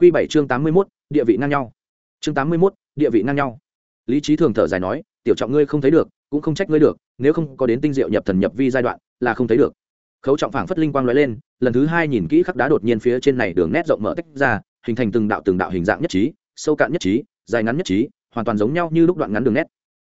Quy bảy chương tám mươi mốt, địa vị ngang nhau. Chương tám mươi mốt, địa vị ngang nhau. Lý trí thường thở dài nói, tiểu trọng ngươi không thấy được, cũng không trách ngươi được, nếu không có đến tinh diệu nhập thần nhập vi giai đoạn, là không thấy được. Khấu trọng phảng phất linh quang lóe lên, lần thứ hai nhìn kỹ khắc đá đột nhiên phía trên này đường nét rộng mở tách ra, hình thành từng đạo từng đạo hình dạng nhất trí, sâu cạn nhất trí, dài ngắn nhất trí, hoàn toàn giống nhau như lúc đoạn ngắn đường nét.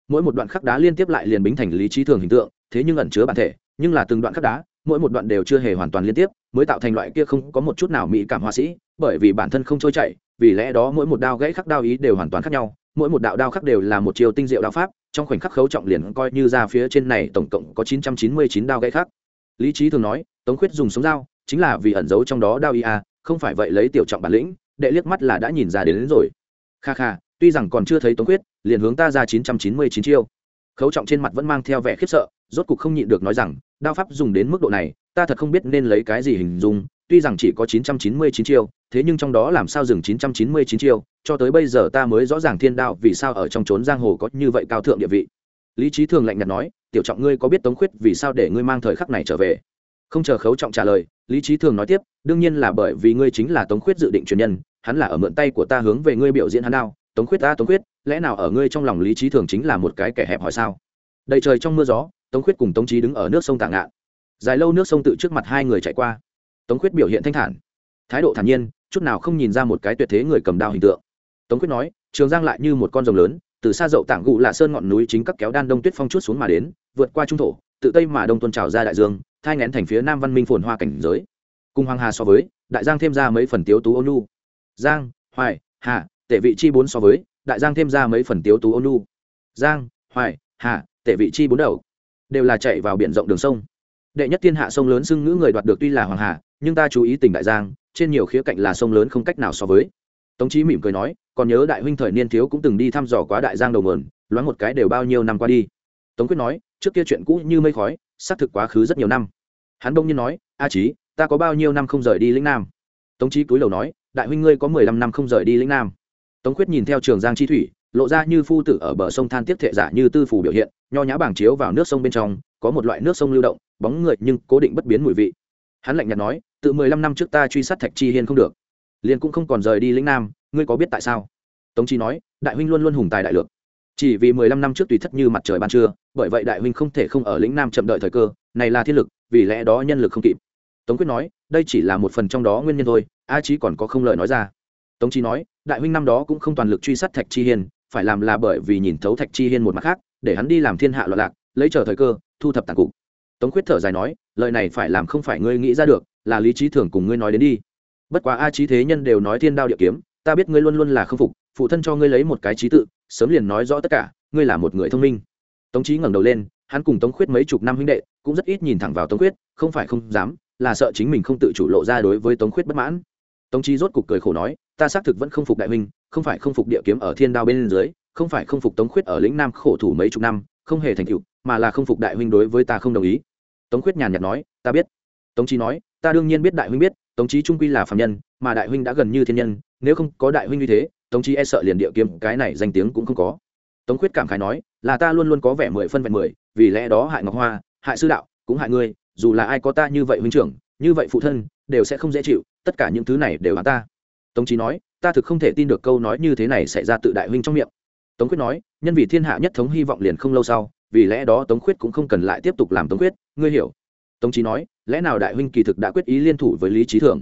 Mỗi một đoạn khắc đá liên tiếp lại liền bính thành lý trí thường hình tượng, thế nhưng ẩn chứa bản thể, nhưng là từng đoạn khắc đá, mỗi một đoạn đều chưa hề hoàn toàn liên tiếp, mới tạo thành loại kia không có một chút nào mỹ cảm họa sĩ bởi vì bản thân không trôi chảy vì lẽ đó mỗi một đao gãy khắc đao ý đều hoàn toàn khác nhau mỗi một đạo đao khắc đều là một chiều tinh diệu đao pháp trong khoảnh khắc khấu trọng liền coi như ra phía trên này tổng cộng có chín trăm chín mươi chín đao gãy khắc. Lý trí thường nói tống khuyết dùng sống dao chính là vì ẩn giấu trong đó đao ý à, không phải vậy lấy tiểu trọng bản lĩnh đệ liếc mắt là đã nhìn ra đến, đến rồi. Kha kha tuy rằng còn chưa thấy tống khuyết liền hướng ta ra chín trăm chín mươi chín chiêu. Khấu trọng trên mặt vẫn mang theo vẻ khiếp sợ rốt cục không nhịn được nói rằng đao pháp dùng đến mức độ này ta thật không biết nên lấy cái gì hình dung tuy rằng chỉ có 999 chiêu, thế nhưng trong đó làm sao dừng 999 chiêu, cho tới bây giờ ta mới rõ ràng thiên đạo vì sao ở trong chốn giang hồ có như vậy cao thượng địa vị. Lý Chí Thường lạnh nhạt nói, "Tiểu trọng ngươi có biết Tống Khuyết vì sao để ngươi mang thời khắc này trở về?" Không chờ Khấu Trọng trả lời, Lý Chí Thường nói tiếp, "Đương nhiên là bởi vì ngươi chính là Tống Khuyết dự định truyền nhân, hắn là ở mượn tay của ta hướng về ngươi biểu diễn hắn nào, Tống Khuyết ta Tống Khuyết, lẽ nào ở ngươi trong lòng Lý Chí Thường chính là một cái kẻ hẹp hỏi sao?" Đầy trời trong mưa gió, Tống Khuyết cùng Tống Chí đứng ở nước sông Tả Ngạn. Dài lâu nước sông tự trước mặt hai người chạy qua. Tống Khuyết biểu hiện thanh thản, thái độ thản nhiên chút nào không nhìn ra một cái tuyệt thế người cầm đao hình tượng. Tống quyết nói, trường giang lại như một con rồng lớn, từ xa dậu tảng gụ là sơn ngọn núi chính các kéo đan đông tuyết phong chút xuống mà đến, vượt qua trung thổ, tự tây mà đông tuôn trào ra đại dương, thai ngén thành phía nam văn minh phồn hoa cảnh giới. Cùng hoàng hà so với, đại giang thêm ra mấy phần tiếu tú ôn nu giang, hoài, hà, tể vị chi bốn so với, đại giang thêm ra mấy phần tiếu tú ôn nu giang, hoài, hà, tể vị chi bốn đầu. Đều là chạy vào biển rộng đường sông. Đệ nhất thiên hạ sông lớn xưng ngữ người đoạt được tuy là hoàng hà, nhưng ta chú ý tỉnh đại giang trên nhiều khía cạnh là sông lớn không cách nào so với. Tống Chí mỉm cười nói, còn nhớ đại huynh thời niên thiếu cũng từng đi thăm dò quá đại giang đầu mườn loáng một cái đều bao nhiêu năm qua đi. Tống quyết nói, trước kia chuyện cũ như mây khói, xác thực quá khứ rất nhiều năm. Hắn bỗng nhiên nói, a trí ta có bao nhiêu năm không rời đi lĩnh nam? Tống Chí cúi đầu nói, đại huynh ngươi có mười lăm năm không rời đi lĩnh nam. Tống quyết nhìn theo trường giang chi thủy, lộ ra như phu tử ở bờ sông than tiếp thệ giả như tư phủ biểu hiện, nho nhã bảng chiếu vào nước sông bên trong, có một loại nước sông lưu động, bóng người nhưng cố định bất biến mùi vị. Hắn lạnh nhạt nói tự mười lăm năm trước ta truy sát thạch chi hiên không được. Liền cũng không còn rời đi lĩnh nam, ngươi có biết tại sao? Tống chi nói, đại huynh luôn luôn hùng tài đại lược. Chỉ vì mười lăm năm trước tùy thất như mặt trời ban trưa, bởi vậy đại huynh không thể không ở lĩnh nam chậm đợi thời cơ, này là thiên lực, vì lẽ đó nhân lực không kịp. Tống quyết nói, đây chỉ là một phần trong đó nguyên nhân thôi, a chí còn có không lời nói ra. Tống chi nói, đại huynh năm đó cũng không toàn lực truy sát thạch chi hiên, phải làm là bởi vì nhìn thấu thạch chi hiên một mặt khác, để hắn đi làm thiên hạ loạn lạc, lấy chờ thời cơ, thu thập tàn cục. Tống quyết thở dài nói, lời này phải làm không phải ngươi nghĩ ra được là lý trí thường cùng ngươi nói đến đi. Bất quá a trí thế nhân đều nói thiên đao địa kiếm, ta biết ngươi luôn luôn là không phục, phụ thân cho ngươi lấy một cái trí tự, sớm liền nói rõ tất cả, ngươi là một người thông minh. Tống trí ngẩng đầu lên, hắn cùng tống khuyết mấy chục năm huynh đệ, cũng rất ít nhìn thẳng vào tống khuyết, không phải không dám, là sợ chính mình không tự chủ lộ ra đối với tống khuyết bất mãn. Tống trí rốt cục cười khổ nói, ta xác thực vẫn không phục đại huynh, không phải không phục địa kiếm ở thiên đao bên dưới, không phải không phục tống khuyết ở lĩnh nam khổ thủ mấy chục năm, không hề thành tựu, mà là không phục đại huynh đối với ta không đồng ý. Tống khuyết nhàn nhạt nói, ta biết. Tống trí nói ta đương nhiên biết đại huynh biết, tống trí trung quy là phạm nhân, mà đại huynh đã gần như thiên nhân, nếu không có đại huynh như thế, tống trí e sợ liền địa kiếm, cái này danh tiếng cũng không có. Tống khuyết cảm khái nói, là ta luôn luôn có vẻ mười phân vẹn mười, vì lẽ đó hại ngọc hoa, hại sư đạo, cũng hại ngươi, dù là ai có ta như vậy huynh trưởng, như vậy phụ thân, đều sẽ không dễ chịu, tất cả những thứ này đều là ta. Tống trí nói, ta thực không thể tin được câu nói như thế này xảy ra tự đại huynh trong miệng. Tống quyết nói, nhân vì thiên hạ nhất thống hy vọng liền không lâu sau, vì lẽ đó tống khuyết cũng không cần lại tiếp tục làm tống khuyết, ngươi hiểu. Tống trí nói lẽ nào đại huynh kỳ thực đã quyết ý liên thủ với lý trí thường?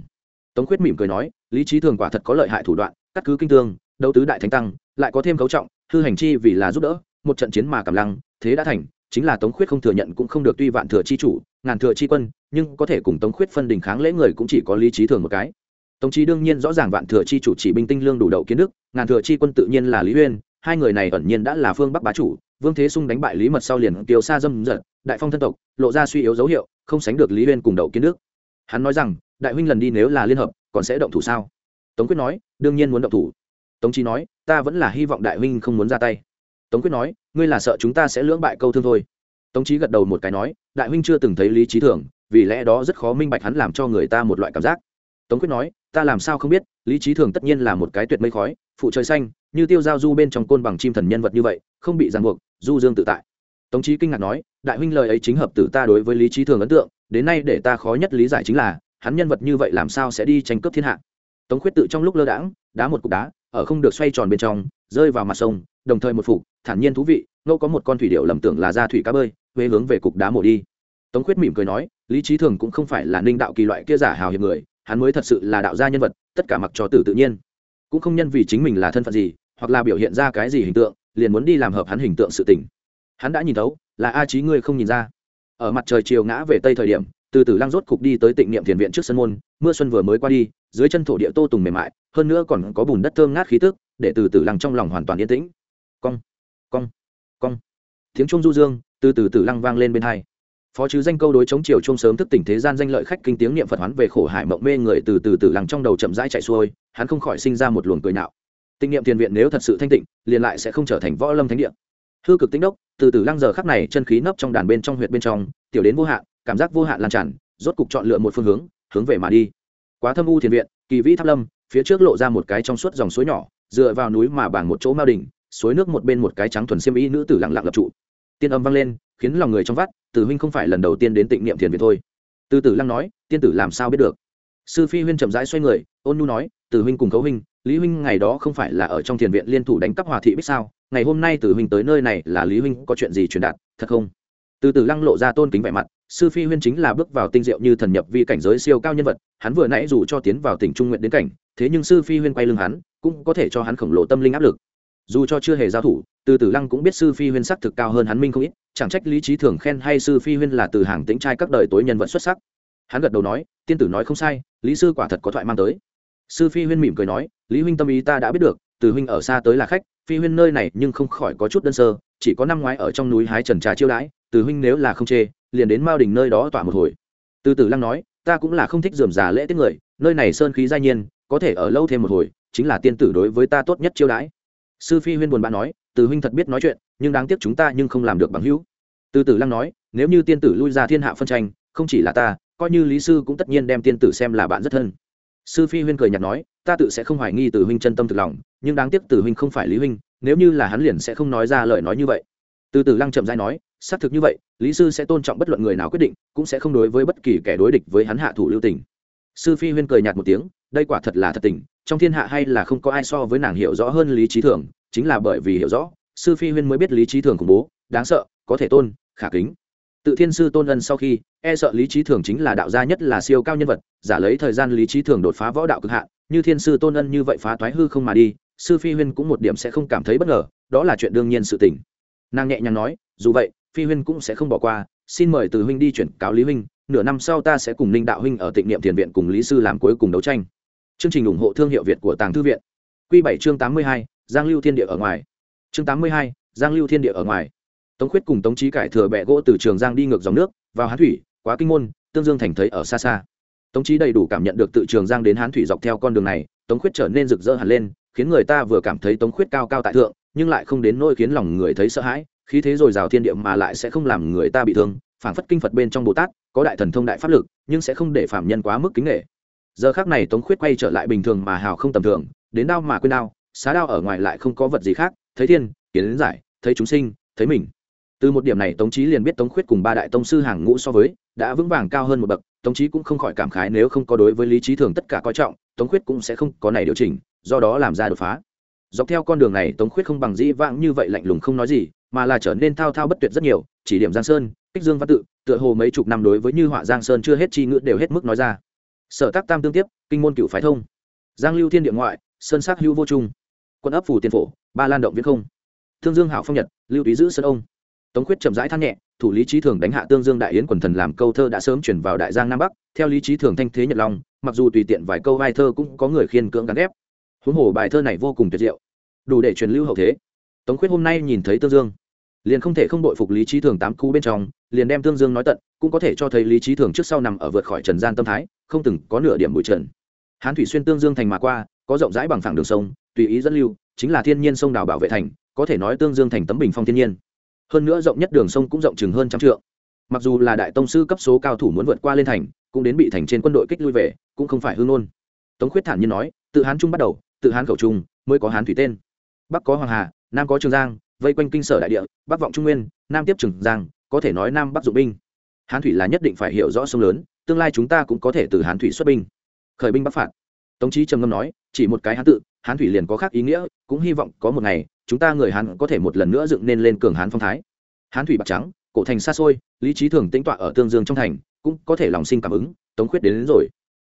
Tống khuyết mỉm cười nói, lý trí thường quả thật có lợi hại thủ đoạn, cắt cứ kinh tương đấu tứ đại thánh tăng, lại có thêm cấu trọng, hư hành chi vì là giúp đỡ, một trận chiến mà cảm lăng, thế đã thành, chính là tống khuyết không thừa nhận cũng không được tuy vạn thừa chi chủ, ngàn thừa chi quân, nhưng có thể cùng tống khuyết phân đình kháng lễ người cũng chỉ có lý trí thường một cái. Tống trí đương nhiên rõ ràng vạn thừa chi chủ chỉ binh tinh lương đủ đậu kiến đức, ngàn thừa chi quân tự nhiên là lý uyên, hai người này ẩn nhiên đã là phương bắc bá chủ vương thế sung đánh bại lý mật sau liền kiều xa dâm dật, đại phong thân tộc, lộ ra suy yếu dấu hiệu, không sánh được lý huyên cùng đậu kiến đức. Hắn nói rằng, đại huynh lần đi nếu là liên hợp, còn sẽ động thủ sao? Tống quyết nói, đương nhiên muốn động thủ. Tống trí nói, ta vẫn là hy vọng đại huynh không muốn ra tay. Tống quyết nói, ngươi là sợ chúng ta sẽ lưỡng bại câu thương thôi. Tống trí gật đầu một cái nói, đại huynh chưa từng thấy lý trí thường, vì lẽ đó rất khó minh bạch hắn làm cho người ta một loại cảm giác. Tống quyết nói ta làm sao không biết, lý trí thường tất nhiên là một cái tuyệt mây khói, phụ trời xanh, như tiêu giao du bên trong côn bằng chim thần nhân vật như vậy, không bị ràng buộc, du dương tự tại. Tống trí kinh ngạc nói, đại huynh lời ấy chính hợp tử ta đối với lý trí thường ấn tượng, đến nay để ta khó nhất lý giải chính là, hắn nhân vật như vậy làm sao sẽ đi tranh cướp thiên hạ. Tống khuyết tự trong lúc lơ đãng, đá một cục đá, ở không được xoay tròn bên trong, rơi vào mặt sông, đồng thời một phục thản nhiên thú vị, ngẫu có một con thủy điệu lầm tưởng là ra thủy cá bơi, huế hướng về cục đá mổ đi. Tống khuyết mỉm cười nói, lý trí thường cũng không phải là ninh đạo kỳ loại kia giả hào hiệp người hắn mới thật sự là đạo gia nhân vật, tất cả mặc trò tử tự nhiên. Cũng không nhân vì chính mình là thân phận gì, hoặc là biểu hiện ra cái gì hình tượng, liền muốn đi làm hợp hắn hình tượng sự tình. Hắn đã nhìn thấu, là a trí ngươi không nhìn ra. Ở mặt trời chiều ngã về tây thời điểm, từ từ lăng rốt cục đi tới tịnh niệm thiền viện trước sân môn, mưa xuân vừa mới qua đi, dưới chân thổ địa tô tùng mềm mại, hơn nữa còn có bùn đất thơm ngát khí tức, để từ từ lăng trong lòng hoàn toàn yên tĩnh. Cong cong cong. Tiếng trung du dương, từ từ từ lăng vang lên bên hai phó chứ danh câu đối chống chiều chung sớm thức tỉnh thế gian danh lợi khách kinh tiếng niệm phật hoán về khổ hải mộng mê người từ từ từ lăng trong đầu chậm rãi chạy xuôi, hắn không khỏi sinh ra một luồng cười nạo. Tinh niệm tiền viện nếu thật sự thanh tịnh, liền lại sẽ không trở thành võ lâm thánh địa. Hư cực tinh đốc, từ từ lăng giờ khắc này chân khí nấp trong đàn bên trong huyệt bên trong, tiểu đến vô hạn, cảm giác vô hạn lan tràn, rốt cục chọn lựa một phương hướng hướng về mà đi. Quá thâm u thiền viện, kỳ vĩ tháp lâm, phía trước lộ ra một cái trong suốt dòng suối nhỏ, dựa vào núi mà bảng một chỗ mao đỉnh, suối nước một bên một cái trắng thuần xiêm y nữ tử lặng lặng lập trụ. Tiên âm vang lên khiến lòng người trong vắt, tử huynh không phải lần đầu tiên đến tịnh niệm thiền viện thôi. Từ tử lăng nói, tiên tử làm sao biết được? Sư phi huyên chậm rãi xoay người, ôn nhu nói, tử huynh cùng cấu huynh, lý huynh ngày đó không phải là ở trong thiền viện liên thủ đánh cắp hòa thị bích sao? Ngày hôm nay tử huynh tới nơi này là lý huynh có chuyện gì truyền đạt, thật không? Từ tử lăng lộ ra tôn kính vẻ mặt, sư phi huyên chính là bước vào tinh diệu như thần nhập vi cảnh giới siêu cao nhân vật, hắn vừa nãy dù cho tiến vào tỉnh trung nguyện đến cảnh, thế nhưng sư phi huyên quay lưng hắn, cũng có thể cho hắn khổng lồ tâm linh áp lực. Dù cho chưa hề giao thủ từ tử lăng cũng biết sư phi huyên sắc thực cao hơn hắn minh không ít chẳng trách lý trí thường khen hay sư phi huyên là từ hàng tính trai các đời tối nhân vật xuất sắc. Hắn gật đầu nói, tiên tử nói không sai, lý sư quả thật có thoại mang tới. Sư phi huyên mỉm cười nói, lý huynh tâm ý ta đã biết được, từ huynh ở xa tới là khách, phi huyên nơi này nhưng không khỏi có chút đơn sơ, chỉ có năm ngoái ở trong núi hái trần trà chiêu đãi, từ huynh nếu là không chê, liền đến mao đình nơi đó tỏa một hồi. Từ tử lăng nói, ta cũng là không thích dườm già lễ tiết người, nơi này sơn khí giai nhiên, có thể ở lâu thêm một hồi, chính là tiên tử đối với ta tốt nhất chiêu đãi. Sư phi huyên buồn bã nói, từ huynh thật biết nói chuyện, nhưng đáng tiếc chúng ta nhưng không làm được bằng hữu từ tử lăng nói, nếu như tiên tử lui ra thiên hạ phân tranh, không chỉ là ta, coi như lý sư cũng tất nhiên đem tiên tử xem là bạn rất thân. Sư phi huyên cười nhạt nói, ta tự sẽ không hoài nghi từ huynh chân tâm thực lòng, nhưng đáng tiếc từ huynh không phải lý huynh, nếu như là hắn liền sẽ không nói ra lời nói như vậy. Từ Tử lăng chậm dai nói, xác thực như vậy, lý sư sẽ tôn trọng bất luận người nào quyết định, cũng sẽ không đối với bất kỳ kẻ đối địch với hắn hạ thủ lưu tình. Sư phi huyên cười nhạt một tiếng, đây quả thật là thật tình, trong thiên hạ hay là không có ai so với nàng hiểu rõ hơn lý trí thường, chính là bởi vì hiểu rõ, sư phi huyên mới biết lý trí thường khủng bố, đáng sợ có thể tôn, khả kính. Tự thiên sư tôn ân sau khi e sợ lý trí thường chính là đạo gia nhất là siêu cao nhân vật, giả lấy thời gian lý trí thường đột phá võ đạo cực hạn, như thiên sư tôn ân như vậy phá thoái hư không mà đi, sư phi huyên cũng một điểm sẽ không cảm thấy bất ngờ, đó là chuyện đương nhiên sự tình. Nàng nhẹ nhàng nói, dù vậy, phi huyên cũng sẽ không bỏ qua, xin mời từ huynh đi chuyển cáo lý huynh, nửa năm sau ta sẽ cùng ninh đạo huynh ở tịnh niệm thiền viện cùng lý sư làm cuối cùng đấu tranh. Chương trình ủng hộ thương hiệu việt của tàng thư viện. Q bảy chương tám mươi hai, giang lưu thiên địa ở ngoài. Chương tám mươi hai, giang lưu thiên địa ở ngoài tống khuyết cùng tống trí cải thừa bẹ gỗ từ trường giang đi ngược dòng nước, vào hán thủy, quá kinh môn, tương dương thành thấy ở xa xa. Tống trí đầy đủ cảm nhận được tự trường giang đến hán thủy dọc theo con đường này, tống khuyết trở nên rực rỡ hẳn lên, khiến người ta vừa cảm thấy tống khuyết cao cao tại thượng, nhưng lại không đến nỗi khiến lòng người thấy sợ hãi, khí thế dồi dào thiên địa mà lại sẽ không làm người ta bị thương, phảng phất kinh phật bên trong bồ tát, có đại thần thông đại pháp lực, nhưng sẽ không để phạm nhân quá mức kính nghệ giờ khác này tống khuyết quay trở lại bình thường mà hào không tầm thường, đến đao mà quên đao, xá đao ở ngoài lại không có vật gì khác, thấy thiên, kiến giải, thấy chúng sinh, thấy mình từ một điểm này, tống trí liền biết tống khuyết cùng ba đại tông sư hàng ngũ so với, đã vững vàng cao hơn một bậc, tống trí cũng không khỏi cảm khái nếu không có đối với lý trí thường tất cả coi trọng, tống khuyết cũng sẽ không có này điều chỉnh, do đó làm ra đột phá. Dọc theo con đường này, tống khuyết không bằng dĩ vãng như vậy lạnh lùng không nói gì, mà là trở nên thao thao bất tuyệt rất nhiều, chỉ điểm giang sơn, kích dương văn tự, tựa hồ mấy chục năm đối với như họa giang sơn chưa hết chi ngữ đều hết mức nói ra. Sở tác tam tương tiếp, kinh môn cựu phái thông. Giang lưu thiên địa ngoại, sơn sắc hữu vô trung. Quân ấp phủ tiền phổ, ba lan động viễn không. Thương dương hảo phong nhật, lưu ý giữ sơn ông tống khuyết chậm rãi than nhẹ, thủ lý trí thường đánh hạ tương dương đại yến quần thần làm câu thơ đã sớm chuyển vào đại giang nam bắc, theo lý trí thường thanh thế nhật long, mặc dù tùy tiện vài câu vai thơ cũng có người khiên cưỡng gắn ép huống hồ bài thơ này vô cùng tuyệt diệu, đủ để truyền lưu hậu thế. Tống khuyết hôm nay nhìn thấy tương dương, liền không thể không đội phục lý trí thường tám cú bên trong, liền đem tương dương nói tận, cũng có thể cho thấy lý trí thường trước sau nằm ở vượt khỏi trần gian tâm thái, không từng có nửa điểm bụi trần. Hán thủy xuyên tương dương thành mà qua, có rộng rãi bằng phẳng đường sông, tùy ý dẫn lưu, chính là thiên nhiên sông đào bảo vệ thành, có thể nói tương dương thành tấm bình phong thiên nhiên hơn nữa rộng nhất đường sông cũng rộng chừng hơn trăm trượng. Mặc dù là đại tông sư cấp số cao thủ muốn vượt qua lên thành, cũng đến bị thành trên quân đội kích lui về, cũng không phải hư nôn tống khuyết thản nhiên nói, tự hán trung bắt đầu, tự hán khẩu trung, mới có hán thủy tên. Bắc có hoàng hà, nam có trường giang, vây quanh kinh sở đại địa, bắc vọng trung nguyên, nam tiếp trường giang, có thể nói nam bắc dụng binh. Hán thủy là nhất định phải hiểu rõ sông lớn, tương lai chúng ta cũng có thể từ hán thủy xuất binh. Khởi binh bắc phạt. Tống trí trầm ngâm nói chỉ một cái hán tự hán thủy liền có khác ý nghĩa cũng hy vọng có một ngày chúng ta người hán có thể một lần nữa dựng nên lên cường hán phong thái. Hán thủy bạc trắng cổ thành xa xôi lý trí thường tĩnh tọa ở tương dương trong thành cũng có thể lòng sinh cảm ứng tống khuyết đến, đến rồi.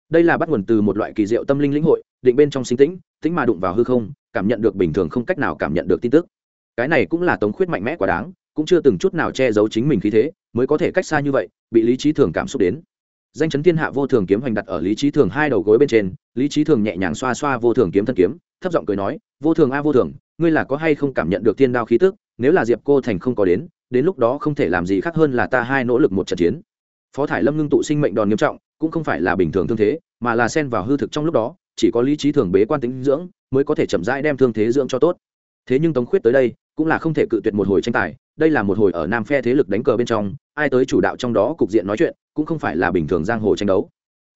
Đây là bắt nguồn từ một loại kỳ diệu tâm linh lĩnh hội định bên trong sinh tĩnh tĩnh mà đụng vào hư không cảm nhận được bình thường không cách nào cảm nhận được tin tức. Cái này cũng là tống khuyết mạnh mẽ quá đáng cũng chưa từng chút nào che giấu chính mình khí thế mới có thể cách xa như vậy bị lý trí thường cảm xúc đến danh chấn thiên hạ vô thường kiếm hoành đặt ở lý trí thường hai đầu gối bên trên, lý trí thường nhẹ nhàng xoa xoa vô thường kiếm thân kiếm, thấp giọng cười nói, vô thường a, vô thường, ngươi là có hay không cảm nhận được thiên đao khí tức? Nếu là diệp cô thành không có đến đến lúc đó không thể làm gì khác hơn là ta hai nỗ lực một trận chiến. Phó thải lâm ngưng tụ sinh mệnh đòn nghiêm trọng, cũng không phải là bình thường thương thế, mà là xen vào hư thực trong lúc đó, chỉ có lý trí thường bế quan tính dưỡng, mới có thể chậm rãi đem thương thế dưỡng cho tốt. Thế nhưng tống khuyết tới đây cũng là không thể cự tuyệt một hồi tranh tài, đây là một hồi ở nam phe thế lực đánh cờ bên trong, ai tới chủ đạo trong đó cục diện nói chuyện, cũng không phải là bình thường giang hồ tranh đấu.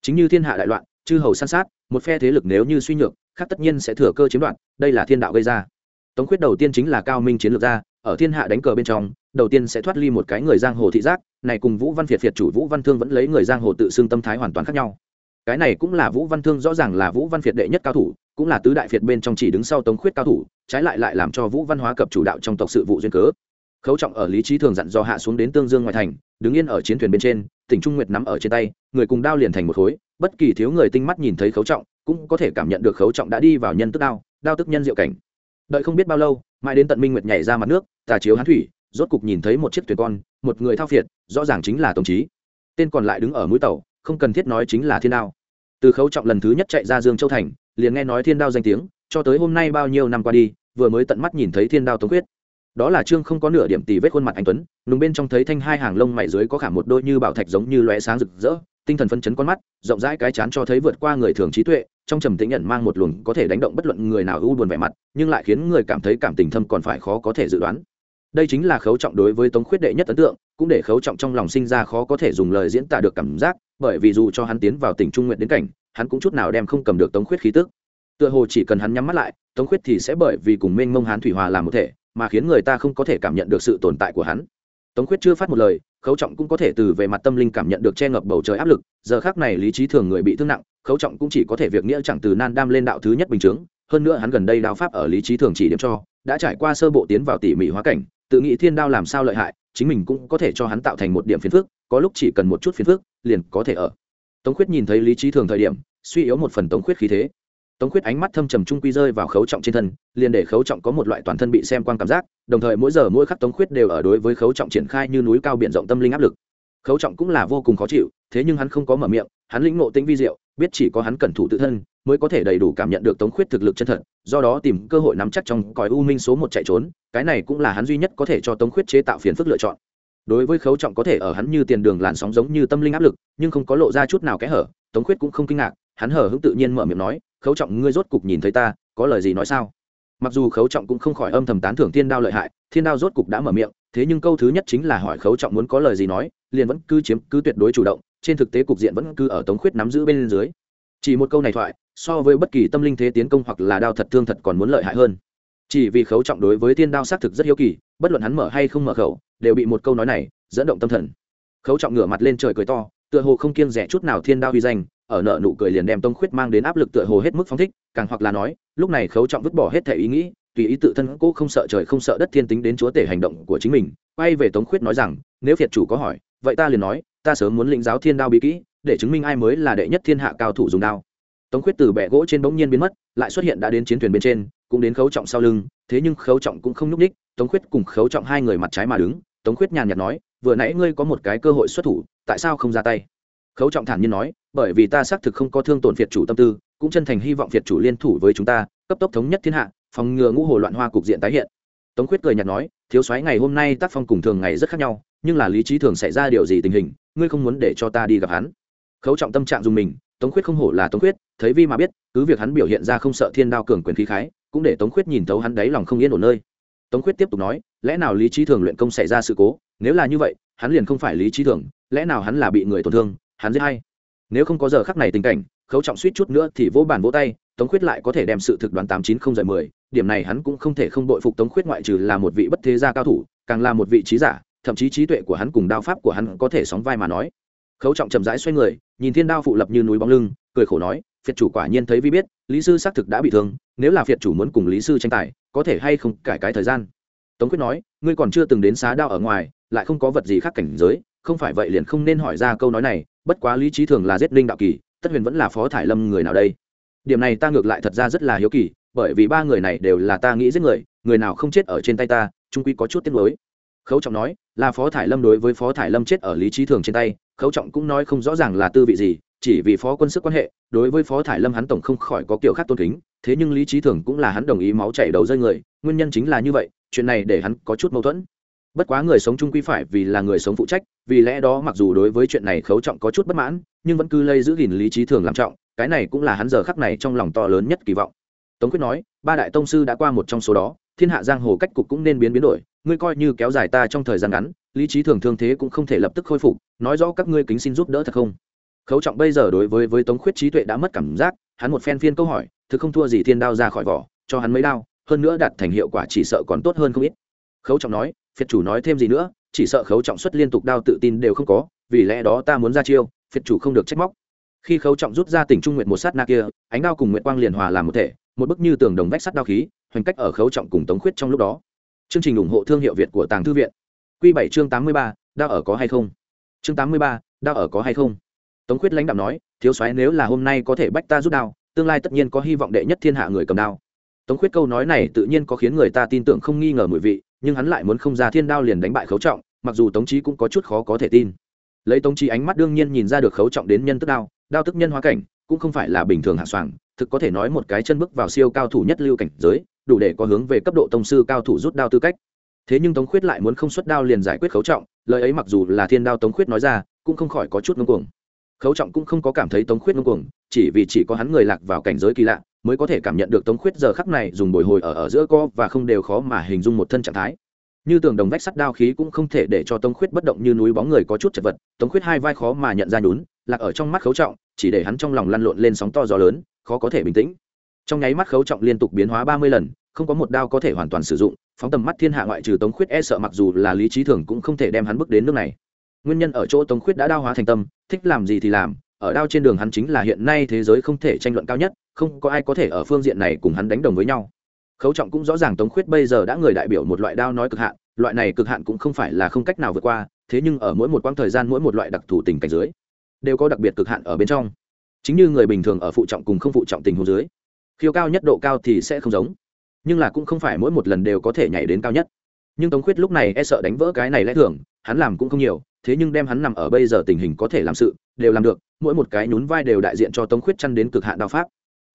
Chính như thiên hạ đại loạn, chư hầu san sát, một phe thế lực nếu như suy nhược, khác tất nhiên sẽ thừa cơ chiếm đoạt, đây là thiên đạo gây ra. Tống khuyết đầu tiên chính là cao minh chiến lược gia ở thiên hạ đánh cờ bên trong, đầu tiên sẽ thoát ly một cái người giang hồ thị giác, này cùng vũ văn việt việt chủ vũ văn thương vẫn lấy người giang hồ tự xưng tâm thái hoàn toàn khác nhau. Cái này cũng là vũ văn thương rõ ràng là vũ văn việt đệ nhất cao thủ cũng là tứ đại việt bên trong chỉ đứng sau tống khuyết cao thủ, trái lại lại làm cho vũ văn hóa cập chủ đạo trong tộc sự vụ duyên cớ. Khấu trọng ở lý trí thường dặn do hạ xuống đến tương dương ngoại thành, đứng yên ở chiến thuyền bên trên, tỉnh trung nguyệt nắm ở trên tay, người cùng đao liền thành một khối, bất kỳ thiếu người tinh mắt nhìn thấy khấu trọng, cũng có thể cảm nhận được khấu trọng đã đi vào nhân tức đao đao tức nhân diệu cảnh. Đợi không biết bao lâu, mãi đến tận minh nguyệt nhảy ra mặt nước, tà chiếu hán thủy, rốt cục nhìn thấy một chiếc thuyền con, một người thao phiệt, rõ ràng chính là tổng chí. Tên còn lại đứng ở mũi tàu, không cần thiết nói chính là thiên đao. Từ khấu trọng lần thứ nhất chạy ra dương châu thành liền nghe nói thiên đao danh tiếng, cho tới hôm nay bao nhiêu năm qua đi, vừa mới tận mắt nhìn thấy thiên đao tống quyết đó là trương không có nửa điểm tì vết khuôn mặt anh tuấn, nùng bên trong thấy thanh hai hàng lông mày dưới có khả một đôi như bảo thạch giống như lóe sáng rực rỡ, tinh thần phân chấn con mắt, rộng rãi cái chán cho thấy vượt qua người thường trí tuệ, trong trầm tĩnh nhận mang một luồng có thể đánh động bất luận người nào u buồn vẻ mặt, nhưng lại khiến người cảm thấy cảm tình thâm còn phải khó có thể dự đoán. Đây chính là khấu trọng đối với tống khuyết đệ nhất ấn tượng, cũng để khấu trọng trong lòng sinh ra khó có thể dùng lời diễn tả được cảm giác, bởi vì dù cho hắn tiến vào tỉnh trung nguyện đến cảnh hắn cũng chút nào đem không cầm được tống khuyết khí tức. Tựa hồ chỉ cần hắn nhắm mắt lại, tống khuyết thì sẽ bởi vì cùng mênh mông hán thủy hòa làm một thể, mà khiến người ta không có thể cảm nhận được sự tồn tại của hắn. Tống khuyết chưa phát một lời, khấu trọng cũng có thể từ về mặt tâm linh cảm nhận được che ngập bầu trời áp lực, giờ khác này lý trí thường người bị thương nặng, khấu trọng cũng chỉ có thể việc nghĩa chẳng từ nan đam lên đạo thứ nhất bình chướng, hơn nữa hắn gần đây đao pháp ở lý trí thường chỉ điểm cho, đã trải qua sơ bộ tiến vào tỉ mỉ hóa cảnh, tự nghĩ thiên đao làm sao lợi hại, chính mình cũng có thể cho hắn tạo thành một điểm phiền phức, có lúc chỉ cần một chút phiền phức, liền có thể ở tống khuyết nhìn thấy lý trí thường thời điểm, suy yếu một phần tống khuyết khí thế. Tống khuyết ánh mắt thâm trầm trung quy rơi vào khấu trọng trên thân, liền để khấu trọng có một loại toàn thân bị xem quan cảm giác, đồng thời mỗi giờ mỗi khắc tống khuyết đều ở đối với khấu trọng triển khai như núi cao biển rộng tâm linh áp lực. Khấu trọng cũng là vô cùng khó chịu, thế nhưng hắn không có mở miệng, hắn lĩnh ngộ tinh vi diệu, biết chỉ có hắn cẩn thủ tự thân, mới có thể đầy đủ cảm nhận được tống khuyết thực lực chân thật, do đó tìm cơ hội nắm chắc trong cõi u minh số một chạy trốn, cái này cũng là hắn duy nhất có thể cho tống khuyết chế tạo phiền phức lựa chọn đối với khấu trọng có thể ở hắn như tiền đường làn sóng giống như tâm linh áp lực, nhưng không có lộ ra chút nào kẽ hở, tống khuyết cũng không kinh ngạc, hắn hở hững tự nhiên mở miệng nói, khấu trọng, ngươi rốt cục nhìn thấy ta, có lời gì nói sao? Mặc dù khấu trọng cũng không khỏi âm thầm tán thưởng thiên đao lợi hại, thiên đao rốt cục đã mở miệng, thế nhưng câu thứ nhất chính là hỏi khấu trọng muốn có lời gì nói, liền vẫn cứ chiếm cứ tuyệt đối chủ động, trên thực tế cục diện vẫn cứ ở tống khuyết nắm giữ bên dưới. Chỉ một câu này thoại, so với bất kỳ tâm linh thế tiến công hoặc là đao thật thương thật còn muốn lợi hại hơn. Chỉ vì khấu trọng đối với thiên đao xác thực rất hiếu kỳ, bất luận hắn mở hay không mở khẩu đều bị một câu nói này dẫn động tâm thần. Khấu trọng ngửa mặt lên trời cười to, tựa hồ không kiêng rẻ chút nào thiên đao huy danh, ở nợ nụ cười liền đem tông khuyết mang đến áp lực tựa hồ hết mức phóng thích, càng hoặc là nói, lúc này khấu trọng vứt bỏ hết thể ý nghĩ, tùy ý tự thân cố không sợ trời không sợ đất thiên tính đến chúa tể hành động của chính mình, quay về tống khuyết nói rằng, nếu việt chủ có hỏi, vậy ta liền nói, ta sớm muốn lĩnh giáo thiên đao bí kỹ, để chứng minh ai mới là đệ nhất thiên hạ cao thủ dùng đao. Tống khuyết từ bẹ gỗ trên bỗng nhiên biến mất, lại xuất hiện đã đến chiến thuyền bên trên, cũng đến khấu trọng sau lưng, thế nhưng khấu trọng cũng không nhúc ních tống khuyết cùng khấu trọng hai người mặt trái mà đứng tống khuyết nhàn nhạt nói, vừa nãy ngươi có một cái cơ hội xuất thủ, tại sao không ra tay? Khấu trọng thản nhiên nói, bởi vì ta xác thực không có thương tổn phiệt chủ tâm tư, cũng chân thành hy vọng phiệt chủ liên thủ với chúng ta, cấp tốc thống nhất thiên hạ, phòng ngừa ngũ hồ loạn hoa cục diện tái hiện. Tống khuyết cười nhạt nói, thiếu soái ngày hôm nay tác phong cùng thường ngày rất khác nhau, nhưng là lý trí thường xảy ra điều gì tình hình, ngươi không muốn để cho ta đi gặp hắn? Khấu trọng tâm trạng dùng mình, tống khuyết không hổ là tống khuyết, thấy vi mà biết, cứ việc hắn biểu hiện ra không sợ thiên đao cường quyền khí khái, cũng để tống khuyết nhìn thấu hắn đáy lòng không yên ổn nơi tống khuyết tiếp tục nói, lẽ nào lý trí thường luyện công xảy ra sự cố? Nếu là như vậy, hắn liền không phải lý trí thường, lẽ nào hắn là bị người tổn thương? Hắn giết hay nếu không có giờ khắc này tình cảnh, khấu trọng suýt chút nữa thì vỗ bàn vỗ tay, tống khuyết lại có thể đem sự thực đoán tám chín không dạy mười. Điểm này hắn cũng không thể không đội phục tống khuyết ngoại trừ là một vị bất thế gia cao thủ, càng là một vị trí giả, thậm chí trí tuệ của hắn cùng đao pháp của hắn có thể sóng vai mà nói. Khấu trọng chậm rãi xoay người, nhìn thiên đao phụ lập như núi bóng lưng, cười khổ nói, phiệt chủ quả nhiên thấy vi biết, lý sư xác thực đã bị thương, nếu là phiệt chủ muốn cùng lý sư tranh tài có thể hay không cải cái thời gian. Tống quyết nói, ngươi còn chưa từng đến xá đao ở ngoài, lại không có vật gì khác cảnh giới, không phải vậy liền không nên hỏi ra câu nói này, bất quá lý trí thường là giết linh đạo kỳ, tất huyền vẫn là phó thải lâm người nào đây. Điểm này ta ngược lại thật ra rất là hiếu kỳ, bởi vì ba người này đều là ta nghĩ giết người người nào không chết ở trên tay ta, trung quy có chút tiếc nuối. Khấu trọng nói, là phó thải lâm đối với phó thải lâm chết ở lý trí thường trên tay, khấu trọng cũng nói không rõ ràng là tư vị gì, chỉ vì phó quân sức quan hệ, đối với phó thải lâm hắn tổng không khỏi có kiểu khác tôn kính thế nhưng lý trí thường cũng là hắn đồng ý máu chảy đầu rơi người, nguyên nhân chính là như vậy, chuyện này để hắn có chút mâu thuẫn. Bất quá người sống chung quy phải vì là người sống phụ trách, vì lẽ đó mặc dù đối với chuyện này khấu trọng có chút bất mãn, nhưng vẫn cứ lây giữ gìn lý trí thường làm trọng, cái này cũng là hắn giờ khắc này trong lòng to lớn nhất kỳ vọng. Tống quyết nói, ba đại tông sư đã qua một trong số đó, thiên hạ giang hồ cách cục cũng nên biến biến đổi, ngươi coi như kéo dài ta trong thời gian ngắn, lý trí thường thương thế cũng không thể lập tức khôi phục, nói rõ các ngươi kính xin giúp đỡ thật không? Khấu trọng bây giờ đối với với tống khuyết trí tuệ đã mất cảm giác, hắn một phen phiên câu hỏi thực không thua gì thiên đao ra khỏi vỏ, cho hắn mấy đao, hơn nữa đạt thành hiệu quả chỉ sợ còn tốt hơn không ít. Khấu trọng nói, phiệt chủ nói thêm gì nữa, chỉ sợ khấu trọng xuất liên tục đao tự tin đều không có, vì lẽ đó ta muốn ra chiêu, phiệt chủ không được trách móc. Khi khấu trọng rút ra tỉnh trung nguyện một sát na kia, ánh đao cùng nguyện quang liền hòa làm một thể, một bức như tường đồng vách sắt đao khí, hoành cách ở khấu trọng cùng tống khuyết trong lúc đó. Chương trình ủng hộ thương hiệu việt của tàng thư viện. Q bảy chương tám mươi ba, đao ở có hay không? Chương tám mươi ba, đao ở có hay không? Tống khuyết lãnh đạo nói, thiếu soái nếu là hôm nay có thể bách ta rút đao tương lai tất nhiên có hy vọng đệ nhất thiên hạ người cầm đao. Tống khuyết câu nói này tự nhiên có khiến người ta tin tưởng không nghi ngờ mùi vị, nhưng hắn lại muốn không ra thiên đao liền đánh bại khấu trọng, mặc dù tống trí cũng có chút khó có thể tin. Lấy tống trí ánh mắt đương nhiên nhìn ra được khấu trọng đến nhân tức đao đao tức nhân hóa cảnh, cũng không phải là bình thường hạ soàng, thực có thể nói một cái chân bước vào siêu cao thủ nhất lưu cảnh giới, đủ để có hướng về cấp độ tông sư cao thủ rút đao tư cách. Thế nhưng tống khuyết lại muốn không xuất đao liền giải quyết khấu trọng, lời ấy mặc dù là thiên đao tống khuyết nói ra, cũng không khỏi có chút ngưng cuồng. Khấu trọng cũng không có cảm thấy tống khuyết ngưng cuồng chỉ vì chỉ có hắn người lạc vào cảnh giới kỳ lạ, mới có thể cảm nhận được tống khuyết giờ khắc này dùng bồi hồi ở ở giữa co và không đều khó mà hình dung một thân trạng thái. Như tường đồng vách sắt đao khí cũng không thể để cho tống khuyết bất động như núi bóng người có chút chật vật, tống khuyết hai vai khó mà nhận ra nhún, lạc ở trong mắt khấu trọng, chỉ để hắn trong lòng lăn lộn lên sóng to gió lớn, khó có thể bình tĩnh. Trong nháy mắt khấu trọng liên tục biến hóa ba mươi lần, không có một đao có thể hoàn toàn sử dụng, phóng tầm mắt thiên hạ ngoại trừ tống khuyết e sợ mặc dù là lý trí thường cũng không thể đem hắn bước đến nước này. Nguyên nhân ở chỗ tống khuyết đã đao hóa thành tâm, thích làm gì thì làm ở đao trên đường hắn chính là hiện nay thế giới không thể tranh luận cao nhất, không có ai có thể ở phương diện này cùng hắn đánh đồng với nhau. Khấu trọng cũng rõ ràng tống khuyết bây giờ đã người đại biểu một loại đao nói cực hạn, loại này cực hạn cũng không phải là không cách nào vượt qua, thế nhưng ở mỗi một quãng thời gian mỗi một loại đặc thù tình cảnh dưới, đều có đặc biệt cực hạn ở bên trong. Chính như người bình thường ở phụ trọng cùng không phụ trọng tình huống dưới, khiêu cao nhất độ cao thì sẽ không giống, nhưng là cũng không phải mỗi một lần đều có thể nhảy đến cao nhất. Nhưng tống khuyết lúc này e sợ đánh vỡ cái này lẽ thường hắn làm cũng không nhiều, thế nhưng đem hắn nằm ở bây giờ tình hình có thể làm sự, đều làm được, mỗi một cái nhún vai đều đại diện cho tống khuyết chăn đến cực hạn đao pháp.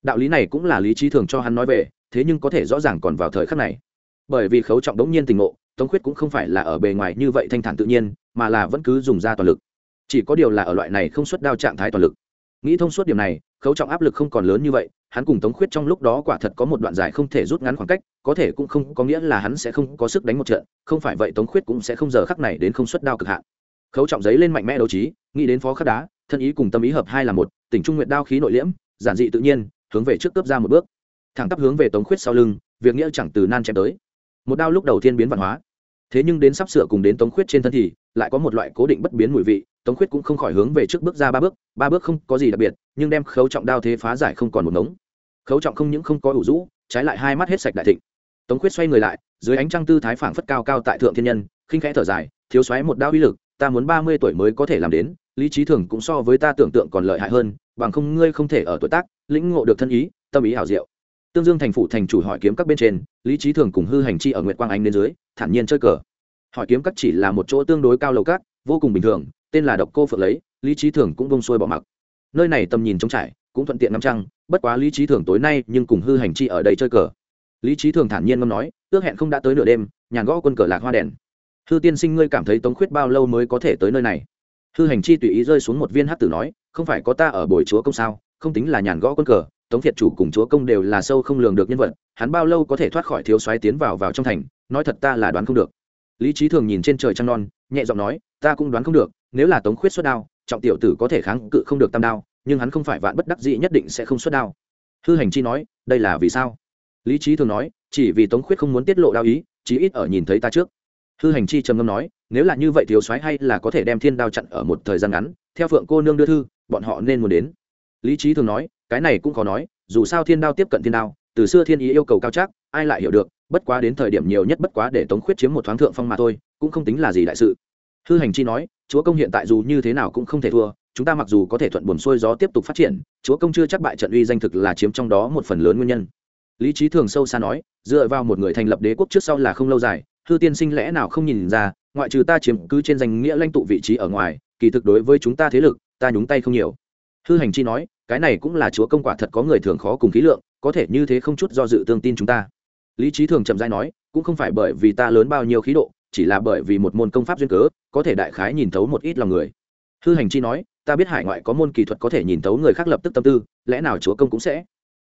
Đạo lý này cũng là lý trí thường cho hắn nói về, thế nhưng có thể rõ ràng còn vào thời khắc này. Bởi vì khấu trọng đống nhiên tình ngộ, tống khuyết cũng không phải là ở bề ngoài như vậy thanh thản tự nhiên, mà là vẫn cứ dùng ra toàn lực. Chỉ có điều là ở loại này không xuất đao trạng thái toàn lực. Nghĩ thông suốt điểm này, khấu trọng áp lực không còn lớn như vậy, hắn cùng tống khuyết trong lúc đó quả thật có một đoạn dài không thể rút ngắn khoảng cách có thể cũng không có nghĩa là hắn sẽ không có sức đánh một trận, không phải vậy tống khuyết cũng sẽ không giờ khắc này đến không xuất đao cực hạn. Khấu trọng giấy lên mạnh mẽ đấu trí, nghĩ đến phó khắc đá, thân ý cùng tâm ý hợp hai là một, tỉnh trung nguyện đao khí nội liễm, giản dị tự nhiên, hướng về trước cướp ra một bước. Thẳng tắp hướng về tống khuyết sau lưng, việc nghĩa chẳng từ nan chém tới. Một đao lúc đầu tiên biến văn hóa. Thế nhưng đến sắp sửa cùng đến tống khuyết trên thân thì, lại có một loại cố định bất biến mùi vị, tống khuyết cũng không khỏi hướng về trước bước ra ba bước ba bước không có gì đặc biệt, nhưng đem khấu trọng đao thế phá giải không còn một ngống. Khấu trọng không những không có ủ rũ, trái lại hai mắt hết sạch đại thịnh tống khuyết xoay người lại, dưới ánh trăng tư thái phảng phất cao cao tại thượng thiên nhân, khinh khẽ thở dài, thiếu xoáy một đao uy lực, ta muốn ba mươi tuổi mới có thể làm đến, lý trí thường cũng so với ta tưởng tượng còn lợi hại hơn, bằng không ngươi không thể ở tuổi tác, lĩnh ngộ được thân ý, tâm ý hảo diệu. Tương dương thành phủ thành chủ hỏi kiếm các bên trên, lý trí thường cùng hư hành chi ở nguyệt quang anh lên dưới, thản nhiên chơi cờ. Hỏi kiếm các chỉ là một chỗ tương đối cao lầu các, vô cùng bình thường, tên là độc cô phượng lấy, lý trí thường cũng bông xuôi bỏ mặc. Nơi này tầm nhìn trống trải, cũng thuận tiện ngắm trăng, bất quá lý trí thường tối nay nhưng cùng hư hành chi ở đây chơi cờ lý trí thường thản nhiên ngâm nói, ước hẹn không đã tới nửa đêm, nhàn gõ quân cờ lạc hoa đèn. Hư tiên sinh ngươi cảm thấy tống khuyết bao lâu mới có thể tới nơi này? Hư hành chi tùy ý rơi xuống một viên hát tử nói, không phải có ta ở bồi chúa công sao? Không tính là nhàn gõ quân cờ, tống việt chủ cùng chúa công đều là sâu không lường được nhân vật, hắn bao lâu có thể thoát khỏi thiếu soái tiến vào vào trong thành, nói thật ta là đoán không được. Lý trí thường nhìn trên trời trăng non, nhẹ giọng nói, ta cũng đoán không được, nếu là tống khuyết xuất đao, trọng tiểu tử có thể kháng cự không được tam đao, nhưng hắn không phải vạn bất đắc dĩ nhất định sẽ không xuất đao. Hư hành chi nói, đây là vì sao? Lý trí thường nói, chỉ vì tống khuyết không muốn tiết lộ đao ý, chí ít ở nhìn thấy ta trước. Hư hành chi trầm ngâm nói, nếu là như vậy thiếu soái hay là có thể đem thiên đao chặn ở một thời gian ngắn, theo phượng cô nương đưa thư, bọn họ nên muốn đến. Lý trí thường nói, cái này cũng khó nói, dù sao thiên đao tiếp cận thiên đao, từ xưa thiên ý yêu cầu cao chắc, ai lại hiểu được, bất quá đến thời điểm nhiều nhất bất quá để tống khuyết chiếm một thoáng thượng phong mà thôi, cũng không tính là gì đại sự. Hư hành chi nói, chúa công hiện tại dù như thế nào cũng không thể thua, chúng ta mặc dù có thể thuận buồn xuôi gió tiếp tục phát triển, chúa công chưa chắc bại trận uy danh thực là chiếm trong đó một phần lớn nguyên nhân lý trí thường sâu xa nói, dựa vào một người thành lập đế quốc trước sau là không lâu dài, hư tiên sinh lẽ nào không nhìn ra, ngoại trừ ta chiếm cứ trên danh nghĩa lãnh tụ vị trí ở ngoài, kỳ thực đối với chúng ta thế lực, ta nhúng tay không nhiều. Hư hành chi nói, cái này cũng là chúa công quả thật có người thường khó cùng khí lượng, có thể như thế không chút do dự tương tin chúng ta. Lý trí thường chậm dai nói, cũng không phải bởi vì ta lớn bao nhiêu khí độ, chỉ là bởi vì một môn công pháp duyên cớ, có thể đại khái nhìn thấu một ít lòng người. Hư hành chi nói, ta biết hải ngoại có môn kỳ thuật có thể nhìn thấu người khác lập tức tâm tư, lẽ nào chúa công cũng sẽ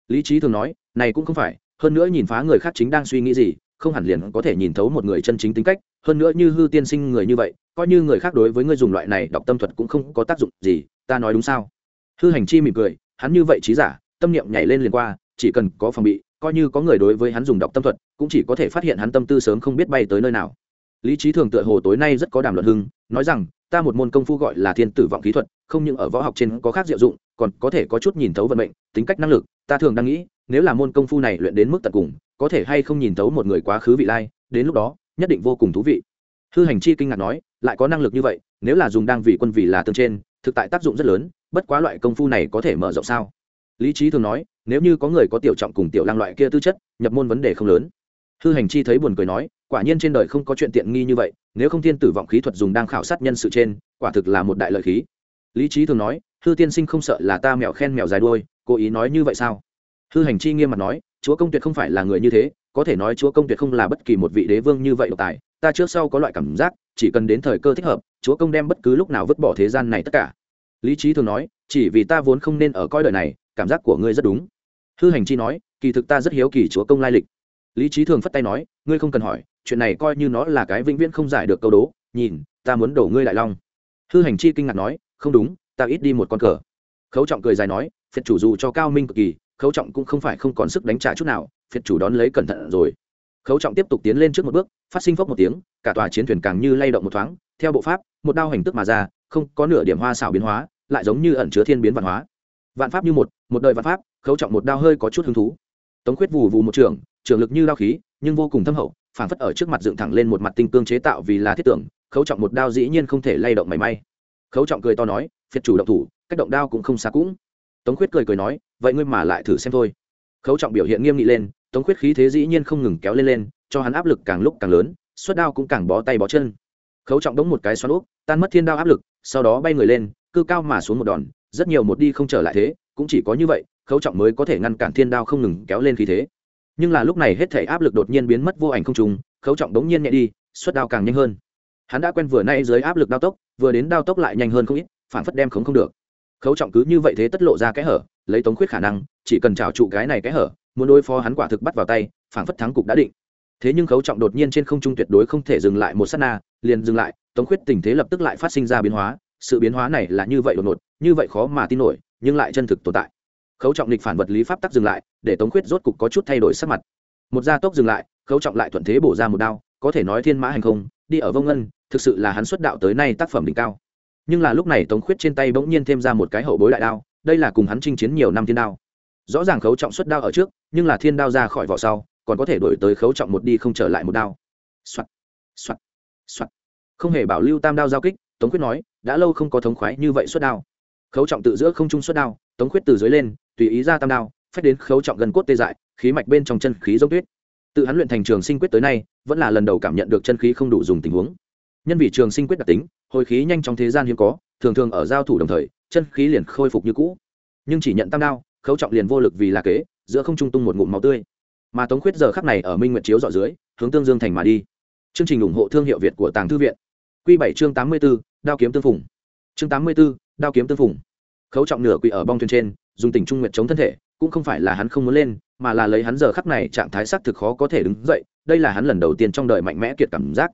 lý trí thường nói, này cũng không phải, hơn nữa nhìn phá người khác chính đang suy nghĩ gì, không hẳn liền có thể nhìn thấu một người chân chính tính cách, hơn nữa như hư tiên sinh người như vậy, coi như người khác đối với người dùng loại này đọc tâm thuật cũng không có tác dụng gì, ta nói đúng sao? Hư hành chi mỉm cười, hắn như vậy trí giả, tâm niệm nhảy lên liền qua, chỉ cần có phòng bị, coi như có người đối với hắn dùng đọc tâm thuật, cũng chỉ có thể phát hiện hắn tâm tư sớm không biết bay tới nơi nào. Lý trí thường tựa hồ tối nay rất có đàm luận hưng, nói rằng ta một môn công phu gọi là thiên tử vọng kỹ thuật, không những ở võ học trên có khác diệu dụng, còn có thể có chút nhìn thấu vận mệnh, tính cách năng lực, ta thường đang nghĩ, nếu là môn công phu này luyện đến mức tận cùng, có thể hay không nhìn thấu một người quá khứ vị lai, đến lúc đó, nhất định vô cùng thú vị. Hư hành chi kinh ngạc nói, lại có năng lực như vậy, nếu là dùng đang vì quân vì là tương trên, thực tại tác dụng rất lớn, bất quá loại công phu này có thể mở rộng sao? Lý trí thường nói, nếu như có người có tiểu trọng cùng tiểu lang loại kia tư chất, nhập môn vấn đề không lớn. Hư hành chi thấy buồn cười nói quả nhiên trên đời không có chuyện tiện nghi như vậy, nếu không thiên tử vọng khí thuật dùng đang khảo sát nhân sự trên, quả thực là một đại lợi khí. Lý trí thường nói, hư tiên sinh không sợ là ta mèo khen mèo dài đuôi, cố ý nói như vậy sao? Hư hành chi nghiêm mặt nói, chúa công tuyệt không phải là người như thế, có thể nói chúa công tuyệt không là bất kỳ một vị đế vương như vậy độc tài, ta trước sau có loại cảm giác, chỉ cần đến thời cơ thích hợp, chúa công đem bất cứ lúc nào vứt bỏ thế gian này tất cả. Lý trí thường nói, chỉ vì ta vốn không nên ở coi đời này, cảm giác của ngươi rất đúng. Hư hành chi nói, kỳ thực ta rất hiếu kỳ chúa công lai lịch. Lý trí thường phất tay nói, ngươi không cần hỏi chuyện này coi như nó là cái vĩnh viễn không giải được câu đố, nhìn, ta muốn đổ ngươi lại long. Hư hành chi kinh ngạc nói, không đúng, ta ít đi một con cờ. Khấu trọng cười dài nói, phiệt chủ dù cho cao minh cực kỳ, khấu trọng cũng không phải không còn sức đánh trả chút nào, phiệt chủ đón lấy cẩn thận rồi. Khấu trọng tiếp tục tiến lên trước một bước, phát sinh phốc một tiếng, cả tòa chiến thuyền càng như lay động một thoáng, theo bộ pháp, một đao hành tức mà ra, không có nửa điểm hoa xảo biến hóa, lại giống như ẩn chứa thiên biến văn hóa. Vạn pháp như một một đời vạn pháp, khấu trọng một đao hơi có chút hứng thú. Tống khuyết vù vù một trường trường lực như đao khí, nhưng vô cùng thâm hậu phảng phất ở trước mặt dựng thẳng lên một mặt tinh cương chế tạo vì là thiết tưởng, khấu trọng một đao dĩ nhiên không thể lay động mảy may. Khấu trọng cười to nói, phiệt chủ động thủ, cách động đao cũng không xa cũng. Tống khuyết cười cười nói, vậy ngươi mà lại thử xem thôi. Khấu trọng biểu hiện nghiêm nghị lên, tống khuyết khí thế dĩ nhiên không ngừng kéo lên lên, cho hắn áp lực càng lúc càng lớn, suất đao cũng càng bó tay bó chân. Khấu trọng đống một cái xoắn úp, tan mất thiên đao áp lực, sau đó bay người lên, cư cao mà xuống một đòn, rất nhiều một đi không trở lại thế, cũng chỉ có như vậy, khấu trọng mới có thể ngăn cản thiên đao không ngừng kéo lên khí thế nhưng là lúc này hết thể áp lực đột nhiên biến mất vô ảnh không trùng, khấu trọng đống nhiên nhẹ đi, suất đao càng nhanh hơn. Hắn đã quen vừa nay dưới áp lực đao tốc, vừa đến đao tốc lại nhanh hơn không ít, phản phất đem khống không được. Khấu trọng cứ như vậy thế tất lộ ra cái hở, lấy tống khuyết khả năng, chỉ cần trào trụ cái này cái hở, muốn đối phó hắn quả thực bắt vào tay, phản phất thắng cục đã định. Thế nhưng khấu trọng đột nhiên trên không trung tuyệt đối không thể dừng lại một s á t na, liền dừng lại, tống khuyết tình thế lập tức lại phát sinh ra biến hóa, sự biến hóa này là như vậy đột ngột, như vậy khó mà tin nổi, nhưng lại chân thực tồn tại khấu trọng lịch phản vật lý pháp tắc dừng lại, để tống khuyết rốt cục có chút thay đổi sắc mặt. Một gia tốc dừng lại, khấu trọng lại thuận thế bổ ra một đao, có thể nói thiên mã hành không, đi ở vông ngân, thực sự là hắn xuất đạo tới nay tác phẩm đỉnh cao. Nhưng là lúc này tống khuyết trên tay bỗng nhiên thêm ra một cái hậu bối đại đao, đây là cùng hắn chinh chiến nhiều năm thiên đao. Rõ ràng khấu trọng xuất đao ở trước, nhưng là thiên đao ra khỏi vỏ sau, còn có thể đổi tới khấu trọng một đi không trở lại một đao. Soạt soạt soạt. Không hề bảo lưu tam đao giao kích, tống khuyết nói, đã lâu không có thống khoái như vậy xuất đao. Khấu trọng tự giữa không trung xuất đao, tống khuyết từ dưới lên tùy ý ra tam đao, phách đến khấu trọng gần cốt tê dại, khí mạch bên trong chân khí giống tuyết. Tự hắn luyện thành trường sinh quyết tới nay, vẫn là lần đầu cảm nhận được chân khí không đủ dùng tình huống. Nhân vì trường sinh quyết đặc tính, hồi khí nhanh trong thế gian hiếm có, thường thường ở giao thủ đồng thời, chân khí liền khôi phục như cũ. Nhưng chỉ nhận tam đao, khấu trọng liền vô lực vì là kế, giữa không trung tung một ngụm máu tươi. Mà tống khuyết giờ khắc này ở minh nguyệt chiếu dọ dưới, hướng tương dương thành mà đi. Chương trình ủng hộ thương hiệu việt của tàng thư viện. Q bảy chương tám mươi b ố đao kiếm tương phùng. Chương tám mươi b ố đao kiếm tương phùng. Khấu trọng nửa quỵ ở bong thuyền trên dùng tình trung nguyệt chống thân thể, cũng không phải là hắn không muốn lên, mà là lấy hắn giờ khắc này trạng thái xác thực khó có thể đứng dậy, đây là hắn lần đầu tiên trong đời mạnh mẽ kiệt cảm giác.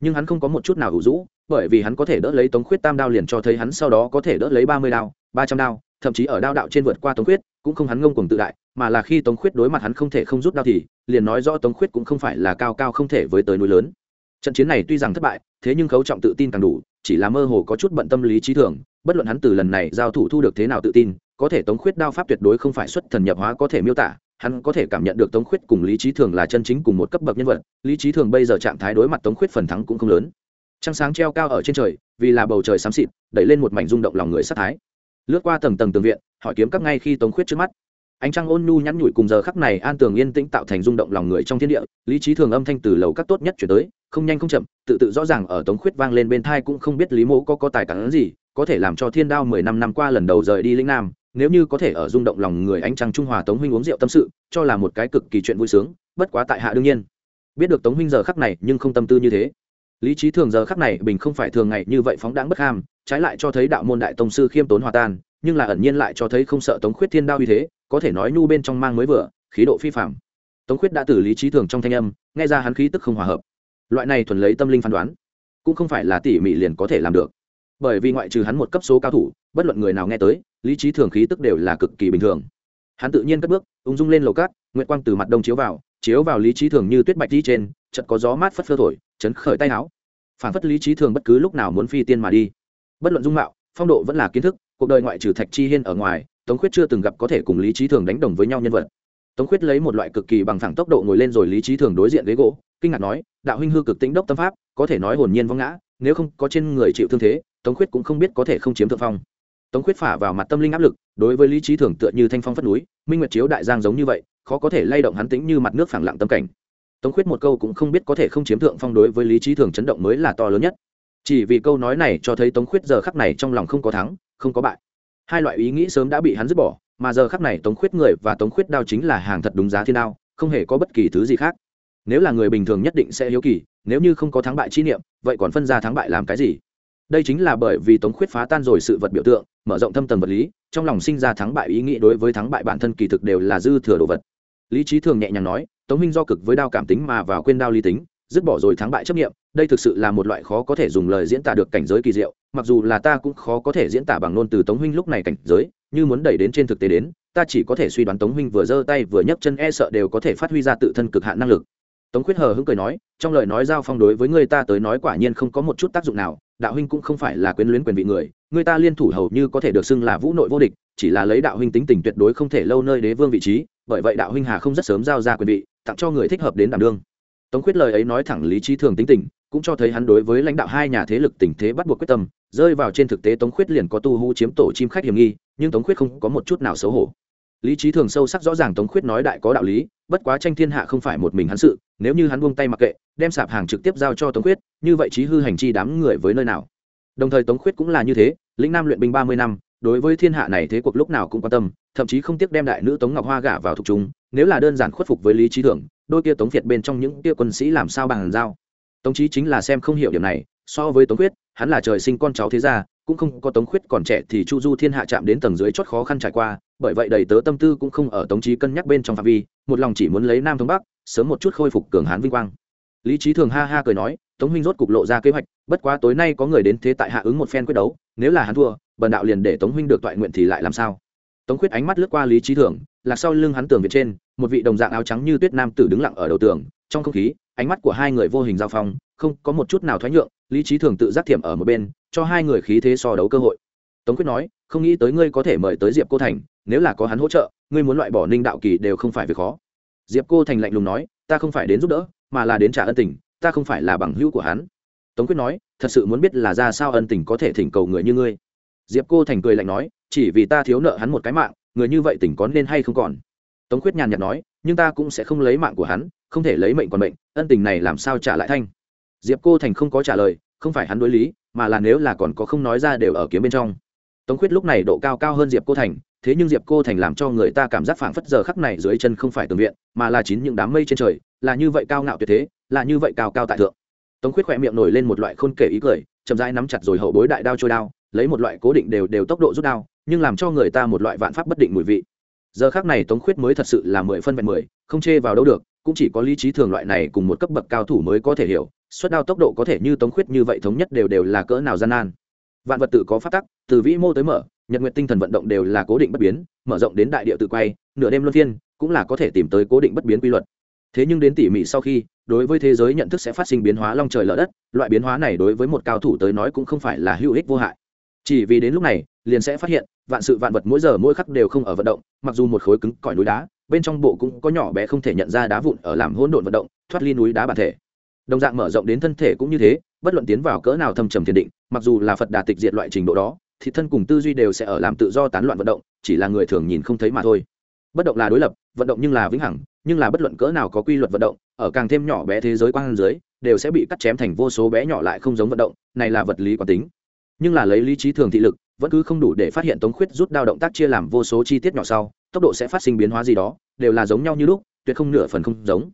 Nhưng hắn không có một chút nào hữu rũ, bởi vì hắn có thể đỡ lấy tống khuyết tam đao liền cho thấy hắn sau đó có thể đỡ lấy ba mươi đao, ba trăm đao, thậm chí ở đao đạo trên vượt qua tống khuyết, cũng không hắn ngông cuồng tự đại, mà là khi tống khuyết đối mặt hắn không thể không rút đao thì, liền nói rõ tống khuyết cũng không phải là cao cao không thể với tới núi lớn. Trận chiến này tuy rằng thất bại, thế nhưng khấu trọng tự tin càng đủ, chỉ là mơ hồ có chút bận tâm lý trí thường, bất luận hắn từ lần này giao thủ thu được thế nào tự tin có thể tống khuyết đao pháp tuyệt đối không phải xuất thần nhập hóa có thể miêu tả, hắn có thể cảm nhận được tống khuyết cùng lý trí thường là chân chính cùng một cấp bậc nhân vật, lý trí thường bây giờ trạng thái đối mặt tống khuyết phần thắng cũng không lớn. Trăng sáng treo cao ở trên trời, vì là bầu trời xám xịt, đẩy lên một mảnh rung động lòng người sát thái. Lướt qua tầng tầng tường viện, hỏi kiếm các ngay khi tống khuyết trước mắt. Ánh trăng ôn nhu nhắn nhủi cùng giờ khắc này an tường yên tĩnh tạo thành rung động lòng người trong thiên địa, lý trí thường âm thanh từ lầu các tốt nhất chuyển tới, không nhanh không chậm, tự tự rõ ràng ở tống khuyết vang lên bên thai cũng không biết lý mẫu có có tài cản gì, có thể làm cho thiên đao mười năm năm qua lần đầu rời đi lĩnh nam nếu như có thể ở rung động lòng người ánh trăng trung hòa tống huynh uống rượu tâm sự, cho là một cái cực kỳ chuyện vui sướng, bất quá tại hạ đương nhiên. Biết được tống huynh giờ khắc này nhưng không tâm tư như thế. Lý trí thường giờ khắc này bình không phải thường ngày như vậy phóng đáng bất ham, trái lại cho thấy đạo môn đại tông sư khiêm tốn hòa tan, nhưng là ẩn nhiên lại cho thấy không sợ tống khuyết thiên đao uy thế, có thể nói nhu bên trong mang mới vừa, khí độ phi phạm tống khuyết đã từ lý trí thường trong thanh âm, nghe ra hắn khí tức không hòa hợp. Loại này thuần lấy tâm linh phán đoán, cũng không phải là tỉ mỉ liền có thể làm được bởi vì ngoại trừ hắn một cấp số cao thủ, bất luận người nào nghe tới, lý trí thường khí tức đều là cực kỳ bình thường. Hắn tự nhiên cất bước, ung dung lên lầu cát nguyện quang từ mặt đông chiếu vào chiếu vào lý trí thường như tuyết bạch đi trên chật có gió mát phất phơ thổi, chấn khởi tay áo. Phản phất lý trí thường bất cứ lúc nào muốn phi tiên mà đi. Bất luận dung mạo, phong độ vẫn là kiến thức, cuộc đời ngoại trừ thạch chi hiên ở ngoài, tống khuyết chưa từng gặp có thể cùng lý trí thường đánh đồng với nhau nhân vật. Tống khuyết lấy một loại cực kỳ bằng thẳng tốc độ ngồi lên rồi lý trí thường đối diện ghế gỗ, kinh ngạc nói, đạo huynh hư cực tĩnh đốc tâm pháp, có thể nói hồn nhiên vong ngã, nếu không có trên người chịu thương thế tống khuyết cũng không biết có thể không chiếm thượng phong. Tống khuyết phả vào mặt tâm linh áp lực, đối với lý trí thường tựa như thanh phong phất núi, minh nguyệt chiếu đại giang giống như vậy, khó có thể lay động hắn tĩnh như mặt nước phẳng lặng tâm cảnh. Tống khuyết một câu cũng không biết có thể không chiếm thượng phong đối với lý trí thường chấn động mới là to lớn nhất. Chỉ vì câu nói này cho thấy tống khuyết giờ khắc này trong lòng không có thắng, không có bại. Hai loại ý nghĩ sớm đã bị hắn dứt bỏ, mà giờ khắc này tống khuyết người và tống khuyết đao chính là hàng thật đúng giá thiên đao, không hề có bất kỳ thứ gì khác. Nếu là người bình thường nhất định sẽ hiếu kỳ, nếu như không có thắng bại chi niệm, vậy còn phân ra thắng bại làm cái gì? Đây chính là bởi vì tống khuyết phá tan rồi sự vật biểu tượng, mở rộng thâm tầng vật lý, trong lòng sinh ra thắng bại ý nghĩ đối với thắng bại bản thân kỳ thực đều là dư thừa đồ vật. Lý trí thường nhẹ nhàng nói, tống minh do cực với đao cảm tính mà vào quên đao lý tính, dứt bỏ rồi thắng bại chấp nghiệm đây thực sự là một loại khó có thể dùng lời diễn tả được cảnh giới kỳ diệu, mặc dù là ta cũng khó có thể diễn tả bằng ngôn từ tống huynh lúc này cảnh giới, như muốn đẩy đến trên thực tế đến, ta chỉ có thể suy đoán tống huynh vừa giơ tay vừa nhấc chân e sợ đều có thể phát huy ra tự thân cực hạn năng lực. Tống khuyết hờ hững cười nói, trong lời nói giao phong đối với người ta tới nói quả nhiên không có một chút tác dụng nào đạo huynh cũng không phải là quyến luyến quyền vị người người ta liên thủ hầu như có thể được xưng là vũ nội vô địch, chỉ là lấy đạo huynh tính tình tuyệt đối không thể lâu nơi đế vương vị trí, bởi vậy đạo huynh hà không rất sớm giao ra quyền vị, tặng cho người thích hợp đến đảm đương. Tống khuyết lời ấy nói thẳng lý trí thường tính tình, cũng cho thấy hắn đối với lãnh đạo hai nhà thế lực tình thế bắt buộc quyết tâm, rơi vào trên thực tế tống khuyết liền có tu hú chiếm tổ chim khách hiểm nghi, nhưng tống khuyết không có một chút nào xấu hổ lý trí thường sâu sắc rõ ràng tống khuyết nói đại có đạo lý, bất quá tranh thiên hạ không phải một mình hắn sự, nếu như hắn buông tay mặc kệ, đem sạp hàng trực tiếp giao cho tống khuyết, như vậy trí hư hành chi đám người với nơi nào? Đồng thời tống khuyết cũng là như thế, lĩnh nam luyện binh ba mươi năm, đối với thiên hạ này thế cuộc lúc nào cũng quan tâm, thậm chí không tiếc đem đại nữ tống ngọc hoa gả vào thuộc chúng, nếu là đơn giản khuất phục với lý trí thường, đôi kia tống việt bên trong những kia quân sĩ làm sao bằng giao? Tống trí chính là xem không hiểu điểm này, so với tống khuyết, hắn là trời sinh con cháu thế gia cũng không có tống khuyết còn trẻ thì chu du thiên hạ chạm đến tầng dưới chót khó khăn trải qua, bởi vậy đầy tớ tâm tư cũng không ở tống trí cân nhắc bên trong phạm vi, một lòng chỉ muốn lấy nam thống bắc, sớm một chút khôi phục cường hán vinh quang. Lý trí thường ha ha cười nói, tống huynh rốt cục lộ ra kế hoạch, bất quá tối nay có người đến thế tại hạ ứng một phen quyết đấu, nếu là hắn thua, bần đạo liền để tống huynh được toại nguyện thì lại làm sao? Tống khuyết ánh mắt lướt qua lý trí thường, lạc sau lưng hắn tường việt trên, một vị đồng dạng áo trắng như tuyết nam tử đứng lặng ở đầu tường, trong không khí, ánh mắt của hai người vô hình giao phong không có một chút nào thoái nhượng, lý trí thường tự giác thiểm ở một bên, cho hai người khí thế so đấu cơ hội. Tống quyết nói, không nghĩ tới ngươi có thể mời tới diệp cô thành, nếu là có hắn hỗ trợ, ngươi muốn loại bỏ ninh đạo kỳ đều không phải việc khó. Diệp cô thành lạnh lùng nói, ta không phải đến giúp đỡ, mà là đến trả ân tình, ta không phải là bằng hữu của hắn. Tống quyết nói, thật sự muốn biết là ra sao ân tình có thể thỉnh cầu người như ngươi. Diệp cô thành cười lạnh nói, chỉ vì ta thiếu nợ hắn một cái mạng, người như vậy tỉnh có nên hay không còn? Tống quyết nhàn nhạt nói, nhưng ta cũng sẽ không lấy mạng của hắn, không thể lấy mệnh còn mệnh, ân tình này làm sao trả lại thanh? Diệp cô thành không có trả lời, không phải hắn đối lý, mà là nếu là còn có không nói ra đều ở kiếm bên trong. Tống khuyết lúc này độ cao cao hơn diệp cô thành, thế nhưng diệp cô thành làm cho người ta cảm giác phảng phất giờ khắc này dưới chân không phải tường viện, mà là chín những đám mây trên trời, là như vậy cao ngạo tuyệt thế, là như vậy cao cao tại thượng. Tống khuyết khỏe miệng nổi lên một loại khôn kể ý cười, chậm rãi nắm chặt rồi hậu bối đại đao trôi đao, lấy một loại cố định đều đều tốc độ rút đao, nhưng làm cho người ta một loại vạn pháp bất định mùi vị. Giờ khác này tống khuyết mới thật sự là mười phân vẹn mười, không chê vào đâu được, cũng chỉ có lý trí thường loại này cùng một cấp bậc cao thủ mới có thể hiểu suất đao tốc độ có thể như tống khuyết như vậy thống nhất đều đều là cỡ nào gian nan. Vạn vật tự có phát tắc, từ vĩ mô tới mở, nhật nguyện tinh thần vận động đều là cố định bất biến, mở rộng đến đại địa tự quay, nửa đêm luân phiên, cũng là có thể tìm tới cố định bất biến quy luật. Thế nhưng đến tỉ mỉ sau khi, đối với thế giới nhận thức sẽ phát sinh biến hóa long trời lở đất, loại biến hóa này đối với một cao thủ tới nói cũng không phải là hữu ích vô hại. Chỉ vì đến lúc này, liền sẽ phát hiện, vạn sự vạn vật mỗi giờ mỗi khắc đều không ở vận động, mặc dù một khối cứng cỏi núi đá, bên trong bộ cũng có nhỏ bé không thể nhận ra đá vụn ở làm hỗn độn vận động, thoát ly núi đá bản thể đồng dạng mở rộng đến thân thể cũng như thế, bất luận tiến vào cỡ nào thâm trầm thiền định, mặc dù là phật đà tịch diệt loại trình độ đó, thì thân cùng tư duy đều sẽ ở làm tự do tán loạn vận động, chỉ là người thường nhìn không thấy mà thôi. Bất động là đối lập, vận động nhưng là vĩnh hằng, nhưng là bất luận cỡ nào có quy luật vận động, ở càng thêm nhỏ bé thế giới quang dưới, đều sẽ bị cắt chém thành vô số bé nhỏ lại không giống vận động, này là vật lý quán tính. Nhưng là lấy lý trí thường thị lực, vẫn cứ không đủ để phát hiện tống khuyết rút đao động tác chia làm vô số chi tiết nhỏ sau, tốc độ sẽ phát sinh biến hóa gì đó, đều là giống nhau như lúc, tuyệt không nửa phần không giống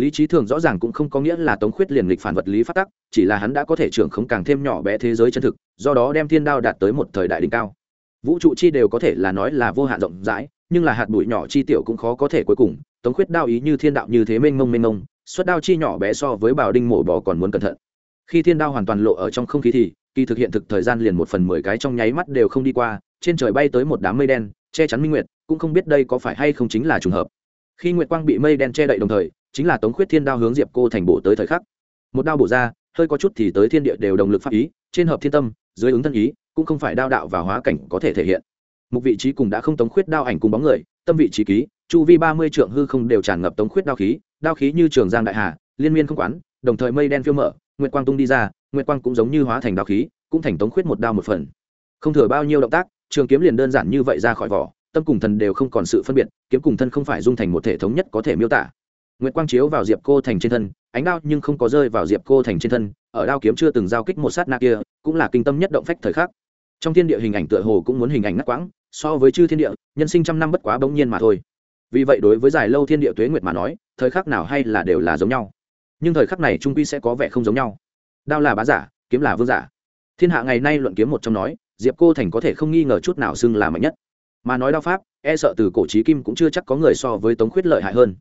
lý trí thường rõ ràng cũng không có nghĩa là tống khuyết liền lịch phản vật lý phát tắc, chỉ là hắn đã có thể trưởng không càng thêm nhỏ bé thế giới chân thực, do đó đem thiên đao đạt tới một thời đại đỉnh cao. Vũ trụ chi đều có thể là nói là vô hạn rộng rãi, nhưng là hạt bụi nhỏ chi tiểu cũng khó có thể cuối cùng, tống khuyết đao ý như thiên đạo như thế mênh mông mênh mông xuất đao chi nhỏ bé so với bảo đinh mổ bò còn muốn cẩn thận. Khi thiên đao hoàn toàn lộ ở trong không khí thì, kỳ thực hiện thực thời gian liền một phần mười cái trong nháy mắt đều không đi qua, trên trời bay tới một đám mây đen, che chắn minh nguyệt, cũng không biết đây có phải hay không chính là trùng hợp. Khi nguyệt quang bị mây đen che đậy đồng thời chính là tống khuyết thiên đao hướng diệp cô thành bổ tới thời khắc. Một đao bổ ra, hơi có chút thì tới thiên địa đều đồng lực pháp ý, trên hợp thiên tâm, dưới ứng thân ý, cũng không phải đao đạo và hóa cảnh có thể thể hiện. Mục vị trí cùng đã không tống khuyết đao ảnh cùng bóng người, tâm vị trí ký, chu vi ba mươi trượng hư không đều tràn ngập tống khuyết đao khí đao khí như trường giang đại hà, liên miên không quán, đồng thời mây đen phiêu mở, nguyệt quang tung đi ra, nguyệt quang cũng giống như hóa thành đao khí, cũng thành tống khuyết một đao một phần. Không thừa bao nhiêu động tác, trường kiếm liền đơn giản như vậy ra khỏi vỏ, tâm cùng thần đều không còn sự phân biệt, kiếm cùng thân không phải dung thành một thể thống nhất có thể miêu tả nguyệt quang chiếu vào diệp cô thành trên thân, ánh đao nhưng không có rơi vào diệp cô thành trên thân, ở đao kiếm chưa từng giao kích một sát na kia, cũng là kinh tâm nhất động phách thời khắc. Trong thiên địa hình ảnh tựa hồ cũng muốn hình ảnh ngắt quãng, so với chư thiên địa, nhân sinh trăm năm bất quá bỗng nhiên mà thôi. Vì vậy đối với dài lâu thiên địa tuế nguyệt mà nói, thời khắc nào hay là đều là giống nhau. Nhưng thời khắc này trung quy sẽ có vẻ không giống nhau. Đao là bá giả, kiếm là vương giả. Thiên hạ ngày nay luận kiếm một trong nói, diệp cô thành có thể không nghi ngờ chút nào xưng là mạnh nhất. Mà nói đao pháp e sợ từ cổ trí kim cũng chưa chắc có người so với tống khuyết lợi hại hơn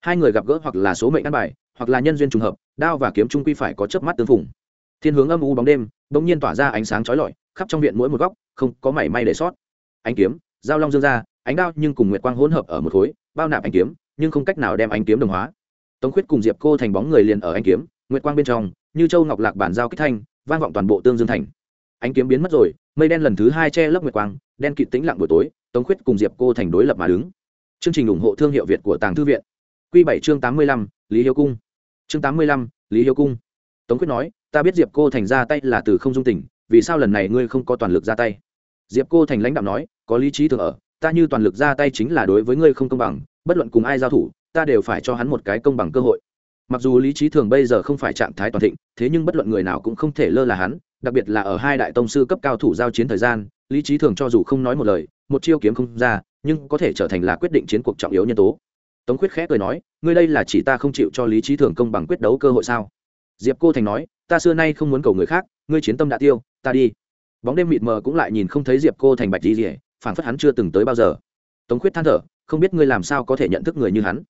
hai người gặp gỡ hoặc là số mệnh ăn bài, hoặc là nhân duyên trùng hợp, đao và kiếm trung quy phải có chớp mắt tương phùng. Thiên hướng âm u bóng đêm, bỗng nhiên tỏa ra ánh sáng chói lọi, khắp trong viện mỗi một góc, không có mảy may để sót. Ánh kiếm dao long dương ra, ánh đao nhưng cùng nguyệt quang hỗn hợp ở một khối, bao nạp ánh kiếm, nhưng không cách nào đem ánh kiếm đồng hóa. Tống khuyết cùng diệp cô thành bóng người liền ở ánh kiếm, nguyệt quang bên trong, như châu ngọc lạc bản giao kích thanh, vang vọng toàn bộ tương dương thành. Ánh kiếm biến mất rồi, mây đen lần thứ hai che lấp nguyệt quang, đen kịt tĩnh lặng buổi tối, tống khuyết cùng diệp cô thành đối lập mà đứng. Chương trình ủng hộ thương hiệu việt của tàng thư viện. Quy bảy chương tám mươi lăm, lý hiếu cung. Chương tám mươi lăm, lý hiếu cung. Tống quyết nói, ta biết diệp cô thành ra tay là từ không dung tình, vì sao lần này ngươi không có toàn lực ra tay? Diệp cô thành lãnh đạo nói, có lý trí thường ở, ta như toàn lực ra tay chính là đối với ngươi không công bằng, bất luận cùng ai giao thủ, ta đều phải cho hắn một cái công bằng cơ hội. Mặc dù lý trí thường bây giờ không phải trạng thái toàn thịnh, thế nhưng bất luận người nào cũng không thể lơ là hắn, đặc biệt là ở hai đại tông sư cấp cao thủ giao chiến thời gian, lý trí thường cho dù không nói một lời, một chiêu kiếm không ra, nhưng có thể trở thành là quyết định chiến cuộc trọng yếu nhân tố tống quyết khẽ cười nói, ngươi đây là chỉ ta không chịu cho lý trí thường công bằng quyết đấu cơ hội sao? Diệp cô thành nói, ta xưa nay không muốn cầu người khác, ngươi chiến tâm đã tiêu, ta đi. Bóng đêm mịt mờ cũng lại nhìn không thấy diệp cô thành bạch gì gì, phảng phất hắn chưa từng tới bao giờ. Tống khuyết than thở, không biết ngươi làm sao có thể nhận thức người như hắn?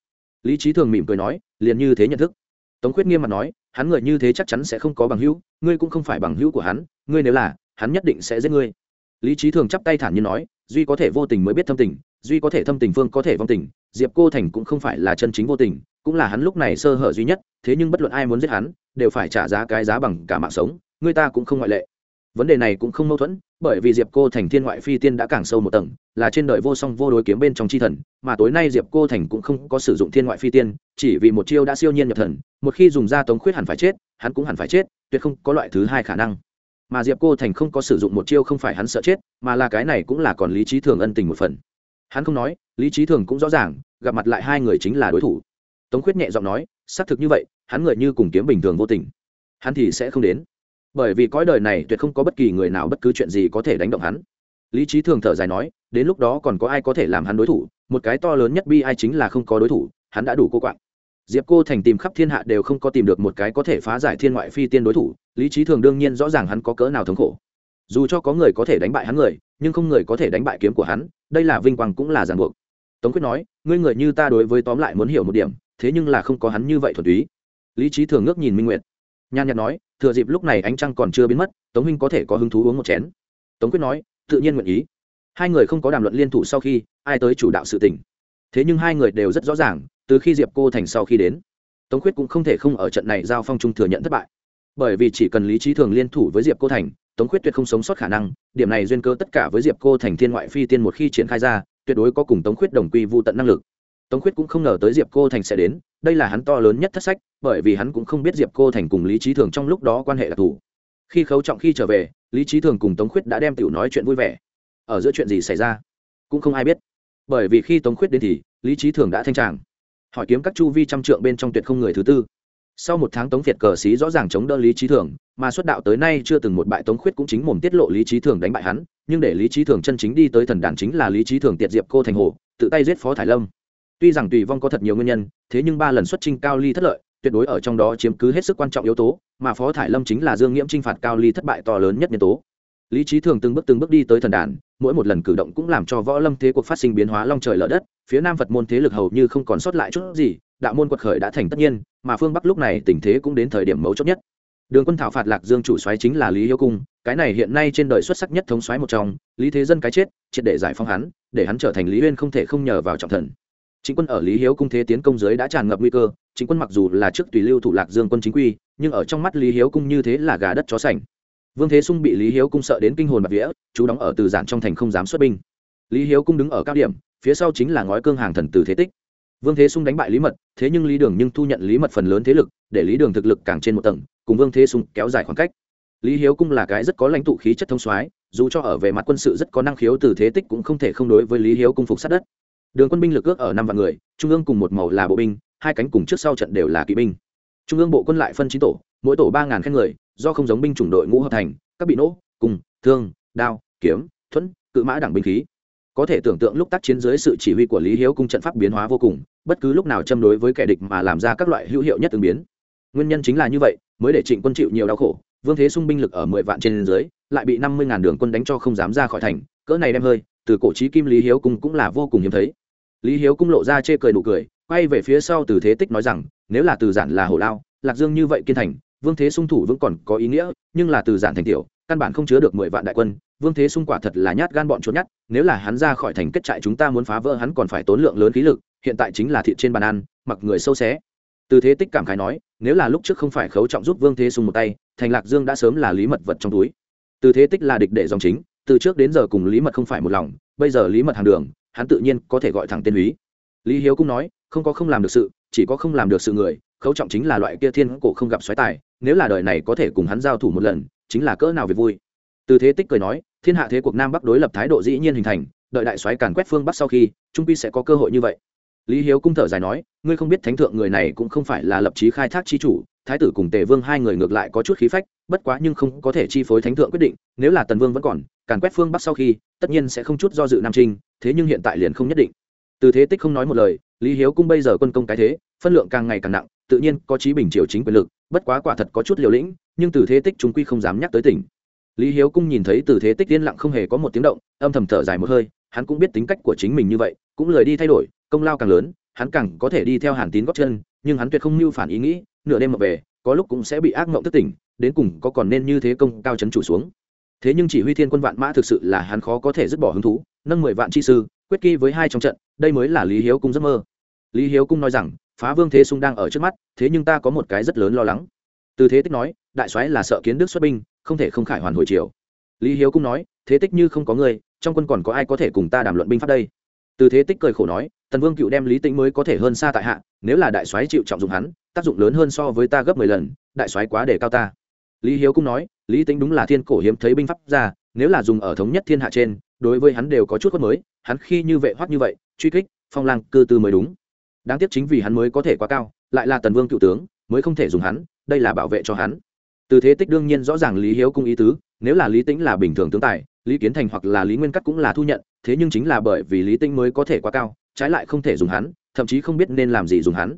Lý trí thường mỉm cười nói, liền như thế nhận thức. Tống khuyết nghiêm mặt nói, hắn người như thế chắc chắn sẽ không có bằng hữu, ngươi cũng không phải bằng hữu của hắn, ngươi nếu là, hắn nhất định sẽ giết ngươi. Lý trí thường chắp tay thản nhiên nói, duy có thể vô tình mới biết thâm tình duy có thể thâm tình phương có thể vong tình, diệp cô thành cũng không phải là chân chính vô tình, cũng là hắn lúc này sơ hở duy nhất, thế nhưng bất luận ai muốn giết hắn, đều phải trả giá cái giá bằng cả mạng sống, người ta cũng không ngoại lệ. Vấn đề này cũng không mâu thuẫn, bởi vì diệp cô thành thiên ngoại phi tiên đã càng sâu một tầng, là trên đời vô song vô đối kiếm bên trong c h i thần, mà tối nay diệp cô thành cũng không có sử dụng thiên ngoại phi tiên, chỉ vì một chiêu đã siêu nhiên nhập thần, một khi dùng ra tống khuyết hẳn phải chết, hắn cũng hẳn phải chết, tuyệt không có loại thứ hai khả năng. Mà diệp cô thành không có sử dụng một chiêu không phải hắn sợ chết, mà là cái này cũng là còn lý trí thường ân tình một phần hắn không nói, lý trí thường cũng rõ ràng, gặp mặt lại hai người chính là đối thủ. Tống khuyết nhẹ giọng nói, xác thực như vậy, hắn người như cùng kiếm bình thường vô tình. Hắn thì sẽ không đến. Bởi vì cõi đời này tuyệt không có bất kỳ người nào bất cứ chuyện gì có thể đánh động hắn. Lý trí thường thở dài nói, đến lúc đó còn có ai có thể làm hắn đối thủ? Một cái to lớn nhất bi ai chính là không có đối thủ, hắn đã đủ cô quạng. Diệp cô thành tìm khắp thiên hạ đều không có tìm được một cái có thể phá giải thiên ngoại phi tiên đối thủ, lý trí thường đương nhiên rõ ràng hắn có cỡ nào thống khổ. Dù cho có người có thể đánh bại hắn người nhưng không người có thể đánh bại kiếm của hắn, đây là vinh quang cũng là ràng buộc. Tống quyết nói, ngươi người như ta đối với tóm lại muốn hiểu một điểm, thế nhưng là không có hắn như vậy thuần túy. Lý trí thường ngước nhìn minh nguyệt. Nhan nhạt nói, thừa dịp lúc này ánh trăng còn chưa biến mất, tống huynh có thể có hứng thú uống một chén. Tống quyết nói, tự nhiên nguyện ý. Hai người không có đàm luận liên thủ sau khi, ai tới chủ đạo sự tình. Thế nhưng hai người đều rất rõ ràng, từ khi diệp cô thành sau khi đến, tống quyết cũng không thể không ở trận này giao phong trung thừa nhận thất bại bởi vì chỉ cần lý trí thường liên thủ với diệp cô thành, tống khuyết tuyệt không sống sót khả năng, điểm này duyên cơ tất cả với diệp cô thành thiên ngoại phi tiên một khi triển khai ra, tuyệt đối có cùng tống khuyết đồng quy vô tận năng lực. Tống khuyết cũng không ngờ tới diệp cô thành sẽ đến, đây là hắn to lớn nhất thất sách, bởi vì hắn cũng không biết diệp cô thành cùng lý trí thường trong lúc đó quan hệ đặc thù. Khi khấu trọng khi trở về, lý trí thường cùng tống khuyết đã đem tiểu nói chuyện vui vẻ. Ở giữa chuyện gì xảy ra, cũng không ai biết. Bởi vì khi tống khuyết đến thì, lý trí thường đã thanh tràng. Hỏi kiếm các chu vi trăm trượng bên trong tuyệt không người thứ tư sau một tháng tống việt cờ xí rõ ràng chống đỡ lý trí thường, mà xuất đạo tới nay chưa từng một bại tống khuyết cũng chính mồm tiết lộ lý trí thường đánh bại hắn, nhưng để lý trí thường chân chính đi tới thần đàn chính là lý trí thường tiệt diệp cô thành hồ, tự tay giết phó thải lâm. Tuy rằng tùy vong có thật nhiều nguyên nhân, thế nhưng ba lần xuất trình cao ly thất lợi, tuyệt đối ở trong đó chiếm cứ hết sức quan trọng yếu tố, mà phó thải lâm chính là dương nghiễm t r i n h phạt cao ly thất bại to lớn nhất nhân tố. Lý trí thường từng bước từng bước đi tới thần đàn, mỗi một lần cử động cũng làm cho võ lâm thế cuộc phát sinh biến hóa long trời lở đất, phía nam phật môn thế lực hầu như không còn sót lại chút gì đạo môn quật khởi đã thành tất nhiên, mà phương bắc lúc này tình thế cũng đến thời điểm mấu chốt nhất. Đường quân thảo phạt lạc dương chủ xoáy chính là lý hiếu cung, cái này hiện nay trên đời xuất sắc nhất thống xoáy một trong, lý thế dân cái chết, triệt để giải phóng hắn, để hắn trở thành lý uyên không thể không nhờ vào trọng thần. Chính quân ở lý hiếu cung thế tiến công giới đã tràn ngập nguy cơ, chính quân mặc dù là trước tùy lưu thủ lạc dương quân chính quy, nhưng ở trong mắt lý hiếu cung như thế là gà đất chó sành. Vương thế sung bị lý hiếu cung sợ đến kinh hồn bạc vía, chú đóng ở từ giản trong thành không dám xuất binh. Lý hiếu cung đứng ở cao điểm, phía sau chính là ngói cương hàng thần từ thế tích vương thế sung đánh bại lý mật, thế nhưng lý đường nhưng thu nhận lý mật phần lớn thế lực, để lý đường thực lực càng trên một tầng, cùng vương thế sung kéo dài khoảng cách. Lý hiếu cung là cái rất có lãnh tụ khí chất thông soái, dù cho ở về mặt quân sự rất có năng khiếu từ thế tích cũng không thể không đối với lý hiếu cung phục sát đất. Đường quân binh lực ước ở năm vạn người, trung ương cùng một màu là bộ binh, hai cánh cùng trước sau trận đều là kỵ binh. Trung ương bộ quân lại phân chín tổ, mỗi tổ ba ngàn khen người, do không giống binh chủng đội ngũ hợp thành, các bị nỗ cùng thương, đao, kiếm, thuẫn, cự mã đẳng binh khí có thể tưởng tượng lúc tác chiến dưới sự chỉ huy của lý hiếu cung trận pháp biến hóa vô cùng, bất cứ lúc nào châm đối với kẻ địch mà làm ra các loại hữu hiệu nhất ứng biến. Nguyên nhân chính là như vậy, mới để trịnh quân chịu nhiều đau khổ, vương thế sung binh lực ở mười vạn trên dưới, lại bị năm mươi ngàn đường quân đánh cho không dám ra khỏi thành, cỡ này đem hơi, từ cổ trí kim lý hiếu cung cũng là vô cùng hiếm thấy. Lý hiếu cung lộ ra chê cười nụ cười, quay về phía sau từ thế tích nói rằng, nếu là từ giản là hổ lao, lạc dương như vậy kiên thành, vương thế sung thủ vẫn còn có ý nghĩa, nhưng là từ giản thành tiểu, căn bản không chứa được mười vạn đại quân vương thế sung quả thật là nhát gan bọn trốn nhát nếu là hắn ra khỏi thành kết trại chúng ta muốn phá vỡ hắn còn phải tốn lượng lớn khí lực, hiện tại chính là thịt trên bàn ăn, mặc người sâu xé. Từ thế tích cảm khái nói, nếu là lúc trước không phải khấu trọng giúp vương thế sung một tay, thành lạc dương đã sớm là lý mật vật trong túi. Từ thế tích là địch để dòng chính, từ trước đến giờ cùng lý mật không phải một lòng, bây giờ lý mật hàng đường, hắn tự nhiên có thể gọi thẳng tên lý lý hiếu cũng nói, không có không làm được sự, chỉ có không làm được sự người, khấu trọng chính là loại kia thiên cổ không gặp xoáy tài, nếu là đời này có thể cùng hắn giao thủ một lần, chính là cỡ nào về vui. Từ thế tích cười nói thiên hạ thế cuộc nam bắc đối lập thái độ dĩ nhiên hình thành, đợi đại soái càn quét phương bắc sau khi, trung pi sẽ có cơ hội như vậy. Lý hiếu cung thở dài nói, ngươi không biết thánh thượng người này cũng không phải là lập chí khai thác chi chủ, thái tử cùng tề vương hai người ngược lại có chút khí phách, bất quá nhưng không có thể chi phối thánh thượng quyết định, nếu là tần vương vẫn còn, càn quét phương bắc sau khi, tất nhiên sẽ không chút do dự nam trinh thế nhưng hiện tại liền không nhất định. Từ thế tích không nói một lời, lý hiếu cung bây giờ quân công cái thế, phân lượng càng ngày càng nặng, tự nhiên có chí bình triều chính quyền lực, bất quá quả thật có chút liều lĩnh, nhưng từ thế tích chúng quy không dám nhắc tới tỉnh lý hiếu cung nhìn thấy từ thế tích yên lặng không hề có một tiếng động, âm thầm thở dài một hơi, hắn cũng biết tính cách của chính mình như vậy, cũng lời đi thay đổi, công lao càng lớn, hắn càng có thể đi theo hàn tín góp chân, nhưng hắn tuyệt không mưu phản ý nghĩ, nửa đêm mà về, có lúc cũng sẽ bị ác mộng thức tỉnh, đến cùng có còn nên như thế công cao chấn chủ xuống. Thế nhưng chỉ huy thiên quân vạn mã thực sự là hắn khó có thể dứt bỏ hứng thú, nâng mười vạn chi sư, quyết kỳ với hai trong trận, đây mới là lý hiếu cung giấc mơ. Lý hiếu cung nói rằng, phá vương thế sung đang ở trước mắt, thế nhưng ta có một cái rất lớn lo lắng. Từ thế tích nói, đại soái là sợ kiến đức xuất binh không thể không khải hoàn hồi chiều lý hiếu cũng nói, thế tích như không có người trong quân còn có ai có thể cùng ta đàm luận binh pháp đây? Từ thế tích cười khổ nói, tần vương cựu đem lý tĩnh mới có thể hơn xa tại hạ, nếu là đại soái chịu trọng dụng hắn, tác dụng lớn hơn so với ta gấp mười lần, đại soái quá để cao ta. Lý hiếu cũng nói, lý tĩnh đúng là thiên cổ hiếm thấy binh pháp ra nếu là dùng ở thống nhất thiên hạ trên, đối với hắn đều có chút khuất mới, hắn khi như vệ hoắc như vậy, truy kích, phong lang, cư tư mới đúng. Đáng tiếc chính vì hắn mới có thể quá cao, lại là tần vương cựu tướng, mới không thể dùng hắn, đây là bảo vệ cho hắn từ thế tích đương nhiên rõ ràng lý hiếu cung ý tứ, nếu là lý tĩnh là bình thường tướng tài, lý kiến thành hoặc là lý nguyên cắt cũng là thu nhận, thế nhưng chính là bởi vì lý tĩnh mới có thể quá cao, trái lại không thể dùng hắn, thậm chí không biết nên làm gì dùng hắn.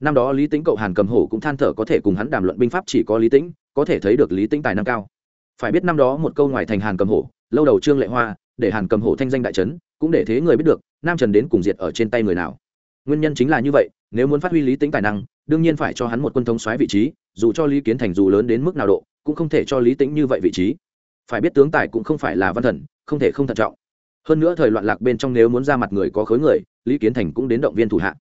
Năm đó lý tĩnh cậu hàn cầm hổ cũng than thở có thể cùng hắn đàm luận binh pháp chỉ có lý tĩnh, có thể thấy được lý tĩnh tài năng cao. Phải biết năm đó một câu ngoài thành hàn cầm hổ, lâu đầu trương lệ hoa, để hàn cầm hổ thanh danh đại trấn, cũng để thế người biết được, nam trần đến cùng diệt ở trên tay người nào. Nguyên nhân chính là như vậy, nếu muốn phát huy lý tĩnh tài năng, đương nhiên phải cho hắn một quân thống xoáy vị trí dù cho lý kiến thành dù lớn đến mức nào độ, cũng không thể cho lý tĩnh như vậy vị trí. Phải biết tướng tài cũng không phải là văn thần, không thể không thận trọng. Hơn nữa thời loạn lạc bên trong nếu muốn ra mặt người có khối người, lý kiến thành cũng đến động viên thủ hạ.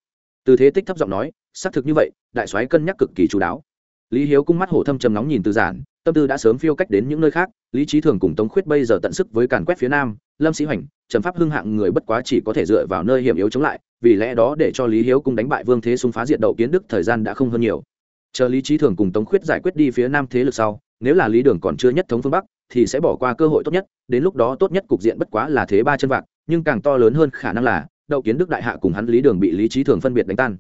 Từ thế tích thấp giọng nói, xác thực như vậy, đại soái cân nhắc cực kỳ chú đáo. Lý hiếu cung mắt hổ thâm trầm nóng nhìn từ giản, tâm tư đã sớm phiêu cách đến những nơi khác, lý trí thường cùng tống khuyết bây giờ tận sức với càn quét phía nam, lâm sĩ hoành, trầm pháp hưng hạng người bất quá chỉ có thể dựa vào nơi hiểm yếu chống lại, vì lẽ đó để cho lý hiếu cung đánh bại vương thế xung phá diện đậu kiến đức thời gian đã không hơn nhiều chờ lý trí thường cùng tống khuyết giải quyết đi phía nam thế lực sau, nếu là lý đường còn chưa nhất thống phương bắc, thì sẽ bỏ qua cơ hội tốt nhất, đến lúc đó tốt nhất cục diện bất quá là thế ba chân vạc, nhưng càng to lớn hơn khả năng là, đậu kiến đức đại hạ cùng hắn lý đường bị lý trí thường phân biệt đánh tan.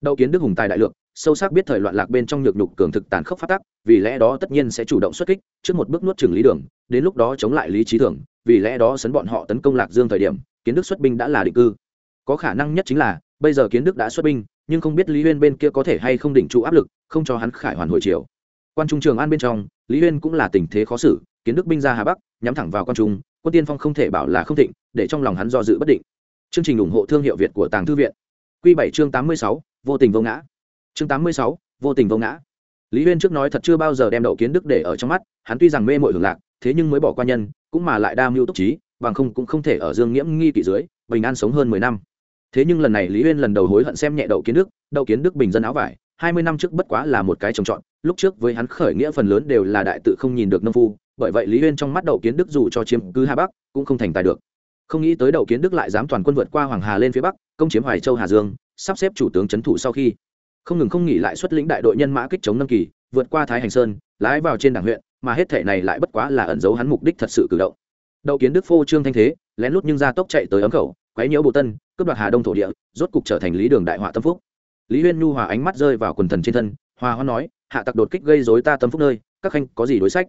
Đậu kiến đức hùng tài đại lượng, sâu sắc biết thời loạn lạc bên trong nhược nhục cường thực tàn khốc phát tác vì lẽ đó tất nhiên sẽ chủ động xuất kích, trước một bước nuốt trừng lý đường, đến lúc đó chống lại lý trí thường, vì lẽ đó sấn bọn họ tấn công lạc dương thời điểm, kiến đức xuất binh đã là định cư. Có khả năng nhất chính là, bây giờ kiến đức đã xuất binh nhưng không biết lý huyên bên kia có thể hay không đỉnh trụ áp lực, không cho hắn khải hoàn hồi chiều. Quan trung trường an bên trong, lý huyên cũng là tình thế khó xử, kiến đức binh ra hà bắc, nhắm thẳng vào quan trung, quân tiên phong không thể bảo là không thịnh, để trong lòng hắn do dự bất định. Chương trình ủng hộ thương hiệu việt của tàng thư viện. Q bảy chương tám mươi sáu, vô tình vô ngã. Chương tám mươi sáu, vô tình vô ngã. Lý huyên trước nói thật chưa bao giờ đem đậu kiến đức để ở trong mắt, hắn tuy rằng mê mội hưởng lạc, thế nhưng mới bỏ qua nhân, cũng mà lại đa mưu túc trí, bằng không cũng không thể ở dương nghiễm nghi kỵ dưới, bình an sống hơn mười năm thế nhưng lần này lý Uyên lần đầu hối hận xem nhẹ đậu kiến đức, đậu kiến đức bình dân áo vải, hai mươi năm trước bất quá là một cái trồng trọt, lúc trước với hắn khởi nghĩa phần lớn đều là đại tự không nhìn được nông phu, bởi vậy lý Uyên trong mắt đậu kiến đức dù cho chiếm cứ hà bắc, cũng không thành tài được. Không nghĩ tới đậu kiến đức lại dám toàn quân vượt qua hoàng hà lên phía bắc, công chiếm hoài châu hà dương, sắp xếp chủ tướng trấn thủ sau khi. Không ngừng không nghỉ lại xuất lĩnh đại đội nhân mã kích chống năm kỳ, vượt qua thái hành sơn, lái vào trên đảng huyện, mà hết thể này lại bất quá là ẩn giấu hắn mục đích thật sự cử động. Đậu kiến đức phô trương thanh thế, lén lút nhưng ra tốc chạy tới ấm khẩu quấy nhiễu bộ tân, cướp đoạt hà đông thổ địa, rốt cục trở thành lý đường đại họa tâm phúc. Lý huyên nhu hòa ánh mắt rơi vào quần thần trên thân, hòa hoa nói, hạ tặc đột kích gây dối ta tâm phúc nơi, các khanh có gì đối sách?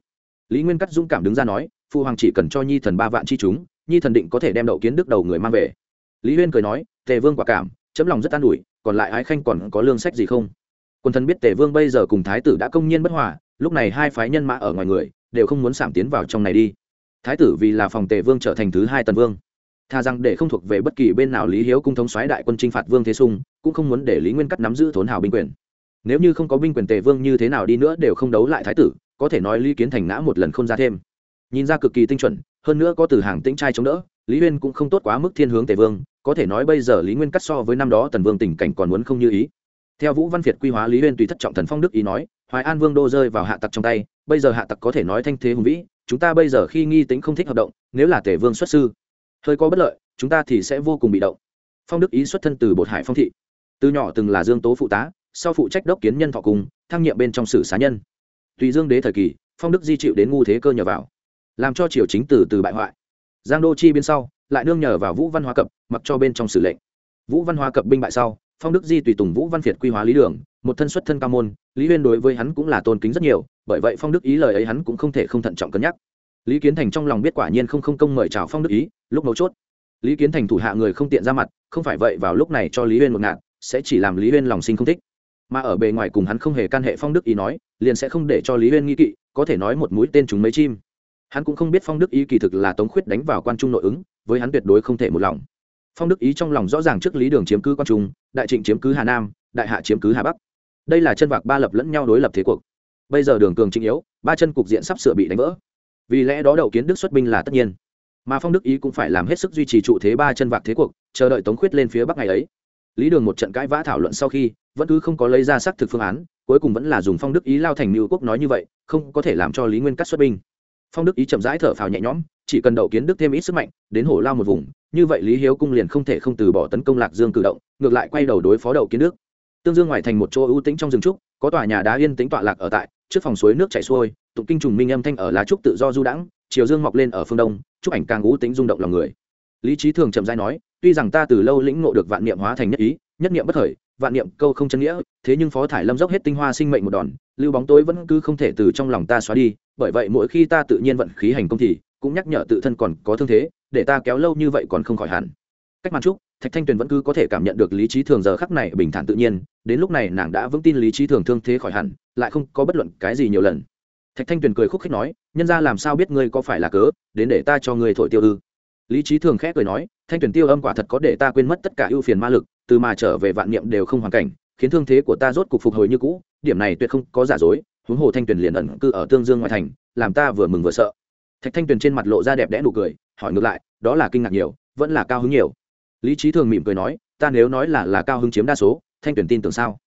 Lý nguyên cắt dũng cảm đứng ra nói, phu hoàng chỉ cần cho nhi thần ba vạn chi chúng, nhi thần định có thể đem đậu kiến đức đầu người mang về. Lý huyên cười nói, tề vương quả cảm, chấm lòng rất an ủi, còn lại ái khanh còn có lương sách gì không? Quần thần biết tề vương bây giờ cùng thái tử đã công nhiên bất hòa, lúc này hai phái nhân mã ở ngoài người, đều không muốn giảm tiến vào trong này đi. Thái tử vì là phòng tề vương trở thành thứ hai tần vương thà rằng để không thuộc về bất kỳ bên nào lý hiếu cung thống soái đại quân chinh phạt vương thế sung, cũng không muốn để lý nguyên cắt nắm giữ thốn hào binh quyền. Nếu như không có binh quyền tề vương như thế nào đi nữa đều không đấu lại thái tử, có thể nói lý kiến thành ngã một lần không ra thêm. Nhìn ra cực kỳ tinh chuẩn, hơn nữa có từ hàng tĩnh trai chống đỡ, lý huyên cũng không tốt quá mức thiên hướng tề vương, có thể nói bây giờ lý nguyên cắt so với năm đó tần vương tình cảnh còn muốn không như ý. Theo vũ văn việt quy hóa lý huyên tùy thất trọng thần phong đức ý nói, hoài an vương đô rơi vào hạ tặc trong tay, bây giờ hạ tặc có thể nói thanh thế hùng vĩ, chúng ta bây giờ khi nghi tính không thích hợp động, nếu là tề vương xuất sư hơi có bất lợi, chúng ta thì sẽ vô cùng bị động. Phong đức ý xuất thân từ bột hải phong thị, từ nhỏ từng là dương tố phụ tá, sau phụ trách đốc kiến nhân thọ cùng, thăng nhiệm bên trong sử xá nhân. Tùy dương đế thời kỳ, phong đức di chịu đến ngu thế cơ nhờ vào, làm cho triều chính từ từ bại hoại. Giang đô chi bên sau, lại nương nhờ vào vũ văn hóa cập, mặc cho bên trong sử lệnh. Vũ văn hóa cập binh bại sau, phong đức di tùy tùng vũ văn việt quy hóa lý đường, một thân xuất thân cao môn, lý huyên đối với hắn cũng là tôn kính rất nhiều, bởi vậy phong đức ý lời ấy hắn cũng không thể không thận trọng cân nhắc. Lý kiến thành trong lòng biết quả nhiên không không công mời chào phong đức ý lúc mấu chốt. Lý kiến thành thủ hạ người không tiện ra mặt, không phải vậy vào lúc này cho lý huyên một ngạn sẽ chỉ làm lý huyên lòng sinh không thích. Mà ở bề ngoài cùng hắn không hề can hệ phong đức ý nói, liền sẽ không để cho lý huyên nghi kỵ, có thể nói một mũi tên chúng mấy chim. Hắn cũng không biết phong đức ý kỳ thực là tống khuyết đánh vào quan trung nội ứng, với hắn tuyệt đối không thể một lòng. Phong đức ý trong lòng rõ ràng trước lý đường chiếm cứ quan trung, đại trịnh chiếm cứ hà nam, đại hạ chiếm cứ hà bắc. Đây là chân vạc ba lập lẫn nhau đối lập thế cuộc. Bây giờ đường cường trịnh yếu, ba chân cục diện sắp sửa bị đánh vỡ. Vì lẽ đó đầu kiến đức xuất binh là tất nhiên mà phong đức ý cũng phải làm hết sức duy trì trụ thế ba chân vạc thế cuộc, chờ đợi tống khuyết lên phía bắc ngày ấy. Lý đường một trận cãi vã thảo luận sau khi, vẫn cứ không có lấy ra xác thực phương án, cuối cùng vẫn là dùng phong đức ý lao thành mưu quốc nói như vậy, không có thể làm cho lý nguyên cắt xuất binh. Phong đức ý chậm rãi thở phào nhẹ nhõm, chỉ cần đậu kiến đức thêm ít sức mạnh, đến hổ lao một vùng, như vậy lý hiếu cung liền không thể không từ bỏ tấn công lạc dương cử động, ngược lại quay đầu đối phó đậu kiến đức. Tương dương ngoài thành một chỗ ưu tĩnh trong rừng trúc, có tòa nhà đá yên tĩnh tọa lạc ở tại, trước phòng suối nước chảy xuôi, tụng kinh trùng minh âm thanh ở lá trúc tự do du đãng, chiều dương mọc lên ở phương đông chúc ảnh càng ngũ tính rung động lòng người. Lý trí thường chậm rãi nói, tuy rằng ta từ lâu lĩnh ngộ được vạn niệm hóa thành nhất ý, nhất niệm bất khởi, vạn niệm câu không chân nghĩa, thế nhưng phó thải lâm dốc hết tinh hoa sinh mệnh một đòn, lưu bóng tối vẫn cứ không thể từ trong lòng ta xóa đi, bởi vậy mỗi khi ta tự nhiên vận khí hành công thì cũng nhắc nhở tự thân còn có thương thế, để ta kéo lâu như vậy còn không khỏi hẳn. Cách màn trúc, thạch thanh tuyền vẫn cứ có thể cảm nhận được lý trí thường giờ khắc này bình thản tự nhiên, đến lúc này nàng đã vững tin lý trí thường thương thế khỏi hẳn, lại không có bất luận cái gì nhiều lần thạch thanh tuyền cười khúc khích nói, nhân ra làm sao biết ngươi có phải là cớ, đến để ta cho ngươi thổi tiêu ư? Lý trí thường khẽ cười nói, thanh tuyền tiêu âm quả thật có để ta quên mất tất cả ưu phiền ma lực, từ mà trở về vạn niệm đều không hoàn cảnh, khiến thương thế của ta rốt cục phục hồi như cũ, điểm này tuyệt không có giả dối, huống hồ thanh tuyền liền ẩn cư ở tương dương ngoại thành, làm ta vừa mừng vừa sợ. Thạch thanh tuyền trên mặt lộ ra đẹp đẽ nụ cười, hỏi ngược lại, đó là kinh ngạc nhiều, vẫn là cao hứng nhiều? Lý trí thường mỉm cười nói, ta nếu nói là là cao hứng chiếm đa số, thanh tuyền tin tưởng sao?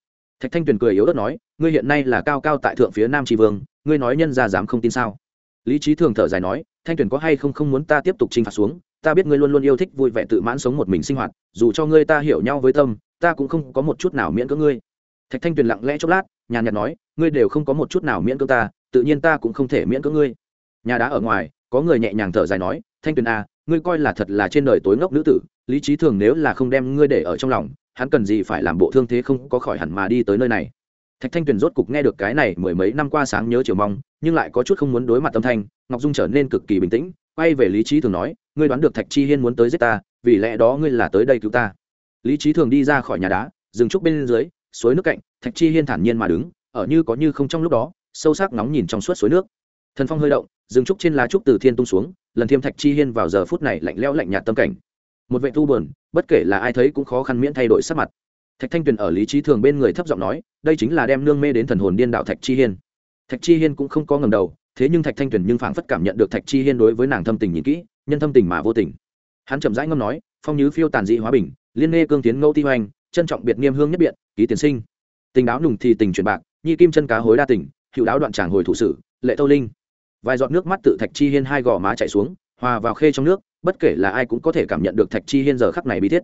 Thạch thanh tuyền cười yếu ớt nói ngươi hiện nay là cao cao tại thượng phía nam tri vương ngươi nói nhân ra dám không tin sao? Lý trí thường thở dài nói thanh tuyền có hay không không muốn ta tiếp tục chinh phạt xuống ta biết ngươi luôn luôn yêu thích vui vẻ tự mãn sống một mình sinh hoạt dù cho ngươi ta hiểu nhau với tâm ta cũng không có một chút nào miễn cưỡng ngươi. Thạch thanh tuyền lặng lẽ chốc lát nhàn nhạt nói ngươi đều không có một chút nào miễn cưỡng ta tự nhiên ta cũng không thể miễn cưỡng ngươi. Nhà đá ở ngoài có người nhẹ nhàng thở dài nói thanh tuyền a à, ngươi coi là thật là trên đời tối ngốc nữ tử lý trí thường nếu là không đem ngươi để ở trong lòng hắn cần gì phải làm bộ thương thế không có khỏi hẳn mà đi tới nơi này? Thạch thanh tuyền rốt cục nghe được cái này mười mấy năm qua sáng nhớ chiều mong, nhưng lại có chút không muốn đối mặt tâm thanh, ngọc dung trở nên cực kỳ bình tĩnh, quay về lý trí thường nói, ngươi đoán được thạch chi hiên muốn tới giết ta, vì lẽ đó ngươi là tới đây cứu ta. Lý trí thường đi ra khỏi nhà đá, dừng trúc bên dưới, suối nước cạnh, thạch chi hiên thản nhiên mà đứng, ở như có như không trong lúc đó, sâu sắc nóng nhìn trong suốt suối nước. Thần phong hơi động, dừng trúc trên lá trúc từ thiên tung xuống, lần thiêm thạch chi hiên vào giờ phút này lạnh lẽo lạnh nhạt tâm cảnh. Một vệ thu buồn, bất kể là ai thấy cũng khó khăn miễn thay đổi sắc mặt thạch thanh tuyền ở lý trí thường bên người thấp giọng nói, đây chính là đem nương mê đến thần hồn điên đạo thạch chi hiên. Thạch chi hiên cũng không có ngầm đầu, thế nhưng thạch thanh tuyền nhưng phảng phất cảm nhận được thạch chi hiên đối với nàng thâm tình nhìn kỹ, nhân thâm tình mà vô tình. Hắn chậm rãi ngâm nói, phong nhứ phiêu tàn dị hóa bình, liên nghe cương tiến ngẫu ti hoành, trân trọng biệt nghiêm hương nhất biện, ký tiến sinh. Tình đáo nùng thì tình truyền bạc, nhi kim chân cá hối đa tình, hữu đáo đoạn tràng hồi thủ sử lệ thâu linh. Vài giọt nước mắt tự thạch chi hiên hai gò má chạy xuống, hòa vào khê trong nước, bất kể là ai cũng có thể cảm nhận được thạch chi hiên giờ khắc này bi thiết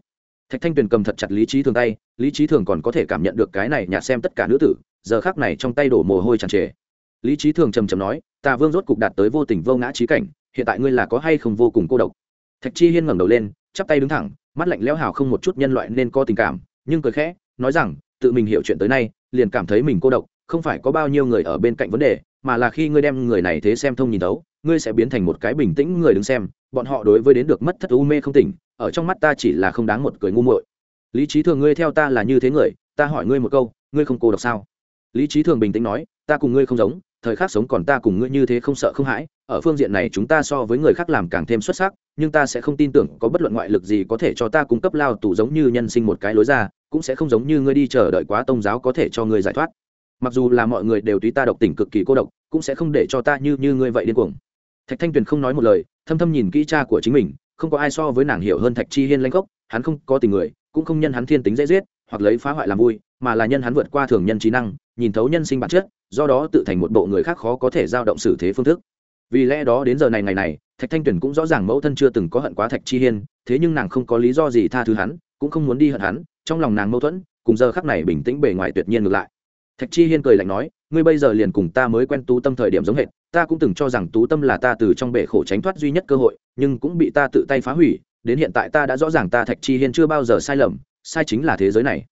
thạch thanh tuyền cầm thật chặt lý trí thường tay, lý trí thường còn có thể cảm nhận được cái này nhạt xem tất cả nữ tử, giờ khắc này trong tay đổ mồ hôi tràn trề. Lý trí thường trầm trầm nói tà vương rốt cục đạt tới vô tình vô ngã trí cảnh, hiện tại ngươi là có hay không vô cùng cô độc? Thạch chi hiên ngẩng đầu lên, chắp tay đứng thẳng, mắt lạnh lẽo hào không một chút nhân loại nên có tình cảm, nhưng cười khẽ, nói rằng, tự mình hiểu chuyện tới nay, liền cảm thấy mình cô độc, không phải có bao nhiêu người ở bên cạnh vấn đề, mà là khi ngươi đem người này thế xem thông nhìn đấu ngươi sẽ biến thành một cái bình tĩnh người đứng xem, bọn họ đối với đến được mất thất u mê không tỉnh ở trong mắt ta chỉ là không đáng một cười ngu muội. Lý trí thường ngươi theo ta là như thế người, ta hỏi ngươi một câu, ngươi không cô độc sao? Lý trí thường bình tĩnh nói, ta cùng ngươi không giống, thời khắc sống còn ta cùng ngươi như thế không sợ không hãi, ở phương diện này chúng ta so với người khác làm càng thêm xuất sắc, nhưng ta sẽ không tin tưởng có bất luận ngoại lực gì có thể cho ta cung cấp lao tù giống như nhân sinh một cái lối ra, cũng sẽ không giống như ngươi đi chờ đợi quá tôn giáo có thể cho ngươi giải thoát. Mặc dù là mọi người đều tùy ta độc tình cực kỳ cô độc, cũng sẽ không để cho ta như như ngươi vậy điên cuồng. Thạch thanh tuyền không nói một lời, thâm thâm nhìn kỹ cha của chính mình không có ai so với nàng hiểu hơn thạch chi hiên lanh gốc, hắn không có tình người, cũng không nhân hắn thiên tính dễ giết, hoặc lấy phá hoại làm vui, mà là nhân hắn vượt qua thường nhân trí năng, nhìn thấu nhân sinh bản chất, do đó tự thành một bộ người khác khó có thể giao động xử thế phương thức. Vì lẽ đó đến giờ này ngày này, thạch thanh tuyền cũng rõ ràng mẫu thân chưa từng có hận quá thạch chi hiên, thế nhưng nàng không có lý do gì tha thứ hắn, cũng không muốn đi hận hắn, trong lòng nàng mâu thuẫn, cùng giờ khắc này bình tĩnh bề ngoài tuyệt nhiên ngược lại. Thạch chi hiên cười lạnh nói ngươi bây giờ liền cùng ta mới quen tú tâm thời điểm giống hệt, ta cũng từng cho rằng tú tâm là ta từ trong bể khổ tránh thoát duy nhất cơ hội, nhưng cũng bị ta tự tay phá hủy, đến hiện tại ta đã rõ ràng ta thạch chi hiên chưa bao giờ sai lầm, sai chính là thế giới này.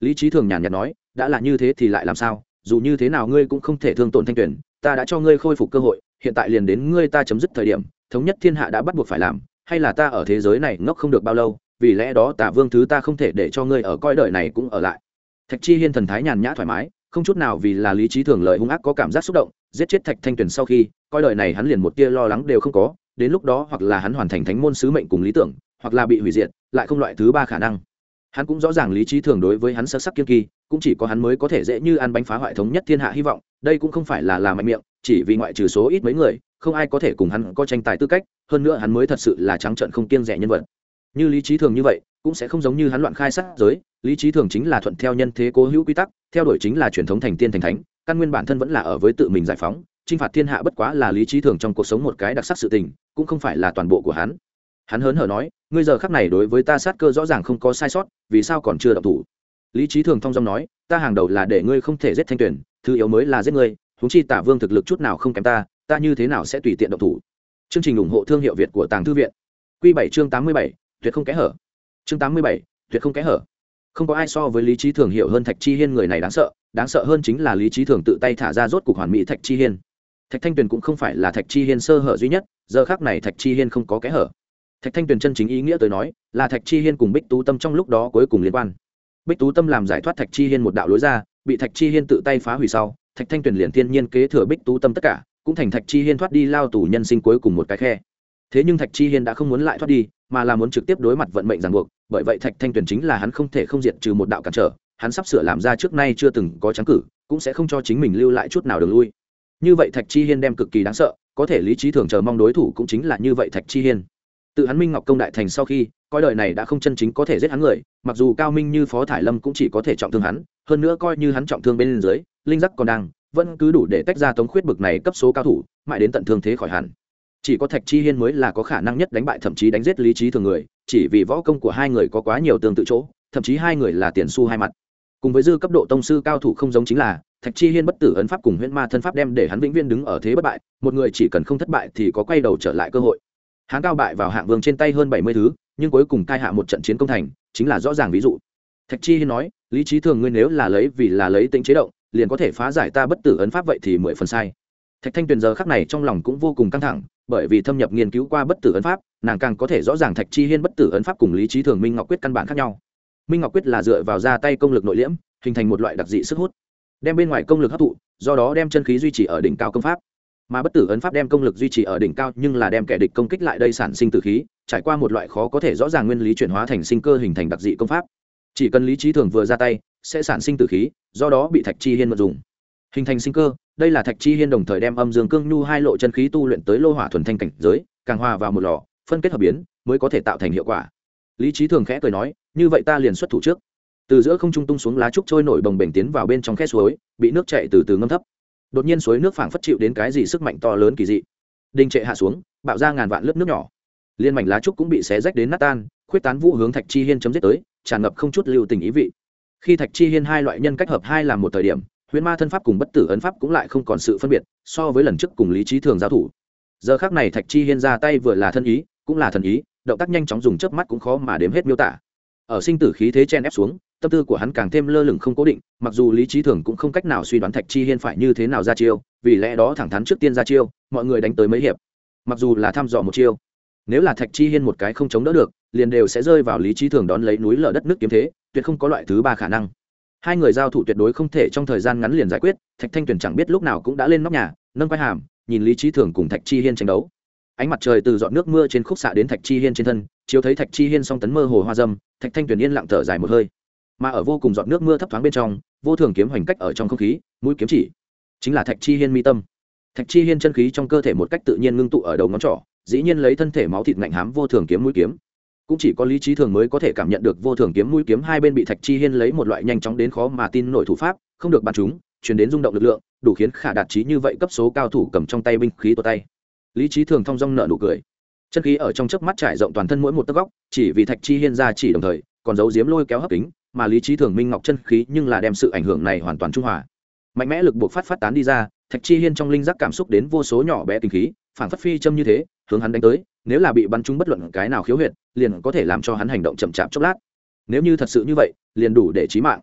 Lý trí thường nhàn nhạt nói, đã là như thế thì lại làm sao, dù như thế nào ngươi cũng không thể thương tổn thanh tuyển ta đã cho ngươi khôi phục cơ hội, hiện tại liền đến ngươi ta chấm dứt thời điểm, thống nhất thiên hạ đã bắt buộc phải làm, hay là ta ở thế giới này ngốc không được bao lâu, vì lẽ đó tả vương thứ ta không thể để cho ngươi ở coi đời này cũng ở lại. Thạch chi hiên thần thái nhàn nhã thoải mái không chút nào vì là lý trí thường lời hung ác có cảm giác xúc động, giết chết thạch thanh tuyền sau khi, coi lời này hắn liền một tia lo lắng đều không có, đến lúc đó hoặc là hắn hoàn thành thánh môn sứ mệnh cùng lý tưởng, hoặc là bị hủy diệt, lại không loại thứ ba khả năng. Hắn cũng rõ ràng lý trí thường đối với hắn sơ sắc kiên kỳ, cũng chỉ có hắn mới có thể dễ như ăn bánh phá hoại thống nhất thiên hạ hy vọng, đây cũng không phải là làm mạnh miệng, chỉ vì ngoại trừ số ít mấy người, không ai có thể cùng hắn có tranh tài tư cách, hơn nữa hắn mới thật sự là trắng trận không kiên rẻ nhân vật. Như lý trí thường như vậy cũng sẽ không giống như hắn loạn khai sát giới, lý trí thường chính là thuận theo nhân thế cố hữu quy tắc, theo đuổi chính là truyền thống thành tiên thành thánh, căn nguyên bản thân vẫn là ở với tự mình giải phóng, chinh phạt thiên hạ bất quá là lý trí thường trong cuộc sống một cái đặc sắc sự tình, cũng không phải là toàn bộ của hắn. Hắn hớn hở nói, ngươi giờ khắc này đối với ta sát cơ rõ ràng không có sai sót, vì sao còn chưa động thủ? Lý trí thường thong dong nói, ta hàng đầu là để ngươi không thể giết thanh tuyển, thứ yếu mới là giết ngươi húng chi tả vương thực lực chút nào không kém ta ta như thế nào sẽ tùy tiện động thủ? Chương trình ủng hộ thương hiệu việt của tàng thư viện. Q bảy chương tám mươi bảy, tuyệt không kẽ hở chương tám mươi bảy, tuyệt không kẽ hở. Không có ai so với lý trí thường hiểu hơn thạch chi hiên người này đáng sợ đáng sợ hơn chính là lý trí thường tự tay thả ra rốt cục hoàn mỹ thạch chi hiên. Thạch thanh tuyền cũng không phải là thạch chi hiên sơ hở duy nhất, giờ khác này thạch chi hiên không có kẽ hở. Thạch thanh tuyền chân chính ý nghĩa tới nói, là thạch chi hiên cùng bích tú tâm trong lúc đó cuối cùng liên quan. Bích tú tâm làm giải thoát thạch chi hiên một đạo lối ra, bị thạch chi hiên tự tay phá hủy sau, thạch thanh tuyền liền thiên nhiên kế thừa bích tú tâm tất cả, cũng thành thạch chi hiên thoát đi lao tù nhân sinh cuối cùng một cái khe thế nhưng thạch chi hiên đã không muốn lại thoát đi, mà là muốn trực tiếp đối mặt vận mệnh ràng buộc, bởi vậy thạch thanh tuyền chính là hắn không thể không diệt trừ một đạo cản trở, hắn sắp sửa làm ra trước nay chưa từng có trắng cử, cũng sẽ không cho chính mình lưu lại chút nào đường lui. Như vậy thạch chi hiên đem cực kỳ đáng sợ, có thể lý trí thường chờ mong đối thủ cũng chính là như vậy thạch chi hiên. Tự hắn minh ngọc công đại thành sau khi, coi đời này đã không chân chính có thể giết hắn người, mặc dù cao minh như phó thải lâm cũng chỉ có thể trọng thương hắn, hơn nữa coi như hắn trọng thương bên dưới, linh giác còn đang, vẫn cứ đủ để tách ra tống khuyết bực này cấp số cao thủ, mãi đến tận thương thế khỏi hẳn chỉ có thạch chi hiên mới là có khả năng nhất đánh bại, thậm chí đánh giết lý trí thường người, chỉ vì võ công của hai người có quá nhiều tương tự chỗ, thậm chí hai người là tiền su hai mặt. Cùng với dư cấp độ tông sư cao thủ không giống chính là, thạch chi hiên bất tử ấn pháp cùng huyễn ma thân pháp đem để hắn vĩnh viên đứng ở thế bất bại, một người chỉ cần không thất bại thì có quay đầu trở lại cơ hội. Hắn cao bại vào hạng vương trên tay hơn bảy mươi thứ, nhưng cuối cùng cai hạ một trận chiến công thành, chính là rõ ràng ví dụ. Thạch chi hiên nói, lý trí thường ngươi nếu là lấy vì là lấy tính chế động, liền có thể phá giải ta bất tử ấn pháp vậy thì mười phần sai. Thạch thanh tuyền giờ khắc này trong lòng cũng vô cùng căng thẳng bởi vì thâm nhập nghiên cứu qua bất tử ấn pháp, nàng càng có thể rõ ràng thạch chi hiên bất tử ấn pháp cùng lý trí thường minh ngọc quyết căn bản khác nhau. Minh ngọc quyết là dựa vào ra tay công lực nội liễm, hình thành một loại đặc dị sức hút, đem bên ngoài công lực hấp thụ, do đó đem chân khí duy trì ở đỉnh cao công pháp. Mà bất tử ấn pháp đem công lực duy trì ở đỉnh cao, nhưng là đem kẻ địch công kích lại đây sản sinh tử khí, trải qua một loại khó có thể rõ ràng nguyên lý chuyển hóa thành sinh cơ hình thành đặc dị công pháp. Chỉ cần lý trí thường vừa ra tay, sẽ sản sinh tử khí, do đó bị thạch chi hiên mật dùng hình thành sinh cơ đây là thạch chi hiên đồng thời đem âm dương cương nhu hai lộ chân khí tu luyện tới lô hỏa thuần thanh cảnh giới, càng hòa vào một lò, phân kết hợp biến, mới có thể tạo thành hiệu quả. Lý trí thường khẽ cười nói, như vậy ta liền xuất thủ trước. Từ giữa không trung tung xuống lá trúc trôi nổi bồng bềnh tiến vào bên trong khe suối, bị nước chạy từ từ ngâm thấp. Đột nhiên suối nước phảng phất chịu đến cái gì sức mạnh to lớn kỳ dị. Đinh trệ hạ xuống, bạo ra ngàn vạn lớp nước nhỏ. Liên mảnh lá trúc cũng bị xé rách đến nát tan, khuyết tán vũ hướng thạch chi hiên chấm dứt tới, tràn ngập không chút lưu tình ý vị. Khi thạch chi hiên hai loại nhân cách hợp hai làm một thời điểm huyễn ma thân pháp cùng bất tử ấn pháp cũng lại không còn sự phân biệt, so với lần trước cùng lý trí thường giao thủ. Giờ khác này thạch chi hiên ra tay vừa là thân ý, cũng là thần ý, động tác nhanh chóng dùng chớp mắt cũng khó mà đếm hết miêu tả. Ở sinh tử khí thế chen ép xuống, tâm tư của hắn càng thêm lơ lửng không cố định, mặc dù lý trí thường cũng không cách nào suy đoán thạch chi hiên phải như thế nào ra chiêu, vì lẽ đó thẳng thắn trước tiên ra chiêu, mọi người đánh tới mấy hiệp. Mặc dù là thăm dò một chiêu, nếu là thạch chi hiên một cái không chống đỡ được, liền đều sẽ rơi vào lý trí thường đón lấy núi lở đất nước kiếm thế, tuyệt không có loại thứ ba khả năng hai người giao thủ tuyệt đối không thể trong thời gian ngắn liền giải quyết, thạch thanh tuyền chẳng biết lúc nào cũng đã lên nóc nhà, nâng quai hàm, nhìn lý trí thường cùng thạch chi hiên tranh đấu. Ánh mặt trời từ dọn nước mưa trên khúc xạ đến thạch chi hiên trên thân, chiếu thấy thạch chi hiên song tấn mơ hồ hoa dâm, thạch thanh tuyền yên lặng thở dài một hơi. Mà ở vô cùng dọn nước mưa thấp thoáng bên trong, vô thường kiếm hoành cách ở trong không khí, mũi kiếm chỉ chính là thạch chi hiên mi tâm. Thạch chi hiên chân khí trong cơ thể một cách tự nhiên ngưng tụ ở đầu ngón trỏ, dĩ nhiên lấy thân thể máu thịt ngạnh hám vô thường kiếm mũi kiếm cũng chỉ có lý trí thường mới có thể cảm nhận được vô thường kiếm mũi kiếm hai bên bị thạch chi hiên lấy một loại nhanh chóng đến khó mà tin nổi thủ pháp, không được bắn chúng, chuyển đến rung động lực lượng, đủ khiến khả đạt trí như vậy cấp số cao thủ cầm trong tay binh khí tột tay. Lý trí thường thong dong nợ nụ cười. Chân khí ở trong chớp mắt trải rộng toàn thân mỗi một tấc góc, chỉ vì thạch chi hiên ra chỉ đồng thời, còn giấu giếm lôi kéo hấp kính, mà lý trí thường minh ngọc chân khí nhưng là đem sự ảnh hưởng này hoàn toàn trung hòa mạnh mẽ lực buộc phát phát tán đi ra, thạch chi hiên trong linh giác cảm xúc đến vô số nhỏ bé kinh khí, phản phất phi châm như thế, hướng hắn đánh tới, nếu là bị bắn trúng bất luận cái nào khiếu huyệt, liền có thể làm cho hắn hành động chậm chạp chốc lát. Nếu như thật sự như vậy, liền đủ để trí mạng.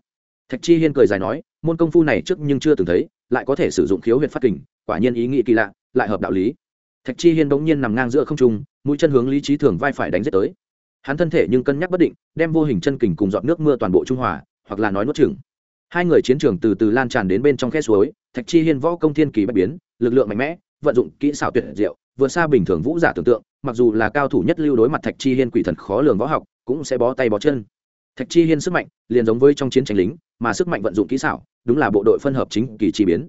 Thạch chi hiên cười dài nói, môn công phu này trước nhưng chưa từng thấy, lại có thể sử dụng khiếu huyệt phát kình, quả nhiên ý nghĩ kỳ lạ, lại hợp đạo lý. Thạch chi hiên bỗng nhiên nằm ngang giữa không trung, mũi chân hướng lý trí thường vai phải đánh giết tới. Hắn thân thể nhưng cân nhắc bất định, đem vô hình chân kình cùng dọn nước mưa toàn bộ trung hòa, hoặc là nói nuốt chừng hai người chiến trường từ từ lan tràn đến bên trong khe suối, thạch chi hiên võ công thiên kỳ bất biến, lực lượng mạnh mẽ, vận dụng kỹ xảo tuyệt diệu, vượt xa bình thường vũ giả tưởng tượng, mặc dù là cao thủ nhất lưu đối mặt thạch chi hiên quỷ thần khó lường võ học, cũng sẽ bó tay bó chân. Thạch chi hiên sức mạnh liền giống với trong chiến tranh lính, mà sức mạnh vận dụng kỹ xảo, đúng là bộ đội phân hợp chính kỳ chi biến.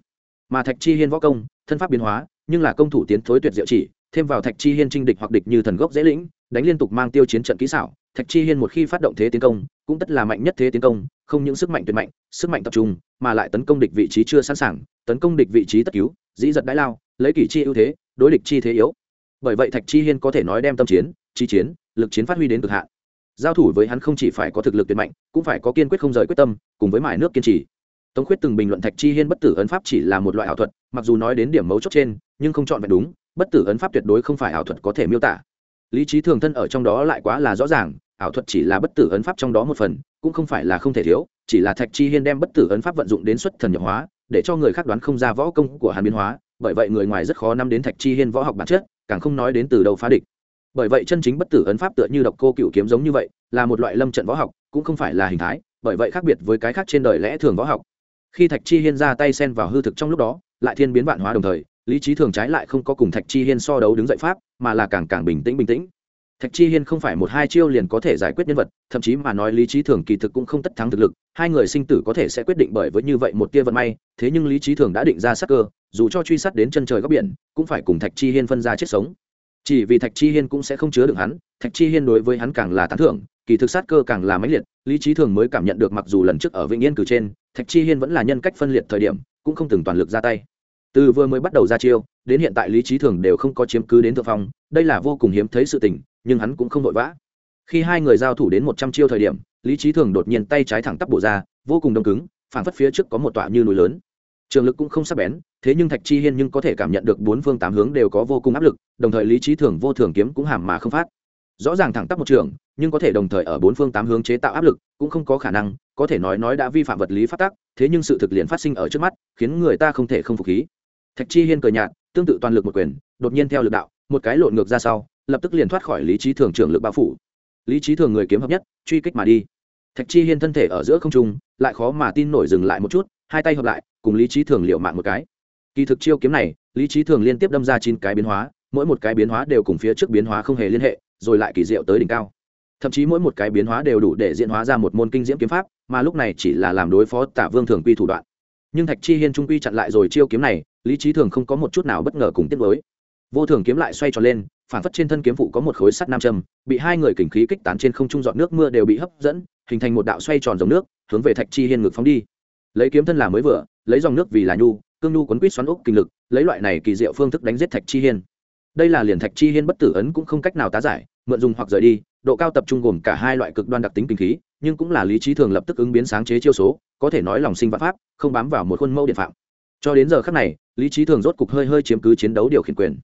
Mà thạch chi hiên võ công, thân pháp biến hóa, nhưng là công thủ tiến thối tuyệt diệu chỉ, thêm vào thạch chi hiên trinh địch hoặc địch như thần gốc dễ lĩnh, đánh liên tục mang tiêu chiến trận kỹ xảo thạch chi hiên một khi phát động thế tiến công, cũng tất là mạnh nhất thế tiến công, không những sức mạnh tuyệt mạnh, sức mạnh tập trung, mà lại tấn công địch vị trí chưa sẵn sàng, tấn công địch vị trí tất cứu dĩ giật đãi lao, lấy kỷ chi ưu thế, đối địch chi thế yếu. Bởi vậy thạch chi hiên có thể nói đem tâm chiến chi chiến, lực chiến phát huy đến cực hạn. Giao thủ với hắn không chỉ phải có thực lực tuyệt mạnh, cũng phải có kiên quyết không rời quyết tâm, cùng với mải nước kiên trì. Tống khuyết từng bình luận thạch chi hiên bất tử ấn pháp chỉ là một loại ảo thuật, mặc dù nói đến điểm mấu chốt trên, nhưng không chọn vẹn đúng, bất tử ấn pháp tuyệt đối không phải ảo thuật có thể miêu tả. Lý trí thường thân ở trong đó lại quá là rõ ràng ảo thuật chỉ là bất tử ấn pháp trong đó một phần, cũng không phải là không thể thiếu, chỉ là thạch chi hiên đem bất tử ấn pháp vận dụng đến xuất thần nhập hóa, để cho người khác đoán không ra võ công của hàn biến hóa, bởi vậy người ngoài rất khó nắm đến thạch chi hiên võ học bản chất, càng không nói đến từ đầu phá địch. Bởi vậy chân chính bất tử ấn pháp tựa như độc cô cựu kiếm giống như vậy, là một loại lâm trận võ học, cũng không phải là hình thái, bởi vậy khác biệt với cái khác trên đời lẽ thường võ học. Khi thạch chi hiên ra tay xen vào hư thực trong lúc đó, lại thiên biến vạn hóa đồng thời, lý trí thường trái lại không có cùng thạch chi hiên so đấu đứng dậy pháp, mà là càng càng bình tĩnh bình tĩnh thạch chi hiên không phải một hai chiêu liền có thể giải quyết nhân vật, thậm chí mà nói lý trí thường kỳ thực cũng không tất thắng thực lực, hai người sinh tử có thể sẽ quyết định bởi với như vậy một tia vận may, thế nhưng lý trí thường đã định ra sắc cơ, dù cho truy sát đến chân trời góc biển, cũng phải cùng thạch chi hiên phân ra chết sống. Chỉ vì thạch chi hiên cũng sẽ không chứa được hắn, thạch chi hiên đối với hắn càng là tán thưởng, kỳ thực sát cơ càng là mãnh liệt, lý trí thường mới cảm nhận được mặc dù lần trước ở vĩnh yên cử trên, thạch chi hiên vẫn là nhân cách phân liệt thời điểm, cũng không từng toàn lực ra tay. Từ vừa mới bắt đầu ra chiêu, đến hiện tại lý trí thường đều không có chiếm cứ đến thượng phong, đây là vô cùng hiếm thấy sự tình nhưng hắn cũng không vội vã. Khi hai người giao thủ đến một trăm chiêu thời điểm, lý trí thường đột nhiên tay trái thẳng tắp bổ ra, vô cùng đông cứng, phảng phất phía trước có một tọa như núi lớn. Trường lực cũng không sắc bén, thế nhưng thạch chi hiên nhưng có thể cảm nhận được bốn phương tám hướng đều có vô cùng áp lực, đồng thời lý trí thường vô thường kiếm cũng hàm mà không phát. Rõ ràng thẳng tắp một trường, nhưng có thể đồng thời ở bốn phương tám hướng chế tạo áp lực, cũng không có khả năng, có thể nói nói đã vi phạm vật lý phát tác thế nhưng sự thực liền phát sinh ở trước mắt, khiến người ta không thể không phục khí. Thạch chi hiên cười nhạt, tương tự toàn lực một quyền, đột nhiên theo lực đạo, một cái lộn ngược ra sau lập tức liền thoát khỏi lý trí thường trưởng lực bao phủ. Lý trí thường người kiếm hợp nhất, truy kích mà đi. Thạch chi hiên thân thể ở giữa không trung, lại khó mà tin nổi dừng lại một chút, hai tay hợp lại, cùng lý trí thường liệu mạng một cái. Kỳ thực chiêu kiếm này, lý trí thường liên tiếp đâm ra chín cái biến hóa, mỗi một cái biến hóa đều cùng phía trước biến hóa không hề liên hệ, rồi lại kỳ diệu tới đỉnh cao. Thậm chí mỗi một cái biến hóa đều đủ để diễn hóa ra một môn kinh diễm kiếm pháp, mà lúc này chỉ là làm đối phó tả vương thường quy thủ đoạn. Nhưng thạch chi hiên trung quy chặn lại rồi chiêu kiếm này, lý trí thường không có một chút nào bất ngờ cùng tiếp với vô thường kiếm lại xoay tròn lên phản phất trên thân kiếm phụ có một khối sắt nam châm, bị hai người kình khí kích tán trên không trung dọn nước mưa đều bị hấp dẫn, hình thành một đạo xoay tròn dòng nước, hướng về thạch chi hiên ngực phóng đi. Lấy kiếm thân là mới vừa, lấy dòng nước vì là nhu, cương nhu quấn quýt xoắn ốc kinh lực, lấy loại này kỳ diệu phương thức đánh giết thạch chi hiên. Đây là liền thạch chi hiên bất tử ấn cũng không cách nào tá giải, mượn dùng hoặc rời đi, độ cao tập trung gồm cả hai loại cực đoan đặc tính kinh khí, nhưng cũng là lý trí thường lập tức ứng biến sáng chế chiêu số, có thể nói lòng sinh vạn pháp, không bám vào một khuôn mẫu điện phạm. Cho đến giờ khắc này, lý trí thường rốt cục hơi hơi chiếm cứ chiến đấu điều khiển quyền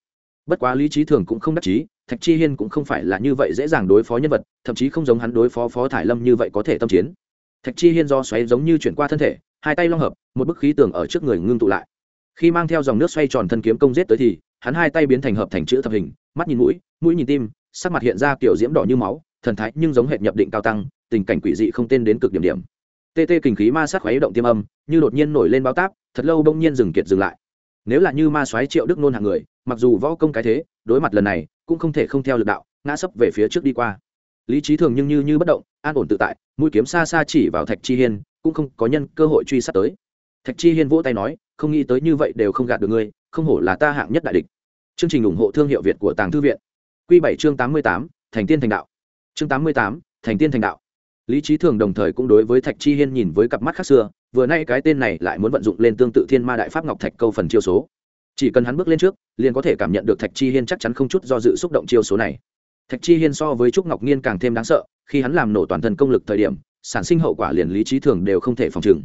bất quá lý trí thường cũng không đắc chí, thạch chi hiên cũng không phải là như vậy dễ dàng đối phó nhân vật, thậm chí không giống hắn đối phó phó thải lâm như vậy có thể tâm chiến. Thạch chi hiên do xoáy giống như chuyển qua thân thể, hai tay long hợp, một bức khí tường ở trước người ngưng tụ lại. Khi mang theo dòng nước xoay tròn thân kiếm công giết tới thì, hắn hai tay biến thành hợp thành chữ thập hình, mắt nhìn mũi mũi nhìn tim, sắc mặt hiện ra kiểu diễm đỏ như máu, thần thái nhưng giống hệ nhập định cao tăng, tình cảnh quỷ dị không tên đến cực điểm điểm. Tê tê kinh khí ma sát khoáy động tiêm âm, như đột nhiên nổi lên bao táp, thật lâu bỗng nhiên dừng kiệt dừng lại nếu là như ma soái triệu đức nôn hạng người, mặc dù võ công cái thế, đối mặt lần này, cũng không thể không theo lực đạo, ngã sấp về phía trước đi qua. Lý trí thường nhưng như như bất động, an ổn tự tại, mũi kiếm xa xa chỉ vào thạch chi hiên, cũng không có nhân cơ hội truy sát tới. Thạch chi hiên vỗ tay nói, không nghĩ tới như vậy đều không gạt được ngươi, không hổ là ta hạng nhất đại địch. Chương trình ủng hộ thương hiệu việt của tàng thư viện. Q bảy chương tám mươi tám, thành tiên thành đạo. Chương tám mươi tám, thành tiên thành đạo. Lý trí thường đồng thời cũng đối với thạch chi hiên nhìn với cặp mắt khác xưa vừa nay cái tên này lại muốn vận dụng lên tương tự thiên ma đại pháp ngọc thạch câu phần chiêu số. Chỉ cần hắn bước lên trước, liền có thể cảm nhận được thạch chi hiên chắc chắn không chút do dự xúc động chiêu số này. Thạch chi hiên so với trúc ngọc nhiên càng thêm đáng sợ, khi hắn làm nổ toàn thân công lực thời điểm, sản sinh hậu quả liền lý trí thường đều không thể phòng trừng.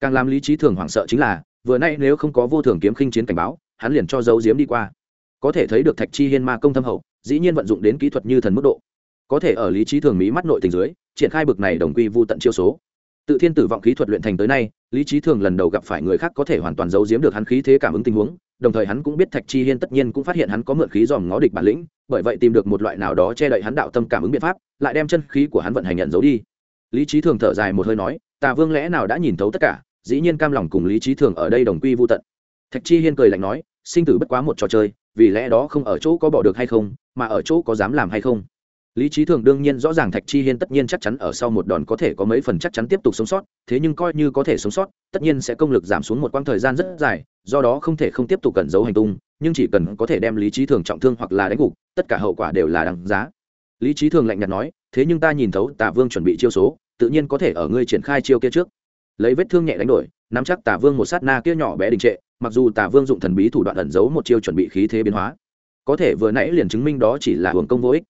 Càng làm lý trí thường hoảng sợ chính là, vừa nay nếu không có vô thường kiếm khinh chiến cảnh báo, hắn liền cho dấu diếm đi qua. Có thể thấy được thạch chi hiên ma công thâm hậu, dĩ nhiên vận dụng đến kỹ thuật như thần mức độ. Có thể ở lý trí thường mỹ mắt nội tình dưới, triển khai bực này đồng quy vô tận chiêu số tự thiên tử vọng khí thuật luyện thành tới nay, lý trí thường lần đầu gặp phải người khác có thể hoàn toàn giấu giếm được hắn khí thế cảm ứng tình huống, đồng thời hắn cũng biết thạch chi hiên tất nhiên cũng phát hiện hắn có mượn khí dòm ngó địch bản lĩnh, bởi vậy tìm được một loại nào đó che đậy hắn đạo tâm cảm ứng biện pháp, lại đem chân khí của hắn vận hành nhận giấu đi. Lý trí thường thở dài một hơi nói, tà vương lẽ nào đã nhìn thấu tất cả? Dĩ nhiên cam lòng cùng lý trí thường ở đây đồng quy vô tận. Thạch chi hiên cười lạnh nói, sinh tử bất quá một trò chơi, vì lẽ đó không ở chỗ có bỏ được hay không, mà ở chỗ có dám làm hay không? Lý trí thường đương nhiên rõ ràng thạch chi hiên tất nhiên chắc chắn ở sau một đòn có thể có mấy phần chắc chắn tiếp tục sống sót, thế nhưng coi như có thể sống sót, tất nhiên sẽ công lực giảm xuống một quãng thời gian rất dài, do đó không thể không tiếp tục cẩn giấu hành tung, nhưng chỉ cần có thể đem lý trí thường trọng thương hoặc là đánh gục, tất cả hậu quả đều là đáng giá. Lý trí thường lạnh nhạt nói, thế nhưng ta nhìn thấu tả vương chuẩn bị chiêu số, tự nhiên có thể ở ngươi triển khai chiêu kia trước. Lấy vết thương nhẹ đánh đổi, nắm chắc tả vương một sát na kia nhỏ bé đình trệ, mặc dù tả vương dụng thần bí thủ đoạn ẩn giấu một chiêu chuẩn bị khí thế biến hóa, có thể vừa nãy liền chứng minh đó chỉ là hưởng công vô ích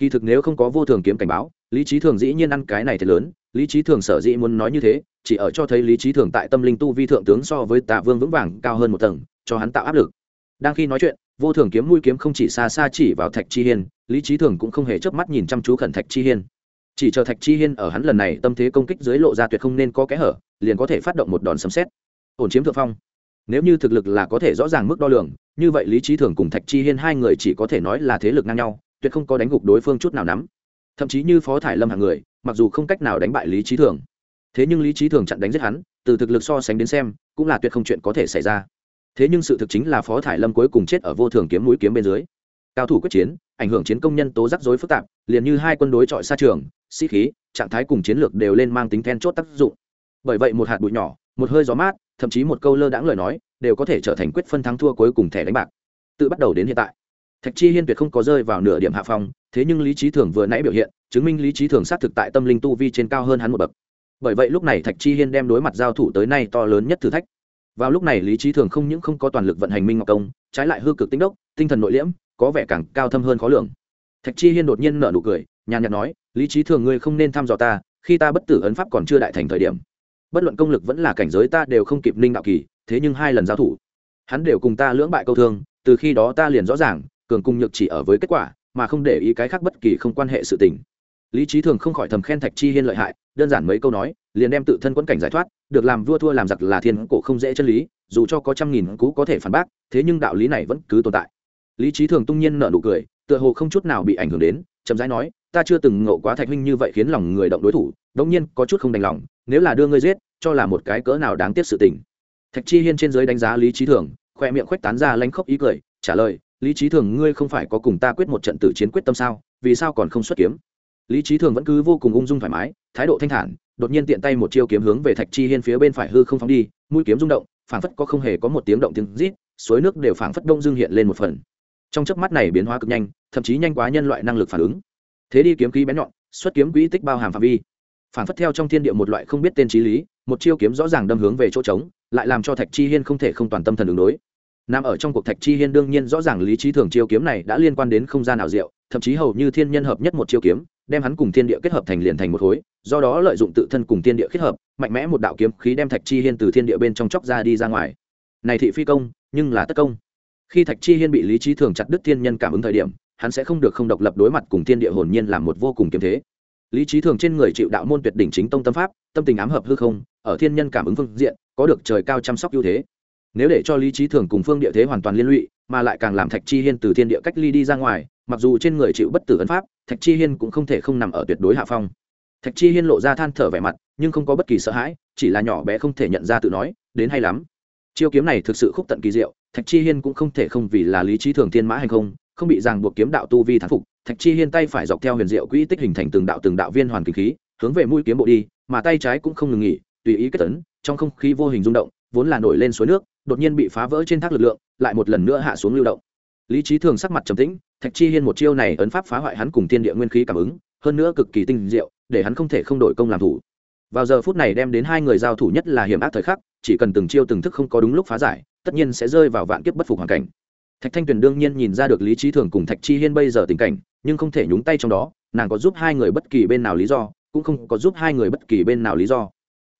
kỳ thực nếu không có vô thường kiếm cảnh báo, lý trí thường dĩ nhiên ăn cái này thật lớn, lý trí thường sở dĩ muốn nói như thế, chỉ ở cho thấy lý trí thường tại tâm linh tu vi thượng tướng so với tạ vương vững vàng cao hơn một tầng, cho hắn tạo áp lực. Đang khi nói chuyện, vô thường kiếm mũi kiếm không chỉ xa xa chỉ vào thạch chi hiên, lý trí thường cũng không hề chớp mắt nhìn chăm chú khẩn thạch chi hiên. Chỉ chờ thạch chi hiên ở hắn lần này tâm thế công kích dưới lộ ra tuyệt không nên có kẽ hở, liền có thể phát động một đòn sấm xét ổn chiếm thượng phong. Nếu như thực lực là có thể rõ ràng mức đo lường, như vậy lý trí thường cùng thạch chi hiên hai người chỉ có thể nói là thế lực ngang nhau tuyệt không có đánh gục đối phương chút nào nắm. Thậm chí như phó thải lâm hạng người, mặc dù không cách nào đánh bại lý trí thường, thế nhưng lý trí thường chặn đánh giết hắn, từ thực lực so sánh đến xem, cũng là tuyệt không chuyện có thể xảy ra. Thế nhưng sự thực chính là phó thải lâm cuối cùng chết ở vô thường kiếm mũi kiếm bên dưới. Cao thủ quyết chiến, ảnh hưởng chiến công nhân tố rắc rối phức tạp, liền như hai quân đối chọi xa trường, sĩ khí, trạng thái cùng chiến lược đều lên mang tính then chốt tác dụng. Bởi vậy một hạt bụi nhỏ, một hơi gió mát, thậm chí một câu lơ đãng lời nói, đều có thể trở thành quyết phân thắng thua cuối cùng thẻ đánh bạc. Tự bắt đầu đến hiện tại thạch chi hiên tuyệt không có rơi vào nửa điểm hạ phong, thế nhưng lý trí thường vừa nãy biểu hiện, chứng minh lý trí thường xác thực tại tâm linh tu vi trên cao hơn hắn một bậc. Bởi vậy lúc này thạch chi hiên đem đối mặt giao thủ tới nay to lớn nhất thử thách. Vào lúc này lý trí thường không những không có toàn lực vận hành minh ngọc công, trái lại hư cực tinh đốc, tinh thần nội liễm, có vẻ càng cao thâm hơn khó lường. Thạch chi hiên đột nhiên nở nụ cười, nhàn nhạt nói, lý trí thường ngươi không nên thăm dò ta, khi ta bất tử ấn pháp còn chưa đại thành thời điểm, bất luận công lực vẫn là cảnh giới ta đều không kịp ninh đạo kỳ, thế nhưng hai lần giao thủ, hắn đều cùng ta lưỡng bại câu thương, từ khi đó ta liền rõ ràng cường cung nhược chỉ ở với kết quả, mà không để ý cái khác bất kỳ không quan hệ sự tình. Lý trí thường không khỏi thầm khen thạch chi hiên lợi hại, đơn giản mấy câu nói, liền đem tự thân quẫn cảnh giải thoát, được làm vua thua làm giặc là thiên cổ không dễ chân lý, dù cho có trăm nghìn cú có thể phản bác, thế nhưng đạo lý này vẫn cứ tồn tại. Lý trí thường tung nhiên nở nụ cười, tựa hồ không chút nào bị ảnh hưởng đến, chậm rãi nói, ta chưa từng ngộ quá thạch huynh như vậy khiến lòng người động đối thủ, đống nhiên có chút không đành lòng, nếu là đưa ngươi giết, cho là một cái cỡ nào đáng tiếc sự tình. Thạch chi hiên trên giới đánh giá lý trí thường, khoe miệng khuếch tán ra lánh khóc ý cười, trả lời lý trí thường, ngươi không phải có cùng ta quyết một trận tử chiến quyết tâm sao? Vì sao còn không xuất kiếm? Lý trí thường vẫn cứ vô cùng ung dung thoải mái, thái độ thanh thản, đột nhiên tiện tay một chiêu kiếm hướng về thạch chi hiên phía bên phải hư không phóng đi, mũi kiếm rung động, phảng phất có không hề có một tiếng động tiếng rít, suối nước đều phảng phất đông dương hiện lên một phần. Trong chớp mắt này biến hóa cực nhanh, thậm chí nhanh quá nhân loại năng lực phản ứng. Thế đi kiếm khí bén nhọn, xuất kiếm quỹ tích bao hàm phạm vi. Phảng phất theo trong thiên địa một loại không biết tên trí lý, một chiêu kiếm rõ ràng đâm hướng về chỗ trống, lại làm cho thạch chi hiên không thể không toàn tâm thần ứng đối nằm ở trong cuộc thạch chi hiên đương nhiên rõ ràng lý trí thường chiêu kiếm này đã liên quan đến không gian nào diệu, thậm chí hầu như thiên nhân hợp nhất một chiêu kiếm, đem hắn cùng thiên địa kết hợp thành liền thành một khối, do đó lợi dụng tự thân cùng thiên địa kết hợp, mạnh mẽ một đạo kiếm khí đem thạch chi hiên từ thiên địa bên trong chóc ra đi ra ngoài. Này thị phi công, nhưng là tất công. Khi thạch chi hiên bị lý trí thường chặt đứt thiên nhân cảm ứng thời điểm, hắn sẽ không được không độc lập đối mặt cùng thiên địa hồn nhiên làm một vô cùng kiếm thế. Lý trí thường trên người chịu đạo môn tuyệt đỉnh chính tông tâm pháp, tâm tình ám hợp hư không, ở thiên nhân cảm ứng phương diện, có được trời cao chăm sóc ưu thế nếu để cho lý trí thường cùng phương địa thế hoàn toàn liên lụy, mà lại càng làm thạch chi hiên từ thiên địa cách ly đi ra ngoài, mặc dù trên người chịu bất tử ấn pháp, thạch chi hiên cũng không thể không nằm ở tuyệt đối hạ phong. Thạch chi hiên lộ ra than thở vẻ mặt, nhưng không có bất kỳ sợ hãi, chỉ là nhỏ bé không thể nhận ra tự nói, đến hay lắm. Chiêu kiếm này thực sự khúc tận kỳ diệu, thạch chi hiên cũng không thể không vì là lý trí thường thiên mã hành không không bị ràng buộc kiếm đạo tu vi thán phục, thạch chi hiên tay phải dọc theo huyền diệu quỹ tích hình thành từng đạo từng đạo viên hoàn kinh khí, hướng về mũi kiếm bộ đi, mà tay trái cũng không ngừng nghỉ, tùy ý kết tấn trong không khí vô hình rung động, vốn là nổi lên suối nước đột nhiên bị phá vỡ trên thác lực lượng, lại một lần nữa hạ xuống lưu động. Lý trí thường sắc mặt trầm tĩnh, thạch chi hiên một chiêu này ấn pháp phá hoại hắn cùng thiên địa nguyên khí cảm ứng, hơn nữa cực kỳ tinh diệu, để hắn không thể không đổi công làm thủ. Vào giờ phút này đem đến hai người giao thủ nhất là hiểm ác thời khắc, chỉ cần từng chiêu từng thức không có đúng lúc phá giải, tất nhiên sẽ rơi vào vạn kiếp bất phục hoàn cảnh. Thạch thanh tuyền đương nhiên nhìn ra được lý trí thường cùng thạch chi hiên bây giờ tình cảnh, nhưng không thể nhúng tay trong đó, nàng có giúp hai người bất kỳ bên nào lý do, cũng không có giúp hai người bất kỳ bên nào lý do.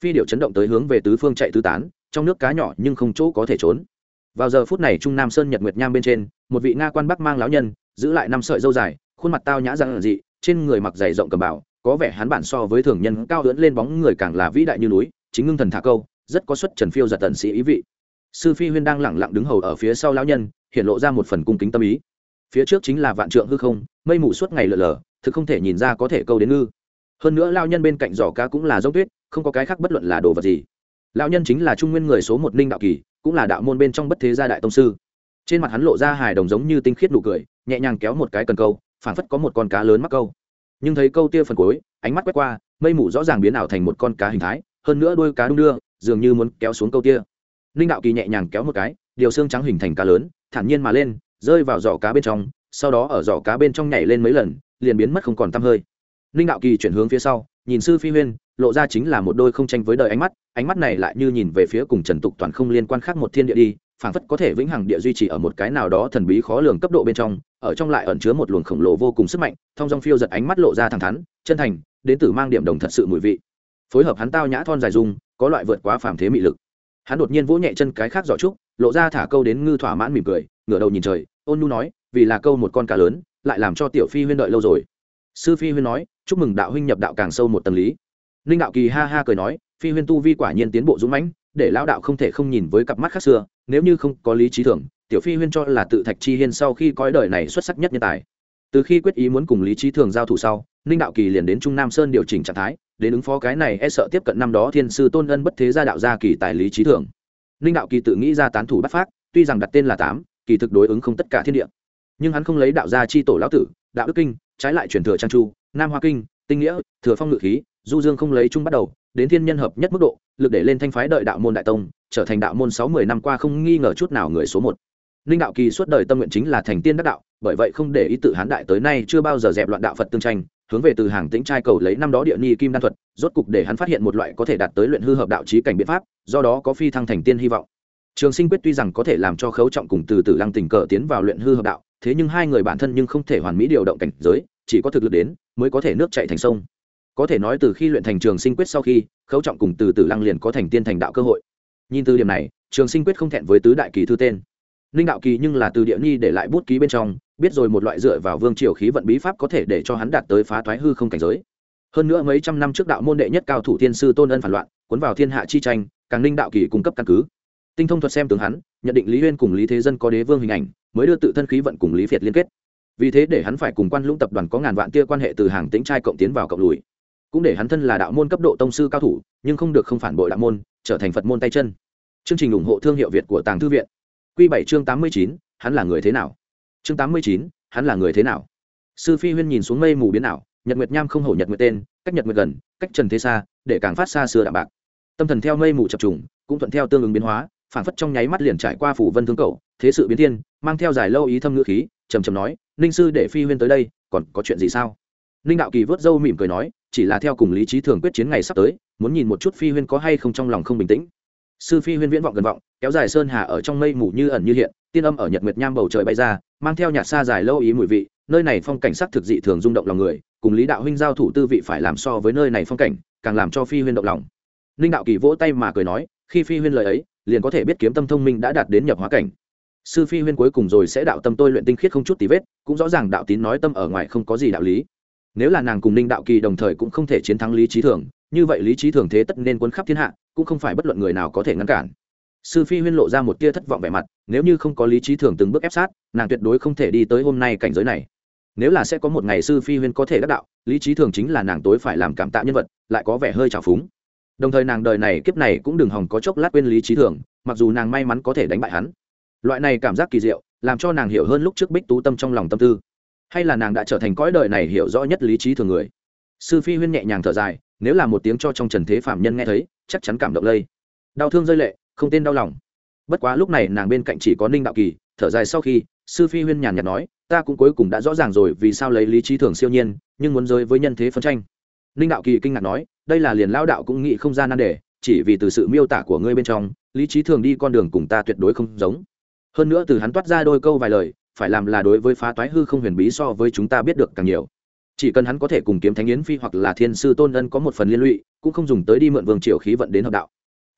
Phi điệu chấn động tới hướng về tứ phương chạy tứ tán trong nước cá nhỏ nhưng không chỗ có thể trốn. Vào giờ phút này trung nam sơn nhật nguyệt nham bên trên, một vị nga quan bắc mang lão nhân, giữ lại năm sợi dâu dài, khuôn mặt tao nhã răng dị trên người mặc dày rộng cầm bảo có vẻ hắn bản so với thường nhân cao ưỡn lên bóng người càng là vĩ đại như núi, chính ngưng thần thả câu, rất có xuất trần phiêu giật tần sĩ ý vị. Sư phi huyên đang lẳng lặng đứng hầu ở phía sau lão nhân, hiện lộ ra một phần cung kính tâm ý. Phía trước chính là vạn trượng hư không, mây mù suốt ngày lờ lờ thực không thể nhìn ra có thể câu đến ngư. Hơn nữa lao nhân bên cạnh giỏ cá cũng là giống tuyết, không có cái khác bất luận là đồ vật gì. Lão nhân chính là trung nguyên người số một ninh đạo kỳ, cũng là đạo môn bên trong bất thế gia đại tông sư. Trên mặt hắn lộ ra hài đồng giống như tinh khiết nụ cười, nhẹ nhàng kéo một cái cần câu, phảng phất có một con cá lớn mắc câu. Nhưng thấy câu tia phần cuối, ánh mắt quét qua, mây mù rõ ràng biến ảo thành một con cá hình thái, hơn nữa đôi cá đung đưa, dường như muốn kéo xuống câu tia. Ninh đạo kỳ nhẹ nhàng kéo một cái, điều xương trắng hình thành cá lớn, thản nhiên mà lên, rơi vào giỏ cá bên trong, sau đó ở giỏ cá bên trong nhảy lên mấy lần, liền biến mất không còn tăm hơi. Ninh đạo kỳ chuyển hướng phía sau, nhìn sư phi huyên lộ ra chính là một đôi không tranh với đời ánh mắt ánh mắt này lại như nhìn về phía cùng trần tục toàn không liên quan khác một thiên địa đi, phảng phất có thể vĩnh hằng địa duy trì ở một cái nào đó thần bí khó lường cấp độ bên trong, ở trong lại ẩn chứa một luồng khổng lồ vô cùng sức mạnh, thong dong phiêu giật ánh mắt lộ ra thẳng thắn, chân thành, đến từ mang điểm đồng thật sự mùi vị. Phối hợp hắn tao nhã thon dài dung, có loại vượt quá phàm thế mị lực. Hắn đột nhiên vỗ nhẹ chân cái khác giỏ trúc lộ ra thả câu đến ngư thỏa mãn mỉm cười, ngửa đầu nhìn trời, ôn nu nói, vì là câu một con cá lớn, lại làm cho tiểu phi huyên đợi lâu rồi. Sư phi huyên nói, chúc mừng đạo huynh nhập đạo càng sâu một tầng lý ninh đạo kỳ ha ha cười nói, phi huyên tu vi quả nhiên tiến bộ dũng mãnh, để lão đạo không thể không nhìn với cặp mắt khác xưa, nếu như không có lý trí thường, tiểu phi huyên cho là tự thạch chi hiên sau khi coi đời này xuất sắc nhất nhân tài. Từ khi quyết ý muốn cùng lý trí thường giao thủ sau ninh đạo kỳ liền đến trung nam sơn điều chỉnh trạng thái, đến ứng phó cái này e sợ tiếp cận năm đó thiên sư tôn ân bất thế gia đạo gia kỳ tài lý trí thường. Ninh đạo kỳ tự nghĩ ra tán thủ bắt phát tuy rằng đặt tên là tám, kỳ thực đối ứng không tất cả thiên địa. Nhưng hắn không lấy đạo gia chi tổ lão tử, đạo đức kinh, trái lại truyền thừa trang chu, nam hoa kinh, tinh nghĩa, thừa phong ngự khí du dương không lấy chung bắt đầu, đến thiên nhân hợp nhất mức độ, lực để lên thanh phái đợi đạo môn đại tông, trở thành đạo môn sáu mươi năm qua không nghi ngờ chút nào người số một. Ninh đạo kỳ suốt đời tâm nguyện chính là thành tiên đắc đạo, bởi vậy không để ý tự hán đại tới nay chưa bao giờ dẹp loạn đạo phật tương tranh, hướng về từ hàng tĩnh trai cầu lấy năm đó địa ni kim đan thuật, rốt cục để hắn phát hiện một loại có thể đạt tới luyện hư hợp đạo trí cảnh biện pháp, do đó có phi thăng thành tiên hy vọng. Trường sinh quyết tuy rằng có thể làm cho khấu trọng cùng từ từ lăng tình cờ tiến vào luyện hư hợp đạo, thế nhưng hai người bản thân nhưng không thể hoàn mỹ điều động cảnh giới, chỉ có thực lực đến, mới có thể nước chạy thành sông có thể nói từ khi luyện thành trường sinh quyết sau khi, khấu trọng cùng từ từ lăng liền có thành tiên thành đạo cơ hội. Nhìn từ điểm này, trường sinh quyết không thẹn với tứ đại kỳ thư tên. Ninh đạo kỳ nhưng là từ địa nhi để lại bút ký bên trong, biết rồi một loại dựa vào vương triều khí vận bí pháp có thể để cho hắn đạt tới phá thoái hư không cảnh giới. Hơn nữa mấy trăm năm trước đạo môn đệ nhất cao thủ thiên sư tôn ân phản loạn, cuốn vào thiên hạ chi tranh, càng ninh đạo kỳ cung cấp căn cứ. Tinh thông thuật xem tướng hắn, nhận định lý huyên cùng lý thế dân có đế vương hình ảnh, mới đưa tự thân khí vận cùng lý việt liên kết. Vì thế để hắn phải cùng quan lũng tập đoàn có ngàn vạn tia quan hệ từ hàng tính trai cộng tiến vào cộng lùi cũng để hắn thân là đạo môn cấp độ tông sư cao thủ, nhưng không được không phản bội đạo môn, trở thành phật môn tay chân. Chương trình ủng hộ thương hiệu việt của tàng thư viện. Q bảy chương tám mươi chín, hắn là người thế nào? Chương tám mươi chín, hắn là người thế nào? Sư phi huyên nhìn xuống mây mù biến ảo, nhật nguyệt nham không hổ nhật nguyệt tên, cách nhật nguyệt gần, cách trần thế xa để càng phát xa xưa đạm bạc. Tâm thần theo mây mù chập trùng, cũng thuận theo tương ứng biến hóa phản phất trong nháy mắt liền trải qua phủ vân thương cầu, thế sự biến thiên, mang theo dài lâu ý thâm ngữ khí, trầm trầm nói, ninh sư để phi huyên tới đây, còn có chuyện gì sao? Ninh đạo kỳ vớt râu mỉm cười nói chỉ là theo cùng lý trí thường quyết chiến ngày sắp tới, muốn nhìn một chút phi huyên có hay không trong lòng không bình tĩnh. Sư phi huyên viễn vọng gần vọng, kéo dài sơn hà ở trong mây mù như ẩn như hiện, tiên âm ở nhật nguyệt nham bầu trời bay ra, mang theo nhạt xa dài lâu ý mùi vị, nơi này phong cảnh sắc thực dị thường rung động lòng người, cùng lý đạo huynh giao thủ tư vị phải làm so với nơi này phong cảnh, càng làm cho phi huyên động lòng. Ninh đạo kỳ vỗ tay mà cười nói, khi phi huyên lời ấy, liền có thể biết kiếm tâm thông minh đã đạt đến nhập hóa cảnh. Sư phi huyên cuối cùng rồi sẽ đạo tâm tôi luyện tinh khiết không chút tí vết, cũng rõ ràng đạo tín nói tâm ở ngoài không có gì đạo lý nếu là nàng cùng ninh đạo kỳ đồng thời cũng không thể chiến thắng lý trí thường, như vậy lý trí thường thế tất nên quân khắp thiên hạ, cũng không phải bất luận người nào có thể ngăn cản. Sư phi huyên lộ ra một tia thất vọng vẻ mặt, nếu như không có lý trí thường từng bước ép sát, nàng tuyệt đối không thể đi tới hôm nay cảnh giới này. Nếu là sẽ có một ngày sư phi huyên có thể đắc đạo, lý trí thường chính là nàng tối phải làm cảm tạ nhân vật, lại có vẻ hơi trào phúng. Đồng thời nàng đời này kiếp này cũng đừng hòng có chốc lát quên lý trí thường, mặc dù nàng may mắn có thể đánh bại hắn. Loại này cảm giác kỳ diệu, làm cho nàng hiểu hơn lúc trước bích tú tâm trong lòng tâm tư hay là nàng đã trở thành cõi đời này hiểu rõ nhất lý trí thường người? Sư phi huyên nhẹ nhàng thở dài, nếu là một tiếng cho trong trần thế phạm nhân nghe thấy, chắc chắn cảm động lây. Đau thương rơi lệ, không tên đau lòng. Bất quá lúc này nàng bên cạnh chỉ có ninh đạo kỳ, thở dài sau khi, sư phi huyên nhàn nhạt nói, ta cũng cuối cùng đã rõ ràng rồi vì sao lấy lý trí thường siêu nhiên, nhưng muốn rơi với nhân thế phân tranh. Ninh đạo kỳ kinh ngạc nói, đây là liền lao đạo cũng nghĩ không ra nan đề, chỉ vì từ sự miêu tả của ngươi bên trong, lý trí thường đi con đường cùng ta tuyệt đối không giống. Hơn nữa từ hắn toát ra đôi câu vài lời phải làm là đối với phá toái hư không huyền bí so với chúng ta biết được càng nhiều. Chỉ cần hắn có thể cùng kiếm thánh yến phi hoặc là thiên sư tôn ân có một phần liên lụy, cũng không dùng tới đi mượn vương triều khí vận đến hợp đạo.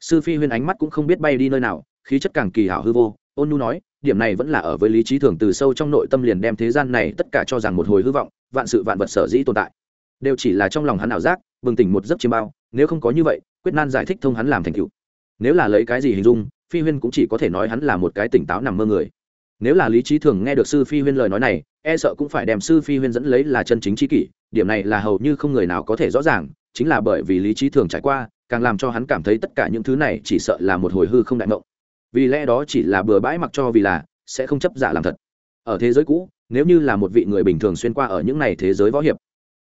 Sư phi huyên ánh mắt cũng không biết bay đi nơi nào, khí chất càng kỳ hảo hư vô, ôn nu nói, điểm này vẫn là ở với lý trí thường từ sâu trong nội tâm liền đem thế gian này tất cả cho rằng một hồi hư vọng, vạn sự vạn vật sở dĩ tồn tại. Đều chỉ là trong lòng hắn ảo giác, bừng tỉnh một giấc chiêm bao, nếu không có như vậy, quyết nan giải thích thông hắn làm thành cựu nếu là lấy cái gì hình dung, phi huyên cũng chỉ có thể nói hắn là một cái tỉnh táo nằm mơ người nếu là lý trí thường nghe được sư phi huyên lời nói này e sợ cũng phải đem sư phi huyên dẫn lấy là chân chính tri kỷ, điểm này là hầu như không người nào có thể rõ ràng, chính là bởi vì lý trí thường trải qua, càng làm cho hắn cảm thấy tất cả những thứ này chỉ sợ là một hồi hư không đại mộng vì lẽ đó chỉ là bừa bãi mặc cho vì là, sẽ không chấp giả làm thật. Ở thế giới cũ, nếu như là một vị người bình thường xuyên qua ở những này thế giới võ hiệp,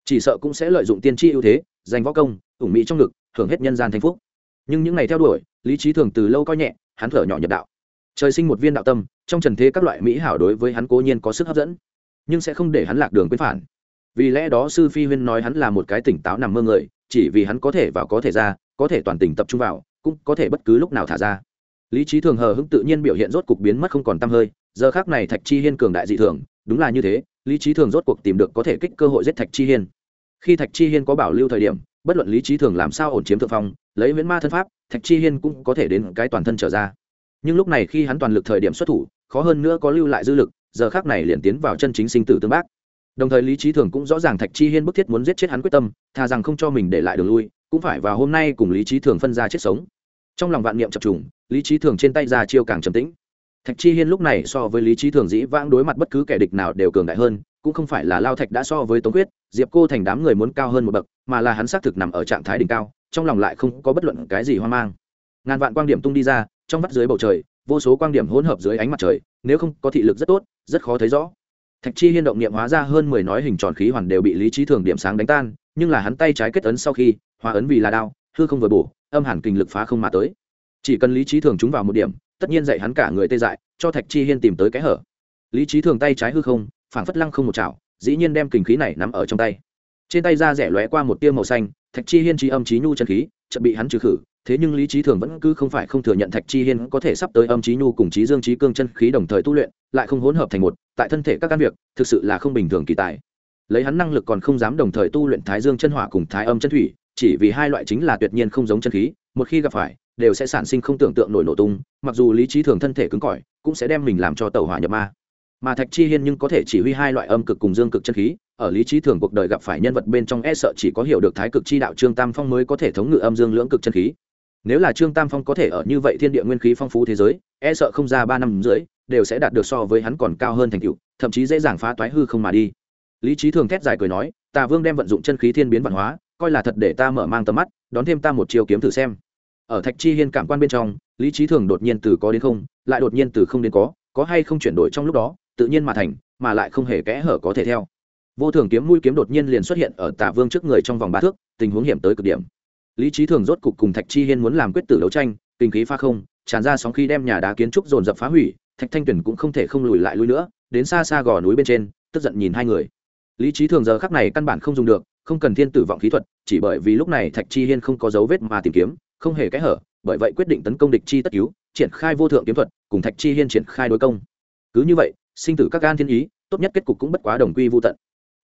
chỉ sợ cũng sẽ lợi dụng tiên tri ưu thế, giành võ công, ủng mỹ trong ngực, hưởng hết nhân gian thành phúc. Nhưng những ngày theo đuổi, lý trí thường từ lâu coi nhẹ, hắn thở nhỏ nhập đạo trời sinh một viên đạo tâm, trong trần thế các loại mỹ hảo đối với hắn cố nhiên có sức hấp dẫn, nhưng sẽ không để hắn lạc đường quên phản. Vì lẽ đó sư phi huyên nói hắn là một cái tỉnh táo nằm mơ người, chỉ vì hắn có thể vào có thể ra, có thể toàn tỉnh tập trung vào, cũng có thể bất cứ lúc nào thả ra. Lý trí thường hờ hững tự nhiên biểu hiện rốt cuộc biến mất không còn t hơi, giờ khác này thạch chi hiên cường đại dị thường, đúng là như thế, lý trí thường rốt cuộc tìm được có thể kích cơ hội giết thạch chi hiên. Khi thạch chi hiên có bảo lưu thời điểm, bất luận lý trí thường làm sao ổn chiếm thượng phong, lấy viễn ma thân pháp, thạch chi hiên cũng có thể đến cái toàn thân trở ra nhưng lúc này khi hắn toàn lực thời điểm xuất thủ, khó hơn nữa có lưu lại dư lực, giờ khác này liền tiến vào chân chính sinh tử tương bác. Đồng thời lý trí thường cũng rõ ràng thạch chi hiên bức thiết muốn giết chết hắn quyết tâm, thà rằng không cho mình để lại đường lui, cũng phải vào hôm nay cùng lý trí thường phân ra chết sống. Trong lòng vạn niệm chập trùng, lý trí thường trên tay ra chiêu càng trầm tĩnh. Thạch chi hiên lúc này so với lý trí thường dĩ vãng đối mặt bất cứ kẻ địch nào đều cường đại hơn, cũng không phải là lao thạch đã so với tống quyết, diệp cô thành đám người muốn cao hơn một bậc, mà là hắn xác thực nằm ở trạng thái đỉnh cao, trong lòng lại không có bất luận cái gì hoang mang. Ngàn vạn quan điểm tung đi ra trong vắt dưới bầu trời, vô số quan điểm hỗn hợp dưới ánh mặt trời, nếu không có thị lực rất tốt, rất khó thấy rõ. Thạch chi hiên động niệm hóa ra hơn mười nói hình tròn khí hoàn đều bị lý trí thường điểm sáng đánh tan, nhưng là hắn tay trái kết ấn sau khi, hóa ấn vì là đao, hư không vừa bổ, âm hẳn kinh lực phá không mà tới. Chỉ cần lý trí thường trúng vào một điểm, tất nhiên dạy hắn cả người tê dại, cho thạch chi hiên tìm tới cái hở. Lý trí thường tay trái hư không, phảng phất lăng không một chảo, dĩ nhiên đem kình khí này nắm ở trong tay. Trên tay da rẻ lóe qua một tia màu xanh, thạch chi hiên trí âm trí nhu chân khí, chợt bị hắn trừ khử thế nhưng lý trí thường vẫn cứ không phải không thừa nhận thạch chi hiên có thể sắp tới âm trí nhu cùng trí dương trí cương chân khí đồng thời tu luyện, lại không hỗn hợp thành một, tại thân thể các căn việc, thực sự là không bình thường kỳ tài. Lấy hắn năng lực còn không dám đồng thời tu luyện thái dương chân hỏa cùng thái âm chân thủy, chỉ vì hai loại chính là tuyệt nhiên không giống chân khí, một khi gặp phải, đều sẽ sản sinh không tưởng tượng nổi nổ tung, mặc dù lý trí thường thân thể cứng cỏi, cũng sẽ đem mình làm cho tàu hỏa nhập ma. Mà thạch chi hiên nhưng có thể chỉ huy hai loại âm cực cùng dương cực chân khí, ở lý trí thường cuộc đời gặp phải nhân vật bên trong e sợ chỉ có hiểu được thái cực chi đạo trương tam phong mới có thể thống ngự âm dương lưỡng cực chân khí nếu là trương tam phong có thể ở như vậy thiên địa nguyên khí phong phú thế giới e sợ không ra ba năm dưới đều sẽ đạt được so với hắn còn cao hơn thành tựu, thậm chí dễ dàng phá toái hư không mà đi. Lý trí thường thét dài cười nói, tà vương đem vận dụng chân khí thiên biến văn hóa, coi là thật để ta mở mang tầm mắt, đón thêm ta một chiều kiếm thử xem. Ở thạch chi hiên cảm quan bên trong, lý trí thường đột nhiên từ có đến không, lại đột nhiên từ không đến có có hay không chuyển đổi trong lúc đó, tự nhiên mà thành, mà lại không hề kẽ hở có thể theo. Vô thường kiếm mũi kiếm đột nhiên liền xuất hiện ở tà vương trước người trong vòng ba thước, tình huống hiểm tới cực điểm lý trí thường rốt cục cùng thạch chi hiên muốn làm quyết tử đấu tranh, kinh khí pha không, tràn ra sóng khi đem nhà đá kiến trúc dồn dập phá hủy, thạch thanh tuyền cũng không thể không lùi lại lui nữa, đến xa xa gò núi bên trên, tức giận nhìn hai người. Lý trí thường giờ khắc này căn bản không dùng được, không cần thiên tử vọng khí thuật, chỉ bởi vì lúc này thạch chi hiên không có dấu vết mà tìm kiếm, không hề kẽ hở, bởi vậy quyết định tấn công địch chi tất cứu, triển khai vô thượng kiếm thuật, cùng thạch chi hiên triển khai đối công. Cứ như vậy, sinh tử các gan thiên ý, tốt nhất kết cục cũng bất quá đồng quy vô tận.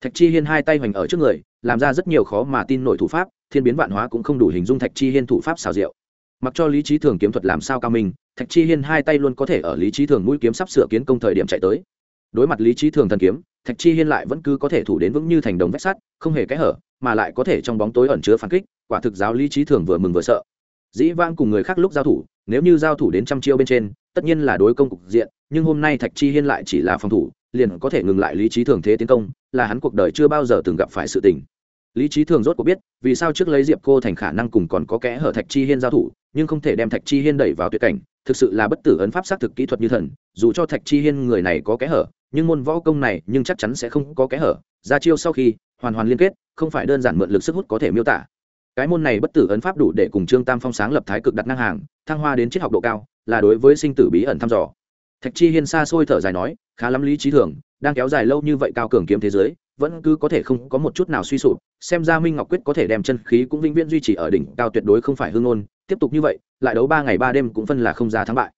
Thạch chi hiên hai tay hoành ở trước người, làm ra rất nhiều khó mà tin nổi thủ pháp thiên biến vạn hóa cũng không đủ hình dung thạch chi hiên thủ pháp xào rượu mặc cho lý trí thường kiếm thuật làm sao cao minh, thạch chi hiên hai tay luôn có thể ở lý trí thường mũi kiếm sắp sửa kiến công thời điểm chạy tới. Đối mặt lý trí thường thần kiếm, thạch chi hiên lại vẫn cứ có thể thủ đến vững như thành đồng vách sắt, không hề kẽ hở, mà lại có thể trong bóng tối ẩn chứa phản kích, quả thực giáo lý trí thường vừa mừng vừa sợ. Dĩ vang cùng người khác lúc giao thủ, nếu như giao thủ đến trăm chiêu bên trên, tất nhiên là đối công cục diện, nhưng hôm nay thạch chi hiên lại chỉ là phòng thủ, liền có thể ngừng lại lý trí thường thế tiến công, là hắn cuộc đời chưa bao giờ từng gặp phải sự tình lý trí thường rốt cuộc biết, vì sao trước lấy diệp cô thành khả năng cùng còn có kẽ hở thạch chi hiên giao thủ, nhưng không thể đem thạch chi hiên đẩy vào tuyệt cảnh, thực sự là bất tử ấn pháp xác thực kỹ thuật như thần, dù cho thạch chi hiên người này có kẽ hở, nhưng môn võ công này nhưng chắc chắn sẽ không có kẽ hở, ra chiêu sau khi, hoàn hoàn liên kết, không phải đơn giản mượn lực sức hút có thể miêu tả. Cái môn này bất tử ấn pháp đủ để cùng trương tam phong sáng lập thái cực đặt ngang hàng, thăng hoa đến triết học độ cao, là đối với sinh tử bí ẩn thăm dò. Thạch chi hiên xa xôi thở dài nói, khá lắm lý trí thường, đang kéo dài lâu như vậy cao cường kiếm thế giới vẫn cứ có thể không có một chút nào suy sụp, xem ra minh ngọc quyết có thể đem chân khí cũng vĩnh viễn duy trì ở đỉnh cao tuyệt đối không phải hương ngôn, tiếp tục như vậy, lại đấu ba ngày ba đêm cũng phân là không ra thắng bại.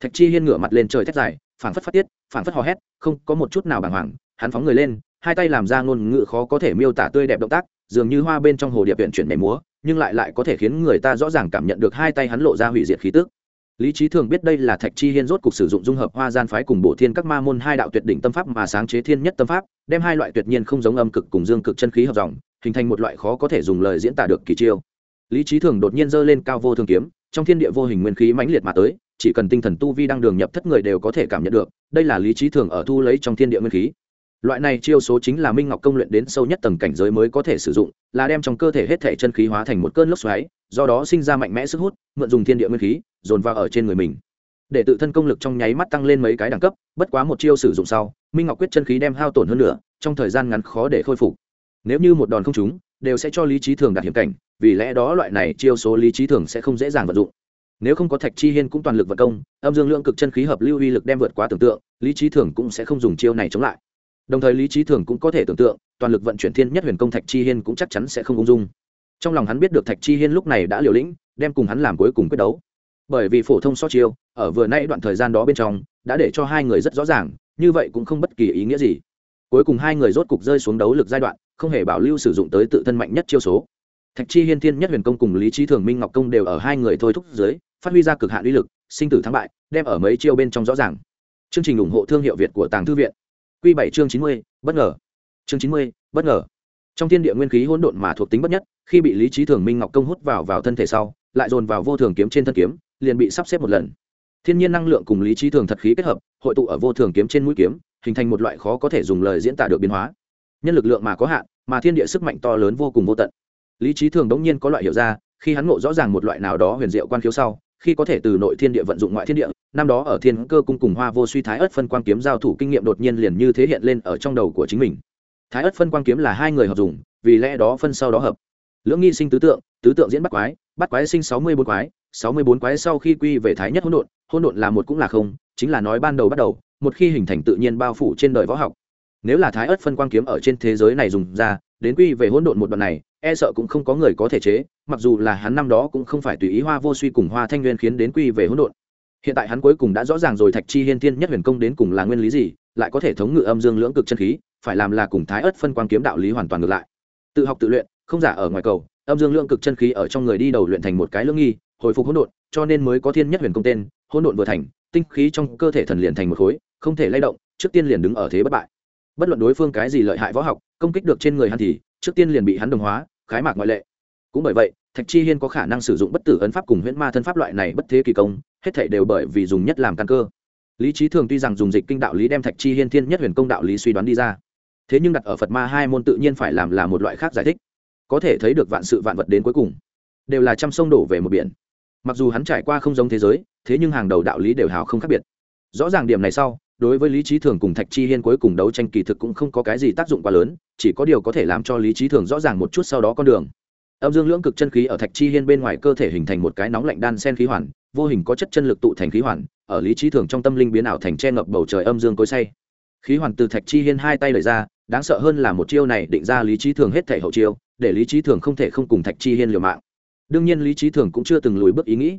Thạch chi hiên ngửa mặt lên trời thét dài, phảng phất phát tiết, phảng phất hò hét, không có một chút nào bàng hoàng, hắn phóng người lên, hai tay làm ra ngôn ngữ khó có thể miêu tả tươi đẹp động tác, dường như hoa bên trong hồ điệp viện chuyển nhảy múa, nhưng lại lại có thể khiến người ta rõ ràng cảm nhận được hai tay hắn lộ ra hủy diệt khí tức lý trí thường biết đây là thạch chi hiên rốt cuộc sử dụng dung hợp hoa gian phái cùng bổ thiên các ma môn hai đạo tuyệt đỉnh tâm pháp mà sáng chế thiên nhất tâm pháp, đem hai loại tuyệt nhiên không giống âm cực cùng dương cực chân khí hợp dòng, hình thành một loại khó có thể dùng lời diễn tả được kỳ chiêu. Lý trí thường đột nhiên giơ lên cao vô thường kiếm, trong thiên địa vô hình nguyên khí mãnh liệt mà tới, chỉ cần tinh thần tu vi đang đường nhập thất người đều có thể cảm nhận được, đây là lý trí thường ở thu lấy trong thiên địa nguyên khí. Loại này chiêu số chính là minh ngọc công luyện đến sâu nhất tầng cảnh giới mới có thể sử dụng, là đem trong cơ thể hết thể chân khí hóa thành một cơn lốc xoáy do đó sinh ra mạnh mẽ sức hút, mượn dùng thiên địa nguyên khí, dồn vào ở trên người mình. Để tự thân công lực trong nháy mắt tăng lên mấy cái đẳng cấp, bất quá một chiêu sử dụng sau, minh ngọc quyết chân khí đem hao tổn hơn nữa trong thời gian ngắn khó để khôi phục. Nếu như một đòn không trúng, đều sẽ cho lý trí thường đạt hiểm cảnh, vì lẽ đó loại này chiêu số lý trí thường sẽ không dễ dàng vận dụng. Nếu không có thạch chi hiên cũng toàn lực vận công, âm dương lượng cực chân khí hợp lưu uy lực đem vượt quá tưởng tượng, lý trí thường cũng sẽ không dùng chiêu này chống lại. Đồng thời lý trí thường cũng có thể tưởng tượng, toàn lực vận chuyển thiên nhất huyền công thạch chi hiên cũng chắc chắn sẽ không ung dung trong lòng hắn biết được thạch chi hiên lúc này đã liều lĩnh, đem cùng hắn làm cuối cùng quyết đấu. Bởi vì phổ thông so chiêu, ở vừa nay đoạn thời gian đó bên trong, đã để cho hai người rất rõ ràng, như vậy cũng không bất kỳ ý nghĩa gì. Cuối cùng hai người rốt cục rơi xuống đấu lực giai đoạn, không hề bảo lưu sử dụng tới tự thân mạnh nhất chiêu số. Thạch chi hiên thiên nhất huyền công cùng lý trí thường minh ngọc công đều ở hai người thôi thúc dưới, phát huy ra cực hạn uy lực, sinh tử thắng bại, đem ở mấy chiêu bên trong rõ ràng. Chương trình ủng hộ thương hiệu việt của tàng thư viện. Q bảy chương chín mươi, bất ngờ. Chương chín mươi, bất ngờ trong thiên địa nguyên khí hỗn độn mà thuộc tính bất nhất, khi bị lý trí thường minh ngọc công hút vào vào thân thể sau, lại dồn vào vô thường kiếm trên thân kiếm, liền bị sắp xếp một lần. Thiên nhiên năng lượng cùng lý trí thường thật khí kết hợp, hội tụ ở vô thường kiếm trên mũi kiếm, hình thành một loại khó có thể dùng lời diễn tả được biến hóa. Nhân lực lượng mà có hạn, mà thiên địa sức mạnh to lớn vô cùng vô tận. Lý trí thường đống nhiên có loại hiểu ra, khi hắn ngộ rõ ràng một loại nào đó huyền diệu quan khiếu sau, khi có thể từ nội thiên địa vận dụng ngoại thiên địa, năm đó ở thiên cơ cung cùng hoa vô suy thái ất phân quan kiếm giao thủ kinh nghiệm đột nhiên liền như thế hiện lên ở trong đầu của chính mình thái ất phân quan kiếm là hai người hợp dùng, vì lẽ đó phân sau đó hợp. Lưỡng nghi sinh tứ tượng tứ tượng diễn bắt quái bắt quái sinh sáu mươi bốn quái, sáu mươi bốn quái sau khi quy về thái nhất hỗn độn hỗn độn là một cũng là không, chính là nói ban đầu bắt đầu, một khi hình thành tự nhiên bao phủ trên đời võ học. Nếu là thái ớt phân quang kiếm ở trên thế giới này dùng ra, đến quy về hỗn độn một đoạn này e sợ cũng không có người có thể chế, mặc dù là hắn năm đó cũng không phải tùy ý hoa vô suy cùng hoa thanh nguyên khiến đến quy về hỗn độn. Hiện tại hắn cuối cùng đã rõ ràng rồi, thạch chi hiên Thiên nhất huyền công đến cùng là nguyên lý gì lại có thể thống ngự âm dương lưỡng cực chân khí, phải làm là cùng thái ớt phân quan kiếm đạo lý hoàn toàn ngược lại. Tự học tự luyện, không giả ở ngoài cầu, âm dương lưỡng cực chân khí ở trong người đi đầu luyện thành một cái lưỡng nghi, hồi phục hỗn độn, cho nên mới có thiên nhất huyền công tên, hỗn độn vừa thành, tinh khí trong cơ thể thần liền thành một khối, không thể lay động, trước tiên liền đứng ở thế bất bại. Bất luận đối phương cái gì lợi hại võ học, công kích được trên người hắn thì, trước tiên liền bị hắn đồng hóa, khái mạc ngoại lệ. Cũng bởi vậy, thạch chi hiên có khả năng sử dụng bất tử ấn pháp cùng huyễn ma thân pháp loại này bất thế kỳ công, hết thảy đều bởi vì dùng nhất làm căn cơ lý trí thường tuy rằng dùng dịch kinh đạo lý đem thạch chi hiên thiên nhất huyền công đạo lý suy đoán đi ra, thế nhưng đặt ở phật ma hai môn tự nhiên phải làm là một loại khác giải thích. Có thể thấy được vạn sự vạn vật đến cuối cùng, đều là trăm sông đổ về một biển. Mặc dù hắn trải qua không giống thế giới, thế nhưng hàng đầu đạo lý đều hào không khác biệt. Rõ ràng điểm này sau, đối với lý trí thường cùng thạch chi hiên cuối cùng đấu tranh kỳ thực cũng không có cái gì tác dụng quá lớn, chỉ có điều có thể làm cho lý trí thường rõ ràng một chút sau đó con đường. Âm dương lưỡng cực chân khí ở thạch chi hiên bên ngoài cơ thể hình thành một cái nóng lạnh đan sen khí hoàn, vô hình có chất chân lực tụ thành khí hoàn ở lý trí thường trong tâm linh biến ảo thành che ngập bầu trời âm dương cối say. Khí hoàn từ thạch chi hiên hai tay lời ra, đáng sợ hơn là một chiêu này định ra lý trí thường hết thể hậu chiêu, để lý trí thường không thể không cùng thạch chi hiên liều mạng. Đương nhiên lý trí thường cũng chưa từng lùi bước ý nghĩ.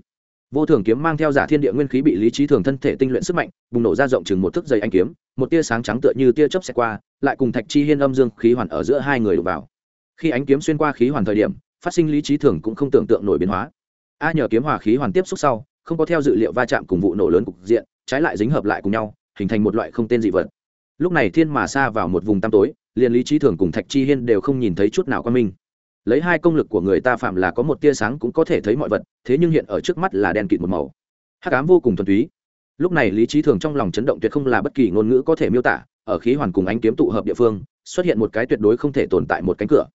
Vô thường kiếm mang theo giả thiên địa nguyên khí bị lý trí thường thân thể tinh luyện sức mạnh, bùng nổ ra rộng chừng một thước dày anh kiếm, một tia sáng trắng tựa như tia chớp xẹt qua, lại cùng thạch chi hiên âm dương khí hoàn ở giữa hai người đụng vào. Khi ánh kiếm xuyên qua khí hoàn thời điểm, phát sinh lý trí thường cũng không tưởng tượng nổi biến hóa. A nhờ kiếm hòa khí hoàn tiếp xúc sau không có theo dự liệu va chạm cùng vụ nổ lớn cục diện, trái lại dính hợp lại cùng nhau, hình thành một loại không tên dị vật. Lúc này thiên mà xa vào một vùng tăm tối, liền lý trí thường cùng thạch chi hiên đều không nhìn thấy chút nào quan minh. Lấy hai công lực của người ta phạm là có một tia sáng cũng có thể thấy mọi vật, thế nhưng hiện ở trước mắt là đen kịt một màu. Hắc ám vô cùng thuần túy. Lúc này lý trí thường trong lòng chấn động tuyệt không là bất kỳ ngôn ngữ có thể miêu tả, ở khí hoàn cùng ánh kiếm tụ hợp địa phương, xuất hiện một cái tuyệt đối không thể tồn tại một cánh cửa.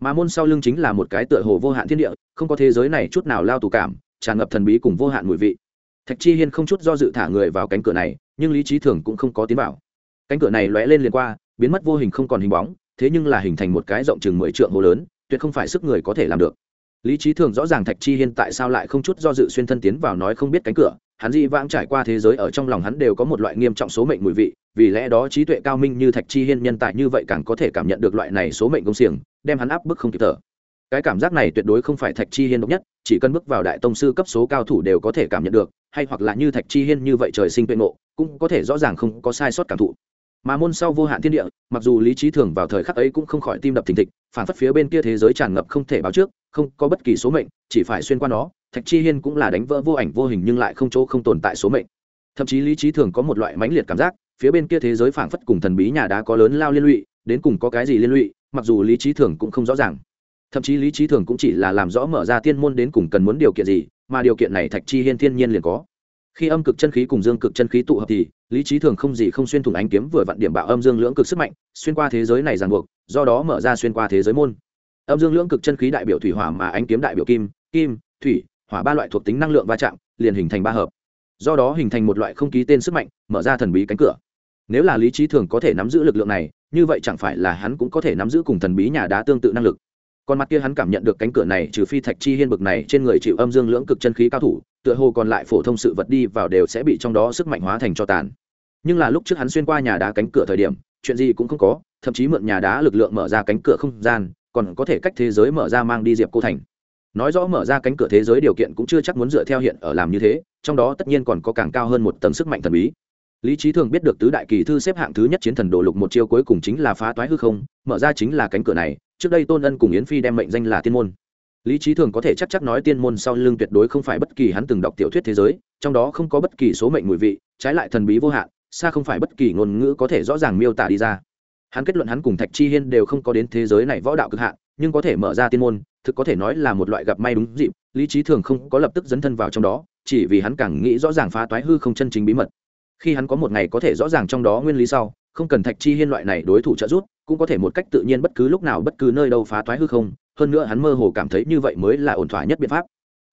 Mà môn sau lưng chính là một cái tựa hồ vô hạn thiên địa, không có thế giới này chút nào lao tù cảm tràn ngập thần bí cùng vô hạn mùi vị. Thạch chi hiên không chút do dự thả người vào cánh cửa này, nhưng lý trí thường cũng không có tiến vào. Cánh cửa này lóe lên liền qua, biến mất vô hình không còn hình bóng, thế nhưng là hình thành một cái rộng chừng mười trượng hồ lớn, tuyệt không phải sức người có thể làm được. Lý trí thường rõ ràng thạch chi hiên tại sao lại không chút do dự xuyên thân tiến vào nói không biết cánh cửa, hắn dị vãng trải qua thế giới ở trong lòng hắn đều có một loại nghiêm trọng số mệnh mùi vị, vì lẽ đó trí tuệ cao minh như thạch chi hiên nhân tài như vậy càng có thể cảm nhận được loại này số mệnh công xiềng, đem hắn áp bức không kịp thở cái cảm giác này tuyệt đối không phải thạch chi hiên độc nhất, chỉ cần bước vào đại tông sư cấp số cao thủ đều có thể cảm nhận được, hay hoặc là như thạch chi hiên như vậy trời sinh tuệ ngộ, cũng có thể rõ ràng không có sai sót cảm thụ. Mà môn sau vô hạn thiên địa, mặc dù lý trí thường vào thời khắc ấy cũng không khỏi tim đập thình thịch, phản phất phía bên kia thế giới tràn ngập không thể báo trước, không có bất kỳ số mệnh, chỉ phải xuyên qua nó, thạch chi hiên cũng là đánh vỡ vô ảnh vô hình nhưng lại không chỗ không tồn tại số mệnh. Thậm chí lý trí thường có một loại mãnh liệt cảm giác, phía bên kia thế giới phản phất cùng thần bí nhà đá có lớn lao liên lụy, đến cùng có cái gì liên lụy, mặc dù lý trí thường cũng không rõ ràng thậm chí lý trí thường cũng chỉ là làm rõ mở ra tiên môn đến cùng cần muốn điều kiện gì, mà điều kiện này thạch chi hiên thiên nhiên liền có. Khi âm cực chân khí cùng dương cực chân khí tụ hợp thì, lý trí thường không gì không xuyên thủng ánh kiếm vừa vặn điểm bạo âm dương lưỡng cực sức mạnh, xuyên qua thế giới này ràng buộc, do đó mở ra xuyên qua thế giới môn. Âm dương lưỡng cực chân khí đại biểu thủy hỏa mà ánh kiếm đại biểu kim kim, thủy, hỏa ba loại thuộc tính năng lượng va chạm, liền hình thành ba hợp. Do đó hình thành một loại không ký tên sức mạnh, mở ra thần bí cánh cửa. Nếu là lý trí thường có thể nắm giữ lực lượng này, như vậy chẳng phải là hắn cũng có thể nắm giữ cùng thần bí nhà đá tương tự năng lực còn mặt kia hắn cảm nhận được cánh cửa này trừ phi thạch chi hiên bực này trên người chịu âm dương lưỡng cực chân khí cao thủ, tựa hồ còn lại phổ thông sự vật đi vào đều sẽ bị trong đó sức mạnh hóa thành cho tàn. Nhưng là lúc trước hắn xuyên qua nhà đá cánh cửa thời điểm, chuyện gì cũng không có, thậm chí mượn nhà đá lực lượng mở ra cánh cửa không gian, còn có thể cách thế giới mở ra mang đi diệp cô thành. Nói rõ mở ra cánh cửa thế giới điều kiện cũng chưa chắc muốn dựa theo hiện ở làm như thế, trong đó tất nhiên còn có càng cao hơn một tầng sức mạnh thần bí. Lý trí thường biết được tứ đại kỳ thư xếp hạng thứ nhất chiến thần đồ lục một chiêu cuối cùng chính là phá toái hư không, mở ra chính là cánh cửa này trước đây tôn ân cùng yến phi đem mệnh danh là tiên môn lý trí thường có thể chắc chắc nói tiên môn sau lưng tuyệt đối không phải bất kỳ hắn từng đọc tiểu thuyết thế giới trong đó không có bất kỳ số mệnh mùi vị trái lại thần bí vô hạn xa không phải bất kỳ ngôn ngữ có thể rõ ràng miêu tả đi ra hắn kết luận hắn cùng thạch chi hiên đều không có đến thế giới này võ đạo cực hạn nhưng có thể mở ra tiên môn thực có thể nói là một loại gặp may đúng dịp lý trí thường không có lập tức dấn thân vào trong đó chỉ vì hắn càng nghĩ rõ ràng phá toái hư không chân chính bí mật khi hắn có một ngày có thể rõ ràng trong đó nguyên lý sau không cần thạch chi hiên loại này đối thủ trợ giúp, cũng có thể một cách tự nhiên bất cứ lúc nào bất cứ nơi đâu phá toái hư không, hơn nữa hắn mơ hồ cảm thấy như vậy mới là ổn thỏa nhất biện pháp.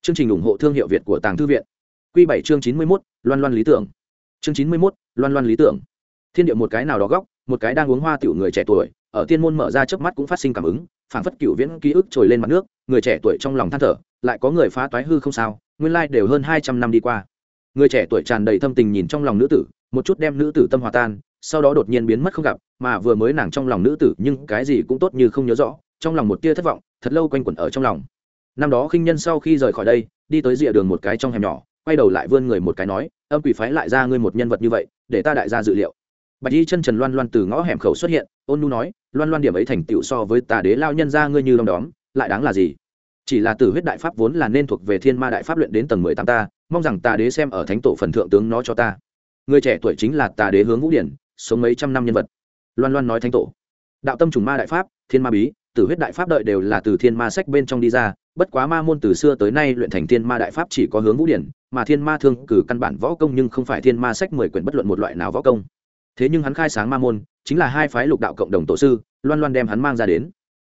Chương trình ủng hộ thương hiệu việt của tàng thư viện. Q bảy chương chín mươi mốt, loan loan lý tưởng. Chương chín mươi mốt, loan loan lý tưởng. Thiên địa một cái nào đó góc, một cái đang uống hoa tiểu người trẻ tuổi, ở tiên môn mở ra trước mắt cũng phát sinh cảm ứng, phảng phất cựu viễn ký ức trồi lên mặt nước, người trẻ tuổi trong lòng than thở, lại có người phá toái hư không sao, nguyên lai đều hơn hai trăm năm đi qua. Người trẻ tuổi tràn đầy thâm tình nhìn trong lòng nữ tử, một chút đem nữ tử tâm hòa tan sau đó đột nhiên biến mất không gặp, mà vừa mới nàng trong lòng nữ tử, nhưng cái gì cũng tốt như không nhớ rõ, trong lòng một tia thất vọng, thật lâu quanh quẩn ở trong lòng. Năm đó khinh nhân sau khi rời khỏi đây, đi tới rìa đường một cái trong hẻm nhỏ, quay đầu lại vươn người một cái nói, âm quỷ phái lại ra ngươi một nhân vật như vậy, để ta đại gia dự liệu. Bạch y chân trần loan loan từ ngõ hẻm khẩu xuất hiện, ôn nu nói, loan loan điểm ấy thành tựu so với tà đế lao nhân ra ngươi như đom đóm, lại đáng là gì? Chỉ là tử huyết đại pháp vốn là nên thuộc về thiên ma đại pháp luyện đến tầng mười tám ta, mong rằng tà đế xem ở thánh tổ phần thượng tướng nó cho ta. Người trẻ tuổi chính là tà đế hướng vũ điển sống mấy trăm năm nhân vật. Loan loan nói thánh tổ. Đạo tâm trùng ma đại pháp, thiên ma bí, tử huyết đại pháp đợi đều là từ thiên ma sách bên trong đi ra, bất quá ma môn từ xưa tới nay luyện thành thiên ma đại pháp chỉ có hướng vũ điển, mà thiên ma thương cử căn bản võ công nhưng không phải thiên ma sách mười quyển bất luận một loại nào võ công. Thế nhưng hắn khai sáng ma môn, chính là hai phái lục đạo cộng đồng tổ sư, loan loan đem hắn mang ra đến.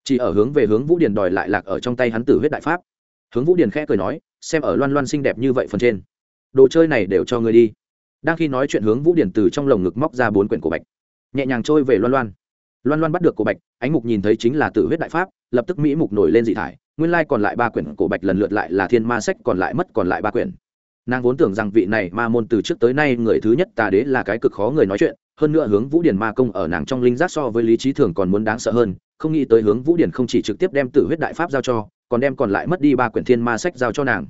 Chỉ ở hướng về hướng vũ điển đòi lại lạc ở trong tay hắn tử huyết đại pháp. Hướng vũ điển khẽ cười nói, xem ở loan loan xinh đẹp như vậy phần trên. Đồ chơi này đều cho người đi đang khi nói chuyện hướng vũ điển từ trong lồng ngực móc ra bốn quyển cổ bạch. Nhẹ nhàng trôi về loan loan. Loan loan bắt được cổ bạch, ánh mục nhìn thấy chính là tử huyết đại pháp, lập tức mỹ mục nổi lên dị thải, nguyên lai còn lại ba quyển cổ bạch lần lượt lại là thiên ma sách, còn lại mất còn lại ba quyển. Nàng vốn tưởng rằng vị này ma môn từ trước tới nay người thứ nhất tà đế là cái cực khó người nói chuyện, hơn nữa hướng vũ điển ma công ở nàng trong linh giác so với lý trí thường còn muốn đáng sợ hơn, không nghĩ tới hướng vũ điển không chỉ trực tiếp đem tử huyết đại pháp giao cho, còn đem còn lại mất đi ba quyển thiên ma sách giao cho nàng.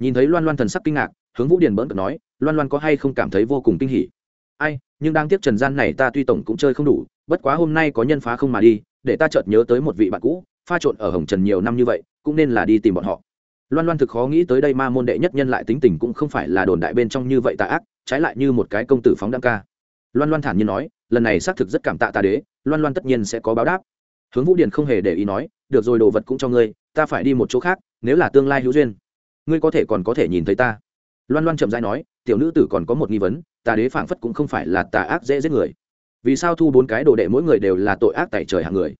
Nhìn thấy loan loan thần sắc kinh ngạc hướng vũ Điền bỡn cợt nói, loan loan có hay không cảm thấy vô cùng kinh hỉ? Ai, nhưng đang tiếc trần gian này ta tuy tổng cũng chơi không đủ, bất quá hôm nay có nhân phá không mà đi, để ta chợt nhớ tới một vị bạn cũ, pha trộn ở hồng trần nhiều năm như vậy, cũng nên là đi tìm bọn họ. Loan loan thực khó nghĩ tới đây ma môn đệ nhất nhân lại tính tình cũng không phải là đồn đại bên trong như vậy tà ác, trái lại như một cái công tử phóng đăng ca. Loan loan thản nhiên nói, lần này xác thực rất cảm tạ ta đế, loan loan tất nhiên sẽ có báo đáp. Hướng vũ điền không hề để ý nói, được rồi, đồ vật cũng cho ngươi, ta phải đi một chỗ khác, nếu là tương lai hữu duyên, ngươi có thể còn có thể nhìn thấy ta loan loan chậm dãi nói, tiểu nữ tử còn có một nghi vấn, tà đế phảng phất cũng không phải là tà ác dễ giết người. Vì sao thu bốn cái đồ đệ mỗi người đều là tội ác tại trời hàng người?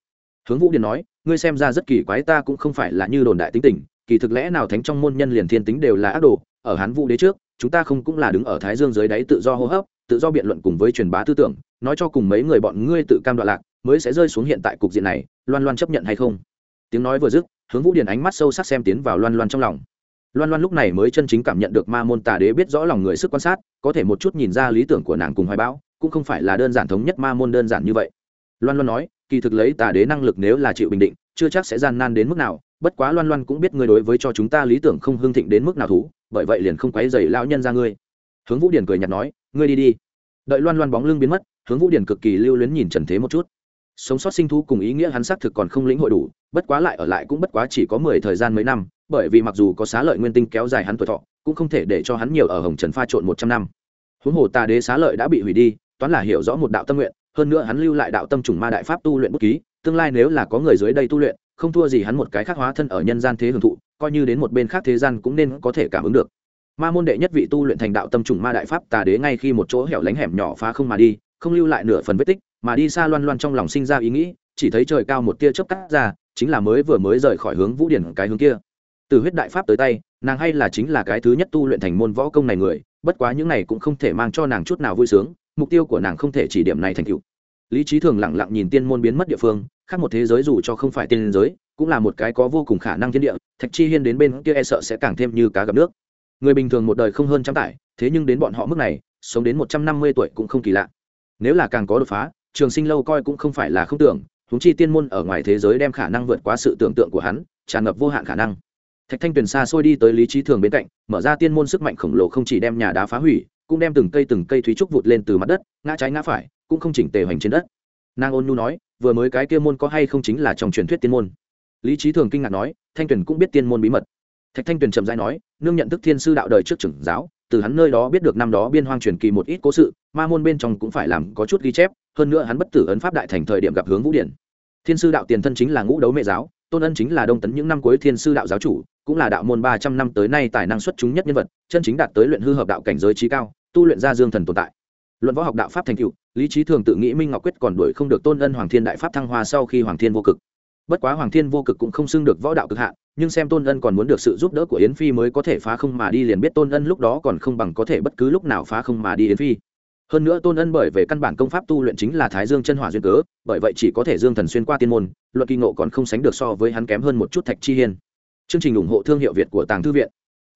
Hướng vũ điền nói, ngươi xem ra rất kỳ quái ta cũng không phải là như đồn đại tính tình, kỳ thực lẽ nào thánh trong môn nhân liền thiên tính đều là ác đồ, ở hán vũ đế trước, chúng ta không cũng là đứng ở thái dương dưới đáy tự do hô hấp, tự do biện luận cùng với truyền bá tư tưởng, nói cho cùng mấy người bọn ngươi tự cam đoạn lạc, mới sẽ rơi xuống hiện tại cục diện này, loan loan chấp nhận hay không? Tiếng nói vừa dứt, hướng vũ điền ánh mắt sâu sắc xem tiến vào loan loan trong lòng loan loan lúc này mới chân chính cảm nhận được ma môn tà đế biết rõ lòng người sức quan sát, có thể một chút nhìn ra lý tưởng của nàng cùng hoài bão, cũng không phải là đơn giản thống nhất ma môn đơn giản như vậy. Loan loan nói, kỳ thực lấy tà đế năng lực nếu là chịu bình định, chưa chắc sẽ gian nan đến mức nào, bất quá loan loan cũng biết ngươi đối với cho chúng ta lý tưởng không hưng thịnh đến mức nào thú, bởi vậy liền không quấy dày lão nhân ra ngươi. Hướng vũ điển cười nhạt nói, ngươi đi đi. Đợi loan loan bóng lưng biến mất, hướng vũ điển cực kỳ lưu luyến nhìn trần thế một chút sống sót sinh thú cùng ý nghĩa hắn xác thực còn không lĩnh hội đủ, bất quá lại ở lại cũng bất quá chỉ có mười thời gian mấy năm, bởi vì mặc dù có xá lợi nguyên tinh kéo dài hắn tuổi thọ, cũng không thể để cho hắn nhiều ở hồng trần pha trộn một trăm năm. Huống hồ tà đế xá lợi đã bị hủy đi, toán là hiểu rõ một đạo tâm nguyện, hơn nữa hắn lưu lại đạo tâm trùng ma đại pháp tu luyện bút ký, tương lai nếu là có người dưới đây tu luyện, không thua gì hắn một cái khác hóa thân ở nhân gian thế hưởng thụ, coi như đến một bên khác thế gian cũng nên có thể cảm ứng được. Ma môn đệ nhất vị tu luyện thành đạo tâm trùng ma đại pháp tà đế ngay khi một chỗ hẻo lánh hẻm nhỏ phá không mà đi, không lưu lại nửa phần vết tích mà đi xa loan loan trong lòng sinh ra ý nghĩ, chỉ thấy trời cao một tia chớp cắt ra, chính là mới vừa mới rời khỏi hướng vũ điển cái hướng kia. Từ huyết đại pháp tới tay, nàng hay là chính là cái thứ nhất tu luyện thành môn võ công này người, bất quá những này cũng không thể mang cho nàng chút nào vui sướng, mục tiêu của nàng không thể chỉ điểm này thành tựu. Lý trí thường lặng lặng nhìn tiên môn biến mất địa phương, khác một thế giới dù cho không phải tiên giới, cũng là một cái có vô cùng khả năng thiên địa, thạch chi hiên đến bên kia e sợ sẽ càng thêm như cá gặp nước. Người bình thường một đời không hơn trăm tải, thế nhưng đến bọn họ mức này, sống đến một trăm năm mươi tuổi cũng không kỳ lạ. Nếu là càng có đột phá trường sinh lâu coi cũng không phải là không tưởng húng chi tiên môn ở ngoài thế giới đem khả năng vượt quá sự tưởng tượng của hắn, tràn ngập vô hạn khả năng. Thạch thanh tuyền xa xôi đi tới lý trí thường bên cạnh, mở ra tiên môn sức mạnh khổng lồ không chỉ đem nhà đá phá hủy, cũng đem từng cây từng cây thúy trúc vụt lên từ mặt đất, ngã trái ngã phải, cũng không chỉnh tề hoành trên đất. Nàng ôn nhu nói, vừa mới cái kia môn có hay không chính là trong truyền thuyết tiên môn? Lý trí thường kinh ngạc nói, thanh tuyền cũng biết tiên môn bí mật. Thạch thanh tuyền chậm dai nói, nương nhận thức thiên sư đạo đời trước trưởng giáo, từ hắn nơi đó biết được năm đó biên hoang truyền kỳ một ít cố sự, ma môn bên trong cũng phải làm có chút ghi chép hơn nữa hắn bất tử ấn pháp đại thành thời điểm gặp hướng vũ điển. Thiên sư đạo tiền thân chính là ngũ đấu mẹ giáo, tôn ân chính là đông tấn những năm cuối thiên sư đạo giáo chủ, cũng là đạo môn ba trăm năm tới nay tài năng xuất chúng nhất nhân vật, chân chính đạt tới luyện hư hợp đạo cảnh giới trí cao, tu luyện ra dương thần tồn tại. Luận võ học đạo pháp thành cựu lý trí thường tự nghĩ minh ngọc quyết còn đuổi không được tôn ân hoàng thiên đại pháp thăng hoa sau khi hoàng thiên vô cực. Bất quá hoàng thiên vô cực cũng không xưng được võ đạo cực hạn, nhưng xem tôn ân còn muốn được sự giúp đỡ của yến phi mới có thể phá không mà đi liền biết tôn ân lúc đó còn không bằng có thể bất cứ lúc nào phá không mà đi yến phi hơn nữa tôn ân bởi về căn bản công pháp tu luyện chính là thái dương chân hỏa duyên cớ, bởi vậy chỉ có thể dương thần xuyên qua tiên môn, luận kỳ ngộ còn không sánh được so với hắn kém hơn một chút thạch chi hiên. Chương trình ủng hộ thương hiệu việt của tàng thư viện.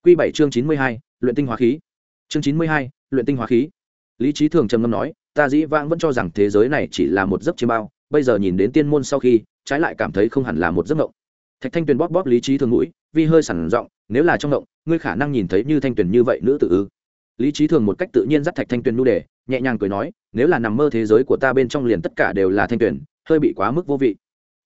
Q bảy chương chín mươi hai, luyện tinh hóa khí. Chương chín mươi hai, luyện tinh hóa khí. Lý trí thường trầm ngâm nói, ta dĩ vãng vẫn cho rằng thế giới này chỉ là một giấc chiêm bao, bây giờ nhìn đến tiên môn sau khi, trái lại cảm thấy không hẳn là một giấc mộng. Thạch thanh tuyền bóp bóp lý trí thường mũi, vi hơi sẳn giọng, nếu là trong mộng, ngươi khả năng nhìn thấy như thanh tuyền như vậy nữ tự ư? Lý trí thường một cách tự nhiên dắt thạch thanh tuyền nu đề nhẹ nhàng cười nói, nếu là nằm mơ thế giới của ta bên trong liền tất cả đều là thanh tuyển, hơi bị quá mức vô vị.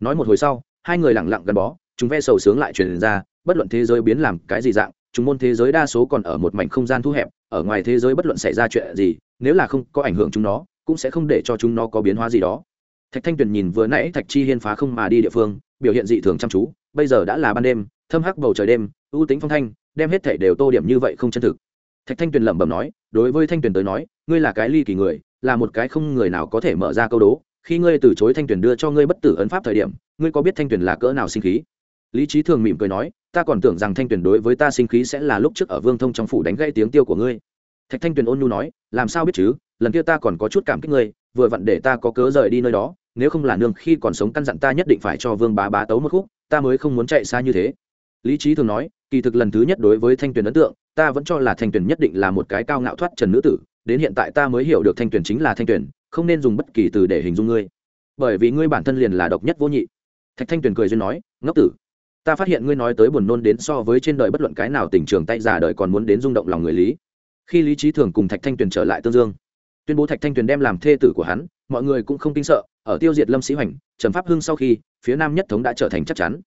Nói một hồi sau, hai người lẳng lặng gắn bó, chúng ve sầu sướng lại truyền ra, bất luận thế giới biến làm cái gì dạng, chúng môn thế giới đa số còn ở một mảnh không gian thu hẹp, ở ngoài thế giới bất luận xảy ra chuyện gì, nếu là không có ảnh hưởng chúng nó, cũng sẽ không để cho chúng nó có biến hóa gì đó. Thạch thanh tuyền nhìn vừa nãy thạch chi hiên phá không mà đi địa phương, biểu hiện dị thường chăm chú, bây giờ đã là ban đêm, thâm hắc bầu trời đêm, ưu tính phong thanh, đem hết thể đều tô điểm như vậy không chân thực. Thạch thanh tuyền lẩm bẩm nói đối với thanh tuyền tới nói, ngươi là cái ly kỳ người, là một cái không người nào có thể mở ra câu đố. Khi ngươi từ chối thanh tuyền đưa cho ngươi bất tử ấn pháp thời điểm, ngươi có biết thanh tuyền là cỡ nào sinh khí? Lý trí thường mỉm cười nói, ta còn tưởng rằng thanh tuyền đối với ta sinh khí sẽ là lúc trước ở vương thông trong phủ đánh gãy tiếng tiêu của ngươi. Thạch thanh tuyền ôn nhu nói, làm sao biết chứ, lần kia ta còn có chút cảm kích ngươi, vừa vặn để ta có cớ rời đi nơi đó, nếu không là nương khi còn sống căn dặn ta nhất định phải cho vương bá bá tấu một khúc, ta mới không muốn chạy xa như thế lý trí thường nói, kỳ thực lần thứ nhất đối với thanh tuyền ấn tượng, ta vẫn cho là thanh tuyền nhất định là một cái cao ngạo thoát trần nữ tử, đến hiện tại ta mới hiểu được thanh tuyền chính là thanh tuyền, không nên dùng bất kỳ từ để hình dung ngươi. Bởi vì ngươi bản thân liền là độc nhất vô nhị. Thạch thanh tuyền cười duyên nói, ngốc tử, ta phát hiện ngươi nói tới buồn nôn đến so với trên đời bất luận cái nào tình trường tay già đời còn muốn đến rung động lòng người lý. Khi lý trí thường cùng thạch thanh tuyền trở lại tương dương, tuyên bố thạch thanh tuyền đem làm thê tử của hắn, mọi người cũng không kinh sợ, ở tiêu diệt lâm sĩ hoành, trầm pháp hưng sau khi, phía nam nhất thống đã trở thành chắc chắn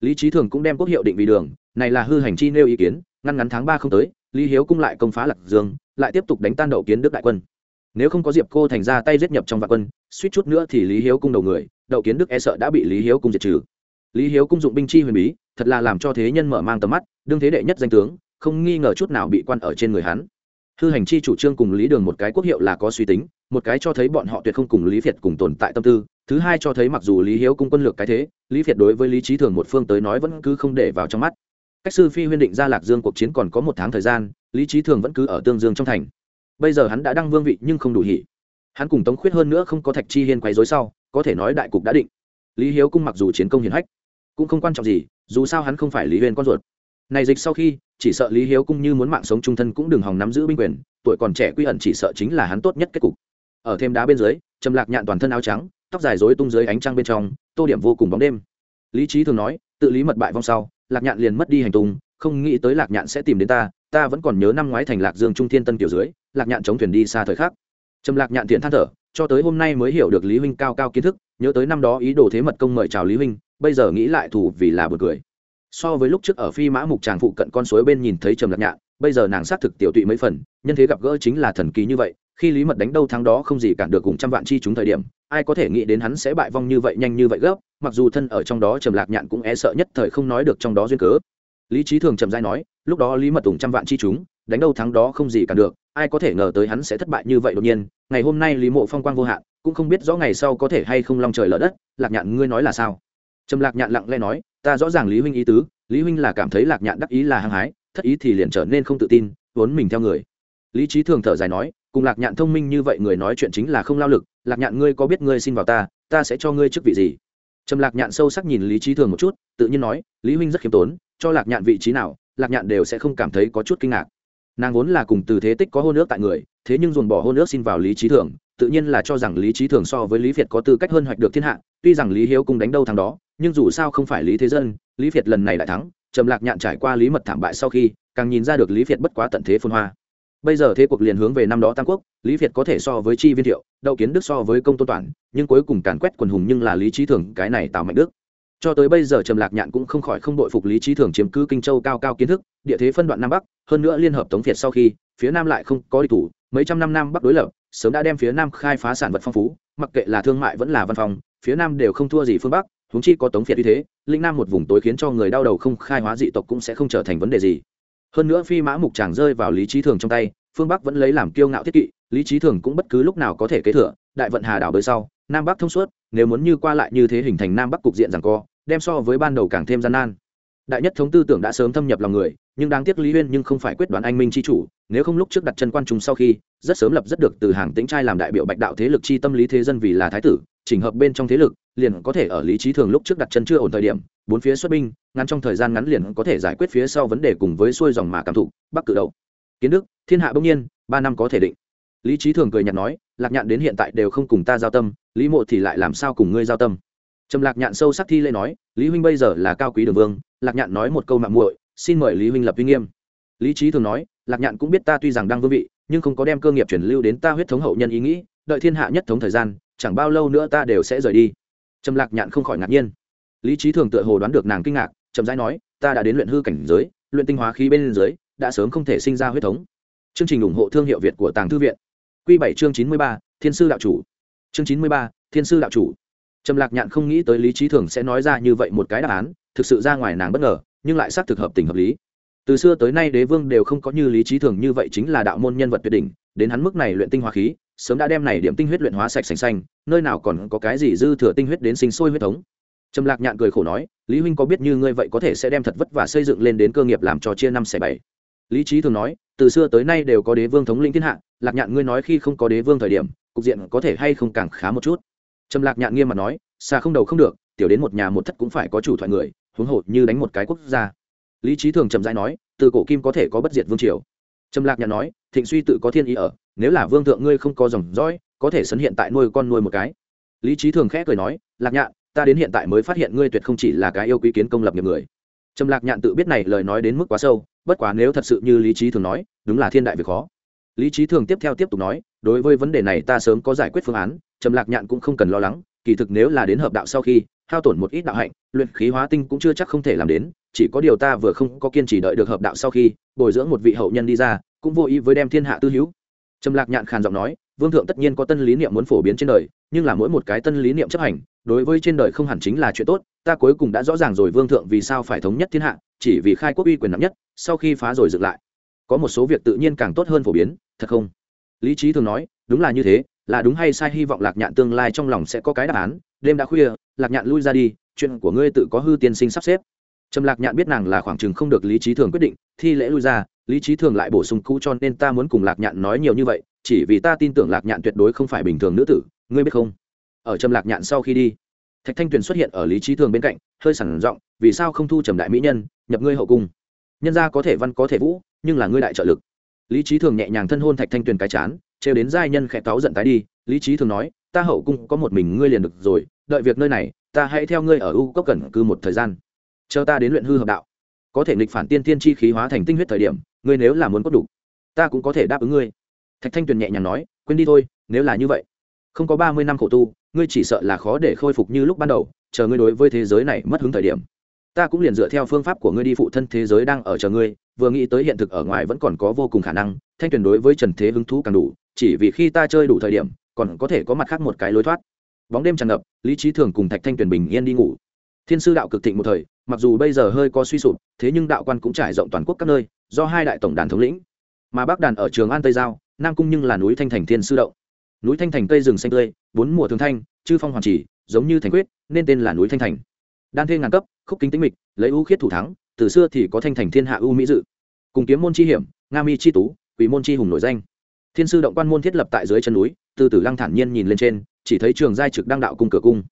lý trí thường cũng đem quốc hiệu định vì đường, này là hư hành chi nêu ý kiến, ngăn ngắn tháng ba không tới, lý hiếu cung lại công phá lạc dương, lại tiếp tục đánh tan đậu kiến đức đại quân. Nếu không có diệp cô thành ra tay giết nhập trong vạn quân, suýt chút nữa thì lý hiếu cung đầu người, đậu kiến đức e sợ đã bị lý hiếu cung diệt trừ. Lý hiếu cung dụng binh chi huyền bí, thật là làm cho thế nhân mở mang tầm mắt, đương thế đệ nhất danh tướng, không nghi ngờ chút nào bị quan ở trên người hắn. Hư hành chi chủ trương cùng lý đường một cái quốc hiệu là có suy tính, một cái cho thấy bọn họ tuyệt không cùng lý việt cùng tồn tại tâm tư thứ hai cho thấy mặc dù lý hiếu cung quân lược cái thế, lý việt đối với lý trí thường một phương tới nói vẫn cứ không để vào trong mắt. Cách sư phi huyên định ra lạc dương cuộc chiến còn có một tháng thời gian, lý trí thường vẫn cứ ở tương dương trong thành. Bây giờ hắn đã đăng vương vị nhưng không đủ hỉ. Hắn cùng tống khuyết hơn nữa không có thạch chi hiên quấy dối sau, có thể nói đại cục đã định. Lý hiếu cung mặc dù chiến công hiển hách, cũng không quan trọng gì, dù sao hắn không phải lý huyên con ruột. Này dịch sau khi, chỉ sợ lý hiếu cung như muốn mạng sống trung thân cũng đừng hòng nắm giữ binh quyền, tuổi còn trẻ quy ẩn chỉ sợ chính là hắn tốt nhất kết cục. Ở thêm đá bên dưới, trầm lạc nhạn toàn thân áo trắng tóc dài rối tung dưới ánh trăng bên trong, tô điểm vô cùng bóng đêm. Lý trí thường nói, tự lý mật bại vong sau, lạc nhạn liền mất đi hành tung, không nghĩ tới lạc nhạn sẽ tìm đến ta ta vẫn còn nhớ năm ngoái thành lạc dương trung thiên tân kiểu dưới, lạc nhạn chống thuyền đi xa thời khắc. Trầm lạc nhạn thiện than thở, cho tới hôm nay mới hiểu được lý huynh cao cao kiến thức, nhớ tới năm đó ý đồ thế mật công mời chào lý huynh, bây giờ nghĩ lại thủ vì là buồn cười. So với lúc trước ở phi mã mục tràng phụ cận con suối bên nhìn thấy trầm lạc nhạn, bây giờ nàng xác thực tiểu tụy mấy phần, nhân thế gặp gỡ chính là thần kỳ như vậy, khi lý mật đánh đâu thắng đó không gì cản được cùng trăm vạn chi chúng thời điểm ai có thể nghĩ đến hắn sẽ bại vong như vậy nhanh như vậy gấp, mặc dù thân ở trong đó trầm lạc nhạn cũng e sợ nhất thời không nói được trong đó duyên cớ. Lý trí thường trầm dai nói, lúc đó lý mật tùng trăm vạn chi chúng, đánh đâu thắng đó không gì cả được, ai có thể ngờ tới hắn sẽ thất bại như vậy đột nhiên, ngày hôm nay lý mộ phong quang vô hạn, cũng không biết rõ ngày sau có thể hay không long trời lở đất, lạc nhạn ngươi nói là sao? Trầm lạc nhạn lặng lẽ nói, ta rõ ràng lý huynh ý tứ, lý huynh là cảm thấy lạc nhạn đắc ý là hăng hái, thất ý thì liền trở nên không tự tin, vốn mình theo người. Lý trí thường thở dài nói, cùng lạc nhạn thông minh như vậy người nói chuyện chính là không lao lực lạc nhạn ngươi có biết ngươi xin vào ta ta sẽ cho ngươi chức vị gì? Trầm lạc nhạn sâu sắc nhìn lý trí thường một chút, tự nhiên nói, lý huynh rất khiêm tốn, cho lạc nhạn vị trí nào, lạc nhạn đều sẽ không cảm thấy có chút kinh ngạc. Nàng vốn là cùng từ thế tích có hôn ước tại người, thế nhưng dồn bỏ hôn ước xin vào lý trí thường, tự nhiên là cho rằng lý trí thường so với lý việt có tư cách hơn hoạch được thiên hạ, tuy rằng lý hiếu cùng đánh đâu thằng đó, nhưng dù sao không phải lý thế dân, lý việt lần này lại thắng, trầm lạc nhạn trải qua lý mật thảm bại sau khi, càng nhìn ra được lý việt bất quá tận thế phôn hoa bây giờ thế cuộc liền hướng về năm đó tam quốc, lý việt có thể so với chi viên thiệu, đậu kiến đức so với công tôn toàn nhưng cuối cùng càn quét quần hùng nhưng là lý trí thường, cái này tạo mạnh đức. Cho tới bây giờ trầm lạc nhạn cũng không khỏi không đội phục lý trí thường chiếm cứ kinh châu cao cao kiến thức, địa thế phân đoạn nam bắc, hơn nữa liên hợp tống việt sau khi, phía nam lại không có địch thủ, mấy trăm năm nam bắc đối lập, sớm đã đem phía nam khai phá sản vật phong phú, mặc kệ là thương mại vẫn là văn phòng, phía nam đều không thua gì phương bắc, huống chi có tống việt như thế, linh nam một vùng tối khiến cho người đau đầu không khai hóa dị tộc cũng sẽ không trở thành vấn đề gì hơn nữa phi mã mục tràng rơi vào lý trí thường trong tay, phương bắc vẫn lấy làm kiêu ngạo thiết kỵ, lý trí thường cũng bất cứ lúc nào có thể kế thừa, đại vận hà đảo bơi sau, nam bắc thông suốt, nếu muốn như qua lại như thế hình thành nam bắc cục diện rằng co, đem so với ban đầu càng thêm gian nan. Đại nhất thống tư tưởng đã sớm thâm nhập lòng người, nhưng đáng tiếc lý huyên nhưng không phải quyết đoán anh minh c h i chủ, nếu không lúc trước đặt chân quan trung sau khi, rất sớm lập rất được từ hàng tĩnh trai làm đại biểu bạch đạo thế lực chi tâm lý thế dân vì là thái tử chỉnh hợp bên trong thế lực, liền có thể ở lý trí thường lúc trước đặt chân chưa ổn thời điểm, bốn phía xuất binh, ngắn trong thời gian ngắn liền có thể giải quyết phía sau vấn đề cùng với xuôi dòng mà cảm thụ, bắc cử đầu, kiến đức, thiên hạ bỗng nhiên, ba năm có thể định. Lý trí thường cười nhạt nói, lạc nhạn đến hiện tại đều không cùng ta giao tâm, lý mộ thì lại làm sao cùng ngươi giao tâm? Trầm lạc nhạn sâu sắc thi lễ nói, lý huynh bây giờ là cao quý đường vương, lạc nhạn nói một câu mạng muội, xin mời lý huynh lập uy nghiêm. Lý trí thường nói, lạc nhạn cũng biết ta tuy rằng đang vương vị, nhưng không có đem cơ nghiệp chuyển lưu đến ta huyết thống hậu nhân ý nghĩ, đợi thiên hạ nhất thống thời gian chẳng bao lâu nữa ta đều sẽ rời đi. Trầm lạc nhạn không khỏi ngạc nhiên. Lý trí thường tựa hồ đoán được nàng kinh ngạc trầm rãi nói, ta đã đến luyện hư cảnh giới, luyện tinh hóa khí bên dưới, đã sớm không thể sinh ra huyết thống. Chương trình ủng hộ thương hiệu việt của tàng thư viện. Q bảy chương chín mươi ba, thiên sư đạo chủ. Chương chín mươi ba, thiên sư đạo chủ. Trầm lạc nhạn không nghĩ tới lý trí thường sẽ nói ra như vậy một cái đáp án, thực sự ra ngoài nàng bất ngờ, nhưng lại xác thực hợp tình hợp lý. Từ xưa tới nay đế vương đều không có như lý trí thường như vậy chính là đạo môn nhân vật tuyệt đỉnh, đến hắn mức này luyện tinh hóa khí sớm đã đem này điểm tinh huyết luyện hóa sạch sành xanh, nơi nào còn có cái gì dư thừa tinh huyết đến sinh sôi huyết thống. Trầm lạc nhạn cười khổ nói, lý huynh có biết như ngươi vậy có thể sẽ đem thật vất và xây dựng lên đến cơ nghiệp làm cho chia năm xẻ bảy? Lý trí thường nói, từ xưa tới nay đều có đế vương thống lĩnh thiên hạ, lạc nhạn ngươi nói khi không có đế vương thời điểm, cục diện có thể hay không càng khá một chút? Trầm lạc nhạn nghiêm mặt nói, xa không đầu không được, tiểu đến một nhà một thất cũng phải có chủ thoại người, huống hộ như đánh một cái quốc gia. Lý trí thường trầm rãi nói, từ cổ kim có thể có bất diệt vương triều. Trầm lạc nhạn nói, thịnh suy tự có thiên ý ở nếu là vương thượng ngươi không có dòng dõi, có thể sấn hiện tại nuôi con nuôi một cái. Lý trí thường khẽ cười nói, lạc nhạn, ta đến hiện tại mới phát hiện ngươi tuyệt không chỉ là cái yêu quý kiến công lập nghiệp người. Trầm lạc nhạn tự biết này lời nói đến mức quá sâu, bất quá nếu thật sự như lý trí thường nói, đúng là thiên đại việc khó. Lý trí thường tiếp theo tiếp tục nói, đối với vấn đề này ta sớm có giải quyết phương án, trầm lạc nhạn cũng không cần lo lắng, kỳ thực nếu là đến hợp đạo sau khi, hao tổn một ít đạo hạnh, luyện khí hóa tinh cũng chưa chắc không thể làm đến, chỉ có điều ta vừa không có kiên trì đợi được hợp đạo sau khi, bồi dưỡng một vị hậu nhân đi ra, cũng vô ý với đem thiên hạ tư hữu trầm lạc nhạn khàn giọng nói, vương thượng tất nhiên có tân lý niệm muốn phổ biến trên đời, nhưng là mỗi một cái tân lý niệm chấp hành, đối với trên đời không hẳn chính là chuyện tốt, ta cuối cùng đã rõ ràng rồi vương thượng vì sao phải thống nhất thiên hạ, chỉ vì khai quốc uy quyền nặng nhất, sau khi phá rồi dựng lại. Có một số việc tự nhiên càng tốt hơn phổ biến, thật không? Lý trí thường nói, đúng là như thế, là đúng hay sai hy vọng lạc nhạn tương lai trong lòng sẽ có cái đáp án, đêm đã khuya, lạc nhạn lui ra đi, chuyện của ngươi tự có hư tiên sinh sắp xếp. Trầm lạc nhạn biết nàng là khoảng chừng không được lý trí thường quyết định, thi lễ lui ra lý trí thường lại bổ sung cũ cho nên ta muốn cùng lạc nhạn nói nhiều như vậy, chỉ vì ta tin tưởng lạc nhạn tuyệt đối không phải bình thường nữ tử, ngươi biết không? Ở trầm lạc nhạn sau khi đi, thạch thanh tuyền xuất hiện ở lý trí thường bên cạnh, hơi sẵn giọng, vì sao không thu trầm đại mỹ nhân, nhập ngươi hậu cung? Nhân gia có thể văn có thể vũ, nhưng là ngươi đại trợ lực. Lý trí thường nhẹ nhàng thân hôn thạch thanh tuyền cái chán, trêu đến giai nhân khẽ cáu giận tái đi, lý trí thường nói, ta hậu cung có một mình ngươi liền được rồi, đợi việc nơi này, ta hãy theo ngươi ở u cốc cẩn cư một thời gian. Chờ ta đến luyện hư hợp đạo có thể nghịch phản tiên tiên chi khí hóa thành tinh huyết thời điểm, ngươi nếu là muốn có đủ, ta cũng có thể đáp ứng ngươi. Thạch thanh tuyền nhẹ nhàng nói, quên đi thôi, nếu là như vậy, không có ba mươi năm khổ tu, ngươi chỉ sợ là khó để khôi phục như lúc ban đầu, chờ ngươi đối với thế giới này mất hứng thời điểm. Ta cũng liền dựa theo phương pháp của ngươi đi phụ thân thế giới đang ở chờ ngươi, vừa nghĩ tới hiện thực ở ngoài vẫn còn có vô cùng khả năng, thanh tuyền đối với trần thế hứng thú càng đủ, chỉ vì khi ta chơi đủ thời điểm, còn có thể có mặt khác một cái lối thoát. Bóng đêm tràn ngập, lý trí thường cùng thạch thanh tuyền bình yên đi ngủ. Thiên sư đạo cực thịnh một thời mặc dù bây giờ hơi có suy sụp, thế nhưng đạo quan cũng trải rộng toàn quốc các nơi, do hai đại tổng đàn thống lĩnh. Mà bắc đàn ở trường an tây giao, nam cung nhưng là núi thanh thành thiên sư động. Núi thanh thành cây rừng xanh tươi, bốn mùa thường thanh, chư phong hoàng chỉ, giống như thành quyết, nên tên là núi thanh thành. Đan thê ngàn cấp, khúc kính tĩnh mịch, lấy ưu khiết thủ thắng, từ xưa thì có thanh thành thiên hạ ưu mỹ dự. Cùng kiếm môn chi hiểm, nga mi chi tú, quỷ môn chi hùng nổi danh. Thiên sư động quan môn thiết lập tại dưới chân núi từ tử lăng thản nhiên nhìn lên trên, chỉ thấy trường giai trực đang đạo cung cửa cung.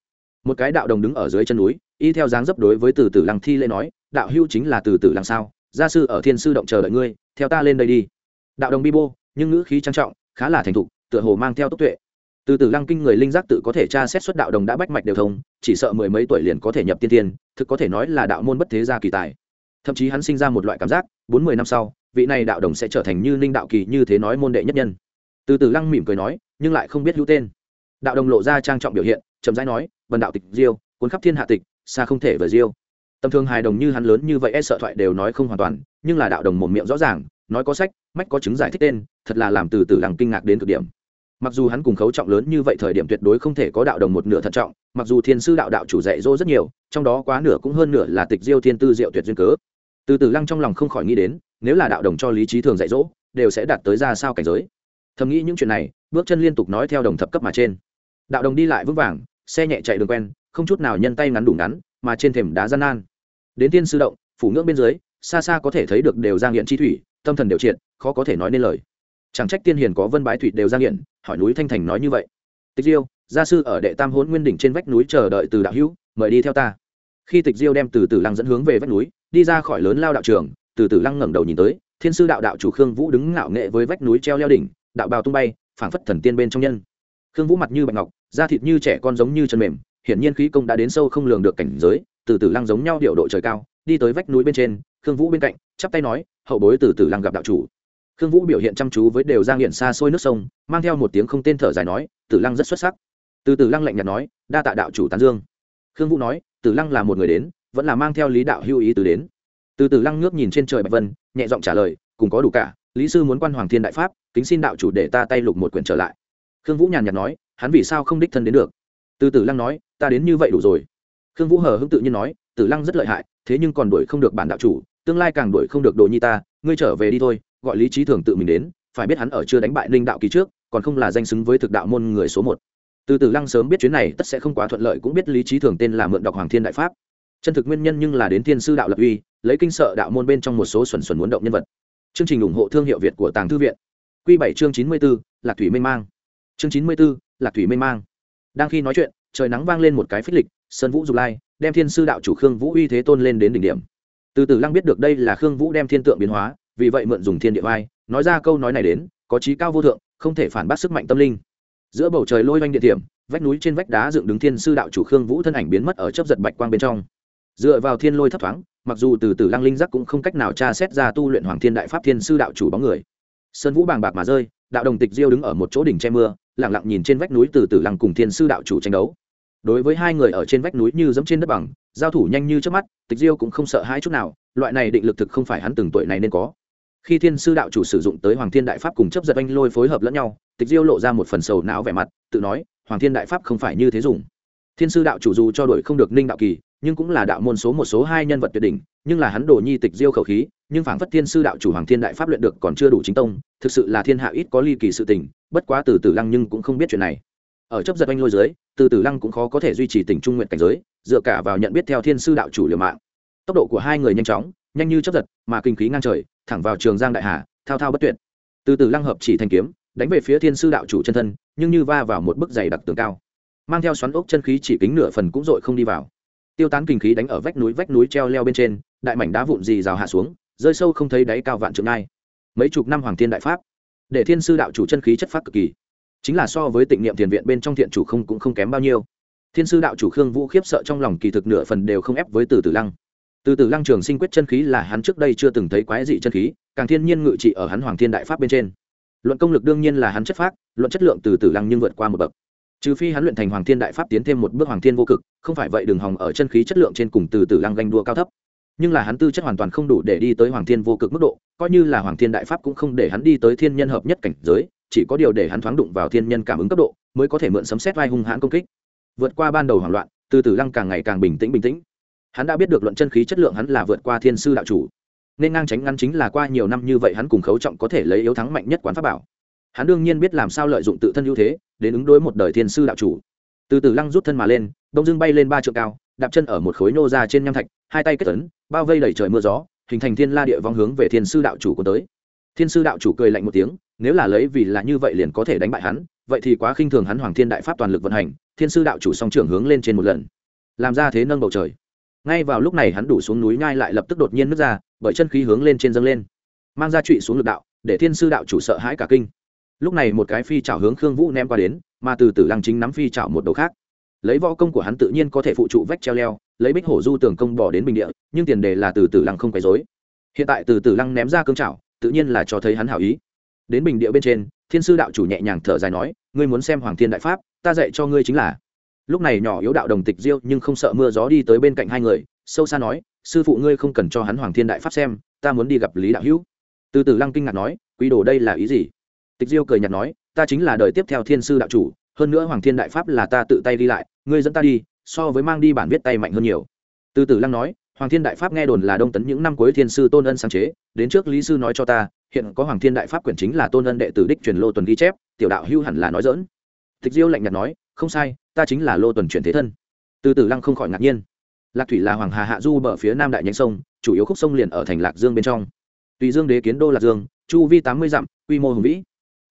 Một cái đạo đồng đứng ở dưới chân núi y theo dáng dấp đối với từ tử lăng thi lễ nói, đạo hưu chính là từ tử lăng sao? Gia sư ở thiên sư động chờ đợi ngươi, theo ta lên đây đi. Đạo đồng bi bô, nhưng ngữ khí trang trọng, khá là thành thục, tựa hồ mang theo tốc tuệ. Từ từ lăng kinh người linh giác tự có thể tra xét xuất đạo đồng đã bách mạch đều thông, chỉ sợ mười mấy tuổi liền có thể nhập tiên tiên, thực có thể nói là đạo môn bất thế gia kỳ tài. Thậm chí hắn sinh ra một loại cảm giác, bốn mươi năm sau, vị này đạo đồng sẽ trở thành như ninh đạo kỳ như thế nói môn đệ nhất nhân. Từ từ lăng mỉm cười nói, nhưng lại không biết hữu tên. Đạo đồng lộ ra trang trọng biểu hiện, chậm rãi nói vần đạo tịch diêu, cuốn khắp thiên hạ tịch xa không thể vừa diêu. Tầm thường hài đồng như hắn lớn như vậy e sợ thoại đều nói không hoàn toàn, nhưng là đạo đồng một miệng rõ ràng, nói có sách, mách có chứng giải thích tên, thật là làm từ từ đằng kinh ngạc đến cực điểm. Mặc dù hắn cùng khấu trọng lớn như vậy thời điểm tuyệt đối không thể có đạo đồng một nửa thận trọng, mặc dù thiên sư đạo đạo chủ dạy dỗ rất nhiều, trong đó quá nửa cũng hơn nửa là tịch diêu thiên tư diệu tuyệt duyên cớ. Từ từ lăng trong lòng không khỏi nghĩ đến, nếu là đạo đồng cho lý trí thường dạy dỗ, đều sẽ đạt tới ra sao cảnh giới. Thầm nghĩ những chuyện này, bước chân liên tục nói theo đồng thập cấp mà trên. Đạo đồng đi lại vững vàng, xe nhẹ chạy đường quen không chút nào nhân tay ngắn đủ ngắn, mà trên thềm đá gian nan. Đến tiên sư động, phủ ngưỡng bên dưới, xa xa có thể thấy được đều giang nghiện chi thủy, tâm thần đều triệt, khó có thể nói nên lời. Chẳng trách tiên hiền có vân bái thủy đều giang nghiện hỏi núi thanh thành nói như vậy. Tịch diêu, gia sư ở đệ tam hôn nguyên đỉnh trên vách núi chờ đợi từ đạo hữu, mời đi theo ta. Khi tịch diêu đem từ tử lăng dẫn hướng về vách núi, đi ra khỏi lớn lao đạo trường, từ tử lăng ngẩng đầu nhìn tới, thiên sư đạo đạo chủ khương vũ đứng ngạo nghệ với vách núi treo leo đỉnh, đạo bào tung bay, phảng phất thần tiên bên trong nhân. Khương vũ mặt như bạch ngọc, da thịt như trẻ con giống như chân mềm hiển nhiên khí công đã đến sâu không lường được cảnh giới, từ từ lăng giống nhau điệu độ trời cao, đi tới vách núi bên trên, khương vũ bên cạnh, chắp tay nói, hậu bối từ từ lăng gặp đạo chủ. Khương vũ biểu hiện chăm chú với đều giang hiện xa xôi nước sông, mang theo một tiếng không tên thở dài nói, tử lăng rất xuất sắc. Từ từ lăng lạnh nhạt nói, đa tạ đạo chủ tán dương. Khương vũ nói, tử lăng là một người đến, vẫn là mang theo lý đạo hưu ý từ đến. Từ từ lăng ngước nhìn trên trời bạch vân, nhẹ giọng trả lời, cùng có đủ cả, lý sư muốn quan hoàng thiên đại pháp, kính xin đạo chủ để ta tay lục một quyển trở lại. Khương vũ nhàn nhạt nói, hắn vì sao không đích thân đến được? Từ từ lăng nói ta đến như vậy đủ rồi. Khương vũ hờ hững tự nhiên nói, tử lăng rất lợi hại, thế nhưng còn đuổi không được bản đạo chủ, tương lai càng đuổi không được đồ nhi ta, ngươi trở về đi thôi, gọi lý trí thường tự mình đến, phải biết hắn ở chưa đánh bại ninh đạo kỳ trước, còn không là danh xứng với thực đạo môn người số một. Từ Tử lăng sớm biết chuyến này tất sẽ không quá thuận lợi, cũng biết lý trí thường tên là mượn đọc hoàng thiên đại pháp. Chân thực nguyên nhân nhưng là đến thiên sư đạo lập uy, lấy kinh sợ đạo môn bên trong một số xuẩn xuẩn muốn động nhân vật. Chương trình ủng hộ thương hiệu việt của tàng thư viện. Q bảy chương chín mươi b ố lạc thủy mê mang. Chương chín mươi b ố lạc thủy mê mang. Đang khi nói chuyện trời nắng vang lên một cái phích lịch, sơn vũ dục lai, đem thiên sư đạo chủ khương vũ uy thế tôn lên đến đỉnh điểm. Từ từ lăng biết được đây là khương vũ đem thiên tượng biến hóa, vì vậy mượn dùng thiên địa vai nói ra câu nói này đến, có trí cao vô thượng, không thể phản bác sức mạnh tâm linh. Giữa bầu trời lôi oanh địa điểm, vách núi trên vách đá dựng đứng thiên sư đạo chủ khương vũ thân ảnh biến mất ở chấp giật bạch quang bên trong. Dựa vào thiên lôi thấp thoáng, mặc dù từ từ lăng linh giác cũng không cách nào tra xét ra tu luyện hoàng thiên đại pháp thiên sư đạo chủ bóng người. Sơn vũ bàng bạc mà rơi, đạo đồng tịch diêu đứng ở một chỗ đỉnh che mưa lẳng lặng nhìn trên vách núi từ từ lăng cùng thiên sư đạo chủ tranh đấu đối với hai người ở trên vách núi như dẫm trên đất bằng, giao thủ nhanh như trước mắt, tịch diêu cũng không sợ hai chút nào, loại này định lực thực không phải hắn từng tuổi này nên có. Khi thiên sư đạo chủ sử dụng tới hoàng thiên đại pháp cùng chấp giật anh lôi phối hợp lẫn nhau, tịch diêu lộ ra một phần sầu não vẻ mặt, tự nói, hoàng thiên đại pháp không phải như thế dùng. Thiên sư đạo chủ dù cho đổi không được ninh đạo kỳ, nhưng cũng là đạo môn số một số hai nhân vật tuyệt đỉnh, nhưng là hắn đổ nhi tịch diêu khẩu khí, nhưng phảng phất thiên sư đạo chủ hoàng thiên đại pháp luyện được còn chưa đủ chính tông, thực sự là thiên hạ ít có ly kỳ sự tình, bất quá từ từ lăng nhưng cũng không biết chuyện này. Ở chấp giật anh lôi dưới từ từ lăng cũng khó có thể duy trì tình trung nguyện cảnh giới, dựa cả vào nhận biết theo thiên sư đạo chủ liều mạng. Tốc độ của hai người nhanh chóng, nhanh như chấp giật, mà kinh khí ngang trời, thẳng vào trường giang đại hà, thao thao bất tuyệt. Từ từ lăng hợp chỉ thành kiếm, đánh về phía thiên sư đạo chủ chân thân, nhưng như va vào một bức dày đặc tường cao. Mang theo xoắn ốc chân khí chỉ kính nửa phần cũng dội không đi vào. Tiêu tán kinh khí đánh ở vách núi vách núi treo leo bên trên, đại mảnh đá vụn gì rào hạ xuống, rơi sâu không thấy đáy cao vạn trượng ngai. Mấy chục năm hoàng thiên đại pháp, để thiên sư đạo chủ chân khí chất phát cực kỳ chính là so với tịnh niệm thiền viện bên trong thiện chủ không cũng không kém bao nhiêu. Thiên sư đạo chủ khương vũ khiếp sợ trong lòng kỳ thực nửa phần đều không ép với từ tử lăng. Từ tử lăng trường sinh quyết chân khí là hắn trước đây chưa từng thấy quái dị chân khí, càng thiên nhiên ngự trị ở hắn hoàng thiên đại pháp bên trên. Luận công lực đương nhiên là hắn chất phác, luận chất lượng từ tử lăng nhưng vượt qua một bậc. Trừ phi hắn luyện thành hoàng thiên đại pháp tiến thêm một bước hoàng thiên vô cực, không phải vậy đường hòng ở chân khí chất lượng trên cùng từ tử lăng ganh đua cao thấp. Nhưng là hắn tư chất hoàn toàn không đủ để đi tới hoàng thiên vô cực mức độ, coi như là hoàng thiên đại pháp cũng không để hắn đi tới thiên nhân hợp nhất cảnh giới chỉ có điều để hắn thoáng đụng vào thiên nhân cảm ứng cấp độ, mới có thể mượn sấm xét vai hung hãn công kích. Vượt qua ban đầu hoảng loạn, từ từ lăng càng ngày càng bình tĩnh bình tĩnh. Hắn đã biết được luận chân khí chất lượng hắn là vượt qua thiên sư đạo chủ. Nên ngang tránh ngăn chính là qua nhiều năm như vậy hắn cùng khấu trọng có thể lấy yếu thắng mạnh nhất quán pháp bảo. Hắn đương nhiên biết làm sao lợi dụng tự thân ưu thế, đến ứng đối một đời thiên sư đạo chủ. Từ từ lăng rút thân mà lên, đông dương bay lên ba trượng cao, đạp chân ở một khối nô ra trên nham thạch, hai tay kết tấn bao vây đầy trời mưa gió, hình thành thiên la địa vong hướng về thiên sư đạo chủ của tới thiên sư đạo chủ cười lạnh một tiếng, nếu là lấy vì là như vậy liền có thể đánh bại hắn, vậy thì quá khinh thường hắn hoàng thiên đại pháp toàn lực vận hành, thiên sư đạo chủ song trưởng hướng lên trên một lần. Làm ra thế nâng bầu trời. Ngay vào lúc này hắn đủ xuống núi nhai lại lập tức đột nhiên nứt ra, bởi chân khí hướng lên trên dâng lên. Mang ra trụy xuống lực đạo, để thiên sư đạo chủ sợ hãi cả kinh. Lúc này một cái phi trào hướng khương vũ ném qua đến, mà từ từ lăng chính nắm phi trào một đầu khác. Lấy võ công của hắn tự nhiên có thể phụ trụ vách treo leo, lấy bích hổ du tường công bỏ đến bình địa, nhưng tiền đề là từ từ lăng không quấy dối hiện tại từ từ lăng ném ra cương trào tự nhiên là cho thấy hắn hảo ý. Đến bình địa bên trên, thiên sư đạo chủ nhẹ nhàng thở dài nói, ngươi muốn xem hoàng thiên đại pháp, ta dạy cho ngươi chính là. Lúc này nhỏ yếu đạo đồng tịch diêu nhưng không sợ mưa gió đi tới bên cạnh hai người, sâu xa nói, sư phụ ngươi không cần cho hắn hoàng thiên đại pháp xem, ta muốn đi gặp lý đạo hữu. Từ từ lăng kinh ngạc nói, quý đồ đây là ý gì? Tịch diêu cười nhạt nói, ta chính là đời tiếp theo thiên sư đạo chủ, hơn nữa hoàng thiên đại pháp là ta tự tay đi lại, ngươi dẫn ta đi, so với mang đi bản viết tay mạnh hơn nhiều. Từ từ lăng nói hoàng thiên đại pháp nghe đồn là đông tấn những năm cuối thiên sư tôn ân sáng chế, đến trước lý sư nói cho ta, hiện có hoàng thiên đại pháp quyển chính là tôn ân đệ tử đích truyền lô tuần ghi chép, tiểu đạo hưu hẳn là nói dỡn tịch diêu lạnh nhạt nói, không sai, ta chính là lô tuần chuyển thế thân. Từ từ lăng không khỏi ngạc nhiên. Lạc thủy là hoàng hà hạ du bờ phía nam đại nhánh sông, chủ yếu khúc sông liền ở thành lạc dương bên trong. Tùy dương đế kiến đô lạc dương, chu vi tám mươi dặm, quy mô hùng vĩ.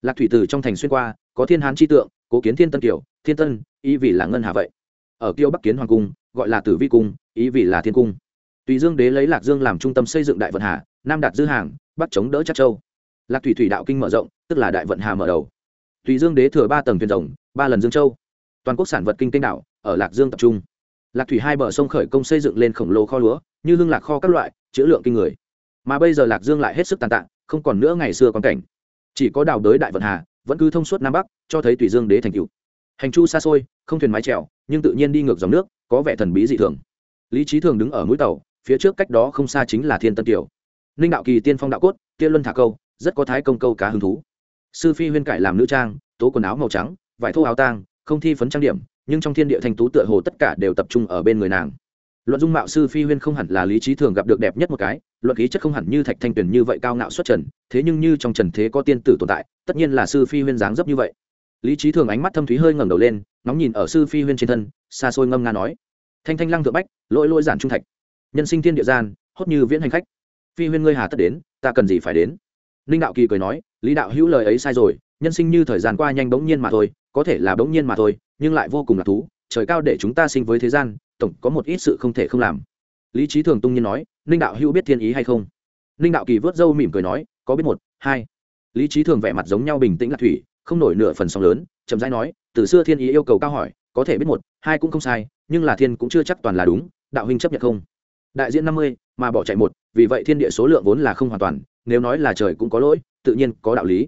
Lạc thủy từ trong thành xuyên qua, có thiên hán chi tượng, cố kiến thiên tân kiều, thiên tân, ý vì là ngân hà vậy. Ở kiêu bắc kiến hoàng cung, gọi là tử vi cung, ý vì là thiên cung tùy dương đế lấy lạc dương làm trung tâm xây dựng đại vận hà, nam đạt dư hàng, bắc chống đỡ chắc châu. Lạc thủy thủy đạo kinh mở rộng, tức là đại vận hà mở đầu. Tùy dương đế thừa ba tầng thuyền rồng, ba lần dương châu. Toàn quốc sản vật kinh kênh đảo, ở lạc dương tập trung. Lạc thủy hai bờ sông khởi công xây dựng lên khổng lồ kho lúa, như hương lạc kho các loại, chữ lượng kinh người. Mà bây giờ lạc dương lại hết sức tàn tạ, không còn nữa ngày xưa quan cảnh. Chỉ có đào đới đại vận hà, vẫn cứ thông suốt nam bắc, cho thấy tùy dương đế thành cựu hành chu xa xôi, không thuyền mái trèo nhưng tự nhiên đi ngược dòng nước, có vẻ thần bí dị thường. Lý trí thường đứng ở mũi tàu phía trước cách đó không xa chính là thiên tân tiểu. Ninh đạo kỳ tiên phong đạo cốt tiên luân thả câu, rất có thái công câu cá hứng thú. Sư phi huyên cải làm nữ trang, tố quần áo màu trắng, vải thô áo tang, không thi phấn trang điểm, nhưng trong thiên địa thanh tú tựa hồ tất cả đều tập trung ở bên người nàng. Luận dung mạo sư phi huyên không hẳn là lý trí thường gặp được đẹp nhất một cái, luận khí chất không hẳn như thạch thanh tuyền như vậy cao ngạo xuất trần, thế nhưng như trong trần thế có tiên tử tồn tại, tất nhiên là sư phi huyên dáng dấp như vậy. Lý trí thường ánh mắt thâm thúy hơi ngẩng đầu lên nóng nhìn ở sư phi huyên trên thân, xa xôi ngâm nga nói. Thanh thanh lăng thượng bách, lỗi lỗi giản trung thạch nhân sinh thiên địa gian, hốt như viễn hành khách. Phi huyên ngươi hà tất đến, ta cần gì phải đến? Ninh đạo kỳ cười nói, lý đạo hữu lời ấy sai rồi, nhân sinh như thời gian qua nhanh bỗng nhiên mà thôi, có thể là bỗng nhiên mà thôi, nhưng lại vô cùng là thú, trời cao để chúng ta sinh với thế gian, tổng có một ít sự không thể không làm. Lý trí thường tung nhiên nói, ninh đạo hữu biết thiên ý hay không? Ninh đạo kỳ vớt râu mỉm cười nói, có biết một, hai. Lý trí thường vẻ mặt giống nhau bình tĩnh là thủy, không nổi nửa phần sóng lớn, chậm rãi nói, từ xưa thiên ý yêu cầu cao hỏi, có thể biết một, hai cũng không sai, nhưng là thiên cũng chưa chắc toàn là đúng, đạo huynh chấp nhận không? Đại diện năm mươi, mà bỏ chạy một, vì vậy thiên địa số lượng vốn là không hoàn toàn, nếu nói là trời cũng có lỗi, tự nhiên có đạo lý.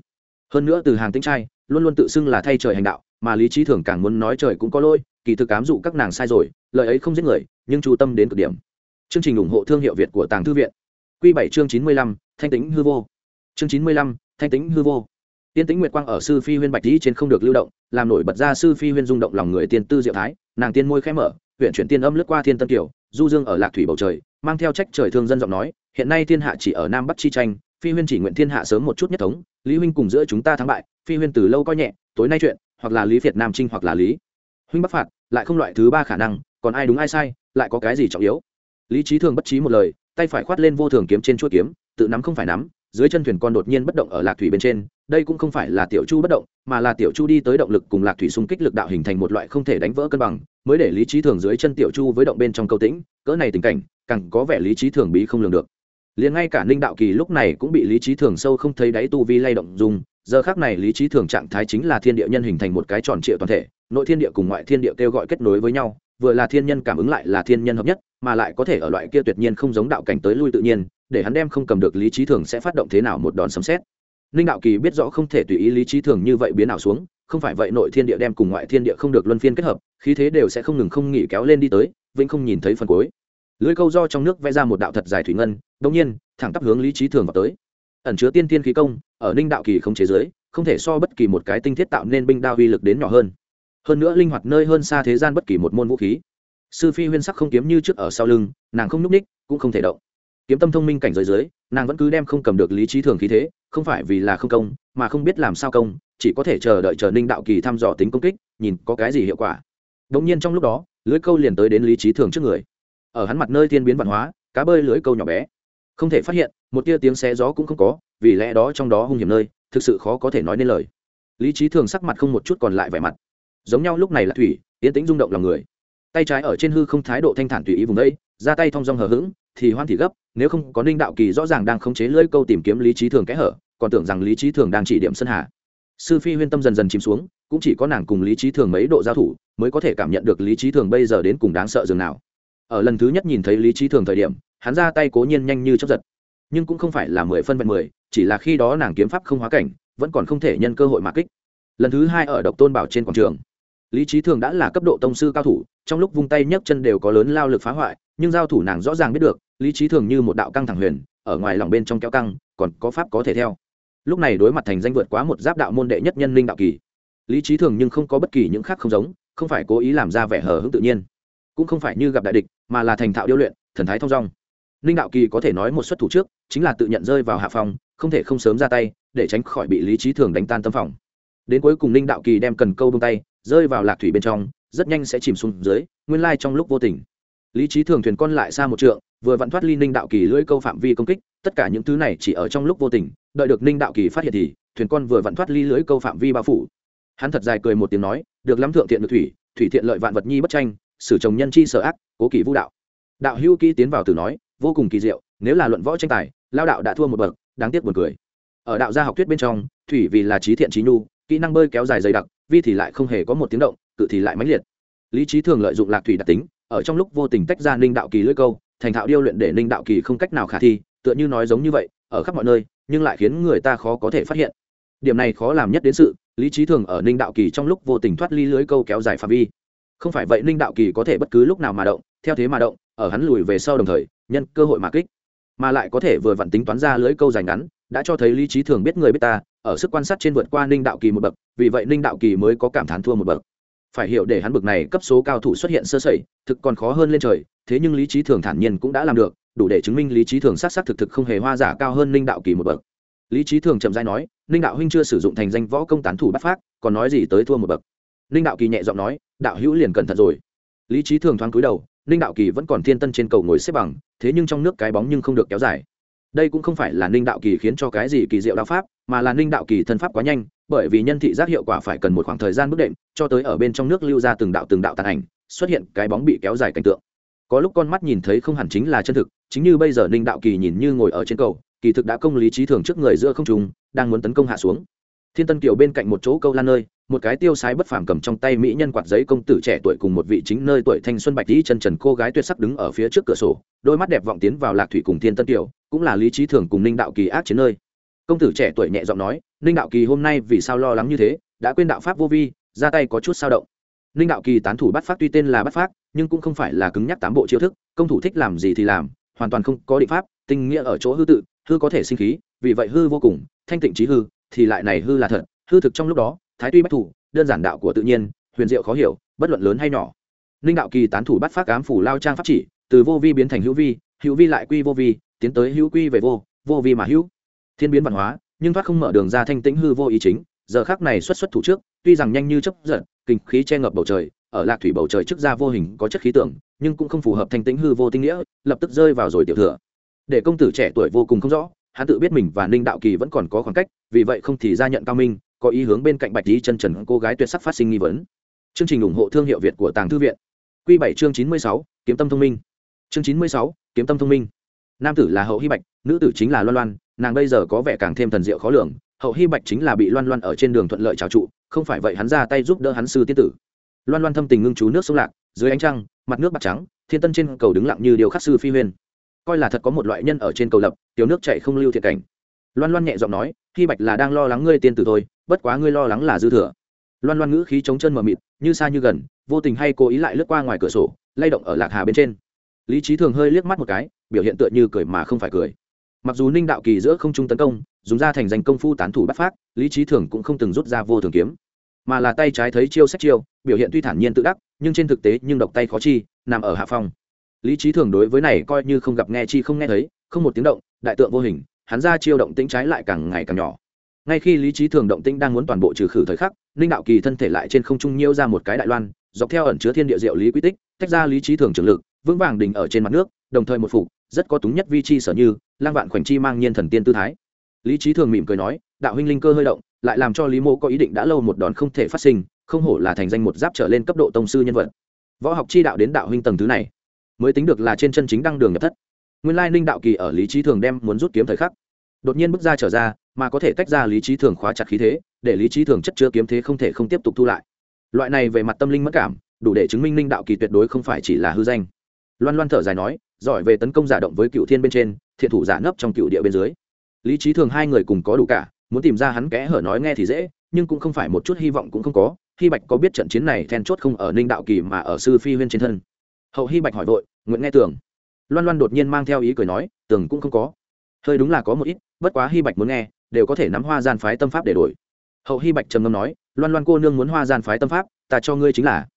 Hơn nữa từ hàng tính trai, luôn luôn tự xưng là thay trời hành đạo, mà lý trí thường càng muốn nói trời cũng có lỗi, kỳ thực cám dụ các nàng sai rồi, lời ấy không giết người, nhưng chú tâm đến cực điểm. Chương trình ủng hộ thương hiệu việt của tàng thư viện. Q bảy chương chín mươi lăm, thanh tính hư vô. Chương chín mươi lăm, thanh tính hư vô. Tiên tĩnh nguyệt quang ở sư phi huyên bạch dĩ trên không được lưu động, làm nổi bật ra sư phi huyên rung động lòng người tiên tư diệu thái, nàng tiên môi khẽ mở, huyện chuyển tiên âm lướt qua thiên tân kiều du dương ở lạc thủy bầu trời, mang theo trách trời thương dân giọng nói, hiện nay thiên hạ chỉ ở nam bắc chi tranh, phi huyên chỉ nguyện thiên hạ sớm một chút nhất thống, lý huynh cùng giữa chúng ta thắng bại, phi huyên từ lâu coi nhẹ, tối nay chuyện, hoặc là lý việt nam trinh hoặc là lý huynh bắc phạt, lại không loại thứ ba khả năng, còn ai đúng ai sai, lại có cái gì trọng yếu? Lý trí thường bất trí một lời, tay phải khoát lên vô thường kiếm trên chuỗi kiếm, tự nắm không phải nắm dưới chân thuyền con đột nhiên bất động ở lạc thủy bên trên, đây cũng không phải là tiểu chu bất động, mà là tiểu chu đi tới động lực cùng lạc thủy xung kích lực đạo hình thành một loại không thể đánh vỡ cân bằng, mới để lý trí thường dưới chân tiểu chu với động bên trong câu tĩnh, cỡ này tình cảnh, càng có vẻ lý trí thường bí không lường được. Liền ngay cả ninh đạo kỳ lúc này cũng bị lý trí thường sâu không thấy đáy tu vi lay động dùng, giờ khác này lý trí thường trạng thái chính là thiên địa nhân hình thành một cái tròn trịa toàn thể, nội thiên địa cùng ngoại thiên địa kêu gọi kết nối với nhau, vừa là thiên nhân cảm ứng lại là thiên nhân hợp nhất, mà lại có thể ở loại kia tuyệt nhiên không giống đạo cảnh tới lui tự nhiên để hắn đem không cầm được lý trí thường sẽ phát động thế nào một đòn sấm xét ninh đạo kỳ biết rõ không thể tùy ý lý trí thường như vậy biến nào xuống, không phải vậy nội thiên địa đem cùng ngoại thiên địa không được luân phiên kết hợp, khí thế đều sẽ không ngừng không nghỉ kéo lên đi tới, vĩnh không nhìn thấy phần cuối. Lưới câu do trong nước vẽ ra một đạo thật dài thủy ngân đông nhiên, thẳng tắp hướng lý trí thường vào tới. Ẩn chứa tiên tiên khí công, ở ninh đạo kỳ không chế giới, không thể so bất kỳ một cái tinh thiết tạo nên binh đao uy lực đến nhỏ hơn. Hơn nữa linh hoạt nơi hơn xa thế gian bất kỳ một môn vũ khí. Sư phi huyên sắc không kiếm như trước ở sau lưng, nàng không n ú c ních cũng không thể động kiếm tâm thông minh cảnh giới dưới, nàng vẫn cứ đem không cầm được lý trí thường khí thế, không phải vì là không công, mà không biết làm sao công, chỉ có thể chờ đợi chờ ninh đạo kỳ thăm dò tính công kích, nhìn có cái gì hiệu quả. Đ ỗ n g nhiên trong lúc đó lưới câu liền tới đến lý trí thường trước người. Ở hắn mặt nơi thiên biến văn hóa, cá bơi lưới câu nhỏ bé. Không thể phát hiện, một tia tiếng xé gió cũng không có, vì lẽ đó trong đó hung hiểm nơi, thực sự khó có thể nói nên lời. Lý trí thường sắc mặt không một chút còn lại vẻ mặt. Giống nhau lúc này là thủy yến tĩnh rung động lòng người. Tay trái ở trên hư không thái độ thanh thản tùy ý vùng đây, ra tay thong dong hờ hững thì hoan thì gấp, nếu không có ninh đạo kỳ rõ ràng đang khống chế lưỡi câu tìm kiếm lý trí thường kẽ hở, còn tưởng rằng lý trí thường đang chỉ điểm sân hà. Sư phi huyên tâm dần dần chìm xuống, cũng chỉ có nàng cùng lý trí thường mấy độ giao thủ, mới có thể cảm nhận được lý trí thường bây giờ đến cùng đáng sợ dường nào. Ở lần thứ nhất nhìn thấy lý trí thường thời điểm, hắn ra tay cố nhiên nhanh như chấp giật. Nhưng cũng không phải là mười phân vẹn mười, chỉ là khi đó nàng kiếm pháp không hóa cảnh, vẫn còn không thể nhân cơ hội mà kích. Lần thứ hai ở độc tôn bảo trên quảng trường, lý trí thường đã là cấp độ tông sư cao thủ, trong lúc vung tay nhấc chân đều có lớn lao lực phá hoại, nhưng giao thủ nàng rõ ràng biết được lý trí thường như một đạo căng thẳng huyền, ở ngoài lòng bên trong kéo căng, còn có pháp có thể theo. Lúc này đối mặt thành danh vượt quá một giáp đạo môn đệ nhất nhân linh đạo kỳ. Lý trí thường nhưng không có bất kỳ những khác không giống, không phải cố ý làm ra vẻ hờ hững tự nhiên. Cũng không phải như gặp đại địch, mà là thành thạo điêu luyện, thần thái thong dong. Linh đạo kỳ có thể nói một xuất thủ trước, chính là tự nhận rơi vào hạ phòng không thể không sớm ra tay, để tránh khỏi bị lý trí thường đánh tan tâm phòng. Đến cuối cùng linh đạo kỳ đem cần câu bông tay, rơi vào lạc thủy bên trong, rất nhanh sẽ chìm xuống dưới, nguyên lai trong lúc vô tình lý trí thường thuyền con lại xa một trượng, vừa vặn thoát ly ninh đạo kỳ lưỡi câu phạm vi công kích, tất cả những thứ này chỉ ở trong lúc vô tình, đợi được ninh đạo kỳ phát hiện thì, thuyền con vừa vặn thoát ly lưỡi câu phạm vi bao phủ. Hắn thật dài cười một tiếng nói, được lắm thượng thiện được thủy thủy thiện lợi vạn vật nhi bất tranh sử chồng nhân chi sở ác, cố kỳ vũ đạo. Đạo hữu kỹ tiến vào từ nói, vô cùng kỳ diệu, nếu là luận võ tranh tài, lao đạo đã thua một bậc, đáng tiếc buồn cười. Ở đạo gia học thuyết bên trong, thủy vì là trí thiện trí nhu, kỹ năng bơi kéo dài dày đặc, vi thì lại không hề có một tiếng động, cự thì lại mãnh liệt. Lý trí thường lợi dụng lạc thủy đặc tính ở trong lúc vô tình tách ra ninh đạo kỳ lưỡi câu, thành thạo điêu luyện để ninh đạo kỳ không cách nào khả thi, tựa như nói giống như vậy, ở khắp mọi nơi, nhưng lại khiến người ta khó có thể phát hiện. Điểm này khó làm nhất đến sự, lý trí thường ở ninh đạo kỳ trong lúc vô tình thoát ly lưới câu kéo dài phạm vi. Không phải vậy ninh đạo kỳ có thể bất cứ lúc nào mà động, theo thế mà động, ở hắn lùi về sau đồng thời, nhân cơ hội mà kích. Mà lại có thể vừa vặn tính toán ra lưới câu dài ngắn, đã cho thấy lý trí thường biết người biết ta, ở sức quan sát trên vượt qua ninh đạo kỳ một bậc, vì vậy ninh đạo kỳ mới có cảm thán thua một bậc phải hiểu để hắn bậc này cấp số cao thủ xuất hiện sơ sẩy, thực còn khó hơn lên trời, thế nhưng lý trí thường thản nhiên cũng đã làm được, đủ để chứng minh lý trí thường s á t s á t thực thực không hề hoa giả cao hơn ninh đạo kỳ một bậc. Lý trí thường chậm dai nói, ninh đạo huynh chưa sử dụng thành danh võ công tán thủ bắt phát còn nói gì tới thua một bậc. Ninh đạo kỳ nhẹ giọng nói, đạo hữu liền cẩn thận rồi. Lý trí thường thoáng cúi đầu, ninh đạo kỳ vẫn còn thiên tân trên cầu ngồi xếp bằng, thế nhưng trong nước cái bóng nhưng không được kéo dài đây cũng không phải là ninh đạo kỳ khiến cho cái gì kỳ diệu đạo pháp, mà là ninh đạo kỳ thân pháp quá nhanh, bởi vì nhân thị giác hiệu quả phải cần một khoảng thời gian bước đệm, cho tới ở bên trong nước lưu ra từng đạo từng đạo tàn ảnh, xuất hiện cái bóng bị kéo dài cảnh tượng. Có lúc con mắt nhìn thấy không hẳn chính là chân thực, chính như bây giờ ninh đạo kỳ nhìn như ngồi ở trên cầu, kỳ thực đã công lý trí thường trước người giữa không trùng đang muốn tấn công hạ xuống. Thiên tân kiều bên cạnh một chỗ câu lan nơi, một cái tiêu sái bất phàm cầm trong tay mỹ nhân quạt giấy công tử trẻ tuổi cùng một vị chính nơi tuổi thanh xuân bạch lý chân trần cô gái tuyệt sắc đứng ở phía trước cửa sổ, đôi mắt đẹp vọng tiến vào lạc thủy cùng thiên tân kiều cũng là lý trí thường cùng ninh đạo kỳ ác chiến nơi. Công tử trẻ tuổi nhẹ giọng nói, ninh đạo kỳ hôm nay vì sao lo lắng như thế? Đã quên đạo pháp vô vi, ra tay có chút sao động. Ninh đạo kỳ tán thủ bắt phát tuy tên là bắt phát nhưng cũng không phải là cứng nhắc tám bộ chiêu thức, công thủ thích làm gì thì làm, hoàn toàn không có định pháp tình nghĩa ở chỗ hư tự, hư có thể sinh khí, vì vậy hư vô cùng, thanh tịnh trí hư, thì lại này hư là thật, hư thực trong lúc đó, thái tuy bách thủ, đơn giản đạo của tự nhiên, huyền diệu khó hiểu, bất luận lớn hay nhỏ. Ninh đạo kỳ tán thủ bắt phát cám phủ lao trang pháp chỉ, từ vô vi biến thành hữu vi hữu vi lại quy vô vi tiến tới hữu quy về vô vô vi mà hữu. Thiên biến văn hóa, nhưng thoát không mở đường ra thanh tĩnh hư vô ý chính, giờ khác này xuất xuất thủ trước, tuy rằng nhanh như chấp giận, kinh khí che ngập bầu trời, ở lạc thủy bầu trời trước ra vô hình có chất khí tưởng, nhưng cũng không phù hợp thanh tĩnh hư vô tinh nghĩa, lập tức rơi vào rồi tiểu thừa. Để công tử trẻ tuổi vô cùng không rõ, hắn tự biết mình và ninh đạo kỳ vẫn còn có khoảng cách, vì vậy không thì ra nhận cao minh, có ý hướng bên cạnh bạch lý chân trần cô gái tuyệt sắc phát sinh nghi vấn. Chương trình ủng hộ thương hiệu việt của tàng thư viện. Q bảy chương chín mươi sáu, kiếm tâm thông minh. Chương chín mươi sáu, kiếm tâm thông minh nam tử là hậu hy bạch, nữ tử chính là loan loan, nàng bây giờ có vẻ càng thêm thần diệu khó lường. Hậu hy bạch chính là bị loan loan ở trên đường thuận lợi trào trụ, không phải vậy hắn ra tay giúp đỡ hắn sư tiên tử. Loan loan thâm tình ngưng chú nước sông lạc, dưới ánh trăng, mặt nước bạc trắng, thiên tân trên cầu đứng lặng như điều khắc sư phi huyên coi là thật có một loại nhân ở trên cầu lập, tiểu nước chạy không lưu thiệt cảnh. Loan loan nhẹ giọng nói hy bạch là đang lo lắng ngươi tiên tử thôi, bất quá ngươi lo lắng là dư thừa. Loan loan ngữ khí chống chân mờ mịt, như xa như gần, vô tình hay cố ý lại lướt qua ngoài cửa sổ, lay động ở lạc hà bên trên lý trí thường hơi liếc mắt một cái, biểu hiện tựa như cười mà không phải cười. Mặc dù ninh đạo kỳ giữa không trung tấn công, dùng ra thành danh công phu tán thủ bắt phát lý trí thường cũng không từng rút ra vô thường kiếm. Mà là tay trái thấy chiêu sách chiêu, biểu hiện tuy thản nhiên tự đắc, nhưng trên thực tế nhưng độc tay khó chi, nằm ở hạ phong. Lý trí thường đối với này coi như không gặp nghe chi không nghe thấy, không một tiếng động, đại tượng vô hình, hắn ra chiêu động tĩnh trái lại càng ngày càng nhỏ. Ngay khi lý trí thường động tĩnh đang muốn toàn bộ trừ khử thời khắc, ninh đạo kỳ thân thể lại trên không trung nhiêu ra một cái đại loan, dọc theo ẩn chứa thiên địa diệu lý quy tích, tách ra lý trí thường trường lực vững vàng đình ở trên mặt nước, đồng thời một phục, rất có túng nhất vi chi sở như, lang vạn khoảnh chi mang nhiên thần tiên tư thái. Lý trí thường mỉm cười nói, đạo huynh linh cơ hơi động, lại làm cho lý mô có ý định đã lâu một đòn không thể phát sinh, không hổ là thành danh một giáp trở lên cấp độ tông sư nhân vật. Võ học chi đạo đến đạo huynh tầng thứ này, mới tính được là trên chân chính đăng đường nhập thất. Nguyên lai ninh đạo kỳ ở lý trí thường đem muốn rút kiếm thời khắc, đột nhiên bước ra trở ra, mà có thể tách ra lý trí thường khóa chặt khí thế, để lý trí thường chất chứa kiếm thế không thể không tiếp tục thu lại. Loại này về mặt tâm linh mất cảm, đủ để chứng minh ninh đạo kỳ tuyệt đối không phải chỉ là hư danh loan loan thở dài nói, giỏi về tấn công giả động với cựu thiên bên trên, thiện thủ giả nấp trong cựu địa bên dưới. Lý trí thường hai người cùng có đủ cả, muốn tìm ra hắn kẽ hở nói nghe thì dễ, nhưng cũng không phải một chút hy vọng cũng không có hy bạch có biết trận chiến này then chốt không ở ninh đạo kỳ mà ở sư phi huyên trên thân. Hậu hy bạch hỏi vội, nguyện nghe tưởng. Loan loan đột nhiên mang theo ý cười nói, tưởng cũng không có. Hơi đúng là có một ít, bất quá hy bạch muốn nghe, đều có thể nắm hoa gian phái tâm pháp để đổi. Hậu hy bạch trầm ngâm nói, loan loan cô nương muốn hoa gian phái tâm pháp, ta cho ngươi chính là.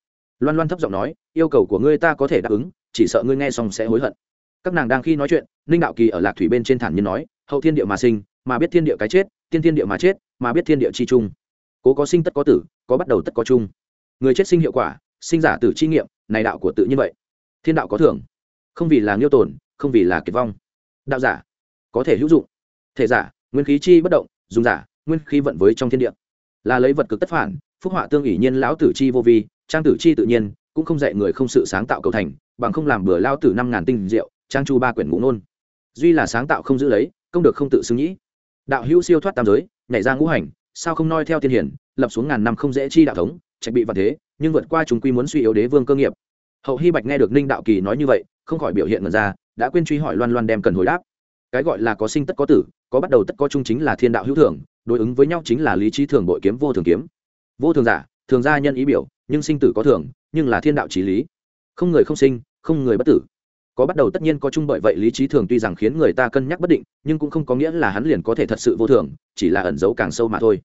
Loan loan thấp giọng nói, yêu cầu của ngươi ta có thể đáp ứng chỉ sợ ngươi nghe xong sẽ hối hận. Các nàng đang khi nói chuyện, ninh đạo kỳ ở lạc thủy bên trên thản nhiên nói, hậu thiên địa mà sinh, mà biết thiên địa cái chết, tiên thiên địa mà chết, mà biết thiên địa chi chung. Cố có sinh tất có tử, có bắt đầu tất có chung. Người chết sinh hiệu quả, sinh giả tử chi nghiệm, này đạo của tự nhiên vậy. Thiên đạo có thưởng. Không vì là nghiêu tổn, không vì là kiệt vong. Đạo giả, có thể hữu dụng. Thể giả, nguyên khí chi bất động, dùng giả, nguyên khí vận với trong thiên địa. Là lấy vật cực tất phản, phúc họa tương ỷ nhiên lão tử chi vô vi, trang tử chi tự nhiên cũng không dạy người không sự sáng tạo cầu thành, bằng không làm bừa lao tử năm ngàn tinh rượu trang chu ba quyển ngũ nôn duy là sáng tạo không giữ lấy, công được không tự xứng nhĩ. Đạo hữu siêu thoát tam giới, nhảy ra ngũ hành, sao không noi theo thiên hiển, lập xuống ngàn năm không dễ chi đạo thống, trạch bị vạn thế, nhưng vượt qua chúng quy muốn suy yếu đế vương cơ nghiệp. Hậu hy bạch nghe được ninh đạo kỳ nói như vậy, không khỏi biểu hiện ngần ra, đã quên truy hỏi loan loan đem cần hồi đáp. Cái gọi là có sinh tất có tử, có bắt đầu tất có chung chính là thiên đạo hữu thường, đối ứng với nhau chính là lý trí thường bội kiếm vô thường kiếm. Vô thường giả, thường gia nhân ý biểu nhưng sinh tử có thường, nhưng là thiên đạo trí lý. Không người không sinh, không người bất tử. Có bắt đầu tất nhiên có chung bởi vậy lý trí thường tuy rằng khiến người ta cân nhắc bất định, nhưng cũng không có nghĩa là hắn liền có thể thật sự vô thường, chỉ là ẩn giấu càng sâu mà thôi.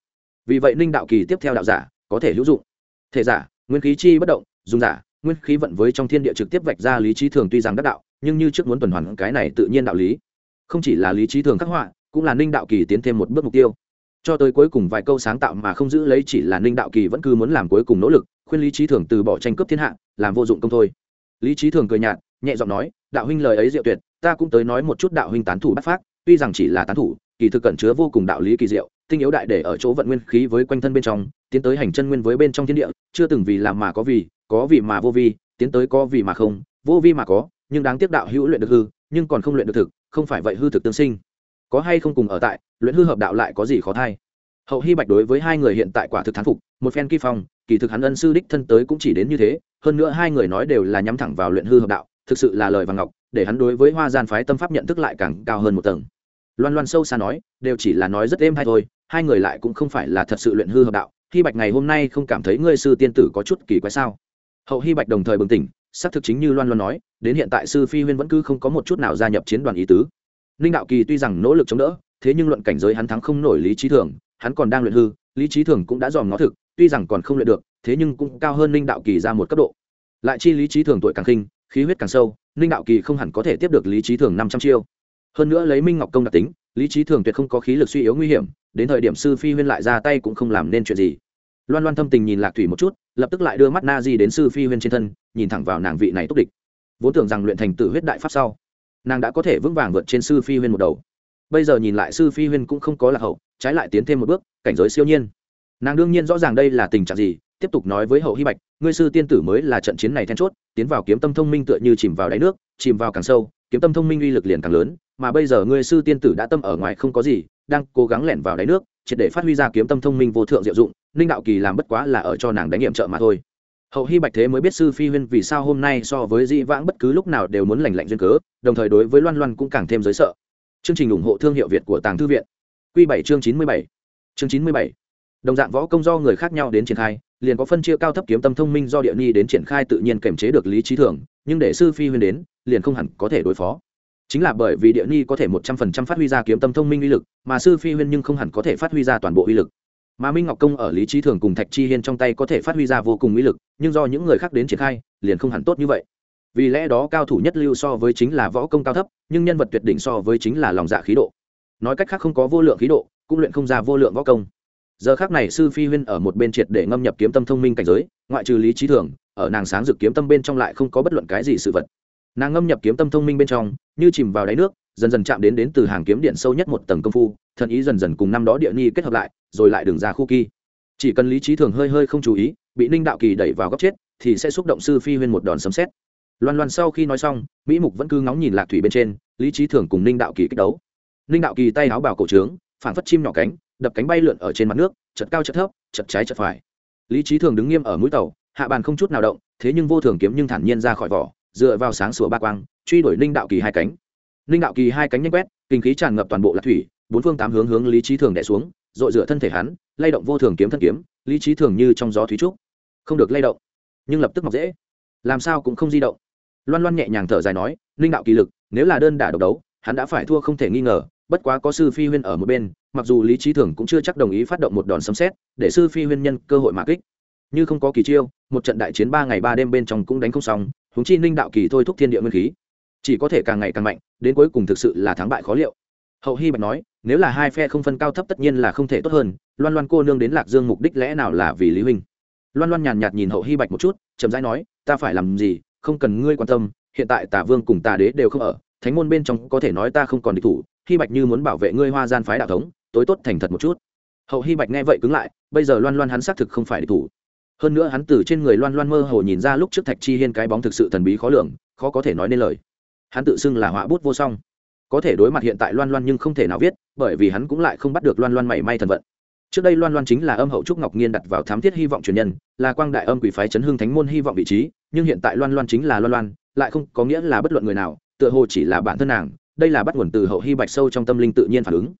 Vì vậy ninh đạo kỳ tiếp theo đạo giả, có thể hữu dụng. Thể giả, nguyên khí chi bất động, dùng giả, nguyên khí vận với trong thiên địa trực tiếp vạch ra lý trí thường tuy rằng đắc đạo, nhưng như trước muốn tuần hoàn cái này tự nhiên đạo lý. Không chỉ là lý trí thường khắc họa, cũng là ninh đạo kỳ tiến thêm một bước mục tiêu cho tới cuối cùng vài câu sáng tạo mà không giữ lấy chỉ là ninh đạo kỳ vẫn cứ muốn làm cuối cùng nỗ lực, khuyên lý trí thường từ bỏ tranh cướp thiên hạ, làm vô dụng công thôi. Lý trí thường cười nhạt, nhẹ giọng nói, đạo huynh lời ấy diệu tuyệt, ta cũng tới nói một chút đạo huynh tán thủ bắt phát tuy rằng chỉ là tán thủ, kỳ thực cẩn chứa vô cùng đạo lý kỳ diệu, tinh yếu đại để ở chỗ vận nguyên khí với quanh thân bên trong, tiến tới hành chân nguyên với bên trong thiên địa, chưa từng vì làm mà có vì có vì mà vô vi, tiến tới có vì mà không, vô vi mà có, nhưng đáng tiếc đạo hữu luyện được hư, nhưng còn không luyện được thực, không phải vậy hư thực tương sinh có hay không cùng ở tại, luyện hư hợp đạo lại có gì khó thay. Hậu hy bạch đối với hai người hiện tại quả thực thán phục, một phen kỳ phong, kỳ thực hắn ân sư đích thân tới cũng chỉ đến như thế, hơn nữa hai người nói đều là nhắm thẳng vào luyện hư hợp đạo, thực sự là lời vàng ngọc, để hắn đối với hoa gian phái tâm pháp nhận thức lại càng cao hơn một tầng. Loan loan sâu xa nói, đều chỉ là nói rất êm hay thôi, hai người lại cũng không phải là thật sự luyện hư hợp đạo hy bạch ngày hôm nay không cảm thấy ngươi sư tiên tử có chút kỳ quái sao? Hậu hy bạch đồng thời bừng tỉnh xác thực chính như loan loan nói, đến hiện tại sư phi huyên vẫn cứ không có một chút nào gia nhập chiến đoàn ý tứ ninh đạo kỳ tuy rằng nỗ lực chống đỡ, thế nhưng luận cảnh giới hắn thắng không nổi lý trí thường, hắn còn đang luyện hư, lý trí thường cũng đã dòm ngó thực, tuy rằng còn không luyện được, thế nhưng cũng cao hơn ninh đạo kỳ ra một cấp độ. Lại chi lý trí thường tuổi càng khinh, khí huyết càng sâu ninh đạo kỳ không hẳn có thể tiếp được lý trí thường năm trăm chiêu. Hơn nữa lấy minh ngọc công đặc tính, lý trí thường tuyệt không có khí lực suy yếu nguy hiểm, đến thời điểm sư phi huyên lại ra tay cũng không làm nên chuyện gì. Loan loan thâm tình nhìn lạc thủy một chút, lập tức lại đưa mắt na di đến sư phi huyên trên thân, nhìn thẳng vào nàng vị này túc địch. Vốn tưởng rằng luyện thành tử huyết đại pháp sau nàng đã có thể vững vàng vượt trên sư phi huyên một đầu. Bây giờ nhìn lại sư phi huyên cũng không có lạc hậu, trái lại tiến thêm một bước, cảnh giới siêu nhiên. Nàng đương nhiên rõ ràng đây là tình trạng gì, tiếp tục nói với hậu hy bạch, ngươi sư tiên tử mới là trận chiến này then chốt, tiến vào kiếm tâm thông minh tựa như chìm vào đáy nước, chìm vào càng sâu, kiếm tâm thông minh uy lực liền càng lớn, mà bây giờ ngươi sư tiên tử đã tâm ở ngoài không có gì, đang cố gắng lẻn vào đáy nước, triệt để phát huy ra kiếm tâm thông minh vô thượng diệu dụng, ninh đạo kỳ làm bất quá là ở cho nàng đánh nghiệm trợ mà thôi hậu hy bạch thế mới biết sư phi huyên vì sao hôm nay so với di vãng bất cứ lúc nào đều muốn lành lạnh duyên cớ, đồng thời đối với loan loan cũng càng thêm giới sợ. Chương trình ủng hộ thương hiệu việt của tàng thư viện. Q bảy chương chín mươi bảy. Chương chín mươi bảy. Đồng dạng võ công do người khác nhau đến triển khai, liền có phân chia cao thấp kiếm tâm thông minh do địa ni đến triển khai tự nhiên kiểm chế được lý trí thường, nhưng để sư phi huyên đến, liền không hẳn có thể đối phó. Chính là bởi vì địa ni có thể một trăm phần trăm phát huy ra kiếm tâm thông minh uy lực, mà sư phi huyên nhưng không hẳn có thể phát huy ra toàn bộ uy lực. Mà minh ngọc công ở lý trí thường cùng thạch chi hiên trong tay có thể phát huy ra vô cùng uy lực nhưng do những người khác đến triển khai, liền không hẳn tốt như vậy. Vì lẽ đó cao thủ nhất lưu so với chính là võ công cao thấp, nhưng nhân vật tuyệt đỉnh so với chính là lòng dạ khí độ. Nói cách khác không có vô lượng khí độ, cũng luyện không ra vô lượng võ công. Giờ khác này sư phi huyên ở một bên triệt để ngâm nhập kiếm tâm thông minh cảnh giới, ngoại trừ lý trí thường, ở nàng sáng dực kiếm tâm bên trong lại không có bất luận cái gì sự vật. Nàng ngâm nhập kiếm tâm thông minh bên trong, như chìm vào đáy nước, dần dần chạm đến đến từ hàng kiếm điện sâu nhất một tầng công phu, thần ý dần dần cùng năm đó địa ni kết hợp lại, rồi lại đường ra khu kỳ. Chỉ cần lý trí thường hơi hơi không chú ý bị ninh đạo kỳ đẩy vào góc chết, thì sẽ xúc động sư phi huyên một đòn sấm xét loan loan sau khi nói xong, mỹ mục vẫn cứ ngóng nhìn lạc thủy bên trên, lý trí thường cùng ninh đạo kỳ kích đấu. Ninh đạo kỳ tay áo bảo cổ trướng, phản phất chim nhỏ cánh, đập cánh bay lượn ở trên mặt nước chật cao chật thấp chật trái chật phải. Lý trí thường đứng nghiêm ở mũi tàu, hạ bàn không chút nào động, thế nhưng vô thường kiếm nhưng thản nhiên ra khỏi vỏ, dựa vào sáng sủa ba quang, truy đuổi ninh đạo kỳ hai cánh. Ninh đạo kỳ hai cánh nhanh quét, kinh khí tràn ngập toàn bộ lạc thủy, bốn phương tám hướng hướng lý trí thường đẻ xuống, dội dựa thân thể hắn, lay động vô thường kiếm thân kiếm, lý trí thường như trong gió thúy trúc không được lay động, nhưng lập tức mọc dễ, làm sao cũng không di động. Loan loan nhẹ nhàng thở dài nói linh đạo kỳ lực, nếu là đơn đả độc đấu, hắn đã phải thua không thể nghi ngờ, bất quá có sư phi huyên ở một bên, mặc dù lý trí thường cũng chưa chắc đồng ý phát động một đòn sấm xét để sư phi huyên nhân cơ hội mã kích. Như không có kỳ chiêu, một trận đại chiến ba ngày ba đêm bên trong cũng đánh không xong húng chi ninh đạo kỳ thôi thúc thiên địa nguyên khí, chỉ có thể càng ngày càng mạnh, đến cuối cùng thực sự là thắng bại khó liệu. Hậu hy bạch nói, nếu là hai phe không phân cao thấp tất nhiên là không thể tốt hơn, loan loan cô nương đến lạc dương mục đích lẽ nào là vì lý huynh? Loan loan nhàn nhạt nhìn hậu hy bạch một chút, chậm rãi nói, ta phải làm gì? Không cần ngươi quan tâm, hiện tại tả vương cùng tà đế đều không ở, thánh môn bên trong có thể nói ta không còn địch thủ hy bạch như muốn bảo vệ ngươi hoa gian phái đạo thống, tối tốt thành thật một chút. Hậu hy bạch nghe vậy cứng lại, bây giờ loan loan hắn xác thực không phải địch thủ. Hơn nữa hắn từ trên người loan loan mơ hồ nhìn ra lúc trước thạch chi hiên cái bóng thực sự thần bí khó lường, khó có thể nói nên lời. Hắn tự xưng là họa bút vô song. Có thể đối mặt hiện tại loan loan nhưng không thể nào viết, bởi vì hắn cũng lại không bắt được loan loan mảy may thần vận trước đây loan loan chính là âm hậu trúc ngọc nghiên đặt vào thám thiết hy vọng truyền nhân, là quang đại âm quỷ phái chấn hương thánh môn hy vọng vị trí, nhưng hiện tại loan loan chính là loan loan, lại không có nghĩa là bất luận người nào, tựa hồ chỉ là bản thân nàng, đây là bắt nguồn từ hậu hy bạch sâu trong tâm linh tự nhiên phản ứng.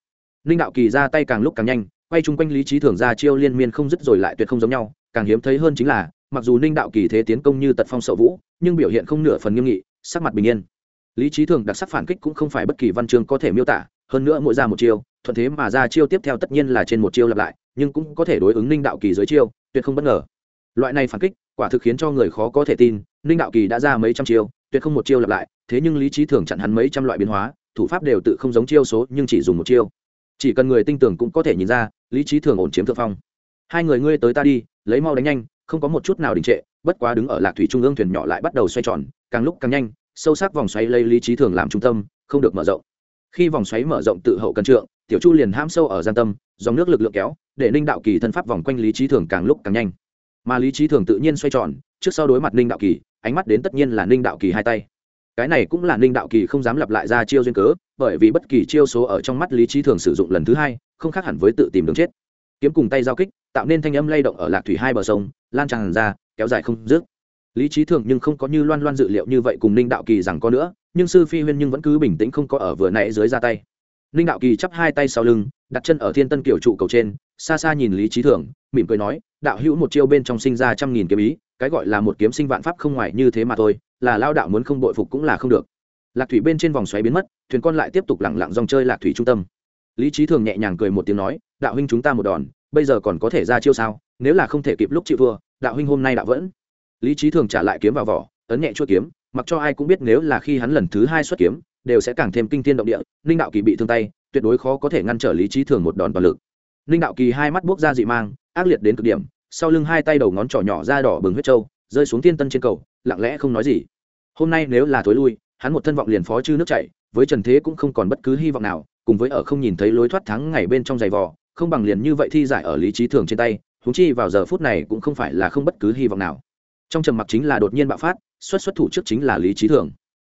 Linh đạo kỳ ra tay càng lúc càng nhanh, quay chung quanh lý trí thường ra chiêu liên miên không dứt rồi lại tuyệt không giống nhau, càng hiếm thấy hơn chính là, mặc dù ninh đạo kỳ thế tiến công như tật phong sợ vũ, nhưng biểu hiện không nửa phần nghiêm nghị, sắc mặt bình yên. Lý trí thường đặc sắc phản kích cũng không phải bất kỳ văn chương có thể miêu tả hơn nữa mỗi ra một chiêu, thuận thế mà ra chiêu tiếp theo tất nhiên là trên một chiêu lặp lại, nhưng cũng có thể đối ứng ninh đạo kỳ dưới chiêu, tuyệt không bất ngờ. Loại này phản kích, quả thực khiến cho người khó có thể tin, ninh đạo kỳ đã ra mấy trăm chiêu, tuyệt không một chiêu lặp lại, thế nhưng lý trí thường chặn hắn mấy trăm loại biến hóa, thủ pháp đều tự không giống chiêu số, nhưng chỉ dùng một chiêu. Chỉ cần người tinh tường cũng có thể nhìn ra, lý trí thường ổn chiếm thượng phong. Hai người ngươi tới ta đi, lấy mau đánh nhanh, không có một chút nào đình trệ, bất quá đứng ở lạc thủy trung ương thuyền nhỏ lại bắt đầu xoay tròn, càng lúc càng nhanh, sâu sắc vòng xoay lấy lý trí thường làm trung tâm, không được mở rộng khi vòng xoáy mở rộng tự hậu cân trượng, tiểu chu liền ham sâu ở gian tâm, dòng nước lực lượng kéo, để ninh đạo kỳ thân pháp vòng quanh lý trí thường càng lúc càng nhanh. Mà lý trí thường tự nhiên xoay tròn, trước sau đối mặt ninh đạo kỳ, ánh mắt đến tất nhiên là ninh đạo kỳ hai tay. Cái này cũng là ninh đạo kỳ không dám lặp lại ra chiêu duyên cớ, bởi vì bất kỳ chiêu số ở trong mắt lý trí thường sử dụng lần thứ hai, không khác hẳn với tự tìm đường chết. Kiếm cùng tay giao kích, tạo nên thanh âm lay động ở lạc thủy hai bờ sông, lan tràn ra, kéo dài không dứt. Lý trí thường nhưng không có như loan loan dự liệu như vậy cùng ninh đạo kỳ rằng có nữa nhưng sư phi huyên nhưng vẫn cứ bình tĩnh không có ở vừa nãy dưới ra tay. Ninh đạo kỳ chắp hai tay sau lưng, đặt chân ở thiên tân kiểu trụ cầu trên, xa xa nhìn lý trí thường, mỉm cười nói, đạo hữu một chiêu bên trong sinh ra trăm nghìn kiếm ý, cái gọi là một kiếm sinh vạn pháp không ngoài như thế mà thôi, là lao đạo muốn không bội phục cũng là không được. Lạc thủy bên trên vòng xoáy biến mất, thuyền con lại tiếp tục lẳng lặng dòng chơi lạc thủy trung tâm. Lý trí thường nhẹ nhàng cười một tiếng nói, đạo huynh chúng ta một đòn, bây giờ còn có thể ra chiêu sao, nếu là không thể kịp lúc chịu vừa đạo huynh hôm nay đạo vẫn. Lý trí thường trả lại kiếm vào vỏ, ấn nhẹ chua kiếm mặc cho ai cũng biết nếu là khi hắn lần thứ hai xuất kiếm, đều sẽ càng thêm kinh thiên động địa, ninh đạo kỳ bị thương tay, tuyệt đối khó có thể ngăn trở lý trí thường một đòn toàn lực. Ninh đạo kỳ hai mắt buốc ra dị mang, ác liệt đến cực điểm, sau lưng hai tay đầu ngón trỏ nhỏ ra đỏ bừng huyết trâu, rơi xuống thiên tân trên cầu, lặng lẽ không nói gì. Hôm nay nếu là thối lui, hắn một thân vọng liền phó chư nước chảy, với trần thế cũng không còn bất cứ hy vọng nào, cùng với ở không nhìn thấy lối thoát thắng ngày bên trong giày vò, không bằng liền như vậy thi giải ở lý trí thường trên tay húng chi vào giờ phút này cũng không phải là không bất cứ hy vọng nào trong trầm mặc chính là đột nhiên bạo phát, xuất xuất thủ trước chính là lý trí thường.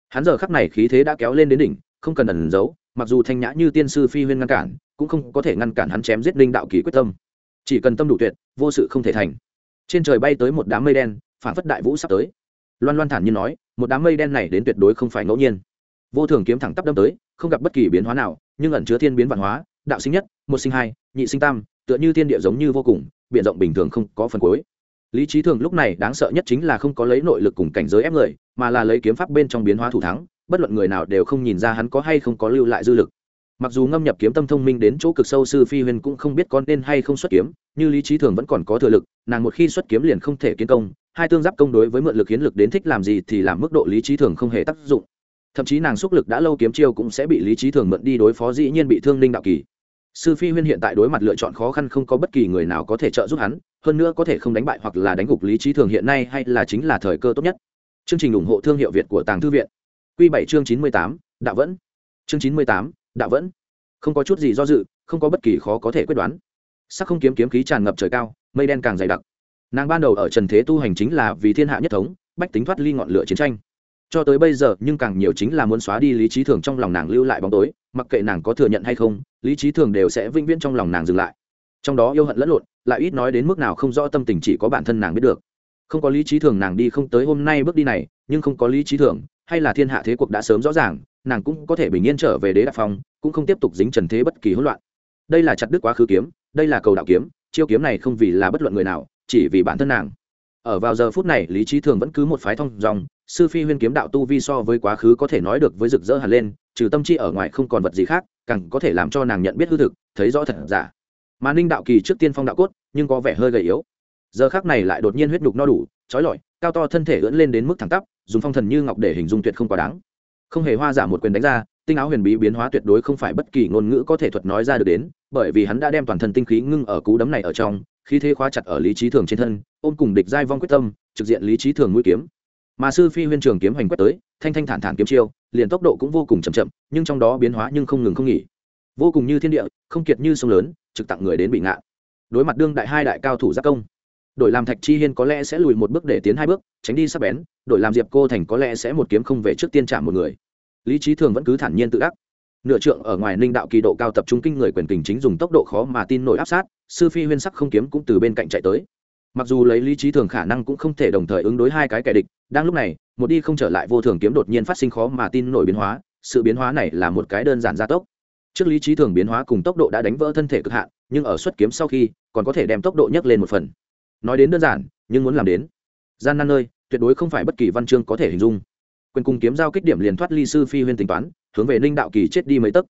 Hắn giờ khắc này khí thế đã kéo lên đến đỉnh, không cần ẩn giấu, mặc dù thanh nhã như tiên sư phi huyên ngăn cản, cũng không có thể ngăn cản hắn chém giết linh đạo kỳ quyết tâm. Chỉ cần tâm đủ tuyệt, vô sự không thể thành. Trên trời bay tới một đám mây đen, phản phất đại vũ sắp tới. Loan loan thản nhiên nói, một đám mây đen này đến tuyệt đối không phải ngẫu nhiên. Vô thường kiếm thẳng tắp đâm tới, không gặp bất kỳ biến hóa nào, nhưng ẩn chứa thiên biến văn hóa, đạo sinh nhất, một sinh hai, nhị sinh tam, tựa như thiên địa giống như vô cùng biện rộng bình thường không có phần cuối lý trí thường lúc này đáng sợ nhất chính là không có lấy nội lực cùng cảnh giới ép người, mà là lấy kiếm pháp bên trong biến hóa thủ thắng, bất luận người nào đều không nhìn ra hắn có hay không có lưu lại dư lực. Mặc dù ngâm nhập kiếm tâm thông minh đến chỗ cực sâu sư phi huyền cũng không biết có nên hay không xuất kiếm như lý trí thường vẫn còn có thừa lực, nàng một khi xuất kiếm liền không thể kiến công, hai tương giáp công đối với mượn lực hiến lực đến thích làm gì thì làm mức độ lý trí thường không hề tác dụng. Thậm chí nàng xúc lực đã lâu kiếm chiêu cũng sẽ bị lý trí thường mượn đi đối phó dĩ nhiên bị thương ninh đạo kỳ sư phi huyên hiện tại đối mặt lựa chọn khó khăn không có bất kỳ người nào có thể trợ giúp hắn, hơn nữa có thể không đánh bại hoặc là đánh gục lý trí thường hiện nay hay là chính là thời cơ tốt nhất. Chương trình ủng hộ thương hiệu việt của tàng thư viện. Q bảy chương chín mươi tám, đạo vẫn. Chương chín mươi tám, đạo vẫn. Không có chút gì do dự, không có bất kỳ khó có thể quyết đoán. Sắc không kiếm kiếm khí tràn ngập trời cao, mây đen càng dày đặc. Nàng ban đầu ở trần thế tu hành chính là vì thiên hạ nhất thống, bách tính thoát ly ngọn lửa chiến tranh cho tới bây giờ, nhưng càng nhiều chính là muốn xóa đi lý trí thường trong lòng nàng lưu lại bóng tối, mặc kệ nàng có thừa nhận hay không, lý trí thường đều sẽ vĩnh viễn trong lòng nàng dừng lại. Trong đó yêu hận lẫn lộn, lại ít nói đến mức nào không rõ tâm tình chỉ có bản thân nàng biết được. Không có lý trí thường nàng đi không tới hôm nay bước đi này, nhưng không có lý trí thường, hay là thiên hạ thế cuộc đã sớm rõ ràng, nàng cũng có thể bình yên trở về đế đạp phong, cũng không tiếp tục dính trần thế bất kỳ hỗn loạn. Đây là chặt đứt quá khứ kiếm, đây là cầu đạo kiếm, chiêu kiếm này không vì là bất luận người nào, chỉ vì bản thân nàng ở vào giờ phút này, lý trí thường vẫn cứ một phái thông dòng sư phi huyên kiếm đạo tu vi so với quá khứ có thể nói được với rực rỡ hẳn lên, trừ tâm chi ở ngoài không còn vật gì khác, càng có thể làm cho nàng nhận biết hư thực, thấy rõ thật giả. Mà ninh đạo kỳ trước tiên phong đạo cốt, nhưng có vẻ hơi gầy yếu. Giờ khác này lại đột nhiên huyết nhục no đủ trói lọi, cao to thân thể ưỡn lên đến mức thẳng tắp, dùng phong thần như ngọc để hình dung tuyệt không quá đáng. Không hề hoa giả một quyền đánh ra, tinh áo huyền bí biến hóa tuyệt đối không phải bất kỳ ngôn ngữ có thể thuật nói ra được đến, bởi vì hắn đã đem toàn thân tinh khí ngưng ở cú đấm này ở trong khi thế khóa chặt ở lý trí thường trên thân, ôm cùng địch giai vong quyết tâm, trực diện lý trí thường mũi kiếm. Mà sư phi huyên trường kiếm hành quét tới, thanh thanh thản thản kiếm chiêu, liền tốc độ cũng vô cùng chậm chậm, nhưng trong đó biến hóa nhưng không ngừng không nghỉ. Vô cùng như thiên địa, không kiệt như sông lớn, trực tặng người đến bị ngạn đối mặt đương đại hai đại cao thủ giác công đổi làm thạch chi hiên có lẽ sẽ lùi một bước để tiến hai bước, tránh đi sắp bén đổi làm diệp cô thành có lẽ sẽ một kiếm không về trước tiên chạm một người. Lý trí thường vẫn cứ thản nhiên tự ác nửa trượng ở ngoài ninh đạo kỳ độ cao tập trung kinh người quyền kình chính dùng tốc độ khó mà tin nổi áp sát, sư phi huyên sắc không kiếm cũng từ bên cạnh chạy tới. Mặc dù lấy lý trí thường khả năng cũng không thể đồng thời ứng đối hai cái kẻ địch, đang lúc này, một đi không trở lại vô thường kiếm đột nhiên phát sinh khó mà tin nổi biến hóa, sự biến hóa này là một cái đơn giản gia tốc. Trước lý trí thường biến hóa cùng tốc độ đã đánh vỡ thân thể cực hạn, nhưng ở xuất kiếm sau khi, còn có thể đem tốc độ nhấc lên một phần. Nói đến đơn giản, nhưng muốn làm đến. Gian nan nơi, tuyệt đối không phải bất kỳ văn chương có thể hình dung. Quyền cùng kiếm giao kích điểm liền thoát ly sư phi huyên tính toán hướng về ninh đạo kỳ chết đi mấy tấc.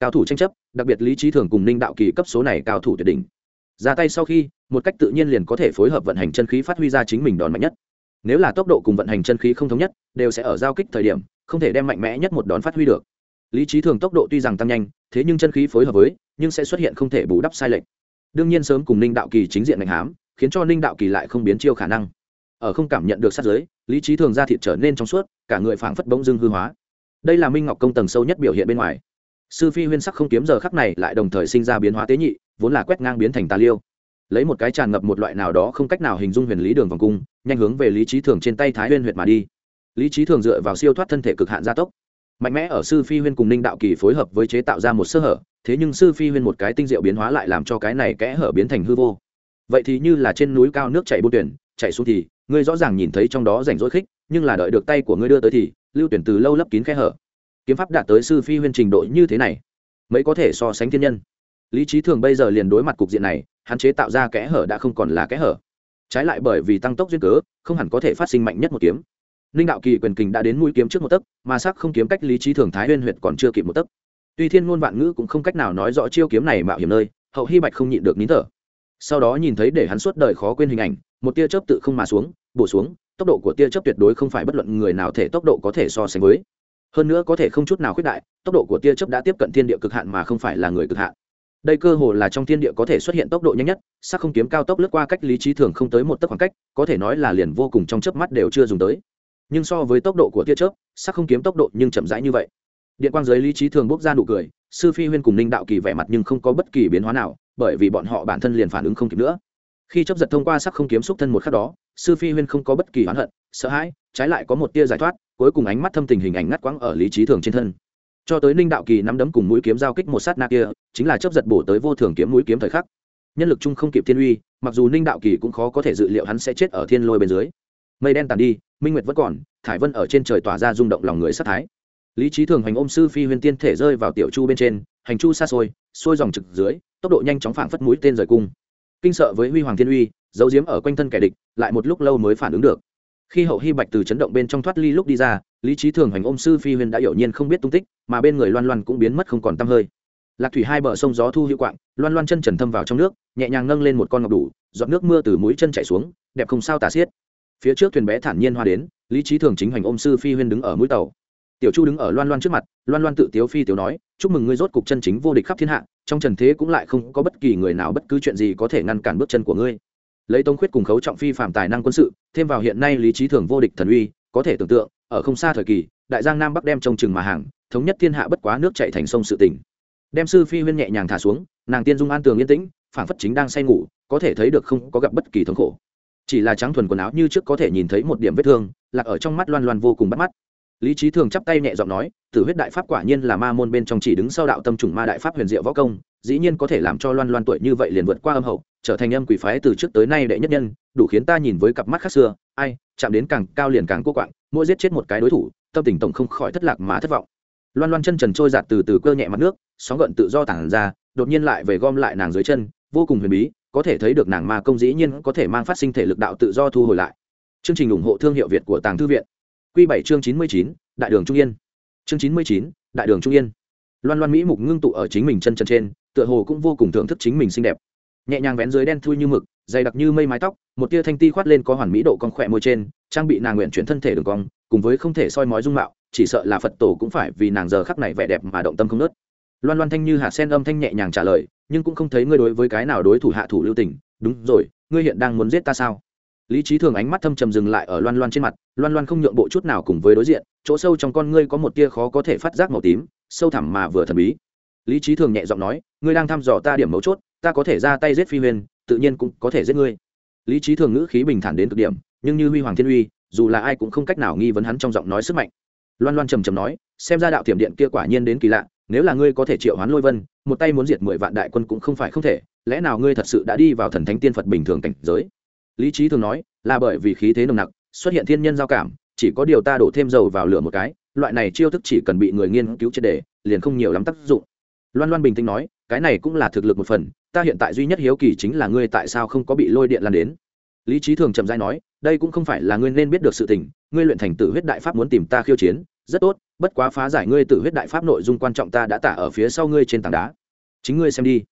Cao thủ tranh chấp, đặc biệt lý trí thường cùng ninh đạo kỳ cấp số này cao thủ tuyệt đỉnh. Ra tay sau khi, một cách tự nhiên liền có thể phối hợp vận hành chân khí phát huy ra chính mình đòn mạnh nhất. Nếu là tốc độ cùng vận hành chân khí không thống nhất, đều sẽ ở giao kích thời điểm, không thể đem mạnh mẽ nhất một đòn phát huy được. Lý trí thường tốc độ tuy rằng tăng nhanh, thế nhưng chân khí phối hợp với, nhưng sẽ xuất hiện không thể bù đắp sai lệch. Đương nhiên sớm cùng ninh đạo kỳ chính diện ngành hám, khiến cho ninh đạo kỳ lại không biến chiêu khả năng. Ở không cảm nhận được sát giới, lý trí thường ra thịt trở nên trong suốt, cả người phảng phất bỗng dưng hư hóa đây là minh ngọc công tầng sâu nhất biểu hiện bên ngoài. Sư phi huyên sắc không kiếm giờ khắc này lại đồng thời sinh ra biến hóa tế nhị, vốn là quét ngang biến thành tà liêu. Lấy một cái tràn ngập một loại nào đó không cách nào hình dung huyền lý đường vòng cung, nhanh hướng về lý trí thường trên tay thái huyên huyệt mà đi. Lý trí thường dựa vào siêu thoát thân thể cực hạn gia tốc. Mạnh mẽ ở sư phi huyên cùng ninh đạo kỳ phối hợp với chế tạo ra một sơ hở, thế nhưng sư phi huyên một cái tinh diệu biến hóa lại làm cho cái này kẽ hở biến thành hư vô. Vậy thì như là trên núi cao nước chảy bô tuyển chạy xuống thì, ngươi rõ ràng nhìn thấy trong đó rảnh rỗi khích, nhưng là đợi được tay của ngươi đưa tới thì lưu tuyển từ lâu lấp kín kẽ hở. Kiếm pháp đạt tới sư phi huyên trình độ như thế này mới có thể so sánh thiên nhân. Lý trí thường bây giờ liền đối mặt cục diện này hạn chế tạo ra kẽ hở đã không còn là kẽ hở. Trái lại bởi vì tăng tốc duyên cớ, không hẳn có thể phát sinh mạnh nhất một kiếm. Ninh đạo kỳ quyền kình đã đến mũi kiếm trước một tấc, mà sắc không kiếm cách lý trí thường thái huyên huyệt còn chưa kịp một tấc. Tuy thiên ngôn vạn ngữ cũng không cách nào nói rõ chiêu kiếm này mạo hiểm nơi, hậu hy bạch không nhịn được nín thở. Sau đó nhìn thấy để hắn suốt đời khó quên hình ảnh, một tia chớp tự không mà xuống, bổ xuống tốc độ của tia chớp tuyệt đối không phải bất luận người nào thể tốc độ có thể so sánh với. Hơn nữa có thể không chút nào khuyết đại, tốc độ của tia chớp đã tiếp cận thiên địa cực hạn mà không phải là người cực hạn. Đây cơ hồ là trong thiên địa có thể xuất hiện tốc độ nhanh nhất sắc không kiếm cao tốc lướt qua cách lý trí thường không tới một tấc khoảng cách, có thể nói là liền vô cùng trong chớp mắt đều chưa dùng tới. Nhưng so với tốc độ của tia chớp sắc không kiếm tốc độ nhưng chậm rãi như vậy. Điện quang giới lý trí thường bốc ra nụ cười, sư phi huyên cùng ninh đạo kỳ vẻ mặt nhưng không có bất kỳ biến hóa nào, bởi vì bọn họ bản thân liền phản ứng không kịp nữa. Khi chấp giật thông qua sắc không kiếm xúc thân một khắc đó sư phi huyên không có bất kỳ oán hận, sợ hãi, trái lại có một tia giải thoát, cuối cùng ánh mắt thâm tình hình ảnh ngắt quãng ở lý trí thường trên thân. Cho tới ninh đạo kỳ nắm đấm cùng mũi kiếm giao kích một sát na kia, chính là chấp giật bổ tới vô thường kiếm mũi kiếm thời khắc. Nhân lực chung không kịp thiên uy, mặc dù ninh đạo kỳ cũng khó có thể dự liệu hắn sẽ chết ở thiên lôi bên dưới. Mây đen tàn đi, minh nguyệt vẫn còn, thải vân ở trên trời tỏa ra rung động lòng người sát thái. Lý trí thường hành ôm sư phi huyên tiên thể rơi vào tiểu chu bên trên, hành chu xa xôi xôi dòng trực dưới, tốc độ nhanh chóng phảng phất mũi tên rời cung. Kinh sợ với huy hoàng thiên uy giấu diếm ở quanh thân kẻ địch, lại một lúc lâu mới phản ứng được. Khi hậu hy bạch từ chấn động bên trong thoát ly lúc đi ra, lý trí thường hành ôm sư phi huyền đã hiểu nhiên không biết tung tích, mà bên người loan loan cũng biến mất không còn tăm hơi. Lạc thủy hai bờ sông gió thu hữu quạng, loan loan chân trần thâm vào trong nước, nhẹ nhàng nâng lên một con ngọc đủ, giọt nước mưa từ mũi chân chạy xuống, đẹp không sao tả xiết. Phía trước thuyền bé thản nhiên hoa đến, lý trí thường chính hành ôm sư phi huyên đứng ở mũi tàu. Tiểu chu đứng ở loan loan trước mặt, loan loan tự tiếu phi tiểu nói, chúc mừng ngươi rốt cục chân chính vô địch khắp thiên hạ, trong trần thế cũng lại không có bất kỳ người nào bất cứ chuyện gì có thể ngăn cản bước chân của ngươi lấy tông khuyết cùng khấu trọng phi phạm tài năng quân sự, thêm vào hiện nay lý trí thường vô địch thần uy, có thể tưởng tượng, ở không xa thời kỳ, đại giang nam bắc đem trông chừng mà hàng, thống nhất thiên hạ bất quá nước chạy thành sông sự tỉnh. Đem sư phi huyên nhẹ nhàng thả xuống, nàng tiên dung an tường yên tĩnh, phảng phất chính đang say ngủ, có thể thấy được không có gặp bất kỳ thống khổ. Chỉ là trắng thuần quần áo như trước có thể nhìn thấy một điểm vết thương, lạc ở trong mắt loan loan vô cùng bắt mắt. Lý trí thường chắp tay nhẹ giọng nói, tử huyết đại pháp quả nhiên là ma môn bên trong chỉ đứng sau đạo tâm trùng ma đại pháp huyền diệu võ công dĩ nhiên có thể làm cho loan loan tuổi như vậy liền vượt qua âm hậu, trở thành âm quỷ phái từ trước tới nay đệ nhất nhân, đủ khiến ta nhìn với cặp mắt khác xưa. Ai, chạm đến càng cao liền càng cô quạng, mỗi giết chết một cái đối thủ, tâm tình tổng không khỏi thất lạc mà thất vọng. Loan loan chân trần trôi giạt từ từ cơ nhẹ mặt nước, sóng gợn tự do tản ra, đột nhiên lại về gom lại nàng dưới chân, vô cùng huyền bí, có thể thấy được nàng ma công dĩ nhiên có thể mang phát sinh thể lực đạo tự do thu hồi lại. Chương trình ủng hộ thương hiệu việt của tàng thư viện. Q bảy chương chín mươi chín, đại đường trung yên. Chương chín mươi chín, đại đường trung yên. Loan loan mỹ mục ngưng tụ ở chính mình chân chân trên tựa hồ cũng vô cùng thưởng thức chính mình xinh đẹp. Nhẹ nhàng vén dưới đen thui như mực, dày đặc như mây mái tóc, một tia thanh ti khoát lên có hoàn mỹ độ con khỏe môi trên, trang bị nàng nguyện chuyển thân thể đường cong, cùng với không thể soi mói dung mạo, chỉ sợ là phật tổ cũng phải vì nàng giờ khắc này vẻ đẹp mà động tâm không nớt. Loan loan thanh như hạt sen âm thanh nhẹ nhàng trả lời, nhưng cũng không thấy ngươi đối với cái nào đối thủ hạ thủ lưu tình. Đúng rồi, ngươi hiện đang muốn giết ta sao? Lý trí thường ánh mắt thâm trầm dừng lại ở loan loan trên mặt, loan loan không nhượng bộ chút nào cùng với đối diện, chỗ sâu trong con ngươi có một tia khó có thể phát giác màu tím, sâu thẳm mà vừa thần bí lý trí thường nhẹ giọng nói, ngươi đang thăm dò ta điểm mấu chốt, ta có thể ra tay giết phi huyền, tự nhiên cũng có thể giết ngươi. Lý trí thường ngữ khí bình thản đến cực điểm, nhưng như huy hoàng thiên uy, dù là ai cũng không cách nào nghi vấn hắn trong giọng nói sức mạnh. Loan loan trầm trầm nói, xem ra đạo thiểm điện kia quả nhiên đến kỳ lạ, nếu là ngươi có thể triệu hoán lôi vân, một tay muốn diệt mười vạn đại quân cũng không phải không thể, lẽ nào ngươi thật sự đã đi vào thần thánh tiên phật bình thường cảnh giới? Lý trí thường nói, là bởi vì khí thế nồng nặc, xuất hiện thiên nhân giao cảm, chỉ có điều ta đổ thêm dầu vào lửa một cái, loại này chiêu thức chỉ cần bị người nghiên cứu triệt đề liền không nhiều lắm tác dụng loan loan bình tĩnh nói, cái này cũng là thực lực một phần, ta hiện tại duy nhất hiếu kỳ chính là ngươi tại sao không có bị lôi điện lan đến. Lý trí thường chậm dai nói, đây cũng không phải là ngươi nên biết được sự tình, ngươi luyện thành tử huyết đại pháp muốn tìm ta khiêu chiến, rất tốt, bất quá phá giải ngươi tử huyết đại pháp nội dung quan trọng ta đã tả ở phía sau ngươi trên tảng đá. Chính ngươi xem đi.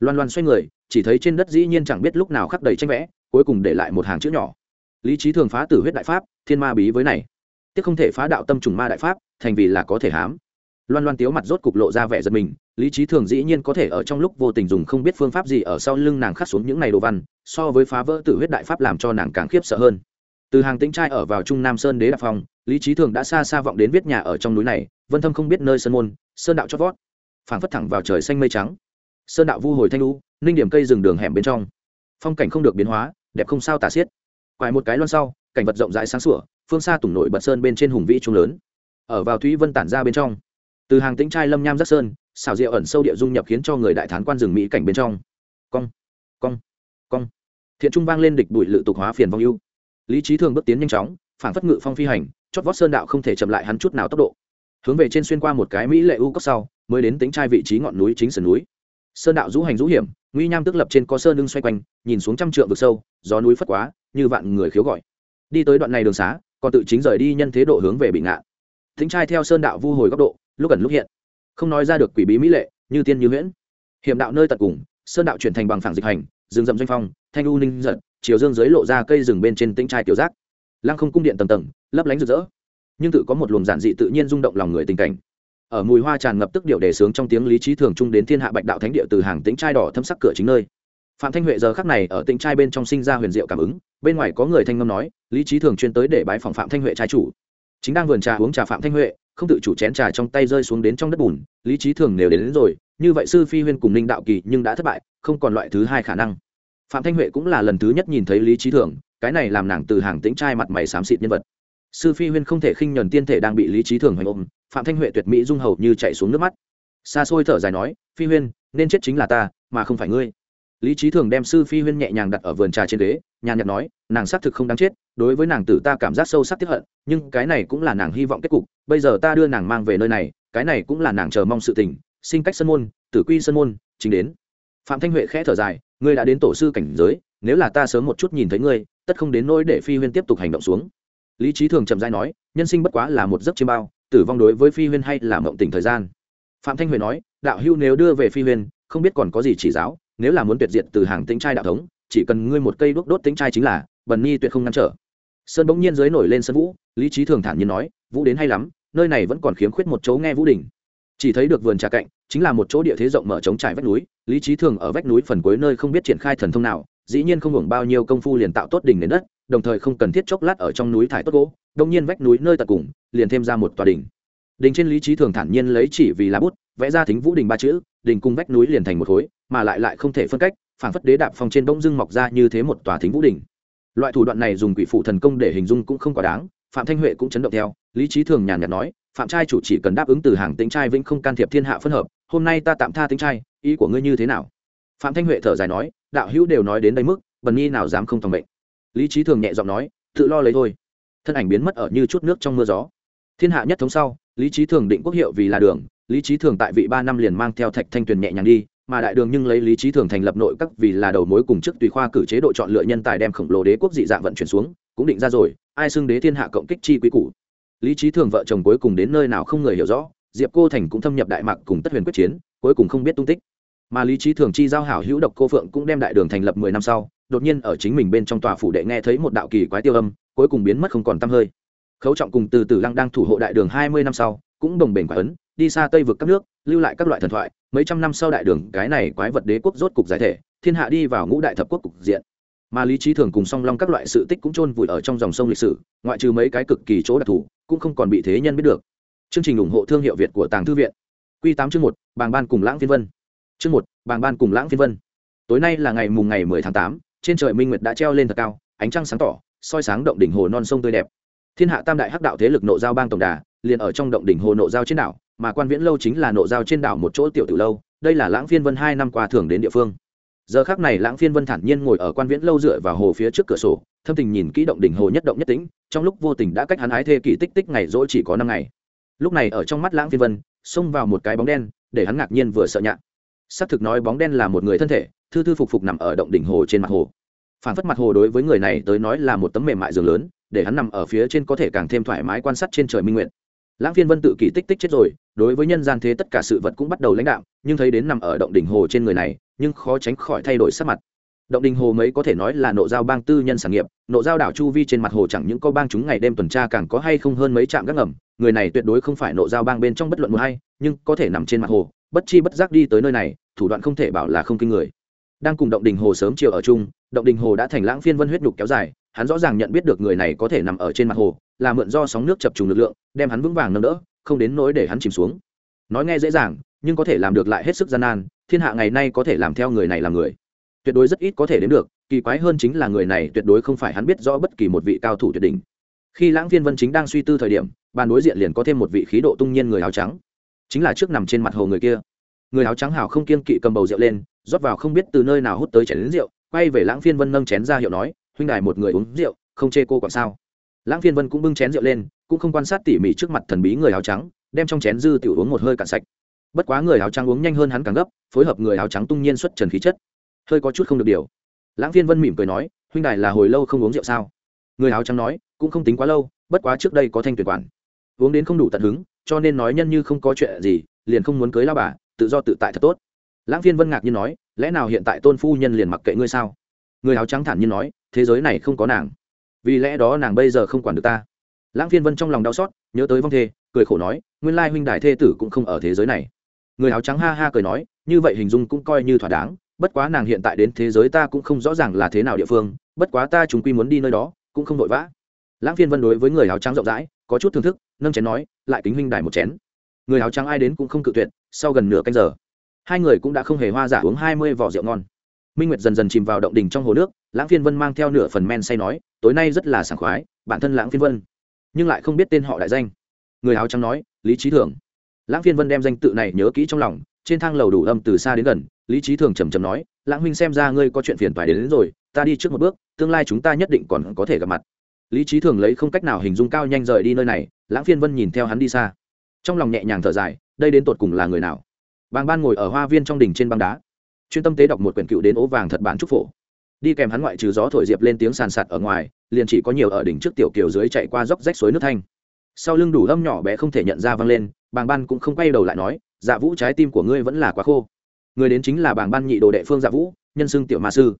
Loan loan xoay người, chỉ thấy trên đất dĩ nhiên chẳng biết lúc nào khắc đầy tranh vẽ, cuối cùng để lại một hàng chữ nhỏ. Lý trí thường phá tử huyết đại pháp, thiên ma bí với này. Tiếc không thể phá đạo tâm trùng ma đại pháp, thành vì là có thể hám loan loan tiếu mặt rốt cục lộ ra vẻ giật mình, lý trí thường dĩ nhiên có thể ở trong lúc vô tình dùng không biết phương pháp gì ở sau lưng nàng khắc xuống những này đồ văn, so với phá vỡ tử huyết đại pháp làm cho nàng càng khiếp sợ hơn. Từ hàng tĩnh trai ở vào trung nam sơn đế đạp phong, lý trí thường đã xa xa vọng đến viết nhà ở trong núi này, vân thâm không biết nơi sơn môn, sơn đạo chót vót. Phảng phất thẳng vào trời xanh mây trắng. Sơn đạo vu hồi thanh lũ ninh điểm cây rừng đường hẻm bên trong. Phong cảnh không được biến hóa, đẹp không sao tả xiết. Quài một cái loan sau, cảnh vật rộng rãi sáng sủa, phương xa tùng nổi bật sơn bên trên hùng vĩ trung lớn. Ở vào thúy vân tản ra bên trong từ hàng tĩnh trai lâm nham giác sơn, xảo diệu ẩn sâu địa dung nhập khiến cho người đại thán quan rừng mỹ cảnh bên trong. Cong cong cong. Thiện trung vang lên địch bụi lự tục hóa phiền vong ưu. Lý trí thường bước tiến nhanh chóng, phản phất ngự phong phi hành, chót vót sơn đạo không thể chậm lại hắn chút nào tốc độ. Hướng về trên xuyên qua một cái mỹ lệ u cốc sau, mới đến tính trai vị trí ngọn núi chính sườn núi. Sơn đạo rũ hành rũ hiểm, nguy nham tức lập trên có sơn lưng xoay quanh, nhìn xuống trăm trượng vực sâu, gió núi phất quá, như vạn người khiếu gọi. Đi tới đoạn này đường xá, còn tự chính rời đi nhân thế độ hướng về bị ngạn tính trai theo sơn đạo vu hồi góc độ lúc ẩn lúc hiện. Không nói ra được quỷ bí mỹ lệ, như tiên như huyễn. Hiểm đạo nơi tận cùng, sơn đạo chuyển thành bằng phẳng dịch hành, rừng rậm doanh phong, thanh u ninh giật, chiều dương dưới lộ ra cây rừng bên trên tinh trai tiểu giác. Lăng không cung điện tầng tầng, lấp lánh rực rỡ. Nhưng tự có một luồng giản dị tự nhiên rung động lòng người tình cảnh. Ở mùi hoa tràn ngập tức điệu đề sướng trong tiếng lý trí thường trung đến thiên hạ bạch đạo thánh địa từ hàng tĩnh trai đỏ thâm sắc cửa chính nơi. Phạm thanh huệ giờ khắc này ở tĩnh trai bên trong sinh ra huyền diệu cảm ứng, bên ngoài có người thanh ngâm nói, lý trí thường chuyên tới để bái phòng phạm thanh huệ trai chủ chính đang vườn trà uống trà phạm thanh huệ không tự chủ chén trà trong tay rơi xuống đến trong đất bùn lý trí thường nếu đến, đến rồi như vậy sư phi huyên cùng ninh đạo kỳ nhưng đã thất bại không còn loại thứ hai khả năng. Phạm thanh huệ cũng là lần thứ nhất nhìn thấy lý trí thường cái này làm nàng từ hàng tĩnh trai mặt mày xám xịt nhân vật. Sư phi huyên không thể khinh nhuần tiên thể đang bị lý trí thường hoành ôm phạm thanh huệ tuyệt mỹ dung hầu như chạy xuống nước mắt. Xa xôi thở dài nói phi huyên nên chết chính là ta mà không phải ngươi lý trí thường đem sư phi huyên nhẹ nhàng đặt ở vườn trà trên ghế, nhàn nhạt nói, nàng xác thực không đáng chết, đối với nàng tử ta cảm giác sâu sắc tiếp hận, nhưng cái này cũng là nàng hy vọng kết cục, bây giờ ta đưa nàng mang về nơi này, cái này cũng là nàng chờ mong sự tình, sinh cách sân môn, tử quy sân môn, chính đến. Phạm thanh huệ khẽ thở dài, ngươi đã đến tổ sư cảnh giới, nếu là ta sớm một chút nhìn thấy ngươi, tất không đến nỗi để phi huyên tiếp tục hành động xuống. Lý trí thường chậm dai nói, nhân sinh bất quá là một giấc chiêm bao, tử vong đối với phi huyên hay là mộng tình thời gian. Phạm thanh huệ nói, đạo hưu nếu đưa về phi huyên, không biết còn có gì chỉ giáo nếu là muốn tuyệt diệt từ hàng tính trai đạo thống, chỉ cần ngươi một cây đuốc đốt tính trai chính là, bần nhi tuyệt không ngăn trở. Sơn bỗng nhiên dưới nổi lên sân vũ, lý trí thường thản nhiên nói, vũ đến hay lắm, nơi này vẫn còn khiếm khuyết một chỗ nghe vũ đỉnh chỉ thấy được vườn trà cạnh, chính là một chỗ địa thế rộng mở trống trải vách núi, lý trí thường ở vách núi phần cuối nơi không biết triển khai thần thông nào, dĩ nhiên không hưởng bao nhiêu công phu liền tạo tốt đỉnh đến đất, đồng thời không cần thiết chốc lát ở trong núi thải tốt gỗ, đông nhiên vách núi nơi tận cùng, liền thêm ra một tòa đỉnh đình trên lý trí thường thản nhiên lấy chỉ vì lá bút, vẽ ra thính vũ đình ba chữ, đình cung vách núi liền thành một khối, mà lại lại không thể phân cách phản phất đế đạp phong trên bông dưng mọc ra như thế một tòa thính vũ đình. Loại thủ đoạn này dùng quỷ phụ thần công để hình dung cũng không quá đáng, phạm thanh huệ cũng chấn động theo, lý trí thường nhàn nhạt nói, phạm trai chủ chỉ cần đáp ứng từ hàng tính trai vĩnh không can thiệp thiên hạ phân hợp, hôm nay ta tạm tha tính trai, ý của ngươi như thế nào? Phạm thanh huệ thở dài nói, đạo hữu đều nói đến đây mức, bần nhi nào dám không phòng bệnh lý trí thường nhẹ giọng nói, tự lo lấy thôi. Thân ảnh biến mất ở như chút nước trong mưa gió. Thiên hạ nhất thống sau lý trí thường định quốc hiệu vì là đường, lý trí thường tại vị ba năm liền mang theo thạch thanh tuyền nhẹ nhàng đi, mà đại đường nhưng lấy lý trí thường thành lập nội các vì là đầu mối cùng chức tùy khoa cử chế độ chọn lựa nhân tài đem khổng lồ đế quốc dị dạng vận chuyển xuống, cũng định ra rồi, ai xưng đế thiên hạ cộng kích chi quý cũ lý trí thường vợ chồng cuối cùng đến nơi nào không người hiểu rõ, diệp cô thành cũng thâm nhập đại mạc cùng tất huyền quyết chiến, cuối cùng không biết tung tích. Mà lý trí thường chi giao hảo hữu độc cô phượng cũng đem đại đường thành lập mười năm sau, đột nhiên ở chính mình bên trong tòa phủ đệ nghe thấy một đạo kỳ quái tiêu âm, cuối cùng biến mất không còn tăm hơi khấu trọng cùng từ từ lăng đang thủ hộ đại đường hai mươi năm sau, cũng đồng bền quả ấn, đi xa tây vực các nước, lưu lại các loại thần thoại, mấy trăm năm sau đại đường, cái này quái vật đế quốc rốt cục giải thể, thiên hạ đi vào ngũ đại thập quốc cục diện. Mà lý trí thường cùng song long các loại sự tích cũng chôn vùi ở trong dòng sông lịch sử, ngoại trừ mấy cái cực kỳ chỗ đặc thù, cũng không còn bị thế nhân biết được. Chương trình ủng hộ thương hiệu việt của tàng thư viện. Q tám chương một, bàng ban cùng lãng phiên vân. Chương một, bàng ban cùng lãng phiên vân. Tối nay là ngày mùng ngày mười tháng tám, trên trời minh nguyệt đã treo lên thật cao, ánh trăng sáng tỏ, soi sáng động đỉnh hồ non sông tươi đẹp thiên hạ tam đại hắc đạo thế lực nộ giao bang tổng đà, liền ở trong động đỉnh hồ nộ giao trên đảo, mà quan viễn lâu chính là nộ giao trên đảo một chỗ tiểu tử lâu, đây là lãng phiên vân hai năm qua thường đến địa phương. Giờ khác này lãng phiên vân thản nhiên ngồi ở quan viễn lâu dựa vào hồ phía trước cửa sổ, thâm tình nhìn kỹ động đỉnh hồ nhất động nhất tĩnh, trong lúc vô tình đã cách hắn ái thê kỳ tích tích ngày dỗi chỉ có năm ngày. Lúc này ở trong mắt lãng phiên vân, xông vào một cái bóng đen, để hắn ngạc nhiên vừa sợ nhạn xác thực nói bóng đen là một người thân thể, thư thư phục phục nằm ở động đỉnh hồ trên mặt hồ. Phản phất mặt hồ đối với người này tới nói là một tấm mềm mại giường lớn để hắn nằm ở phía trên có thể càng thêm thoải mái quan sát trên trời minh nguyện. Lãng phiên vân tự kỷ tích tích chết rồi, đối với nhân gian thế tất cả sự vật cũng bắt đầu lãnh đạo nhưng thấy đến nằm ở động đỉnh hồ trên người này, nhưng khó tránh khỏi thay đổi sắc mặt. Động đình hồ mấy có thể nói là nộ giao bang tư nhân sản nghiệp, nộ giao đảo chu vi trên mặt hồ chẳng những có bang chúng ngày đêm tuần tra càng có hay không hơn mấy trạm gác ngầm, người này tuyệt đối không phải nộ giao bang bên trong bất luận một hay nhưng có thể nằm trên mặt hồ, bất chi bất giác đi tới nơi này, thủ đoạn không thể bảo là không kinh người. Đang cùng động đình hồ sớm chiều ở chung, động đình hồ đã thành lãng phiên vân huyết nhục kéo dài hắn rõ ràng nhận biết được người này có thể nằm ở trên mặt hồ, là mượn do sóng nước chập trùng lực lượng, đem hắn vững vàng nâng đỡ, không đến nỗi để hắn chìm xuống. Nói nghe dễ dàng, nhưng có thể làm được lại hết sức gian nan, thiên hạ ngày nay có thể làm theo người này làm người. Tuyệt đối rất ít có thể đến được, kỳ quái hơn chính là người này tuyệt đối không phải hắn biết rõ bất kỳ một vị cao thủ tuyệt đỉnh. Khi lãng viên vân chính đang suy tư thời điểm, bàn đối diện liền có thêm một vị khí độ tung nhiên người áo trắng. Chính là trước nằm trên mặt hồ người kia. Người áo trắng hào không kiên kỵ cầm bầu rượu lên, rót vào không biết từ nơi nào hút tới chén đến rượu, quay về lãng phiên vân nâng chén ra hiệu nói huynh đài một người uống rượu, không chê cô còn sao? Lãng phiên vân cũng bưng chén rượu lên, cũng không quan sát tỉ mỉ trước mặt thần bí người áo trắng, đem trong chén dư tiểu uống một hơi cạn sạch. Bất quá người áo trắng uống nhanh hơn hắn càng gấp, phối hợp người áo trắng tung nhiên xuất trần khí chất. Hơi có chút không được điều. Lãng phiên vân mỉm cười nói, huynh đài là hồi lâu không uống rượu sao? Người áo trắng nói, cũng không tính quá lâu, bất quá trước đây có thanh tuyển quản. Uống đến không đủ tận hứng, cho nên nói nhân như không có chuyện gì, liền không muốn cưới lao bà, tự do tự tại thật tốt. Lãng phiên vân ngạc nhiên nói, lẽ nào hiện tại tôn phu nhân liền mặc kệ ngươi sao? Người áo trắng thản nhiên nói thế giới này không có nàng. Vì lẽ đó nàng bây giờ không quản được ta. Lãng phiên vân trong lòng đau xót, nhớ tới vong thê, cười khổ nói, nguyên lai huynh đài thê tử cũng không ở thế giới này. Người áo trắng ha ha cười nói, như vậy hình dung cũng coi như thỏa đáng, bất quá nàng hiện tại đến thế giới ta cũng không rõ ràng là thế nào địa phương, bất quá ta chúng quy muốn đi nơi đó, cũng không vội vã. Lãng phiên vân đối với người áo trắng rộng rãi, có chút thưởng thức, nâng chén nói, lại kính huynh đài một chén. Người áo trắng ai đến cũng không cự tuyệt, sau gần nửa canh giờ, hai người cũng đã không hề hoa giả uống hai mươi vỏ rượu ngon minh nguyệt dần dần chìm vào động đình trong hồ nước lãng phiên vân mang theo nửa phần men say nói tối nay rất là sảng khoái bản thân lãng phiên vân nhưng lại không biết tên họ đại danh. Người áo trắng nói lý trí thường. Lãng phiên vân đem danh tự này nhớ kỹ trong lòng trên thang lầu đủ âm từ xa đến gần lý trí thường trầm trầm nói lãng huynh xem ra ngươi có chuyện phiền phải đến, đến rồi ta đi trước một bước tương lai chúng ta nhất định còn có thể gặp mặt. Lý trí thường lấy không cách nào hình dung cao nhanh rời đi nơi này lãng phiên vân nhìn theo hắn đi xa. Trong lòng nhẹ nhàng thở dài đây đến tột cùng là người nào? Bàng ban ngồi ở hoa viên trong đỉnh trên băng đá chuyên tâm tế đọc một quyển cựu đến ố vàng thật bản trúc phổ. Đi kèm hắn ngoại trừ gió thổi diệp lên tiếng sàn sạt ở ngoài, liền chỉ có nhiều ở đỉnh trước tiểu kiều dưới chạy qua dốc rách suối nước thanh. Sau lưng đủ lâm nhỏ bé không thể nhận ra vang lên, bàng ban cũng không quay đầu lại nói dạ vũ, trái tim của ngươi vẫn là quá khô. Người đến chính là bàng ban nhị đồ đệ phương dạ vũ, nhân xưng tiểu ma sư.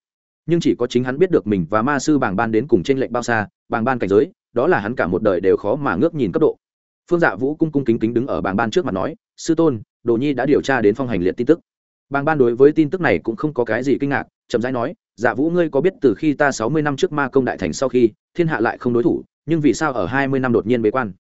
Nhưng chỉ có chính hắn biết được mình và ma sư bàng ban đến cùng trên lệnh bao xa, bàng ban cảnh giới, đó là hắn cả một đời đều khó mà ngước nhìn cấp độ. Phương dạ vũ cung cung kính kính đứng ở bàng ban trước mặt nói, sư tôn, đồ nhi đã điều tra đến phong hành liệt tin tức bàng ban đối với tin tức này cũng không có cái gì kinh ngạc, chậm rãi nói dạ vũ, ngươi có biết từ khi ta sáu mươi năm trước ma công đại thành sau khi, thiên hạ lại không đối thủ, nhưng vì sao ở hai mươi năm đột nhiên bế quan?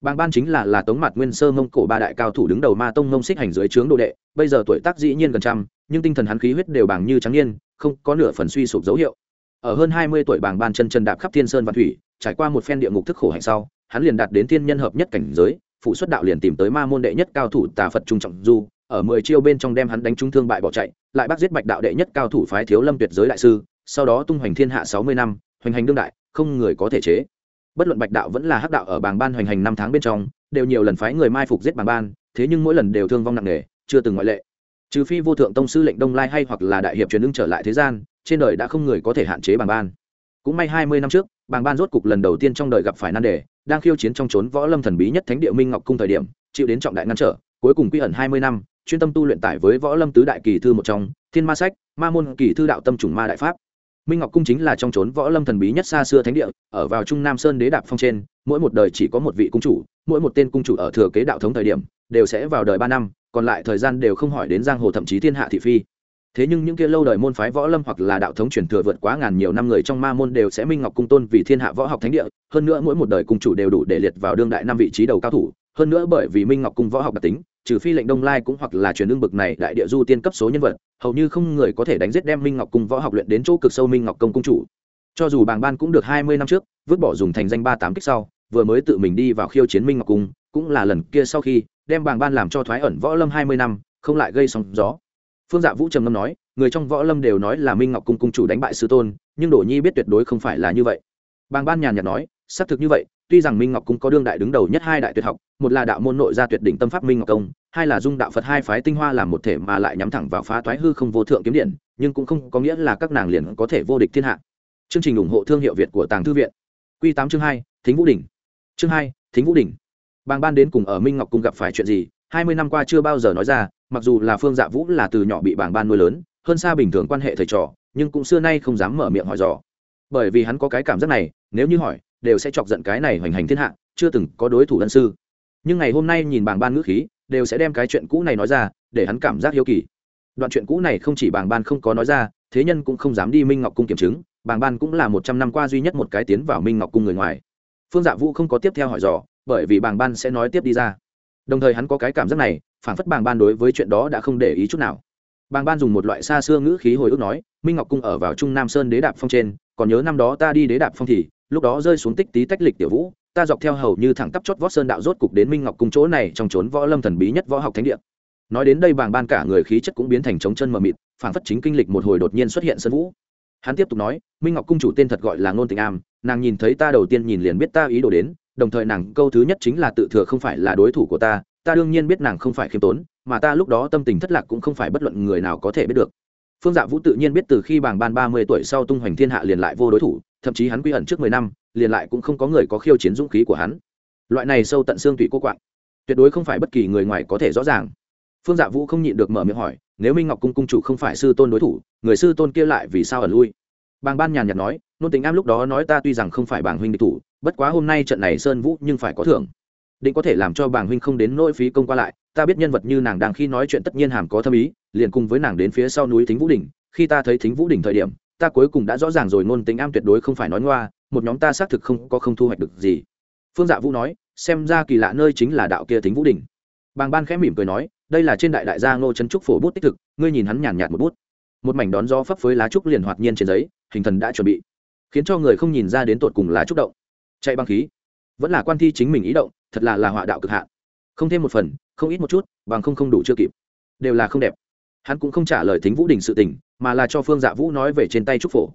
Bàng ban chính là là tống mặt nguyên sơ mông cổ ba đại cao thủ đứng đầu ma tông mông xích hành dưới trướng đồ đệ, bây giờ tuổi tác dĩ nhiên gần trăm, nhưng tinh thần hắn khí huyết đều bàng như trắng niên, không có nửa phần suy sụp dấu hiệu. Ở hơn hai mươi tuổi bàng ban chân chân đạp khắp thiên sơn và thủy, trải qua một phen địa ngục thức khổ hạnh sau, hắn liền đạt đến thiên nhân hợp nhất cảnh giới, phụ xuất đạo liền tìm tới ma môn đệ nhất cao thủ tà phật trung trọng du ở mười chiêu bên trong đem hắn đánh trúng thương bại bỏ chạy, lại bắt giết bạch đạo đệ nhất cao thủ phái thiếu lâm tuyệt giới đại sư, sau đó tung hoành thiên hạ sáu mươi năm, hoành hành đương đại, không người có thể chế. Bất luận bạch đạo vẫn là hắc đạo ở bàng ban hoành hành năm tháng bên trong, đều nhiều lần phái người mai phục giết bàng ban, thế nhưng mỗi lần đều thương vong nặng nề, chưa từng ngoại lệ. Trừ phi vô thượng tông sư lệnh đông lai hay hoặc là đại hiệp truyền ứng trở lại thế gian, trên đời đã không người có thể hạn chế bàng ban. Cũng may hai mươi năm trước, bàng ban rốt cục lần đầu tiên trong đời gặp phải nan đề, đang khiêu chiến trong trốn võ lâm thần bí nhất thánh địa minh ngọc cung thời điểm, chịu đến trọng đại ngăn trở, cuối cùng quy ẩn hai mươi năm chuyên tâm tu luyện tải với võ lâm tứ đại kỳ thư một trong, thiên ma sách, ma môn kỳ thư đạo tâm trùng ma đại pháp. Minh ngọc cung chính là trong trốn võ lâm thần bí nhất xa xưa thánh địa, ở vào trung nam sơn đế đạp phong trên, mỗi một đời chỉ có một vị cung chủ, mỗi một tên cung chủ ở thừa kế đạo thống thời điểm, đều sẽ vào đời ba năm, còn lại thời gian đều không hỏi đến giang hồ thậm chí thiên hạ thị phi. Thế nhưng những kia lâu đời môn phái võ lâm hoặc là đạo thống truyền thừa vượt quá ngàn nhiều năm người trong ma môn đều sẽ minh ngọc cung tôn vì thiên hạ võ học thánh địa, hơn nữa mỗi một đời cung chủ đều đủ để liệt vào đương đại năm vị trí đầu cao thủ hơn nữa bởi vì minh ngọc cung võ học đặc tính, trừ phi lệnh đông lai cũng hoặc là truyền đương bực này đại địa du tiên cấp số nhân vật, hầu như không người có thể đánh giết đem minh ngọc cung võ học luyện đến chỗ cực sâu minh ngọc công cung chủ. Cho dù bàng ban cũng được hai mươi năm trước, vứt bỏ dùng thành danh ba tám kích sau, vừa mới tự mình đi vào khiêu chiến minh ngọc cung, cũng là lần kia sau khi đem bàng ban làm cho thoái ẩn võ lâm hai mươi năm, không lại gây sóng gió. Phương dạ vũ trầm ngâm nói, người trong võ lâm đều nói là minh ngọc cung cung chủ đánh bại sư tôn, nhưng đồ nhi biết tuyệt đối không phải là như vậy. Bàng ban nhàn nhạt nói xác thực như vậy, tuy rằng minh ngọc cung có đương đại đứng đầu nhất hai đại tuyệt học, một là đạo môn nội gia tuyệt đỉnh tâm pháp minh ngọc công hai là dung đạo phật hai phái tinh hoa làm một thể mà lại nhắm thẳng vào phá toái hư không vô thượng kiếm điện, nhưng cũng không có nghĩa là các nàng liền có thể vô địch thiên hạ. Chương trình ủng hộ thương hiệu việt của tàng thư viện. Q tám chương hai, thính vũ đình chương hai, thính vũ đình bàng ban đến cùng ở minh ngọc cung gặp phải chuyện gì, hai mươi năm qua chưa bao giờ nói ra, mặc dù là phương dạ vũ là từ nhỏ bị bàng ban nuôi lớn, hơn xa bình thường quan hệ thầy trò, nhưng cũng xưa nay không dám mở miệng hỏi dò. Bởi vì hắn có cái cảm giác này nếu như hỏi, đều sẽ chọc giận cái này hoành hành thiên hạ, chưa từng có đối thủ ân sư. Nhưng ngày hôm nay nhìn bảng ban ngữ khí, đều sẽ đem cái chuyện cũ này nói ra, để hắn cảm giác hiếu kỳ. Đoạn chuyện cũ này không chỉ bảng ban không có nói ra, thế nhân cũng không dám đi minh ngọc cung kiểm chứng bảng ban cũng là một trăm năm qua duy nhất một cái tiến vào minh ngọc cung người ngoài. Phương dạ vũ không có tiếp theo hỏi dò, bởi vì bảng ban sẽ nói tiếp đi ra. Đồng thời hắn có cái cảm giác này, phản phất bảng ban đối với chuyện đó đã không để ý chút nào. Bảng ban dùng một loại xa xưa ngữ khí hồi ức nói, minh ngọc cung ở vào trung nam sơn đế đạp phong trên, còn nhớ năm đó ta đi đế đạp phong thì lúc đó rơi xuống tích tí tách lịch tiểu vũ, ta dọc theo hầu như thẳng tắp chót vót sơn đạo rốt cục đến minh ngọc cung chỗ này trong trốn võ lâm thần bí nhất võ học thánh địa. Nói đến đây bàng ban cả người khí chất cũng biến thành trống chân mờ mịt phản phất chính kinh lịch một hồi đột nhiên xuất hiện sân vũ. Hắn tiếp tục nói, minh ngọc cung chủ tên thật gọi là ngôn tình am, nàng nhìn thấy ta đầu tiên nhìn liền biết ta ý đồ đến, đồng thời nàng câu thứ nhất chính là tự thừa không phải là đối thủ của ta ta đương nhiên biết nàng không phải khiêm tốn, mà ta lúc đó tâm tình thất lạc cũng không phải bất luận người nào có thể biết được phương dạ vũ tự nhiên biết từ khi bảng ban ba mươi tuổi sau tung hoành thiên hạ liền lại vô đối thủ, thậm chí hắn quy ẩn trước mười năm, liền lại cũng không có người có khiêu chiến dũng khí của hắn. Loại này sâu tận xương tủy cô quạng, tuyệt đối không phải bất kỳ người ngoài có thể rõ ràng. Phương dạ vũ không nhịn được mở miệng hỏi, nếu minh ngọc cung cung chủ không phải sư tôn đối thủ, người sư tôn kia lại vì sao ẩn lui? Bàng ban nhàn nhạt nói, nôn tình am lúc đó nói ta tuy rằng không phải bàng huynh địch thủ, bất quá hôm nay trận này sơn vũ nhưng phải có thưởng định có thể làm cho bàng huynh không đến nỗi phí công qua lại, ta biết nhân vật như nàng đang khi nói chuyện tất nhiên hàm có thâm ý, liền cùng với nàng đến phía sau núi thính vũ đỉnh, khi ta thấy thính vũ đỉnh thời điểm, ta cuối cùng đã rõ ràng rồi ngôn tính am tuyệt đối không phải nói ngoa, một nhóm ta xác thực không có không thu hoạch được gì. Phương dạ vũ nói, xem ra kỳ lạ nơi chính là đạo kia thính vũ đỉnh. Bàng ban khẽ mỉm cười nói, đây là trên đại đại gia ngô trấn trúc phổ bút tích thực, ngươi nhìn hắn nhàn nhạt một bút. Một mảnh đón gió phấp phới lá trúc liền hoạt nhiên trên giấy, hình thần đã chuẩn bị, khiến cho người không nhìn ra đến tột cùng lá trúc động. Chạy băng khí. Vẫn là quan thi chính mình ý động thật là là họa đạo cực hạn. Không thêm một phần, không ít một chút, bằng không không đủ chưa kịp. Đều là không đẹp. Hắn cũng không trả lời thính vũ đình sự tình, mà là cho phương dạ vũ nói về trên tay trúc phổ.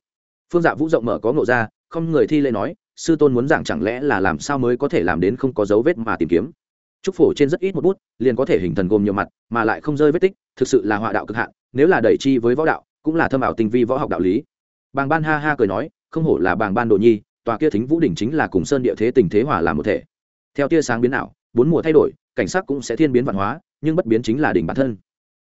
Phương dạ vũ rộng mở có ngộ ra, không người thi lễ nói, sư tôn muốn giảng chẳng lẽ là làm sao mới có thể làm đến không có dấu vết mà tìm kiếm. Trúc phổ trên rất ít một bút, liền có thể hình thần gồm nhiều mặt, mà lại không rơi vết tích, thực sự là họa đạo cực hạn, nếu là đẩy chi với võ đạo, cũng là thâm ảo tinh vi võ học đạo lý. Bàng ban ha ha cười nói, không hổ là bàng ban đồ nhi, tòa kia thính vũ đỉnh chính là cùng sơn địa thế tình thế hòa làm một thể theo tia sáng biến ảo, bốn mùa thay đổi, cảnh sắc cũng sẽ thiên biến văn hóa, nhưng bất biến chính là đỉnh bản thân.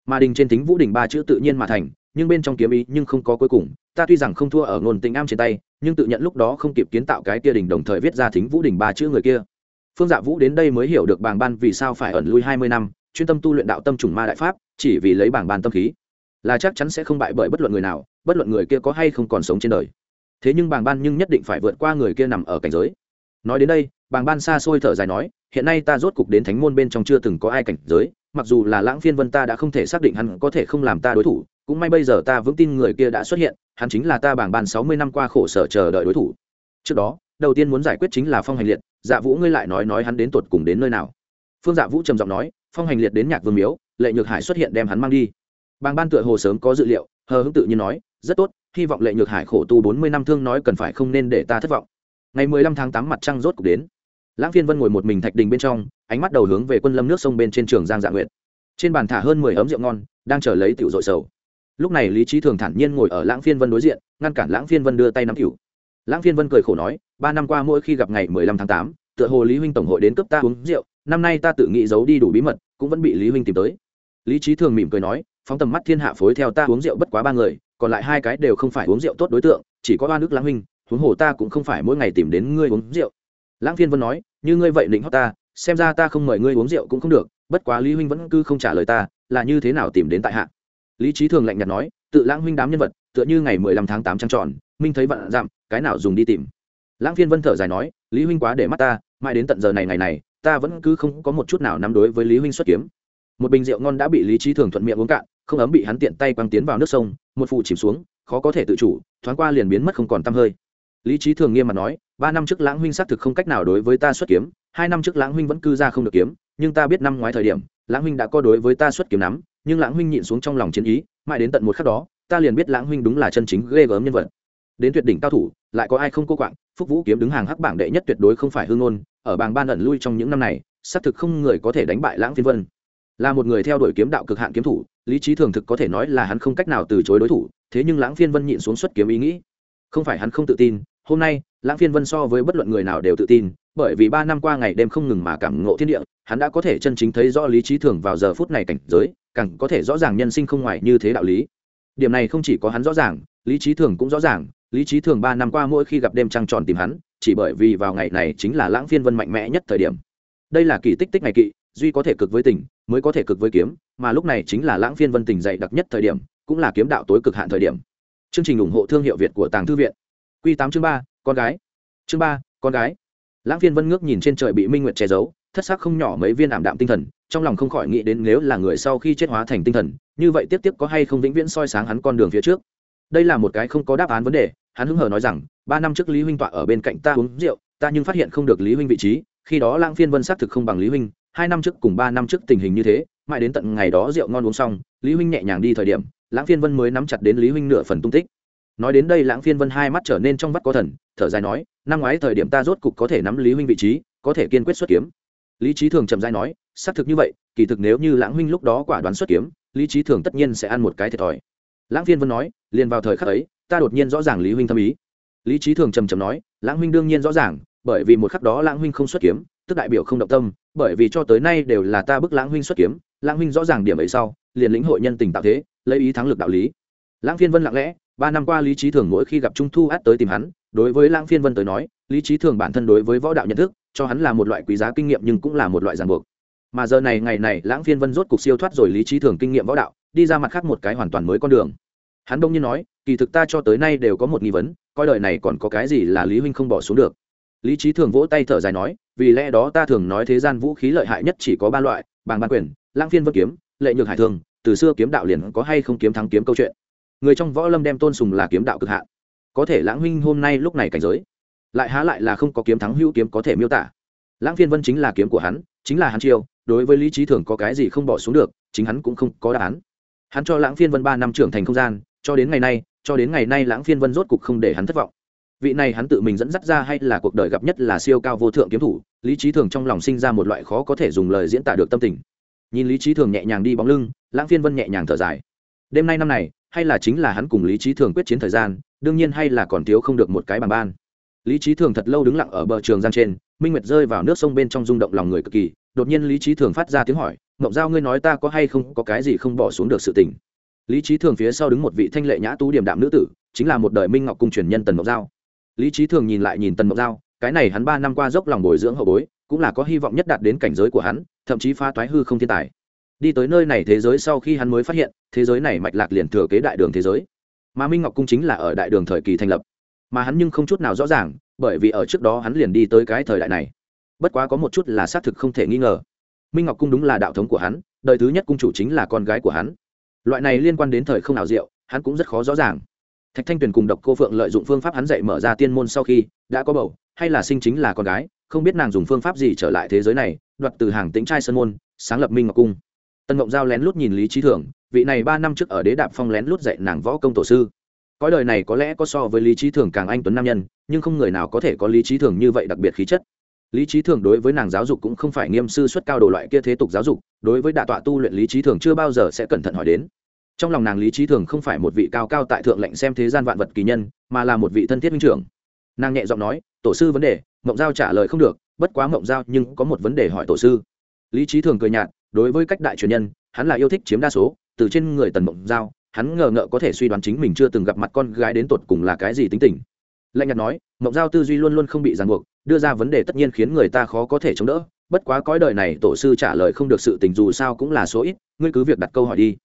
Mà đình trên thính vũ đình ba chữ tự nhiên mà thành, nhưng bên trong kiếm ý nhưng không có cuối cùng. Ta tuy rằng không thua ở ngôn tình am trên tay, nhưng tự nhận lúc đó không kịp kiến tạo cái tia đình đồng thời viết ra thính vũ đình ba chữ người kia. Phương dạ vũ đến đây mới hiểu được bàng ban vì sao phải ẩn lui hai mươi năm, chuyên tâm tu luyện đạo tâm trùng ma đại pháp, chỉ vì lấy bảng ban tâm khí. Là chắc chắn sẽ không bại bởi bất luận người nào, bất luận người kia có hay không còn sống trên đời. Thế nhưng bàng ban nhưng nhất định phải vượt qua người kia nằm ở cảnh giới. Nói đến đây bàng ban xa xôi thở dài nói, hiện nay ta rốt cục đến thánh môn bên trong chưa từng có ai cảnh giới, mặc dù là lãng phiên vân ta đã không thể xác định hắn có thể không làm ta đối thủ, cũng may bây giờ ta vững tin người kia đã xuất hiện, hắn chính là ta bảng ban sáu mươi năm qua khổ sở chờ đợi đối thủ. Trước đó, đầu tiên muốn giải quyết chính là phong hành liệt dạ vũ ngươi lại nói nói hắn đến tột cùng đến nơi nào? Phương dạ vũ trầm giọng nói, phong hành liệt đến nhạc vương miếu, lệ nhược hải xuất hiện đem hắn mang đi. Bàng ban tựa hồ sớm có dự liệu, hờ hững tự nhiên nói, rất tốt, hy vọng lệ nhược hải khổ tu bốn mươi năm thương nói cần phải không nên để ta thất vọng. Ngày mười lăm tháng tám mặt trăng rốt cục đến lãng phiên vân ngồi một mình thạch đình bên trong, ánh mắt đầu hướng về quân lâm nước sông bên trên trường giang dạ nguyện trên bàn thả hơn mười ấm rượu ngon, đang chờ lấy tiểu dội sầu. Lúc này lý trí thường thản nhiên ngồi ở lãng phiên vân đối diện, ngăn cản lãng phiên vân đưa tay nắm cửu lãng phiên vân cười khổ nói, ba năm qua mỗi khi gặp ngày mười lăm tháng tám, tựa hồ lý huynh tổng hội đến cướp ta uống rượu, năm nay ta tự nghĩ giấu đi đủ bí mật, cũng vẫn bị lý huynh tìm tới. Lý trí thường mỉm cười nói, phóng tầm mắt thiên hạ phối theo ta uống rượu bất quá ba người, còn lại hai cái đều không phải uống rượu tốt đối tượng, chỉ có ba nước lãng huynh, huống hồ ta cũng không phải mỗi ngày tìm đến ngươi uống rượu lãng phiên vân nói, như ngươi vậy định hót ta, xem ra ta không mời ngươi uống rượu cũng không được, bất quá lý huynh vẫn cứ không trả lời ta, là như thế nào tìm đến tại hạ? Lý trí thường lạnh nhạt nói, tự lãng huynh đám nhân vật, tựa như ngày mười lăm tháng tám trăng tròn, minh thấy vạn dặm, cái nào dùng đi tìm? Lãng phiên vân thở dài nói, lý huynh quá để mắt ta, mãi đến tận giờ này ngày này, ta vẫn cứ không có một chút nào nắm đối với lý huynh xuất kiếm. Một bình rượu ngon đã bị lý trí thường thuận miệng uống cạn, không ấm bị hắn tiện tay quăng tiến vào nước sông, một phụ chìm xuống, khó có thể tự chủ, thoáng qua liền biến mất không còn t hơi. Lý trí thường nghiêm mặt nói ba năm trước lãng huynh xác thực không cách nào đối với ta xuất kiếm, hai năm trước lãng huynh vẫn cư ra không được kiếm, nhưng ta biết năm ngoái thời điểm, lãng huynh đã có đối với ta xuất kiếm nắm, nhưng lãng huynh nhịn xuống trong lòng chiến ý, mãi đến tận một khắc đó, ta liền biết lãng huynh đúng là chân chính ghê gớm nhân vật. Đến tuyệt đỉnh cao thủ, lại có ai không cô quạng, phúc vũ kiếm đứng hàng hắc bảng đệ nhất tuyệt đối không phải hương ngôn, ở bảng ban ẩn lui trong những năm này, xác thực không người có thể đánh bại lãng phiên vân. Là một người theo đuổi kiếm đạo cực hạn kiếm thủ, lý trí thường thực có thể nói là hắn không cách nào từ chối đối thủ, thế nhưng lãng phiên vân nhịn xuống xuất kiếm ý nghĩ. Không phải hắn không tự tin, hôm nay lãng phiên vân so với bất luận người nào đều tự tin, bởi vì ba năm qua ngày đêm không ngừng mà cảm ngộ thiên địa, hắn đã có thể chân chính thấy rõ lý trí thường vào giờ phút này cảnh giới, càng có thể rõ ràng nhân sinh không ngoài như thế đạo lý. Điểm này không chỉ có hắn rõ ràng, lý trí thường cũng rõ ràng, lý trí thường ba năm qua mỗi khi gặp đêm trăng tròn tìm hắn, chỉ bởi vì vào ngày này chính là lãng phiên vân mạnh mẽ nhất thời điểm. Đây là kỳ tích tích ngày kỵ, duy có thể cực với tình, mới có thể cực với kiếm, mà lúc này chính là lãng phiên vân tình dày đặc nhất thời điểm, cũng là kiếm đạo tối cực hạn thời điểm. Chương trình ủng hộ thương hiệu việt của tàng thư viện. Q tám chương ba con gái. Chương ba, con gái. Lãng phiên vân ngước nhìn trên trời bị minh nguyệt che giấu, thất xác không nhỏ mấy viên ảm đạm tinh thần, trong lòng không khỏi nghĩ đến nếu là người sau khi chết hóa thành tinh thần, như vậy tiếp tiếp có hay không vĩnh viễn soi sáng hắn con đường phía trước. Đây là một cái không có đáp án vấn đề, hắn hứng hờ nói rằng, ba năm trước lý huynh tọa ở bên cạnh ta uống rượu, ta nhưng phát hiện không được lý huynh vị trí, khi đó lãng phiên vân xác thực không bằng lý huynh, hai năm trước cùng ba năm trước tình hình như thế, mãi đến tận ngày đó rượu ngon uống xong, lý huynh nhẹ nhàng đi thời điểm, lãng phiên vân mới nắm chặt đến lý huynh nửa phần tung tích nói đến đây lãng phiên vân hai mắt trở nên trong vắt có thần, thở dài nói, năm ngoái thời điểm ta rốt cục có thể nắm lý huynh vị trí, có thể kiên quyết xuất kiếm. Lý trí thường chậm dài nói, xác thực như vậy, kỳ thực nếu như lãng huynh lúc đó quả đoán xuất kiếm, lý trí thường tất nhiên sẽ ăn một cái thiệt thòi. Lãng phiên vân nói, liền vào thời khắc ấy, ta đột nhiên rõ ràng lý huynh tâm ý. Lý trí thường trầm trầm nói, lãng huynh đương nhiên rõ ràng, bởi vì một khắc đó lãng huynh không xuất kiếm, tức đại biểu không động tâm, bởi vì cho tới nay đều là ta bức lãng huynh xuất kiếm, lãng huynh rõ ràng điểm ấy sau, liền lĩnh hội nhân tình tạo thế, lấy ý thắng lực đạo lý. Lãng phiên vân lặng lẽ ba năm qua lý trí thường mỗi khi gặp trung thu át tới tìm hắn, đối với lãng phiên vân tới nói, lý trí thường bản thân đối với võ đạo nhận thức, cho hắn là một loại quý giá kinh nghiệm nhưng cũng là một loại ràng buộc. Mà giờ này ngày này lãng phiên vân rốt cục siêu thoát rồi lý trí thường kinh nghiệm võ đạo, đi ra mặt khác một cái hoàn toàn mới con đường. Hắn đông như nói, kỳ thực ta cho tới nay đều có một nghi vấn, coi đời này còn có cái gì là lý huynh không bỏ xuống được. Lý trí thường vỗ tay thở dài nói, vì lẽ đó ta thường nói thế gian vũ khí lợi hại nhất chỉ có ba loại, bàng ban quyền, Lãng phiên vân kiếm, lệ nhược hải thường, từ xưa kiếm đạo liền có hay không kiếm thắng kiếm câu chuyện người trong võ lâm đem tôn sùng là kiếm đạo cực hạn. Có thể lãng huynh hôm nay lúc này cảnh giới, lại há lại là không có kiếm thắng hữu kiếm có thể miêu tả. Lãng phiên vân chính là kiếm của hắn, chính là hắn chiêu, đối với lý trí thường có cái gì không bỏ xuống được, chính hắn cũng không có đáp án. Hắn cho lãng phiên vân ba năm trưởng thành không gian, cho đến ngày nay, cho đến ngày nay lãng phiên vân rốt cục không để hắn thất vọng. Vị này hắn tự mình dẫn dắt ra hay là cuộc đời gặp nhất là siêu cao vô thượng kiếm thủ, lý trí thường trong lòng sinh ra một loại khó có thể dùng lời diễn tả được tâm tình. Nhìn lý trí thường nhẹ nhàng đi bóng lưng, lãng phiên vân nhẹ nhàng thở dài. Đêm nay năm này hay là chính là hắn cùng lý trí thường quyết chiến thời gian, đương nhiên hay là còn thiếu không được một cái bằng ban. Lý trí thường thật lâu đứng lặng ở bờ trường giang trên, minh nguyệt rơi vào nước sông bên trong rung động lòng người cực kỳ, đột nhiên lý trí thường phát ra tiếng hỏi mộng giao ngươi nói ta có hay không có cái gì không bỏ xuống được sự tình? Lý trí thường phía sau đứng một vị thanh lệ nhã tú điểm đạm nữ tử, chính là một đời minh ngọc cung truyền nhân tần mộng giao. Lý trí thường nhìn lại nhìn tần mộng giao, cái này hắn ba năm qua dốc lòng bồi dưỡng hậu bối, cũng là có hy vọng nhất đạt đến cảnh giới của hắn, thậm chí phá toái hư không thiên tài đi tới nơi này thế giới sau khi hắn mới phát hiện, thế giới này mạch lạc liền thừa kế đại đường thế giới. Mà minh ngọc cung chính là ở đại đường thời kỳ thành lập. Mà hắn nhưng không chút nào rõ ràng, bởi vì ở trước đó hắn liền đi tới cái thời đại này. Bất quá có một chút là xác thực không thể nghi ngờ. Minh ngọc cung đúng là đạo thống của hắn, đời thứ nhất cung chủ chính là con gái của hắn. Loại này liên quan đến thời không nào diệu, hắn cũng rất khó rõ ràng. Thạch thanh tuyền cùng độc cô phượng lợi dụng phương pháp hắn dạy mở ra tiên môn sau khi đã có bầu, hay là sinh chính là con gái, không biết nàng dùng phương pháp gì trở lại thế giới này, đoạt từ hàng tính trai sơn môn, sáng lập minh ngọc cung tân mộng giao lén lút nhìn lý trí thường, vị này ba năm trước ở đế đạp phong lén lút dạy nàng võ công tổ sư. Cõi đời này có lẽ có so với lý trí thường càng anh tuấn nam nhân, nhưng không người nào có thể có lý trí thường như vậy đặc biệt khí chất. Lý trí thường đối với nàng giáo dục cũng không phải nghiêm sư xuất cao đồ loại kia thế tục giáo dục, đối với đạ tọa tu luyện lý trí thường chưa bao giờ sẽ cẩn thận hỏi đến. Trong lòng nàng lý trí thường không phải một vị cao cao tại thượng lệnh xem thế gian vạn vật kỳ nhân, mà là một vị thân thiết minh trưởng. Nàng nhẹ giọng nói, tổ sư vấn đề. Mộng giao trả lời không được, bất quá mộng giao nhưng có một vấn đề hỏi tổ sư. Lý trí thường cười nhạt đối với cách đại truyền nhân, hắn là yêu thích chiếm đa số, từ trên người tần mộng giao, hắn ngờ ngợ có thể suy đoán chính mình chưa từng gặp mặt con gái đến tột cùng là cái gì tính tình. Lạnh nhạt nói, mộng giao tư duy luôn luôn không bị ràng buộc, đưa ra vấn đề tất nhiên khiến người ta khó có thể chống đỡ, bất quá cõi đời này tổ sư trả lời không được sự tình dù sao cũng là số ít, ngươi cứ việc đặt câu hỏi đi.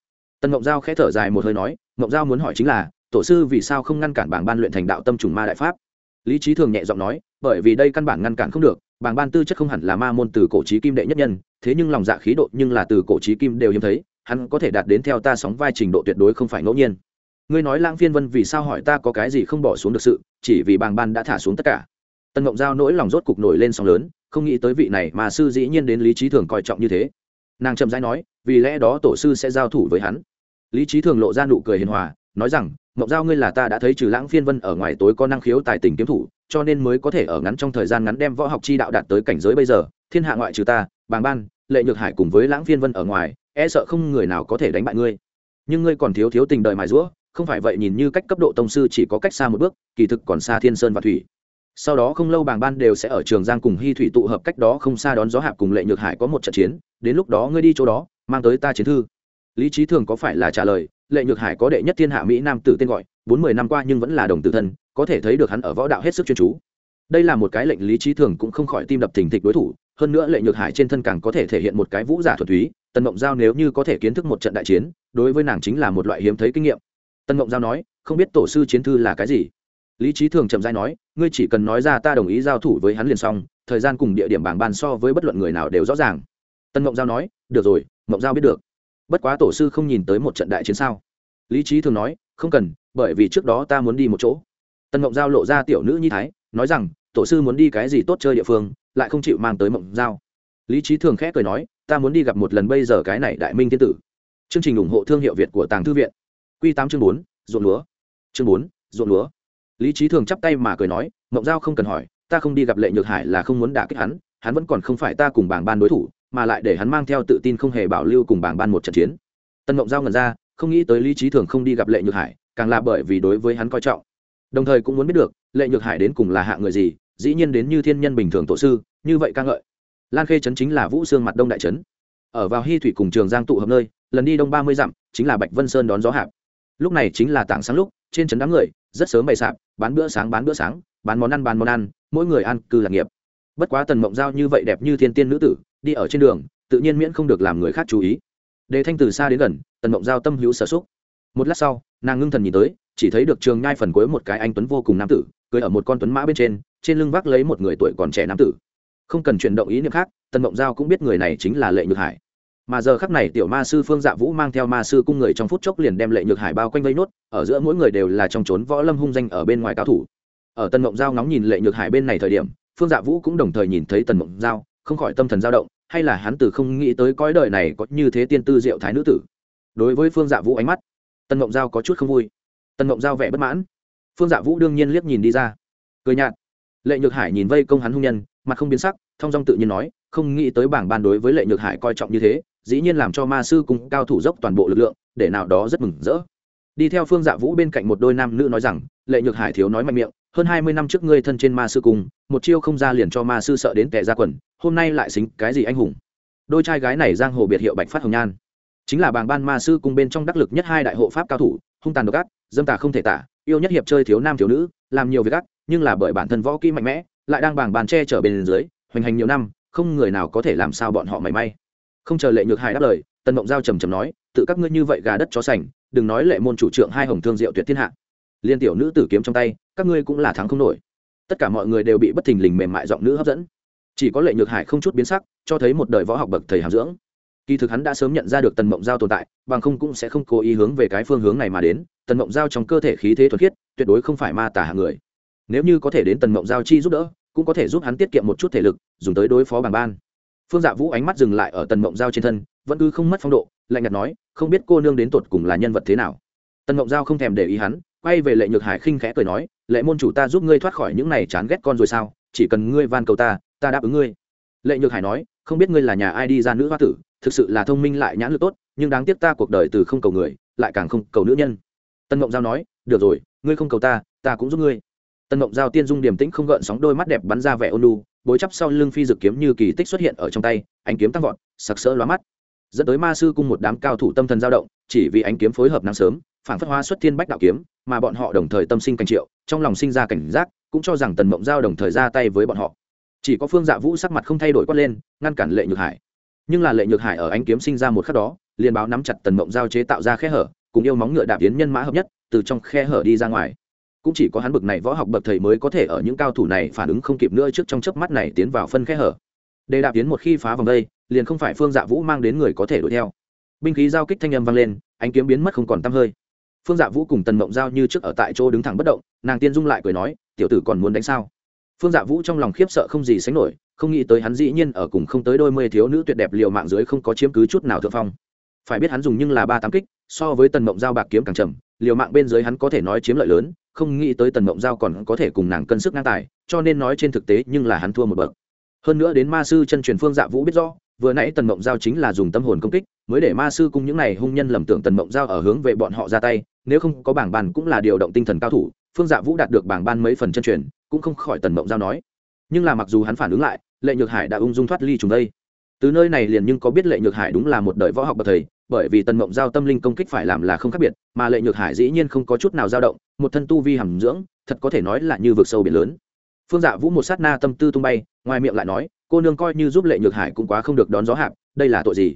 Tần mộng giao khẽ thở dài một hơi nói, mộng giao muốn hỏi chính là, tổ sư vì sao không ngăn cản bảng ban luyện thành đạo tâm trùng ma đại pháp? Lý trí thường nhẹ giọng nói, bởi vì đây căn bản ngăn cản không được bảng ban tư chất không hẳn là ma môn từ cổ trí kim đệ nhất nhân, thế nhưng lòng dạ khí độ nhưng là từ cổ trí kim đều hiếm thấy, hắn có thể đạt đến theo ta sóng vai trình độ tuyệt đối không phải ngẫu nhiên. Ngươi nói lãng phiên vân vì sao hỏi ta có cái gì không bỏ xuống được sự, chỉ vì bàng ban đã thả xuống tất cả. Tần ngộng giao nỗi lòng rốt cục nổi lên sóng lớn, không nghĩ tới vị này mà sư dĩ nhiên đến lý trí thường coi trọng như thế. Nàng chậm rãi nói, vì lẽ đó tổ sư sẽ giao thủ với hắn. Lý trí thường lộ ra nụ cười hiền hòa, nói rằng ngộng giao ngươi là ta đã thấy trừ lãng phiên vân ở ngoài tối có năng khiếu tài tình kiếm thủ cho nên mới có thể ở ngắn trong thời gian ngắn đem võ học chi đạo đạt tới cảnh giới bây giờ. Thiên hạ ngoại trừ ta, bàng ban, lệ nhược hải cùng với lãng phiên vân ở ngoài e sợ không người nào có thể đánh bại ngươi. Nhưng ngươi còn thiếu thiếu tình đời mài rũa không phải vậy nhìn như cách cấp độ tông sư chỉ có cách xa một bước, kỳ thực còn xa thiên sơn và thủy. Sau đó không lâu bàng ban đều sẽ ở trường giang cùng hy thủy tụ hợp cách đó không xa đón gió hạp cùng lệ nhược hải có một trận chiến, đến lúc đó ngươi đi chỗ đó, mang tới ta chiến thư lý trí thường có phải là trả lời, lệ nhược hải có đệ nhất thiên hạ mỹ nam tử tên gọi, bốn mươi năm qua nhưng vẫn là đồng tử thân, có thể thấy được hắn ở võ đạo hết sức chuyên chú. Đây là một cái lệnh lý trí thường cũng không khỏi tim đập thình thịch đối thủ, hơn nữa lệ nhược hải trên thân càng có thể thể hiện một cái vũ giả thuật thúy tần mộng giao nếu như có thể kiến thức một trận đại chiến, đối với nàng chính là một loại hiếm thấy kinh nghiệm. Tần mộng giao nói, không biết tổ sư chiến thư là cái gì? Lý trí thường chậm dai nói, ngươi chỉ cần nói ra ta đồng ý giao thủ với hắn liền xong, thời gian cùng địa điểm bảng ban so với bất luận người nào đều rõ ràng. Tân mộng giao nói, được rồi, mộng giao biết được bất quá tổ sư không nhìn tới một trận đại chiến sao? Lý trí thường nói, không cần, bởi vì trước đó ta muốn đi một chỗ. Tân mộng giao lộ ra tiểu nữ nhi thái, nói rằng, tổ sư muốn đi cái gì tốt chơi địa phương, lại không chịu mang tới mộng giao. Lý trí thường khẽ cười nói, ta muốn đi gặp một lần bây giờ cái này đại minh thiên tử. Chương trình ủng hộ thương hiệu việt của tàng thư viện. Q tám chương bốn, ruộng lúa. Chương bốn, ruộng lúa. Lý trí thường chắp tay mà cười nói, mộng giao không cần hỏi, ta không đi gặp lệ nhược hải là không muốn đả kích hắn hắn vẫn còn không phải ta cùng bảng ban đối thủ mà lại để hắn mang theo tự tin không hề bảo lưu cùng bảng ban một trận chiến. Tân mộng giao ngần ra, không nghĩ tới lý trí thường không đi gặp lệ nhược hải, càng là bởi vì đối với hắn coi trọng. Đồng thời cũng muốn biết được, lệ nhược hải đến cùng là hạ người gì, dĩ nhiên đến như thiên nhân bình thường tổ sư, như vậy ca ngợi. Lan khê trấn chính là vũ xương mặt đông đại trấn. Ở vào hy thủy cùng trường giang tụ hợp nơi, lần đi đông ba mươi dặm, chính là bạch vân sơn đón gió hạp. Lúc này chính là tảng sáng lúc, trên trấn đám người, rất sớm bày sạp, bán bữa sáng, bán bữa sáng, bán món ăn, bán món ăn, mỗi người ăn cư lạc nghiệp. Bất quá tần mộng giao như vậy đẹp như thiên tiên nữ tử đi ở trên đường, tự nhiên miễn không được làm người khác chú ý. Đề thanh từ xa đến gần, tần mộng giao tâm hữu sở xúc. Một lát sau, nàng ngưng thần nhìn tới, chỉ thấy được trường nhai phần cuối một cái anh tuấn vô cùng nam tử, cưới ở một con tuấn mã bên trên trên lưng vác lấy một người tuổi còn trẻ nam tử. Không cần chuyển động ý niệm khác, tần mộng giao cũng biết người này chính là lệ nhược hải. Mà giờ khắc này tiểu ma sư phương dạ vũ mang theo ma sư cung người trong phút chốc liền đem lệ nhược hải bao quanh vây nốt, ở giữa mỗi người đều là trong trốn võ lâm hung danh ở bên ngoài cao thủ. Ở tần mộng giao ngóng nhìn lệ nhược hải bên này thời điểm, phương dạ vũ cũng đồng thời nhìn thấy tần mộng giao không khỏi tâm thần dao động, hay là hắn từ không nghĩ tới cõi đời này có như thế tiên tư diệu thái nữ tử. Đối với phương dạ vũ ánh mắt tân mộng giao có chút không vui. Tân mộng giao vẻ bất mãn. Phương dạ vũ đương nhiên liếc nhìn đi ra. Cười nhạt. Lệ nhược hải nhìn vây công hắn hung nhân, mặt không biến sắc thong dong tự nhiên nói, không nghĩ tới bảng ban đối với lệ nhược hải coi trọng như thế, dĩ nhiên làm cho ma sư cùng cao thủ dốc toàn bộ lực lượng, để nào đó rất mừng rỡ. Đi theo phương dạ vũ bên cạnh một đôi nam nữ nói rằng, lệ nhược hải thiếu nói mạnh miệng hơn hai mươi năm trước ngươi thân trên ma sư cùng, một chiêu không ra liền cho ma sư sợ đến tệ ra quần, hôm nay lại xính cái gì anh hùng? Đôi trai gái này giang hồ biệt hiệu bạch phát hồng nhan. Chính là bảng ban ma sư cùng bên trong đắc lực nhất hai đại hộ pháp cao thủ, hung tàn độc ác, dâm tà không thể tả, yêu nhất hiệp chơi thiếu nam thiếu nữ, làm nhiều việc ác, nhưng là bởi bản thân võ kỹ mạnh mẽ, lại đang bảng bàn che chở bên dưới, hoành hành nhiều năm, không người nào có thể làm sao bọn họ mảy may. Không chờ lệ nhược hải đáp lời, tần mộng giao trầm trầm nói, tự các ngươi như vậy gà đất chó sành, đừng nói lệ môn chủ trượng hai hồng thương diệu tuyệt thiên hạ liên tiểu nữ tử kiếm trong tay, các ngươi cũng là thắng không nổi. Tất cả mọi người đều bị bất thình lình mềm mại giọng nữ hấp dẫn. Chỉ có lệ nhược hải không chút biến sắc, cho thấy một đời võ học bậc thầy hàm dưỡng. Kỳ thực hắn đã sớm nhận ra được tần mộng giao tồn tại, bằng không cũng sẽ không cố ý hướng về cái phương hướng này mà đến. Tần mộng giao trong cơ thể khí thế thuật khiết, tuyệt đối không phải ma tả hạng người. Nếu như có thể đến tần mộng giao chi giúp đỡ, cũng có thể giúp hắn tiết kiệm một chút thể lực, dùng tới đối phó bằng ban. Phương dạ vũ ánh mắt dừng lại ở tần mộng giao trên thân, vẫn cứ không mất phong độ, lạnh nhạt nói, không biết cô nương đến tột cùng là nhân vật thế nào? Tần mộng giao không thèm để ý hắn quay về lệ nhược hải khinh khẽ cười nói, lệ môn chủ ta giúp ngươi thoát khỏi những này chán ghét con rồi sao? Chỉ cần ngươi van cầu ta ta đáp ứng ngươi. Lệ nhược hải nói, không biết ngươi là nhà ai đi ra nữ hoa tử, thực sự là thông minh lại nhãn lực tốt, nhưng đáng tiếc ta cuộc đời từ không cầu người, lại càng không cầu nữ nhân. Tân mộng giao nói, được rồi, ngươi không cầu ta ta cũng giúp ngươi. Tân mộng giao tiên dung điềm tĩnh không gợn sóng đôi mắt đẹp bắn ra vẻ ôn lu bối chắp sau lưng phi dự kiếm như kỳ tích xuất hiện ở trong tay, ánh kiếm tăng vọt, sặc sỡ lóa mắt. Dẫn tới ma sư cung một đám cao thủ tâm thần dao động, chỉ vì ánh kiếm phối hợp nắng sớm phản phất hoa xuất thiên bách đạo kiếm mà bọn họ đồng thời tâm sinh cảnh triệu, trong lòng sinh ra cảnh giác, cũng cho rằng tần mộng giao đồng thời ra tay với bọn họ. Chỉ có phương dạ vũ sắc mặt không thay đổi quát lên, ngăn cản lệ nhược hải. Nhưng là lệ nhược hải ở ánh kiếm sinh ra một khắc đó, liền báo nắm chặt tần mộng giao chế tạo ra khe hở, cùng yêu móng ngựa đạp tiến nhân mã hợp nhất, từ trong khe hở đi ra ngoài. Cũng chỉ có hắn bực này võ học bậc thầy mới có thể ở những cao thủ này phản ứng không kịp nữa trước trong chớp mắt này tiến vào phân khe hở. Để đạp tiến một khi phá vòng đây, liền không phải phương dạ vũ mang đến người có thể đuổi theo. Binh khí giao kích thanh âm vang lên, ánh kiếm biến mất không còn tăm hơi phương dạ vũ cùng tần mộng giao như trước ở tại chỗ đứng thẳng bất động, nàng tiên dung lại cười nói, tiểu tử còn muốn đánh sao? Phương dạ vũ trong lòng khiếp sợ không gì sánh nổi, không nghĩ tới hắn dĩ nhiên ở cùng không tới đôi mươi thiếu nữ tuyệt đẹp liều mạng dưới không có chiếm cứ chút nào thượng phong. Phải biết hắn dùng nhưng là ba tám kích, so với tần mộng giao bạc kiếm càng trầm liều mạng bên dưới hắn có thể nói chiếm lợi lớn, không nghĩ tới tần mộng giao còn có thể cùng nàng cân sức ngang tài, cho nên nói trên thực tế nhưng là hắn thua một bậc. Hơn nữa đến ma sư chân truyền phương dạ vũ biết rõ vừa nãy tần mộng giao chính là dùng tâm hồn công kích, mới để ma sư cung những này hung nhân lầm tưởng tần mộng giao ở hướng về bọn họ ra tay, nếu không có bảng bàn cũng là điều động tinh thần cao thủ, phương dạ vũ đạt được bảng ban mấy phần chân truyền, cũng không khỏi tần mộng giao nói. Nhưng là mặc dù hắn phản ứng lại, lệ nhược hải đã ung dung thoát ly chúng đây. Từ nơi này liền nhưng có biết lệ nhược hải đúng là một đời võ học bậc thầy, bởi vì tần mộng giao tâm linh công kích phải làm là không khác biệt, mà lệ nhược hải dĩ nhiên không có chút nào dao động, một thân tu vi hàm dưỡng, thật có thể nói là như vực sâu biển lớn. Phương dạ vũ một sát na tâm tư tung bay, ngoài miệng lại nói cô nương coi như giúp lệ nhược hải cũng quá không được đón gió hạp, đây là tội gì?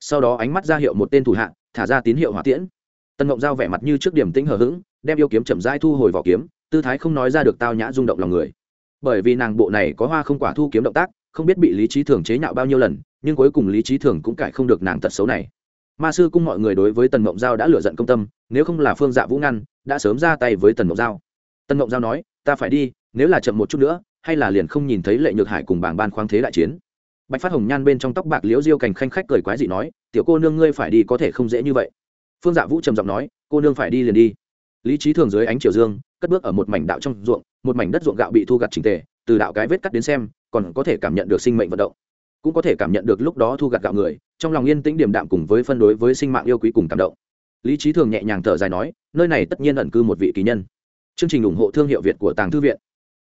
Sau đó ánh mắt ra hiệu một tên thủ hạ, thả ra tín hiệu hỏa tiễn. Tần ngộng giao vẻ mặt như trước điểm tĩnh hờ hững, đem yêu kiếm chậm rãi thu hồi vỏ kiếm, tư thái không nói ra được tao nhã rung động lòng người. Bởi vì nàng bộ này có hoa không quả thu kiếm động tác, không biết bị lý trí thường chế nhạo bao nhiêu lần, nhưng cuối cùng lý trí thường cũng cải không được nàng tật xấu này. Ma sư cung mọi người đối với tần mộng giao đã lựa giận công tâm, nếu không là phương dạ vũ ngăn, đã sớm ra tay với tần mộng giao. Tần mộng giao nói, ta phải đi, nếu là chậm một chút nữa hay là liền không nhìn thấy lệ nhược hải cùng bảng ban khoáng thế đại chiến bạch phát hồng nhan bên trong tóc bạc liễu diêu cành khanh khách cười quái dị nói tiểu cô nương ngươi phải đi có thể không dễ như vậy phương dạ vũ trầm giọng nói cô nương phải đi liền đi lý trí thường dưới ánh chiều dương cất bước ở một mảnh đạo trong ruộng một mảnh đất ruộng gạo bị thu gặt trình tề từ đạo cái vết cắt đến xem còn có thể cảm nhận được sinh mệnh vận động cũng có thể cảm nhận được lúc đó thu gặt gạo người trong lòng yên tĩnh điểm đạm cùng với phân đối với sinh mạng yêu quý cùng cảm động lý trí thường nhẹ nhàng thở dài nói nơi này tất nhiên ẩn cư một vị kỳ nhân chương trình ủng hộ thương hiệu việt của tàng thư viện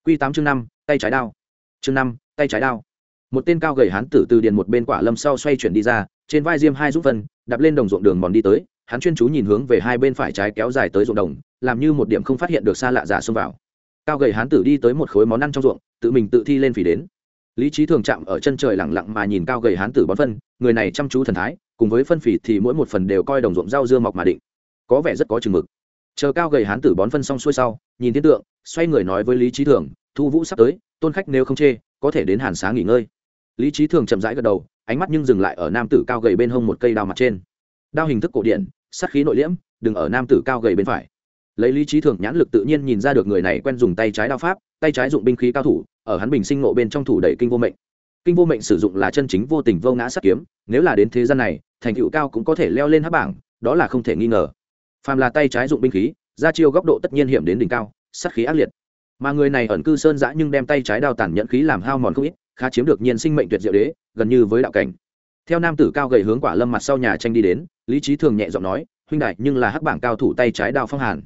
q tám chương năm, tay trái đao. Chương năm, tay trái đao. Một tên cao gầy hán tử từ điền một bên quả lâm sau xoay chuyển đi ra, trên vai diêm hai giúp phân đạp lên đồng ruộng đường mòn đi tới, hắn chuyên chú nhìn hướng về hai bên phải trái kéo dài tới ruộng đồng, làm như một điểm không phát hiện được xa lạ giả xông vào. Cao gầy hán tử đi tới một khối món ăn trong ruộng, tự mình tự thi lên phỉ đến. Lý trí thường chạm ở chân trời lẳng lặng mà nhìn cao gầy hán tử bón phân, người này chăm chú thần thái, cùng với phân phỉ thì mỗi một phần đều coi đồng ruộng rau dưa mọc mà định. Có vẻ rất có chừng mực chờ cao gầy hán tử bón phân xong xuôi sau, nhìn thiên tượng, xoay người nói với lý trí thường, thu vũ sắp tới, tôn khách nếu không chê, có thể đến hàn xá nghỉ ngơi. Lý trí thường chậm rãi gật đầu, ánh mắt nhưng dừng lại ở nam tử cao gầy bên hông một cây đao mặt trên. Đao hình thức cổ điển sắt khí nội liễm, đừng ở nam tử cao gầy bên phải. Lấy lý trí thường nhãn lực tự nhiên nhìn ra được người này quen dùng tay trái đao pháp, tay trái dụng binh khí cao thủ, ở hắn bình sinh nộ bên trong thủ đẩy kinh vô mệnh. Kinh vô mệnh sử dụng là chân chính vô tình vô ngã sát kiếm, nếu là đến thế gian này, thành tựu cao cũng có thể leo lên hát bảng, đó là không thể nghi ngờ phàm là tay trái dụng binh khí, ra chiêu góc độ tất nhiên hiểm đến đỉnh cao, sát khí ác liệt. Mà người này ẩn cư sơn giã nhưng đem tay trái đao tản nhận khí làm hao mòn không ít, khá chiếm được nhiên sinh mệnh tuyệt diệu đế, gần như với đạo cảnh. Theo nam tử cao gầy hướng quả lâm mặt sau nhà tranh đi đến, lý trí thường nhẹ giọng nói, huynh đại, nhưng là hắc bảng cao thủ tay trái đao phong hàn.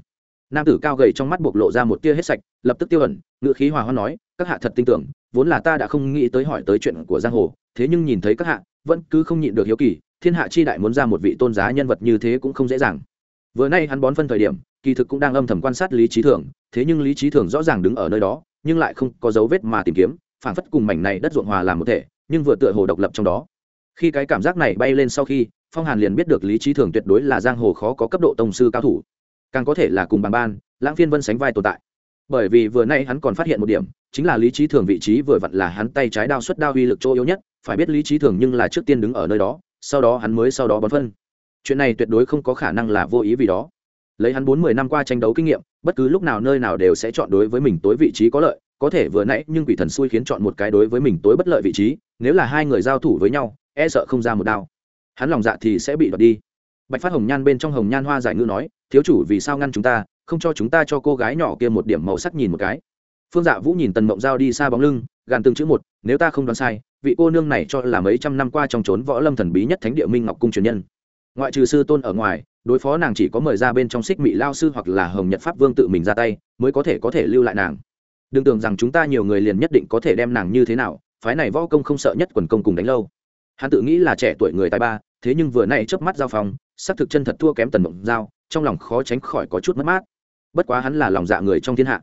Nam tử cao gầy trong mắt bộc lộ ra một tia hết sạch, lập tức tiêu ẩn ngự khí hòa hoa nói, các hạ thật tin tưởng, vốn là ta đã không nghĩ tới hỏi tới chuyện của giang hồ, thế nhưng nhìn thấy các hạ, vẫn cứ không nhịn được hiếu kỳ, thiên hạ chi đại muốn ra một vị tôn giá nhân vật như thế cũng không dễ dàng vừa nay hắn bón phân thời điểm, kỳ thực cũng đang âm thầm quan sát lý trí thường thế nhưng lý trí thường rõ ràng đứng ở nơi đó, nhưng lại không có dấu vết mà tìm kiếm phản phất cùng mảnh này đất ruộng hòa làm một thể, nhưng vừa tựa hồ độc lập trong đó. Khi cái cảm giác này bay lên sau khi, phong hàn liền biết được lý trí thường tuyệt đối là giang hồ khó có cấp độ tông sư cao thủ. Càng có thể là cùng bằng ban, lãng phiên vân sánh vai tồn tại. Bởi vì vừa nay hắn còn phát hiện một điểm, chính là lý trí thường vị trí vừa vặn là hắn tay trái đao xuất đao uy lực chỗ yếu nhất, phải biết lý trí thường nhưng là trước tiên đứng ở nơi đó, sau đó hắn mới sau đó bón phân chuyện này tuyệt đối không có khả năng là vô ý vì đó. Lấy hắn bốn mươi năm qua tranh đấu kinh nghiệm, bất cứ lúc nào nơi nào đều sẽ chọn đối với mình tối vị trí có lợi, có thể vừa nãy nhưng quỷ thần xui khiến chọn một cái đối với mình tối bất lợi vị trí, nếu là hai người giao thủ với nhau e sợ không ra một đao. Hắn lòng dạ thì sẽ bị đoạt đi. Bạch phát hồng nhan bên trong hồng nhan hoa giải ngữ nói, thiếu chủ, vì sao ngăn chúng ta, không cho chúng ta cho cô gái nhỏ kia một điểm màu sắc nhìn một cái? Phương dạ vũ nhìn tần mộng giao đi xa bóng lưng, gàn từng chữ một, nếu ta không đoán sai, vị cô nương này cho là mấy trăm năm qua trong trốn võ lâm thần bí nhất thánh địa minh ngọc cung truyền nhân ngoại trừ sư tôn ở ngoài, đối phó nàng chỉ có mời ra bên trong xích mị lao sư hoặc là hồng nhật pháp vương tự mình ra tay, mới có thể có thể lưu lại nàng. Đừng tưởng rằng chúng ta nhiều người liền nhất định có thể đem nàng như thế nào, phái này võ công không sợ nhất quần công cùng đánh lâu. Hắn tự nghĩ là trẻ tuổi người tài ba, thế nhưng vừa nay chớp mắt giao phong, xác thực chân thật thua kém tần mộng giao, trong lòng khó tránh khỏi có chút mất mát. Bất quá hắn là lòng dạ người trong thiên hạ.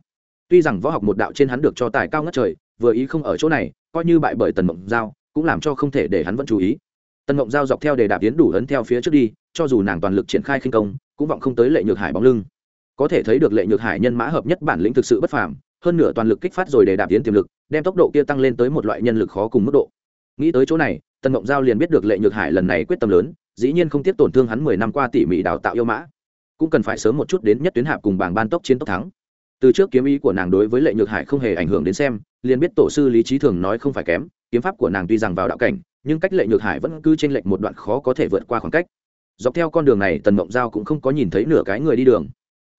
Tuy rằng võ học một đạo trên hắn được cho tài cao ngất trời, vừa ý không ở chỗ này, coi như bại bởi tần mộng giao, cũng làm cho không thể để hắn vẫn chú ý. Tân mộng giao dọc theo để đạp tiến đủ ấn theo phía trước đi, cho dù nàng toàn lực triển khai khinh công, cũng vọng không tới lệ nhược hải bóng lưng. Có thể thấy được lệ nhược hải nhân mã hợp nhất bản lĩnh thực sự bất phàm, hơn nửa toàn lực kích phát rồi để đạp tiến tiềm lực, đem tốc độ kia tăng lên tới một loại nhân lực khó cùng mức độ. Nghĩ tới chỗ này, Tân mộng giao liền biết được lệ nhược hải lần này quyết tâm lớn, dĩ nhiên không tiếp tổn thương hắn mười năm qua tỉ mỉ đào tạo yêu mã. Cũng cần phải sớm một chút đến nhất tuyến hạp cùng bảng ban tốc chiến tốc thắng. Từ trước kiếm ý của nàng đối với lệ nhược hải không hề ảnh hưởng đến xem, liền biết tổ sư lý trí thường nói không phải kém, kiếm pháp của nàng tuy rằng vào đạo cảnh nhưng cách lệ nhược hải vẫn cứ trên lệnh một đoạn khó có thể vượt qua khoảng cách. Dọc theo con đường này, tần mộng giao cũng không có nhìn thấy nửa cái người đi đường.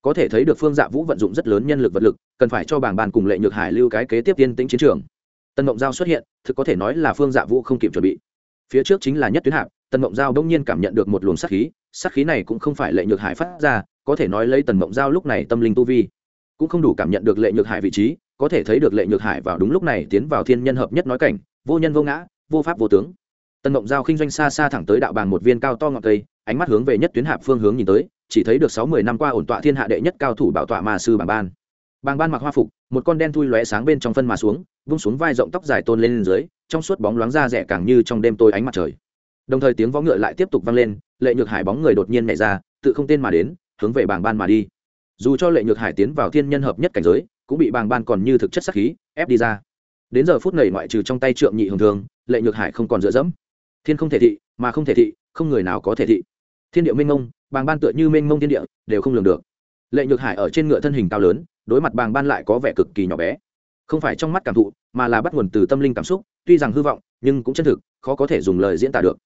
Có thể thấy được phương dạ vũ vận dụng rất lớn nhân lực vật lực, cần phải cho bảng bàn cùng lệ nhược hải lưu cái kế tiếp tiên tĩnh chiến trường. Tần mộng giao xuất hiện, thực có thể nói là phương dạ vũ không kịp chuẩn bị. Phía trước chính là nhất tuyến hạng tần mộng giao đông nhiên cảm nhận được một luồng sát khí sát khí này cũng không phải lệ nhược hải phát ra, có thể nói lấy tần mộng giao lúc này tâm linh tu vi, cũng không đủ cảm nhận được lệ nhược hải vị trí, có thể thấy được lệ nhược hải vào đúng lúc này tiến vào thiên nhân hợp nhất nói cảnh, vô nhân vô ngã vô pháp vô tướng. Tần mộng giao khinh doanh xa xa thẳng tới đạo bàn một viên cao to ngọn cây ánh mắt hướng về nhất tuyến hạp phương hướng nhìn tới chỉ thấy được sáu mươi năm qua ổn tọa thiên hạ đệ nhất cao thủ bảo tọa mà sư bàng ban. Bàng ban mặc hoa phục một con đen thui lóe sáng bên trong phân mà xuống vung xuống vai rộng tóc dài tôn lên, lên dưới trong suốt bóng loáng ra rẻ càng như trong đêm tối ánh mặt trời. Đồng thời tiếng võ ngựa lại tiếp tục vang lên lệ nhược hải bóng người đột nhiên nhảy ra tự không tên mà đến hướng về bàng ban mà đi. Dù cho lệ nhược hải tiến vào thiên nhân hợp nhất cảnh giới cũng bị bàng ban còn như thực chất sắc khí ép đi ra đến giờ phút này ngoại trừ trong tay trượng nhị hồng thường lệ nhược hải không còn dựa dẫm. Thiên không thể thị, mà không thể thị, không người nào có thể thị. Thiên địa mênh mông, bàng ban tựa như mênh mông thiên địa, đều không lường được. Lệ nhược hải ở trên ngựa thân hình cao lớn, đối mặt bàng ban lại có vẻ cực kỳ nhỏ bé. Không phải trong mắt cảm thụ, mà là bắt nguồn từ tâm linh cảm xúc, tuy rằng hư vọng, nhưng cũng chân thực, khó có thể dùng lời diễn tả được.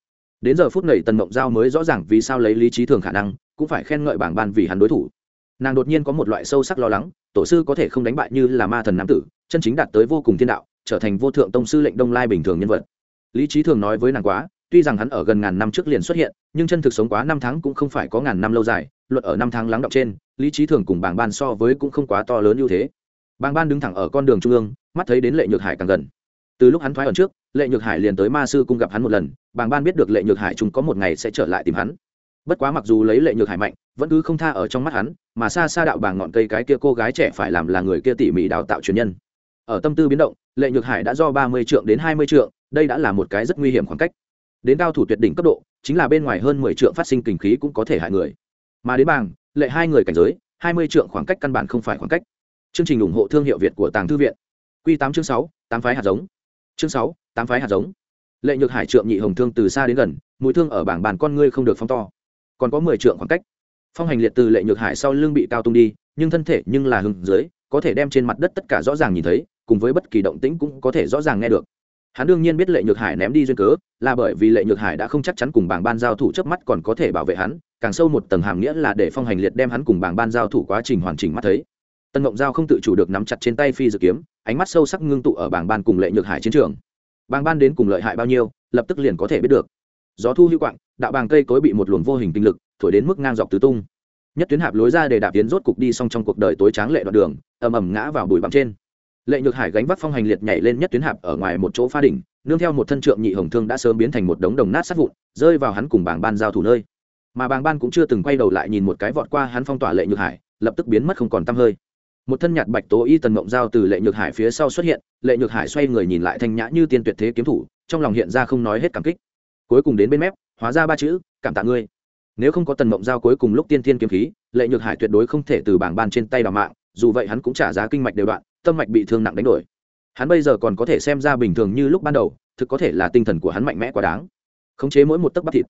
Đến giờ phút này tần mộng giao mới rõ ràng vì sao lấy lý trí thường khả năng, cũng phải khen ngợi bảng ban vì hắn đối thủ. Nàng đột nhiên có một loại sâu sắc lo lắng, tổ sư có thể không đánh bại như là ma thần nam tử, chân chính đạt tới vô cùng thiên đạo trở thành vô thượng tông sư lệnh đông lai bình thường nhân vật. Lý trí thường nói với nàng quá, tuy rằng hắn ở gần ngàn năm trước liền xuất hiện, nhưng chân thực sống quá năm tháng cũng không phải có ngàn năm lâu dài, luật ở năm tháng lắng động trên, lý trí thường cùng bảng ban so với cũng không quá to lớn ưu thế. Bảng ban đứng thẳng ở con đường trung ương, mắt thấy đến lệ nhược hải càng gần. Từ lúc hắn thoái ẩn trước, lệ nhược hải liền tới ma sư cung gặp hắn một lần bảng ban biết được lệ nhược hải chúng có một ngày sẽ trở lại tìm hắn. Bất quá mặc dù lấy lệ nhược hải mạnh, vẫn cứ không tha ở trong mắt hắn, mà xa xa đạo bảng ngọn cây cái kia cô gái trẻ phải làm là người kia tỉ mỉ đào tạo truyền nhân ở tâm tư biến động lệ nhược hải đã do ba mươi trượng đến hai mươi trượng đây đã là một cái rất nguy hiểm khoảng cách. Đến cao thủ tuyệt đỉnh cấp độ chính là bên ngoài hơn mười trượng phát sinh kinh khí cũng có thể hại người. Mà đến bảng, lệ hai người cảnh giới hai mươi trượng khoảng cách căn bản không phải khoảng cách. Chương trình ủng hộ thương hiệu việt của tàng thư viện. Q tám chương sáu tám phái hạt giống. Chương sáu tám phái hạt giống. Lệ nhược hải trượng nhị hồng thương từ xa đến gần mũi thương ở bảng bàn con ngươi không được phong to. Còn có mười trượng khoảng cách. Phong hành liệt từ lệ nhược hải sau lưng bị cao tung đi nhưng thân thể nhưng là hưng dưới có thể đem trên mặt đất tất cả rõ ràng nhìn thấy, cùng với bất kỳ động tĩnh cũng có thể rõ ràng nghe được. Hắn đương nhiên biết lệ nhược hải ném đi duyên cớ, là bởi vì lệ nhược hải đã không chắc chắn cùng bảng ban giao thủ trước mắt còn có thể bảo vệ hắn, càng sâu một tầng hàm nghĩa là để phong hành liệt đem hắn cùng bảng ban giao thủ quá trình hoàn chỉnh mắt thấy. Tân ngộng giao không tự chủ được nắm chặt trên tay phi dự kiếm, ánh mắt sâu sắc ngưng tụ ở bảng ban cùng lệ nhược hải chiến trường. Bảng ban đến cùng lợi hại bao nhiêu, lập tức liền có thể biết được. Gió thu hữu quạng, đạo bàng cây cối bị một luồng vô hình tinh lực, thổi đến mức ngang dọc tứ tung nhất tuyến hạp lối ra để đạp tiến rốt cục đi xong trong cuộc đời tối tráng lệ đoạn đường, ầm ầm ngã vào bụi bặm trên. Lệ nhược hải gánh vác phong hành liệt nhảy lên nhất tuyến hạp ở ngoài một chỗ pha đỉnh, nương theo một thân trượng nhị hồng thương đã sớm biến thành một đống đồng nát sát vụn, rơi vào hắn cùng bảng ban giao thủ nơi. Mà bảng ban cũng chưa từng quay đầu lại nhìn một cái vọt qua hắn phong tỏa lệ nhược hải, lập tức biến mất không còn tăm hơi. Một thân nhạt bạch tố y tần mộng giao từ lệ nhược hải phía sau xuất hiện, lệ nhược hải xoay người nhìn lại thanh nhã như tiên tuyệt thế kiếm thủ, trong lòng hiện ra không nói hết cảm kích. Cuối cùng đến bên mép, hóa ra ba chữ, cảm tạ ngươi nếu không có tần mộng giao cuối cùng lúc tiên thiên kiếm khí, lệ nhược hải tuyệt đối không thể từ bảng ban trên tay đào mạng, dù vậy hắn cũng trả giá kinh mạch đều đoạn, tâm mạch bị thương nặng đánh đổi. Hắn bây giờ còn có thể xem ra bình thường như lúc ban đầu, thực có thể là tinh thần của hắn mạnh mẽ quá đáng. Khống chế mỗi một tấc bắp thịt,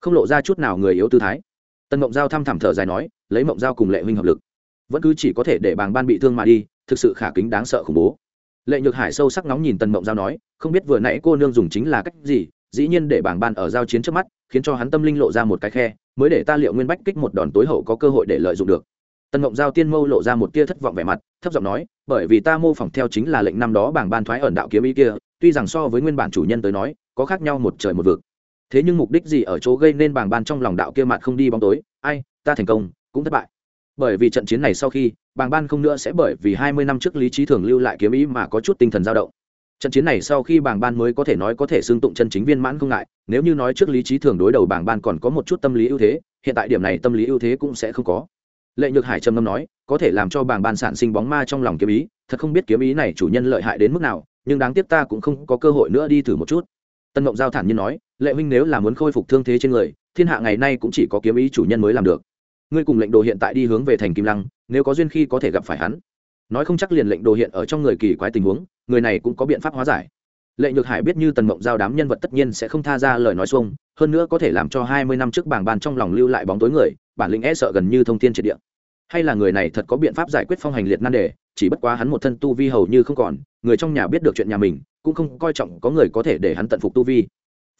không lộ ra chút nào người yếu tư thái. Tần mộng giao thăm thẳm thở dài nói, lấy mộng giao cùng lệ huynh hợp lực. Vẫn cứ chỉ có thể để bàng ban bị thương mà đi, thực sự khả kính đáng sợ khủng bố. Lệ nhược hải sâu sắc nóng nhìn tần mộng giao nói, không biết vừa nãy cô nương dùng chính là cách gì, dĩ nhiên để bảng ban ở giao chiến trước mắt, khiến cho hắn tâm linh lộ ra một cái khe mới để ta liệu nguyên bách kích một đòn tối hậu có cơ hội để lợi dụng được. Tần mộng giao tiên mâu lộ ra một tia thất vọng vẻ mặt, thấp giọng nói, bởi vì ta mô phỏng theo chính là lệnh năm đó bảng ban thoái ẩn đạo kiếm ý kia, tuy rằng so với nguyên bản chủ nhân tới nói, có khác nhau một trời một vực. Thế nhưng mục đích gì ở chỗ gây nên bảng ban trong lòng đạo kia mặt không đi bóng tối? Ai, ta thành công, cũng thất bại. Bởi vì trận chiến này sau khi, bảng ban không nữa sẽ bởi vì hai mươi năm trước lý trí thường lưu lại kiếm ý mà có chút tinh thần dao động trận chiến này sau khi bàng ban mới có thể nói có thể xương tụng chân chính viên mãn không ngại, nếu như nói trước lý trí thường đối đầu bàng ban còn có một chút tâm lý ưu thế, hiện tại điểm này tâm lý ưu thế cũng sẽ không có. Lệ nhược hải trầm ngâm nói, có thể làm cho bàng ban sản sinh bóng ma trong lòng kiếm ý, thật không biết kiếm ý này chủ nhân lợi hại đến mức nào, nhưng đáng tiếc ta cũng không có cơ hội nữa đi thử một chút. Tân mộng giao thản nhiên nói, lệ huynh nếu là muốn khôi phục thương thế trên người, thiên hạ ngày nay cũng chỉ có kiếm ý chủ nhân mới làm được. Ngươi cùng lệnh đồ hiện tại đi hướng về thành kim lăng, nếu có duyên khi có thể gặp phải hắn nói không chắc liền lệnh đồ hiện ở trong người kỳ quái tình huống, người này cũng có biện pháp hóa giải. Lệ nhược hải biết như tần mộng giao đám nhân vật tất nhiên sẽ không tha ra lời nói xuông, hơn nữa có thể làm cho hai mươi năm trước bảng bàn trong lòng lưu lại bóng tối người, bản lĩnh e sợ gần như thông tin triệt địa. Hay là người này thật có biện pháp giải quyết phong hành liệt nan đề, chỉ bất quá hắn một thân tu vi hầu như không còn, người trong nhà biết được chuyện nhà mình, cũng không coi trọng có người có thể để hắn tận phục tu vi.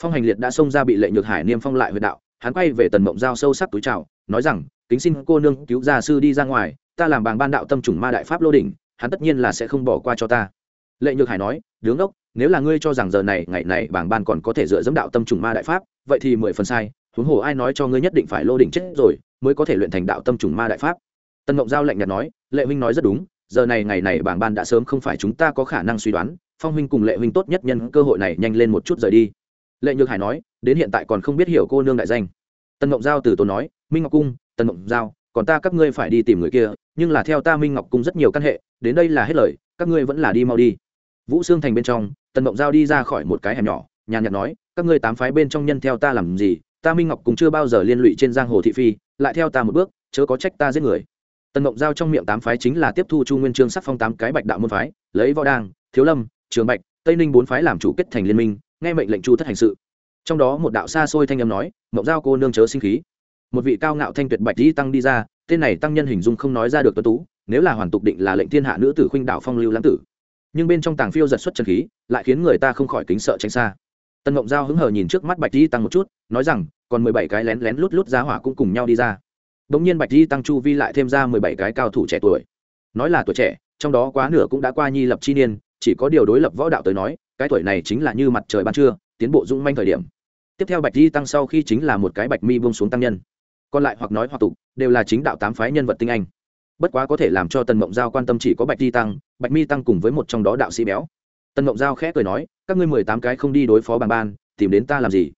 Phong hành liệt đã xông ra bị lệ nhược hải niêm phong lại huyệt đạo hắn quay về tần mộng giao sâu sắc túi trào nói rằng, kính xin cô nương cứu gia sư đi ra ngoài, ta làm bàng ban đạo tâm trùng ma đại pháp lô đỉnh, hắn tất nhiên là sẽ không bỏ qua cho ta. Lệ nhược hải nói, đứng ốc nếu là ngươi cho rằng giờ này, ngày này bảng ban còn có thể dựa dẫm đạo tâm trùng ma đại pháp, vậy thì mười phần sai, huống hồ ai nói cho ngươi nhất định phải lô đỉnh chết rồi, mới có thể luyện thành đạo tâm trùng ma đại pháp. Tân ngộng giao lạnh nhạt nói, lệ huynh nói rất đúng, giờ này, ngày này bảng ban đã sớm không phải chúng ta có khả năng suy đoán, phong huynh cùng lệ huynh tốt nhất nhân cơ hội này nhanh lên một chút rời đi lệ nhược hải nói, đến hiện tại còn không biết hiểu cô nương đại danh. Tần ngộng giao từ tốn nói, minh ngọc cung, Tần ngộng giao, còn ta các ngươi phải đi tìm người kia, nhưng là theo ta minh ngọc cung rất nhiều căn hệ, đến đây là hết lời, các ngươi vẫn là đi mau đi. Vũ xương thành bên trong, tần ngộng giao đi ra khỏi một cái hẻm nhỏ, nhàn nhạt nói, các ngươi tám phái bên trong nhân theo ta làm gì, ta minh ngọc cũng chưa bao giờ liên lụy trên giang hồ thị phi, lại theo ta một bước, chớ có trách ta giết người. Tần ngộng giao trong miệng tám phái chính là tiếp thu chu nguyên trương sắc phong tám cái bạch đạo môn phái, lấy võ đang thiếu lâm, trường bạch, tây ninh bốn phái làm chủ kết thành liên minh nghe mệnh lệnh chu thất hành sự. Trong đó một đạo xa xôi thanh âm nói mộng giao cô nương chớ sinh khí. Một vị cao ngạo thanh tuyệt bạch di tăng đi ra, tên này tăng nhân hình dung không nói ra được tuấn tú, nếu là hoàn tục định là lệnh thiên hạ nữ tử khuynh đạo phong lưu lãng tử. Nhưng bên trong tàng phiêu giật xuất chân khí, lại khiến người ta không khỏi kính sợ tránh xa. Tần mộng giao hứng hờ nhìn trước mắt bạch di tăng một chút, nói rằng, còn mười bảy cái lén lén lút lút giá hỏa cũng cùng nhau đi ra. Đ ỗ n g nhiên bạch di tăng chu vi lại thêm ra mười bảy cái cao thủ trẻ tuổi. Nói là tuổi trẻ, trong đó quá nửa cũng đã qua nhi lập chi niên, chỉ có điều đối lập võ đạo tới nói cái tuổi này chính là như mặt trời ban trưa, tiến bộ dũng manh thời điểm. Tiếp theo bạch di tăng sau khi chính là một cái bạch mi buông xuống tăng nhân. Còn lại hoặc nói hoặc tục, đều là chính đạo tám phái nhân vật tinh anh. Bất quá có thể làm cho tần mộng giao quan tâm chỉ có bạch di tăng, bạch mi tăng cùng với một trong đó đạo sĩ béo. Tần mộng giao khẽ cười nói, các ngươi mười tám cái không đi đối phó bàn ban, tìm đến ta làm gì?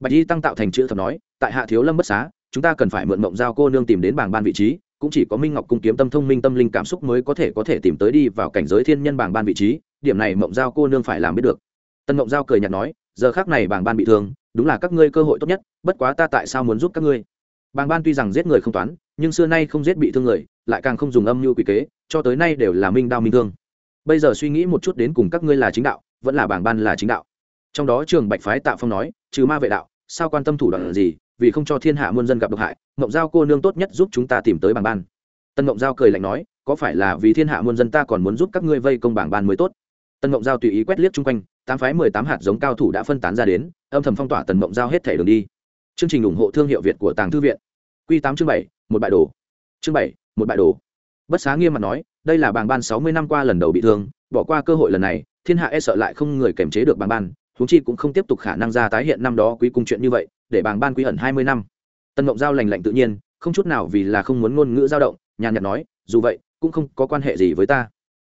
Bạch di tăng tạo thành chữ thập nói, tại hạ thiếu lâm bất xá, chúng ta cần phải mượn mộng giao cô nương tìm đến bảng ban vị trí cũng chỉ có minh ngọc cung kiếm tâm thông minh tâm linh cảm xúc mới có thể có thể tìm tới đi vào cảnh giới thiên nhân bảng ban vị trí, điểm này mộng giao cô nương phải làm biết được. Tân mộng giao cười nhạt nói, giờ khác này bảng ban bị thương, đúng là các ngươi cơ hội tốt nhất, bất quá ta tại sao muốn giúp các ngươi? Bảng ban tuy rằng giết người không toán, nhưng xưa nay không giết bị thương người, lại càng không dùng âm mưu quỷ kế, cho tới nay đều là minh đao minh thương. Bây giờ suy nghĩ một chút đến cùng các ngươi là chính đạo, vẫn là bảng ban là chính đạo. Trong đó trường bạch phái tạ phong nói, trừ ma vệ đạo, sao quan tâm thủ đoạn gì? Vì không cho thiên hạ muôn dân gặp độc hại, mộng giao cô nương tốt nhất giúp chúng ta tìm tới bảng ban. Tân mộng giao cười lạnh nói, có phải là vì thiên hạ muôn dân ta còn muốn giúp các ngươi vây công bảng ban mới tốt? Tân mộng giao tùy ý quét liếc chung quanh, tám phái mười tám hạt giống cao thủ đã phân tán ra đến, âm thầm phong tỏa tần mộng giao hết thể đường đi. Chương trình ủng hộ thương hiệu việt của tàng thư viện. Q tám chương bảy, một bại đồ. Chương bảy, một bại đồ. Bất xá nghiêm mặt nói, đây là bảng ban sáu mươi năm qua lần đầu bị thương, bỏ qua cơ hội lần này, thiên hạ e sợ lại không người kềm chế được bảng ban chúng chi cũng không tiếp tục khả năng ra tái hiện năm đó quý cung chuyện như vậy để bàng ban quý ẩn hai mươi năm. Tân mộng giao lành lạnh tự nhiên, không chút nào vì là không muốn ngôn ngữ dao động, nhàn nhạt nói, dù vậy, cũng không có quan hệ gì với ta.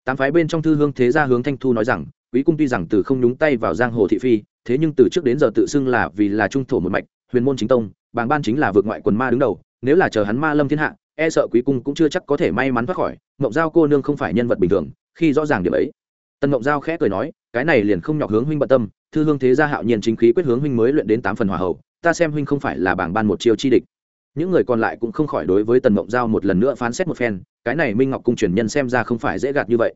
Tám phái bên trong thư hương thế gia hướng thanh thu nói rằng, quý cung tuy rằng từ không nhúng tay vào giang hồ thị phi, thế nhưng từ trước đến giờ tự xưng là vì là trung thổ một mạch, huyền môn chính tông, bàng ban chính là vượt ngoại quần ma đứng đầu, nếu là chờ hắn ma lâm thiên hạ e sợ quý cung cũng chưa chắc có thể may mắn thoát khỏi. Mộng giao cô nương không phải nhân vật bình thường, khi rõ ràng điểm ấy, tần mộng giao khẽ cười nói, cái này liền không nhọc hướng huynh bận tâm, thư hương thế gia hạo nhiên chính khí quyết hướng huynh mới luyện đến tám phần hòa hậu ta xem huynh không phải là bảng ban một chiêu chi địch. Những người còn lại cũng không khỏi đối với tần mộng giao một lần nữa phán xét một phen, cái này minh ngọc cung truyền nhân xem ra không phải dễ gạt như vậy.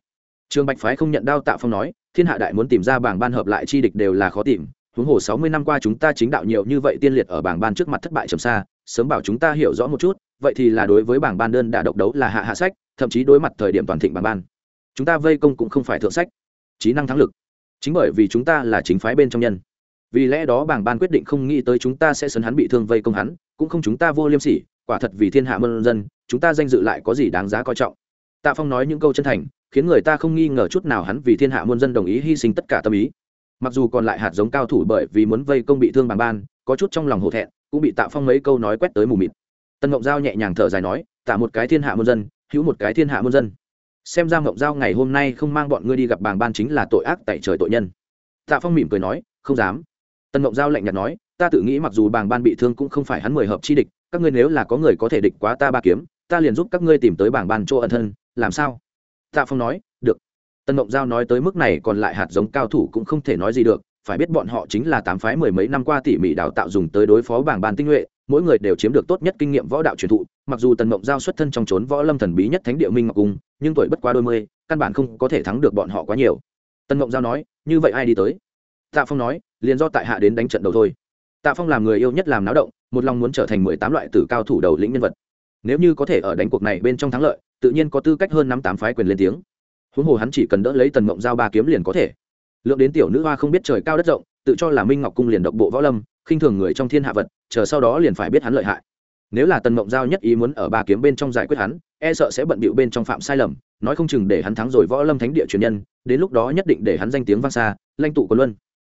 Trường bạch phái không nhận đao tạo phong nói, thiên hạ đại muốn tìm ra bảng ban hợp lại chi địch đều là khó tìm, huống hồ sáu mươi năm qua chúng ta chính đạo nhiều như vậy tiên liệt ở bảng ban trước mặt thất bại trầm xa, sớm bảo chúng ta hiểu rõ một chút, vậy thì là đối với bảng ban đơn đả độc đấu là hạ hạ sách, thậm chí đối mặt thời điểm toàn thịnh bảng ban. Chúng ta vây công cũng không phải thượng sách. Trí năng thắng lực. Chính bởi vì chúng ta là chính phái bên trong nhân vì lẽ đó bảng ban quyết định không nghĩ tới chúng ta sẽ sấn hắn bị thương vây công hắn, cũng không chúng ta vô liêm sỉ, quả thật vì thiên hạ mân dân, chúng ta danh dự lại có gì đáng giá coi trọng. Tạ phong nói những câu chân thành, khiến người ta không nghi ngờ chút nào hắn vì thiên hạ muôn dân đồng ý hy sinh tất cả tâm ý. Mặc dù còn lại hạt giống cao thủ bởi vì muốn vây công bị thương bằng ban, có chút trong lòng hổ thẹn, cũng bị tạ phong mấy câu nói quét tới mù mịt. Tân ngộng giao nhẹ nhàng thở dài nói, tạ một cái thiên hạ muôn dân, hữu một cái thiên hạ muôn dân. Xem ra ngộng giao ngày hôm nay không mang bọn ngươi đi gặp bàng ban chính là tội ác tại trời tội nhân. Tạ phong mỉm cười nói, không dám tân Mộng giao lạnh nhạt nói, ta tự nghĩ mặc dù bàng ban bị thương cũng không phải hắn mười hợp chi địch, các ngươi nếu là có người có thể địch quá ta ba kiếm, ta liền giúp các ngươi tìm tới bảng ban chỗ ẩn thân, làm sao? Tạ phong nói, được. Tân mộng giao nói tới mức này còn lại hạt giống cao thủ cũng không thể nói gì được, phải biết bọn họ chính là tám phái mười mấy năm qua tỉ mỉ đào tạo dùng tới đối phó bảng ban tinh nhuệ, mỗi người đều chiếm được tốt nhất kinh nghiệm võ đạo truyền thụ, mặc dù tần mộng giao xuất thân trong trốn võ lâm thần bí nhất thánh địa minh ngọc cung, nhưng tuổi bất quá đôi mươi, căn bản không có thể thắng được bọn họ quá nhiều. Tần mộng giao nói, như vậy ai đi tới? Tạ phong nói, liền do tại hạ đến đánh trận đầu thôi. Tạ phong làm người yêu nhất làm náo động, một lòng muốn trở thành mười tám loại tử cao thủ đầu lĩnh nhân vật. Nếu như có thể ở đánh cuộc này bên trong thắng lợi, tự nhiên có tư cách hơn năm tám phái quyền lên tiếng. Huống hồ hắn chỉ cần đỡ lấy tần mộng giao ba kiếm liền có thể. Lượng đến tiểu nữ hoa không biết trời cao đất rộng, tự cho là minh ngọc cung liền độc bộ võ lâm, khinh thường người trong thiên hạ vật, chờ sau đó liền phải biết hắn lợi hại. Nếu là tần mộng giao nhất ý muốn ở ba kiếm bên trong giải quyết hắn e sợ sẽ bận bịu bên trong phạm sai lầm, nói không chừng để hắn thắng rồi võ lâm thánh địa truyền nhân, đến lúc đó nhất định để hắn danh tiếng vang xa lanh tụ của luân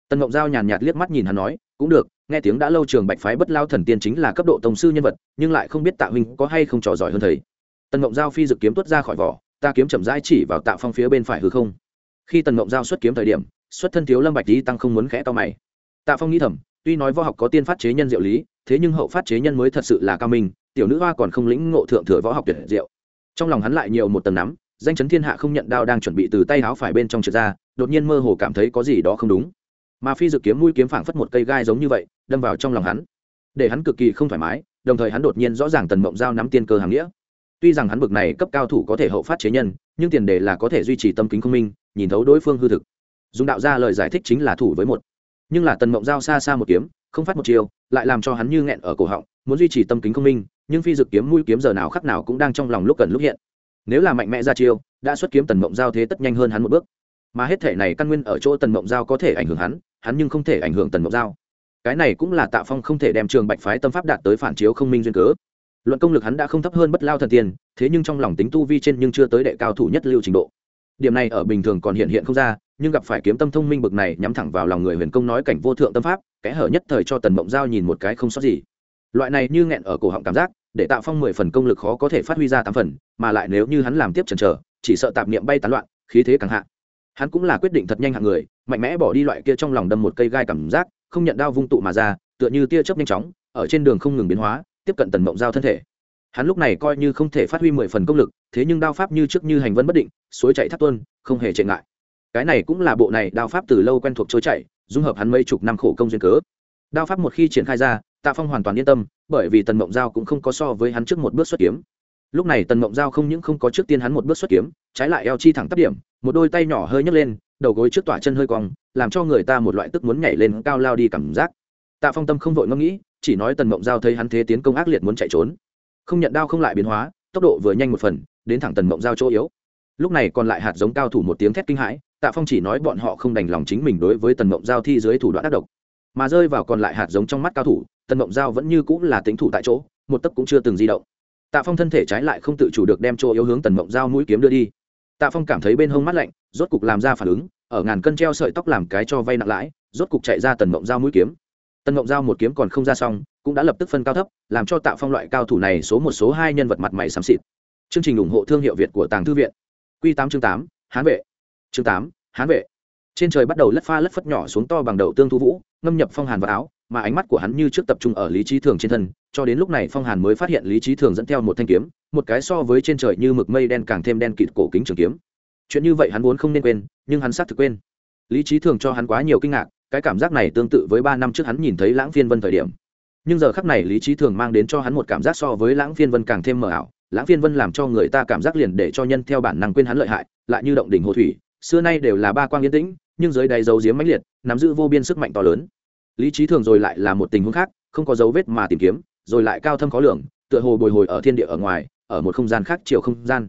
tần mộng giao nhàn nhạt liếc mắt nhìn hắn nói, cũng được, nghe tiếng đã lâu trường bạch phái bất lao thần tiên chính là cấp độ tổng sư nhân vật, nhưng lại không biết tạ huynh có hay không trò giỏi hơn thầy. Tần mộng giao phi dự kiếm tuốt ra khỏi vỏ, ta kiếm chậm rãi chỉ vào tạ phong phía bên phải hư không. Khi tần mộng giao xuất kiếm thời điểm, xuất thân thiếu lâm bạch lý tăng không muốn khẽ to mày. Tạ phong nghĩ thầm, tuy nói võ học có tiên phát chế nhân diệu lý, thế nhưng hậu phát chế nhân mới thật sự là cao minh, tiểu nữ hoa còn không lĩnh ngộ thượng thừa võ học tuyệt diệu. Trong lòng hắn lại nhiều một tầng nắm, danh chấn thiên hạ không nhận đao đang chuẩn bị từ tay áo phải bên trong trượt ra, đột nhiên mơ hồ cảm thấy có gì đó không đúng mà phi dự kiếm mũi kiếm phảng phất một cây gai giống như vậy, đâm vào trong lòng hắn. Để hắn cực kỳ không thoải mái, đồng thời hắn đột nhiên rõ ràng tần mộng giao nắm tiên cơ hàng nghĩa. Tuy rằng hắn bực này cấp cao thủ có thể hậu phát chế nhân, nhưng tiền đề là có thể duy trì tâm kính công minh, nhìn thấu đối phương hư thực. Dùng đạo ra lời giải thích chính là thủ với một. Nhưng là tần mộng giao xa xa một kiếm, không phát một chiều lại làm cho hắn như nghẹn ở cổ họng, muốn duy trì tâm kính công minh, nhưng phi dự kiếm mũi kiếm giờ nào khắc nào cũng đang trong lòng lúc cần lúc hiện. Nếu là mạnh mẽ ra chiêu, đã xuất kiếm tần mộng giao thế tất nhanh hơn hắn một bước. Mà hết thể này căn nguyên ở chỗ tần mộng giao có thể ảnh hưởng hắn hắn nhưng không thể ảnh hưởng tần mộng giao. Cái này cũng là tạ phong không thể đem trường bạch phái tâm pháp đạt tới phản chiếu không minh duyên cớ. Luận công lực hắn đã không thấp hơn bất lao thần tiên, thế nhưng trong lòng tính tu vi trên nhưng chưa tới đệ cao thủ nhất lưu trình độ. Điểm này ở bình thường còn hiện hiện không ra, nhưng gặp phải kiếm tâm thông minh bực này nhắm thẳng vào lòng người huyền công nói cảnh vô thượng tâm pháp, kẽ hở nhất thời cho tần mộng giao nhìn một cái không sót gì. Loại này như nghẹn ở cổ họng cảm giác, để tạo phong mười phần công lực khó có thể phát huy ra tám phần, mà lại nếu như hắn làm tiếp chần chờ, chỉ sợ tạp niệm bay tán loạn, khí thế càng hạ. Hắn cũng là quyết định thật nhanh hạng người mạnh mẽ bỏ đi loại kia trong lòng đâm một cây gai cảm giác, không nhận đao vung tụ mà ra, tựa như tia chớp nhanh chóng, ở trên đường không ngừng biến hóa, tiếp cận tần mộng giao thân thể. Hắn lúc này coi như không thể phát huy mười phần công lực, thế nhưng đao pháp như trước như hành vân bất định, suối chạy thắt tuân không hề trệ ngại. Cái này cũng là bộ này đao pháp từ lâu quen thuộc trôi chạy dung hợp hắn mấy chục năm khổ công duyên cớ. Đao pháp một khi triển khai ra, tạ phong hoàn toàn yên tâm, bởi vì tần mộng giao cũng không có so với hắn trước một bước xuất kiếm. Lúc này tần mộng giao không những không có trước tiên hắn một bước xuất kiếm, trái lại eo chi thẳng tắp điểm, một đôi tay nhỏ hơi nhấc lên đầu gối trước tỏa chân hơi cong, làm cho người ta một loại tức muốn nhảy lên cao lao đi cảm giác. Tạ phong tâm không vội ngẫm nghĩ, chỉ nói tần mộng giao thấy hắn thế tiến công ác liệt muốn chạy trốn. Không nhận đao không lại biến hóa, tốc độ vừa nhanh một phần, đến thẳng tần mộng giao chỗ yếu. Lúc này còn lại hạt giống cao thủ một tiếng thét kinh hãi, tạ phong chỉ nói bọn họ không đành lòng chính mình đối với tần mộng giao thi dưới thủ đoạn ác độc. Mà rơi vào còn lại hạt giống trong mắt cao thủ, tần mộng giao vẫn như cũng là tính thủ tại chỗ, một tấc cũng chưa từng di động. Tạ phong thân thể trái lại không tự chủ được đem chỗ yếu hướng tần mộng giao mũi kiếm đưa đi tạ phong cảm thấy bên hông mắt lạnh, rốt cục làm ra phản ứng, ở ngàn cân treo sợi tóc làm cái cho vay nặng lãi, rốt cục chạy ra tần mộng giao mũi kiếm. Tần mộng giao một kiếm còn không ra xong, cũng đã lập tức phân cao thấp, làm cho tạ phong loại cao thủ này số một, số hai nhân vật mặt mày xám xịt. Chương trình ủng hộ thương hiệu việt của tàng thư viện. Q tám chương tám, hán vệ. Chương tám, hán vệ. Trên trời bắt đầu lất pha lất phất nhỏ xuống to bằng đầu tương thu vũ, ngâm nhập phong hàn vào áo, mà ánh mắt của hắn như trước tập trung ở lý trí thường trên thân, cho đến lúc này phong hàn mới phát hiện lý trí thường dẫn theo một thanh kiếm một cái so với trên trời như mực mây đen càng thêm đen kịt cổ kính trường kiếm. Chuyện như vậy hắn vốn không nên quên, nhưng hắn xác thực quên. Lý trí thường cho hắn quá nhiều kinh ngạc, cái cảm giác này tương tự với ba năm trước hắn nhìn thấy lãng phiên vân thời điểm. Nhưng giờ khắc này lý trí thường mang đến cho hắn một cảm giác so với lãng phiên vân càng thêm mờ ảo. Lãng phiên vân làm cho người ta cảm giác liền để cho nhân theo bản năng quên hắn lợi hại, lại như động đỉnh hồ thủy. Xưa nay đều là ba quang yên tĩnh, nhưng dưới đầy dấu diếm mãnh liệt, nắm giữ vô biên sức mạnh to lớn. Lý trí thường rồi lại là một tình huống khác, không có dấu vết mà tìm kiếm, rồi lại cao thâm khó lường, tựa hồ bồi hồi ở thiên địa ở ngoài ở một không gian khác chiều không gian.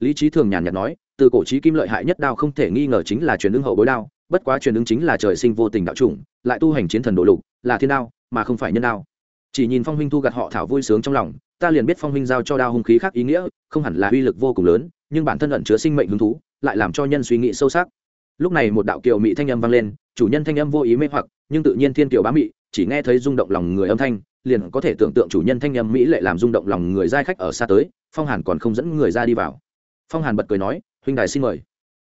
Lý trí thường nhàn nhạt nói, từ cổ trí kim lợi hại nhất đao không thể nghi ngờ chính là truyền ứng hậu bối đao, bất quá truyền ứng chính là trời sinh vô tình đạo chủng, lại tu hành chiến thần độ lục, là thiên đao, mà không phải nhân đao. Chỉ nhìn phong huynh thu gặt họ thảo vui sướng trong lòng, ta liền biết phong huynh giao cho đao hung khí khác ý nghĩa, không hẳn là uy lực vô cùng lớn, nhưng bản thân ẩn chứa sinh mệnh hứng thú, lại làm cho nhân suy nghĩ sâu sắc. Lúc này một đạo kiều mỹ thanh âm vang lên, chủ nhân thanh âm vô ý mê hoặc, nhưng tự nhiên thiên kiều bá mị, chỉ nghe thấy rung động lòng người âm thanh liền có thể tưởng tượng chủ nhân thanh âm mỹ lệ làm rung động lòng người giai khách ở xa tới, phong hàn còn không dẫn người ra đi vào. Phong hàn bật cười nói, huynh đài xin mời.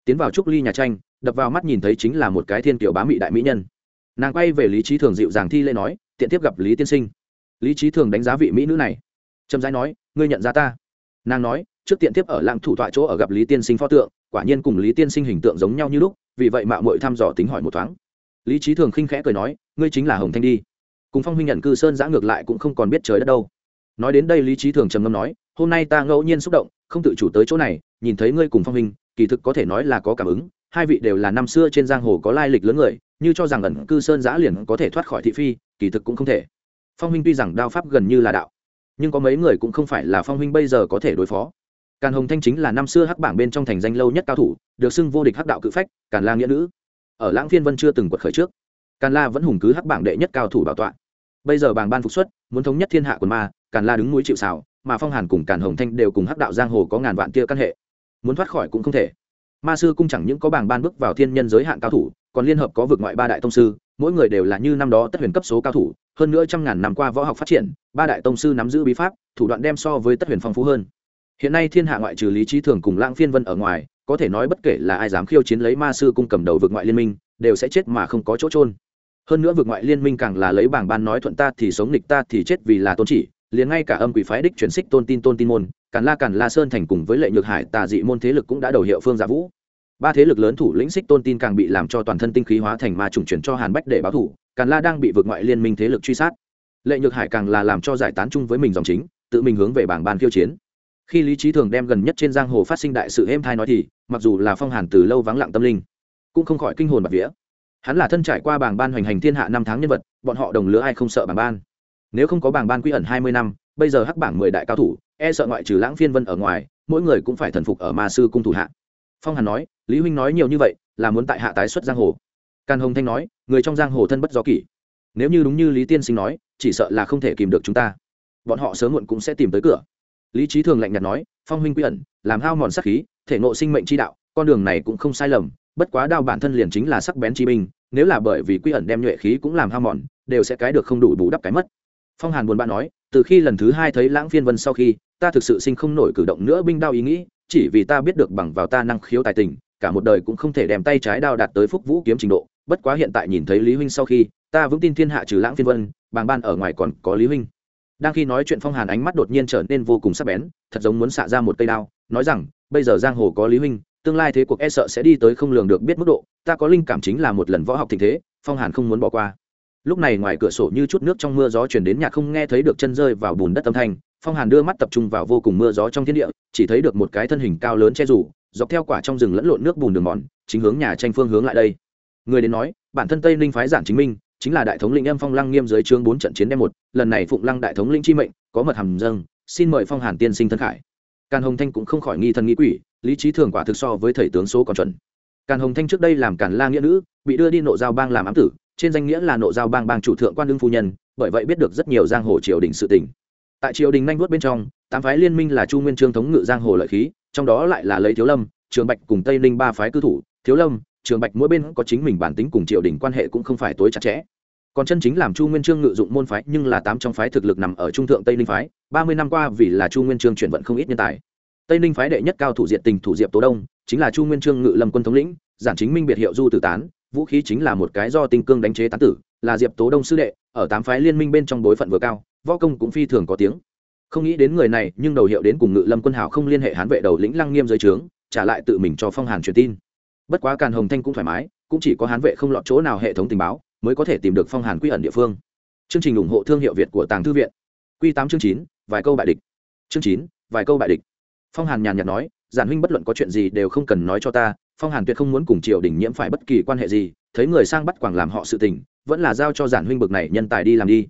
Tiến vào trúc ly nhà tranh, đập vào mắt nhìn thấy chính là một cái thiên kiều bá mị đại mỹ nhân. Nàng quay về lý trí thường dịu dàng thi lễ nói, tiện tiếp gặp lý tiên sinh. Lý trí thường đánh giá vị mỹ nữ này. Trầm giai nói, ngươi nhận ra ta. Nàng nói, trước tiện tiếp ở lãng thủ tọa chỗ ở gặp lý tiên sinh pho tượng, quả nhiên cùng lý tiên sinh hình tượng giống nhau như lúc, vì vậy mạo mội thăm dò tính hỏi một thoáng. Lý trí thường khinh khẽ cười nói, ngươi chính là hồng thanh đi cùng phong huynh nhận cư sơn giã ngược lại cũng không còn biết trời đất đâu. Nói đến đây lý trí thường trầm ngâm nói, hôm nay ta ngẫu nhiên xúc động, không tự chủ tới chỗ này, nhìn thấy ngươi cùng phong huynh, kỳ thực có thể nói là có cảm ứng, hai vị đều là năm xưa trên giang hồ có lai lịch lớn người, như cho rằng ẩn cư sơn giã liền có thể thoát khỏi thị phi, kỳ thực cũng không thể. Phong huynh tuy rằng đao pháp gần như là đạo, nhưng có mấy người cũng không phải là phong huynh bây giờ có thể đối phó. Càn hồng thanh chính là năm xưa hắc bảng bên trong thành danh lâu nhất cao thủ, được xưng vô địch hắc đạo cự phách, càn la nghĩa nữ. Ở lãng phiên vân chưa từng quật khởi trước càn la vẫn hùng cứ hắc bảng đệ nhất cao thủ bảo tọa. Bây giờ bàng ban phục xuất, muốn thống nhất thiên hạ quần ma, càn la đứng núi chịu xào mà phong hàn cùng càn hồng thanh đều cùng hắc đạo giang hồ có ngàn vạn tia căn hệ. Muốn thoát khỏi cũng không thể. Ma sư cung chẳng những có bảng ban bước vào thiên nhân giới hạn cao thủ, còn liên hợp có vực ngoại ba đại tông sư, mỗi người đều là như năm đó tất huyền cấp số cao thủ, hơn nữa trăm ngàn năm qua võ học phát triển, ba đại tông sư nắm giữ bí pháp, thủ đoạn đem so với tất huyền phong phú hơn. Hiện nay thiên hạ ngoại trừ lý trí thường cùng lãng phiên vân ở ngoài, có thể nói bất kể là ai dám khiêu chiến lấy ma sư cung cầm đầu vực ngoại liên minh, đều sẽ chết mà không có chỗ trôn hơn nữa vực ngoại liên minh càng là lấy bảng ban nói thuận ta thì sống nghịch ta thì chết vì là tôn chỉ, liền ngay cả âm quỷ phái đích chuyển xích tôn tin tôn tin môn càn la càn la sơn thành cùng với lệ nhược hải tà dị môn thế lực cũng đã đầu hiệu phương giả vũ. Ba thế lực lớn thủ lĩnh xích tôn tin càng bị làm cho toàn thân tinh khí hóa thành ma trùng chuyển cho hàn bách để báo thủ càn la đang bị vượt ngoại liên minh thế lực truy sát. Lệ nhược hải càng là làm cho giải tán chung với mình dòng chính, tự mình hướng về bảng ban khiêu chiến. Khi lý trí thường đem gần nhất trên giang hồ phát sinh đại sự êm thai nói thì, mặc dù là phong hàn từ lâu vắng lặng tâm linh, cũng không khỏi kinh hồn bạc vía hắn là thân trải qua bảng ban hoành hành thiên hạ năm tháng nhân vật, bọn họ đồng lứa ai không sợ bảng ban? Nếu không có bảng ban quy ẩn hai mươi năm, bây giờ hắc bảng mười đại cao thủ e sợ ngoại trừ lãng phiên vân ở ngoài, mỗi người cũng phải thần phục ở ma sư cung thủ hạ. Phong hàn nói, lý huynh nói nhiều như vậy, là muốn tại hạ tái xuất giang hồ. Càn hồng thanh nói, người trong giang hồ thân bất do kỷ. Nếu như đúng như lý tiên sinh nói, chỉ sợ là không thể kìm được chúng ta. Bọn họ sớm muộn cũng sẽ tìm tới cửa. Lý trí thường lạnh nhạt nói, phong huynh quy ẩn, làm hao mòn sắc khí, thể nộ sinh mệnh chi đạo, con đường này cũng không sai lầm bất quá đao bản thân liền chính là sắc bén chi binh, nếu là bởi vì quy ẩn đem nhuệ khí cũng làm hao mòn, đều sẽ cái được không đủ bù đắp cái mất. Phong hàn buồn bã nói, từ khi lần thứ hai thấy lãng phiên vân sau khi, ta thực sự sinh không nổi cử động nữa binh đao ý nghĩ, chỉ vì ta biết được bằng vào ta năng khiếu tài tình, cả một đời cũng không thể đem tay trái đao đạt tới phúc vũ kiếm trình độ. Bất quá hiện tại nhìn thấy lý huynh sau khi, ta vững tin thiên hạ trừ lãng phiên vân, bàng ban ở ngoài còn có lý huynh. Đang khi nói chuyện phong hàn ánh mắt đột nhiên trở nên vô cùng sắc bén, thật giống muốn xạ ra một cây đao, nói rằng, bây giờ giang hồ có lý huynh tương lai thế cuộc e sợ sẽ đi tới không lường được biết mức độ, ta có linh cảm chính là một lần võ học tình thế, phong hàn không muốn bỏ qua. Lúc này ngoài cửa sổ như chút nước trong mưa gió chuyển đến nhạc không nghe thấy được chân rơi vào bùn đất âm thanh, phong hàn đưa mắt tập trung vào vô cùng mưa gió trong thiên địa, chỉ thấy được một cái thân hình cao lớn che rủ, dọc theo quả trong rừng lẫn lộn nước bùn đường mòn, chính hướng nhà tranh phương hướng lại đây. Người đến nói, bản thân tây ninh phái giản chính minh, chính là đại thống lĩnh em phong lăng nghiêm dưới chương bốn trận chiến đem một, lần này phụng lăng đại thống lĩnh chi mệnh, có mật hầm dâng, xin mời phong hàn tiên sinh thân khải càn hồng thanh cũng không khỏi nghi thần nghĩ quỷ, lý trí thường quả thực so với thầy tướng số còn chuẩn. Càn hồng thanh trước đây làm càn la nghĩa nữ, bị đưa đi nộ giao bang làm ám tử, trên danh nghĩa là nộ giao bang bang chủ thượng quan đương phu nhân, bởi vậy biết được rất nhiều giang hồ triều đình sự tình. Tại triều đình nhanh vuốt bên trong, tám phái liên minh là chu nguyên trương thống ngự giang hồ lợi khí, trong đó lại là lấy thiếu lâm, trường bạch cùng tây ninh ba phái cư thủ. Thiếu lâm, trường bạch mỗi bên có chính mình bản tính cùng triều đình quan hệ cũng không phải tối chặt chẽ còn chân chính làm chu nguyên trương ngự dụng môn phái, nhưng là tám trong phái thực lực nằm ở trung thượng tây ninh phái, ba mươi năm qua vì là chu nguyên trương chuyển vận không ít nhân tài. Tây ninh phái đệ nhất cao thủ diện tình, thủ diệp tố đông, chính là chu nguyên trương ngự lâm quân thống lĩnh, giản chính minh biệt hiệu du tử tán, vũ khí chính là một cái do tinh cương đánh chế tán tử, là diệp tố đông sư đệ, ở tám phái liên minh bên trong bối phận vừa cao, võ công cũng phi thường có tiếng. Không nghĩ đến người này, nhưng đầu hiệu đến cùng ngự lâm quân hào không liên hệ hán vệ đầu lĩnh lăng nghiêm dưới trướng, trả lại tự mình cho phong hàn truyền tin. Bất quá càn hồng thanh cũng thoải mái, cũng chỉ có hán vệ không lọt chỗ nào hệ thống tình báo mới có thể tìm được phong hàn quy ẩn địa phương. Chương trình ủng hộ thương hiệu việt của tàng thư viện. Q tám chương chín, vài câu bại địch. Chương chín, vài câu bại địch. Phong hàn nhàn nhạt nói, giản huynh bất luận có chuyện gì đều không cần nói cho ta, phong hàn tuyệt không muốn cùng triều đình nhiễm phải bất kỳ quan hệ gì, thấy người sang bắt quảng làm họ sự tình, vẫn là giao cho giản huynh bực này nhân tài đi làm đi.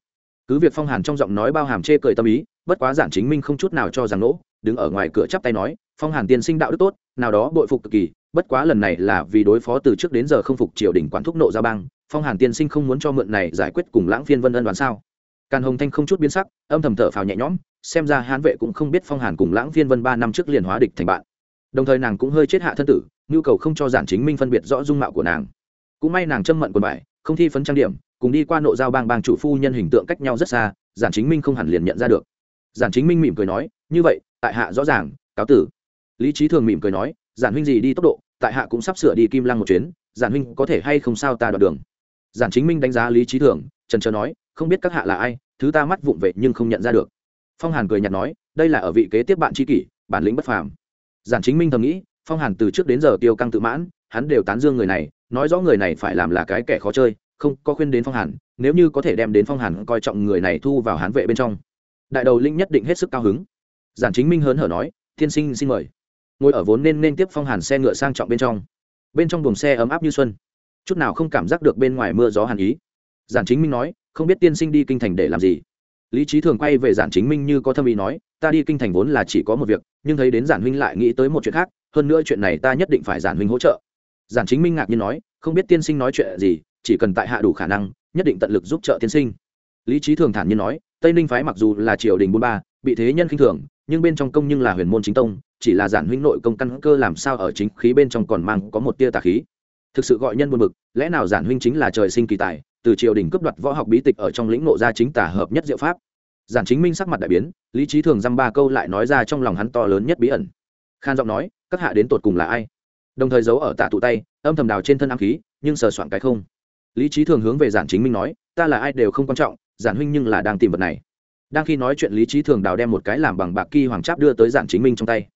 Cứ việc phong hàn trong giọng nói bao hàm chê cười tâm ý, bất quá giản chính minh không chút nào cho rằng nỗ đứng ở ngoài cửa chắp tay nói, phong hàn tiên sinh đạo đức tốt, nào đó bội phục cực kỳ, bất quá lần này là vì đối phó từ trước đến giờ không phục triều đình quản thúc nộ ra bang phong hàn tiên sinh không muốn cho mượn này giải quyết cùng lãng phiên vân ân đoán sao? Càn hồng thanh không chút biến sắc, âm thầm thở phào nhẹ nhõm, xem ra hán vệ cũng không biết phong hàn cùng lãng phiên vân ba năm trước liền hóa địch thành bạn. Đồng thời nàng cũng hơi chết hạ thân tử, nhu cầu không cho giản chính minh phân biệt rõ dung mạo của nàng. Cũng may nàng châm mận quần bài không thi phấn trang điểm, cùng đi qua nộ giao bang bang chủ phu nhân hình tượng cách nhau rất xa, giản chính minh không hẳn liền nhận ra được. Giản chính minh mỉm cười nói, như vậy, tại hạ rõ ràng, cáo tử. Lý trí thường mỉm cười nói, giản huynh gì đi tốc độ, tại hạ cũng sắp sửa đi kim lăng một chuyến, giản huynh có thể hay không sao ta đoạn đường? Giản chính minh đánh giá lý trí thường, trần trờ nói, không biết các hạ là ai, thứ ta mắt vụng vệ nhưng không nhận ra được. Phong hàn cười nhạt nói, đây là ở vị kế tiếp bạn tri kỷ, bản lĩnh bất phàm. Giản chính minh thầm nghĩ, phong hàn từ trước đến giờ tiêu căng tự mãn, hắn đều tán dương người này, nói rõ người này phải làm là cái kẻ khó chơi, không có khuyên đến phong hàn, nếu như có thể đem đến phong hàn coi trọng người này thu vào hán vệ bên trong. Đại đầu linh nhất định hết sức cao hứng. Giản chính minh hớn hở nói tiên sinh xin mời. Ngồi ở vốn nên nên tiếp phong hàn xe ngựa sang trọng bên trong. Bên trong buồng xe ấm áp như xuân chút nào không cảm giác được bên ngoài mưa gió hàn ý. Giản chính minh nói, không biết tiên sinh đi kinh thành để làm gì? Lý trí thường quay về giản chính minh như có thâm ý nói, ta đi kinh thành vốn là chỉ có một việc, nhưng thấy đến giản huynh lại nghĩ tới một chuyện khác, hơn nữa chuyện này ta nhất định phải giản huynh hỗ trợ. Giản chính minh ngạc nhiên nói, không biết tiên sinh nói chuyện gì, chỉ cần tại hạ đủ khả năng, nhất định tận lực giúp trợ tiên sinh. Lý trí thường thản nhiên nói, tây ninh phái mặc dù là triều đình bôn ba, bị thế nhân khinh thường, nhưng bên trong công nhưng là huyền môn chính tông, chỉ là giản huynh nội công căn cơ làm sao ở chính khí bên trong còn mang có một tia tà khí thực sự gọi nhân buồn bực, lẽ nào giản huynh chính là trời sinh kỳ tài, từ triều đình cướp đoạt võ học bí tịch ở trong lĩnh ngộ ra chính tả hợp nhất diệu pháp. Giản chính minh sắc mặt đại biến, lý trí thường dăm ba câu lại nói ra trong lòng hắn to lớn nhất bí ẩn. Khan giọng nói, các hạ đến tột cùng là ai? Đồng thời giấu ở tạ tụ tay, âm thầm đào trên thân ám khí, nhưng sờ soạn cái không. Lý trí thường hướng về giản chính minh nói, ta là ai đều không quan trọng, giản huynh nhưng là đang tìm vật này. Đang khi nói chuyện lý trí thường đào đem một cái làm bằng bạc kỳ hoàng cháp đưa tới giản chính minh trong tay.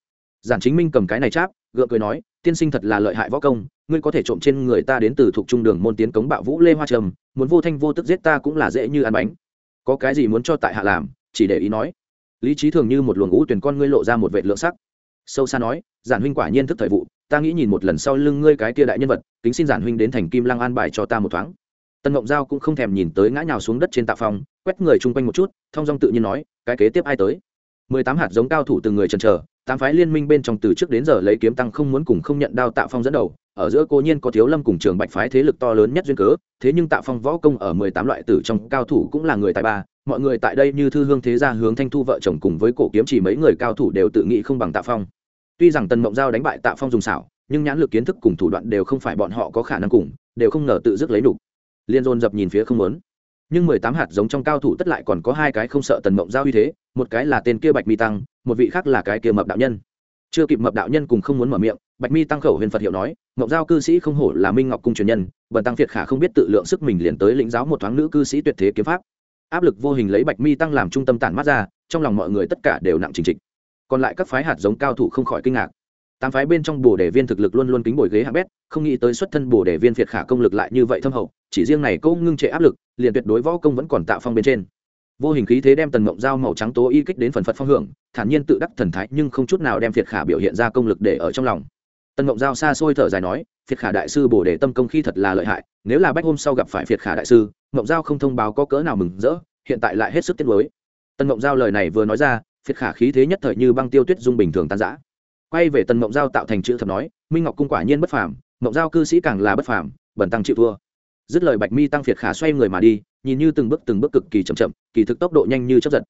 Giản chính minh cầm cái này cháp, gượng cười nói, tiên sinh thật là lợi hại võ công ngươi có thể trộm trên người ta đến từ thuộc trung đường môn tiến cống bạo vũ lê hoa trầm, muốn vô thanh vô tức giết ta cũng là dễ như ăn bánh. Có cái gì muốn cho tại hạ làm, chỉ để ý nói. Lý trí thường như một luồng ngũ tuyển con ngươi lộ ra một vệ lượng sắc. Sâu xa nói, giản huynh quả nhiên thức thời vụ, ta nghĩ nhìn một lần sau lưng ngươi cái kia đại nhân vật, kính xin giản huynh đến thành kim lăng an bài cho ta một thoáng. Tân ngộng giao cũng không thèm nhìn tới ngã nhào xuống đất trên tạ phong, quét người chung quanh một chút thong dong tự nhiên nói, cái kế tiếp ai tới? Mười tám hạt giống cao thủ từng người trần chờ, tám phái liên minh bên trong từ trước đến giờ lấy kiếm tăng không muốn cùng không nhận đao tạ phong dẫn đầu ở giữa cố nhiên có thiếu lâm cùng trường bạch phái thế lực to lớn nhất duyên cớ, thế nhưng tạ phong võ công ở mười tám loại tử trong cao thủ cũng là người tài ba, mọi người tại đây như thư hương thế gia hướng thanh thu vợ chồng cùng với cổ kiếm chỉ mấy người cao thủ đều tự nghĩ không bằng tạ phong. Tuy rằng tần mộng giao đánh bại tạ phong dùng xảo, nhưng nhãn lực kiến thức cùng thủ đoạn đều không phải bọn họ có khả năng cùng, đều không ngờ tự dứt lấy đủ. Liên dồn dập nhìn phía không muốn. Nhưng mười tám hạt giống trong cao thủ tất lại còn có hai cái không sợ tần mộng giao uy thế, một cái là tên kia bạch mi tăng, một vị khác là cái kia mập đạo nhân. Chưa kịp mập đạo nhân cùng không muốn mở miệng bạch mi tăng khẩu huyền phật hiệu nói, ngọc giao cư sĩ không hổ là minh ngọc cung truyền nhân, bần tăng việt khả không biết tự lượng sức mình liền tới lĩnh giáo một thoáng nữ cư sĩ tuyệt thế kiếm pháp. Áp lực vô hình lấy bạch mi tăng làm trung tâm tản mát ra, trong lòng mọi người tất cả đều nặng trình trịch. Còn lại các phái hạt giống cao thủ không khỏi kinh ngạc. Tám phái bên trong bồ đề viên thực lực luôn luôn kính bồi ghế hạng bét, không nghĩ tới xuất thân bồ đề viên việt khả công lực lại như vậy thâm hậu, chỉ riêng này câu ngưng trệ áp lực, liền tuyệt đối võ công vẫn còn tạo phong bên trên. Vô hình khí thế đem tần mộng dao màu trắng tố y kích đến phần phật phong hưởng, thản nhiên tự đắc thần thái nhưng không chút nào đem việt khả biểu hiện ra công lực để ở trong lòng tần mộng Giao xa xôi thở dài nói việt khả đại sư bổ đề tâm công khi thật là lợi hại, nếu là bách hôm sau gặp phải phiệt khả đại sư, mộng Giao không thông báo có cỡ nào mừng rỡ, hiện tại lại hết sức tiết lối tần mộng Giao lời này vừa nói ra, phiệt khả khí thế nhất thời như băng tiêu tuyết dung bình thường tan giã quay về tần mộng giao tạo thành chữ thập nói, minh ngọc cung quả nhiên bất phàm, mộng giao cư sĩ càng là bất phàm, bẩn tăng chịu thua. Dứt lời bạch mi tăng phiệt khả xoay người mà đi, nhìn như từng bước từng bước cực kỳ chậm chậm, kỳ thực tốc độ nhanh như chấp giật.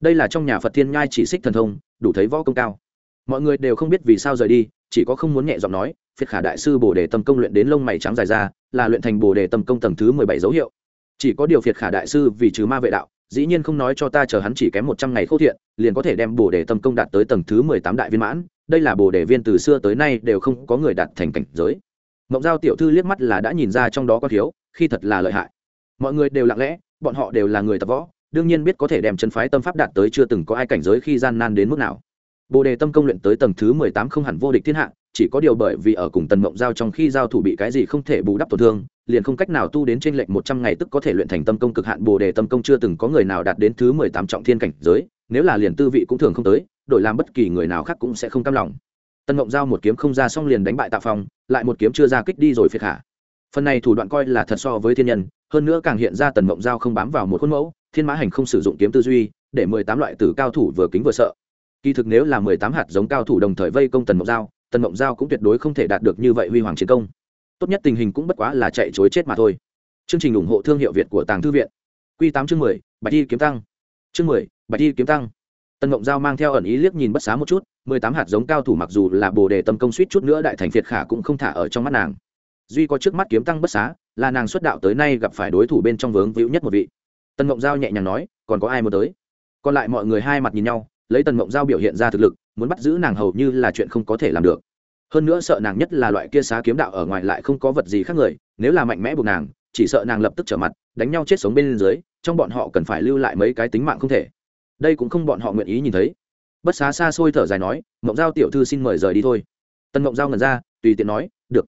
Đây là trong nhà phật thiên nhai chỉ xích thần thông, đủ thấy võ công cao. Mọi người đều không biết vì sao rời đi chỉ có không muốn nhẹ giọng nói, phiệt khả đại sư bồ đề tâm công luyện đến lông mày trắng dài ra, là luyện thành bồ đề tâm công tầng thứ mười bảy dấu hiệu. Chỉ có điều phiệt khả đại sư vì trừ ma vệ đạo, dĩ nhiên không nói cho ta chờ hắn chỉ kém một trăm ngày khô thiện, liền có thể đem bồ đề tâm công đạt tới tầng thứ mười tám đại viên mãn, đây là bồ đề viên từ xưa tới nay đều không có người đạt thành cảnh giới. Mộng giao tiểu thư liếc mắt là đã nhìn ra trong đó có thiếu, khi thật là lợi hại. Mọi người đều lặng lẽ, bọn họ đều là người tập võ, đương nhiên biết có thể đem chân phái tâm pháp đạt tới chưa từng có ai cảnh giới khi gian nan đến mức nào bồ đề tâm công luyện tới tầng thứ mười tám không hẳn vô địch thiên hạ, chỉ có điều bởi vì ở cùng tần mộng giao trong khi giao thủ bị cái gì không thể bù đắp tổn thương, liền không cách nào tu đến trên lệnh một trăm ngày tức có thể luyện thành tâm công cực hạn. Bồ đề tâm công chưa từng có người nào đạt đến thứ mười tám trọng thiên cảnh giới, nếu là liền tư vị cũng thường không tới, đổi làm bất kỳ người nào khác cũng sẽ không cam lòng. Tân mộng giao một kiếm không ra xong liền đánh bại tạ phong, lại một kiếm chưa ra kích đi rồi phiệt hạ. Phần này thủ đoạn coi là thật so với thiên nhân, hơn nữa càng hiện ra tần mộng giao không bám vào một khuôn mẫu, thiên mã hành không sử dụng kiếm tư duy, để mười tám loại tử cao thủ vừa kính vừa sợ kỳ thực nếu là mười tám hạt giống cao thủ đồng thời vây công tần mộng giao, tần mộng giao cũng tuyệt đối không thể đạt được như vậy huy hoàng chiến công. Tốt nhất tình hình cũng bất quá là chạy chối chết mà thôi. Chương trình ủng hộ thương hiệu việt của tàng thư viện. Q tám chương mười, bạch y kiếm tăng. Chương mười, bạch y kiếm tăng. Tần mộng giao mang theo ẩn ý liếc nhìn bất xá một chút, mười tám hạt giống cao thủ mặc dù là bồ đề tâm công suýt chút nữa đại thành phiệt khả cũng không thả ở trong mắt nàng. Duy có trước mắt kiếm tăng bất xá, là nàng xuất đạo tới nay gặp phải đối thủ bên trong vướng víu nhất một vị. Tần mộng giao nhẹ nhàng nói, còn có ai muốn tới? Còn lại mọi người hai mặt nhìn nhau lấy tần mộng giao biểu hiện ra thực lực, muốn bắt giữ nàng hầu như là chuyện không có thể làm được. Hơn nữa sợ nàng nhất là loại kia xá kiếm đạo ở ngoài lại không có vật gì khác người, nếu là mạnh mẽ buộc nàng, chỉ sợ nàng lập tức trở mặt, đánh nhau chết sống bên dưới, trong bọn họ cần phải lưu lại mấy cái tính mạng không thể. Đây cũng không bọn họ nguyện ý nhìn thấy. Bất xá xa xôi thở dài nói, mộng giao tiểu thư xin mời rời đi thôi. Tần mộng giao ngần ra, tùy tiện nói, được.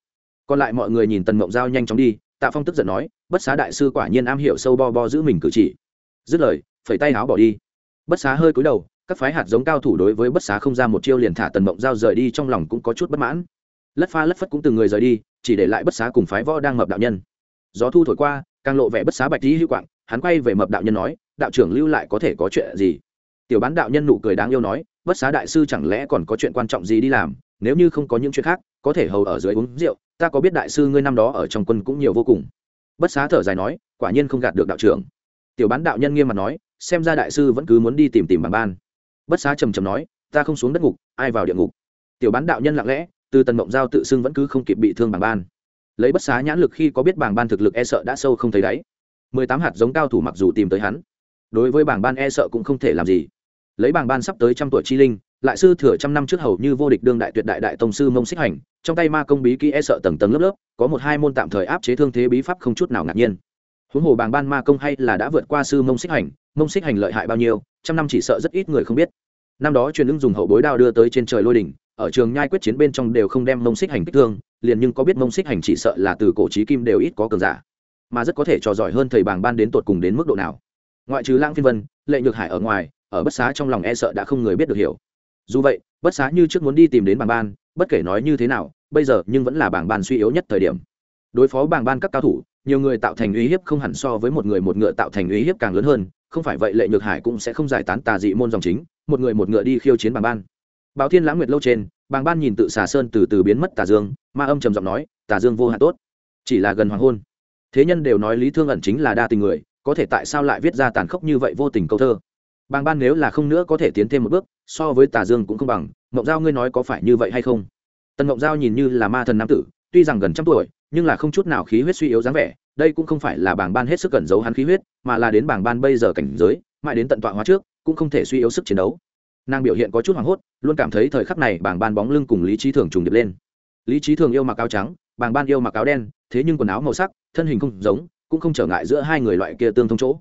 Còn lại mọi người nhìn tần mộng giao nhanh chóng đi, tạ phong tức giận nói, bất xá đại sư quả nhiên am hiểu sâu bo bo giữ mình cử chỉ. Dứt lời, phẩy tay áo bỏ đi. Bất xá hơi cúi đầu các phái hạt giống cao thủ đối với bất xá không ra một chiêu liền thả tần mộng giao rời đi trong lòng cũng có chút bất mãn. Lất pha lất phất cũng từng người rời đi, chỉ để lại bất xá cùng phái võ đang mập đạo nhân. Gió thu thổi qua, càng lộ vẻ bất xá bạch lý hữu quạng, hắn quay về mập đạo nhân nói, đạo trưởng lưu lại có thể có chuyện gì? Tiểu bán đạo nhân nụ cười đáng yêu nói, bất xá đại sư chẳng lẽ còn có chuyện quan trọng gì đi làm? Nếu như không có những chuyện khác, có thể hầu ở dưới uống rượu, ta có biết đại sư ngươi năm đó ở trong quân cũng nhiều vô cùng. Bất xá thở dài nói, quả nhiên không gạt được đạo trưởng. Tiểu bán đạo nhân nghiêm mặt nói, xem ra đại sư vẫn cứ muốn đi tìm tìm bằng ban bất xá trầm trầm nói, ta không xuống đất ngục, ai vào địa ngục? Tiểu bán đạo nhân lặng lẽ, từ tần mộng giao tự xưng vẫn cứ không kịp bị thương bằng ban. Lấy bất xá nhãn lực khi có biết bảng ban thực lực e sợ đã sâu không thấy đáy. Mười tám hạt giống cao thủ mặc dù tìm tới hắn, đối với bảng ban e sợ cũng không thể làm gì. Lấy bảng ban sắp tới trăm tuổi chi linh, lại sư thừa trăm năm trước hầu như vô địch đương đại tuyệt đại đại tông sư mông xích hành, trong tay ma công bí kỹ e sợ tầng tầng lớp lớp, có một hai môn tạm thời áp chế thương thế bí pháp không chút nào ngạc nhiên. Huống hồ bảng ban ma công hay là đã vượt qua sư mông xích hành, mông xích hành lợi hại bao nhiêu trăm năm chỉ sợ rất ít người không biết. Năm đó truyền ứng dùng hậu bối đao đưa tới trên trời lôi đỉnh, ở trường nhai quyết chiến bên trong đều không đem mông xích hành kích thương, liền nhưng có biết mông xích hành chỉ sợ là từ cổ trí kim đều ít có cường giả, mà rất có thể trò giỏi hơn thầy bàng ban đến tột cùng đến mức độ nào. Ngoại trừ lang phiên vân, lệ nhược hải ở ngoài, ở bất xá trong lòng e sợ đã không người biết được hiểu. Dù vậy, bất xá như trước muốn đi tìm đến bàng ban, bất kể nói như thế nào, bây giờ nhưng vẫn là bảng ban suy yếu nhất thời điểm. Đối phó bảng ban các cao thủ, nhiều người tạo thành uy hiếp không hẳn so với một người một ngựa tạo thành uy hiếp càng lớn hơn không phải vậy lệ nhược hải cũng sẽ không giải tán tà dị môn dòng chính, một người một ngựa đi khiêu chiến bàng ban. Báo thiên lãng nguyệt lâu trên, bàng ban nhìn tự xà sơn từ từ biến mất tà dương, ma âm trầm giọng nói, tà dương vô hạn tốt, chỉ là gần hoàng hôn. Thế nhân đều nói lý thương ẩn chính là đa tình người, có thể tại sao lại viết ra tàn khốc như vậy vô tình câu thơ? Bàng ban nếu là không nữa có thể tiến thêm một bước, so với tà dương cũng không bằng, mộng giao ngươi nói có phải như vậy hay không? Tần mộng giao nhìn như là ma thần nam tử, tuy rằng gần trăm tuổi, nhưng là không chút nào khí huyết suy yếu dáng vẻ đây cũng không phải là bảng ban hết sức cẩn giấu hắn khí huyết, mà là đến bảng ban bây giờ cảnh giới, mãi đến tận tọa hóa trước, cũng không thể suy yếu sức chiến đấu. Nàng biểu hiện có chút hoảng hốt, luôn cảm thấy thời khắc này bảng ban bóng lưng cùng lý trí thường trùng điệp lên. Lý trí thường yêu mặc áo trắng, bảng ban yêu mặc áo đen, thế nhưng quần áo màu sắc, thân hình không giống, cũng không trở ngại giữa hai người loại kia tương thông chỗ.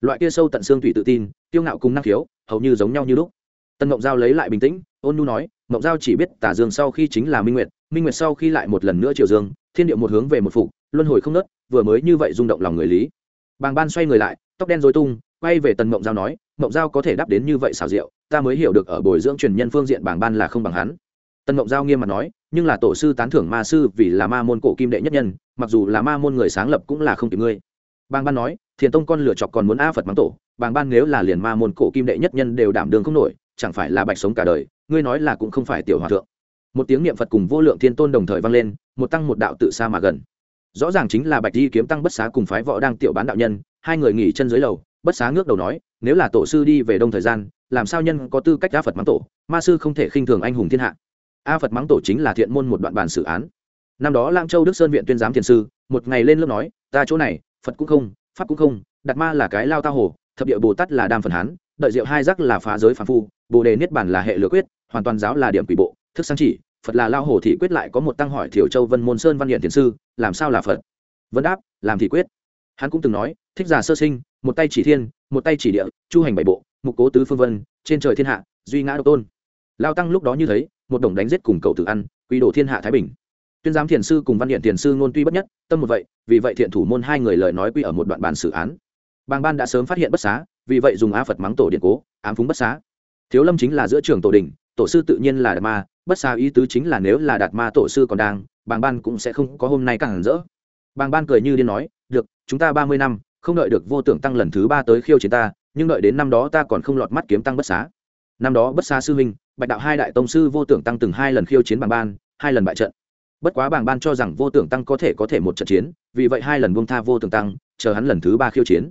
Loại kia sâu tận xương thủy tự tin, kiêu ngạo cùng năng khiếu, hầu như giống nhau như lúc. Tân mộng giao lấy lại bình tĩnh, ôn nu nói, mộng giao chỉ biết tả dương sau khi chính là minh nguyệt minh nguyệt sau khi lại một lần nữa triều dương, thiên điệu một hướng về một phục luân hồi không nớt, vừa mới như vậy rung động lòng người lý. Bàng ban xoay người lại, tóc đen dối tung, quay về tần mộng giao nói, mộng giao có thể đáp đến như vậy xào rượu ta mới hiểu được ở bồi dưỡng truyền nhân phương diện bảng ban là không bằng hắn. Tần mộng giao nghiêm mặt nói, nhưng là tổ sư tán thưởng ma sư vì là ma môn cổ kim đệ nhất nhân, mặc dù là ma môn người sáng lập cũng là không kịp ngươi. Bàng ban nói, thiền tông con lửa chọc còn muốn a phật mắng tổ, bàng ban nếu là liền ma môn cổ kim đệ nhất nhân đều đảm đường không nổi, chẳng phải là bạch sống cả đời, ngươi nói là cũng không phải tiểu hòa thượng. Một tiếng niệm phật cùng vô lượng thiên tôn đồng thời vang lên, một tăng một đạo tự xa mà gần rõ ràng chính là bạch di kiếm tăng bất xá cùng phái võ đang tiểu bán đạo nhân, hai người nghỉ chân dưới lầu, bất xá ngước đầu nói, nếu là tổ sư đi về đông thời gian, làm sao nhân có tư cách a phật mắng tổ? Ma sư không thể khinh thường anh hùng thiên hạ. A phật mắng tổ chính là thiện môn một đoạn bản xử án. Năm đó lang châu đức sơn viện tuyên giám thiền sư, một ngày lên lớp nói, ta chỗ này, phật cũng không, pháp cũng không đặt ma là cái lao ta hồ, thập địa bồ tát là đam phần hán, đợi diệu hai giác là phá giới phàm phu, bồ đề niết bản là hệ lửa quyết, hoàn toàn giáo là điểm quỷ bộ, thức sáng chỉ phật là lao hồ thị quyết lại có một tăng hỏi thiểu châu vân môn sơn văn hiện thiền sư, làm sao là phật? Vân đáp, làm thị quyết. Hắn cũng từng nói, thích giả sơ sinh, một tay chỉ thiên, một tay chỉ địa, chu hành bảy bộ, mục cố tứ phương vân, trên trời thiên hạ, duy ngã độc tôn. Lao tăng lúc đó như thấy, một đồng đánh giết cùng cậu tự ăn, quy đồ thiên hạ thái bình. Tuyên giám thiền sư cùng văn điện thiền sư ngôn tuy bất nhất, tâm một vậy, vì vậy thiện thủ môn hai người lời nói quy ở một đoạn bàn xử án. Bàng ban đã sớm phát hiện bất xá, vì vậy dùng á phật mắng tổ điện cố, ám phúng bất xá. Thiếu lâm chính là giữa trường tổ đình, tổ sư tự nhiên là đạt ma bất xa ý tứ chính là nếu là đạt ma tổ sư còn đang, bàng ban cũng sẽ không có hôm nay càng rỡ. Bàng ban cười như điên nói, được, chúng ta ba mươi năm, không đợi được vô tưởng tăng lần thứ ba tới khiêu chiến ta, nhưng đợi đến năm đó ta còn không lọt mắt kiếm tăng bất xá. Năm đó bất xá sư huynh, bạch đạo hai đại tông sư vô tưởng tăng từng hai lần khiêu chiến bàng ban, hai lần bại trận. Bất quá bàng ban cho rằng vô tưởng tăng có thể có thể một trận chiến, vì vậy hai lần buông tha vô tưởng tăng, chờ hắn lần thứ ba khiêu chiến.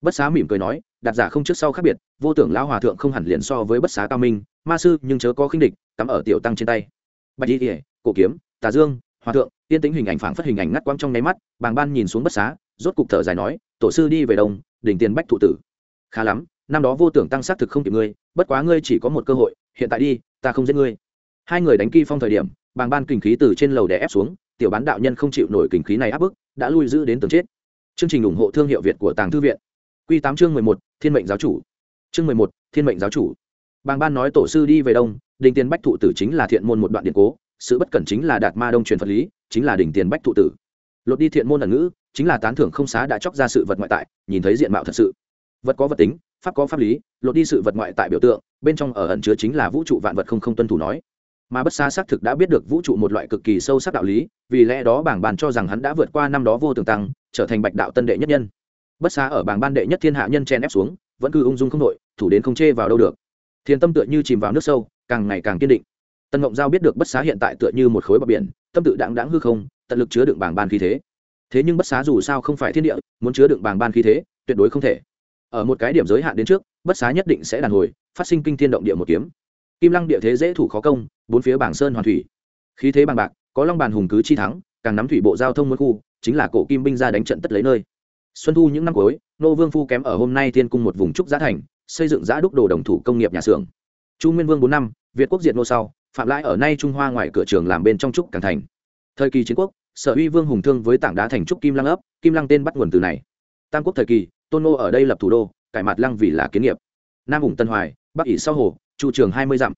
Bất xá mỉm cười nói, đạt giả không trước sau khác biệt, vô tưởng lão hòa thượng không hẳn liền so với bất xá cao minh, ma sư nhưng chớ có khinh địch cắm ở tiểu tăng trên tay. Bạch y kỉa cổ kiếm, tà dương, hòa thượng, tiên tính hình ảnh phảng phất hình ảnh ngắt quang trong nháy mắt, bàng ban nhìn xuống bất xá, rốt cục thở dài nói, tổ sư đi về đông, đỉnh tiền bách thụ tử. Khá lắm, năm đó vô tưởng tăng xác thực không kịp ngươi, bất quá ngươi chỉ có một cơ hội, hiện tại đi, ta không giết ngươi. Hai người đánh kỳ phong thời điểm, bàng ban kình khí từ trên lầu đè ép xuống, tiểu bán đạo nhân không chịu nổi kình khí này áp bức, đã lui giữ đến tường chết. Chương trình ủng hộ thương hiệu việt của tàng thư viện. Quy tám chương mười một, thiên mệnh giáo chủ. Chương mười một, thiên mệnh giáo chủ. Bàng ban nói, tổ sư đi về đông đình tiền bách thụ tử chính là thiện môn một đoạn điện cố, sự bất cẩn chính là đạt ma đông truyền phật lý, chính là đỉnh tiền bách thụ tử. Lột đi thiện môn ẩn ngữ, chính là tán thưởng không xá đã chóc ra sự vật ngoại tại, nhìn thấy diện mạo thật sự. Vật có vật tính, pháp có pháp lý, lột đi sự vật ngoại tại biểu tượng, bên trong ở ẩn chứa chính là vũ trụ vạn vật không không tuân thủ nói. Mà bất xa xác thực đã biết được vũ trụ một loại cực kỳ sâu sắc đạo lý, vì lẽ đó bảng bàn cho rằng hắn đã vượt qua năm đó vô tường tăng, trở thành bạch đạo tân đệ nhất nhân. Bất xa ở bảng ban đệ nhất thiên hạ nhân chen ép xuống, vẫn cứ ung dung không đội, thủ đến không chê vào đâu được. Thiền tâm tựa như chìm vào nước sâu càng ngày càng kiên định. Tần ngộng giao biết được bất xá hiện tại tựa như một khối bờ biển, tâm tự đáng đáng hư không, tận lực chứa đựng bảng ban khí thế. Thế nhưng bất xá dù sao không phải thiên địa, muốn chứa đựng bảng ban khí thế, tuyệt đối không thể. Ở một cái điểm giới hạn đến trước, bất xá nhất định sẽ đàn hồi, phát sinh kinh thiên động địa một kiếm. Kim lăng địa thế dễ thủ khó công, bốn phía bảng sơn hoàn thủy. Khí thế bằng bạc, có long bàn hùng cứ chi thắng, càng nắm thủy bộ giao thông mỗi khu, chính là cổ kim binh ra đánh trận tất lấy nơi. Xuân thu những năm cuối, nô vương phu kém ở hôm nay thiên cung một vùng trúc giá thành, xây dựng giã đúc đồ đồng thủ công nghiệp nhà xưởng. Chu nguyên vương bốn năm việt quốc diệt nô sau, phạm lãi ở nay trung hoa ngoài cửa trường làm bên trong trúc càng thành. Thời kỳ chiến quốc, sở uy vương hùng thương với tảng đá thành trúc kim lăng ấp, kim lăng tên bắt nguồn từ này. Tam quốc thời kỳ, tôn nô ở đây lập thủ đô, cải mặt lăng vì là kiến nghiệp. Nam ủng tân hoài, bắc ỷ sau hồ trụ trường hai mươi dặm.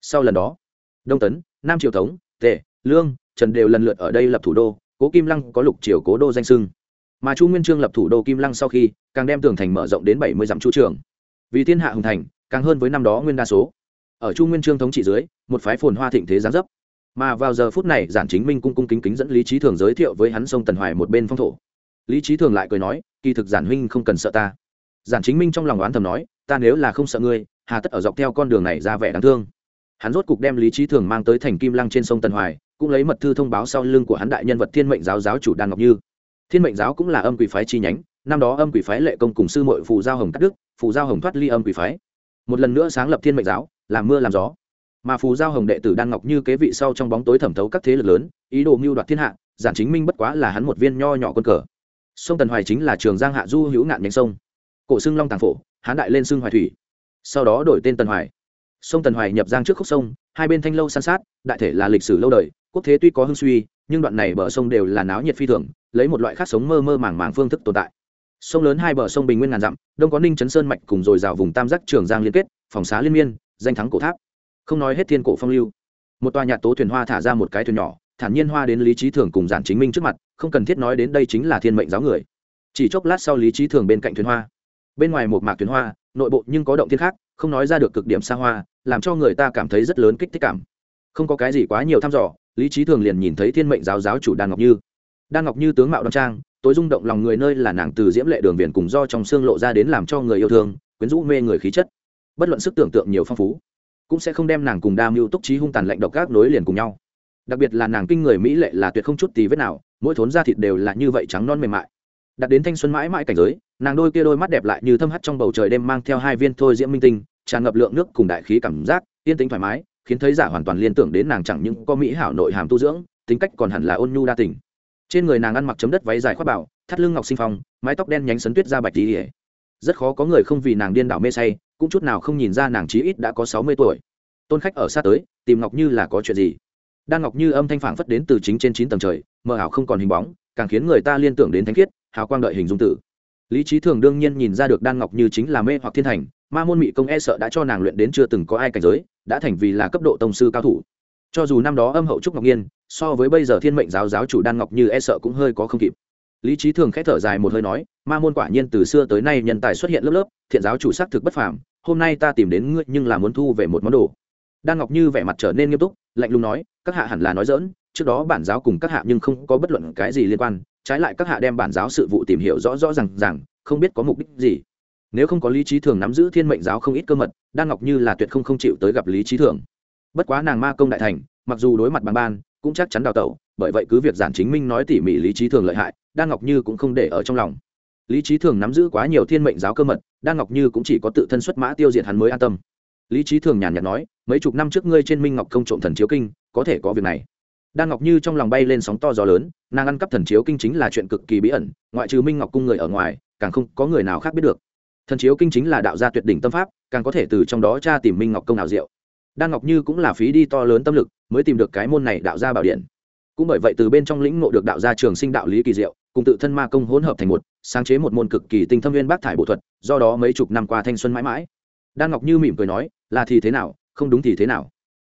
Sau lần đó, đông tấn, nam triều thống tề lương, trần đều lần lượt ở đây lập thủ đô, cố kim lăng có lục triều cố đô danh sưng. Mà chu nguyên trương lập thủ đô kim lăng sau khi, càng đem tường thành mở rộng đến bảy mươi dặm chu trường. Vì thiên hạ hùng thành, càng hơn với năm đó nguyên đa số ở chu nguyên trương thống trị dưới, một phái phồn hoa thịnh thế gián dấp. Mà vào giờ phút này, giản chính minh cung cung kính kính dẫn lý trí thường giới thiệu với hắn sông tần hoài một bên phong thổ. Lý trí thường lại cười nói, kỳ thực giản huynh không cần sợ ta. Giản chính minh trong lòng oán thầm nói, ta nếu là không sợ ngươi, hà tất ở dọc theo con đường này ra vẻ đáng thương. Hắn rốt cục đem lý trí thường mang tới thành kim lăng trên sông tần hoài, cũng lấy mật thư thông báo sau lưng của hắn đại nhân vật thiên mệnh giáo giáo chủ đan ngọc như. Thiên mệnh giáo cũng là âm quỷ phái chi nhánh, năm đó âm quỷ phái lệ công cùng sư mội phù giao hồng cắt đức phù giao hồng thoát ly âm quỷ phái. Một lần nữa sáng lập thiên mệnh giáo làm mưa làm gió. Mà phù giao hồng đệ tử đan ngọc như kế vị sau trong bóng tối thẩm thấu các thế lực lớn, ý đồ mưu đoạt thiên hạ, giản chính minh bất quá là hắn một viên nho nhỏ quân cờ. Sông tần hoài chính là trường giang hạ du hữu ngạn nhánh sông. Cổ xưng long tàng phổ, hán đại lên xưng hoài thủy. Sau đó đổi tên tần hoài. Sông tần hoài nhập giang trước khúc sông, hai bên thanh lâu san sát, đại thể là lịch sử lâu đời, quốc thế tuy có hưng suy, nhưng đoạn này bờ sông đều là náo nhiệt phi thường, lấy một loại khác sống mơ mơ màng màng phương thức tồn tại. Sông lớn hai bờ sông bình nguyên ngàn dặm, đông có ninh chấn sơn mạch cùng dồi dào vùng tam giác trường giang liên kết, phòng xá liên miên danh thắng cổ tháp. Không nói hết thiên cổ phong lưu. Một tòa nhạc tố thuyền hoa thả ra một cái thuyền nhỏ, thản nhiên hoa đến lý trí thường cùng giản chính minh trước mặt, không cần thiết nói đến đây chính là thiên mệnh giáo người. Chỉ chốc lát sau lý trí thường bên cạnh thuyền hoa. Bên ngoài một mạc thuyền hoa, nội bộ nhưng có động thiên khác, không nói ra được cực điểm xa hoa, làm cho người ta cảm thấy rất lớn kích thích cảm. Không có cái gì quá nhiều thăm dò, lý trí thường liền nhìn thấy thiên mệnh giáo giáo chủ đan ngọc như. Đan ngọc như tướng mạo đoan trang, tối rung động lòng người nơi là nàng từ diễm lệ đường viền cùng do trong xương lộ ra đến làm cho người yêu thương, quyến rũ mê người khí chất bất luận sức tưởng tượng nhiều phong phú, cũng sẽ không đem nàng cùng đa mưu túc trí hung tàn lạnh độc gác nối liền cùng nhau. Đặc biệt là nàng kinh người mỹ lệ là tuyệt không chút tì vết nào, mỗi thốn da thịt đều là như vậy trắng non mềm mại. Đặt đến thanh xuân mãi mãi cảnh giới, nàng đôi kia đôi mắt đẹp lại như thâm hắt trong bầu trời đêm mang theo hai viên thôi diễm minh tinh, tràn ngập lượng nước cùng đại khí cảm giác, yên tĩnh thoải mái, khiến thấy giả hoàn toàn liên tưởng đến nàng chẳng những có mỹ hảo nội hàm tu dưỡng, tính cách còn hẳn là ôn nhu đa tình. Trên người nàng ăn mặc chấm đất váy dài khoác bảo, thắt lưng ngọc sinh phong, mái tóc đen nhánh sấn tuyết ra bạch tỉ rất khó có người không vì nàng điên đảo mê say cũng chút nào không nhìn ra nàng chí ít đã có sáu mươi tuổi. Tôn khách ở xa tới, tìm ngọc như là có chuyện gì? Đan ngọc như âm thanh phản phất đến từ chính trên chín tầng trời, mờ ảo không còn hình bóng, càng khiến người ta liên tưởng đến thánh khiết, hào quang đợi hình dung tử. Lý trí thường đương nhiên nhìn ra được đan ngọc như chính là mê hoặc thiên thành, ma môn mị công e sợ đã cho nàng luyện đến chưa từng có ai cảnh giới, đã thành vì là cấp độ tông sư cao thủ. Cho dù năm đó âm hậu trúc ngọc nhiên, so với bây giờ thiên mệnh giáo giáo chủ đan ngọc như e sợ cũng hơi có không kịp. Lý trí thường khẽ thở dài một hơi nói, ma môn quả nhiên từ xưa tới nay nhân tài xuất hiện lớp lớp, thiện giáo chủ xác thực bất phàm hôm nay ta tìm đến ngươi nhưng là muốn thu về một món đồ. Đan ngọc như vẻ mặt trở nên nghiêm túc, lạnh lùng nói, các hạ hẳn là nói dỡn trước đó bản giáo cùng các hạ nhưng không có bất luận cái gì liên quan, trái lại các hạ đem bản giáo sự vụ tìm hiểu rõ rõ r à n g rằng không biết có mục đích gì. Nếu không có lý trí thường nắm giữ thiên mệnh giáo không ít cơ mật, đan ngọc như là tuyệt không không chịu tới gặp lý trí thường. Bất quá nàng ma công đại thành, mặc dù đối mặt bằng ban, cũng chắc chắn đào tẩu, bởi vậy cứ việc giản chính minh nói tỉ mỉ lý trí thường lợi hại, đan ngọc như cũng không để ở trong lòng lý trí thường nắm giữ quá nhiều thiên mệnh giáo cơ mật, đan ngọc như cũng chỉ có tự thân xuất mã tiêu diệt hắn mới an tâm. Lý trí thường nhàn nhạt nói, mấy chục năm trước ngươi trên minh ngọc không trộm thần chiếu kinh, có thể có việc này. Đan ngọc như trong lòng bay lên sóng to gió lớn, nàng ăn cắp thần chiếu kinh chính là chuyện cực kỳ bí ẩn, ngoại trừ minh ngọc cung người ở ngoài, càng không có người nào khác biết được. Thần chiếu kinh chính là đạo gia tuyệt đỉnh tâm pháp, càng có thể từ trong đó tra tìm minh ngọc công nào diệu. Đan ngọc như cũng là phí đi to lớn tâm lực, mới tìm được cái môn này đạo gia bảo điện. Cũng bởi vậy từ bên trong lĩnh ngộ được đạo gia trường sinh đạo lý kỳ diệu, cùng tự thân ma công hỗn hợp thành một sáng chế một môn cực kỳ tinh thâm viên bác thải bộ thuật, do đó mấy chục năm qua thanh xuân mãi mãi. Đan ngọc như mỉm cười nói, là thì thế nào, không đúng thì thế nào.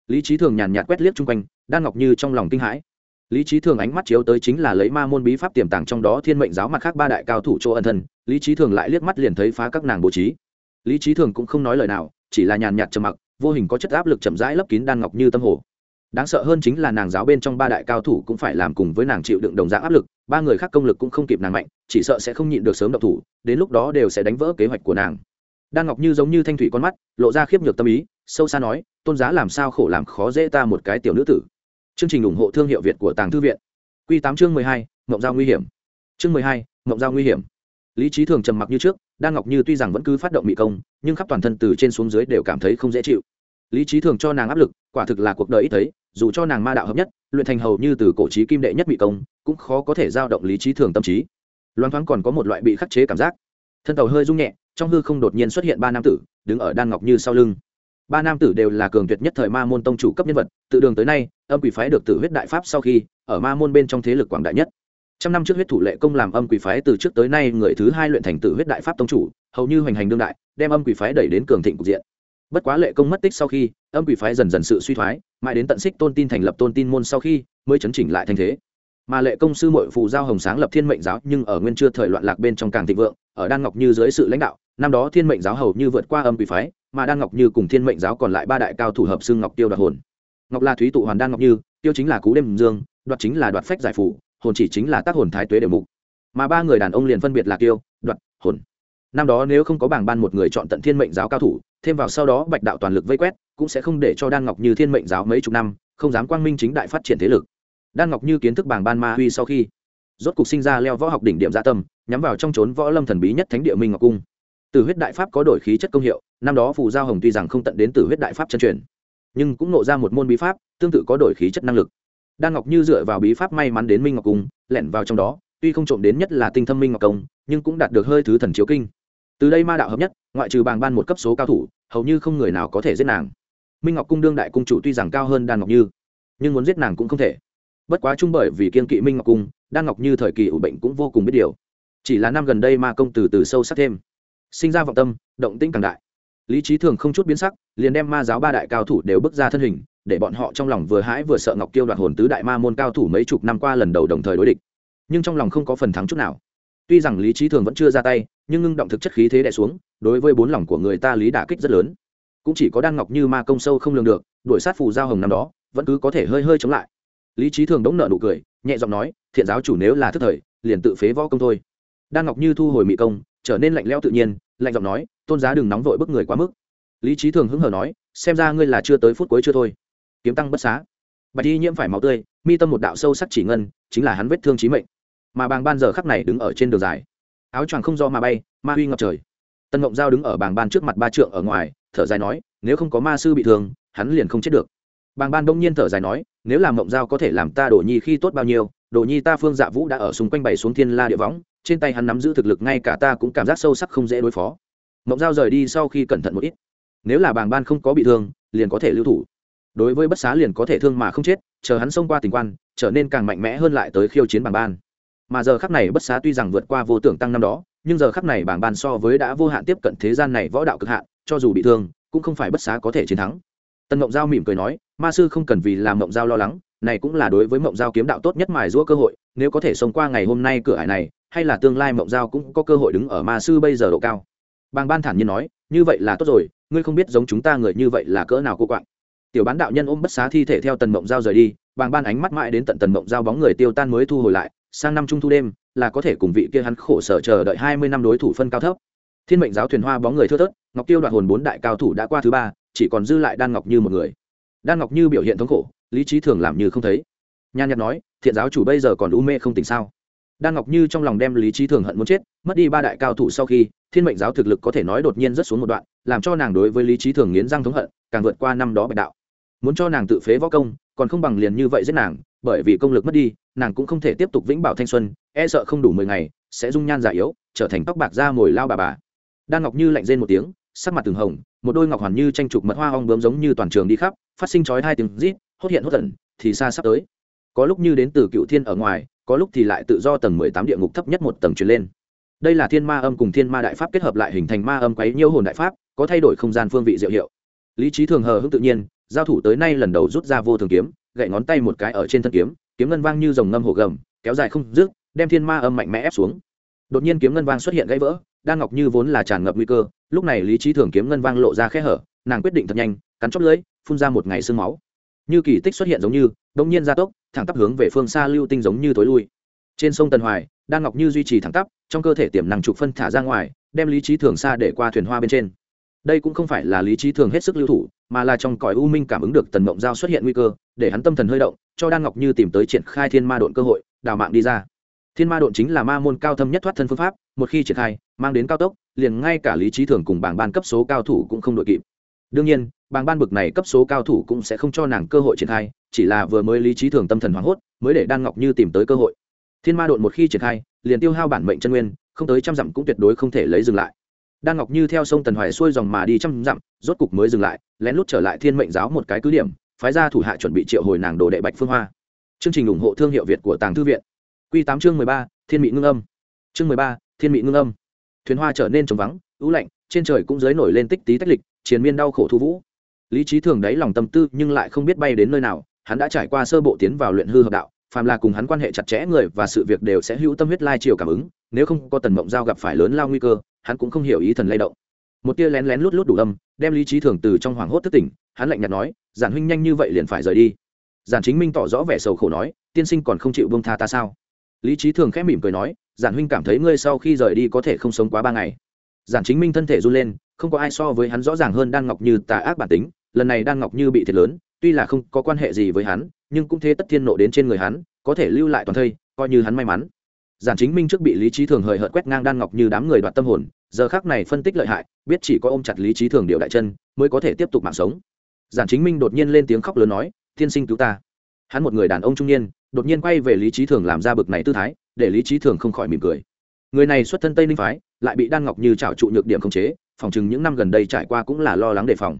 Lý trí thường nhàn nhạt quét liếc chung quanh, đan ngọc như trong lòng kinh hãi. Lý trí thường ánh mắt chiếu tới chính là lấy ma môn bí pháp tiềm tàng trong đó thiên mệnh giáo mặt khác ba đại cao thủ chỗ ân thân, lý trí thường lại liếc mắt liền thấy phá các nàng bố trí. Lý trí thường cũng không nói lời nào, chỉ là nhàn nhạt trầm mặc, vô hình có chất áp lực chậm rãi lấp kín đan ngọc như tâm hồ đáng sợ hơn chính là nàng giáo bên trong ba đại cao thủ cũng phải làm cùng với nàng chịu đựng đồng dạng áp lực, ba người khác công lực cũng không kịp nàng mạnh, chỉ sợ sẽ không nhịn được sớm độc thủ, đến lúc đó đều sẽ đánh vỡ kế hoạch của nàng. Đan ngọc như giống như thanh thủy con mắt, lộ ra khiếp nhược tâm ý, sâu xa nói, tôn giá làm sao khổ làm khó dễ ta một cái tiểu nữ tử. Chương trình ủng hộ thương hiệu việt của tàng thư viện. Q tám chương mười hai, mộng giao nguy hiểm. Chương mười hai, mộng giao nguy hiểm. Lý trí thường trầm mặc như trước, đan ngọc như tuy rằng vẫn cứ phát động mỹ công, nhưng khắp toàn thân từ trên xuống dưới đều cảm thấy không dễ chịu lý trí thường cho nàng áp lực, quả thực là cuộc đời ít thấy, dù cho nàng ma đạo hợp nhất, luyện thành hầu như từ cổ trí kim đệ nhất bị công, cũng khó có thể giao động lý trí thường tâm trí. Loan thoáng còn có một loại bị khắc chế cảm giác. Thân tàu hơi rung nhẹ, trong hư không đột nhiên xuất hiện ba nam tử, đứng ở đan ngọc như sau lưng. Ba nam tử đều là cường tuyệt nhất thời ma môn tông chủ cấp nhân vật, từ đường tới nay, âm quỷ phái được tử huyết đại pháp sau khi, ở ma môn bên trong thế lực quảng đại nhất. Trăm năm trước huyết thủ lệ công làm âm quỷ phái từ trước tới nay người thứ hai luyện thành tử huyết đại pháp tông chủ, hầu như hoành hành đương đại, đem âm quỷ phái đẩy đến cường thịnh cục diện bất quá lệ công mất tích sau khi, âm quỷ phái dần dần sự suy thoái, mãi đến tận xích tôn tin thành lập tôn tin môn sau khi, mới chấn chỉnh lại thành thế. Mà lệ công sư mội phù giao hồng sáng lập thiên mệnh giáo, nhưng ở nguyên chưa thời loạn lạc bên trong càng thịnh vượng, ở đan ngọc như dưới sự lãnh đạo, năm đó thiên mệnh giáo hầu như vượt qua âm quỷ phái, mà đan ngọc như cùng thiên mệnh giáo còn lại ba đại cao thủ hợp xương ngọc tiêu đoạt hồn. Ngọc la thúy tụ hoàn đan ngọc như, tiêu chính là cú đêm dương, đoạt chính là đoạt phách giải phủ, hồn chỉ chính là tác hồn thái tuế đều mục. Mà ba người đàn ông liền phân biệt là tiêu, đoạt hồn. Năm đó nếu không có bảng ban một người chọn tận thiên mệnh giáo cao thủ thêm vào sau đó bạch đạo toàn lực vây quét, cũng sẽ không để cho đan ngọc như thiên mệnh giáo mấy chục năm, không dám quang minh chính đại phát triển thế lực. Đan ngọc như kiến thức bảng ban ma huy sau khi, rốt cục sinh ra leo võ học đỉnh điểm gia tâm, nhắm vào trong trốn võ lâm thần bí nhất thánh địa minh ngọc cung. Từ huyết đại pháp có đổi khí chất công hiệu, năm đó phù giao hồng tuy rằng không tận đến từ huyết đại pháp chân truyền, nhưng cũng nộ ra một môn bí pháp, tương tự có đổi khí chất năng lực. Đan ngọc như dựa vào bí pháp may mắn đến minh ngọc cung, lẻn vào trong đó, tuy không trộm đến nhất là tinh thâm minh ngọc công nhưng cũng đạt được hơi thứ thần chiếu kinh từ đây ma đạo hợp nhất, ngoại trừ bàng ban một cấp số cao thủ, hầu như không người nào có thể giết nàng. Minh ngọc cung đương đại cung chủ tuy rằng cao hơn đan ngọc như, nhưng muốn giết nàng cũng không thể. Bất quá chung bởi vì kiên kỵ minh ngọc cung, đan ngọc như thời kỳ ủ bệnh cũng vô cùng biết điều. Chỉ là năm gần đây ma công từ từ sâu sắc thêm, sinh ra vọng tâm, động tĩnh càng đại. Lý trí thường không chút biến sắc, liền đem ma giáo ba đại cao thủ đều bước ra thân hình, để bọn họ trong lòng vừa hãi vừa sợ ngọc kiêu đoạt hồn tứ đại ma môn cao thủ mấy chục năm qua lần đầu đồng thời đối địch. Nhưng trong lòng không có phần thắng chút nào tuy rằng lý trí thường vẫn chưa ra tay, nhưng ngưng động thực chất khí thế đẻ xuống, đối với bốn lòng của người ta lý đả kích rất lớn. Cũng chỉ có đan ngọc như ma công sâu không lường được, đuổi sát phù giao hồng năm đó, vẫn cứ có thể hơi hơi chống lại. Lý trí thường đống nợ nụ cười, nhẹ giọng nói, thiện giáo chủ nếu là thức thời, liền tự phế võ công thôi. Đan ngọc như thu hồi mỹ công, trở nên lạnh lẽo tự nhiên, lạnh giọng nói, tôn giá đừng nóng vội bức người quá mức. Lý trí thường hứng hở nói, xem ra ngươi là chưa tới phút cuối chưa thôi. Kiếm tăng bất xá. Bạch y nhiễm phải máu tươi, mi tâm một đạo sâu sắc chỉ ngân, chính là hắn vết thương trí mệnh mà bàng ban giờ khắc này đứng ở trên đường dài. Áo choàng không do mà bay, ma huy ngập trời. Tân ngộng giao đứng ở bàng ban trước mặt ba trượng ở ngoài, thở dài nói, nếu không có ma sư bị thương, hắn liền không chết được. Bàng ban đông nhiên thở dài nói, nếu làm mộng giao có thể làm ta đổ nhi khi tốt bao nhiêu đổ nhi ta phương dạ vũ đã ở xung quanh bày xuống thiên la địa võng, trên tay hắn nắm giữ thực lực ngay cả ta cũng cảm giác sâu sắc không dễ đối phó. Mộng giao rời đi sau khi cẩn thận một ít. Nếu là bàng ban không có bị thương, liền có thể lưu thủ. Đối với bất xá liền có thể thương mà không chết, chờ hắn xông qua tình quan, trở nên càng mạnh mẽ hơn lại tới khiêu chiến bàng ban mà giờ khắc này bất xá tuy rằng vượt qua vô tưởng tăng năm đó, nhưng giờ khắc này bảng ban so với đã vô hạn tiếp cận thế gian này võ đạo cực hạn, cho dù bị thương, cũng không phải bất xá có thể chiến thắng. Tần mộng giao mỉm cười nói, ma sư không cần vì làm mộng giao lo lắng, này cũng là đối với mộng giao kiếm đạo tốt nhất mài giũa cơ hội, nếu có thể sống qua ngày hôm nay cửa hải này, hay là tương lai mộng giao cũng có cơ hội đứng ở ma sư bây giờ độ cao. Bàng ban thản nhiên nói, như vậy là tốt rồi, ngươi không biết giống chúng ta người như vậy là cỡ nào cô quạng. Tiểu bán đạo nhân ôm bất xá thi thể theo tần mộng giao rời đi, bàng ban ánh mắt mãi đến tận tần mộng giao bóng người tiêu tan mới thu hồi lại sang năm trung thu đêm, là có thể cùng vị kia hắn khổ sở chờ đợi hai mươi năm đối thủ phân cao thấp. Thiên mệnh giáo thuyền hoa bóng người thưa thớt, ngọc tiêu đoạt hồn bốn đại cao thủ đã qua thứ ba, chỉ còn dư lại đan ngọc như một người. Đan ngọc như biểu hiện thống khổ, lý trí thường làm như không thấy. Nhan nhạt nói, thiện giáo chủ bây giờ còn u mê không tỉnh sao? Đan ngọc như trong lòng đem lý trí thường hận muốn chết, mất đi ba đại cao thủ sau khi, thiên mệnh giáo thực lực có thể nói đột nhiên rất xuống một đoạn, làm cho nàng đối với lý trí thường nghiến răng thống hận, càng vượt qua năm đó bạch đạo. Muốn cho nàng tự phế võ công, còn không bằng liền như vậy giết nàng bởi vì công lực mất đi, nàng cũng không thể tiếp tục vĩnh bảo thanh xuân e sợ không đủ mười ngày, sẽ dung nhan già yếu, trở thành tóc bạc da ngồi lao bà bà. Đan ngọc như lạnh rên một tiếng, sắc mặt từng hồng, một đôi ngọc hoàn như tranh trục mật hoa ong bướm giống như toàn trường đi khắp, phát sinh chói hai tiếng rít, hốt hiện hốt tận thì xa sắp tới. Có lúc như đến từ cựu thiên ở ngoài, có lúc thì lại tự do tầng mười tám địa ngục thấp nhất một tầng truyền lên. Đây là thiên ma âm cùng thiên ma đại pháp kết hợp lại hình thành ma âm quấy nhiêu hồn đại pháp, có thay đổi không gian phương vị diệu hiệu. Lý trí thường hờ hững tự nhiên, giao thủ tới nay lần đầu rút ra vô thường kiếm gậy ngón tay một cái ở trên thân kiếm kiếm ngân vang như dòng ngâm hồ gầm, kéo dài không dứt, đem thiên ma âm mạnh mẽ ép xuống. Đột nhiên kiếm ngân vang xuất hiện gãy vỡ, đan ngọc như vốn là tràn ngập nguy cơ, lúc này lý trí thường kiếm ngân vang lộ ra khe hở, nàng quyết định thật nhanh, cắn chóp lưỡi, phun ra một ngày sương máu. Như kỳ tích xuất hiện giống như đông nhiên gia tốc, thẳng tắp hướng về phương xa lưu tinh giống như tối lui. Trên sông tần hoài, đan ngọc như duy trì thẳng tắp, trong cơ thể tiềm năng trục phân thả ra ngoài, đem lý trí thường xa để qua thuyền hoa bên trên. Đây cũng không phải là lý trí thường hết sức lưu thủ mà là trong cõi u minh cảm ứng được tần mộng giao xuất hiện nguy cơ, để hắn tâm thần hơi động, cho đan ngọc như tìm tới triển khai thiên ma độn cơ hội, đào mạng đi ra. Thiên ma độn chính là ma môn cao thâm nhất thoát thân phương pháp, một khi triển khai, mang đến cao tốc, liền ngay cả lý trí thường cùng bảng ban cấp số cao thủ cũng không đội kịp. Đương nhiên bảng ban bực này cấp số cao thủ cũng sẽ không cho nàng cơ hội triển khai, chỉ là vừa mới lý trí thường tâm thần hoảng hốt, mới để đan ngọc như tìm tới cơ hội. Thiên ma độn một khi triển khai, liền tiêu hao bản mệnh chân nguyên, không tới trăm dặm cũng tuyệt đối không thể lấy dừng lại đan ngọc như theo sông tần hoài xuôi dòng mà đi trăm dặm, rốt cục mới dừng lại, lén lút trở lại thiên mệnh giáo một cái cứ điểm, phái ra thủ hạ chuẩn bị triệu hồi nàng đồ đệ bạch phương hoa. Chương trình ủng hộ thương hiệu việt của tàng thư viện. Q tám chương mười ba, thiên mị ngưng âm. Chương mười ba, thiên mị ngưng âm. Thuyền hoa trở nên trống vắng, ưu lạnh, trên trời cũng dưới nổi lên tích tí tách lịch Chiến miên đau khổ thu vũ. Lý trí thường đáy lòng tâm tư nhưng lại không biết bay đến nơi nào, hắn đã trải qua sơ bộ tiến vào luyện hư hợp đạo, phàm là cùng hắn quan hệ chặt chẽ người và sự việc đều sẽ hữu tâm huyết lai chiều cảm ứng, nếu không có tần mộng giao gặp phải lớn lao nguy cơ hắn cũng không hiểu ý thần lay động. Một tia lén lén lút lút đủ âm, đem lý trí thường từ trong hoảng hốt thức tỉnh, hắn lạnh nhạt nói, giản huynh nhanh như vậy liền phải rời đi. Giản chính minh tỏ rõ vẻ sầu khổ nói, tiên sinh còn không chịu bông tha ta sao? Lý trí thường khẽ mỉm cười nói, giản huynh cảm thấy ngươi sau khi rời đi có thể không sống quá ba ngày. Giản chính minh thân thể run lên, không có ai so với hắn rõ ràng hơn đan ngọc như tà ác bản tính, lần này đan ngọc như bị thiệt lớn, tuy là không có quan hệ gì với hắn, nhưng cũng thế tất thiên nộ đến trên người hắn, có thể lưu lại toàn thây, coi như hắn may mắn giản chính minh trước bị lý trí thường hời hợt quét ngang đan ngọc như đám người đoạt tâm hồn, giờ khác này phân tích lợi hại, biết chỉ có ôm chặt lý trí thường điệu đại chân, mới có thể tiếp tục mạng sống. Giản chính minh đột nhiên lên tiếng khóc lớn nói, tiên sinh cứu ta. Hắn một người đàn ông trung niên, đột nhiên quay về lý trí thường làm ra bực này tư thái, để lý trí thường không khỏi mỉm cười. Người này xuất thân tây ninh phái, lại bị đan ngọc như trảo trụ nhược điểm khống chế, phòng chừng những năm gần đây trải qua cũng là lo lắng đề phòng.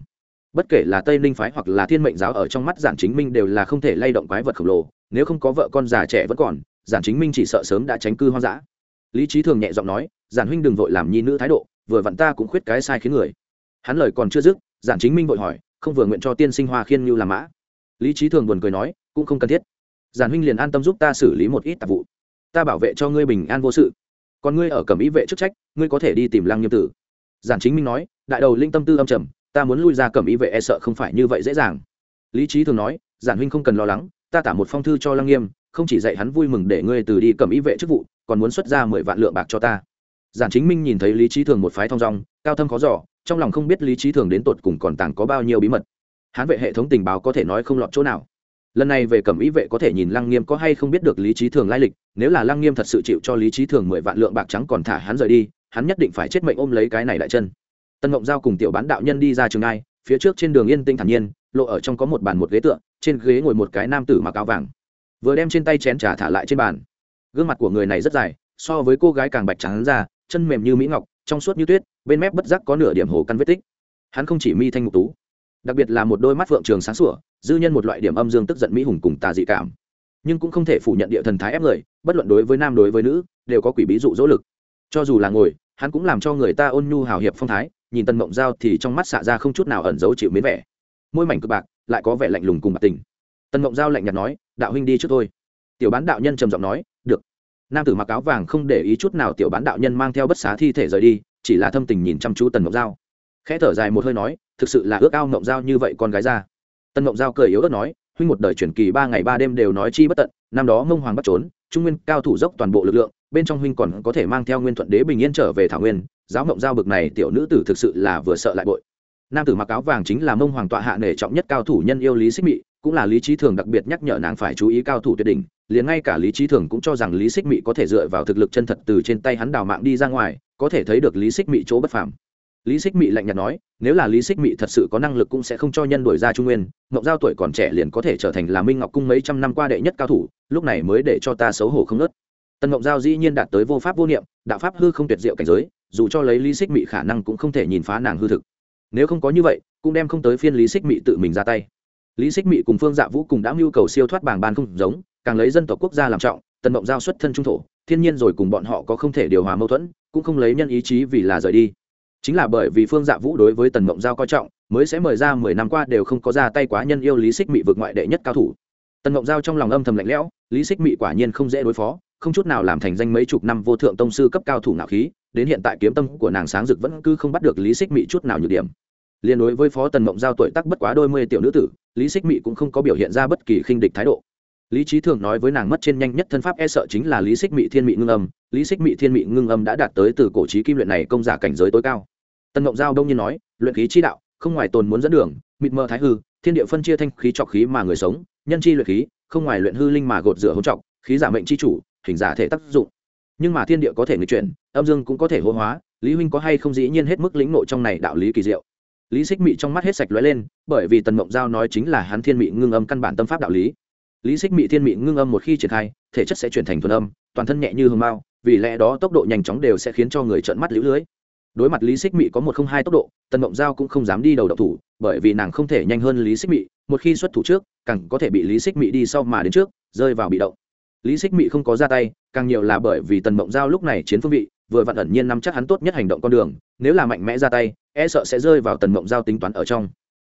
Bất kể là tây ninh phái hoặc là thiên mệnh giáo ở trong mắt giản chính minh đều là không thể lay động quái vật khổng lồ, nếu không có vợ con già trẻ vẫn còn giản chính minh chỉ sợ sớm đã tránh cư hoang dã. Lý trí thường nhẹ giọng nói, giản huynh đừng vội làm nhi nữ thái độ, vừa vặn ta cũng khuyết cái sai khiến người. Hắn lời còn chưa dứt, giản chính minh vội hỏi, không vừa nguyện cho tiên sinh hoa khiên như làm mã? Lý trí thường buồn cười nói, cũng không cần thiết. Giản huynh liền an tâm giúp ta xử lý một ít tạp vụ. Ta bảo vệ cho ngươi bình an vô sự. Còn ngươi ở cẩm ý vệ chức trách, ngươi có thể đi tìm lăng nghiêm tử. Giản chính minh nói, đại đầu linh tâm tư âm trầm, ta muốn lui ra cẩm ý vệ e sợ không phải như vậy dễ dàng. Lý trí thường nói, giản huynh không cần lo lắng, ta tả một phong thư cho lăng nghiêm không chỉ dạy hắn vui mừng để ngươi từ đi cẩm ý vệ chức vụ, còn muốn xuất ra mười vạn lượng bạc cho ta. Giản chính minh nhìn thấy lý trí thường một phái thong dong, cao thâm khó giỏ trong lòng không biết lý trí thường đến tột cùng còn tàng có bao nhiêu bí mật. Hán vệ hệ thống tình báo có thể nói không lọt chỗ nào. Lần này về cẩm ý vệ có thể nhìn lăng nghiêm có hay không biết được lý trí thường lai lịch, nếu là lăng nghiêm thật sự chịu cho lý trí thường mười vạn lượng bạc trắng còn thả hắn rời đi, hắn nhất định phải chết mệnh ôm lấy cái này lại chân. Tân ngộng giao cùng tiểu bán đạo nhân đi ra trường ai phía trước trên đường yên tinh thản nhiên, lộ ở trong có một bàn một ghế tựa, trên ghế ngồi một cái nam tử mặc áo vàng vừa đem trên tay chén trà thả lại trên bàn. Gương mặt của người này rất dài, so với cô gái càng bạch trắng ra chân mềm như mỹ ngọc, trong suốt như tuyết, bên mép bất giác có nửa điểm hồ căn vết tích. Hắn không chỉ mi thanh ngục tú, đặc biệt là một đôi mắt phượng trường sáng sủa, dư nhân một loại điểm âm dương tức giận mỹ hùng cùng tà dị cảm. Nhưng cũng không thể phủ nhận địa thần thái ép người, bất luận đối với nam đối với nữ, đều có quỷ bí dụ dỗ lực. Cho dù là ngồi, hắn cũng làm cho người ta ôn nhu hào hiệp phong thái, nhìn tần mộng giao thì trong mắt xạ ra không chút nào ẩn giấu chịu mến vẻ. Môi mảnh cực bạc, lại có vẻ lạnh lùng cùng bạc tình tần mộng giao lạnh nhạt nói, đạo huynh đi trước thôi. Tiểu bán đạo nhân trầm giọng nói, được. Nam tử mặc áo vàng không để ý chút nào tiểu bán đạo nhân mang theo bất xá thi thể rời đi, chỉ là thâm tình nhìn chăm chú tần mộng giao. Khẽ thở dài một hơi nói, thực sự là ước ao mộng giao như vậy con gái ra. Tần mộng giao cười yếu ớt nói, huynh một đời truyền kỳ ba ngày ba đêm đều nói chi bất tận, năm đó mông hoàng bắt trốn, trung nguyên cao thủ dốc toàn bộ lực lượng, bên trong huynh còn có thể mang theo nguyên thuận đế bình yên trở về thảo nguyên, giáo mộng giao bực này tiểu nữ tử thực sự là vừa sợ lại bội. Nam tử mặc áo vàng chính là mông hoàng tọa hạ nể trọng nhất cao thủ nhân yêu lý xích mị cũng là lý trí thường đặc biệt nhắc nhở nàng phải chú ý cao thủ tuyệt đỉnh, liền ngay cả lý trí thường cũng cho rằng lý xích mị có thể dựa vào thực lực chân thật từ trên tay hắn đào mạng đi ra ngoài, có thể thấy được lý xích mị chỗ bất phàm. Lý xích mị lạnh nhạt nói, nếu là lý xích mị thật sự có năng lực cũng sẽ không cho nhân đổi ra trung nguyên, ngọc giao tuổi còn trẻ liền có thể trở thành là minh ngọc cung mấy trăm năm qua đệ nhất cao thủ, lúc này mới để cho ta xấu hổ không nớt tần ngọc giao dĩ nhiên đạt tới vô pháp vô niệm, đạo pháp hư không tuyệt diệu cảnh giới, dù cho lấy lý xích mị khả năng cũng không thể nhìn phá nàng hư thực. Nếu không có như vậy, cũng đem không tới phiên lý xích mị tự mình ra tay lý xích mị cùng phương dạ vũ cùng đã mưu cầu siêu thoát bảng ban không giống, càng lấy dân tộc quốc gia làm trọng, tần mộng giao xuất thân trung thổ, thiên nhiên rồi cùng bọn họ có không thể điều hòa mâu thuẫn, cũng không lấy nhân ý chí vì là rời đi. Chính là bởi vì phương dạ vũ đối với tần mộng giao coi trọng, mới sẽ mời ra mười năm qua đều không có ra tay quá nhân yêu lý xích mị vượt ngoại đệ nhất cao thủ. Tần mộng giao trong lòng âm thầm lạnh lẽo, lý xích mị quả nhiên không dễ đối phó, không chút nào làm thành danh mấy chục năm vô thượng tông sư cấp cao thủ nạo khí, đến hiện tại kiếm tâm của nàng sáng dực vẫn cứ không bắt được lý xích mị chút nào nhược điểm. Liên đối với phó tần mộng giao tuổi tắc bất quá đôi mươi tiểu nữ tử lý xích mị cũng không có biểu hiện ra bất kỳ khinh địch thái độ. Lý trí thường nói với nàng mất trên nhanh nhất thân pháp e sợ chính là lý xích mị thiên mị ngưng âm. Lý xích mị thiên mị ngưng âm đã đạt tới từ cổ trí kim luyện này công giả cảnh giới tối cao. Tần ngộng giao đông nhiên nói, luyện khí chi đạo, không ngoài tồn muốn dẫn đường, mịt mờ thái hư, thiên địa phân chia thanh khí trọc khí mà người sống, nhân chi luyện khí, không ngoài luyện hư linh mà gột rửa hỗn trọc, khí giả mệnh chi chủ, hình giả thể tác dụng. Nhưng mà thiên địa có thể nghịch chuyển, âm dương cũng có thể hô hóa, lý huynh có hay không dĩ nhiên hết mức lĩnh nội trong này đạo lý kỳ diệu lý xích mị trong mắt hết sạch lóe lên, bởi vì tần mộng giao nói chính là hắn thiên mị ngưng âm căn bản tâm pháp đạo lý. Lý xích mị thiên mị ngưng âm một khi triển khai, thể chất sẽ chuyển thành thuần âm, toàn thân nhẹ như hương mao, vì lẽ đó tốc độ nhanh chóng đều sẽ khiến cho người trợn mắt lũ lưới. Đối mặt lý xích mị có một không hai tốc độ, tần mộng giao cũng không dám đi đầu độc thủ, bởi vì nàng không thể nhanh hơn lý xích mị, một khi xuất thủ trước, càng có thể bị lý xích mị đi sau mà đến trước, rơi vào bị động. Lý xích mị không có ra tay, càng nhiều là bởi vì tần mộng giao lúc này chiến phương vị, vừa vặn ẩn nhiên nắm chắc hắn tốt nhất hành động con đường, nếu là mạnh mẽ ra tay e sợ sẽ rơi vào tần mộng giao tính toán ở trong.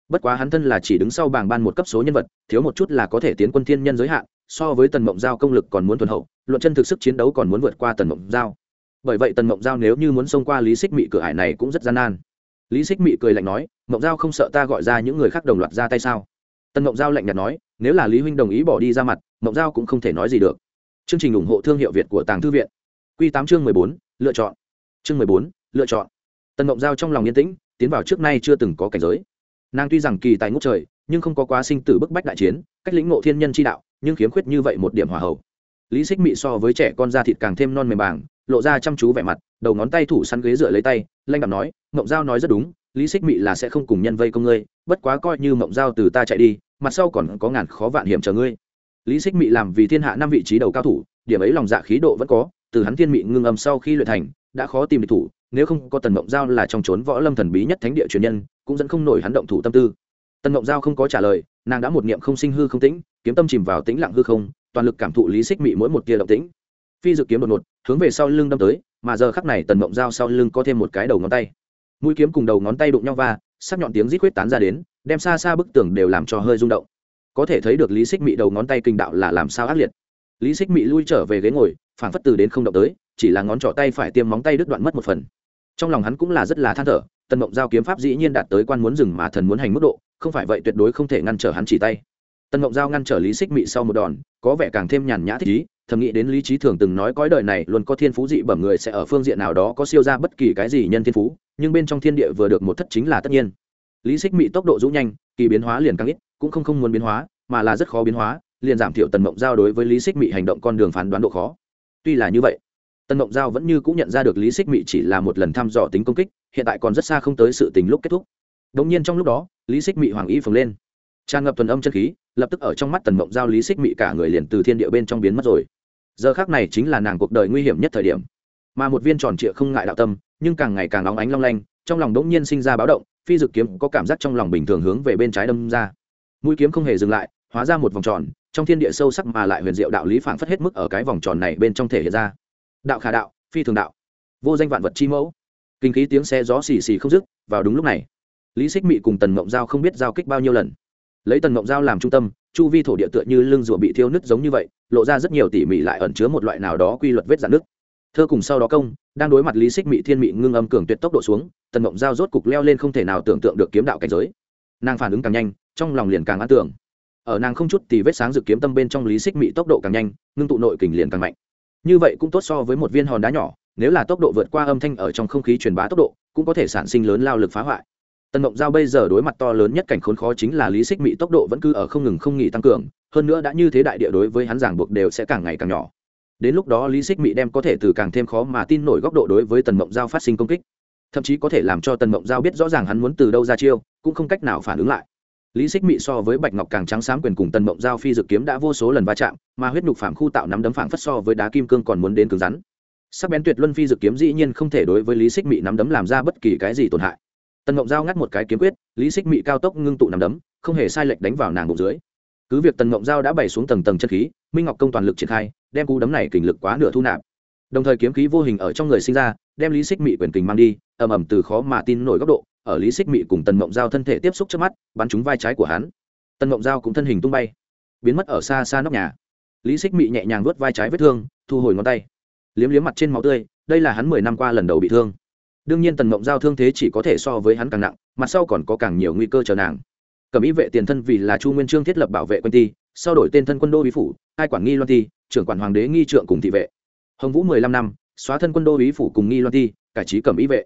Bất quá hắn thân là chỉ đứng sau bảng ban một cấp số nhân vật, thiếu một chút là có thể tiến quân thiên nhân giới hạn, so với tần mộng giao công lực còn muốn thuần hậu, luận chân thực sức chiến đấu còn muốn vượt qua tần mộng giao. Bởi vậy tần mộng giao nếu như muốn xông qua lý xích mị cửa hải này cũng rất gian nan. Lý xích mị cười lạnh nói, mộng giao không sợ ta gọi ra những người khác đồng loạt ra tay sao? Tần mộng giao lạnh nhạt nói, nếu là lý huynh đồng ý bỏ đi ra mặt, mộng giao cũng không thể nói gì được. Chương trình ủng hộ thương hiệu việt của tàng thư viện. Q tám chương mười bốn, lựa chọn. Chương mười bốn, lựa chọn tần mộng giao trong lòng yên tĩnh, tiến vào trước nay chưa từng có cảnh giới. Nàng tuy rằng kỳ tài ngốc trời, nhưng không có quá sinh tử bức bách đại chiến, cách lĩnh ngộ thiên nhân chi đạo, nhưng khiếm khuyết như vậy một điểm hòa hậu. Lý xích mị so với trẻ con da thịt càng thêm non mềm bàng, lộ ra chăm chú vẻ mặt, đầu ngón tay thủ săn ghế dựa lấy tay, lanh đạm nói, mộng giao nói rất đúng, lý xích mị là sẽ không cùng nhân vây công ngươi, bất quá coi như mộng giao từ ta chạy đi, mặt sau còn có ngàn khó vạn hiểm chờ ngươi. Lý xích mị làm vì thiên hạ năm vị trí đầu cao thủ, điểm ấy lòng dạ khí độ vẫn có, từ hắn thiên mị ngưng âm sau khi luyện thành, đã khó tìm địch thủ nếu không có tần mộng giao là trong trốn võ lâm thần bí nhất thánh địa truyền nhân, cũng dẫn không nổi hắn động thủ tâm tư. Tần mộng giao không có trả lời, nàng đã một niệm không sinh hư không tĩnh, kiếm tâm chìm vào tĩnh lặng hư không, toàn lực cảm thụ lý xích mị mỗi một tia động tĩnh. Phi dự kiếm đột ngột, hướng về sau lưng đâm tới, mà giờ khắc này tần mộng giao sau lưng có thêm một cái đầu ngón tay. Mũi kiếm cùng đầu ngón tay đụng nhau va, sắc nhọn tiếng rít quyết tán ra đến, đem xa xa bức tường đều làm cho hơi rung động. Có thể thấy được lý xích mị đầu ngón tay kinh đạo là làm sao ác liệt. Lý xích mị lui trở về ghế ngồi phản phất từ đến không động tới chỉ là ngón trỏ tay phải tiêm móng tay đứt đoạn mất một phần. Trong lòng hắn cũng là rất là than thở, tần mộng giao kiếm pháp dĩ nhiên đạt tới quan muốn dừng mà thần muốn hành mức độ, không phải vậy tuyệt đối không thể ngăn trở hắn chỉ tay. Tần mộng giao ngăn trở lý xích mị sau một đòn, có vẻ càng thêm nhàn nhã thích ý, thầm nghĩ đến lý trí thường từng nói cõi đời này luôn có thiên phú dị bẩm người sẽ ở phương diện nào đó có siêu ra bất kỳ cái gì nhân thiên phú, nhưng bên trong thiên địa vừa được một thất chính là tất nhiên. Lý xích mị tốc độ rũ nhanh, kỳ biến hóa liền càng ít, cũng không không muốn biến hóa, mà là rất khó biến hóa, liền giảm thiểu tần mộng giao đối với lý xích mị hành động con đường phán đoán độ khó. Tuy là như vậy tần mộng giao vẫn như cũng nhận ra được lý xích mị chỉ là một lần thăm dò tính công kích, hiện tại còn rất xa không tới sự tình lúc kết thúc. Đ ỗ n g nhiên trong lúc đó, lý xích mị hoàng y phồng lên. Tràn ngập thuần âm chân khí, lập tức ở trong mắt tần mộng giao lý xích mị cả người liền từ thiên địa bên trong biến mất rồi. Giờ khác này chính là nàng cuộc đời nguy hiểm nhất thời điểm. Mà một viên tròn trịa không ngại đạo tâm, nhưng càng ngày càng óng ánh long lanh, trong lòng đ ỗ n g nhiên sinh ra báo động, phi dự kiếm có cảm giác trong lòng bình thường hướng về bên trái đâm ra. Mũi kiếm không hề dừng lại, hóa ra một vòng tròn, trong thiên địa sâu sắc mà lại huyền diệu đạo lý phảng phất hết mức ở cái vòng tròn này bên trong thể hiện ra đạo khả đạo, phi thường đạo. Vô danh vạn vật chi mẫu. Kinh khí tiếng xe gió xì xì không dứt, vào đúng lúc này, lý xích mị cùng tần mộng giao không biết giao kích bao nhiêu lần. Lấy tần mộng giao làm trung tâm, chu vi thổ địa tựa như lưng rùa bị thiêu nứt giống như vậy, lộ ra rất nhiều tỉ mỉ lại ẩn chứa một loại nào đó quy luật vết dạn nứt. Thơ cùng sau đó công, đang đối mặt lý xích mị thiên mị ngưng âm cường tuyệt tốc độ xuống, tần mộng giao rốt cục leo lên không thể nào tưởng tượng được kiếm đạo cảnh giới. Nàng phản ứng càng nhanh, trong lòng liền càng an tưởng. Ở nàng không chút thì vết sáng dự kiếm tâm bên trong lý xích mị tốc độ càng nhanh, ngưng tụ nội kình liền càng mạnh như vậy cũng tốt so với một viên hòn đá nhỏ, nếu là tốc độ vượt qua âm thanh ở trong không khí truyền bá tốc độ, cũng có thể sản sinh lớn lao lực phá hoại. Tần mộng giao bây giờ đối mặt to lớn nhất cảnh khốn khó chính là lý xích mị tốc độ vẫn cứ ở không ngừng không nghỉ tăng cường, hơn nữa đã như thế đại địa đối với hắn giảng buộc đều sẽ càng ngày càng nhỏ. Đến lúc đó lý xích mị đem có thể từ càng thêm khó mà tin nổi góc độ đối với tần mộng giao phát sinh công kích. Thậm chí có thể làm cho tần mộng giao biết rõ ràng hắn muốn từ đâu ra chiêu, cũng không cách nào phản ứng lại lý xích mị so với bạch ngọc càng trắng sáng quyền cùng tần mộng giao phi dự kiếm đã vô số lần va chạm, mà huyết nhục phạm khu tạo nắm đấm phảng phất so với đá kim cương còn muốn đến cứng rắn. Sắc bén tuyệt luân phi dự kiếm dĩ nhiên không thể đối với lý xích mị nắm đấm làm ra bất kỳ cái gì tổn hại. Tần mộng giao ngắt một cái kiếm quyết, lý xích mị cao tốc ngưng tụ nắm đấm, không hề sai lệch đánh vào nàng bụng dưới. Cứ việc tần mộng giao đã bày xuống tầng tầng chân khí, minh ngọc công toàn lực triển khai, đem cú đấm này kình lực quá nửa thu nạp. Đồng thời kiếm khí vô hình ở trong người sinh ra, đem lý xích mị quyền kình mang đi, ầm ầm từ khó mà tin nổi góc độ ở lý xích mị cùng tần mộng giao thân thể tiếp xúc trước mắt, bắn trúng vai trái của hắn. Tần mộng giao cũng thân hình tung bay, biến mất ở xa xa nóc nhà. Lý xích mị nhẹ nhàng vớt vai trái vết thương, thu hồi ngón tay. Liếm liếm mặt trên máu tươi, đây là hắn mười năm qua lần đầu bị thương. Đương nhiên tần mộng giao thương thế chỉ có thể so với hắn càng nặng, mặt sau còn có càng nhiều nguy cơ chờ nàng. Cầm ý vệ tiền thân vì là chu nguyên trương thiết lập bảo vệ quân ti, sau đổi tên thân quân đô bí phủ hai quản nghi loan ti, trưởng quản hoàng đế nghi trượng cùng thị vệ. Hồng vũ mười lăm năm, xóa thân quân đô bí phủ cùng nghi loan ti, cải trí cầm ý vệ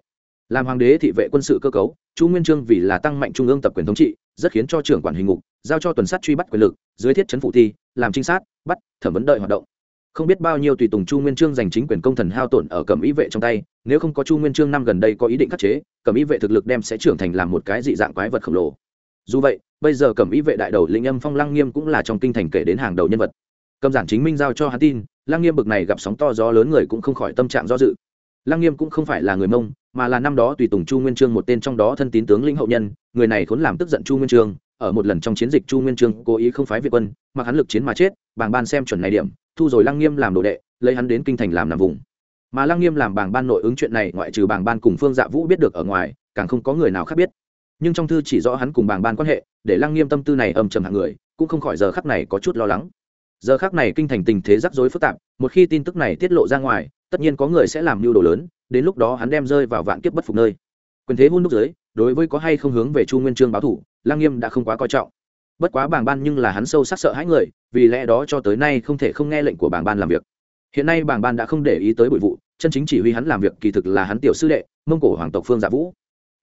làm hoàng đế thị vệ quân sự cơ cấu, chu nguyên trương vì là tăng mạnh trung ương tập quyền thống trị, rất khiến cho trưởng quản hình ngục, giao cho tuần sát truy bắt quyền lực, dưới thiết chấn phụ thi, làm trinh sát, bắt, thẩm vấn đợi hoạt động. Không biết bao nhiêu tùy tùng chu nguyên trương giành chính quyền công thần hao tổn ở cẩm ý vệ trong tay, nếu không có chu nguyên trương năm gần đây có ý định khắc chế, cẩm ý vệ thực lực đem sẽ trưởng thành làm một cái dị dạng quái vật khổng lồ. Dù vậy, bây giờ cẩm ý vệ đại đầu lĩnh âm phong lăng nghiêm cũng là trong kinh thành kể đến hàng đầu nhân vật. Cầm giản chính minh giao cho hắn tin, lăng nghiêm bực này gặp sóng to gió lớn người cũng không khỏi tâm trạng do dự lăng nghiêm cũng không phải là người mông, mà là năm đó tùy tùng chu nguyên trương một tên trong đó thân tín tướng lĩnh hậu nhân, người này khốn làm tức giận chu nguyên trương, ở một lần trong chiến dịch chu nguyên trương cố ý không phái việt quân, mặc hắn lực chiến mà chết, bàng ban xem chuẩn này điểm, thu rồi lăng nghiêm làm đồ đệ, lấy hắn đến kinh thành làm nằm vùng. Mà lăng nghiêm làm bàng ban nội ứng chuyện này, ngoại trừ bàng ban cùng phương dạ vũ biết được ở ngoài, càng không có người nào khác biết. Nhưng trong thư chỉ rõ hắn cùng bàng ban quan hệ, để lăng nghiêm tâm tư này âm trầm hạng người, cũng không khỏi giờ khắc này có chút lo lắng. Giờ khắc này kinh thành tình thế rắc rối phức tạp, một khi tin tức này tiết lộ ra ngoài tất nhiên có người sẽ làm mưu đồ lớn, đến lúc đó hắn đem rơi vào vạn kiếp bất phục nơi. Quyền thế hôn đúc giới, đối với có hay không hướng về chu nguyên trương báo thủ, Lang nghiêm đã không quá coi trọng. Bất quá bảng ban nhưng là hắn sâu sắc sợ hãi người, vì lẽ đó cho tới nay không thể không nghe lệnh của bảng ban làm việc. Hiện nay bảng ban đã không để ý tới bụi vụ, chân chính chỉ huy hắn làm việc kỳ thực là hắn tiểu sư đệ, mông cổ hoàng tộc phương giả dạ vũ.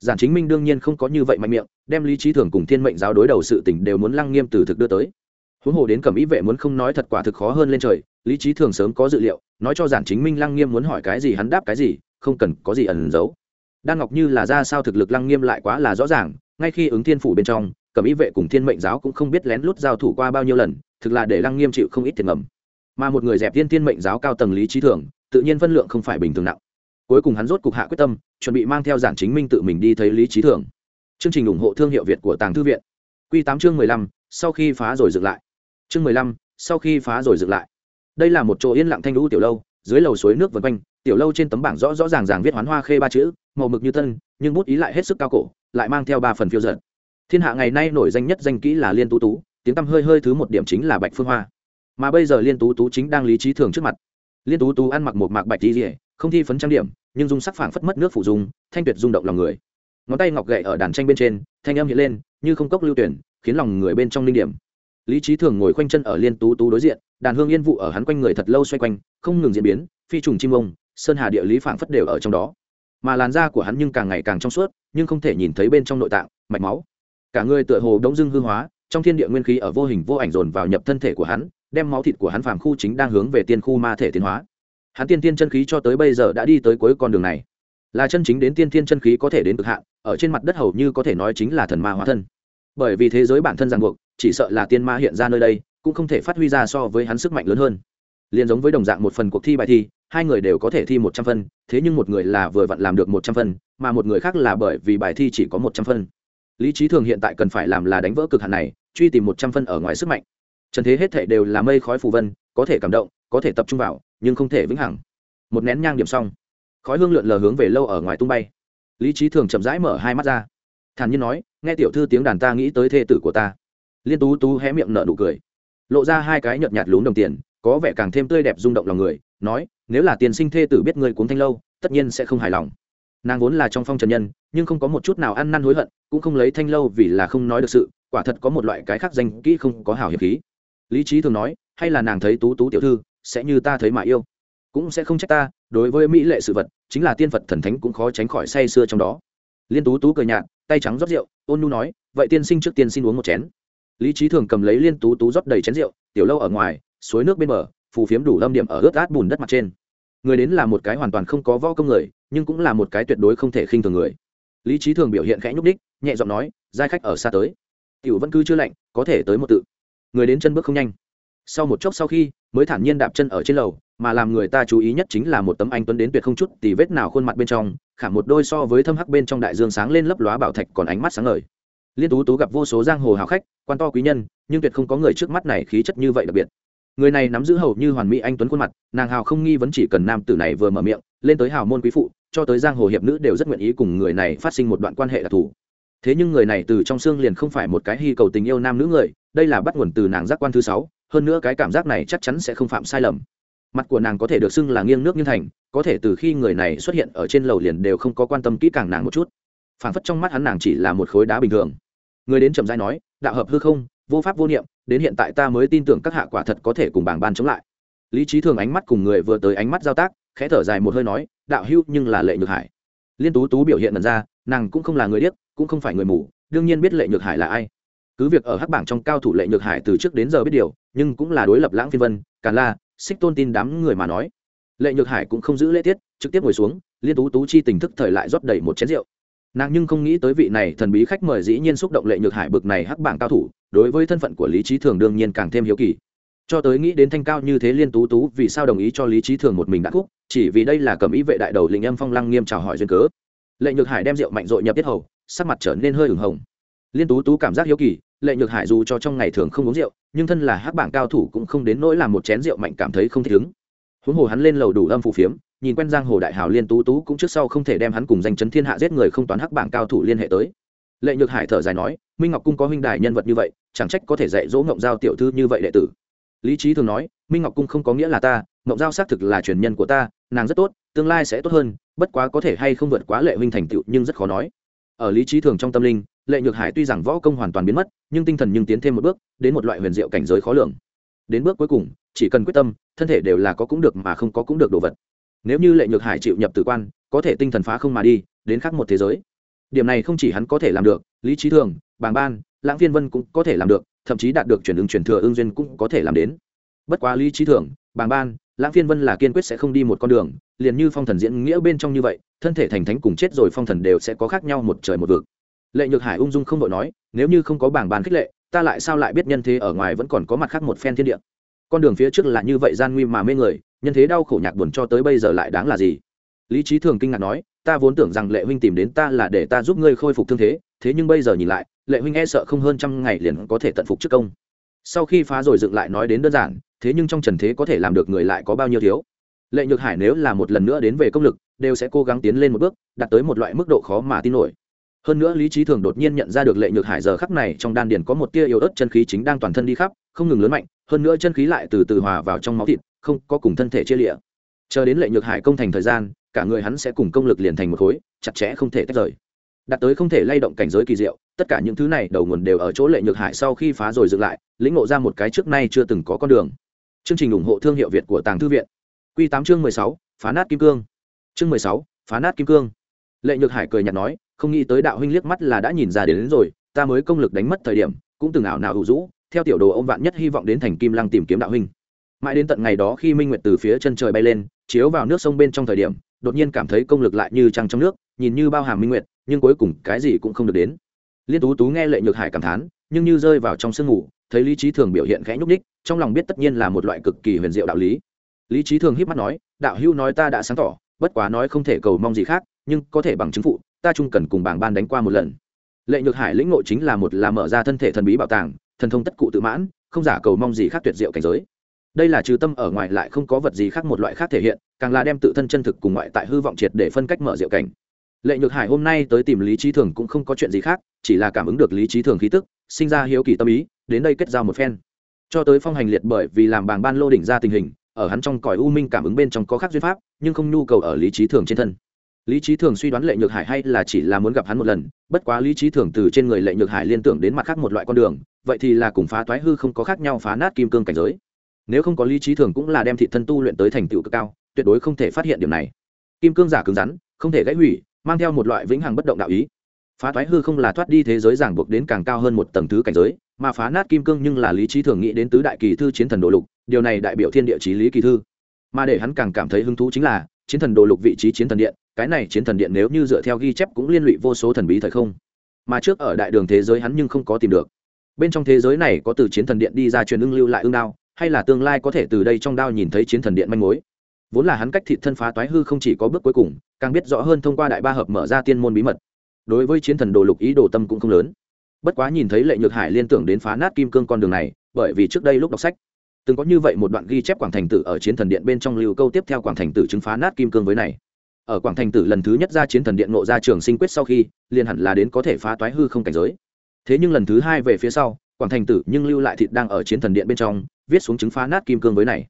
Giản chính minh đương nhiên không có như vậy mạnh miệng, đem lý trí thường cùng thiên mệnh giáo đối đầu sự tỉnh đều muốn lăng nghiêm từ thực đưa tới. Huống hồ đến cầm ý vệ muốn không nói thật quả thực khó hơn lên trời lý trí thường sớm có dự liệu, nói cho giản chính minh lăng nghiêm muốn hỏi cái gì hắn đáp cái gì, không cần có gì ẩn giấu. Đan ngọc như là ra sao thực lực lăng nghiêm lại quá là rõ ràng, ngay khi ứng thiên phủ bên trong, cầm ý vệ cùng thiên mệnh giáo cũng không biết lén lút giao thủ qua bao nhiêu lần, thực là để lăng nghiêm chịu không ít tiền ngầm. Mà một người dẹp thiên thiên mệnh giáo cao tầng lý trí thường, tự nhiên phân lượng không phải bình thường nặng. Cuối cùng hắn rốt cục hạ quyết tâm, chuẩn bị mang theo giản chính minh tự mình đi thấy lý trí thường. Chương trình ủng hộ thương hiệu việt của tàng thư viện. Q tám chương mười lăm, sau khi phá rồi dựng lại. Chương mười lăm, sau khi phá rồi dựng lại đây là một chỗ yên lặng thanh lũ tiểu lâu, dưới lầu suối nước vân quanh, tiểu lâu trên tấm bảng rõ rõ ràng ràng viết hoán hoa khê ba chữ, màu mực như tân, nhưng bút ý lại hết sức cao cổ, lại mang theo ba phần phiêu giận thiên hạ ngày nay nổi danh nhất danh kỹ là liên tú tú, tiếng tăm hơi hơi thứ một điểm chính là bạch phương hoa. Mà bây giờ liên tú tú chính đang lý trí thường trước mặt. Liên tú tú ăn mặc một mạc bạch đi rỉa không thi phấn trang điểm, nhưng dung sắc phảng phất mất nước phụ dung, thanh tuyệt rung động lòng người. Ngón tay ngọc gậy ở đàn tranh bên trên, thanh âm hiện lên, như không cốc lưu tuyển, khiến lòng người bên trong linh điểm lý trí thường ngồi khoanh chân ở liên tú tú đối diện, đàn hương yên vụ ở hắn quanh người thật lâu xoay quanh, không ngừng diễn biến, phi trùng chim ông, sơn hà địa lý phảng phất đều ở trong đó. Mà làn da của hắn nhưng càng ngày càng trong suốt, nhưng không thể nhìn thấy bên trong nội tạng, mạch máu. Cả người tựa hồ đống dưng hư hóa, trong thiên địa nguyên khí ở vô hình vô ảnh dồn vào nhập thân thể của hắn, đem máu thịt của hắn phàm khu chính đang hướng về tiên khu ma thể tiến hóa. Hắn tiên tiên chân khí cho tới bây giờ đã đi tới cuối con đường này. Là chân chính đến tiên tiên chân khí có thể đến cực hạn, ở trên mặt đất hầu như có thể nói chính là thần ma hóa thân bởi vì thế giới bản thân ràng buộc, chỉ sợ là tiên ma hiện ra nơi đây, cũng không thể phát huy ra so với hắn sức mạnh lớn hơn. Liền giống với đồng dạng một phần cuộc thi bài thi, hai người đều có thể thi một trăm phân, thế nhưng một người là vừa vặn làm được một trăm phân, mà một người khác là bởi vì bài thi chỉ có một trăm phân. Lý trí thường hiện tại cần phải làm là đánh vỡ cực hạn này, truy tìm một trăm phân ở ngoài sức mạnh. Trần thế hết thể đều là mây khói phù vân, có thể cảm động, có thể tập trung vào, nhưng không thể vĩnh hằng. Một nén nhang điểm xong, khói hương lượn lờ hướng về lâu ở ngoài tung bay. Lý trí thường chậm rãi mở hai mắt ra thản nhiên nói, nghe tiểu thư tiếng đàn ta nghĩ tới thê tử của ta. Liên tú tú hé miệng nở nụ cười. Lộ ra hai cái nhợt nhạt lún đồng tiền, có vẻ càng thêm tươi đẹp rung động lòng người, nói, nếu là tiền sinh thê tử biết ngươi cuốn thanh lâu, tất nhiên sẽ không hài lòng. Nàng vốn là trong phong trần nhân, nhưng không có một chút nào ăn năn hối hận, cũng không lấy thanh lâu vì là không nói được sự, quả thật có một loại cái khác danh kỹ không có hảo hiệp khí. Lý trí thường nói, hay là nàng thấy tú tú tiểu thư, sẽ như ta thấy mà yêu, cũng sẽ không trách ta, đối với mỹ lệ sự vật, chính là tiên phật thần thánh cũng khó tránh khỏi say sưa trong đó. Liên tú tú cười nhạt tay trắng rót rượu, ôn nu nói, vậy tiên sinh trước tiên xin uống một chén. Lý trí thường cầm lấy liên tú tú rót đầy chén rượu, tiểu lâu ở ngoài, suối nước bên bờ, phù phiếm đủ lâm điểm ở ướt át bùn đất mặt trên. Người đến là một cái hoàn toàn không có võ công người, nhưng cũng là một cái tuyệt đối không thể khinh thường người. Lý trí thường biểu hiện khẽ nhúc đích nhẹ giọng nói, giai khách ở xa tới. Tiểu vẫn cứ chưa lạnh, có thể tới một tự. Người đến chân bước không nhanh. Sau một chốc sau khi mới thản nhiên đạp chân ở trên lầu, mà làm người ta chú ý nhất chính là một tấm anh tuấn đến tuyệt không chút tì vết nào khuôn mặt bên trong, khả một đôi so với thâm hắc bên trong đại dương sáng lên lấp lóa bảo thạch còn ánh mắt sáng ngời. Liên tú tú gặp vô số giang hồ hào khách, quan to quý nhân, nhưng tuyệt không có người trước mắt này khí chất như vậy đặc biệt. Người này nắm giữ hầu như hoàn mỹ anh tuấn khuôn mặt, nàng hào không nghi vấn chỉ cần nam tử này vừa mở miệng, lên tới hào môn quý phụ, cho tới giang hồ hiệp nữ đều rất nguyện ý cùng người này phát sinh một đoạn quan hệ đặc thù. Thế nhưng người này từ trong xương liền không phải một cái hy cầu tình yêu nam nữ người, đây là bắt nguồn từ nàng giác quan thứ sáu hơn nữa cái cảm giác này chắc chắn sẽ không phạm sai lầm. Mặt của nàng có thể được xưng là nghiêng nước nghiêng thành, có thể từ khi người này xuất hiện ở trên lầu liền đều không có quan tâm kỹ càng nàng một chút. Phản phất trong mắt hắn nàng chỉ là một khối đá bình thường. Người đến trầm dai nói, đạo hợp hư không, vô pháp vô niệm, đến hiện tại ta mới tin tưởng các hạ quả thật có thể cùng bảng ban chống lại. Lý trí thường ánh mắt cùng người vừa tới ánh mắt giao tác, khẽ thở dài một hơi nói, đạo hưu nhưng là lệ nhược hải. Liên tú tú biểu hiện lần ra, nàng cũng không là người điếc, cũng không phải người mù, đương nhiên biết lệ nhược hải là ai cứ việc ở hắc bảng trong cao thủ lệ nhược hải từ trước đến giờ biết điều, nhưng cũng là đối lập lãng phiên vân, càn la, xích tôn tin đám người mà nói. Lệ nhược hải cũng không giữ lễ tiết, trực tiếp ngồi xuống, liên tú tú chi tình thức thời lại rót đầy một chén rượu. Nàng nhưng không nghĩ tới vị này thần bí khách mời dĩ nhiên xúc động lệ nhược hải bực này hắc bảng cao thủ, đối với thân phận của lý trí thường đương nhiên càng thêm hiếu kỳ. Cho tới nghĩ đến thanh cao như thế liên tú tú, vì sao đồng ý cho lý trí thường một mình đã khúc, chỉ vì đây là cầm ý vệ đại đầu lĩnh âm phong lăng nghiêm chào hỏi duyên cớ. Lệ nhược hải đem rượu mạnh dội nhập tiết hầu, sắc mặt trở nên hơi ửng hồng. Liên tú tú cảm giác hiếu kỳ lệ nhược hải dù cho trong ngày thường không uống rượu, nhưng thân là hắc bảng cao thủ cũng không đến nỗi làm một chén rượu mạnh cảm thấy không thể đứng huống hồ hắn lên lầu đủ âm phù phiếm, nhìn quen giang hồ đại hào liên tú tú cũng trước sau không thể đem hắn cùng danh chấn thiên hạ giết người không toán hắc bảng cao thủ liên hệ tới. Lệ nhược hải thở dài nói, minh ngọc cung có huynh đài nhân vật như vậy, chẳng trách có thể dạy dỗ ngộng giao tiểu thư như vậy đệ tử. Lý trí thường nói, minh ngọc cung không có nghĩa là ta, ngộng giao xác thực là truyền nhân của ta, nàng rất tốt, tương lai sẽ tốt hơn, bất quá có thể hay không vượt quá lệ huynh thành tựu nhưng rất khó nói. Ở lý trí thường trong tâm linh lệ nhược hải tuy rằng võ công hoàn toàn biến mất, nhưng tinh thần nhưng tiến thêm một bước, đến một loại huyền diệu cảnh giới khó lường. Đến bước cuối cùng, chỉ cần quyết tâm, thân thể đều là có cũng được mà không có cũng được đồ vật. Nếu như lệ nhược hải chịu nhập tử quan, có thể tinh thần phá không mà đi, đến khác một thế giới. Điểm này không chỉ hắn có thể làm được, lý trí thường, bàng ban, lãng viên vân cũng có thể làm được, thậm chí đạt được chuyển ứng chuyển thừa ương duyên cũng có thể làm đến. Bất quá lý trí thường, bàng ban, lãng phiên vân là kiên quyết sẽ không đi một con đường, liền như phong thần diễn nghĩa bên trong như vậy, thân thể thành thánh cùng chết rồi phong thần đều sẽ có khác nhau một trời một vực lệ nhược hải ung dung không đội nói, nếu như không có bảng bàn khích lệ, ta lại sao lại biết nhân thế ở ngoài vẫn còn có mặt khác một phen thiên địa? Con đường phía trước là như vậy gian nguy mà mê người, nhân thế đau khổ nhạc buồn cho tới bây giờ lại đáng là gì? Lý trí thường kinh ngạc nói, ta vốn tưởng rằng lệ huynh tìm đến ta là để ta giúp ngươi khôi phục thương thế thế nhưng bây giờ nhìn lại, lệ huynh e sợ không hơn trăm ngày liền có thể tận phục trước công. Sau khi phá rồi dựng lại nói đến đơn giản, thế nhưng trong trần thế có thể làm được người lại có bao nhiêu thiếu? Lệ nhược hải nếu là một lần nữa đến về công lực, đều sẽ cố gắng tiến lên một bước, đạt tới một loại mức độ khó mà tin nổi hơn nữa lý trí thường đột nhiên nhận ra được lệ nhược hải giờ khắc này trong đan điền có một tia yếu ớt chân khí chính đang toàn thân đi khắp, không ngừng lớn mạnh, hơn nữa chân khí lại từ từ hòa vào trong máu thịt, không có cùng thân thể chia lịa chờ đến lệ nhược hải công thành thời gian, cả người hắn sẽ cùng công lực liền thành một khối, chặt chẽ không thể tách rời. Đạt tới không thể lay động cảnh giới kỳ diệu, tất cả những thứ này đầu nguồn đều ở chỗ lệ nhược hải sau khi phá rồi dựng lại, lĩnh ngộ ra một cái trước nay chưa từng có con đường. Chương trình ủng hộ thương hiệu việt của tàng thư viện. Q tám chương mười sáu, phá nát kim cương. Chương mười sáu, phá nát kim cương. Lệ nhược hải cười nhạt nói không nghĩ tới đạo huynh liếc mắt là đã nhìn ra đến, đến rồi ta mới công lực đánh mất thời điểm cũng từng ảo nào hữu rũ theo tiểu đồ ô m vạn nhất hy vọng đến thành kim lăng tìm kiếm đạo huynh. Mãi đến tận ngày đó khi minh nguyệt từ phía chân trời bay lên chiếu vào nước sông bên trong thời điểm đột nhiên cảm thấy công lực lại như trăng trong nước nhìn như bao hàm minh nguyệt nhưng cuối cùng cái gì cũng không được đến. Liên tú tú nghe lệ nhược hải cảm thán nhưng như rơi vào trong sương ngủ thấy lý trí thường biểu hiện khẽ nhúc ních trong lòng biết tất nhiên là một loại cực kỳ huyền diệu đạo lý. Lý trí thường hiếp mắt nói đạo hữu nói ta đã sáng tỏ bất quá nói không thể cầu mong gì khác nhưng có thể bằng chứng phụ ta chung cần cùng bảng ban đánh qua một lần. Lệ nhược hải lĩnh ngộ chính là một là mở ra thân thể thần bí bảo tàng, thần thông tất cụ tự mãn, không giả cầu mong gì khác tuyệt diệu cảnh giới. Đây là trừ tâm ở ngoài lại không có vật gì khác một loại khác thể hiện, càng là đem tự thân chân thực cùng ngoại tại hư vọng triệt để phân cách mở diệu cảnh. Lệ nhược hải hôm nay tới tìm lý trí thường cũng không có chuyện gì khác, chỉ là cảm ứng được lý trí thường khí tức, sinh ra hiếu kỳ tâm ý, đến đây kết giao một phen. Cho tới phong hành liệt bởi vì làm bảng ban lô đỉnh ra tình hình, ở hắn trong cõi u minh cảm ứng bên trong có khác duyên pháp, nhưng không nhu cầu ở lý trí thường trên thân lý trí thường suy đoán lệ nhược hải hay là chỉ là muốn gặp hắn một lần, bất quá lý trí thường từ trên người lệ nhược hải liên tưởng đến mặt khác một loại con đường, vậy thì là cùng phá toái hư không có khác nhau phá nát kim cương cảnh giới. Nếu không có lý trí thường cũng là đem thị thân tu luyện tới thành tựu cực cao, tuyệt đối không thể phát hiện điểm này. Kim cương giả cứng rắn, không thể gãy hủy, mang theo một loại vĩnh hằng bất động đạo ý. Phá toái hư không là thoát đi thế giới giảng buộc đến càng cao hơn một tầng thứ cảnh giới, mà phá nát kim cương nhưng là lý trí thường nghĩ đến tứ đại kỳ thư chiến thần đồ lục, điều này đại biểu thiên địa chí lý kỳ thư. Mà để hắn càng cảm thấy hứng thú chính là, chiến thần đồ lục vị trí chiến thần điện cái này chiến thần điện nếu như dựa theo ghi chép cũng liên lụy vô số thần bí thời không. Mà trước ở đại đường thế giới hắn nhưng không có tìm được. Bên trong thế giới này có từ chiến thần điện đi ra truyền ưng lưu lại ưng đao, hay là tương lai có thể từ đây trong đao nhìn thấy chiến thần điện manh mối. Vốn là hắn cách thị thân phá toái hư không chỉ có bước cuối cùng, càng biết rõ hơn thông qua đại ba hợp mở ra tiên môn bí mật. Đối với chiến thần đồ lục ý đồ tâm cũng không lớn. Bất quá nhìn thấy lệ nhược hải liên tưởng đến phá nát kim cương con đường này, bởi vì trước đây lúc đọc sách, từng có như vậy một đoạn ghi chép quảng thành tử ở chiến thần điện bên trong lưu câu tiếp theo quảng thành tử chứng phá nát kim cương với này ở quảng thành tử lần thứ nhất ra chiến thần điện nộ ra trường sinh quyết sau khi, liền hẳn là đến có thể phá toái hư không cảnh giới. Thế nhưng lần thứ hai về phía sau, quảng thành tử nhưng lưu lại thịt đang ở chiến thần điện bên trong, viết xuống chứng phá nát kim cương với này.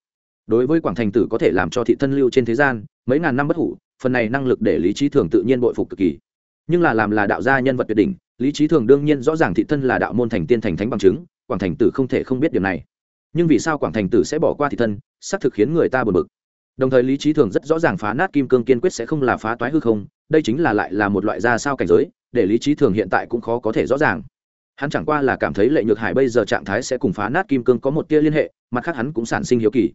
Đối với quảng thành tử có thể làm cho thị thân lưu trên thế gian, mấy ngàn năm bất hủ, phần này năng lực để lý trí thường tự nhiên bội phục cực kỳ. Nhưng là làm là đạo gia nhân vật tuyệt đỉnh, lý trí thường đương nhiên rõ ràng thị thân là đạo môn thành tiên thành thánh bằng chứng, quảng thành tử không thể không biết điều này. Nhưng vì sao quảng thành tử sẽ bỏ qua thị thân, xác thực khiến người ta buồn bực đồng thời lý trí thường rất rõ ràng phá nát kim cương kiên quyết sẽ không là phá toái hư không, đây chính là lại là một loại ra sao cảnh giới, để lý trí thường hiện tại cũng khó có thể rõ ràng. Hắn chẳng qua là cảm thấy lệ nhược hải bây giờ trạng thái sẽ cùng phá nát kim cương có một tia liên hệ, mặt khác hắn cũng sản sinh hiếu kỳ.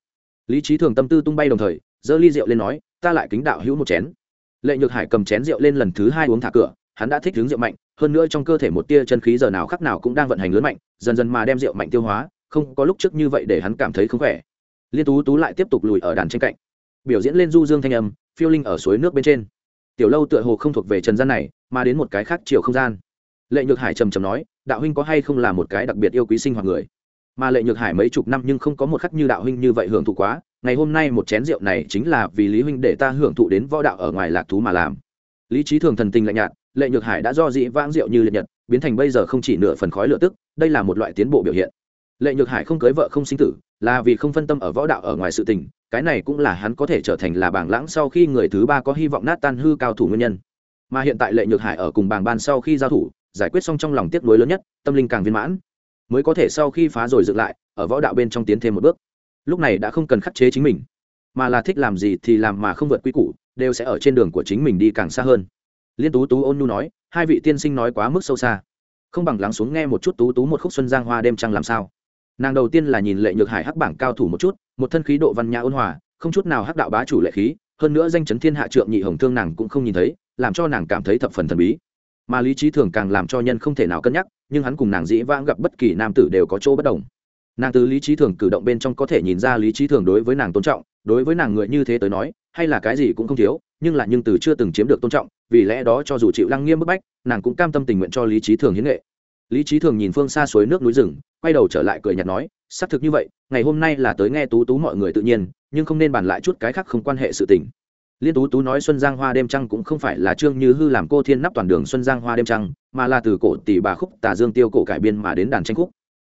Lý trí thường tâm tư tung bay đồng thời, giơ ly rượu lên nói, ta lại kính đạo hữu một chén. Lệ nhược hải cầm chén rượu lên lần thứ hai uống thả cửa, hắn đã thích hướng rượu mạnh, hơn nữa trong cơ thể một tia chân khí giờ nào khắc nào cũng đang vận hành lớn mạnh, dần dần mà đem rượu mạnh tiêu hóa, không có lúc trước như vậy để hắn cảm thấy không khỏe. Liên tú tú lại tiếp tục lùi ở đàn tranh cạnh biểu diễn lên du dương thanh âm, phiêu linh ở suối nước bên trên. Tiểu lâu tựa hồ không thuộc về trần gian này, mà đến một cái khác chiều không gian. Lệ nhược hải trầm trầm nói, đạo huynh có hay không là một cái đặc biệt yêu quý sinh hoạt người? Mà lệ nhược hải mấy chục năm nhưng không có một khắc như đạo huynh như vậy hưởng thụ quá, ngày hôm nay một chén rượu này chính là vì lý huynh để ta hưởng thụ đến võ đạo ở ngoài lạc thú mà làm. Lý trí thường thần tình lạnh nhạt, lệ nhược hải đã do dị vãng rượu như liệt nhật, biến thành bây giờ không chỉ nửa phần khói lửa tức, đây là một loại tiến bộ biểu hiện. Lệ nhược hải không cưới vợ không sinh tử, là vì không phân tâm ở võ đạo ở ngoài sự tình cái này cũng là hắn có thể trở thành là bảng lãng sau khi người thứ ba có hy vọng nát tan hư cao thủ nguyên nhân. Mà hiện tại lệ nhược hải ở cùng bảng ban sau khi giao thủ, giải quyết xong trong lòng tiếc nuối lớn nhất, tâm linh càng viên mãn, mới có thể sau khi phá rồi dựng lại, ở võ đạo bên trong tiến thêm một bước. Lúc này đã không cần khắc chế chính mình, mà là thích làm gì thì làm mà không vượt quy củ, đều sẽ ở trên đường của chính mình đi càng xa hơn. Liên tú tú ôn nhu nói, hai vị tiên sinh nói quá mức sâu xa. Không bằng lắng xuống nghe một chút tú tú một khúc xuân giang hoa đêm trăng làm sao. Nàng đầu tiên là nhìn lệ nhược hải hắc bảng cao thủ một chút một thân khí độ văn nhã ôn hòa, không chút nào hắc đạo bá chủ lệ khí, hơn nữa danh chấn thiên hạ trượng nhị hồng thương nàng cũng không nhìn thấy, làm cho nàng cảm thấy thập phần thần bí. Mà lý trí thường càng làm cho nhân không thể nào cân nhắc, nhưng hắn cùng nàng dĩ vãng gặp bất kỳ nam tử đều có chỗ bất đồng. Nàng từ lý trí thường cử động bên trong có thể nhìn ra lý trí thường đối với nàng tôn trọng, đối với nàng người như thế tới nói, hay là cái gì cũng không thiếu, nhưng là nhưng từ chưa từng chiếm được tôn trọng, vì lẽ đó cho dù chịu lăng nghiêm bức bách, nàng cũng cam tâm tình nguyện cho lý trí thường hiến nghệ. Lý trí thường nhìn phương xa suối nước núi rừng, quay đầu trở lại cười nhạt nói xác thực như vậy, ngày hôm nay là tới nghe tú tú mọi người tự nhiên, nhưng không nên bàn lại chút cái khác không quan hệ sự tình. Liên tú tú nói xuân giang hoa đêm trăng cũng không phải là trương như hư làm cô thiên nắp toàn đường xuân giang hoa đêm trăng, mà là từ cổ tỷ bà khúc tà dương tiêu cổ cải biên mà đến đàn tranh khúc.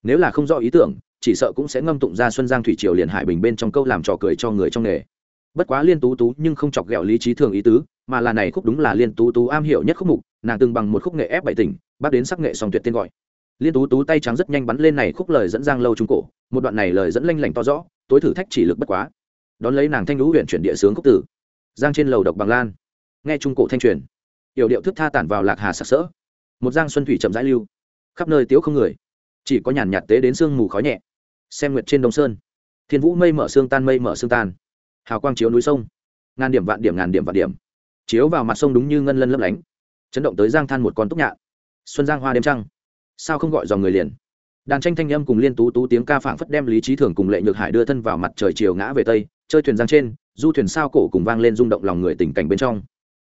Nếu là không rõ ý tưởng, chỉ sợ cũng sẽ ngâm tụng ra xuân giang thủy triều liền hải bình bên trong câu làm trò cười cho người trong nghề. Bất quá liên tú tú nhưng không chọc ghẹo lý trí thường ý tứ, mà là này khúc đúng là liên tú tú am hiểu nhất khúc mục, nàng từng bằng một khúc nghệ ép bảy tỉnh, bác đến sắc nghệ song tuyệt tên gọi liên tú tú tay trắng rất nhanh bắn lên này khúc lời dẫn giang lâu trung cổ, một đoạn này lời dẫn lanh lảnh to rõ, tối thử thách chỉ lực bất quá. Đón lấy nàng thanh lũ huyện chuyển địa sướng khúc tử. Giang trên lầu độc bằng lan. Nghe trung cổ thanh truyền yểu điệu thức tha tản vào lạc hà sặc sỡ. Một giang xuân thủy chậm rãi lưu. Khắp nơi tiếu không người. Chỉ có nhàn nhạt tế đến sương mù khói nhẹ. Xem nguyệt trên đông sơn. Thiên vũ mây mở xương tan, mây mở xương tan. Hào quang chiếu núi sông. Ngàn điểm vạn điểm, ngàn điểm vạn điểm. Chiếu vào mặt sông đúng như ngân lân lấp lánh. Chấn động tới giang than một con túc nhạn. Xuân giang hoa đêm trăng sao không gọi dòng người liền? Đàn tranh thanh âm cùng liên tú tú tiếng ca phảng phất đem lý trí thường cùng lệ nhược hải đưa thân vào mặt trời chiều ngã về tây, chơi thuyền giang trên, du thuyền sao cổ cùng vang lên rung động lòng người tình cảnh bên trong.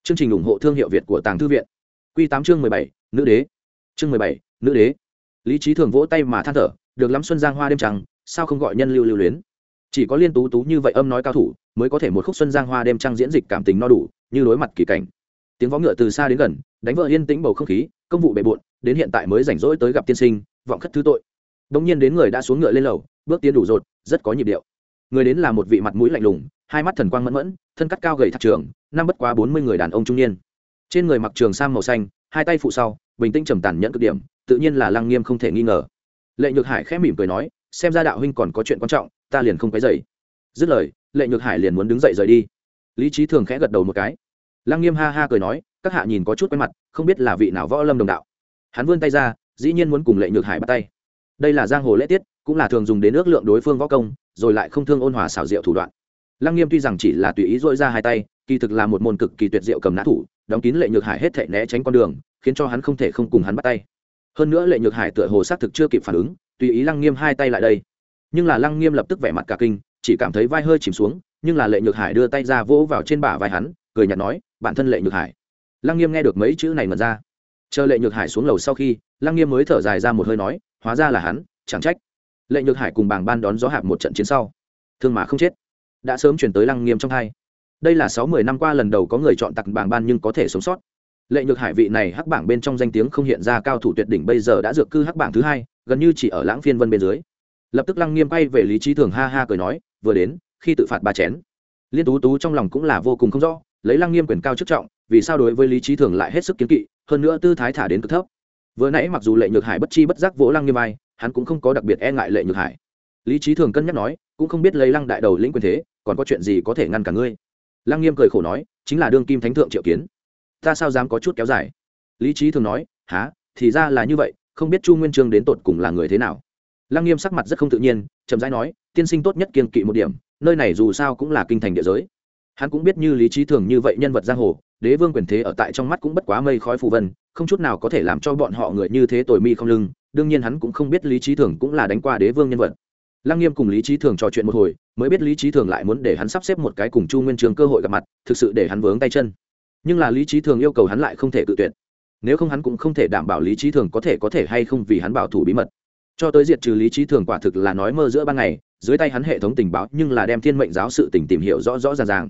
Chương trình ủng hộ thương hiệu việt của tàng thư viện. Q tám chương mười bảy, nữ đế. Chương mười bảy, nữ đế. Lý trí thường vỗ tay mà than thở, được lắm xuân giang hoa đêm trăng sao không gọi nhân lưu lưu luyến? Chỉ có liên tú tú như vậy âm nói cao thủ, mới có thể một khúc xuân giang hoa đêm trăng diễn dịch cảm tình no đủ, như đối mặt kỳ cảnh. Tiếng võ ngựa từ xa đến gần, đánh vỡ yên tĩnh bầu không khí, công vụ bề bộn đến hiện tại mới rảnh rỗi tới gặp tiên sinh, vọng khất thứ tội. Đ nhiên đến người đã xuống ngựa lên lầu, bước tiến đủ rột, rất có nhịp điệu. Người đến là một vị mặt mũi lạnh lùng, hai mắt thần quang mẫn mẫn, thân cắt cao gầy thạc trường, năm bất quá bốn mươi người đàn ông trung niên. Trên người mặc trường sang màu xanh, hai tay phụ sau, bình tĩnh trầm tàn nhẫn cực điểm, tự nhiên là lăng nghiêm không thể nghi ngờ. Lệ nhược hải khẽ mỉm cười nói, xem ra đạo huynh còn có chuyện quan trọng, ta liền không cái dậy dứt lời, lệ nhược hải liền muốn đứng dậy rời đi. Lý trí thường khẽ gật đầu một cái. Lăng nghiêm ha ha cười nói, các hạ nhìn có chút quen mặt, không biết là vị nào võ lâm đồng đạo hắn vươn tay ra, dĩ nhiên muốn cùng lệ nhược hải bắt tay. Đây là giang hồ lễ tiết, cũng là thường dùng đến ước lượng đối phương võ công, rồi lại không thương ôn hòa xảo diệu thủ đoạn. Lăng nghiêm tuy rằng chỉ là tùy ý dội ra hai tay, kỳ thực là một môn cực kỳ tuyệt diệu cầm nã thủ, đóng kín lệ nhược hải hết thể né tránh con đường, khiến cho hắn không thể không cùng hắn bắt tay. Hơn nữa lệ nhược hải tựa hồ xác thực chưa kịp phản ứng, tùy ý lăng nghiêm hai tay lại đây. Nhưng là lăng nghiêm lập tức vẻ mặt cả kinh, chỉ cảm thấy vai hơi chìm xuống, nhưng là lệ nhược hải đưa tay ra vỗ vào trên bả vai hắn, cười nhạt nói, bản thân lệ nhược hải. Lăng nghiêm nghe được mấy chữ này mật ra chờ lệ nhược hải xuống lầu sau khi, lăng nghiêm mới thở dài ra một hơi nói, hóa ra là hắn, chẳng trách. Lệ nhược hải cùng bảng ban đón gió hạp một trận chiến sau. Thương mà không chết. Đã sớm chuyển tới lăng nghiêm trong hai. Đây là sáu mươi năm qua lần đầu có người chọn tặng bảng ban nhưng có thể sống sót. Lệ nhược hải vị này hắc bảng bên trong danh tiếng không hiện ra cao thủ tuyệt đỉnh bây giờ đã dược cư hắc bảng thứ hai, gần như chỉ ở lãng phiên vân bên dưới. Lập tức lăng nghiêm quay về lý trí thường ha ha cười nói, vừa đến, khi tự phạt ba chén. Liên tú tú trong lòng cũng là vô cùng không rõ, lấy lăng nghiêm quyền cao chức trọng, vì sao đối với lý trí thường lại hết sức kiến kỵ? Hơn nữa tư thái thả đến cực thấp. Vừa nãy mặc dù lệ nhược hải bất chi bất giác vỗ lăng nghiêm ai, hắn cũng không có đặc biệt e ngại lệ nhược hải. Lý trí thường cân nhắc nói, cũng không biết lấy lăng đại đầu lĩnh quyền thế, còn có chuyện gì có thể ngăn cả ngươi? Lăng nghiêm cười khổ nói, chính là đương kim thánh thượng triệu kiến. Ta sao dám có chút kéo dài? Lý trí thường nói, há, thì ra là như vậy, không biết chu nguyên trương đến tột cùng là người thế nào. Lăng nghiêm sắc mặt rất không tự nhiên, chậm rãi nói, tiên sinh tốt nhất kiên kỵ một điểm, nơi này dù sao cũng là kinh thành địa giới hắn cũng biết như lý trí thường như vậy nhân vật giang hồ, đế vương quyền thế ở tại trong mắt cũng bất quá mây khói phù vân, không chút nào có thể làm cho bọn họ người như thế tồi mi không lưng, đương nhiên hắn cũng không biết lý trí thường cũng là đánh qua đế vương nhân vật. Lăng nghiêm cùng lý trí thường trò chuyện một hồi, mới biết lý trí thường lại muốn để hắn sắp xếp một cái cùng chu nguyên trường cơ hội gặp mặt, thực sự để hắn vướng tay chân. Nhưng là lý trí thường yêu cầu hắn lại không thể tự tuyệt. Nếu không hắn cũng không thể đảm bảo lý trí thường có thể có thể hay không vì hắn bảo thủ bí mật. Cho tới diệt trừ lý trí thường quả thực là nói mơ giữa ban ngày, dưới tay hắn hệ thống tình báo nhưng là đem thiên mệnh giáo sự tình tìm hiểu rõ rõ ràng ràng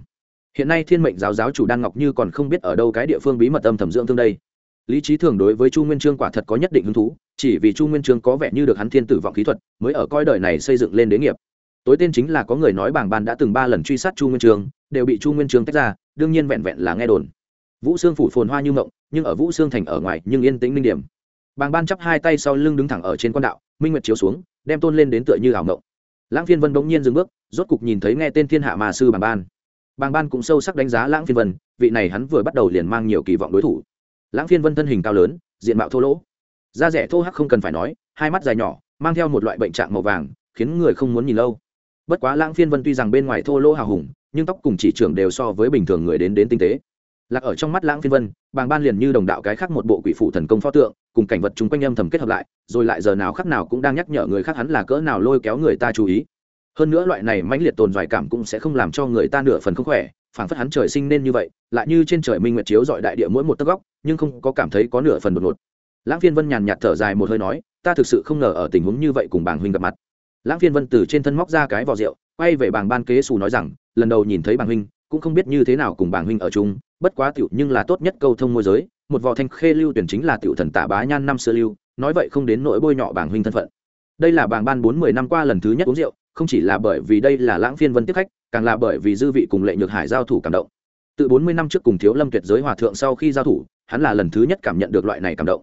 hiện nay thiên mệnh giáo giáo chủ đan ngọc như còn không biết ở đâu cái địa phương bí mật âm thầm dưỡng thương đây. Lý trí thường đối với chu nguyên trương quả thật có nhất định hứng thú, chỉ vì chu nguyên trương có vẻ như được hắn thiên tử vọng khí thuật, mới ở coi đời này xây dựng lên đế nghiệp. Tối tên chính là có người nói bảng ban đã từng ba lần truy sát chu nguyên trương, đều bị chu nguyên trương tách ra, đương nhiên vẹn vẹn là nghe đồn. Vũ xương phủ phồn hoa như mộng, nhưng ở vũ xương thành ở ngoài, nhưng yên tĩnh linh điểm. Bàng ban chắp hai tay sau lưng đứng thẳng ở trên quan đạo, minh nguyệt chiếu xuống, đem tôn lên đến tựa như ảo mộng. Lãng phiên vân bỗng nhiên dừng bước, rốt cục nhìn thấy nghe tên thiên hạ mà sư bàng ban bàng ban cũng sâu sắc đánh giá lãng phiên vân, vị này hắn vừa bắt đầu liền mang nhiều kỳ vọng đối thủ. Lãng phiên vân thân hình cao lớn, diện mạo thô lỗ. Da rẻ thô hắc không cần phải nói, hai mắt dài nhỏ, mang theo một loại bệnh trạng màu vàng, khiến người không muốn nhìn lâu. Bất quá lãng phiên vân tuy rằng bên ngoài thô lỗ hào hùng, nhưng tóc cùng chỉ trưởng đều so với bình thường người đến đến tinh tế. Lạc ở trong mắt lãng phiên vân, bàng ban liền như đồng đạo cái khác một bộ quỷ phủ thần công pho tượng, cùng cảnh vật chung quanh âm thầm kết hợp lại, rồi lại giờ nào khác nào cũng đang nhắc nhở người khác hắn là cỡ nào lôi kéo người ta chú ý hơn nữa loại này mãnh liệt tồn doài cảm cũng sẽ không làm cho người ta nửa phần không khỏe, phảng phất hắn trời sinh nên như vậy, lại như trên trời minh nguyệt chiếu dọi đại địa mỗi một tấc góc, nhưng không có cảm thấy có nửa phần đột ngột. Lãng phiên vân nhàn nhạt thở dài một hơi nói, ta thực sự không ngờ ở tình huống như vậy cùng bàng huynh gặp mặt. Lãng phiên vân từ trên thân móc ra cái vò rượu, quay về bàng ban kế xù nói rằng, lần đầu nhìn thấy bàng huynh, cũng không biết như thế nào cùng bàng huynh ở chung, bất quá tiểu nhưng là tốt nhất câu thông môi giới, một vò thanh khê lưu tuyển chính là tiểu thần tả bá nhan năm xưa lưu, nói vậy không đến nỗi bôi nhọ bàng huynh thân phận. Đây là bàng ban bốn mươi năm qua lần thứ nhất uống rượu không chỉ là bởi vì đây là lãng phiên vân tiếp khách, càng là bởi vì dư vị cùng lệ nhược hải giao thủ cảm động. Từ bốn mươi năm trước cùng thiếu lâm tuyệt giới hòa thượng sau khi giao thủ, hắn là lần thứ nhất cảm nhận được loại này cảm động.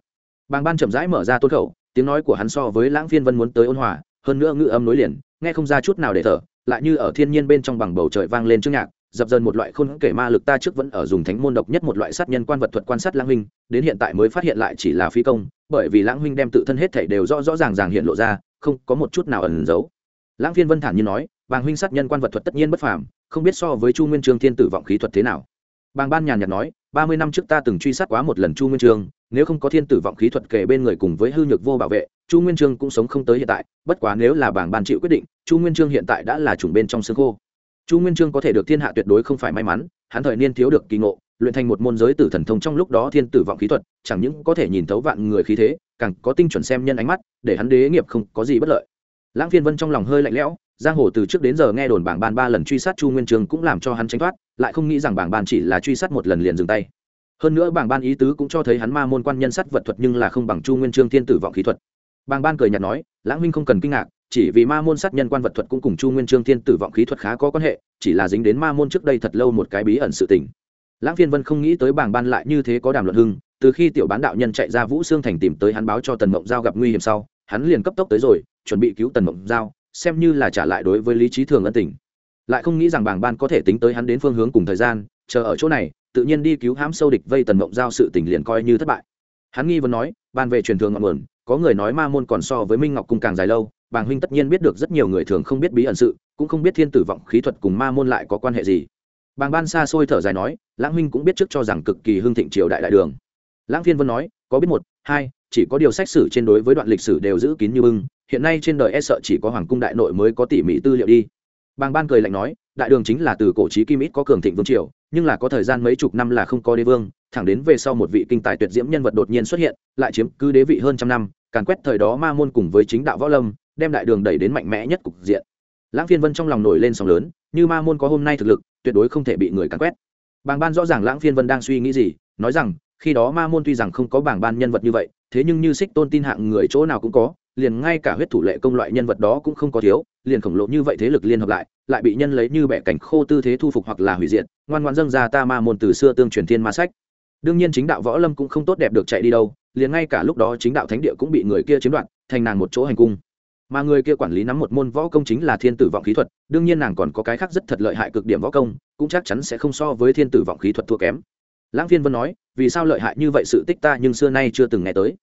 Bàng ban chậm rãi mở ra tôn khẩu, tiếng nói của hắn so với lãng phiên vân muốn tới ôn hòa, hơn nữa ngữ âm nối liền, nghe không ra chút nào để thở, lại như ở thiên nhiên bên trong bằng bầu trời vang lên trước nhạc, dập dần một loại khôn kể ma lực ta trước vẫn ở dùng thánh môn độc nhất một loại sát nhân quan vật thuật quan sát lãng huynh, đến hiện tại mới phát hiện lại chỉ là phi công, bởi vì lãng huynh đem tự thân hết thảy đều rõ rõ ràng ràng hiện lộ ra, không có một chút nào ẩn giấu lãng phiên vân thản nhiên nói, bàng huynh sát nhân quan vật thuật tất nhiên bất phàm, không biết so với chu nguyên trương thiên tử vọng khí thuật thế nào. Bàng ban nhàn nhạt nói, ba mươi năm trước ta từng truy sát quá một lần chu nguyên trương, nếu không có thiên tử vọng khí thuật kể bên người cùng với hư nhược vô bảo vệ, chu nguyên trương cũng sống không tới hiện tại, bất quá nếu là bảng ban chịu quyết định, chu nguyên trương hiện tại đã là chủng bên trong xương khô. Chu nguyên trương có thể được thiên hạ tuyệt đối không phải may mắn, hắn thời niên thiếu được kỳ ngộ, luyện thành một môn giới tử thần thông trong lúc đó thiên tử vọng khí thuật, chẳng những có thể nhìn thấu vạn người khí thế, càng có tinh chuẩn xem nhân ánh mắt, để hắn đế nghiệp không có gì bất lợi lãng phiên vân trong lòng hơi lạnh lẽo, giang hồ từ trước đến giờ nghe đồn bảng ban ba lần truy sát chu nguyên Trường cũng làm cho hắn tránh thoát, lại không nghĩ rằng bảng ban chỉ là truy sát một lần liền dừng tay. Hơn nữa bảng ban ý tứ cũng cho thấy hắn ma môn quan nhân sát vật thuật nhưng là không bằng chu nguyên trương thiên tử vọng khí thuật. Bảng ban cười nhạt nói, lãng huynh không cần kinh ngạc, chỉ vì ma môn sát nhân quan vật thuật cũng cùng chu nguyên trương thiên tử vọng khí thuật khá có quan hệ, chỉ là dính đến ma môn trước đây thật lâu một cái bí ẩn sự tình. Lãng phiên vân không nghĩ tới bảng ban lại như thế có đàm luận hưng, từ khi tiểu bán đạo nhân chạy ra vũ xương thành tìm tới hắn báo cho tần mộng giao gặp nguy hiểm sau, hắn liền cấp tốc tới rồi chuẩn bị cứu tần mộng giao, xem như là trả lại đối với lý trí thường ân tình. Lại không nghĩ rằng bảng ban có thể tính tới hắn đến phương hướng cùng thời gian, chờ ở chỗ này, tự nhiên đi cứu hãm sâu địch vây tần mộng giao sự tình liền coi như thất bại. Hắn nghi vấn nói, ban về truyền thường ngọn nguồn, có người nói ma môn còn so với minh ngọc cung càng dài lâu, bàng huynh tất nhiên biết được rất nhiều người thường không biết bí ẩn sự, cũng không biết thiên tử vọng khí thuật cùng ma môn lại có quan hệ gì. Bàng ban xa xôi thở dài nói, lãng huynh cũng biết trước cho rằng cực kỳ hưng thịnh triều đại đại đường. Lãng phiên vân nói, có biết một, hai, chỉ có điều sách sử trên đối với đoạn lịch sử đều giữ kín như bưng hiện nay trên đời e sợ chỉ có hoàng cung đại nội mới có tỉ mỉ tư liệu đi. Bàng ban cười lạnh nói, đại đường chính là từ cổ trí kim ít có cường thịnh vương triều, nhưng là có thời gian mấy chục năm là không có đế vương, thẳng đến về sau một vị kinh tài tuyệt diễm nhân vật đột nhiên xuất hiện, lại chiếm cứ đế vị hơn trăm năm, càn quét thời đó ma môn cùng với chính đạo võ lâm, đem đại đường đẩy đến mạnh mẽ nhất cục diện. Lãng phiên vân trong lòng nổi lên sóng lớn, như ma môn có hôm nay thực lực, tuyệt đối không thể bị người càn quét. Bàng ban rõ ràng lãng phiên vân đang suy nghĩ gì, nói rằng, khi đó ma môn tuy rằng không có bảng ban nhân vật như vậy, thế nhưng như xích tôn tin hạng người chỗ nào cũng có liền ngay cả huyết thủ lệ công loại nhân vật đó cũng không có thiếu, liền khổng lồ như vậy thế lực liên hợp lại lại bị nhân lấy như bẻ cảnh khô tư thế thu phục hoặc là hủy diệt, ngoan ngoan dâng ra ta ma môn từ xưa tương truyền thiên ma sách. Đương nhiên chính đạo võ lâm cũng không tốt đẹp được chạy đi đâu, liền ngay cả lúc đó chính đạo thánh địa cũng bị người kia chiếm đoạt, thành nàng một chỗ hành cung. Mà người kia quản lý nắm một môn võ công chính là thiên tử vọng khí thuật, đương nhiên nàng còn có cái khác rất thật lợi hại cực điểm võ công, cũng chắc chắn sẽ không so với thiên tử vọng khí thuật thua kém. Lãng phiên vân nói, vì sao lợi hại như vậy sự tích ta nhưng xưa nay chưa từng nghe tới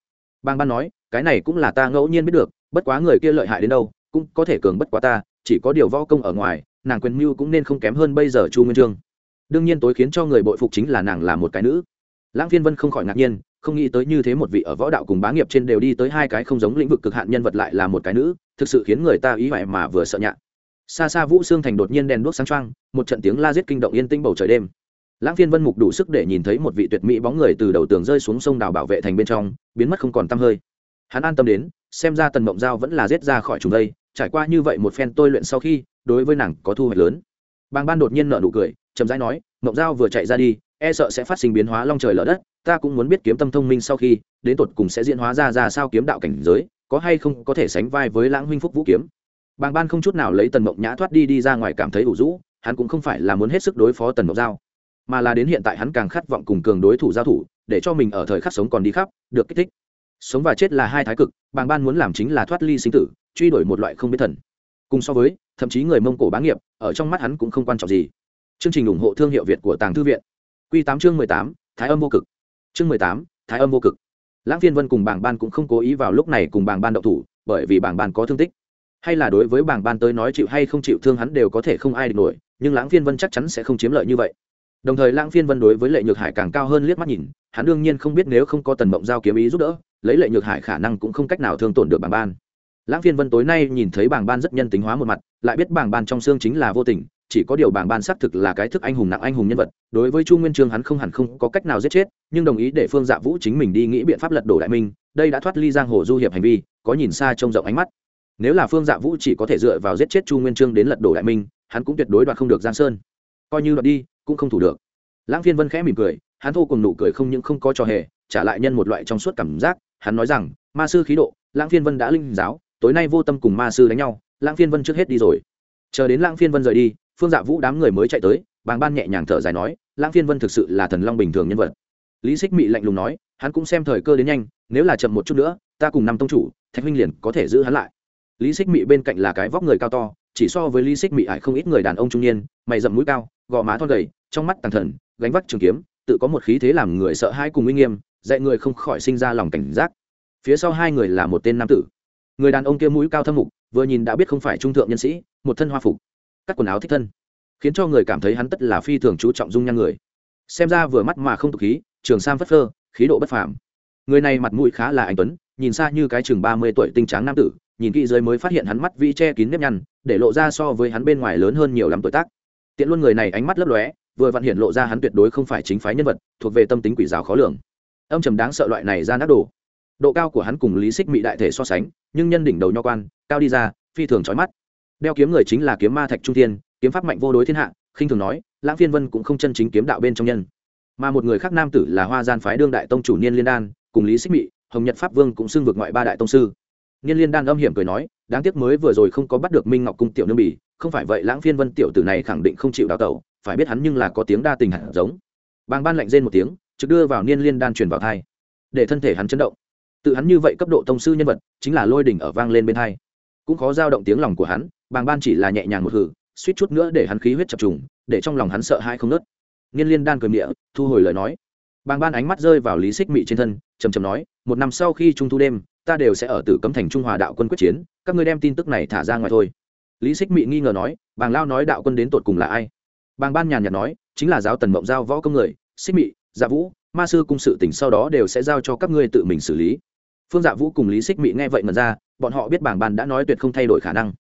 bang ban nói, cái này cũng là ta ngẫu nhiên biết được, bất quá người kia lợi hại đến đâu, cũng có thể cường bất quá ta, chỉ có điều võ công ở ngoài, nàng quyền mưu cũng nên không kém hơn bây giờ chu nguyên trương. Đương nhiên tối khiến cho người bội phục chính là nàng là một cái nữ. Lãng phiên vân không khỏi ngạc nhiên, không nghĩ tới như thế một vị ở võ đạo cùng bá nghiệp trên đều đi tới hai cái không giống lĩnh vực cực hạn nhân vật lại là một cái nữ, thực sự khiến người ta ý hoài mà vừa sợ nhạ. Xa xa vũ xương thành đột nhiên đèn đuốc sáng trăng một trận tiếng la giết kinh động yên tinh bầu trời đêm lãng phiên vân mục đủ sức để nhìn thấy một vị tuyệt mỹ bóng người từ đầu tường rơi xuống sông đào bảo vệ thành bên trong, biến mất không còn tăm hơi. Hắn an tâm đến, xem ra tần mộng giao vẫn là giết ra khỏi chúng đây, trải qua như vậy một phen tôi luyện sau khi, đối với nàng có thu hoạch lớn. Bàng ban đột nhiên nợ nụ cười, chậm rãi nói, mộng giao vừa chạy ra đi e sợ sẽ phát sinh biến hóa long trời lở đất, ta cũng muốn biết kiếm tâm thông minh sau khi, đến tột cùng sẽ diễn hóa ra ra sao kiếm đạo cảnh giới, có hay không có thể sánh vai với lãng huynh phúc vũ kiếm. Bàng ban không chút nào lấy tần mộng nhã thoát đi đi ra ngoài cảm thấy ủ rũ, hắn cũng không phải là muốn hết sức đối phó tần mộng giao mà là đến hiện tại hắn càng khát vọng cùng cường đối thủ giao thủ, để cho mình ở thời khắc sống còn đi khắp, được kích thích. Sống và chết là hai thái cực, bàng ban muốn làm chính là thoát ly sinh tử, truy đuổi một loại không biết thần. Cùng so với, thậm chí người mông cổ bá nghiệp, ở trong mắt hắn cũng không quan trọng gì. Chương trình ủng hộ thương hiệu việt của tàng thư viện. Q tám chương mười tám, thái âm vô cực. Chương mười tám, thái âm vô cực. Lãng phiên vân cùng bảng ban cũng không cố ý vào lúc này cùng bảng ban đậu thủ, bởi vì bảng ban có thương tích. Hay là đối với bảng ban tới nói chịu hay không chịu thương hắn đều có thể không ai địch nổi, nhưng lãng phiên vân chắc chắn sẽ không chiếm lợi như vậy đồng thời lãng phiên vân đối với lệ nhược hải càng cao hơn liếc mắt nhìn, hắn đương nhiên không biết nếu không có tần mộng giao kiếm ý giúp đỡ, lấy lệ nhược hải khả năng cũng không cách nào thương tổn được bảng ban. Lãng phiên vân tối nay nhìn thấy bảng ban rất nhân tính hóa một mặt, lại biết bảng ban trong xương chính là vô tình, chỉ có điều bảng ban xác thực là cái thức anh hùng nặng anh hùng nhân vật, đối với chu nguyên trương hắn không hẳn không có cách nào giết chết, nhưng đồng ý để phương dạ vũ chính mình đi nghĩ biện pháp lật đổ đại minh, đây đã thoát ly giang hồ du hiệp hành vi, có nhìn xa trông rộng ánh mắt. Nếu là phương dạ vũ chỉ có thể dựa vào giết chết chu nguyên trương đến lật đổ đại minh, hắn cũng tuyệt đối đoạt không được giang sơn. Coi như đoạt đi cũng không thủ được. Lãng phiên vân khẽ mỉm cười, hắn thô cùng nụ cười không những không có trò hề, trả lại nhân một loại trong suốt cảm giác, hắn nói rằng, ma sư khí độ, lãng phiên vân đã linh giáo, tối nay vô tâm cùng ma sư đánh nhau, lãng phiên vân trước hết đi rồi. Chờ đến lãng phiên vân rời đi, phương dạ vũ đám người mới chạy tới, bàng ban nhẹ nhàng thở dài nói, lãng phiên vân thực sự là thần long bình thường nhân vật. Lý xích mị lạnh lùng nói, hắn cũng xem thời cơ đến nhanh, nếu là chậm một chút nữa, ta cùng năm tông chủ, thạch huynh liền có thể giữ hắn lại. Lý xích mị bên cạnh là cái vóc người cao to chỉ so với lý xích mị ải không ít người đàn ông trung niên, mày rậm mũi cao, gò má thon gầy, trong mắt tàng thần, gánh vác trường kiếm, tự có một khí thế làm người sợ hãi cùng uy nghiêm, dạy người không khỏi sinh ra lòng cảnh giác. Phía sau hai người là một tên nam tử. Người đàn ông kia mũi cao thâm mục, vừa nhìn đã biết không phải trung thượng nhân sĩ, một thân hoa phục, cắt quần áo thích thân, khiến cho người cảm thấy hắn tất là phi thường chú trọng dung nhan người. Xem ra vừa mắt mà không tục khí, trường sam phất phơ, khí độ bất phàm. Người này mặt mũi khá là anh tuấn, nhìn xa như cái chừng ba mươi tuổi tinh tráng nam tử nhìn kỹ dưới mới phát hiện hắn mắt vi che kín nếp nhăn, để lộ ra so với hắn bên ngoài lớn hơn nhiều lắm tuổi tác. Tiện luôn người này ánh mắt lấp lóe, vừa vặn hiện lộ ra hắn tuyệt đối không phải chính phái nhân vật, thuộc về tâm tính quỷ giáo khó lường. Âm trầm đáng sợ loại này ra nát đồ. Độ cao của hắn cùng lý xích mị đại thể so sánh, nhưng nhân đỉnh đầu nho quan, cao đi ra, phi thường trói mắt. Đeo kiếm người chính là kiếm ma thạch trung thiên, kiếm pháp mạnh vô đối thiên hạ, khinh thường nói, lãng phiên vân cũng không chân chính kiếm đạo bên trong nhân. Mà một người khác nam tử là hoa gian phái đương đại tông chủ niên liên đan, cùng lý xích mị, hồng nhật pháp vương cũng xưng vượt ngoại ba đại tông sư niên liên đan âm hiểm cười nói đáng tiếc mới vừa rồi không có bắt được minh ngọc cung tiểu nương bỉ không phải vậy lãng phiên vân tiểu tử này khẳng định không chịu đào tẩu phải biết hắn nhưng là có tiếng đa tình hẳn giống. Bàng ban lạnh rên một tiếng trực đưa vào niên liên đan truyền vào thai để thân thể hắn chấn động. Tự hắn như vậy cấp độ tông sư nhân vật chính là lôi đỉnh ở vang lên bên thai cũng khó dao động tiếng lòng của hắn bàng ban chỉ là nhẹ nhàng một hừ, suýt chút nữa để hắn khí huyết chập trùng để trong lòng hắn sợ hãi không ngớt. nghiên liên đan cười miệng thu hồi lời nói. Bàng ban ánh mắt rơi vào lý xích mị trên thân trầm trầm nói một năm sau khi trung thu đêm ta đều sẽ ở tử cấm thành trung hòa đạo quân quyết chiến, các ngươi đem tin tức này thả ra ngoài thôi. Lý xích mị nghi ngờ nói, bàng lao nói đạo quân đến tột cùng là ai? Bàng ban nhàn nhạt nói, chính là giáo tần mộng giao võ công người, xích mị dạ vũ, ma sư cung sự tỉnh sau đó đều sẽ giao cho các ngươi tự mình xử lý. Phương dạ vũ cùng lý xích mị nghe vậy mật ra, bọn họ biết bảng ban đã nói tuyệt không thay đổi khả năng.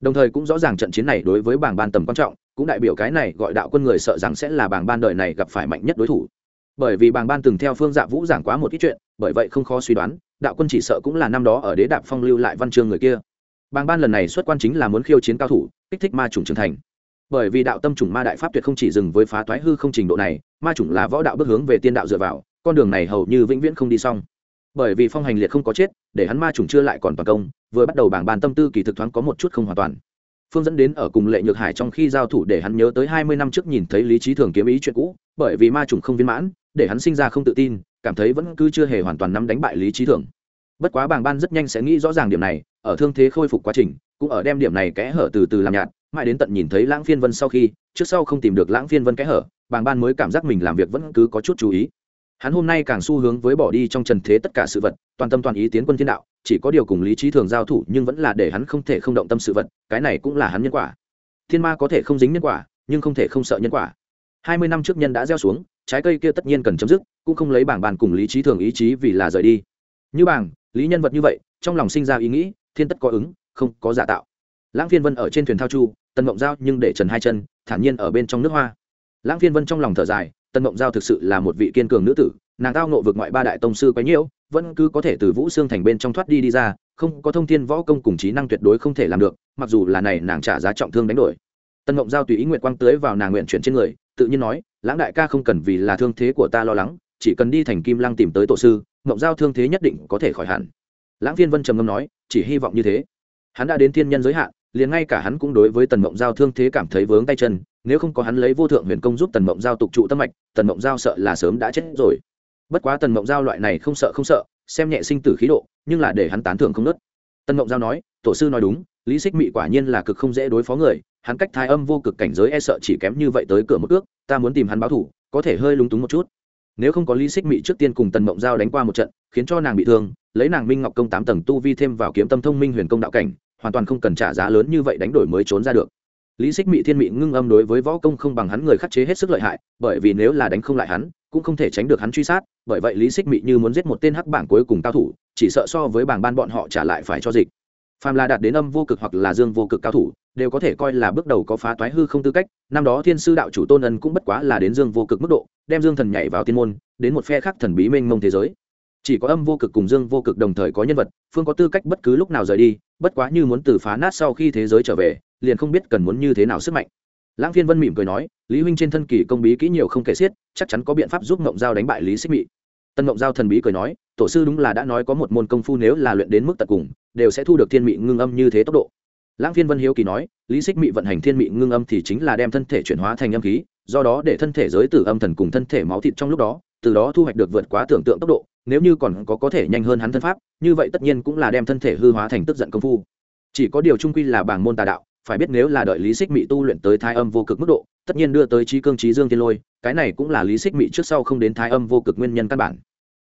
Đồng thời cũng rõ ràng trận chiến này đối với bảng ban tầm quan trọng, cũng đại biểu cái này gọi đạo quân người sợ rằng sẽ là bảng ban đời này gặp phải mạnh nhất đối thủ. Bởi vì bảng ban từng theo phương dạ vũ giảng quá một ít chuyện, bởi vậy không khó suy đoán đạo quân chỉ sợ cũng là năm đó ở đế đạp phong lưu lại văn chương người kia. Bảng ban lần này xuất quan chính là muốn khiêu chiến cao thủ, kích thích ma chủng trưởng thành. Bởi vì đạo tâm chủng ma đại pháp tuyệt không chỉ dừng với phá toái hư không trình độ này, ma chủng là võ đạo bước hướng về tiên đạo dựa vào, con đường này hầu như vĩnh viễn không đi xong. Bởi vì phong hành liệt không có chết, để hắn ma trùng chưa lại còn toàn công, vừa bắt đầu bảng bàn tâm tư kỳ thực thoáng có một chút không hoàn toàn. Phương dẫn đến ở cùng lệ nhược hải trong khi giao thủ để hắn nhớ tới hai mươi năm trước nhìn thấy lý trí thường kiếm ý chuyện cũ, bởi vì ma trùng không viên mãn, để hắn sinh ra không tự tin, cảm thấy vẫn cứ chưa hề hoàn toàn nắm đánh bại lý trí thường bất quá bàng ban rất nhanh sẽ nghĩ rõ ràng điểm này, ở thương thế khôi phục quá trình, cũng ở đem điểm này kẽ hở từ từ làm nhạt, mãi đến tận nhìn thấy lãng phiên vân sau khi, trước sau không tìm được lãng phiên vân kẽ hở, bàng ban mới cảm giác mình làm việc vẫn cứ có chút chú ý. Hắn hôm nay càng xu hướng với bỏ đi trong trần thế tất cả sự vật, toàn tâm toàn ý tiến quân thiên đạo, chỉ có điều cùng lý trí thường giao thủ nhưng vẫn là để hắn không thể không động tâm sự vật, cái này cũng là hắn nhân quả. Thiên ma có thể không dính nhân quả, nhưng không thể không sợ nhân quả. Hai mươi năm trước nhân đã gieo xuống, trái cây kia tất nhiên cần chấm dứt, cũng không lấy bảng bàn cùng lý trí thường ý chí vì là rời đi. Như bảng lý nhân vật như vậy, trong lòng sinh ra ý nghĩ, thiên tất có ứng, không có giả tạo. Lãng phiên vân ở trên thuyền thao chu, tần mộng giao nhưng để trần hai chân, thản nhiên ở bên trong nước hoa. Lãng phiên vân trong lòng thở dài, tần mộng giao thực sự là một vị kiên cường nữ tử, nàng tao nộ vực ngoại ba đại tông sư quấy nhiễu, vẫn cứ có thể từ vũ xương thành bên trong thoát đi đi ra, không có thông tin võ công cùng trí năng tuyệt đối không thể làm được, mặc dù là này nàng trả giá trọng thương đánh đổi. Tân mộng giao tùy ý nguyện quang tưới vào nàng nguyện chuyển trên người, tự nhiên nói, lãng đại ca không cần vì là thương thế của ta lo lắng, chỉ cần đi thành kim lăng tìm tới tổ sư mộng giao thương thế nhất định có thể khỏi hẳn. Lãng Phiên vân trầm ngâm nói, chỉ hy vọng như thế. Hắn đã đến thiên nhân giới hạn, liền ngay cả hắn cũng đối với tần mộng giao thương thế cảm thấy vướng tay chân, nếu không có hắn lấy vô thượng huyền công giúp tần mộng giao tục trụ tâm mạch, tần mộng giao sợ là sớm đã chết rồi. Bất quá tần mộng giao loại này không sợ không sợ, xem nhẹ sinh tử khí độ, nhưng là để hắn tán thưởng không nớt. Tần mộng giao nói, tổ sư nói đúng, lý xích mị quả nhiên là cực không dễ đối phó người, hắn cách thái âm vô cực cảnh giới e sợ chỉ kém như vậy tới cửa một ước, ta muốn tìm hắn báo thủ, có thể hơi lúng túng một chút nếu không có lý xích mị trước tiên cùng tần mộng giao đánh qua một trận, khiến cho nàng bị thương, lấy nàng minh ngọc công tám tầng tu vi thêm vào kiếm tâm thông minh huyền công đạo cảnh, hoàn toàn không cần trả giá lớn như vậy đánh đổi mới trốn ra được. Lý xích mị thiên mị ngưng âm đối với võ công không bằng hắn người khắc chế hết sức lợi hại, bởi vì nếu là đánh không lại hắn, cũng không thể tránh được hắn truy sát, bởi vậy lý xích mị như muốn giết một tên hắc bảng cuối cùng cao thủ, chỉ sợ so với bảng ban bọn họ trả lại phải cho dịch. Phàm là đạt đến âm vô cực hoặc là dương vô cực cao thủ đều có thể coi là bước đầu có phá toái hư không tư cách, năm đó thiên sư đạo chủ tôn ân cũng bất quá là đến dương vô cực mức độ, đem dương thần nhảy vào tiên môn, đến một phe khác thần bí mênh mông thế giới. Chỉ có âm vô cực cùng dương vô cực đồng thời có nhân vật, phương có tư cách bất cứ lúc nào rời đi, bất quá như muốn từ phá nát sau khi thế giới trở về, liền không biết cần muốn như thế nào sức mạnh. Lãng phiên vân mỉm cười nói, lý huynh trên thân kỳ công bí kỹ nhiều không kể xiết, chắc chắn có biện pháp giúp ngộng giao đánh bại lý xích mị. Tân ngộng giao thần bí cười nói, tổ sư đúng là đã nói có một môn công phu nếu là luyện đến mức tận cùng, đều sẽ thu được thiên mị ngưng âm như thế tốc độ lãng phiên vân hiếu kỳ nói, lý xích mị vận hành thiên mị ngưng âm thì chính là đem thân thể chuyển hóa thành âm khí, do đó để thân thể giới tử âm thần cùng thân thể máu thịt trong lúc đó, từ đó thu hoạch được vượt quá tưởng tượng tốc độ, nếu như còn có có thể nhanh hơn hắn thân pháp, như vậy tất nhiên cũng là đem thân thể hư hóa thành tức giận công phu. Chỉ có điều trung quy là bảng môn tà đạo, phải biết nếu là đợi lý xích mị tu luyện tới thái âm vô cực mức độ, tất nhiên đưa tới trí cương trí dương thiên lôi, cái này cũng là lý xích mị trước sau không đến thái âm vô cực nguyên nhân căn bản.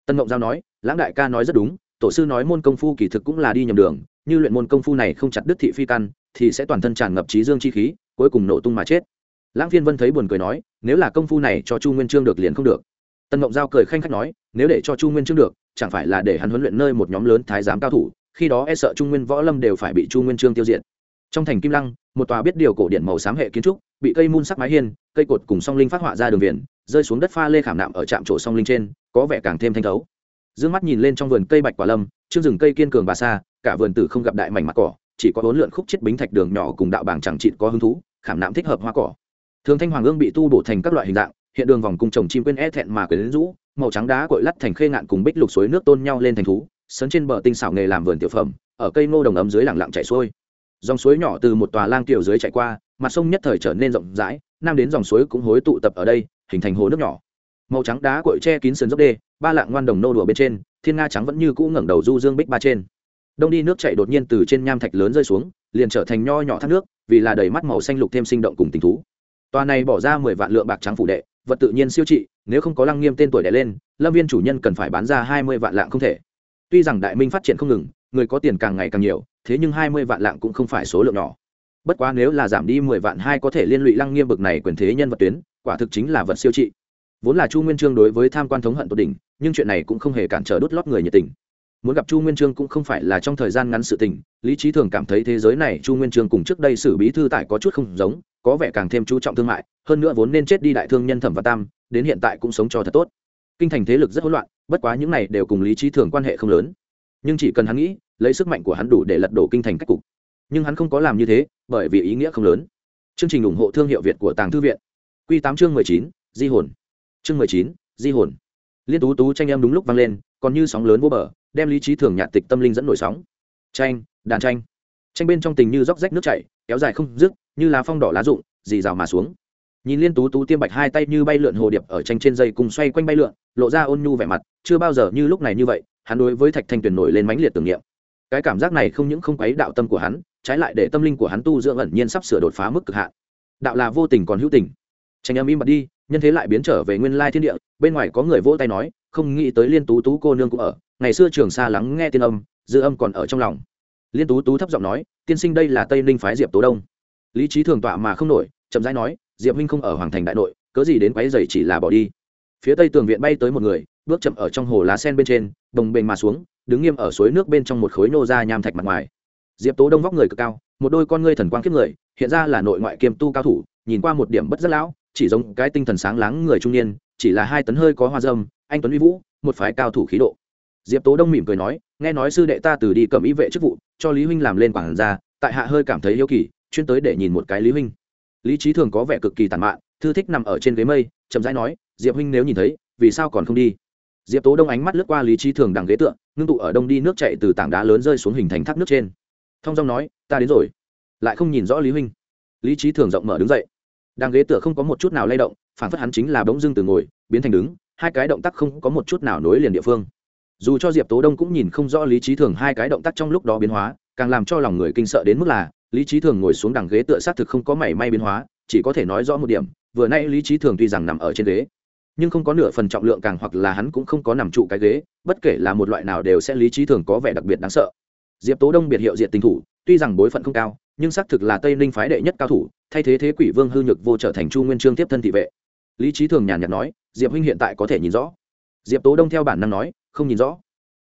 Tân mộng giao nói, lãng đại ca nói rất đúng, tổ sư nói môn công phu kỳ thực cũng là đi nhầm đường như luyện môn công phu này không chặt đứt thị phi căn, thì sẽ toàn thân tràn ngập trí dương chi khí, cuối cùng nổ tung mà chết. Lãng phiên vân thấy buồn cười nói, nếu là công phu này cho chu nguyên trương được liền không được. Tân mộng giao cười khanh khách nói, nếu để cho chu nguyên trương được, chẳng phải là để hắn huấn luyện nơi một nhóm lớn thái giám cao thủ, khi đó e sợ trung nguyên võ lâm đều phải bị chu nguyên trương tiêu diệt. Trong thành kim lăng, một tòa biết điều cổ điện màu xám hệ kiến trúc, bị cây mun sắc mái hiên, cây cột cùng song linh phát họa ra đường viền, rơi xuống đất pha lê khảm nạm ở trạm chỗ song linh trên, có vẻ càng thêm thanh thấu. D mắt nhìn lên trong vườn cây bạch quả lâm chương rừng cây kiên cường bà xa cả vườn tử không gặp đại mảnh mặt cỏ, chỉ có bốn lượn khúc chết bính thạch đường nhỏ cùng đạo bảng chẳng chịt có hứng thú, khảm nạm thích hợp hoa cỏ. Thường thanh hoàng ương bị tu bổ thành các loại hình dạng, hiện đường vòng cung trồng chim quên e thẹn mà quyến rũ, màu trắng đá cội lắt thành khê ngạn cùng bích lục suối nước tôn nhau lên thành thú, sấn trên bờ tinh xảo nghề làm vườn tiểu phẩm, ở cây ngô đồng ấm dưới lẳng lặng chảy xuôi. Dòng suối nhỏ từ một tòa lang tiểu dưới chạy qua, mặt sông nhất thời trở nên rộng rãi, nam đến dòng suối cũng hối tụ tập ở đây, hình thành hồ nước nhỏ. Màu trắng đá cội che kín sườn dốc đê, ba lạng ngoan đồng nô đùa bên trên, thiên nga trắng vẫn như cũ ngẩng đầu du dương bích ba trên đông đi nước chảy đột nhiên từ trên nham thạch lớn rơi xuống, liền trở thành nho nhỏ thác nước, vì là đầy mắt màu xanh lục thêm sinh động cùng tình thú. Tòa này bỏ ra mười vạn lượng bạc trắng phủ đệ, vật tự nhiên siêu trị, nếu không có lăng nghiêm tên tuổi đẻ lên, lâm viên chủ nhân cần phải bán ra hai mươi vạn lạng không thể. Tuy rằng đại minh phát triển không ngừng, người có tiền càng ngày càng nhiều, thế nhưng hai mươi vạn lạng cũng không phải số lượng nhỏ. Bất quá nếu là giảm đi mười vạn hai có thể liên lụy lăng nghiêm bực này quyền thế nhân vật tuyến, quả thực chính là vật siêu trị. Vốn là chu nguyên trương đối với tham quan thống hận tột đỉnh, nhưng chuyện này cũng không hề cản trở đốt lót người nhiệt tình muốn gặp chu nguyên trương cũng không phải là trong thời gian ngắn sự tình, lý trí thường cảm thấy thế giới này chu nguyên trương cùng trước đây xử bí thư tại có chút không giống, có vẻ càng thêm chú trọng thương mại, hơn nữa vốn nên chết đi đại thương nhân thẩm và tam, đến hiện tại cũng sống cho thật tốt. Kinh thành thế lực rất hỗn loạn, bất quá những này đều cùng lý trí thường quan hệ không lớn. Nhưng chỉ cần hắn nghĩ, lấy sức mạnh của hắn đủ để lật đổ kinh thành cách cục. Nhưng hắn không có làm như thế, bởi vì ý nghĩa không lớn. Chương trình ủng hộ thương hiệu việt của tàng thư viện. Q tám chương mười chín, di hồn. Chương mười chín, di hồn. Liên tú tú tranh em đúng lúc vang lên, còn như sóng lớn vô bờ đem lý trí thường nhạt tịch tâm linh dẫn nổi sóng. Tranh, đàn tranh. Tranh bên trong tình như róc rách nước chảy, kéo dài không dứt, như lá phong đỏ lá rụng, dì rào mà xuống. Nhìn liên tú tú tiêm bạch hai tay như bay lượn hồ điệp ở tranh trên dây cùng xoay quanh bay lượn, lộ ra ôn nhu vẻ mặt, chưa bao giờ như lúc này như vậy, hắn đối với thạch thanh tuyền nổi lên mãnh liệt tưởng niệm. Cái cảm giác này không những không quấy đạo tâm của hắn, trái lại để tâm linh của hắn tu dưỡng ẩn nhiên sắp sửa đột phá mức cực hạn. Đạo là vô tình còn hữu tình. Tranh âm im bật đi, nhân thế lại biến trở về nguyên lai thiên địa, bên ngoài có người vỗ tay nói, không nghĩ tới liên tú tú cô nương cũng ở ngày xưa trường xa lắng nghe tiên âm, dư âm còn ở trong lòng. Liên tú tú thấp giọng nói, tiên sinh đây là tây ninh phái diệp tố đông. Lý trí thường tọa mà không nổi, chậm rãi nói, diệp huynh không ở hoàng thành đại nội, cớ gì đến quấy dày chỉ là bỏ đi. Phía tây tường viện bay tới một người, bước chậm ở trong hồ lá sen bên trên bồng bềnh mà xuống, đứng nghiêm ở suối nước bên trong một khối nô ra nham thạch mặt ngoài. Diệp tố đông vóc người cực cao, một đôi con ngươi thần quang kiếp người, hiện ra là nội ngoại kiêm tu cao thủ, nhìn qua một điểm bất rất lão, chỉ giống cái tinh thần sáng láng người trung niên, chỉ là hai tấn hơi có hoa dâm, anh tuấn uy vũ, một phái cao thủ khí độ diệp tố đông mỉm cười nói nghe nói sư đệ ta từ đi cầm ý vệ chức vụ cho lý huynh làm lên quảng ra tại hạ hơi cảm thấy yêu kỳ chuyên tới để nhìn một cái lý huynh lý trí thường có vẻ cực kỳ tàn mạn thư thích nằm ở trên ghế mây chậm rãi nói diệp huynh nếu nhìn thấy vì sao còn không đi diệp tố đông ánh mắt lướt qua lý trí thường đằng ghế tựa, ngưng tụ ở đông đi nước chạy từ tảng đá lớn rơi xuống hình thành thác nước trên thông dong nói ta đến rồi lại không nhìn rõ lý huynh lý trí thường rộng mở đứng dậy đằng ghế tựa không có một chút nào lay động phản phất hắn chính là bỗng dưng từ ngồi biến thành đứng hai cái động tác không có một chút nào nối liền địa phương dù cho diệp tố đông cũng nhìn không rõ lý trí thường hai cái động tác trong lúc đó biến hóa, càng làm cho lòng người kinh sợ đến mức là, lý trí thường ngồi xuống đằng ghế tựa xác thực không có mảy may biến hóa, chỉ có thể nói rõ một điểm, vừa nay lý trí thường tuy rằng nằm ở trên ghế, nhưng không có nửa phần trọng lượng càng hoặc là hắn cũng không có nằm trụ cái ghế, bất kể là một loại nào đều sẽ lý trí thường có vẻ đặc biệt đáng sợ. Diệp tố đông biệt hiệu diện tình thủ, tuy rằng bối phận không cao, nhưng xác thực là tây ninh phái đệ nhất cao thủ, thay thế thế quỷ vương hư nhược vô trở thành chu nguyên trương tiếp thân thị vệ. Lý trí thường nhàn nhạt nói, diệp huynh hiện tại có thể nhìn rõ. Diệp tố đông theo bản năng nói không nhìn rõ.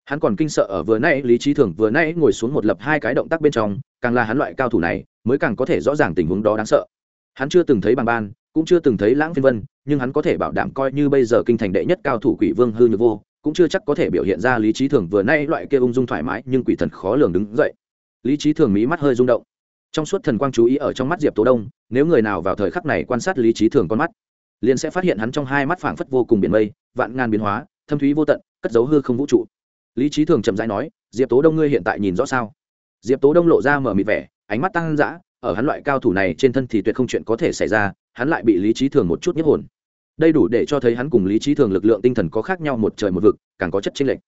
Hắn còn kinh sợ ở vừa nay lý trí thường vừa nay ngồi xuống một lập hai cái động tác bên trong, càng là hắn loại cao thủ này, mới càng có thể rõ ràng tình huống đó đáng sợ. Hắn chưa từng thấy bằng ban, cũng chưa từng thấy lãng phiên vân, nhưng hắn có thể bảo đảm coi như bây giờ kinh thành đệ nhất cao thủ quỷ vương hư nhược vô, cũng chưa chắc có thể biểu hiện ra lý trí thường vừa nay loại kia ung dung thoải mái, nhưng quỷ thần khó lường đứng dậy. Lý trí thường mí mắt hơi rung động. Trong suốt thần quang chú ý ở trong mắt diệp tố đông, nếu người nào vào thời khắc này quan sát lý trí thường con mắt, liền sẽ phát hiện hắn trong hai mắt phảng phất vô cùng biển mây, vạn ngàn biến hóa, thâm thúy vô tận cất dấu hư không vũ trụ. Lý trí thường chậm rãi nói, diệp tố đông ngươi hiện tại nhìn rõ sao? Diệp tố đông lộ ra mở mịt vẻ, ánh mắt tăng dã, ở hắn loại cao thủ này trên thân thì tuyệt không chuyện có thể xảy ra, hắn lại bị lý trí thường một chút nhức hồn. Đây đủ để cho thấy hắn cùng lý trí thường lực lượng tinh thần có khác nhau một trời một vực, càng có chất chênh lệch.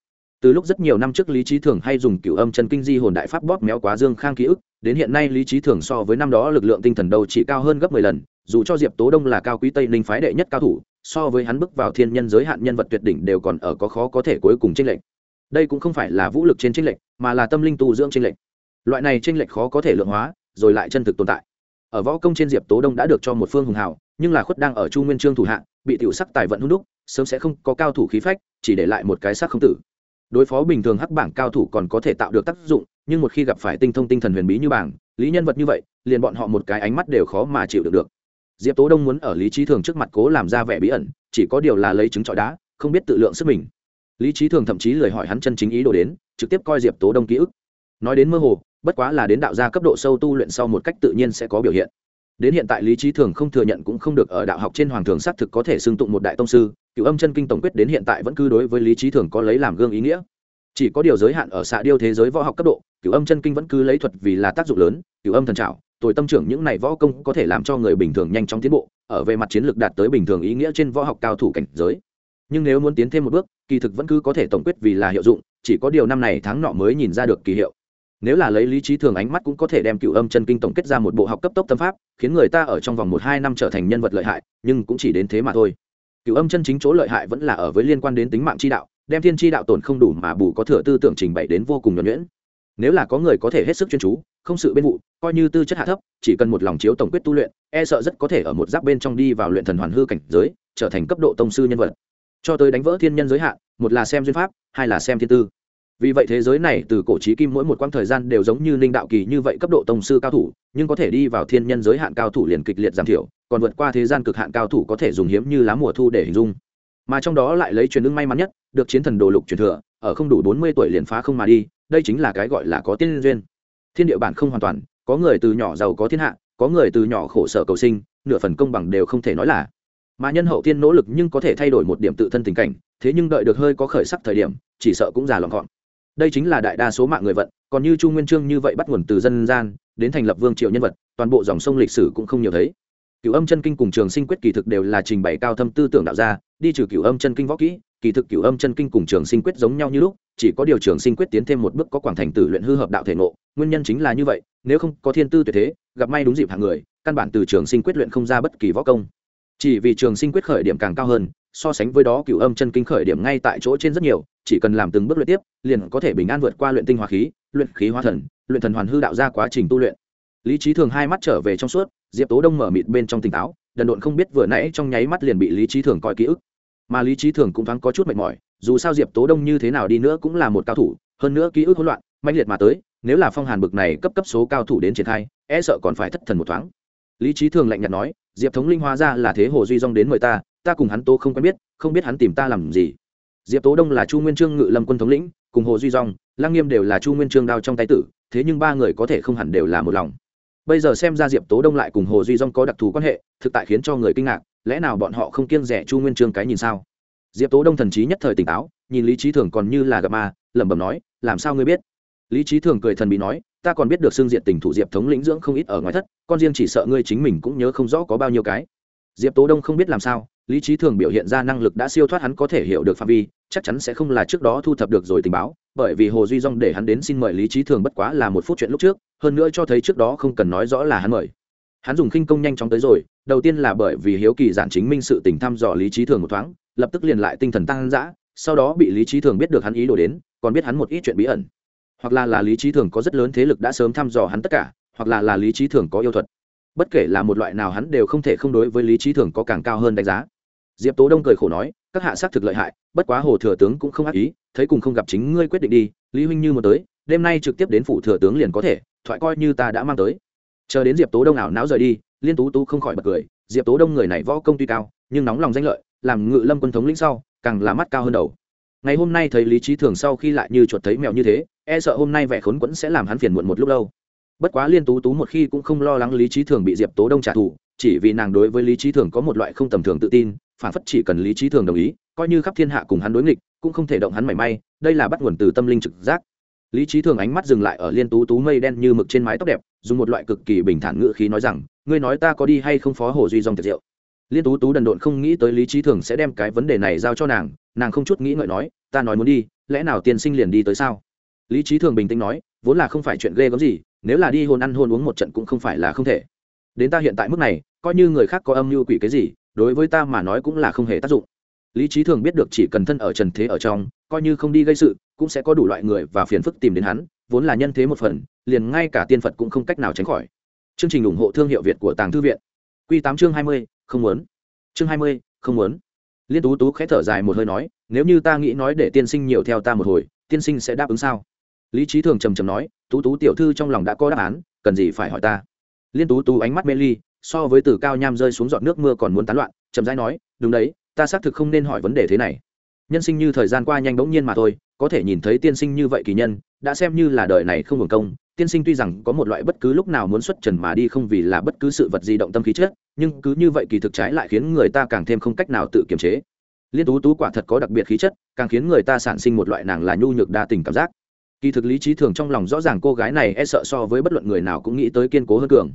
Từ lúc rất nhiều năm trước lý trí thường hay dùng cửu âm chân kinh di hồn đại pháp bóp méo quá dương khang ký ức, đến hiện nay lý trí thường so với năm đó lực lượng tinh thần đầu chỉ cao hơn gấp mười lần, dù cho diệp tố đông là cao quý tây ninh phái đệ nhất cao thủ so với hắn bước vào thiên nhân giới hạn nhân vật tuyệt đỉnh đều còn ở có khó có thể cuối cùng chênh lệch. Đây cũng không phải là vũ lực trên chênh lệch, mà là tâm linh tu dưỡng chênh lệch. Loại này chênh lệch khó có thể lượng hóa, rồi lại chân thực tồn tại. Ở võ công trên diệp tố đông đã được cho một phương hùng hào, nhưng là khuất đang ở chu nguyên trương thủ hạ, bị tiểu sắc tài vận hung đúc, sớm sẽ không có cao thủ khí phách, chỉ để lại một cái xác không tử. Đối phó bình thường hắc bảng cao thủ còn có thể tạo được tác dụng, nhưng một khi gặp phải tinh thông tinh thần huyền bí như bảng, lý nhân vật như vậy, liền bọn họ một cái ánh mắt đều khó mà chịu được được diệp tố đông muốn ở lý trí thường trước mặt cố làm ra vẻ bí ẩn, chỉ có điều là lấy chứng trọi đá, không biết tự lượng sức mình. Lý trí thường thậm chí lời hỏi hắn chân chính ý đồ đến, trực tiếp coi diệp tố đông ký ức. Nói đến mơ hồ, bất quá là đến đạo gia cấp độ sâu tu luyện sau một cách tự nhiên sẽ có biểu hiện. Đến hiện tại lý trí thường không thừa nhận cũng không được ở đạo học trên hoàng thường xác thực có thể xưng tụng một đại tông sư, cựu âm chân kinh tổng quyết đến hiện tại vẫn cứ đối với lý trí thường có lấy làm gương ý nghĩa. Chỉ có điều giới hạn ở xạ điêu thế giới võ học cấp độ, cựu âm chân kinh vẫn cứ lấy thuật vì là tác dụng lớn, cựu âm thần trào Tôi tâm trưởng những này võ công có thể làm cho người bình thường nhanh chóng tiến bộ, ở về mặt chiến lược đạt tới bình thường ý nghĩa trên võ học cao thủ cảnh giới. Nhưng nếu muốn tiến thêm một bước, kỳ thực vẫn cứ có thể tổng quyết vì là hiệu dụng, chỉ có điều năm này tháng nọ mới nhìn ra được kỳ hiệu. Nếu là lấy lý trí thường ánh mắt cũng có thể đem cựu âm chân kinh tổng kết ra một bộ học cấp tốc tâm pháp, khiến người ta ở trong vòng một hai năm trở thành nhân vật lợi hại, nhưng cũng chỉ đến thế mà thôi. Cựu âm chân chính chỗ lợi hại vẫn là ở với liên quan đến tính mạng chi đạo, đem thiên chi đạo tổn không đủ mà bù có thừa tư tưởng trình bày đến vô cùng nhuẩn nhuyễn. Nếu là có người có thể hết sức chuyên chú, không sự bên vụ coi như tư chất hạ thấp, chỉ cần một lòng chiếu tổng quyết tu luyện e sợ rất có thể ở một giáp bên trong đi vào luyện thần hoàn hư cảnh giới, trở thành cấp độ tông sư nhân vật. Cho tới đánh vỡ thiên nhân giới hạn, một là xem duyên pháp, hai là xem thiên tư. Vì vậy thế giới này từ cổ trí kim mỗi một quãng thời gian đều giống như ninh đạo kỳ như vậy cấp độ tông sư cao thủ, nhưng có thể đi vào thiên nhân giới hạn cao thủ liền kịch liệt giảm thiểu, còn vượt qua thế gian cực hạn cao thủ có thể dùng hiếm như lá mùa thu để hình dung. Mà trong đó lại lấy truyền ưng may mắn nhất, được chiến thần đồ lục truyền thừa, ở không đủ bốn mươi tuổi liền phá không mà đi, đây chính là cái gọi là có tiên duyên. Thiên địa bản không hoàn toàn có người từ nhỏ giàu có thiên hạ, có người từ nhỏ khổ sở cầu sinh, nửa phần công bằng đều không thể nói là. Mà nhân hậu thiên nỗ lực nhưng có thể thay đổi một điểm tự thân tình cảnh, thế nhưng đợi được hơi có khởi sắc thời điểm, chỉ sợ cũng già lòng gọn. Đây chính là đại đa số mạng người vận, còn như chu nguyên trương như vậy bắt nguồn từ dân gian, đến thành lập vương triệu nhân vật, toàn bộ dòng sông lịch sử cũng không nhiều thấy. Cựu âm chân kinh cùng trường sinh quyết kỳ thực đều là trình bày cao thâm tư tưởng đạo gia, đi trừ cựu âm chân kinh võ kỹ, kỳ thực cửu âm chân kinh cùng trường sinh quyết giống nhau như lúc, chỉ có điều trường sinh quyết tiến thêm một bước có quảng thành tử luyện hư hợp đạo thể ngộ, nguyên nhân chính là như vậy nếu không có thiên tư tuyệt thế, gặp may đúng dịp hạng người, căn bản từ trường sinh quyết luyện không ra bất kỳ võ công. Chỉ vì trường sinh quyết khởi điểm càng cao hơn, so sánh với đó cựu âm chân kinh khởi điểm ngay tại chỗ trên rất nhiều, chỉ cần làm từng bước luyện tiếp, liền có thể bình an vượt qua luyện tinh hóa khí, luyện khí hóa thần, luyện thần hoàn hư đạo ra quá trình tu luyện. Lý trí thường hai mắt trở về trong suốt, diệp tố đông mở mịt bên trong tỉnh táo, đần độn không biết vừa nãy trong nháy mắt liền bị lý trí thường coi ký ức. Mà lý trí thường cũng thoáng có chút mệt mỏi, dù sao diệp tố đông như thế nào đi nữa cũng là một cao thủ, hơn nữa ký ức hỗn loạn manh liệt mà tới nếu là phong hàn bực này cấp cấp số cao thủ đến triển khai e sợ còn phải thất thần một thoáng. Lý trí thường lạnh nhạt nói, diệp thống linh hóa ra là thế hồ duy dong đến mời ta ta cùng hắn tố không quen biết, không biết hắn tìm ta làm gì. Diệp tố đông là chu nguyên trương ngự lâm quân thống lĩnh, cùng hồ duy dong lang nghiêm đều là chu nguyên trương đao trong tay tử, thế nhưng ba người có thể không hẳn đều là một lòng. Bây giờ xem ra diệp tố đông lại cùng hồ duy dong có đặc thù quan hệ, thực tại khiến cho người kinh ngạc, lẽ nào bọn họ không kiêng rẻ chu nguyên trương cái nhìn sao? Diệp tố đông thần trí nhất thời tỉnh táo, nhìn lý trí thường còn như là gặp ma, lẩm bẩm nói, làm sao ngươi biết? Lý trí thường cười thần bị nói, ta còn biết được xương diện tình thủ diệp thống lĩnh dưỡng không ít ở ngoài thất, con riêng chỉ sợ ngươi chính mình cũng nhớ không rõ có bao nhiêu cái. Diệp tố đông không biết làm sao, lý trí thường biểu hiện ra năng lực đã siêu thoát hắn có thể hiểu được phạm vi, chắc chắn sẽ không là trước đó thu thập được rồi tình báo, bởi vì hồ duy dong để hắn đến xin mời lý trí thường bất quá là một phút chuyện lúc trước, hơn nữa cho thấy trước đó không cần nói rõ là hắn mời. Hắn dùng khinh công nhanh chóng tới rồi, đầu tiên là bởi vì hiếu kỳ giản chính minh sự tình thăm dò lý trí thường một thoáng, lập tức liền lại tinh thần tăng dã, sau đó bị lý trí thường biết được hắn ý đồ đến, còn biết hắn một ít chuyện bí ẩn hoặc là là lý trí thường có rất lớn thế lực đã sớm thăm dò hắn tất cả, hoặc là là lý trí thường có yêu thuật. Bất kể là một loại nào hắn đều không thể không đối với lý trí thường có càng cao hơn đánh giá. Diệp tố đông cười khổ nói, các hạ xác thực lợi hại, bất quá hồ thừa tướng cũng không ác ý, thấy cùng không gặp chính ngươi quyết định đi, lý huynh như một tới, đêm nay trực tiếp đến phủ thừa tướng liền có thể, thoại coi như ta đã mang tới. Chờ đến diệp tố đông ảo não rời đi, liên tú tú không khỏi bật cười, diệp tố đông người này võ công tuy cao, nhưng nóng lòng danh lợi, làm ngự lâm quân thống lĩnh sau, càng là mắt cao hơn đầu. Ngày hôm nay thấy lý trí thường sau khi lại như chuột thấy mèo như thế e sợ hôm nay vẻ khốn quẫn sẽ làm hắn phiền muộn một lúc lâu. Bất quá liên tú tú một khi cũng không lo lắng lý trí thường bị diệp tố đông trả thù, chỉ vì nàng đối với lý trí thường có một loại không tầm thường tự tin, phản phất chỉ cần lý trí thường đồng ý, coi như khắp thiên hạ cùng hắn đối nghịch, cũng không thể động hắn mảy may, đây là bắt nguồn từ tâm linh trực giác. Lý trí thường ánh mắt dừng lại ở liên tú tú mây đen như mực trên mái tóc đẹp, dùng một loại cực kỳ bình thản ngữ khí nói rằng, ngươi nói ta có đi hay không phó hồ duy dòng tiệc rượu? Liên tú tú đần độn không nghĩ tới lý trí thường sẽ đem cái vấn đề này giao cho nàng nàng không chút nghĩ ngợi nói, ta nói muốn đi, lẽ nào tiên sinh liền đi tới sao? Lý trí thường bình tĩnh nói, vốn là không phải chuyện ghê gớm gì, nếu là đi hôn ăn hôn uống một trận cũng không phải là không thể. Đến ta hiện tại mức này, coi như người khác có âm mưu quỷ cái gì, đối với ta mà nói cũng là không hề tác dụng. Lý trí thường biết được chỉ cần thân ở trần thế ở trong, coi như không đi gây sự, cũng sẽ có đủ loại người và phiền phức tìm đến hắn, vốn là nhân thế một phần, liền ngay cả tiên phật cũng không cách nào tránh khỏi. Chương trình ủng hộ thương hiệu việt của tàng thư viện. Q tám chương hai mươi, không muốn. Chương hai mươi, không muốn. Liên tú tú khẽ thở dài một hơi nói, nếu như ta nghĩ nói để tiên sinh nhiều theo ta một hồi, tiên sinh sẽ đáp ứng sao? Lý trí thường trầm trầm nói, tú tú tiểu thư trong lòng đã có đáp án, cần gì phải hỏi ta? Liên tú tú ánh mắt mê ly, so với từ cao nham rơi xuống giọt nước mưa còn muốn tán loạn, chậm rãi nói, đúng đấy, ta xác thực không nên hỏi vấn đề thế này. Nhân sinh như thời gian qua nhanh bỗng nhiên mà thôi, có thể nhìn thấy tiên sinh như vậy kỳ nhân, đã xem như là đời này không hưởng công. Tiên sinh tuy rằng có một loại bất cứ lúc nào muốn xuất trần mà đi không vì là bất cứ sự vật gì động tâm khí chết nhưng cứ như vậy kỳ thực trái lại khiến người ta càng thêm không cách nào tự kiềm chế. Liên tú tú quả thật có đặc biệt khí chất, càng khiến người ta sản sinh một loại nàng là nhu nhược đa tình cảm giác kỳ thực lý trí thường trong lòng rõ ràng cô gái này e sợ so với bất luận người nào cũng nghĩ tới kiên cố hơn cường.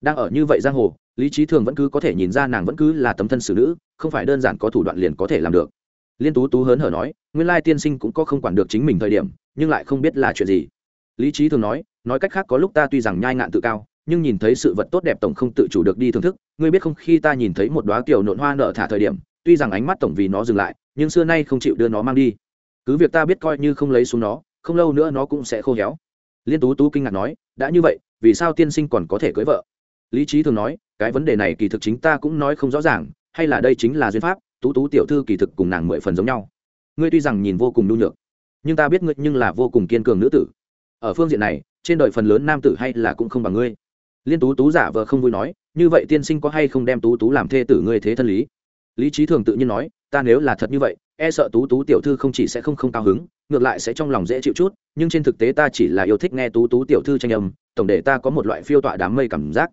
Đang ở như vậy giang hồ, lý trí thường vẫn cứ có thể nhìn ra nàng vẫn cứ là tấm thân xử nữ, không phải đơn giản có thủ đoạn liền có thể làm được. Liên tú tú hớn hở nói, nguyên lai tiên sinh cũng có không quản được chính mình thời điểm, nhưng lại không biết là chuyện gì. Lý trí thường nói nói cách khác có lúc ta tuy rằng nhai ngạn tự cao, nhưng nhìn thấy sự vật tốt đẹp tổng không tự chủ được đi thưởng thức, ngươi biết không khi ta nhìn thấy một đoá kiểu nộn hoa nở thả thời điểm, tuy rằng ánh mắt tổng vì nó dừng lại, nhưng xưa nay không chịu đưa nó mang đi. Cứ việc ta biết coi như không lấy xuống nó không lâu nữa nó cũng sẽ khô héo. Liên tú tú kinh ngạc nói, đã như vậy, vì sao tiên sinh còn có thể cưới vợ? Lý trí thường nói, cái vấn đề này kỳ thực chính ta cũng nói không rõ ràng, hay là đây chính là duyên pháp, tú tú tiểu thư kỳ thực cùng nàng mười phần giống nhau. Ngươi tuy rằng nhìn vô cùng nhu nhược, nhưng ta biết ngươi nhưng là vô cùng kiên cường nữ tử. Ở phương diện này, trên đời phần lớn nam tử hay là cũng không bằng ngươi. Liên tú tú giả vờ không vui nói, như vậy tiên sinh có hay không đem tú tú làm thê tử ngươi thế thân lý? Lý trí thường tự nhiên nói, ta nếu là thật như vậy e sợ tú tú tiểu thư không chỉ sẽ không không cao hứng, ngược lại sẽ trong lòng dễ chịu chút, nhưng trên thực tế ta chỉ là yêu thích nghe tú tú tiểu thư tranh âm, tổng để ta có một loại phiêu tọa đám mây cảm giác.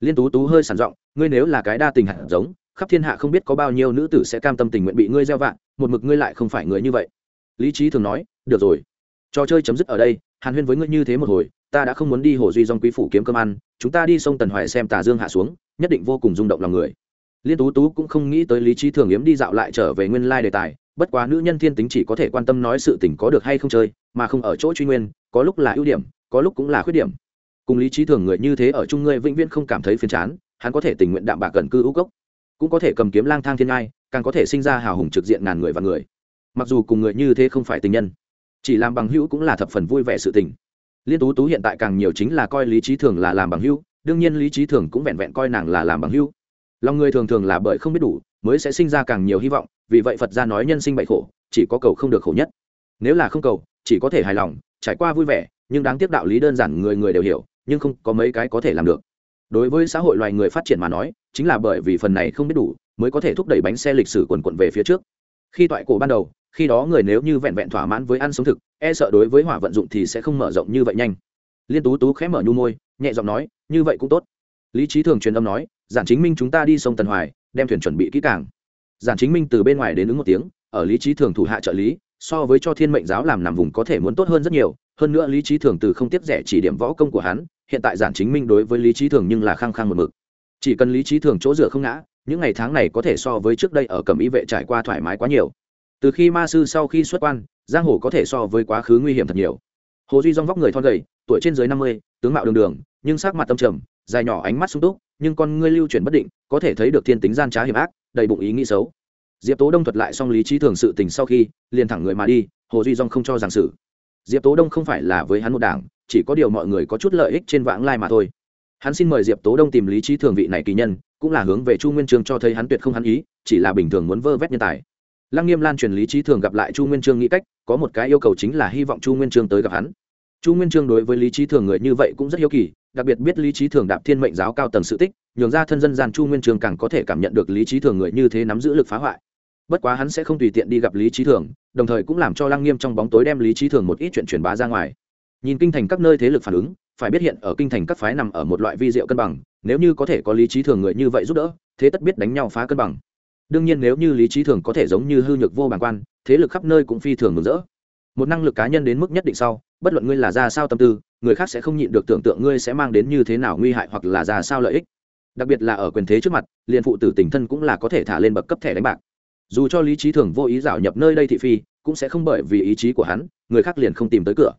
Liên tú tú hơi sản giọng, ngươi nếu là cái đa tình hạt giống, khắp thiên hạ không biết có bao nhiêu nữ tử sẽ cam tâm tình nguyện bị ngươi gieo vạn một mực ngươi lại không phải người như vậy. Lý trí thường nói, được rồi, trò chơi chấm dứt ở đây, hàn huyên với ngươi như thế một hồi, ta đã không muốn đi hồ duy dòng quý phủ kiếm cơm ăn, chúng ta đi sông tần hoài xem tà dương hạ xuống, nhất định vô cùng rung động lòng người. Liên tú tú cũng không nghĩ tới lý trí thường yếm đi dạo lại trở về nguyên lai đề tài bất quá nữ nhân thiên tính chỉ có thể quan tâm nói sự tình có được hay không chơi, mà không ở chỗ truy nguyên, có lúc là ưu điểm, có lúc cũng là khuyết điểm. Cùng lý trí thường người như thế ở chung ngươi vĩnh viễn không cảm thấy phiền chán, hắn có thể tình nguyện đạm bạc gần cư ưu cốc cũng có thể cầm kiếm lang thang thiên ngai, càng có thể sinh ra hào hùng trực diện ngàn người và người. Mặc dù cùng người như thế không phải tình nhân, chỉ làm bằng hữu cũng là thập phần vui vẻ sự tình. Liên tú tú hiện tại càng nhiều chính là coi lý trí thường là làm bằng hữu, đương nhiên lý trí thường cũng vẹn vẹn coi nàng là làm bằng hữu. Lòng người thường thường là bởi không biết đủ mới sẽ sinh ra càng nhiều hy vọng, vì vậy phật gia nói nhân sinh bậy khổ, chỉ có cầu không được khổ nhất. Nếu là không cầu, chỉ có thể hài lòng, trải qua vui vẻ, nhưng đáng tiếc đạo lý đơn giản người người đều hiểu, nhưng không có mấy cái có thể làm được. Đối với xã hội loài người phát triển mà nói, chính là bởi vì phần này không biết đủ, mới có thể thúc đẩy bánh xe lịch sử quần quận về phía trước. Khi toại cổ ban đầu, khi đó người nếu như vẹn vẹn thỏa mãn với ăn sống thực e sợ đối với hỏa vận dụng thì sẽ không mở rộng như vậy nhanh. Liên tú tú khẽ mở nhu môi, nhẹ giọng nói, như vậy cũng tốt. Lý trí thường truyền âm nói, giản chính minh chúng ta đi sông tần hoài đem thuyền chuẩn bị kỹ càng. Giản chính minh từ bên ngoài đến ứng một tiếng, ở lý trí thường thủ hạ trợ lý, so với cho thiên mệnh giáo làm nằm vùng có thể muốn tốt hơn rất nhiều, hơn nữa lý trí thường từ không tiếp rẻ chỉ điểm võ công của hắn, hiện tại giản chính minh đối với lý trí thường nhưng là khăng khăng một mực. Chỉ cần lý trí thường chỗ dựa không ngã, những ngày tháng này có thể so với trước đây ở cầm y vệ trải qua thoải mái quá nhiều. Từ khi ma sư sau khi xuất quan, giang hồ có thể so với quá khứ nguy hiểm thật nhiều. Hồ duy dong vóc người thon gầy, tuổi trên dưới năm mươi, tướng mạo đường đường, nhưng sắc mặt tâm trầm, dài nhỏ ánh mắt sung túc nhưng con ngươi lưu chuyển bất định, có thể thấy được thiên tính gian trá hiểm ác, đầy bụng ý nghĩ xấu. Diệp tố đông thuật lại xong lý trí thường sự tình sau khi, liền thẳng người mà đi, hồ duy dong không cho rằng xử. diệp tố đông không phải là với hắn một đảng, chỉ có điều mọi người có chút lợi ích trên vãng lai mà thôi. Hắn xin mời diệp tố đông tìm lý trí thường vị này kỳ nhân, cũng là hướng về chu nguyên trương cho thấy hắn tuyệt không hắn ý, chỉ là bình thường muốn vơ vét nhân tài. Lăng nghiêm lan truyền lý trí thường gặp lại chu nguyên trương nghĩ cách, có một cái yêu cầu chính là hy vọng chu nguyên trương tới gặp hắn. Chu nguyên trương đối với lý trí thường người như vậy cũng rất hiếu kỳ đặc biệt biết lý trí thường đạp thiên mệnh giáo cao tầng sự tích, nhường ra thân dân gian chu nguyên trường càng có thể cảm nhận được lý trí thường người như thế nắm giữ lực phá hoại. Bất quá hắn sẽ không tùy tiện đi gặp lý trí thường, đồng thời cũng làm cho lăng nghiêm trong bóng tối đem lý trí thường một ít chuyện truyền bá ra ngoài. Nhìn kinh thành các nơi thế lực phản ứng, phải biết hiện ở kinh thành các phái nằm ở một loại vi diệu cân bằng, nếu như có thể có lý trí thường người như vậy giúp đỡ, thế tất biết đánh nhau phá cân bằng. Đương nhiên nếu như lý trí thường có thể giống như hư nhược vô bản quan, thế lực khắp nơi cũng phi thường mừng rỡ một năng lực cá nhân đến mức nhất định sau, bất luận ngươi là ra sao tâm tư, người khác sẽ không nhịn được tưởng tượng ngươi sẽ mang đến như thế nào nguy hại hoặc là ra sao lợi ích. Đặc biệt là ở quyền thế trước mặt, liền phụ tử tình thân cũng là có thể thả lên bậc cấp thẻ đánh bạc. Dù cho lý trí thường vô ý dạo nhập nơi đây thị phi, cũng sẽ không bởi vì ý chí của hắn, người khác liền không tìm tới cửa.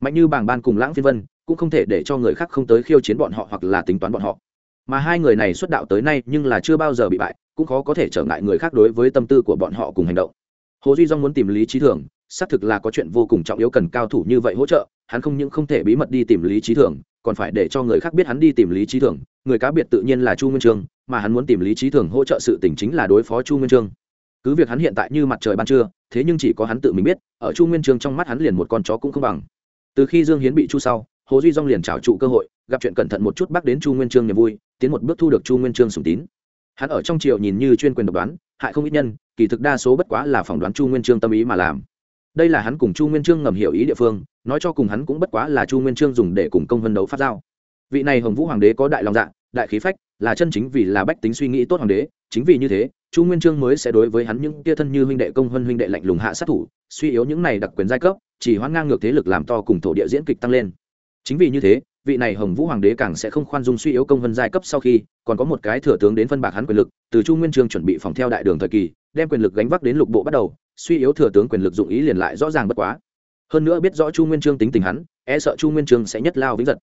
Mạnh như bảng ban cùng lãng phiên vân cũng không thể để cho người khác không tới khiêu chiến bọn họ hoặc là tính toán bọn họ. Mà hai người này xuất đạo tới nay nhưng là chưa bao giờ bị bại, cũng khó có thể trở ngại người khác đối với tâm tư của bọn họ cùng hành động. Hồ duy dong muốn tìm lý trí thường xác thực là có chuyện vô cùng trọng yếu cần cao thủ như vậy hỗ trợ, hắn không những không thể bí mật đi tìm lý trí thường còn phải để cho người khác biết hắn đi tìm lý trí thường người cá biệt tự nhiên là chu nguyên trương, mà hắn muốn tìm lý trí thường hỗ trợ sự tình chính là đối phó chu nguyên trương. Cứ việc hắn hiện tại như mặt trời ban trưa, thế nhưng chỉ có hắn tự mình biết, ở chu nguyên trương trong mắt hắn liền một con chó cũng không bằng. Từ khi dương hiến bị chu sau, hồ duy dong liền trào trụ cơ hội, gặp chuyện cẩn thận một chút bác đến chu nguyên trương niềm vui, tiến một bước thu được chu nguyên trương sùng tín. Hắn ở trong triều nhìn như chuyên quyền độc đoán, hại không ít nhân, kỳ thực đa số bất quá là phỏng đoán chu nguyên trương tâm ý mà làm đây là hắn cùng chu nguyên trương ngầm hiểu ý địa phương, nói cho cùng hắn cũng bất quá là chu nguyên trương dùng để cùng công vân đấu phát giao. Vị này hồng vũ hoàng đế có đại lòng dạ đại khí phách, là chân chính vì là bách tính suy nghĩ tốt hoàng đế, chính vì như thế, chu nguyên trương mới sẽ đối với hắn những tia thân như huynh đệ, công huân huynh đệ lạnh lùng hạ sát thủ, suy yếu những này đặc quyền giai cấp, chỉ hoãn ngang ngược thế lực làm to cùng thổ địa diễn kịch tăng lên. Chính vì như thế, vị này hồng vũ hoàng đế càng sẽ không khoan dung suy yếu công vân giai cấp sau khi, còn có một cái thừa tướng đến phân bạc hắn quyền lực, từ chu nguyên trương chuẩn bị phòng theo đại đường thời kỳ, đem quyền lực gánh vác đến lục bộ bắt đầu suy yếu thừa tướng quyền lực dụng ý liền lại rõ ràng bất quá. Hơn nữa biết rõ chu nguyên trương tính tình hắn e sợ chu nguyên trương sẽ nhất lao vĩnh giật.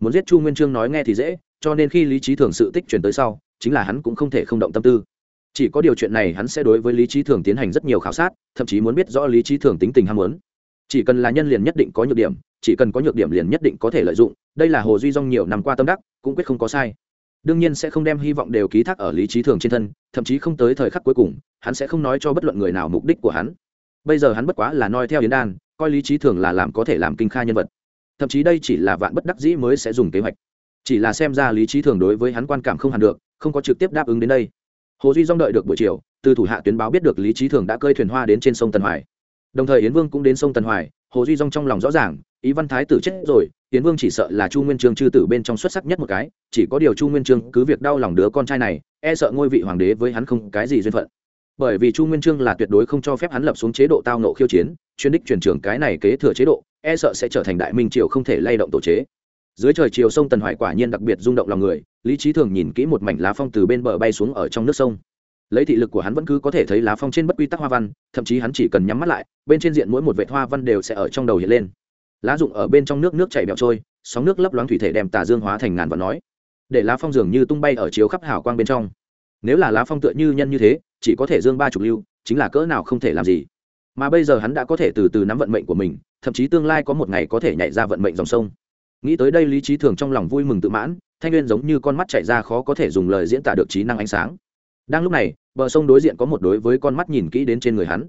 Muốn giết chu nguyên trương nói nghe thì dễ, cho nên khi lý trí thường sự tích truyền tới sau, chính là hắn cũng không thể không động tâm tư. Chỉ có điều chuyện này hắn sẽ đối với lý trí thường tiến hành rất nhiều khảo sát, thậm chí muốn biết rõ lý trí thường tính tình ham muốn. Chỉ cần là nhân liền nhất định có nhược điểm, chỉ cần có nhược điểm liền nhất định có thể lợi dụng, đây là hồ duy dong nhiều năm qua tâm đắc, cũng quyết không có sai đương nhiên sẽ không đem hy vọng đều ký thác ở lý trí thường trên thân, thậm chí không tới thời khắc cuối cùng, hắn sẽ không nói cho bất luận người nào mục đích của hắn. Bây giờ hắn bất quá là noi theo yến đan, coi lý trí thường là làm có thể làm kinh kha nhân vật. Thậm chí đây chỉ là vạn bất đắc dĩ mới sẽ dùng kế hoạch. Chỉ là xem ra lý trí thường đối với hắn quan cảm không hẳn được, không có trực tiếp đáp ứng đến đây. Hồ duy dong đợi được buổi chiều, từ thủ hạ tuyến báo biết được lý trí thường đã cơi thuyền hoa đến trên sông tần hoài. Đồng thời yến vương cũng đến sông tần hoài, hồ duy dong trong lòng rõ ràng ý văn thái tử chết rồi tiến vương chỉ sợ là chu nguyên trương chư tử bên trong xuất sắc nhất một cái, chỉ có điều chu nguyên trương cứ việc đau lòng đứa con trai này e sợ ngôi vị hoàng đế với hắn không cái gì duyên phận. Bởi vì chu nguyên trương là tuyệt đối không cho phép hắn lập xuống chế độ tao nộ khiêu chiến, chuyên đích truyền trưởng cái này kế thừa chế độ e sợ sẽ trở thành đại minh triều không thể lay động tổ chế. Dưới trời chiều sông tần hoài quả nhiên đặc biệt rung động lòng người, lý trí thường nhìn kỹ một mảnh lá phong từ bên bờ bay xuống ở trong nước sông. Lấy thị lực của hắn vẫn cứ có thể thấy lá phong trên bất quy tắc hoa văn, thậm chí hắn chỉ cần nhắm mắt lại, bên trên diện mỗi một vệt hoa văn đều sẽ ở trong đầu hiện lên lá rụng ở bên trong nước nước chảy bẹo trôi, sóng nước lấp loáng thủy thể đem tà dương hóa thành ngàn vạn nói. Để lá phong dường như tung bay ở chiếu khắp hào quang bên trong. Nếu là lá phong tựa như nhân như thế, chỉ có thể dương ba chục lưu, chính là cỡ nào không thể làm gì. Mà bây giờ hắn đã có thể từ từ nắm vận mệnh của mình, thậm chí tương lai có một ngày có thể nhảy ra vận mệnh dòng sông. Nghĩ tới đây lý trí thường trong lòng vui mừng tự mãn, thanh nguyên giống như con mắt chạy ra khó có thể dùng lời diễn tả được trí năng ánh sáng. Đang lúc này, bờ sông đối diện có một đối với con mắt nhìn kỹ đến trên người hắn.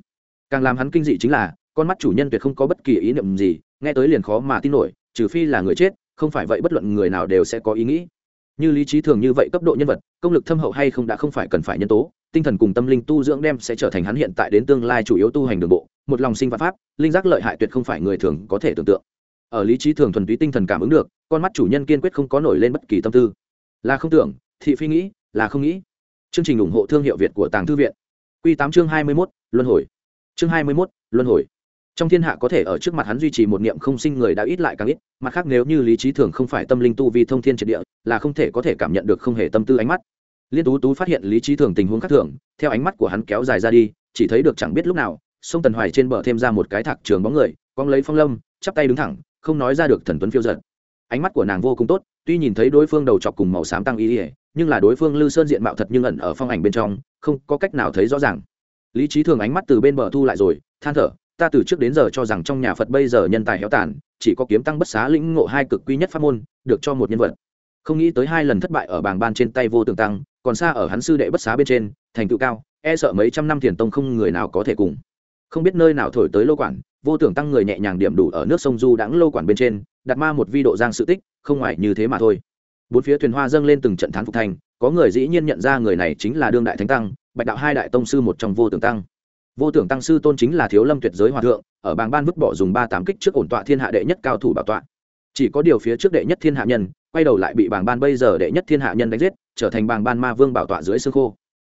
Càng làm hắn kinh dị chính là con mắt chủ nhân tuyệt không có bất kỳ ý niệm gì, nghe tới liền khó mà tin nổi, trừ phi là người chết, không phải vậy bất luận người nào đều sẽ có ý nghĩ. Như lý trí thường như vậy cấp độ nhân vật, công lực thâm hậu hay không đã không phải cần phải nhân tố, tinh thần cùng tâm linh tu dưỡng đem sẽ trở thành hắn hiện tại đến tương lai chủ yếu tu hành đường bộ, một lòng sinh văn pháp, linh giác lợi hại tuyệt không phải người thường có thể tưởng tượng. Ở lý trí thường thuần túy tinh thần cảm ứng được, con mắt chủ nhân kiên quyết không có nổi lên bất kỳ tâm tư. Là không tưởng, thị phi nghĩ, là không nghĩ. Chương trình ủng hộ thương hiệu việt của tàng thư viện. Q tám chương hai mươi mốt, luân hồi. Chương hai mươi mốt, luân hồi trong thiên hạ có thể ở trước mặt hắn duy trì một niệm không sinh người đã ít lại càng ít, mặt khác nếu như lý trí thường không phải tâm linh tu vi thông thiên triệt địa, là không thể có thể cảm nhận được không hề tâm tư ánh mắt. Liên tú tú phát hiện lý trí thường tình huống khác thường, theo ánh mắt của hắn kéo dài ra đi, chỉ thấy được chẳng biết lúc nào, sông tần hoài trên bờ thêm ra một cái thạc trường bóng người, cong lấy phong lâm, chắp tay đứng thẳng, không nói ra được thần tuấn phiêu giật. Ánh mắt của nàng vô cùng tốt, tuy nhìn thấy đối phương đầu chọc cùng màu xám tăng ý ỉa nhưng là đối phương lư sơn diện mạo thật nhưng ẩn ở phong ảnh bên trong, không có cách nào thấy rõ ràng. Lý trí thường ánh mắt từ bên bờ thu lại rồi, than thở ta từ trước đến giờ cho rằng trong nhà phật bây giờ nhân tài héo tàn, chỉ có kiếm tăng bất xá lĩnh ngộ hai cực quy nhất pháp môn, được cho một nhân vật. Không nghĩ tới hai lần thất bại ở bảng ban trên tay vô tường tăng, còn xa ở hắn sư đệ bất xá bên trên, thành tựu cao e sợ mấy trăm năm thiền tông không người nào có thể cùng. Không biết nơi nào thổi tới lô quản, vô tưởng tăng người nhẹ nhàng điểm đủ ở nước sông du đãng lô quản bên trên, đặt ma một vi độ giang sự tích, không ngoài như thế mà thôi. Bốn phía thuyền hoa dâng lên từng trận thán phục thành, có người dĩ nhiên nhận ra người này chính là đương đại thánh tăng, bạch đạo hai đại tông sư một trong vô tưởng tăng vô tưởng tăng sư tôn chính là thiếu lâm tuyệt giới hòa thượng, ở bàng ban vứt bỏ dùng ba tám kích trước ổn tọa thiên hạ đệ nhất cao thủ bảo tọa. Chỉ có điều phía trước đệ nhất thiên hạ nhân, quay đầu lại bị bàng ban bây giờ đệ nhất thiên hạ nhân đánh giết, trở thành bàng ban ma vương bảo tọa dưới xương khô.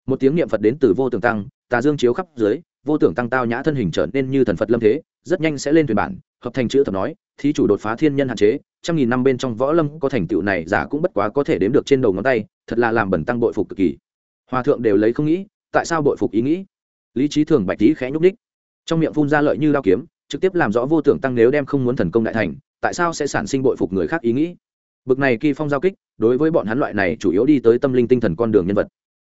Một tiếng niệm phật đến từ vô tưởng tăng, tà dương chiếu khắp dưới, vô tưởng tăng tao nhã thân hình trở nên như thần phật lâm thế, rất nhanh sẽ lên thuyền bản, hợp thành chữ thập nói, thí chủ đột phá thiên nhân hạn chế, trăm nghìn năm bên trong võ lâm có thành tựu này giả cũng bất quá có thể đếm được trên đầu ngón tay, thật là làm bẩn tăng bội phục cực kỳ. Hòa thượng đều lấy không nghĩ, tại sao bội phục ý nghĩ? Lý trí thường bạch tý khẽ nhúc ních trong miệng phun ra lợi như lao kiếm, trực tiếp làm rõ vô tưởng tăng nếu đem không muốn thần công đại thành, tại sao sẽ sản sinh bội phục người khác ý nghĩ? Bực này kỳ phong giao kích, đối với bọn hắn loại này chủ yếu đi tới tâm linh tinh thần con đường nhân vật.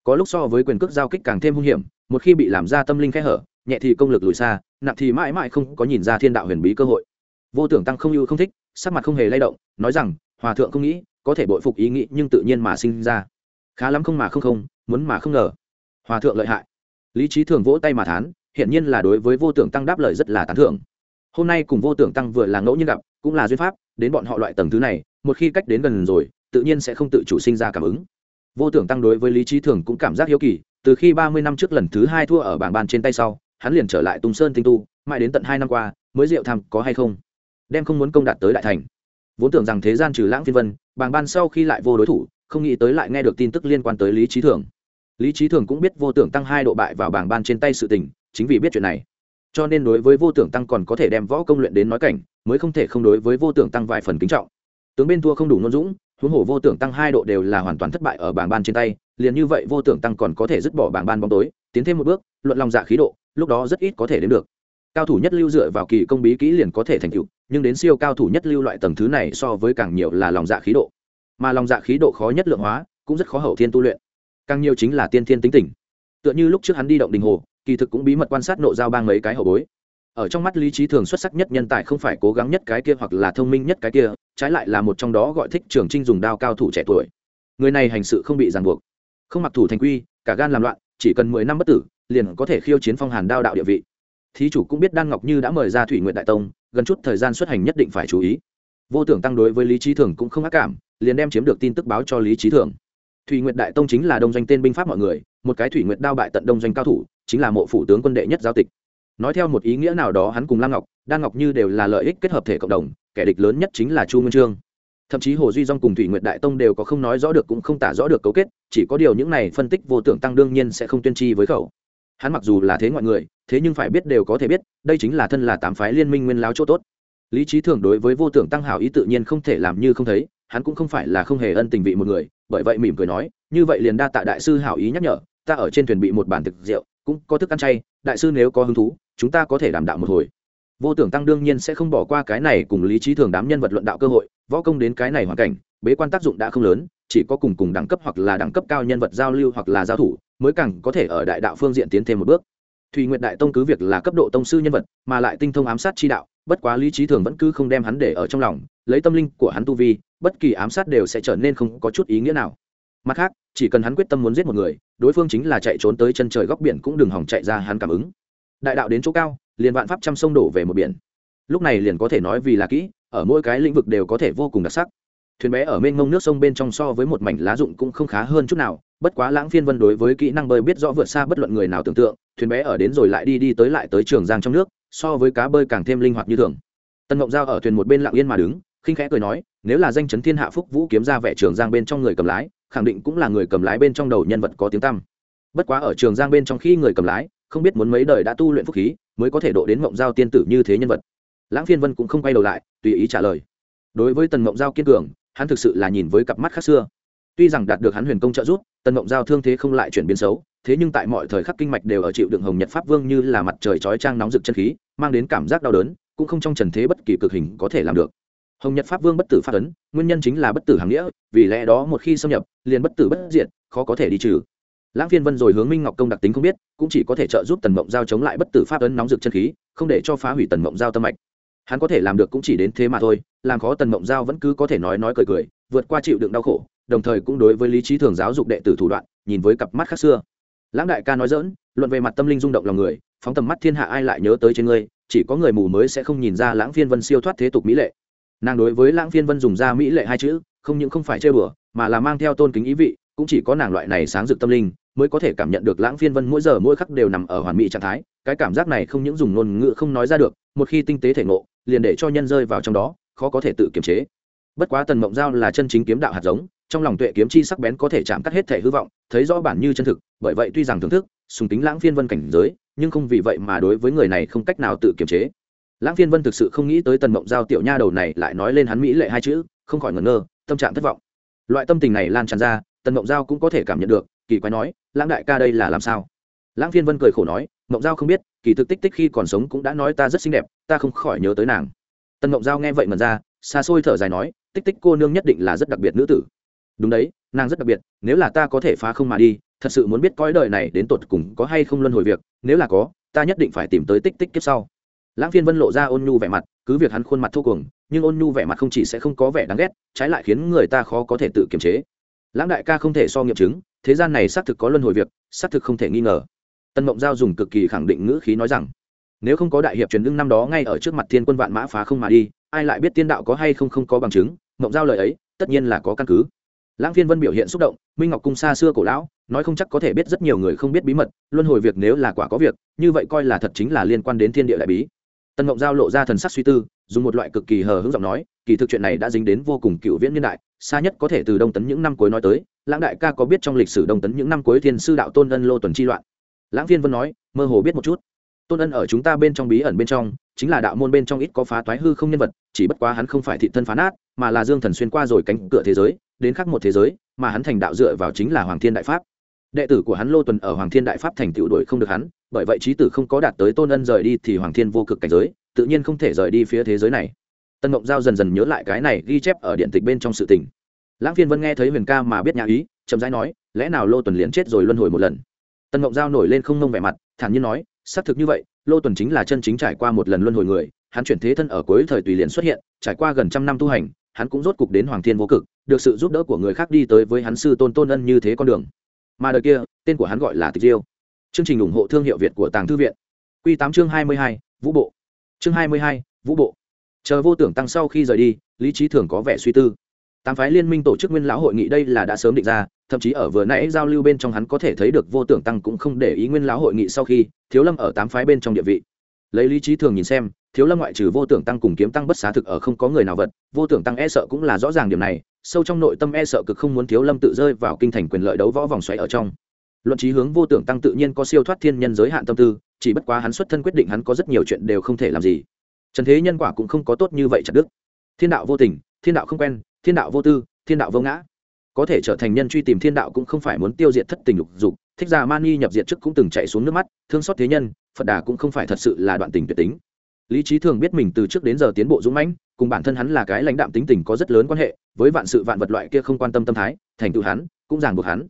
Có lúc so với quyền cước giao kích càng thêm hung hiểm, một khi bị làm ra tâm linh khẽ hở, nhẹ thì công lực lùi xa, nặng thì mãi mãi không có nhìn ra thiên đạo huyền bí cơ hội. Vô tưởng tăng không ưu không thích, sắc mặt không hề lay động, nói rằng, hòa thượng không nghĩ, có thể bội phục ý nghĩ nhưng tự nhiên mà sinh ra. Khá lắm không mà không không, muốn mà không ngờ. Hòa thượng lợi hại lý trí thường vỗ tay mà thán hiện nhiên là đối với vô tưởng tăng đáp lời rất là tán thưởng. Hôm nay cùng vô tưởng tăng vừa là ngẫu nhiên gặp, cũng là duyên pháp, đến bọn họ loại tầng thứ này, một khi cách đến gần rồi, tự nhiên sẽ không tự chủ sinh ra cảm ứng. Vô tưởng tăng đối với lý trí thường cũng cảm giác hiếu kỳ, từ khi ba mươi năm trước lần thứ hai thua ở bảng ban trên tay sau, hắn liền trở lại Tùng sơn tinh tu, mãi đến tận hai năm qua, mới diệu tham có hay không. Đem không muốn công đạt tới đại thành. Vốn tưởng rằng thế gian trừ lãng phiên vân, bảng ban sau khi lại vô đối thủ, không nghĩ tới lại nghe được tin tức liên quan tới lý trí thường lý trí thường cũng biết vô tưởng tăng hai độ bại vào bảng ban trên tay sự tình, chính vì biết chuyện này. Cho nên đối với vô tưởng tăng còn có thể đem võ công luyện đến nói cảnh, mới không thể không đối với vô tưởng tăng vài phần kính trọng. Tướng bên thua không đủ ngôn dũng, huống hồ vô tưởng tăng hai độ đều là hoàn toàn thất bại ở bảng ban trên tay, liền như vậy vô tưởng tăng còn có thể dứt bỏ bảng ban bóng tối, tiến thêm một bước, luận lòng dạ khí độ, lúc đó rất ít có thể đến được. Cao thủ nhất lưu dựa vào kỳ công bí kỹ liền có thể thành tựu, nhưng đến siêu cao thủ nhất lưu loại tầng thứ này so với càng nhiều là lòng dạ khí độ. Mà lòng dạ khí độ khó nhất lượng hóa, cũng rất khó hậu thiên tu luyện càng nhiều chính là tiên thiên tính tình. Tựa như lúc trước hắn đi động đình hồ, kỳ thực cũng bí mật quan sát nộ giao bang mấy cái hậu bối. Ở trong mắt lý trí thường xuất sắc nhất nhân tài không phải cố gắng nhất cái kia hoặc là thông minh nhất cái kia, trái lại là một trong đó gọi thích trường trinh dùng đao cao thủ trẻ tuổi. Người này hành sự không bị ràng buộc. Không mặc thủ thành quy, cả gan làm loạn, chỉ cần mười năm bất tử, liền có thể khiêu chiến phong hàn đao đạo địa vị. Thí chủ cũng biết đan ngọc như đã mời ra thủy nguyện đại tông, gần chút thời gian xuất hành nhất định phải chú ý. Vô tưởng tăng đối với lý trí thường cũng không ác cảm, liền đem chiếm được tin tức báo cho lý trí thường thủy Nguyệt đại tông chính là đông doanh tên binh pháp mọi người, một cái thủy Nguyệt đao bại tận đông doanh cao thủ, chính là mộ phủ tướng quân đệ nhất giao tịch. Nói theo một ý nghĩa nào đó hắn cùng lam ngọc, đan ngọc như đều là lợi ích kết hợp thể cộng đồng, kẻ địch lớn nhất chính là chu nguyên trương. Thậm chí hồ duy dong cùng thủy Nguyệt đại tông đều có không nói rõ được cũng không tả rõ được cấu kết, chỉ có điều những này phân tích vô tưởng tăng đương nhiên sẽ không tuyên chi với khẩu. Hắn mặc dù là thế ngoại người, thế nhưng phải biết đều có thể biết, đây chính là thân là tám phái liên minh nguyên lao chỗ tốt. Lý trí thường đối với vô tưởng tăng hảo ý tự nhiên không thể làm như không thấy, hắn cũng không phải là không hề ân tình vị một người bởi vậy mỉm cười nói, như vậy liền đa tạ đại sư hảo ý nhắc nhở, ta ở trên thuyền bị một bản thực rượu, cũng có thức ăn chay, đại sư nếu có hứng thú, chúng ta có thể đảm đạo một hồi. Vô tưởng tăng đương nhiên sẽ không bỏ qua cái này cùng lý trí thường đám nhân vật luận đạo cơ hội, võ công đến cái này hoàn cảnh, bế quan tác dụng đã không lớn, chỉ có cùng cùng đẳng cấp hoặc là đẳng cấp cao nhân vật giao lưu hoặc là giao thủ, mới càng có thể ở đại đạo phương diện tiến thêm một bước. Thùy nguyệt đại tông cứ việc là cấp độ tông sư nhân vật, mà lại tinh thông ám sát chi đạo, bất quá lý trí thường vẫn cứ không đem hắn để ở trong lòng lấy tâm linh của hắn tu vi, bất kỳ ám sát đều sẽ trở nên không có chút ý nghĩa nào. Mặt khác, chỉ cần hắn quyết tâm muốn giết một người, đối phương chính là chạy trốn tới chân trời góc biển cũng đừng hỏng chạy ra hắn cảm ứng. Đại đạo đến chỗ cao, liền vạn pháp trăm sông đổ về một biển. Lúc này liền có thể nói vì là kỹ, ở mỗi cái lĩnh vực đều có thể vô cùng đặc sắc. Thuyền bé ở mênh mông nước sông bên trong so với một mảnh lá rụng cũng không khá hơn chút nào, bất quá lãng phiên vân đối với kỹ năng bơi biết rõ vượt xa bất luận người nào tưởng tượng, thuyền bé ở đến rồi lại đi đi tới lại tới trường giang trong nước, so với cá bơi càng thêm linh hoạt như thường. Tân ngộng giao ở thuyền một bên lặng yên mà đứng khinh khẽ cười nói, nếu là danh chấn thiên hạ phúc vũ kiếm ra vẻ trường giang bên trong người cầm lái, khẳng định cũng là người cầm lái bên trong đầu nhân vật có tiếng tăm. Bất quá ở trường giang bên trong khi người cầm lái, không biết muốn mấy đời đã tu luyện phúc khí, mới có thể độ đến mộng giao tiên tử như thế nhân vật. Lãng phiên vân cũng không quay đầu lại, tùy ý trả lời. Đối với tần mộng giao kiên cường, hắn thực sự là nhìn với cặp mắt khác xưa. Tuy rằng đạt được hắn huyền công trợ giúp, tần mộng giao thương thế không lại chuyển biến xấu, thế nhưng tại mọi thời khắc kinh mạch đều ở chịu đựng hồng nhật pháp vương như là mặt trời chói trang nóng rực chân khí, mang đến cảm giác đau đớn, cũng không trong trần thế bất kỳ cực hình có thể làm được hồng nhật pháp vương bất tử pháp ấn, nguyên nhân chính là bất tử hàng nghĩa, vì lẽ đó một khi xâm nhập, liền bất tử bất diệt, khó có thể đi trừ. Lãng phiên vân rồi hướng minh ngọc công đặc tính không biết, cũng chỉ có thể trợ giúp tần mộng giao chống lại bất tử pháp ấn nóng rực chân khí, không để cho phá hủy tần mộng giao tâm mạch. Hắn có thể làm được cũng chỉ đến thế mà thôi, làm khó tần mộng giao vẫn cứ có thể nói nói cười cười, vượt qua chịu đựng đau khổ, đồng thời cũng đối với lý trí thường giáo dục đệ tử thủ đoạn, nhìn với cặp mắt khác xưa. Lãng đại ca nói dỡn luận về mặt tâm linh rung động lòng người, phóng tầm mắt thiên hạ ai lại nhớ tới trên ngươi, chỉ có người mù mới sẽ không nhìn ra lãng phiên vân siêu thoát thế tục mỹ lệ nàng đối với lãng phiên vân dùng ra mỹ lệ hai chữ, không những không phải chơi bừa, mà là mang theo tôn kính ý vị, cũng chỉ có nàng loại này sáng rực tâm linh mới có thể cảm nhận được lãng phiên vân mỗi giờ mỗi khắc đều nằm ở hoàn mỹ trạng thái. Cái cảm giác này không những dùng ngôn ngữ không nói ra được, một khi tinh tế thể ngộ, liền để cho nhân rơi vào trong đó, khó có thể tự kiềm chế. Bất quá tần mộng giao là chân chính kiếm đạo hạt giống, trong lòng tuệ kiếm chi sắc bén có thể chạm cắt hết thể hư vọng, thấy rõ bản như chân thực, bởi vậy tuy rằng thưởng thức, sùng tính lãng phiên vân cảnh giới, nhưng không vì vậy mà đối với người này không cách nào tự kiềm chế lãng phiên vân thực sự không nghĩ tới tần mộng giao tiểu nha đầu này lại nói lên hắn mỹ lệ hai chữ, không khỏi ngẩn ngơ, tâm trạng thất vọng. Loại tâm tình này lan tràn ra, tần mộng giao cũng có thể cảm nhận được, kỳ quái nói, lãng đại ca đây là làm sao? Lãng phiên vân cười khổ nói, mộng giao không biết, kỳ thực tích tích khi còn sống cũng đã nói ta rất xinh đẹp, ta không khỏi nhớ tới nàng. Tần mộng giao nghe vậy mần ra, xa xôi thở dài nói, tích tích cô nương nhất định là rất đặc biệt nữ tử. Đúng đấy, nàng rất đặc biệt, nếu là ta có thể phá không mà đi, thật sự muốn biết cõi đời này đến tột cùng có hay không luân hồi việc, nếu là có, ta nhất định phải tìm tới tích tích kiếp sau lãng phiên vân lộ ra ôn nhu vẻ mặt, cứ việc hắn khuôn mặt thô cuồng, nhưng ôn nhu vẻ mặt không chỉ sẽ không có vẻ đáng ghét, trái lại khiến người ta khó có thể tự kiềm chế. Lãng đại ca không thể so nghiệm chứng, thế gian này xác thực có luân hồi việc, xác thực không thể nghi ngờ. Tân mộng giao dùng cực kỳ khẳng định ngữ khí nói rằng, nếu không có đại hiệp truyền đương năm đó ngay ở trước mặt thiên quân vạn mã phá không mà đi, ai lại biết tiên đạo có hay không không có bằng chứng, mộng giao lời ấy, tất nhiên là có căn cứ. Lãng phiên vân biểu hiện xúc động, minh ngọc cung xa xưa cổ lão, nói không chắc có thể biết rất nhiều người không biết bí mật, luân hồi việc nếu là quả có việc, như vậy coi là thật chính là liên quan đến thiên địa đại bí tân ngộng giao lộ ra thần sắc suy tư, dùng một loại cực kỳ hờ hững giọng nói, kỳ thực chuyện này đã dính đến vô cùng cựu viễn niên đại, xa nhất có thể từ đông tấn những năm cuối nói tới, lãng đại ca có biết trong lịch sử đông tấn những năm cuối thiên sư đạo tôn ân lô tuần chi loạn? Lãng phiên vân nói, mơ hồ biết một chút. Tôn ân ở chúng ta bên trong bí ẩn bên trong, chính là đạo môn bên trong ít có phá toái hư không nhân vật, chỉ bất quá hắn không phải thị thân phá nát, mà là dương thần xuyên qua rồi cánh cửa thế giới, đến khắc một thế giới, mà hắn thành đạo dựa vào chính là hoàng thiên đại pháp. Đệ tử của hắn lô tuần ở hoàng thiên đại pháp thành tựu đuổi không được hắn bởi vậy trí tử không có đạt tới tôn ân rời đi thì hoàng thiên vô cực cảnh giới, tự nhiên không thể rời đi phía thế giới này. Tân mộng giao dần dần nhớ lại cái này ghi chép ở điện tịch bên trong sự tình. Lãng phiên vân nghe thấy huyền ca mà biết nhà ý, chậm rãi nói, lẽ nào lô tuần liền chết rồi luân hồi một lần? Tân mộng giao nổi lên không nông vẻ mặt, thản nhiên nói, xác thực như vậy, lô tuần chính là chân chính trải qua một lần luân hồi người, hắn chuyển thế thân ở cuối thời tùy liền xuất hiện, trải qua gần trăm năm tu hành, hắn cũng rốt cục đến hoàng thiên vô cực, được sự giúp đỡ của người khác đi tới với hắn sư tôn tôn ân như thế con đường. Mà đời kia, tên của hắn gọi là tịch diêu chương trình ủng hộ thương hiệu việt của tàng thư viện. Quy tám chương hai mươi hai, vũ bộ. Chương hai mươi hai, vũ bộ. Chờ vô tưởng tăng sau khi rời đi, lý trí thường có vẻ suy tư. Tám phái liên minh tổ chức nguyên lão hội nghị đây là đã sớm định ra, thậm chí ở vừa nãy giao lưu bên trong hắn có thể thấy được vô tưởng tăng cũng không để ý nguyên lão hội nghị sau khi, thiếu lâm ở tám phái bên trong địa vị. Lấy lý trí thường nhìn xem, thiếu lâm ngoại trừ vô tưởng tăng cùng kiếm tăng bất xá thực ở không có người nào vật, vô tưởng tăng e sợ cũng là rõ ràng điểm này, sâu trong nội tâm e sợ cực không muốn thiếu lâm tự rơi vào kinh thành quyền lợi đấu võ vòng xoáy ở trong luận trí hướng vô tưởng tăng tự nhiên có siêu thoát thiên nhân giới hạn tâm tư, chỉ bất quá hắn xuất thân quyết định hắn có rất nhiều chuyện đều không thể làm gì. Trần thế nhân quả cũng không có tốt như vậy chặt đức thiên đạo vô tình, thiên đạo không quen, thiên đạo vô tư, thiên đạo vô ngã. Có thể trở thành nhân truy tìm thiên đạo cũng không phải muốn tiêu diệt thất tình lục dục, thích ra mani nhập diệt trước cũng từng chạy xuống nước mắt, thương xót thế nhân, phật đà cũng không phải thật sự là đoạn tình tuyệt tính. Lý trí thường biết mình từ trước đến giờ tiến bộ dũng mãnh, cùng bản thân hắn là cái lãnh đạm tính tình có rất lớn quan hệ, với vạn sự vạn vật loại kia không quan tâm tâm thái, thành tựu hắn, cũng ràng buộc hắn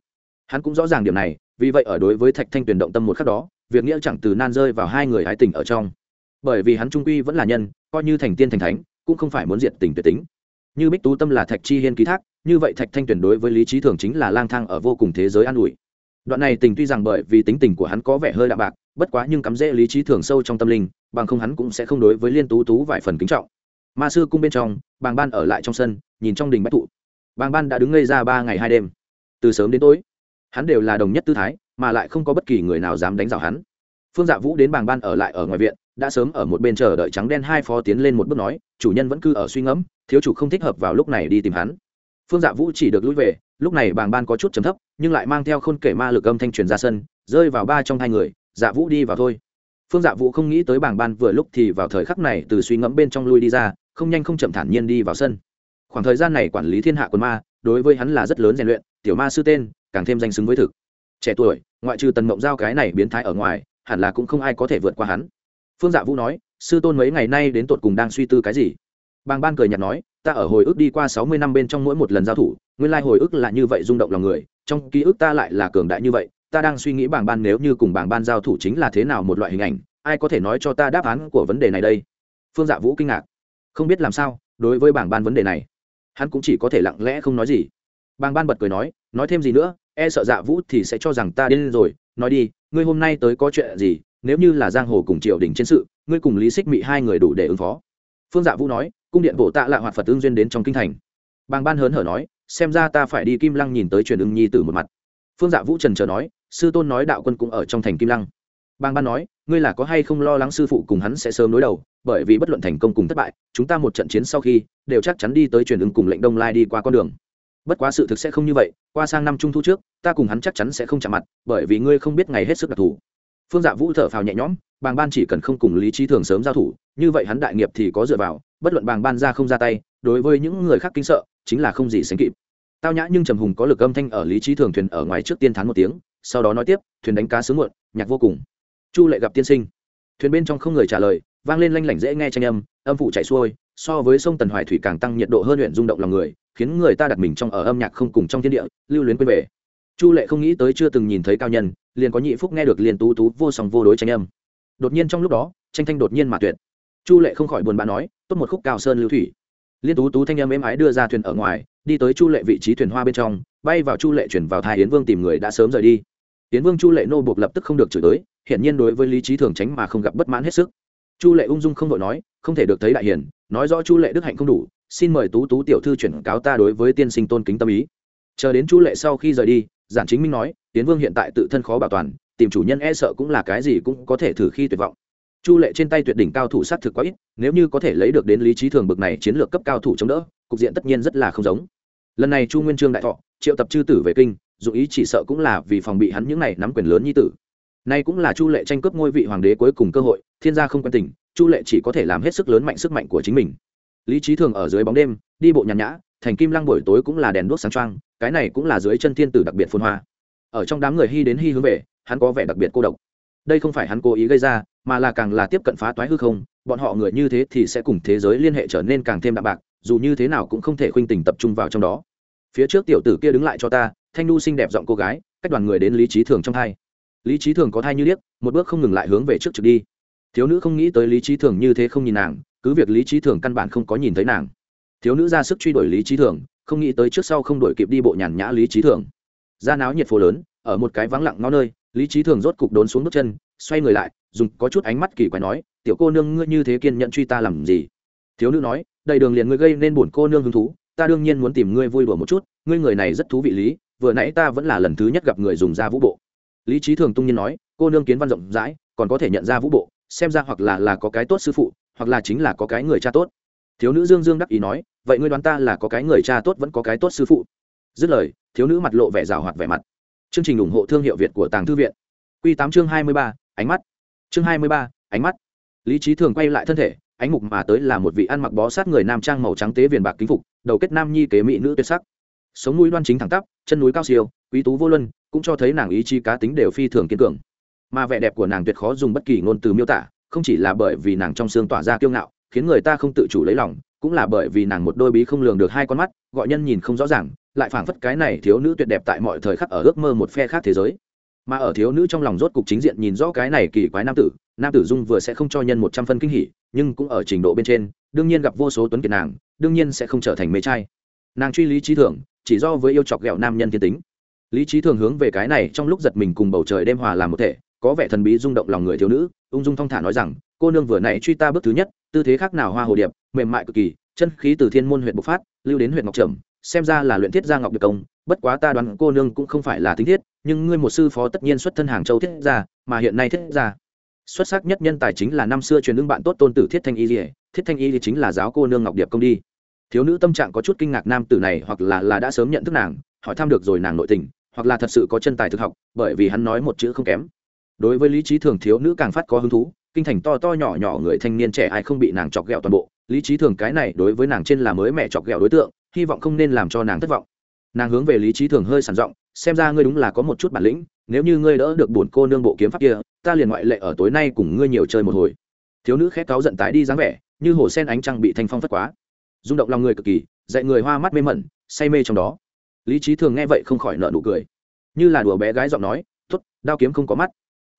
hắn cũng rõ ràng điểm này, vì vậy ở đối với thạch thanh tuyền động tâm một khắc đó, việc nghĩa chẳng từ nan rơi vào hai người hái tình ở trong. Bởi vì hắn trung quy vẫn là nhân, coi như thành tiên thành thánh, cũng không phải muốn diện tình tuyệt tính. Như bích tú tâm là thạch chi hiên ký thác, như vậy thạch thanh tuyền đối với lý trí thường chính là lang thang ở vô cùng thế giới an ủi. Đoạn này tình tuy rằng bởi vì tính tình của hắn có vẻ hơi đạm bạc, bất quá nhưng cắm rễ lý trí thường sâu trong tâm linh, bằng không hắn cũng sẽ không đối với liên tú tú vài phần kính trọng. Ma sư cung bên trong, bàng ban ở lại trong sân, nhìn trong đình bách thụ. Bàng ban đã đứng ngây ra ba ngày hai đêm. Từ sớm đến tối hắn đều là đồng nhất tư thái, mà lại không có bất kỳ người nào dám đánh rào hắn. Phương dạ vũ đến bàng ban ở lại ở ngoài viện, đã sớm ở một bên chờ đợi trắng đen hai phó tiến lên một bước nói, chủ nhân vẫn cư ở suy ngẫm, thiếu chủ không thích hợp vào lúc này đi tìm hắn. Phương dạ vũ chỉ được lui về, lúc này bàng ban có chút chấm thấp, nhưng lại mang theo khôn kể ma lực âm thanh truyền ra sân, rơi vào ba trong hai người dạ vũ đi vào thôi. Phương dạ vũ không nghĩ tới bảng ban vừa lúc thì vào thời khắc này từ suy ngẫm bên trong lui đi ra, không nhanh không chậm thản nhiên đi vào sân. Khoảng thời gian này quản lý thiên hạ quân ma, đối với hắn là rất lớn rèn luyện, tiểu ma sư tên càng thêm danh xứng với thực. Trẻ tuổi, ngoại trừ tần mộng giao cái này biến thái ở ngoài, hẳn là cũng không ai có thể vượt qua hắn. Phương dạ vũ nói, sư tôn mấy ngày nay đến tột cùng đang suy tư cái gì? Bàng ban cười nhạt nói, ta ở hồi ức đi qua sáu mươi năm bên trong mỗi một lần giao thủ, nguyên lai hồi ức là như vậy rung động lòng người, trong ký ức ta lại là cường đại như vậy, ta đang suy nghĩ bảng ban nếu như cùng bảng ban giao thủ chính là thế nào một loại hình ảnh, ai có thể nói cho ta đáp án của vấn đề này đây? Phương dạ vũ kinh ngạc. Không biết làm sao, đối với bảng ban vấn đề này, hắn cũng chỉ có thể lặng lẽ không nói gì. Bảng ban bật cười nói nói thêm gì nữa e sợ dạ vũ thì sẽ cho rằng ta điên rồi. Nói đi, ngươi hôm nay tới có chuyện gì? Nếu như là giang hồ cùng triều đình chiến sự, ngươi cùng lý xích mị hai người đủ để ứng phó. Phương dạ vũ nói, cung điện bộ tạ lạ hoạt phật tương duyên đến trong kinh thành. Bàng ban hớn hở nói, xem ra ta phải đi kim lăng nhìn tới truyền ứng nhi tử một mặt. Phương dạ vũ trần chờ nói, sư tôn nói đạo quân cũng ở trong thành kim lăng. Bàng ban nói, ngươi là có hay không lo lắng sư phụ cùng hắn sẽ sớm đối đầu, bởi vì bất luận thành công cùng thất bại, chúng ta một trận chiến sau khi, đều chắc chắn đi tới truyền ứng cùng lệnh đông lai đi qua con đường bất quá sự thực sẽ không như vậy, qua sang năm trung thu trước, ta cùng hắn chắc chắn sẽ không chạm mặt, bởi vì ngươi không biết ngày hết sức đặc thù. Phương dạ vũ thở phào nhẹ nhõm, bàng ban chỉ cần không cùng lý trí thường sớm giao thủ, như vậy hắn đại nghiệp thì có dựa vào, bất luận bàng ban ra không ra tay, đối với những người khác kinh sợ, chính là không gì sánh kịp. Tao nhã nhưng trầm hùng có lực âm thanh ở lý trí thường thuyền ở ngoài trước tiên thán một tiếng, sau đó nói tiếp, thuyền đánh cá sướng muộn, nhạc vô cùng. Chu lệ gặp tiên sinh. Thuyền bên trong không người trả lời, vang lên lanh lảnh dễ nghe tranh âm âm phụ chạy xuôi, so với sông tần hoài thủy càng tăng nhiệt độ hơn luyện rung động lòng người khiến người ta đặt mình trong ở âm nhạc không cùng trong thiên địa, lưu luyến quên về. Chu lệ không nghĩ tới chưa từng nhìn thấy cao nhân, liền có nhị phúc nghe được liền tú tú vô song vô đối tranh âm. Đột nhiên trong lúc đó, tranh thanh đột nhiên mà tuyệt. Chu lệ không khỏi buồn bã nói, tốt một khúc cao sơn lưu thủy. Liên tú tú thanh âm êm ái đưa ra thuyền ở ngoài, đi tới chu lệ vị trí thuyền hoa bên trong, bay vào chu lệ chuyển vào thái yến vương tìm người đã sớm rời đi. Yến vương chu lệ nô buộc lập tức không được chửi tới, hiển nhiên đối với lý trí thường tránh mà không gặp bất mãn hết sức. Chu lệ ung dung không đội nói, không thể được thấy đại hiển nói rõ chu lệ đức hạnh không đủ xin mời tú tú tiểu thư chuyển cáo ta đối với tiên sinh tôn kính tâm ý. Chờ đến chu lệ sau khi rời đi, giản chính minh nói, tiến vương hiện tại tự thân khó bảo toàn, tìm chủ nhân e sợ cũng là cái gì cũng có thể thử khi tuyệt vọng. Chu lệ trên tay tuyệt đỉnh cao thủ sát thực quá ít, nếu như có thể lấy được đến lý trí thường bực này chiến lược cấp cao thủ chống đỡ, cục diện tất nhiên rất là không giống. Lần này chu nguyên trương đại thọ, triệu tập chư tử về kinh, dù ý chỉ sợ cũng là vì phòng bị hắn những này nắm quyền lớn như tử. Nay cũng là chu lệ tranh cướp ngôi vị hoàng đế cuối cùng cơ hội, thiên gia không quan tình, chu lệ chỉ có thể làm hết sức lớn mạnh sức mạnh của chính mình lý trí thường ở dưới bóng đêm, đi bộ nhàn nhã, thành kim lăng buổi tối cũng là đèn đuốc sáng trăng cái này cũng là dưới chân thiên tử đặc biệt phun hoa. Ở trong đám người hy đến hy hướng về, hắn có vẻ đặc biệt cô độc. Đây không phải hắn cố ý gây ra, mà là càng là tiếp cận phá toái hư không, bọn họ người như thế thì sẽ cùng thế giới liên hệ trở nên càng thêm đạm bạc, dù như thế nào cũng không thể khuynh tình tập trung vào trong đó. Phía trước tiểu tử kia đứng lại cho ta, thanh nu xinh đẹp giọng cô gái, cách đoàn người đến lý trí thường trong thai lý trí thường có thai như liếc một bước không ngừng lại hướng về trước trực đi. Thiếu nữ không nghĩ tới lý trí thường như thế không nhìn nàng cứ việc lý trí thường căn bản không có nhìn thấy nàng. Thiếu nữ ra sức truy đuổi lý trí thường, không nghĩ tới trước sau không đuổi kịp đi bộ nhàn nhã lý trí thường. Ra náo nhiệt phố lớn, ở một cái vắng lặng ngó nơi, lý trí thường rốt cục đốn xuống bước chân, xoay người lại, dùng có chút ánh mắt kỳ quái nói, tiểu cô nương, ngươi như thế kiên nhận truy ta làm gì? Thiếu nữ nói, đầy đường liền ngươi gây nên bổn cô nương hứng thú, ta đương nhiên muốn tìm ngươi vui đùa một chút, ngươi người này rất thú vị lý, vừa nãy ta vẫn là lần thứ nhất gặp người dùng ra vũ bộ. Lý trí thường tung nhiên nói, cô nương kiến văn rộng rãi, còn có thể nhận ra vũ bộ, xem ra hoặc là là có cái tốt sư phụ hoặc là chính là có cái người cha tốt. Thiếu nữ dương dương đắc ý nói, vậy ngươi đoán ta là có cái người cha tốt vẫn có cái tốt sư phụ? Dứt lời, thiếu nữ mặt lộ vẻ rào hoạt vẻ mặt. Chương trình ủng hộ thương hiệu việt của tàng thư viện. Q tám chương hai mươi ba, ánh mắt. Chương hai mươi ba, ánh mắt. Lý trí thường quay lại thân thể, ánh mục mà tới là một vị ăn mặc bó sát người nam trang màu trắng tế viền bạc kính phục, đầu kết nam nhi kế mỹ nữ tuyệt sắc. Sống núi đoan chính thẳng tắp, chân núi cao siêu, quý tú vô luân, cũng cho thấy nàng ý chí cá tính đều phi thường kiên cường. Mà vẻ đẹp của nàng tuyệt khó dùng bất kỳ ngôn từ miêu tả không chỉ là bởi vì nàng trong xương tỏa ra kiêu ngạo, khiến người ta không tự chủ lấy lòng, cũng là bởi vì nàng một đôi bí không lường được hai con mắt, gọi nhân nhìn không rõ ràng, lại phảng phất cái này thiếu nữ tuyệt đẹp tại mọi thời khắc ở ước mơ một phe khác thế giới. Mà ở thiếu nữ trong lòng rốt cục chính diện nhìn rõ cái này kỳ quái nam tử nam tử dung vừa sẽ không cho nhân một trăm phân kinh hỉ, nhưng cũng ở trình độ bên trên, đương nhiên gặp vô số tuấn kiệt nàng, đương nhiên sẽ không trở thành mê trai. Nàng truy lý trí thường, chỉ do với yêu chọc ghẹo nam nhân thiên tính. Lý trí thường hướng về cái này trong lúc giật mình cùng bầu trời đêm hòa làm một thể, có vẻ thần bí rung động lòng người thiếu nữ ung dung thong thả nói rằng, cô nương vừa nãy truy ta bước thứ nhất, tư thế khác nào hoa hồ điệp, mềm mại cực kỳ, chân khí từ thiên môn huyện bộc phát, lưu đến huyện ngọc trầm, xem ra là luyện thiết gia ngọc được công, bất quá ta đoán cô nương cũng không phải là tính thiết, nhưng ngươi một sư phó tất nhiên xuất thân hàng châu thiết gia, mà hiện nay thiết gia. Xuất sắc nhất nhân tài chính là năm xưa truyền ứng bạn tốt tôn tử thiết thanh y lìa thiết thanh y thì chính là giáo cô nương ngọc điệp công đi. Thiếu nữ tâm trạng có chút kinh ngạc nam tử này hoặc là là đã sớm nhận thức nàng, hỏi thăm được rồi nàng nội tình, hoặc là thật sự có chân tài thực học, bởi vì hắn nói một chữ không kém đối với lý trí thường thiếu nữ càng phát có hứng thú, kinh thành to to nhỏ nhỏ người thanh niên trẻ ai không bị nàng chọc ghẹo toàn bộ. Lý trí thường cái này đối với nàng trên là mới mẹ chọc ghẹo đối tượng, hy vọng không nên làm cho nàng thất vọng. Nàng hướng về lý trí thường hơi sản giọng, xem ra ngươi đúng là có một chút bản lĩnh, nếu như ngươi đỡ được bổn cô nương bộ kiếm pháp kia, ta liền ngoại lệ ở tối nay cùng ngươi nhiều chơi một hồi. Thiếu nữ khét cáo giận tái đi dáng vẻ, như hồ sen ánh trăng bị thanh phong phất quá. Rung động lòng người cực kỳ, dạy người hoa mắt mê mẩn, say mê trong đó. Lý trí thường nghe vậy không khỏi nợ nụ cười. Như là đùa bé gái giọng nói t ố t đao kiếm không có mắt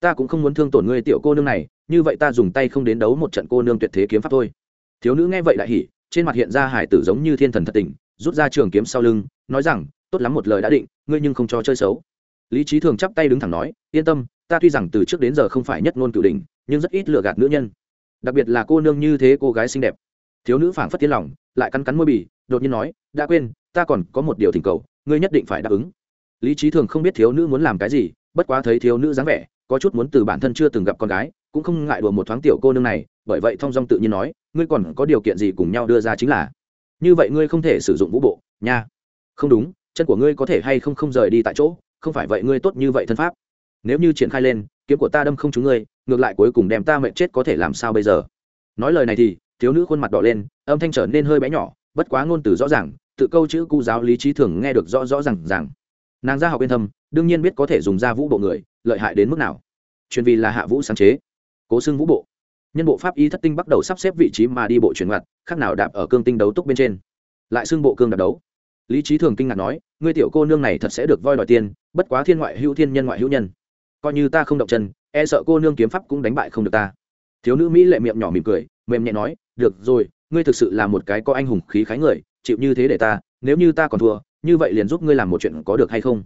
ta cũng không muốn thương tổn ngươi tiểu cô nương này, như vậy ta dùng tay không đến đấu một trận cô nương tuyệt thế kiếm pháp thôi. Thiếu nữ nghe vậy đại hỉ, trên mặt hiện ra hải tử giống như thiên thần thật tình, rút ra trường kiếm sau lưng, nói rằng, tốt lắm một lời đã định, ngươi nhưng không cho chơi xấu. Lý trí thường chắp tay đứng thẳng nói, yên tâm, ta tuy rằng từ trước đến giờ không phải nhất ngôn cửu đình nhưng rất ít lừa gạt nữ nhân. Đặc biệt là cô nương như thế cô gái xinh đẹp. Thiếu nữ phảng phất tiến lòng, lại cắn cắn môi bì, đột nhiên nói, đã quên, ta còn có một điều thỉnh cầu, ngươi nhất định phải đáp ứng. Lý trí thường không biết thiếu nữ muốn làm cái gì, bất quá thấy thiếu nữ dáng vẻ có chút muốn từ bản thân chưa từng gặp con gái, cũng không ngại đùa một thoáng tiểu cô nương này, bởi vậy thong dong tự nhiên nói, ngươi còn có điều kiện gì cùng nhau đưa ra chính là. Như vậy ngươi không thể sử dụng vũ bộ, nha. Không đúng, chân của ngươi có thể hay không không rời đi tại chỗ, không phải vậy ngươi tốt như vậy thân pháp. Nếu như triển khai lên, kiếm của ta đâm không trúng ngươi, ngược lại cuối cùng đem ta mệnh chết có thể làm sao bây giờ? Nói lời này thì, thiếu nữ khuôn mặt đỏ lên, âm thanh trở nên hơi bé nhỏ, bất quá ngôn từ rõ ràng, tự câu chữ cu giáo lý trí thường nghe được rõ rõ r à n g rằng nàng ra học yên thâm, đương nhiên biết có thể dùng ra vũ bộ người lợi hại đến mức nào? Chuyên vì là hạ vũ sáng chế, cố xưng vũ bộ. Nhân bộ pháp y thất tinh bắt đầu sắp xếp vị trí mà đi bộ chuyển ngặt khác nào đạp ở cương tinh đấu túc bên trên. Lại xưng bộ cương đạp đấu. Lý trí thường kinh ngạc nói, ngươi tiểu cô nương này thật sẽ được voi đòi tiền, bất quá thiên ngoại hữu thiên nhân ngoại hữu nhân. Coi như ta không động chân e sợ cô nương kiếm pháp cũng đánh bại không được ta. Thiếu nữ mỹ lệ miệng nhỏ mỉm cười, mềm nhẹ nói, được rồi, ngươi thực sự là một cái có anh hùng khí khái người, chịu như thế để ta, nếu như ta còn thua, như vậy liền giúp ngươi làm một chuyện có được hay không?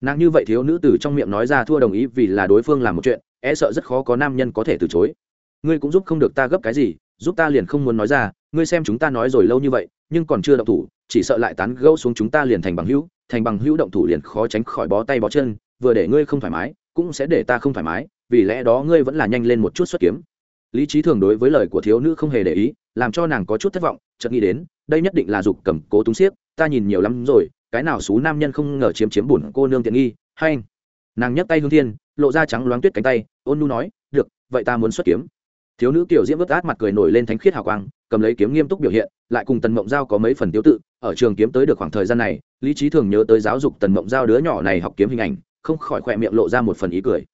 Nàng như vậy thiếu nữ từ trong miệng nói ra thua đồng ý vì là đối phương làm một chuyện e sợ rất khó có nam nhân có thể từ chối. Ngươi cũng giúp không được ta gấp cái gì, giúp ta liền không muốn nói ra, ngươi xem chúng ta nói rồi lâu như vậy, nhưng còn chưa động thủ, chỉ sợ lại tán gẫu xuống chúng ta liền thành bằng hữu, thành bằng hữu động thủ liền khó tránh khỏi bó tay bó chân, vừa để ngươi không thoải mái, cũng sẽ để ta không thoải mái, vì lẽ đó ngươi vẫn là nhanh lên một chút xuất kiếm. Lý trí thường đối với lời của thiếu nữ không hề để ý, làm cho nàng có chút thất vọng, chợt nghĩ đến, đây nhất định là dục cầm cố túng siếc ta nhìn nhiều lắm rồi cái nào xú nam nhân không ngờ chiếm chiếm bùn cô nương tiện nghi, hay anh? Nàng nhấc tay hương thiên, lộ ra trắng loáng tuyết cánh tay, ôn nu nói, được, vậy ta muốn xuất kiếm. Thiếu nữ kiểu diễm vớt át mặt cười nổi lên thánh khiết hào quang, cầm lấy kiếm nghiêm túc biểu hiện, lại cùng tần mộng giao có mấy phần tiêu tự, ở trường kiếm tới được khoảng thời gian này, lý trí thường nhớ tới giáo dục tần mộng giao đứa nhỏ này học kiếm hình ảnh, không khỏi khỏe miệng lộ ra một phần ý cười.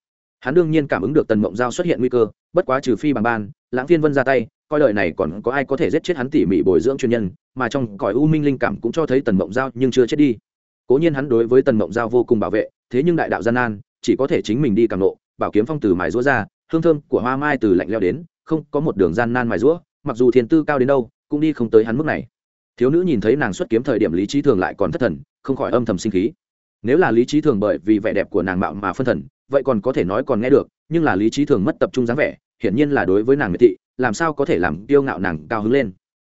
Hắn đương nhiên cảm ứng được tần mộng giao xuất hiện nguy cơ, bất quá trừ phi bằng ban, lãng phiên vân ra tay coi đời này còn có ai có thể giết chết hắn tỉ mỉ bồi dưỡng chuyên nhân, mà trong cõi u minh linh cảm cũng cho thấy tần mộng giao nhưng chưa chết đi. Cố nhiên hắn đối với tần mộng giao vô cùng bảo vệ, thế nhưng đại đạo gian nan, chỉ có thể chính mình đi càng nộ, bảo kiếm phong từ mài rũa ra, hương thơm của hoa mai từ lạnh leo đến, không có một đường gian nan mài rũa, mặc dù thiền tư cao đến đâu, cũng đi không tới hắn mức này. Thiếu nữ nhìn thấy nàng xuất kiếm thời điểm lý trí thường lại còn thất thần, không khỏi âm thầm sinh khí. Nếu là lý trí thường bởi vì vẻ đẹp của nàng mạo mà phân thần, vậy còn có thể nói còn nghe được, nhưng là lý trí thường mất tập trung dáng vẻ, hiển nhiên là đối với nàng miệt thị làm sao có thể làm tiêu ngạo nàng cao hứng lên?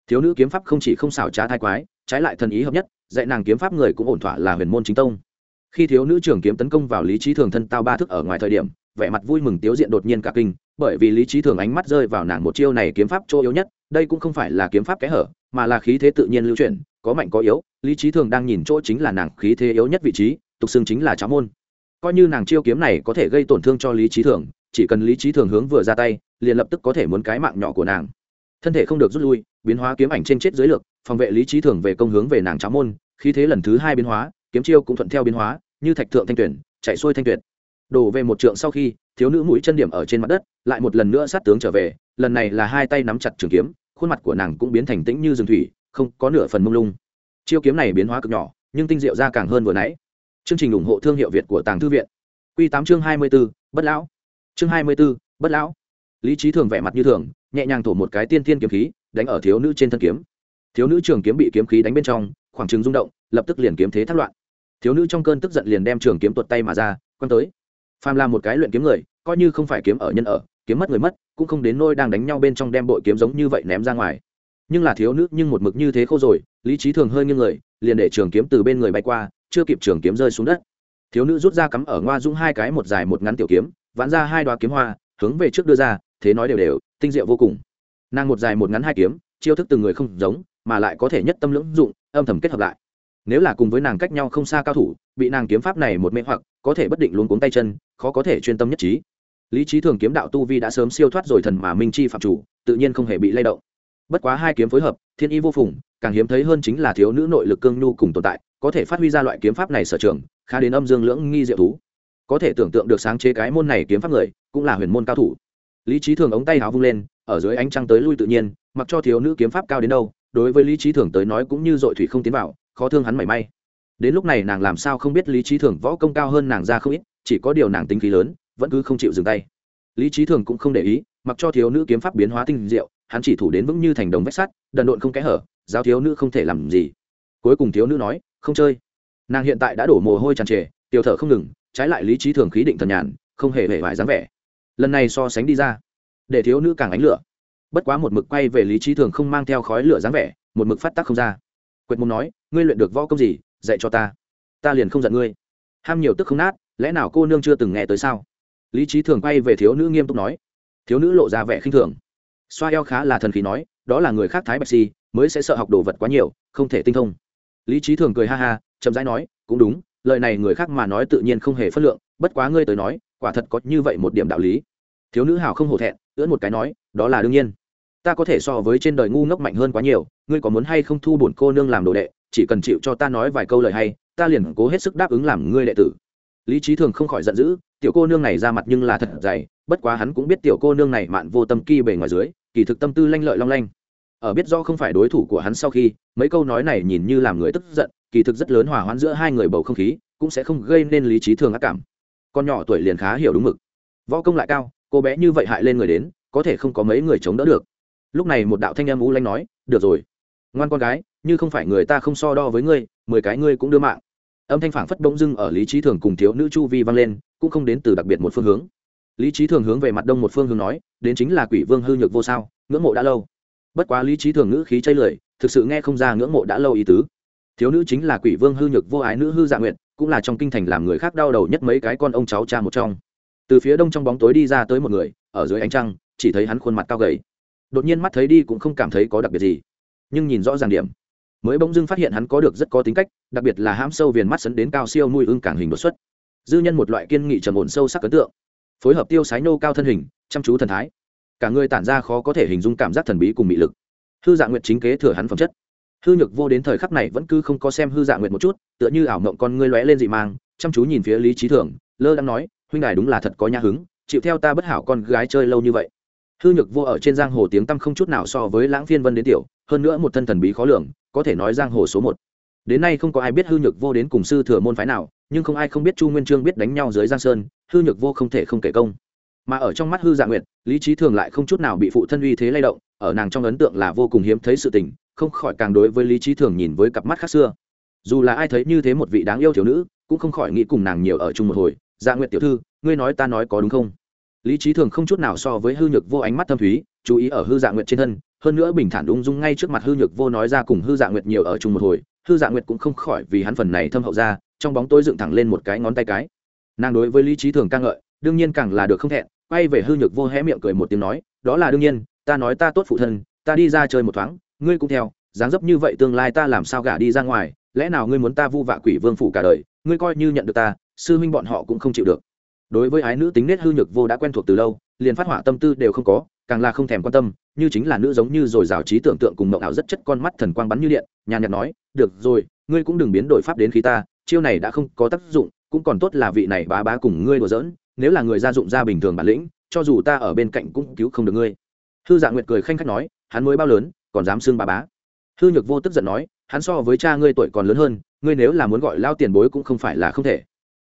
Thiếu nữ kiếm pháp không chỉ không xảo trá thai quái, trái lại thần ý hợp nhất, dạy nàng kiếm pháp người cũng ổn thỏa là huyền môn chính tông. Khi thiếu nữ trưởng kiếm tấn công vào lý trí thường thân tao ba thức ở ngoài thời điểm, vẻ mặt vui mừng tiếu diện đột nhiên cả kinh, bởi vì lý trí thường ánh mắt rơi vào nàng một chiêu này kiếm pháp chỗ yếu nhất, đây cũng không phải là kiếm pháp kẽ hở, mà là khí thế tự nhiên lưu chuyển, có mạnh có yếu, lý trí thường đang nhìn chỗ chính là nàng khí thế yếu nhất vị trí, tục xưng chính là cháo môn. Coi như nàng chiêu kiếm này có thể gây tổn thương cho lý trí thường, chỉ cần lý trí thường hướng vừa ra tay liền lập tức có thể muốn cái mạng nhỏ của nàng. Thân thể không được rút lui biến hóa kiếm ảnh trên chết dưới lược phòng vệ lý trí thường về công hướng về nàng cháo môn khí thế lần thứ hai biến hóa kiếm chiêu cũng thuận theo biến hóa như thạch thượng thanh tuyển chạy xuôi thanh tuyển, đổ về một trượng sau khi thiếu nữ mũi chân điểm ở trên mặt đất lại một lần nữa sát tướng trở về lần này là hai tay nắm chặt trường kiếm khuôn mặt của nàng cũng biến thành tĩnh như rừng thủy không có nửa phần mông lung. Chiêu kiếm này biến hóa cực nhỏ nhưng tinh diệu ra càng hơn vừa nãy. Chương trình ủng hộ thương hiệu việt của tàng thư viện. Q tám chương hai mươi b ố bất lão. Chương hai mươi b ố bất lão lý trí thường vẻ mặt như thường, nhẹ nhàng thổ một cái tiên thiên kiếm khí, đánh ở thiếu nữ trên thân kiếm. Thiếu nữ trường kiếm bị kiếm khí đánh bên trong, khoảng trừng rung động, lập tức liền kiếm thế thất loạn. Thiếu nữ trong cơn tức giận liền đem trường kiếm tuột tay mà ra, quăng tới. Phàm là một cái luyện kiếm người, coi như không phải kiếm ở nhân ở, kiếm mất người mất, cũng không đến nôi đang đánh nhau bên trong đem bội kiếm giống như vậy ném ra ngoài. Nhưng là thiếu nữ nhưng một mực như thế khô rồi, lý trí thường hơi nghiêng người, liền để trường kiếm từ bên người bay qua, chưa kịp trường kiếm rơi xuống đất. Thiếu nữ rút ra cắm ở ngoa dũng hai cái một dài một ngắn tiểu kiếm, vãn ra hai đoá kiếm hoa, hướng về trước đưa ra thế nói đều đều, tinh diệu vô cùng. Nàng một dài một ngắn hai kiếm, chiêu thức từng người không giống, mà lại có thể nhất tâm lưỡng dụng, âm thầm kết hợp lại. Nếu là cùng với nàng cách nhau không xa cao thủ, bị nàng kiếm pháp này một mê hoặc, có thể bất định luôn cuống tay chân, khó có thể chuyên tâm nhất trí. Lý trí thường kiếm đạo tu vi đã sớm siêu thoát rồi thần mà minh chi phạm chủ, tự nhiên không hề bị lay động. Bất quá hai kiếm phối hợp, thiên y vô phùng, càng hiếm thấy hơn chính là thiếu nữ nội lực cương nhu cùng tồn tại, có thể phát huy ra loại kiếm pháp này sở trường, khá đến âm dương lưỡng nghi diệu thú. Có thể tưởng tượng được sáng chế cái môn này kiếm pháp người, cũng là huyền môn cao thủ lý trí thường ống tay háo vung lên, ở dưới ánh trăng tới lui tự nhiên, mặc cho thiếu nữ kiếm pháp cao đến đâu, đối với lý trí thường tới nói cũng như dội thủy không tiến vào, khó thương hắn mảy may. Đến lúc này nàng làm sao không biết lý trí thường võ công cao hơn nàng ra không ít, chỉ có điều nàng tính khí lớn, vẫn cứ không chịu dừng tay. Lý trí thường cũng không để ý, mặc cho thiếu nữ kiếm pháp biến hóa tinh diệu, hắn chỉ thủ đến vững như thành đồng vách sắt, đần độn không kẽ hở, giáo thiếu nữ không thể làm gì. Cuối cùng thiếu nữ nói, không chơi. Nàng hiện tại đã đổ mồ hôi tràn trề, tiểu thở không ngừng, trái lại lý trí thường khí định thần nhàn, không hề hề vải dáng vẻ lần này so sánh đi ra, để thiếu nữ càng ánh lửa. Bất quá một mực quay về lý trí thường không mang theo khói lửa dáng vẻ, một mực phát tác không ra. Quệt mông nói, ngươi luyện được võ công gì, dạy cho ta. Ta liền không giận ngươi. Ham nhiều tức không nát, lẽ nào cô nương chưa từng nghe tới sao? Lý trí thường quay về thiếu nữ nghiêm túc nói. Thiếu nữ lộ ra vẻ khinh thường. Xoa eo khá là thần khí nói, đó là người khác thái bạch si, mới sẽ sợ học đồ vật quá nhiều, không thể tinh thông. Lý trí thường cười ha ha, chậm rãi nói, cũng đúng, lời này người khác mà nói tự nhiên không hề phất lượng, bất quá ngươi tới nói quả thật có như vậy một điểm đạo lý. Thiếu nữ hào không hổ thẹn, ưỡn một cái nói, đó là đương nhiên. Ta có thể so với trên đời ngu ngốc mạnh hơn quá nhiều, ngươi có muốn hay không thu bổn cô nương làm đồ đệ, chỉ cần chịu cho ta nói vài câu lời hay, ta liền cố hết sức đáp ứng làm ngươi đệ tử. Lý trí thường không khỏi giận dữ, tiểu cô nương này ra mặt nhưng là thật dày, bất quá hắn cũng biết tiểu cô nương này mạn vô tâm kỳ bề ngoài dưới, kỳ thực tâm tư lanh lợi long lanh. Ở biết do không phải đối thủ của hắn sau khi, mấy câu nói này nhìn như làm người tức giận, kỳ thực rất lớn hòa hoãn giữa hai người bầu không khí, cũng sẽ không gây nên lý trí thường ác cảm con nhỏ tuổi liền khá hiểu đúng mực. Võ công lại cao, cô bé như vậy hại lên người đến, có thể không có mấy người chống đỡ được. Lúc này một đạo thanh âm u lanh nói, được rồi. Ngoan con gái, như không phải người ta không so đo với ngươi, mười cái ngươi cũng đưa mạng. Âm thanh phảng phất bỗng dưng ở lý trí thường cùng thiếu nữ chu vi vang lên, cũng không đến từ đặc biệt một phương hướng. Lý trí thường hướng về mặt đông một phương hướng nói, đến chính là quỷ vương hư nhược vô sao, ngưỡng mộ đã lâu. Bất quá lý trí thường ngữ khí chay lười thực sự nghe không ra ngưỡng mộ đã lâu ý tứ. Thiếu nữ chính là quỷ vương hư nhược vô ái nữ hư dạ nguyện cũng là trong kinh thành làm người khác đau đầu nhất mấy cái con ông cháu cha một trong. Từ phía đông trong bóng tối đi ra tới một người, ở dưới ánh trăng, chỉ thấy hắn khuôn mặt cao gầy. Đột nhiên mắt thấy đi cũng không cảm thấy có đặc biệt gì, nhưng nhìn rõ ràng điểm. Mới bỗng dưng phát hiện hắn có được rất có tính cách, đặc biệt là hãm sâu viền mắt sấn đến cao siêu nuôi ưng càng hình đột xuất. Dư nhân một loại kiên nghị trầm ổn sâu sắc ấn tượng. Phối hợp tiêu sái nô cao thân hình, chăm chú thần thái. Cả người tản ra khó có thể hình dung cảm giác thần bí cùng mị lực. Thư dạng nguyện chính kế thừa hắn phẩm chất hư nhược vô đến thời khắc này vẫn cứ không có xem hư dạ nguyệt một chút, tựa như ảo mộng con ngươi lóe lên dị mang, chăm chú nhìn phía lý trí thường lơ đang nói, huynh đài đúng là thật có nhã hứng, chịu theo ta bất hảo con gái chơi lâu như vậy. Hư nhược vô ở trên giang hồ tiếng tăm không chút nào so với lãng phiên vân đến tiểu, hơn nữa một thân thần bí khó lường, có thể nói giang hồ số một. Đến nay không có ai biết hư nhược vô đến cùng sư thừa môn phái nào, nhưng không ai không biết chu nguyên trương biết đánh nhau dưới giang sơn, hư nhược vô không thể không kể công. Mà ở trong mắt hư dạ nguyệt, lý trí thường lại không chút nào bị phụ thân uy thế lay động, ở nàng trong ấn tượng là vô cùng hiếm thấy sự tình không khỏi càng đối với lý trí thường nhìn với cặp mắt khác xưa. Dù là ai thấy như thế một vị đáng yêu thiếu nữ, cũng không khỏi nghĩ cùng nàng nhiều ở chung một hồi. Dạ nguyệt tiểu thư, ngươi nói ta nói có đúng không? Lý trí thường không chút nào so với hư nhược vô ánh mắt thâm thúy, chú ý ở hư dạ nguyệt trên thân, hơn nữa bình thản ung dung ngay trước mặt hư nhược vô nói ra cùng hư dạ nguyệt nhiều ở chung một hồi. Hư dạ nguyệt cũng không khỏi vì hắn phần này thâm hậu ra, trong bóng tôi dựng thẳng lên một cái ngón tay cái. Nàng đối với lý trí thường ca ngợi, đương nhiên càng là được không thẹn, quay về hư nhược vô hé miệng cười một tiếng nói, đó là đương nhiên, ta nói ta tốt phụ thân, ta đi ra chơi một thoáng ngươi cũng theo, dáng dấp như vậy tương lai ta làm sao gả đi ra ngoài, lẽ nào ngươi muốn ta vu vạ quỷ vương phủ cả đời, ngươi coi như nhận được ta, sư huynh bọn họ cũng không chịu được. Đối với ái nữ tính nết hư nhược vô đã quen thuộc từ lâu, liền phát họa tâm tư đều không có, càng là không thèm quan tâm, như chính là nữ giống như rồi rào trí tưởng tượng cùng mộng ảo rất chất con mắt thần quang bắn như điện nhà nhạt nói, được rồi, ngươi cũng đừng biến đổi pháp đến khí ta, chiêu này đã không có tác dụng, cũng còn tốt là vị này bá bá cùng ngươi đùa giỡn, nếu là người gia dụng ra bình thường bản lĩnh, cho dù ta ở bên cạnh cũng cứu không được ngươi. Hư dạ nguyệt cười khanh khách nói, hắn mới bao lớn còn dám xưng bà bá. Hư nhược vô tức giận nói, hắn so với cha ngươi tuổi còn lớn hơn, ngươi nếu là muốn gọi lao tiền bối cũng không phải là không thể.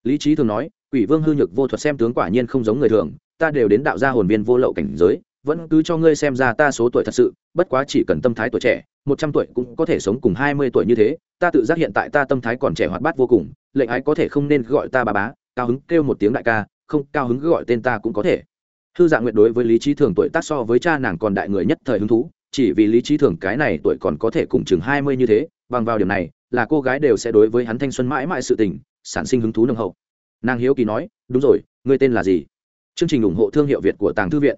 Lý trí thường nói, quỷ vương hư nhược vô thuật xem tướng quả nhiên không giống người thường, ta đều đến đạo gia hồn viên vô lậu cảnh giới, vẫn cứ cho ngươi xem ra ta số tuổi thật sự, bất quá chỉ cần tâm thái tuổi trẻ, một trăm tuổi cũng có thể sống cùng hai mươi tuổi như thế, ta tự giác hiện tại ta tâm thái còn trẻ hoạt bát vô cùng, lệnh ái có thể không nên gọi ta bà bá, cao hứng kêu một tiếng đại ca, không, cao hứng gọi tên ta cũng có thể. Hư dạng nguyện đối với lý trí thường tuổi tác so với cha nàng còn đại người nhất thời hứng thú chỉ vì lý trí thường cái này tuổi còn có thể cùng chừng hai mươi như thế, bằng vào điểm này, là cô gái đều sẽ đối với hắn thanh xuân mãi mãi sự tình, sản sinh hứng thú nồng hậu. Nàng hiếu kỳ nói, đúng rồi, ngươi tên là gì? Chương trình ủng hộ thương hiệu việt của tàng thư viện.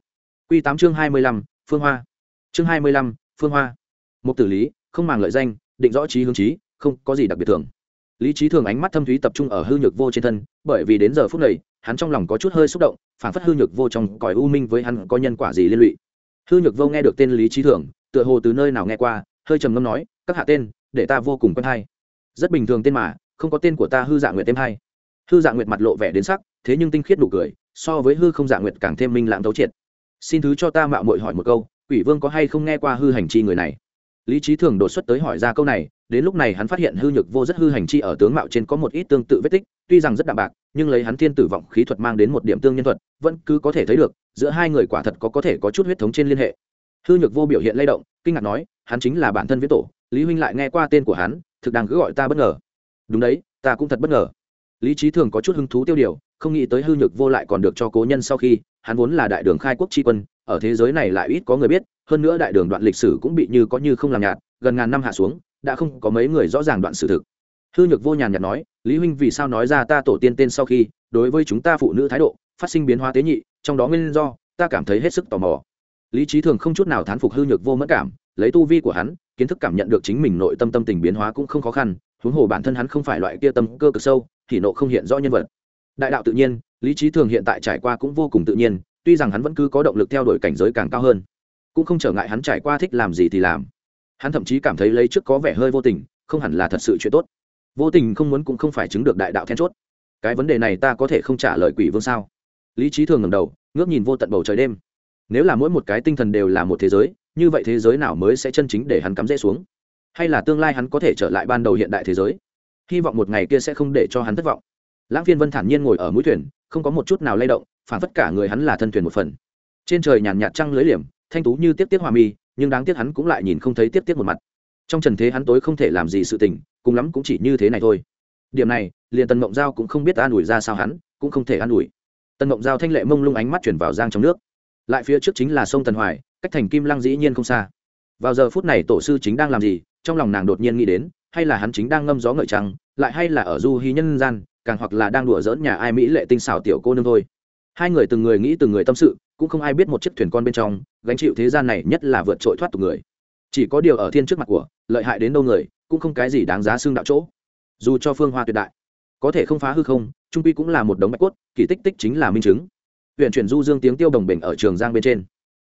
Q tám chương hai mươi lăm, phương hoa. Chương hai mươi lăm, phương hoa. Một tử lý, không màng lợi danh, định rõ trí hướng trí, không có gì đặc biệt thường. Lý trí thường ánh mắt thâm thúy tập trung ở hư nhược vô trên thân, bởi vì đến giờ phút này, hắn trong lòng có chút hơi xúc động phản phất hư nhược vô trong cõi u minh với hắn có nhân quả gì liên lụy hư nhược vô nghe được tên lý trí thường, tựa hồ từ nơi nào nghe qua, hơi trầm ngâm nói, các hạ tên, để ta vô cùng quen hay. Rất bình thường tên mà, không có tên của ta hư dạ nguyệt tên hay. Hư dạ nguyệt mặt lộ vẻ đến sắc, thế nhưng tinh khiết đủ cười, so với hư không dạ nguyệt càng thêm minh lãng thấu triệt. Xin thứ cho ta mạo muội hỏi một câu, quỷ vương có hay không nghe qua hư hành chi người này? Lý trí thường đột xuất tới hỏi ra câu này, đến lúc này hắn phát hiện hư nhược vô rất hư hành chi ở tướng mạo trên có một ít tương tự vết tích tuy rằng rất đạm bạc, nhưng lấy hắn thiên tử vọng khí thuật mang đến một điểm tương nhân thuật, vẫn cứ có thể thấy được, giữa hai người quả thật có có thể có chút huyết thống trên liên hệ. Hư nhược vô biểu hiện lay động, kinh ngạc nói, hắn chính là bản thân viết tổ, lý huynh lại nghe qua tên của hắn, thực đang cứ gọi ta bất ngờ. Đúng đấy, ta cũng thật bất ngờ. Lý trí thường có chút hứng thú tiêu điều, không nghĩ tới hư nhược vô lại còn được cho cố nhân sau khi, hắn vốn là đại đường khai quốc tri quân, ở thế giới này lại ít có người biết, hơn nữa đại đường đoạn lịch sử cũng bị như có như không làm nhạt, gần ngàn năm hạ xuống, đã không có mấy người rõ ràng đoạn sự thực. Hư nhược vô nhàn nhạt nói lý huynh vì sao nói ra ta tổ tiên tên sau khi, đối với chúng ta phụ nữ thái độ, phát sinh biến hóa tế nhị, trong đó nguyên do, ta cảm thấy hết sức tò mò. Lý trí thường không chút nào thán phục hư nhược vô mất cảm, lấy tu vi của hắn, kiến thức cảm nhận được chính mình nội tâm tâm tình biến hóa cũng không khó khăn, huống hồ bản thân hắn không phải loại kia tâm cơ cực sâu, thì nộ không hiện rõ nhân vật. Đại đạo tự nhiên, lý trí thường hiện tại trải qua cũng vô cùng tự nhiên, tuy rằng hắn vẫn cứ có động lực theo đuổi cảnh giới càng cao hơn, cũng không trở ngại hắn trải qua thích làm gì thì làm. Hắn thậm chí cảm thấy lấy trước có vẻ hơi vô tình, không hẳn là thật sự chuyện tốt vô tình không muốn cũng không phải chứng được đại đạo then chốt. Cái vấn đề này ta có thể không trả lời quỷ vương sao? Lý trí thường ngầm đầu, ngước nhìn vô tận bầu trời đêm. Nếu là mỗi một cái tinh thần đều là một thế giới, như vậy thế giới nào mới sẽ chân chính để hắn cắm rễ xuống? Hay là tương lai hắn có thể trở lại ban đầu hiện đại thế giới? Hy vọng một ngày kia sẽ không để cho hắn thất vọng. Lãng phiên vân thản nhiên ngồi ở mũi thuyền, không có một chút nào lay động, phản tất cả người hắn là thân thuyền một phần. Trên trời nhàn nhạt trăng lưới liềm, thanh tú như tiếp tiếp hòa mi, nhưng đáng tiếc hắn cũng lại nhìn không thấy tiếp tiếp một mặt trong trần thế hắn tối không thể làm gì sự tình, cùng lắm cũng chỉ như thế này thôi. Điểm này, liền tần mộng giao cũng không biết an ủi ra sao hắn, cũng không thể an ủi. Tần mộng giao thanh lệ mông lung ánh mắt chuyển vào giang trong nước. Lại phía trước chính là sông tần hoài, cách thành kim lăng dĩ nhiên không xa. Vào giờ phút này tổ sư chính đang làm gì, trong lòng nàng đột nhiên nghĩ đến, hay là hắn chính đang ngâm gió ngợi trăng, lại hay là ở du hí nhân gian, càng hoặc là đang đùa dỡn nhà ai mỹ lệ tinh xảo tiểu cô nương thôi. Hai người từng người nghĩ từng người tâm sự, cũng không ai biết một chiếc thuyền con bên trong, gánh chịu thế gian này nhất là vượt trội thoát tục người chỉ có điều ở thiên trước mặt của, lợi hại đến đâu người, cũng không cái gì đáng giá xương đạo chỗ. Dù cho phương hoa tuyệt đại, có thể không phá hư không, trung quy cũng là một đống bạch cốt, kỳ tích tích chính là minh chứng. Huyện chuyển du dương tiếng tiêu đồng bình ở trường giang bên trên.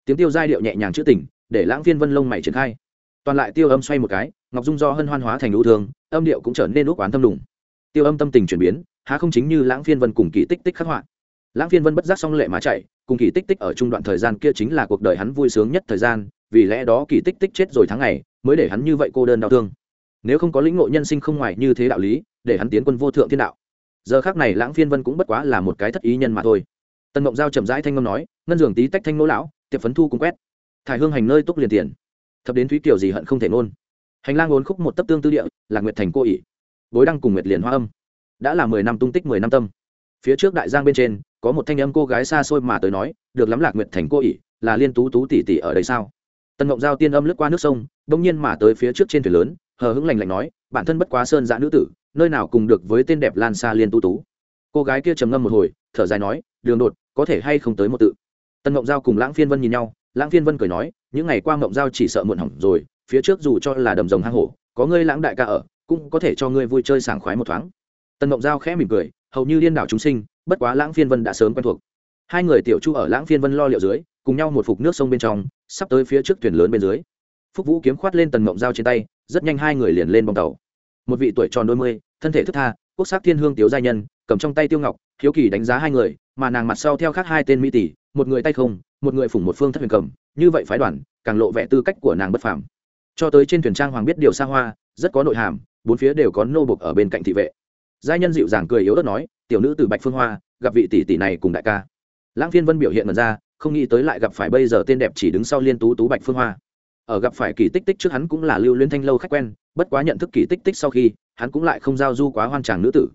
Tiếng tiêu giai điệu nhẹ nhàng chữ tình, để lãng phiên vân lông mày triển khai. Toàn lại tiêu âm xoay một cái, ngọc dung do hân hoan hóa thành ưu thương, âm điệu cũng trở nên úp oán thâm đùng. Tiêu âm tâm tình chuyển biến, há không chính như lãng phiên vân cùng kỳ tích tích khắc họa. Lãng phiên vân bất giác song lệ mà chạy, cùng kỳ tích tích ở trung đoạn thời gian kia chính là cuộc đời hắn vui sướng nhất thời gian vì lẽ đó kỳ tích tích chết rồi tháng ngày mới để hắn như vậy cô đơn đau thương. Nếu không có lĩnh ngộ nhân sinh không ngoài như thế đạo lý, để hắn tiến quân vô thượng thiên đạo. Giờ khác này lãng phiên vân cũng bất quá là một cái thất ý nhân mà thôi. Tần mộng giao chậm rãi thanh ngâm nói, ngân giường tí tách thanh nỗ lão, tiệp phấn thu cung quét. Thải hương hành nơi túc liền tiền. Thập đến thúy kiều gì hận không thể nôn hành lang ốn khúc một tấp tương tư địa là nguyệt thành cô ỉ bối đăng cùng nguyệt liền hoa âm. Đã là mười năm tung tích mười năm tâm. Phía trước đại giang bên trên, có một thanh âm cô gái xa xôi mà tới nói, được lắm lạc nguyệt thành cô ỉ là liên tú tú tỷ tỷ ở đây sao? Tần ngộng giao tiên âm lướt qua nước sông, bỗng nhiên mà tới phía trước trên thuyền lớn, hờ hững lành lạnh nói, bản thân bất quá sơn giã nữ tử, nơi nào cùng được với tên đẹp lan xa liên Tu tú? Cô gái kia trầm ngâm một hồi, thở dài nói, đường đột, có thể hay không tới một tự? Tần ngộng giao cùng lãng phiên vân nhìn nhau, lãng phiên vân cười nói, những ngày qua ngộng giao chỉ sợ muộn hỏng rồi, phía trước dù cho là đầm rồng hang hổ, có ngươi lãng đại ca ở, cũng có thể cho ngươi vui chơi sảng khoái một thoáng. Tần ngộng giao khẽ mỉm cười, hầu như liên đảo chúng sinh, bất quá lãng phiên vân đã sớm quen thuộc. Hai người tiểu chu ở lãng phiên vân lo liệu dưới, cùng nhau một phục nước sông bên trong sắp tới phía trước thuyền lớn bên dưới. Phúc vũ kiếm khoát lên tần mộng dao trên tay, rất nhanh hai người liền lên bong tàu. Một vị tuổi tròn đôi mươi, thân thể thức tha, quốc sắc thiên hương tiếu giai nhân, cầm trong tay tiêu ngọc, hiếu kỳ đánh giá hai người, mà nàng mặt sau theo khác hai tên mỹ tỷ, một người tay không, một người phủng một phương thất huyền cầm, như vậy phái đoàn, càng lộ vẻ tư cách của nàng bất phàm. Cho tới trên thuyền trang hoàng biết điều xa hoa, rất có nội hàm, bốn phía đều có nô bục ở bên cạnh thị vệ. Giai nhân dịu dàng cười yếu ớt nói, tiểu nữ từ bạch phương hoa, gặp vị tỷ tỷ này cùng đại ca. Lãng phiên vân biểu hiện mật ra không nghĩ tới lại gặp phải bây giờ tên đẹp chỉ đứng sau liên tú tú bạch phương hoa. Ở gặp phải kỳ tích tích trước hắn cũng là lưu liên thanh lâu khách quen, bất quá nhận thức kỳ tích tích sau khi, hắn cũng lại không giao du quá hoan tràng nữ tử.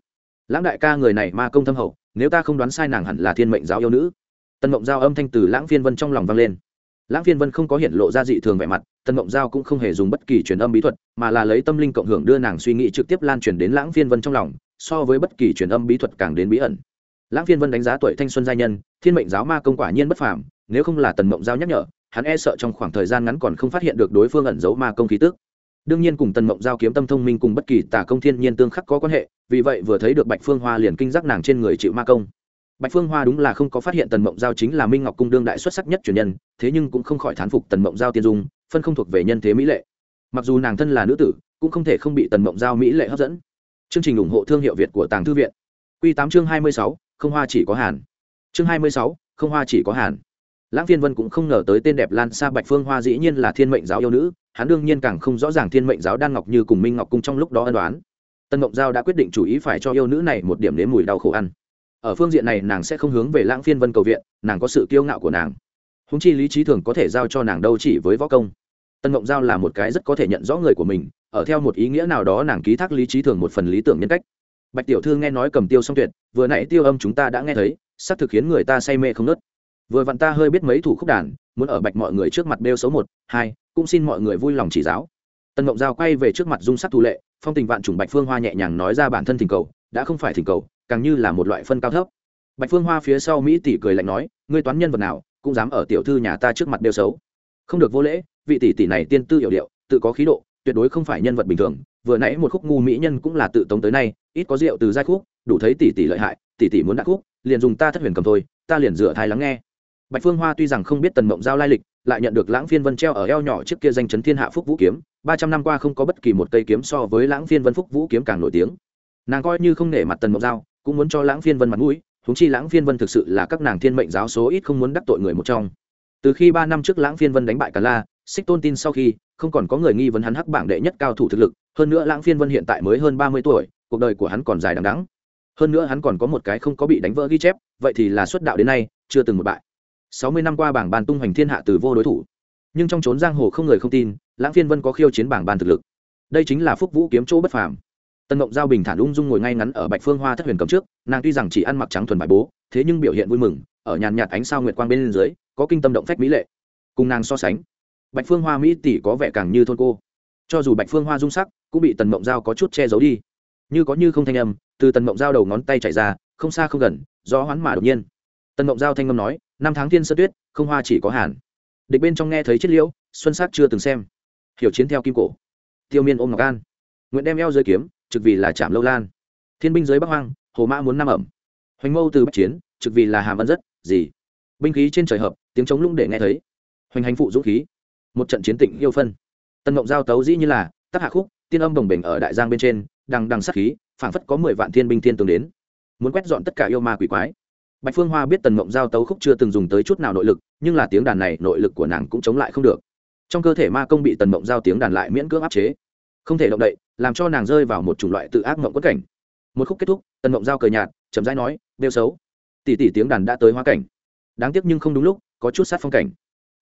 Lãng đại ca người này ma công thâm hậu, nếu ta không đoán sai nàng hẳn là thiên mệnh giáo yêu nữ. Tân mộng giao âm thanh từ lãng phiên vân trong lòng vang lên. Lãng phiên vân không có hiện lộ ra dị thường vẻ mặt tân mộng giao cũng không hề dùng bất kỳ truyền âm bí thuật, mà là lấy tâm linh cộng hưởng đưa nàng suy nghĩ trực tiếp lan truyền đến lãng phiên vân trong lòng, so với bất kỳ truyền âm bí thuật càng đến bí ẩn lãng phiên vân đánh giá tuổi thanh xuân giai nhân, thiên mệnh giáo ma công quả nhiên bất phàm, nếu không là tần mộng giao nhắc nhở, hắn e sợ trong khoảng thời gian ngắn còn không phát hiện được đối phương ẩn giấu ma công khí tức. Đương nhiên cùng tần mộng giao kiếm tâm thông minh cùng bất kỳ tà công thiên nhiên tương khắc có quan hệ, vì vậy vừa thấy được bạch phương hoa liền kinh giác nàng trên người chịu ma công. Bạch phương hoa đúng là không có phát hiện tần mộng giao chính là minh ngọc cung đương đại xuất sắc nhất truyền nhân, thế nhưng cũng không khỏi thán phục tần mộng giao tiên dung, phân không thuộc về nhân thế mỹ lệ. Mặc dù nàng thân là nữ tử, cũng không thể không bị tần mộng giao mỹ lệ hấp dẫn. Chương trình ủng hộ thương hiệu việt của tàng thư viện. Q tám chương hai mươi sáu không hoa chỉ có hàn. Chương hai mươi sáu, không hoa chỉ có hàn. Lãng phiên vân cũng không ngờ tới tên đẹp lan xa bạch phương hoa dĩ nhiên là thiên mệnh giáo yêu nữ, hắn đương nhiên càng không rõ ràng thiên mệnh giáo đan ngọc như cùng minh ngọc cung trong lúc đó ân đoán. Tân ngọc giao đã quyết định chủ ý phải cho yêu nữ này một điểm nếm mùi đau khổ ăn. Ở phương diện này nàng sẽ không hướng về lãng phiên vân cầu viện, nàng có sự kiêu ngạo của nàng. Húng chi lý trí thường có thể giao cho nàng đâu chỉ với võ công. Tân ngộng giao là một cái rất có thể nhận rõ người của mình, ở theo một ý nghĩa nào đó nàng ký thác lý trí thường một phần lý tưởng nhân cách bạch tiểu thư nghe nói cầm tiêu song tuyệt, vừa nãy tiêu âm chúng ta đã nghe thấy sắp thực khiến người ta say mê không nớt. Vừa vặn ta hơi biết mấy thủ khúc đàn, muốn ở bạch mọi người trước mặt đeo số một, hai, cũng xin mọi người vui lòng chỉ giáo. Tần ngộng giao quay về trước mặt dung sắc thu lệ, phong tình vạn chủng bạch phương hoa nhẹ nhàng nói ra bản thân thỉnh cầu, đã không phải thỉnh cầu, càng như là một loại phân cao thấp. Bạch phương hoa phía sau mỹ tỷ cười lạnh nói, ngươi toán nhân vật nào, cũng dám ở tiểu thư nhà ta trước mặt đeo xấu. Không được vô lễ, vị tỷ tỷ này tiên tư hiểu điệu, tự có khí độ, tuyệt đối không phải nhân vật bình thường vừa nãy một khúc ngu mỹ nhân cũng là tự tống tới nay, ít có rượu từ giai khúc, đủ thấy tỷ tỷ lợi hại, tỷ tỷ muốn đắc khúc, liền dùng ta thất huyền cầm thôi, ta liền dựa thai lắng nghe. Bạch phương hoa tuy rằng không biết tần mộng giao lai lịch, lại nhận được lãng phiên vân treo ở eo nhỏ trước kia danh chấn thiên hạ phúc vũ kiếm, ba trăm năm qua không có bất kỳ một cây kiếm so với lãng phiên vân phúc vũ kiếm càng nổi tiếng. Nàng coi như không nể mặt tần mộng giao, cũng muốn cho lãng phiên vân mặt mũi thúng chi lãng phiên vân thực sự là các nàng thiên mệnh giáo số ít không muốn đắc tội người một trong. Từ khi ba năm trước lãng phiên vân đánh bại cả la, xích tôn tin sau khi, không còn có người nghi vấn hắn hắc bảng đệ nhất cao thủ thực lực hơn nữa lãng phiên vân hiện tại mới hơn ba mươi tuổi, cuộc đời của hắn còn dài đằng đắng hơn nữa hắn còn có một cái không có bị đánh vỡ ghi chép, vậy thì là xuất đạo đến nay, chưa từng một bại. Sáu mươi năm qua bảng bàn tung hoành thiên hạ từ vô đối thủ. Nhưng trong trốn giang hồ không người không tin, lãng phiên vân có khiêu chiến bảng bàn thực lực. Đây chính là phúc vũ kiếm chỗ bất phàm. Tân ngộng giao bình thản ung dung ngồi ngay ngắn ở bạch phương hoa thất huyền cầm trước, nàng tuy rằng chỉ ăn mặc trắng thuần bài bố, thế nhưng biểu hiện vui mừng, ở nhàn nhạt ánh sao nguyệt quang bên dưới, có kinh tâm động phách mỹ lệ. Cùng nàng so sánh, bạch phương hoa mỹ tỷ có vẻ càng như thôn cô cho dù bạch phương hoa dung sắc, cũng bị tần mộng giao có chút che giấu đi. Như có như không thanh âm, từ tần mộng giao đầu ngón tay chạy ra, không xa không gần do hoán mà đột nhiên. Tần mộng giao thanh âm nói, năm tháng thiên sơ tuyết, không hoa chỉ có hàn. Địch bên trong nghe thấy chiết liễu, xuân sắc chưa từng xem. Hiểu chiến theo kim cổ. Tiêu miên ôm ngọc an. Nguyện đem eo dưới kiếm, trực vì là chạm lâu lan. Thiên binh dưới bắc hoang, hồ mã muốn nam ẩm. Hoành mâu từ bắc chiến, trực vì là hàm ân rất, gì? Binh khí trên trời hợp, tiếng chống lũng để nghe thấy. Hoành hành phụ dũng khí. Một trận chiến tịnh yêu phân tân mộng giao tấu dĩ như là tác hạ khúc, tiên âm bồng bềnh ở đại giang bên trên, đằng đằng sắc khí, phảng phất có mười vạn thiên binh thiên tướng đến. Muốn quét dọn tất cả yêu ma quỷ quái. Bạch phương hoa biết tần mộng giao tấu khúc chưa từng dùng tới chút nào nội lực, nhưng là tiếng đàn này nội lực của nàng cũng chống lại không được. Trong cơ thể ma công bị tần mộng giao tiếng đàn lại miễn cưỡng áp chế. Không thể động đậy, làm cho nàng rơi vào một chủng loại tự ác mộng quất cảnh. Một khúc kết thúc, tần mộng giao cười nhạt chấm rãi nói đeo xấu. Tỷ tỷ tiếng đàn đã tới hoa cảnh. Đáng tiếc nhưng không đúng lúc, có chút sát phong cảnh.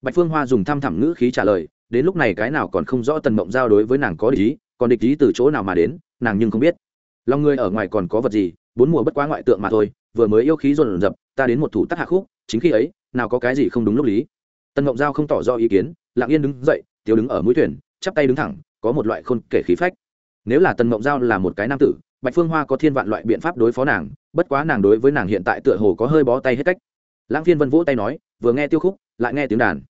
Bạch phương hoa dùng thăm thẳm ngữ khí trả lời đến lúc này cái nào còn không rõ tần mộng giao đối với nàng có địch ý, còn địch ý từ chỗ nào mà đến, nàng nhưng không biết. Lòng người ở ngoài còn có vật gì, bốn mùa bất quá ngoại tượng mà thôi, vừa mới yêu khí dồn dập, ta đến một thủ tác hạ khúc, chính khi ấy, nào có cái gì không đúng lúc lý. Tần mộng giao không tỏ ra ý kiến, lặng yên đứng dậy, tiếu đứng ở mũi thuyền, chắp tay đứng thẳng, có một loại khôn kể khí phách. Nếu là tần mộng giao là một cái nam tử, bạch phương hoa có thiên vạn loại biện pháp đối phó nàng, bất quá nàng đối với nàng hiện tại tựa hồ có hơi bó tay hết cách. Lãng phiên vân vỗ tay nói, vừa nghe tiêu khúc, lại nghe tiếng đàn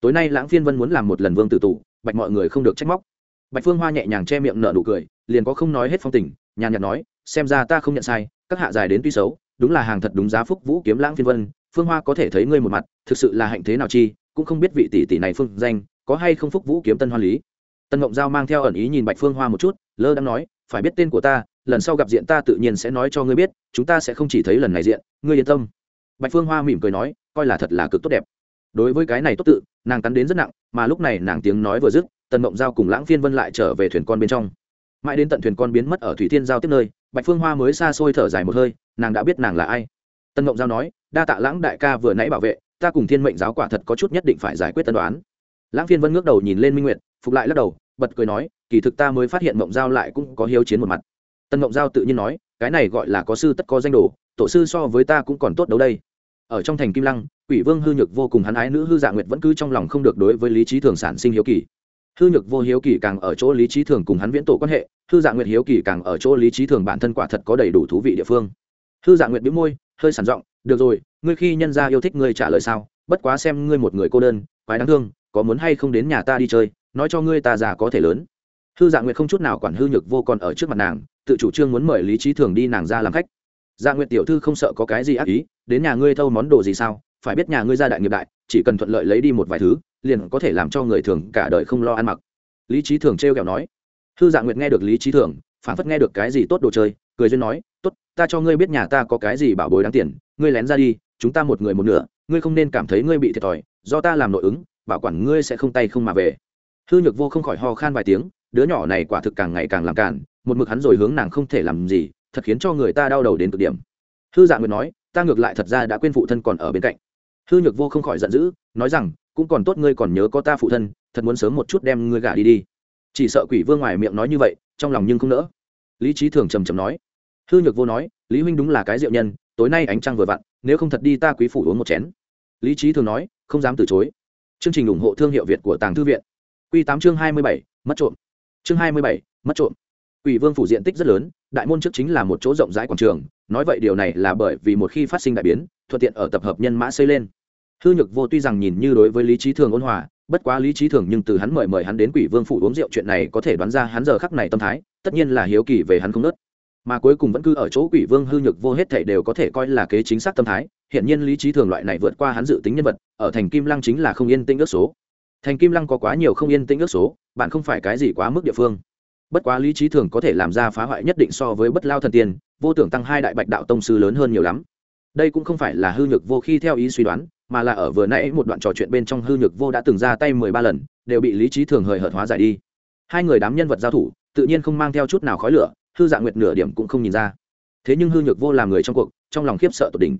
tối nay lãng phiên vân muốn làm một lần vương tử tù, bạch mọi người không được trách móc. Bạch phương hoa nhẹ nhàng che miệng nở nụ cười, liền có không nói hết phong tình, nhàn nhạt nói, xem ra ta không nhận sai, các hạ dài đến tuy xấu, đúng là hàng thật đúng giá phúc vũ kiếm lãng phiên vân, phương hoa có thể thấy ngươi một mặt, thực sự là hạnh thế nào chi, cũng không biết vị tỷ tỷ này phương danh, có hay không phúc vũ kiếm tân hoa lý. Tân ngộng giao mang theo ẩn ý nhìn bạch phương hoa một chút, lơ đang nói, phải biết tên của ta, lần sau gặp diện ta tự nhiên sẽ nói cho ngươi biết, chúng ta sẽ không chỉ thấy lần này diện, ngươi yên tâm. Bạch phương hoa mỉm cười nói, coi là thật là cực tốt đẹp đối với cái này tốt tự, nàng cắn đến rất nặng, mà lúc này nàng tiếng nói vừa dứt, tần mộng giao cùng lãng phiên vân lại trở về thuyền con bên trong. Mãi đến tận thuyền con biến mất ở thủy thiên giao tiếp nơi, bạch phương hoa mới xa xôi thở dài một hơi, nàng đã biết nàng là ai. Tần mộng giao nói, đa tạ lãng đại ca vừa nãy bảo vệ, ta cùng thiên mệnh giáo quả thật có chút nhất định phải giải quyết tân đoán. Lãng phiên vân ngước đầu nhìn lên minh nguyệt, phục lại lắc đầu, bật cười nói, kỳ thực ta mới phát hiện mộng giao lại cũng có hiếu chiến một mặt. Tân mộng giao tự nhiên nói, cái này gọi là có sư tất có danh đồ, tổ sư so với ta cũng còn tốt đâu đây ở trong thành kim lăng, quỷ vương hư nhược vô cùng hắn ái nữ hư dạ nguyệt vẫn cứ trong lòng không được đối với lý trí thường sản sinh hiếu kỳ. Hư nhược vô hiếu kỳ càng ở chỗ lý trí thường cùng hắn viễn tổ quan hệ, hư dạ nguyệt hiếu kỳ càng ở chỗ lý trí thường bản thân quả thật có đầy đủ thú vị địa phương. Hư dạ nguyệt biếu môi, hơi sản giọng, được rồi, ngươi khi nhân gia yêu thích ngươi trả lời sao? Bất quá xem ngươi một người cô đơn, quái đáng thương, có muốn hay không đến nhà ta đi chơi, nói cho ngươi ta già có thể lớn. Hư dạ nguyệt không chút nào quản hư nhược vô còn ở trước mặt nàng, tự chủ trương muốn mời lý trí thường đi nàng ra làm khách. Dạ nguyệt tiểu thư không sợ có cái gì ác ý đến nhà ngươi thâu món đồ gì sao? Phải biết nhà ngươi gia đại nghiệp đại, chỉ cần thuận lợi lấy đi một vài thứ, liền có thể làm cho người thường cả đời không lo ăn mặc. Lý trí thường trêu kẹo nói. Hư dạ nguyệt nghe được lý trí thường phản phất nghe được cái gì tốt đồ chơi, cười duyên nói, tốt, ta cho ngươi biết nhà ta có cái gì bảo bối đáng tiền, ngươi lén ra đi, chúng ta một người một nửa, ngươi không nên cảm thấy ngươi bị thiệt thòi, do ta làm nội ứng, bảo quản ngươi sẽ không tay không mà về. Hư nhược vô không khỏi ho khan vài tiếng, đứa nhỏ này quả thực càng ngày càng làm cản một mực hắn rồi hướng nàng không thể làm gì, thật khiến cho người ta đau đầu đến cực điểm. Hư dạ nguyệt nói ta ngược lại thật ra đã quên phụ thân còn ở bên cạnh. Hư nhược vô không khỏi giận dữ, nói rằng, cũng còn tốt ngươi còn nhớ có ta phụ thân, thật muốn sớm một chút đem ngươi gả đi đi. Chỉ sợ quỷ vương ngoài miệng nói như vậy, trong lòng nhưng không nỡ. Lý trí thường trầm trầm nói. Hư nhược vô nói, lý huynh đúng là cái diệu nhân, tối nay ánh trăng vừa vặn, nếu không thật đi ta quý phủ uống một chén. Lý trí thường nói, không dám từ chối. Chương trình ủng hộ thương hiệu việt của tàng thư viện. Q tám chương hai mươi bảy, mất trộm. Chương hai mươi bảy, mất trộm. Quỷ Vương phủ diện tích rất lớn, đại môn trước chính là một chỗ rộng rãi quảng trường, nói vậy điều này là bởi vì một khi phát sinh đại biến, thuận tiện ở tập hợp nhân mã xây lên. Hư Nhược Vô tuy rằng nhìn như đối với lý trí thường ôn hòa, bất quá lý trí thường nhưng từ hắn mời mời hắn đến Quỷ Vương phủ uống rượu chuyện này có thể đoán ra hắn giờ khắc này tâm thái, tất nhiên là hiếu kỳ về hắn không nớt. Mà cuối cùng vẫn cứ ở chỗ Quỷ Vương Hư Nhược Vô hết thảy đều có thể coi là kế chính xác tâm thái, hiện nhiên lý trí thường loại này vượt qua hắn dự tính nhân vật, ở thành Kim Lăng chính là không yên tĩnh ước số. Thành Kim Lăng có quá nhiều không yên tĩnh ước số, bạn không phải cái gì quá mức địa phương bất quá lý trí thường có thể làm ra phá hoại nhất định so với bất lao thần tiên, vô tưởng tăng hai đại bạch đạo tông sư lớn hơn nhiều lắm. Đây cũng không phải là hư nhược vô khi theo ý suy đoán, mà là ở vừa nãy một đoạn trò chuyện bên trong hư nhược vô đã từng ra tay mười ba lần, đều bị lý trí thường hời hợt hóa giải đi. Hai người đám nhân vật giao thủ, tự nhiên không mang theo chút nào khói lửa, hư dạng nguyệt nửa điểm cũng không nhìn ra. Thế nhưng hư nhược vô làm người trong cuộc, trong lòng khiếp sợ tột đỉnh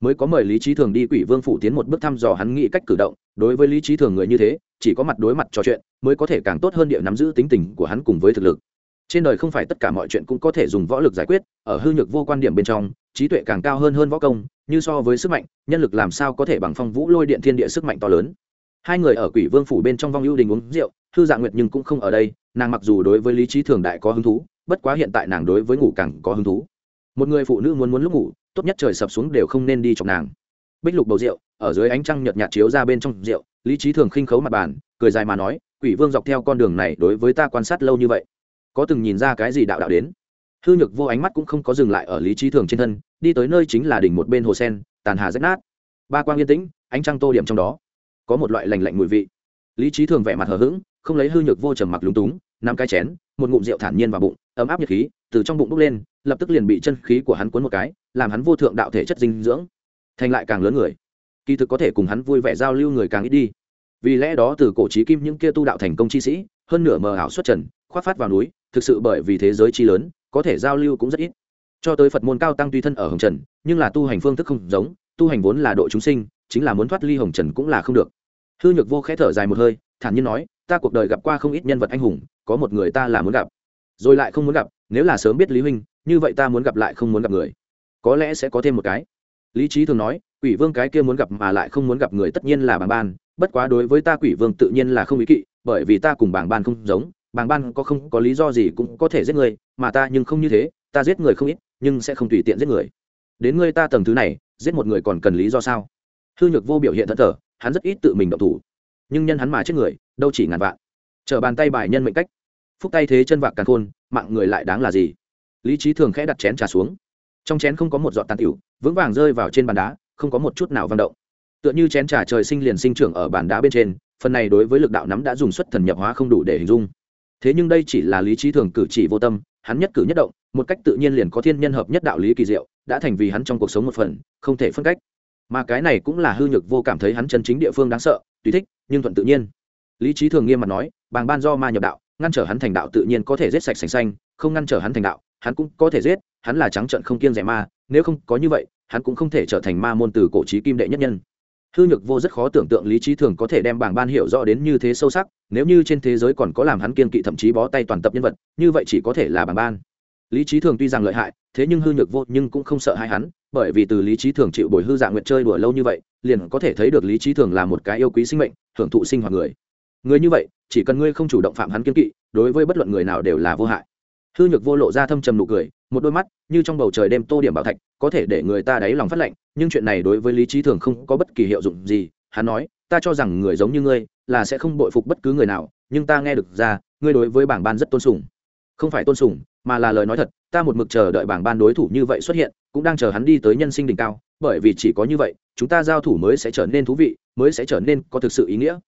mới có mời lý trí thường đi quỷ vương phủ tiến một bước thăm dò hắn nghĩ cách cử động. Đối với lý trí thường người như thế, chỉ có mặt đối mặt trò chuyện mới có thể càng tốt hơn địa nắm giữ tính tình của hắn cùng với thực lực. Trên đời không phải tất cả mọi chuyện cũng có thể dùng võ lực giải quyết, ở hư nhược vô quan điểm bên trong, trí tuệ càng cao hơn hơn võ công, như so với sức mạnh, nhân lực làm sao có thể bằng phong vũ lôi điện thiên địa sức mạnh to lớn. Hai người ở quỷ vương phủ bên trong vong ưu đình uống rượu thư dạng nguyệt nhưng cũng không ở đây, nàng mặc dù đối với lý trí thường đại có hứng thú, bất quá hiện tại nàng đối với ngủ càng có hứng thú. Một người phụ nữ muốn muốn lúc ngủ tốt nhất trời sập xuống đều không nên đi chọc nàng. Bích lục bầu rượu, ở dưới ánh trăng nhợt nhạt chiếu ra bên trong rượu, lý trí thường khinh khấu mặt bàn, cười dài mà nói, quỷ vương dọc theo con đường này đối với ta quan sát lâu như vậy, có từng nhìn ra cái gì đạo đạo đến? Hư nhược vô ánh mắt cũng không có dừng lại ở lý trí thường trên thân, đi tới nơi chính là đỉnh một bên hồ sen, tàn hà rách nát. Ba quang yên tĩnh, ánh trăng tô điểm trong đó, có một loại lành lạnh mùi vị. Lý trí thường vẻ mặt hờ hững, không lấy hư nhược vô trầm mặc lúng túng, nắm cái chén, một ngụm rượu thản nhiên vào bụng, ấm áp nhiệt khí từ trong bụng bốc lên, lập tức liền bị chân khí của hắn cuốn một cái làm hắn vô thượng đạo thể chất dinh dưỡng, thành lại càng lớn người. Kỳ thực có thể cùng hắn vui vẻ giao lưu người càng ít đi. Vì lẽ đó từ cổ trí kim những kia tu đạo thành công chi sĩ, hơn nửa mờ ảo xuất trần, khoác phát vào núi, thực sự bởi vì thế giới chi lớn, có thể giao lưu cũng rất ít. Cho tới phật môn cao tăng tuy thân ở hồng trần, nhưng là tu hành phương thức không giống, tu hành vốn là độ chúng sinh, chính là muốn thoát ly hồng trần cũng là không được. Hư nhược vô khẽ thở dài một hơi, thản nhiên nói, ta cuộc đời gặp qua không ít nhân vật anh hùng, có một người ta là muốn gặp, rồi lại không muốn gặp, nếu là sớm biết lý huynh, như vậy ta muốn gặp lại không muốn gặp người có lẽ sẽ có thêm một cái. Lý trí thường nói, quỷ vương cái kia muốn gặp mà lại không muốn gặp người tất nhiên là bàng ban, bất quá đối với ta quỷ vương tự nhiên là không ý kỵ, bởi vì ta cùng bàng ban không giống, bàng ban có không có lý do gì cũng có thể giết người, mà ta nhưng không như thế, ta giết người không ít, nhưng sẽ không tùy tiện giết người. Đến ngươi ta tầng thứ này, giết một người còn cần lý do sao? Hư nhược vô biểu hiện thẫn thờ, hắn rất ít tự mình động thủ. Nhưng nhân hắn mà chết người, đâu chỉ ngàn vạn. Chờ bàn tay bài nhân mệnh cách. Phúc tay thế chân vạc càn khôn, mạng người lại đáng là gì? Lý trí thường khẽ đặt chén trà xuống trong chén không có một giọt tàn tiểu, vững vàng rơi vào trên bàn đá, không có một chút nào vang động. Tựa như chén trà trời sinh liền sinh trưởng ở bàn đá bên trên, phần này đối với lực đạo nắm đã dùng xuất thần nhập hóa không đủ để hình dung. Thế nhưng đây chỉ là lý trí thường cử chỉ vô tâm, hắn nhất cử nhất động, một cách tự nhiên liền có thiên nhân hợp nhất đạo lý kỳ diệu, đã thành vì hắn trong cuộc sống một phần, không thể phân cách. Mà cái này cũng là hư nhược vô cảm thấy hắn chân chính địa phương đáng sợ, tùy thích, nhưng thuận tự nhiên. Lý trí thường nghiêm mặt nói, bàng ban do ma nhập đạo, ngăn trở hắn thành đạo tự nhiên có thể giết sạch sành xanh không ngăn trở hắn thành đạo hắn cũng có thể giết, hắn là trắng trận không kiêng rẻ ma, nếu không có như vậy, hắn cũng không thể trở thành ma môn từ cổ trí kim đệ nhất nhân. Hư nhược vô rất khó tưởng tượng lý trí thường có thể đem bảng ban hiểu rõ đến như thế sâu sắc, nếu như trên thế giới còn có làm hắn kiên kỵ thậm chí bó tay toàn tập nhân vật, như vậy chỉ có thể là bảng ban. Lý trí thường tuy rằng lợi hại, thế nhưng hư nhược vô nhưng cũng không sợ hai hắn, bởi vì từ lý trí thường chịu bồi hư dạng nguyện chơi đùa lâu như vậy, liền có thể thấy được lý trí thường là một cái yêu quý sinh mệnh, hưởng thụ sinh hoạt người. Người như vậy, chỉ cần ngươi không chủ động phạm hắn kiên kỵ, đối với bất luận người nào đều là vô hại hư nhược vô lộ ra thâm trầm nụ cười, một đôi mắt như trong bầu trời đêm tô điểm bảo thạch, có thể để người ta đáy lòng phát lạnh, nhưng chuyện này đối với lý trí thường không có bất kỳ hiệu dụng gì. Hắn nói, ta cho rằng người giống như ngươi là sẽ không bội phục bất cứ người nào, nhưng ta nghe được ra, ngươi đối với bảng ban rất tôn sùng. Không phải tôn sùng, mà là lời nói thật, ta một mực chờ đợi bảng ban đối thủ như vậy xuất hiện, cũng đang chờ hắn đi tới nhân sinh đỉnh cao, bởi vì chỉ có như vậy, chúng ta giao thủ mới sẽ trở nên thú vị, mới sẽ trở nên có thực sự ý nghĩa.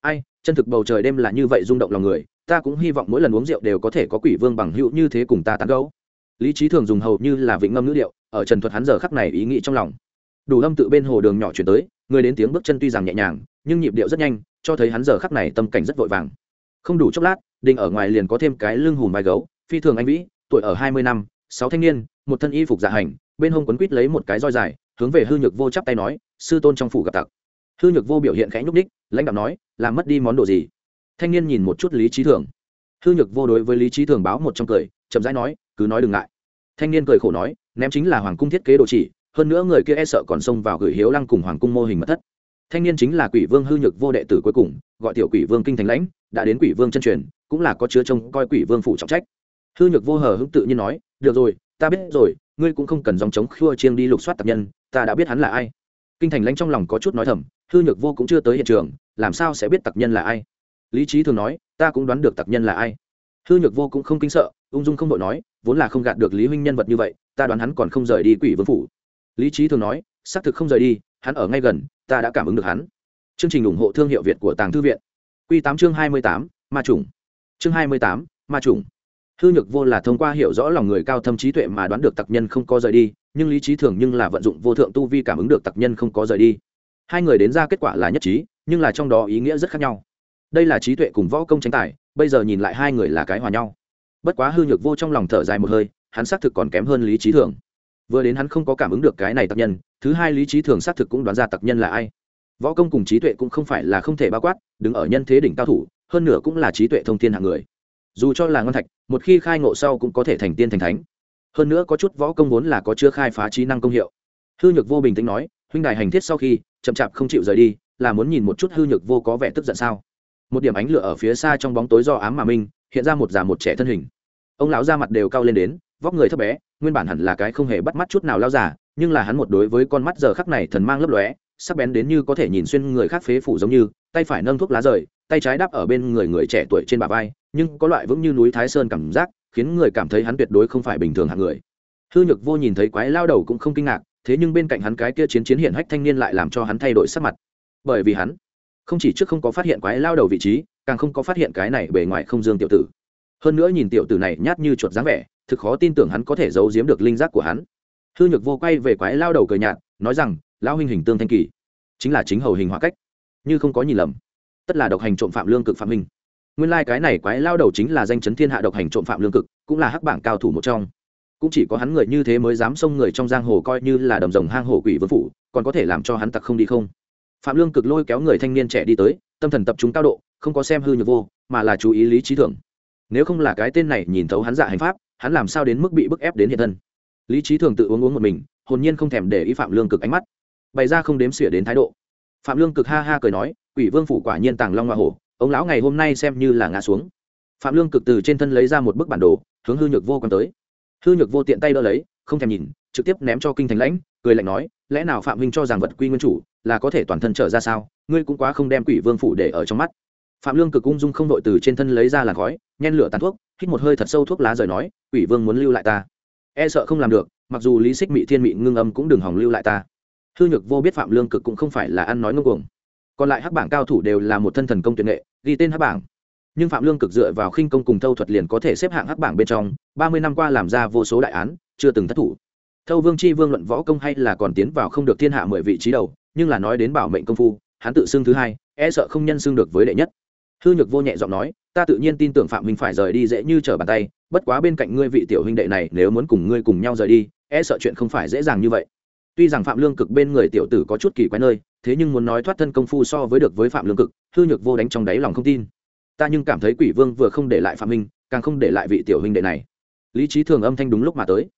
Ai, chân thực bầu trời đêm là như vậy rung động lòng người ta cũng hy vọng mỗi lần uống rượu đều có thể có quỷ vương bằng hữu như thế cùng ta tán gấu lý trí thường dùng hầu như là vịnh ngâm ngữ điệu, ở trần thuật hắn giờ khắc này ý nghĩ trong lòng. Đủ âm tự bên hồ đường nhỏ chuyển tới, người đến tiếng bước chân tuy rằng nhẹ nhàng, nhưng nhịp điệu rất nhanh, cho thấy hắn giờ khắc này tâm cảnh rất vội vàng. Không đủ chốc lát, đình ở ngoài liền có thêm cái lưng hùm vai gấu, phi thường anh vĩ, tuổi ở hai mươi năm, sáu thanh niên, một thân y phục dạ hành, bên hông quấn quít lấy một cái roi dài, hướng về hư nhược vô chắp tay nói, sư tôn trong phủ gặp tặc. Hư nhược vô biểu hiện khẽ nhúc ních lãnh đạo nói, làm mất đi món đồ gì? Thanh niên nhìn một chút lý trí thường. Hư nhược vô đối với lý trí thường báo một trong cười, chậm rãi nói, cứ nói đừng ngại. Thanh niên cười khổ nói, ném chính là hoàng cung thiết kế đồ chỉ, hơn nữa người kia e sợ còn xông vào gửi hiếu lăng cùng hoàng cung mô hình mất thất. Thanh niên chính là quỷ vương hư nhược vô đệ tử cuối cùng, gọi tiểu quỷ vương kinh thành lãnh, đã đến quỷ vương chân truyền, cũng là có chứa trông coi quỷ vương phụ trọng trách. Hư nhược vô hờ hững tự nhiên nói, được rồi, ta biết rồi, ngươi cũng không cần dòng chống khua chiêng đi lục soát tạp nhân, ta đã biết hắn là ai. Kinh thành lãnh trong lòng có chút nói thầm, hư nhược vô cũng chưa tới hiện trường, làm sao sẽ biết tặc nhân là ai? Lý trí thường nói, ta cũng đoán được tặc nhân là ai. Hư nhược vô cũng không kinh sợ, ung dung không đội nói, vốn là không gạt được lý huynh nhân vật như vậy, ta đoán hắn còn không rời đi quỷ vương phủ. Lý trí thường nói, xác thực không rời đi, hắn ở ngay gần, ta đã cảm ứng được hắn. Chương trình ủng hộ thương hiệu việt của tàng thư viện. Q tám chương hai mươi tám, ma trùng. Chương hai mươi tám, ma trùng. Hư nhược vô là thông qua hiểu rõ lòng người cao thâm trí tuệ mà đoán được tặc nhân không có rời đi, nhưng lý trí thường nhưng là vận dụng vô thượng tu vi cảm ứng được tặc nhân không có rời đi. Hai người đến ra kết quả là nhất trí, nhưng là trong đó ý nghĩa rất khác nhau đây là trí tuệ cùng võ công tranh tài, bây giờ nhìn lại hai người là cái hòa nhau. Bất quá hư nhược vô trong lòng thở dài một hơi, hắn xác thực còn kém hơn lý trí thường. Vừa đến hắn không có cảm ứng được cái này tặc nhân, thứ hai lý trí thường xác thực cũng đoán ra tặc nhân là ai. Võ công cùng trí tuệ cũng không phải là không thể bao quát, đứng ở nhân thế đỉnh cao thủ, hơn nữa cũng là trí tuệ thông thiên hạng người. Dù cho là ngon thạch, một khi khai ngộ sau cũng có thể thành tiên thành thánh. Hơn nữa có chút võ công vốn là có chưa khai phá trí năng công hiệu. Hư nhược vô bình tĩnh nói, huynh đài hành thiết sau khi chậm chạp không chịu rời đi, là muốn nhìn một chút hư nhược vô có vẻ tức giận sao? Một điểm ánh lửa ở phía xa trong bóng tối do ám mà minh, hiện ra một già một trẻ thân hình. Ông lão ra mặt đều cao lên đến, vóc người thấp bé, nguyên bản hẳn là cái không hề bắt mắt chút nào lao giả nhưng là hắn một đối với con mắt giờ khắc này thần mang lấp lóe, sắc bén đến như có thể nhìn xuyên người khác phế phủ giống như, tay phải nâng thuốc lá rời, tay trái đáp ở bên người người trẻ tuổi trên bả vai, nhưng có loại vững như núi thái sơn cảm giác, khiến người cảm thấy hắn tuyệt đối không phải bình thường hạng người. Hư nhược vô nhìn thấy quái lao đầu cũng không kinh ngạc, thế nhưng bên cạnh hắn cái kia chiến chiến hiển hách thanh niên lại làm cho hắn thay đổi sắc mặt. Bởi vì hắn không chỉ trước không có phát hiện quái lao đầu vị trí, càng không có phát hiện cái này bề ngoài không dương tiểu tử. Hơn nữa nhìn tiểu tử này nhát như chuột dáng vẻ, thực khó tin tưởng hắn có thể giấu giếm được linh giác của hắn. Hư nhược vô quay về quái lao đầu cười nhạt, nói rằng lao huynh hình tương thanh kỳ, chính là chính hầu hình hóa cách, như không có nhìn lầm. Tất là độc hành trộm phạm lương cực phạm hình nguyên lai、like、cái này quái lao đầu chính là danh chấn thiên hạ độc hành trộm phạm lương cực, cũng là hắc bảng cao thủ một trong. Cũng chỉ có hắn người như thế mới dám xông người trong giang hồ coi như là đầm rồng hang hồ quỷ vương phủ, còn có thể làm cho hắn tặc không đi không? Phạm lương cực lôi kéo người thanh niên trẻ đi tới, tâm thần tập trung cao độ, không có xem hư nhược vô, mà là chú ý lý trí thưởng nếu không là cái tên này nhìn thấu hắn dạ hành pháp, hắn làm sao đến mức bị bức ép đến hiện thân? Lý trí thường tự uống uống một mình, hồn nhiên không thèm để ý phạm lương cực ánh mắt. Bày ra không đếm xỉa đến thái độ. Phạm lương cực ha ha cười nói, quỷ vương phủ quả nhiên tàng long hoa hổ, ông lão ngày hôm nay xem như là ngã xuống. Phạm lương cực từ trên thân lấy ra một bức bản đồ, hướng hư nhược vô quan tới. Hư nhược vô tiện tay đỡ lấy, không thèm nhìn, trực tiếp ném cho kinh thành lãnh, cười lạnh nói, lẽ nào phạm huynh cho rằng vật quy nguyên chủ là có thể toàn thân trở ra sao? Ngươi cũng quá không đem quỷ vương phủ để ở trong mắt. Phạm lương cực ung dung không đội từ trên thân lấy ra làn khói, nhen lửa tàn thuốc, hít một hơi thật sâu thuốc lá rời nói, quỷ vương muốn lưu lại ta. E sợ không làm được, mặc dù lý xích mị thiên mị ngưng âm cũng đừng hỏng lưu lại ta. Hư nhược vô biết phạm lương cực cũng không phải là ăn nói ngông cuồng. Còn lại hắc bảng cao thủ đều là một thân thần công tuyệt nghệ, ghi tên hắc bảng. Nhưng phạm lương cực dựa vào khinh công cùng thâu thuật liền có thể xếp hạng hắc bảng bên trong, ba mươi năm qua làm ra vô số đại án, chưa từng thất thủ. Thâu vương c h i vương luận võ công hay là còn tiến vào không được thiên hạ mười vị trí đầu nhưng là nói đến bảo mệnh công phu, hắn tự xưng thứ hai e sợ không nhân xưng được với đệ nhất. Hư nhược vô nhẹ giọng nói, ta tự nhiên tin tưởng phạm minh phải rời đi dễ như trở bàn tay, bất quá bên cạnh ngươi vị tiểu huynh đệ này, nếu muốn cùng ngươi cùng nhau rời đi e sợ chuyện không phải dễ dàng như vậy. Tuy rằng phạm lương cực bên người tiểu tử có chút kỳ quái nơi, thế nhưng muốn nói thoát thân công phu so với được với phạm lương cực, hư nhược vô đánh trong đáy lòng không tin. Ta nhưng cảm thấy quỷ vương vừa không để lại phạm minh, càng không để lại vị tiểu huynh đệ này. Lý trí thường âm thanh đúng lúc mà tới.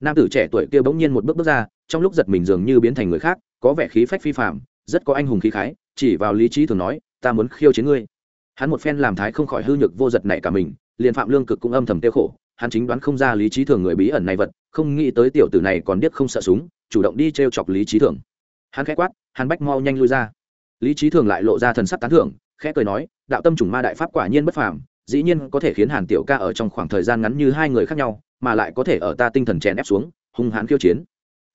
Nam tử trẻ tuổi kia bỗng nhiên một bước bước ra, trong lúc giật mình dường như biến thành người khác có vẻ khí phách phi phạm rất có anh hùng khí khái, chỉ vào lý trí thường nói, ta muốn khiêu chiến ngươi. Hắn một phen làm thái không khỏi hư nhược vô giật này cả mình, liền phạm lương cực cũng âm thầm tiêu khổ, hắn chính đoán không ra lý trí thường người bí ẩn này vật, không nghĩ tới tiểu tử này còn biết không sợ súng, chủ động đi t r e o chọc lý trí thường. Hắn khẽ quát, hắn bách mau nhanh lui ra. Lý trí thường lại lộ ra thần sắc tán thưởng, khẽ cười nói, đạo tâm chủng ma đại pháp quả nhiên bất phàm, dĩ nhiên có thể khiến hàn tiểu ca ở trong khoảng thời gian ngắn như hai người khác nhau, mà lại có thể ở ta tinh thần chèn ép xuống, hung hãn khiêu chiến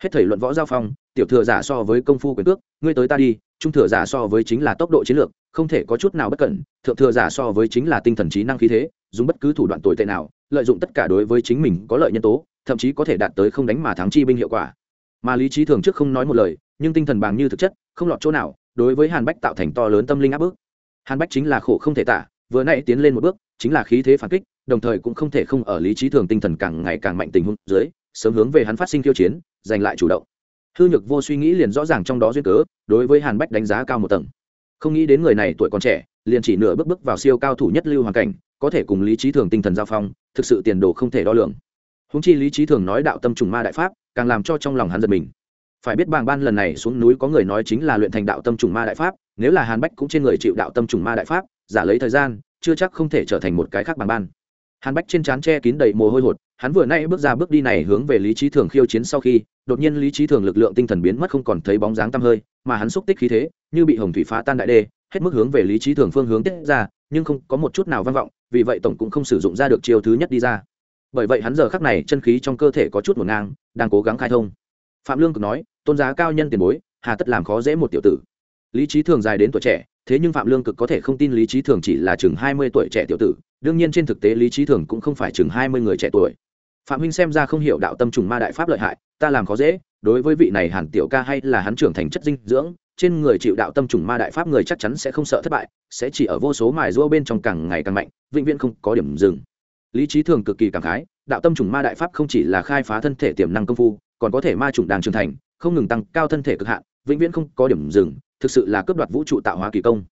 hết thầy luận võ giao phong, tiểu thừa giả so với công phu quyền cước, ngươi tới ta đi, trung thừa giả so với chính là tốc độ chiến lược, không thể có chút nào bất cẩn, thượng thừa giả so với chính là tinh thần trí năng khí thế, dùng bất cứ thủ đoạn tồi tệ nào, lợi dụng tất cả đối với chính mình có lợi nhân tố, thậm chí có thể đạt tới không đánh mà thắng chi binh hiệu quả. Mà lý trí thường trước không nói một lời, nhưng tinh thần bằng như thực chất, không lọt chỗ nào, đối với hàn bách tạo thành to lớn tâm linh áp bức. Hàn bách chính là khổ không thể tả, vừa nãy tiến lên một bước, chính là khí thế phản kích, đồng thời cũng không thể không ở lý trí thường tinh thần càng ngày càng mạnh tình huống dưới, sớm hướng về hắn phát sinh khiêu chiến giành lại chủ động. Hư nhược vô suy nghĩ liền rõ ràng trong đó duyên cớ, đối với hàn bách đánh giá cao một tầng. Không nghĩ đến người này tuổi còn trẻ, liền chỉ nửa bước bước vào siêu cao thủ nhất lưu hoàn cảnh, có thể cùng lý trí thường tinh thần giao phong, thực sự tiền đồ không thể đo lường. Húng chi lý trí thường nói đạo tâm trùng ma đại pháp, càng làm cho trong lòng hắn giật mình. Phải biết bàng ban lần này xuống núi có người nói chính là luyện thành đạo tâm trùng ma đại pháp, nếu là hàn bách cũng trên người chịu đạo tâm trùng ma đại pháp, giả lấy thời gian, chưa chắc không thể trở thành một cái khác bàng ban. Hàn bách trên trán che kín đầy mồ hôi hột, hắn vừa nay bước ra bước đi này hướng về lý trí thường khiêu chiến sau khi đột nhiên lý trí thường lực lượng tinh thần biến mất không còn thấy bóng dáng tăm hơi, mà hắn xúc tích khí thế, như bị hồng thủy phá tan đại đê, hết mức hướng về lý trí thường phương hướng tiết ra, nhưng không có một chút nào vang vọng, vì vậy tổng cũng không sử dụng ra được chiêu thứ nhất đi ra. Bởi vậy hắn giờ khắc này chân khí trong cơ thể có chút một ngang, đang cố gắng khai thông. Phạm lương cực nói, tôn giá cao nhân tiền bối, hà tất làm khó dễ một tiểu tử. Lý trí thường dài đến tuổi trẻ, thế nhưng phạm lương cực có thể không tin lý trí thường chỉ là chừng hai mươi tuổi trẻ tiểu tử, đương nhiên trên thực tế lý trí thường cũng không phải chừng hai mươi người trẻ tuổi phạm huynh xem ra không hiểu đạo tâm trùng ma đại pháp lợi hại, ta làm khó dễ, đối với vị này hàn tiểu ca hay là hắn trưởng thành chất dinh dưỡng, trên người chịu đạo tâm trùng ma đại pháp người chắc chắn sẽ không sợ thất bại, sẽ chỉ ở vô số mài rua bên trong càng ngày càng mạnh, vĩnh viễn không có điểm dừng. Lý trí thường cực kỳ cảm khái, đạo tâm trùng ma đại pháp không chỉ là khai phá thân thể tiềm năng công phu, còn có thể ma trùng đang trưởng thành, không ngừng tăng cao thân thể cực hạn, vĩnh viễn không có điểm dừng, thực sự là cướp đoạt vũ trụ tạo hóa kỳ công.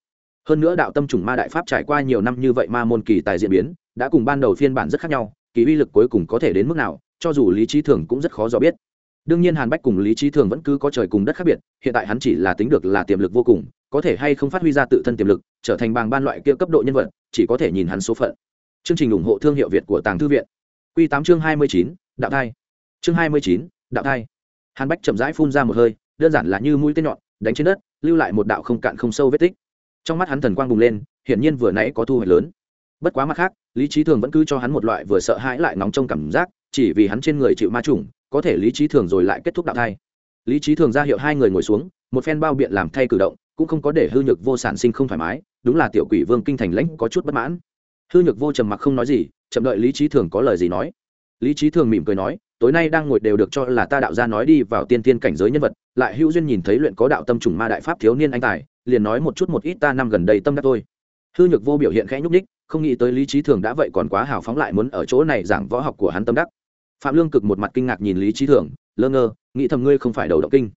Hơn nữa đạo tâm trùng ma đại pháp trải qua nhiều năm như vậy ma môn kỳ tài diễn biến, đã cùng ban đầu phiên bản rất khác nhau kỳ uy lực cuối cùng có thể đến mức nào, cho dù lý trí thường cũng rất khó dò biết. Đương nhiên hàn bách cùng lý trí thường vẫn cứ có trời cùng đất khác biệt, hiện tại hắn chỉ là tính được là tiềm lực vô cùng, có thể hay không phát huy ra tự thân tiềm lực, trở thành bàng ban loại kia cấp độ nhân vật, chỉ có thể nhìn hắn số phận. Chương trình ủng hộ thương hiệu việt của tàng thư viện. Q tám chương hai mươi chín, đạo thai. Chương hai mươi chín, đạo thai. Hàn bách chậm rãi phun ra một hơi, đơn giản là như mũi tên nhọn, đánh trên đất, lưu lại một đạo không cạn không sâu vết tích. Trong mắt hắn thần quang bùng lên, hiển nhiên vừa nãy có thu hoạch lớn bất quá mặt khác, lý trí thường vẫn cứ cho hắn một loại vừa sợ hãi lại nóng trong cảm giác, chỉ vì hắn trên người chịu ma trùng có thể lý trí thường rồi lại kết thúc đạo thai. Lý trí thường ra hiệu hai người ngồi xuống, một phen bao biện làm thay cử động, cũng không có để hư nhược vô sản sinh không thoải mái, đúng là tiểu quỷ vương kinh thành lãnh có chút bất mãn. Hư nhược vô trầm mặc không nói gì, chậm đợi lý trí thường có lời gì nói. Lý trí thường mỉm cười nói, tối nay đang ngồi đều được cho là ta đạo gia nói đi vào tiên tiên cảnh giới nhân vật, lại hữu duyên nhìn thấy luyện có đạo tâm trùng ma đại pháp thiếu niên anh tài, liền nói một chút một ít ta năm gần đây tâm đắc thôi hư nhược vô biểu hiện khẽ nhúc ních không nghĩ tới lý trí thường đã vậy còn quá hào phóng lại muốn ở chỗ này giảng võ học của hắn tâm đắc. Phạm lương cực một mặt kinh ngạc nhìn lý trí thường, lơ ngơ, nghĩ thầm ngươi không phải đầu động kinh.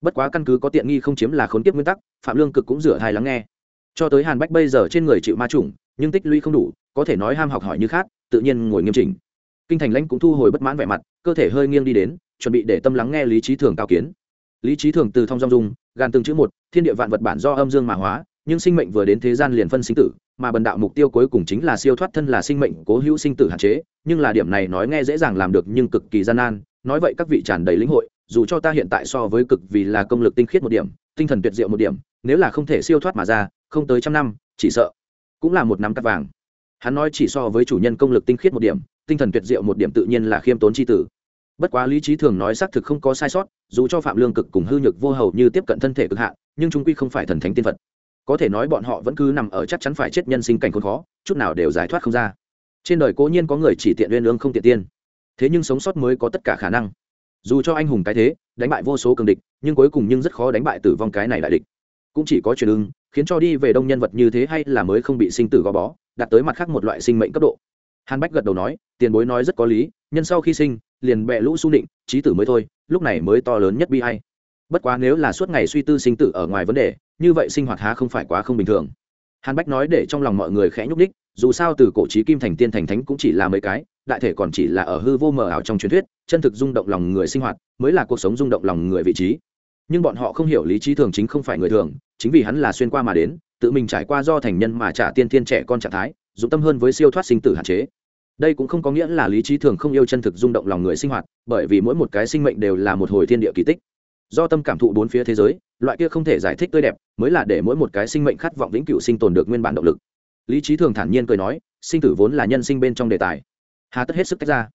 Bất quá căn cứ có tiện nghi không chiếm là khốn kiếp nguyên tắc, phạm lương cực cũng rửa thai lắng nghe. Cho tới hàn bách bây giờ trên người chịu ma chủng, nhưng tích lũy không đủ, có thể nói ham học hỏi như khác, tự nhiên ngồi nghiêm chỉnh. Kinh thành lãnh cũng thu hồi bất mãn vẻ mặt, cơ thể hơi nghiêng đi đến, chuẩn bị để tâm lắng nghe lý trí thường cao kiến. Lý trí thường từ thông dong dung gan từng chữ một, thiên địa vạn vật bản do âm dương mà hóa nhưng sinh mệnh vừa đến thế gian liền phân sinh tử, mà bần đạo mục tiêu cuối cùng chính là siêu thoát thân là sinh mệnh cố hữu sinh tử hạn chế, nhưng là điểm này nói nghe dễ dàng làm được nhưng cực kỳ gian nan, nói vậy các vị tràn đầy lĩnh hội, dù cho ta hiện tại so với cực vì là công lực tinh khiết một điểm, tinh thần tuyệt diệu một điểm, nếu là không thể siêu thoát mà ra, không tới trăm năm, chỉ sợ cũng là một năm cắt vàng. Hắn nói chỉ so với chủ nhân công lực tinh khiết một điểm, tinh thần tuyệt diệu một điểm tự nhiên là khiêm tốn c h i tử. Bất quá lý trí thường nói xác thực không có sai sót, dù cho phạm lương cực cùng hư nhược vô hầu như tiếp cận thân thể cực hạn, nhưng chúng quy không phải thần thánh tiên phật có thể nói bọn họ vẫn cứ nằm ở chắc chắn phải chết nhân sinh cảnh khốn khó, chút nào đều giải thoát không ra. Trên đời cố nhiên có người chỉ tiện uyên ương không tiện tiên. Thế nhưng sống sót mới có tất cả khả năng. Dù cho anh hùng cái thế, đánh bại vô số cường địch, nhưng cuối cùng nhưng rất khó đánh bại tử vong cái này đại địch. Cũng chỉ có truyền ưng, khiến cho đi về đông nhân vật như thế hay là mới không bị sinh tử gò bó, đạt tới mặt khác một loại sinh mệnh cấp độ. Hàn bách gật đầu nói, tiền bối nói rất có lý, nhân sau khi sinh, liền bẹ lũ su định trí tử mới thôi, lúc này mới to lớn nhất bi hay. Bất quá nếu là suốt ngày suy tư sinh tử ở ngoài vấn đề như vậy sinh hoạt há không phải quá không bình thường. Hàn bách nói để trong lòng mọi người khẽ nhúc ních dù sao từ cổ trí kim thành tiên thành thánh cũng chỉ là mấy cái, đại thể còn chỉ là ở hư vô mờ ảo trong truyền thuyết, chân thực rung động lòng người sinh hoạt mới là cuộc sống rung động lòng người vị trí. Nhưng bọn họ không hiểu lý trí thường chính không phải người thường, chính vì hắn là xuyên qua mà đến, tự mình trải qua do thành nhân mà trả tiên tiên trẻ con trạng thái, dụng tâm hơn với siêu thoát sinh tử hạn chế. Đây cũng không có nghĩa là lý trí thường không yêu chân thực rung động lòng người sinh hoạt, bởi vì mỗi một cái sinh mệnh đều là một hồi thiên địa kỳ tích. Do tâm cảm thụ bốn phía thế giới loại kia không thể giải thích tươi đẹp, mới là để mỗi một cái sinh mệnh khát vọng vĩnh cửu sinh tồn được nguyên bản động lực. Lý trí thường thản nhiên cười nói, sinh tử vốn là nhân sinh bên trong đề tài. Hà tất hết sức tách ra.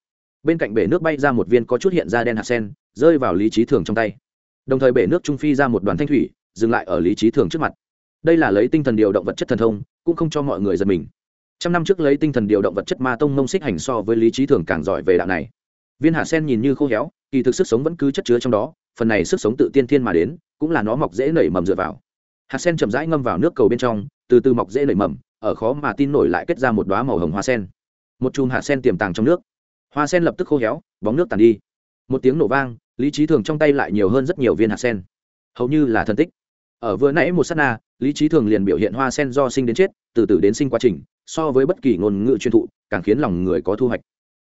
Bên cạnh bể nước bay ra một viên có chút hiện ra đen hạt sen, rơi vào lý trí thường trong tay. Đồng thời bể nước trung phi ra một đoàn thanh thủy, dừng lại ở lý trí thường trước mặt. Đây là lấy tinh thần điều động vật chất thần thông, cũng không cho mọi người giật mình. Trăm năm trước lấy tinh thần điều động vật chất ma tông mông xích hành so với lý trí thường càng giỏi về đạo này. Viên hạt sen nhìn như khô héo, kỳ thực sức sống vẫn cứ chất chứa trong đó phần này sức sống tự tiên thiên mà đến, cũng là nó mọc dễ nảy mầm dựa vào. Hạt sen chậm rãi ngâm vào nước cầu bên trong, từ từ mọc dễ nảy mầm, ở khó mà tin nổi lại kết ra một đoá màu hồng hoa sen. Một chùm hạt sen tiềm tàng trong nước. Hoa sen lập tức khô héo, bóng nước tàn đi. Một tiếng nổ vang, lý trí thường trong tay lại nhiều hơn rất nhiều viên hạt sen. Hầu như là thân tích. Ở vừa nãy một s á t na, lý trí thường liền biểu hiện hoa sen do sinh đến chết, từ từ đến sinh quá trình, so với bất kỳ ngôn ngữ truyền thụ, càng khiến lòng người có thu hoạch.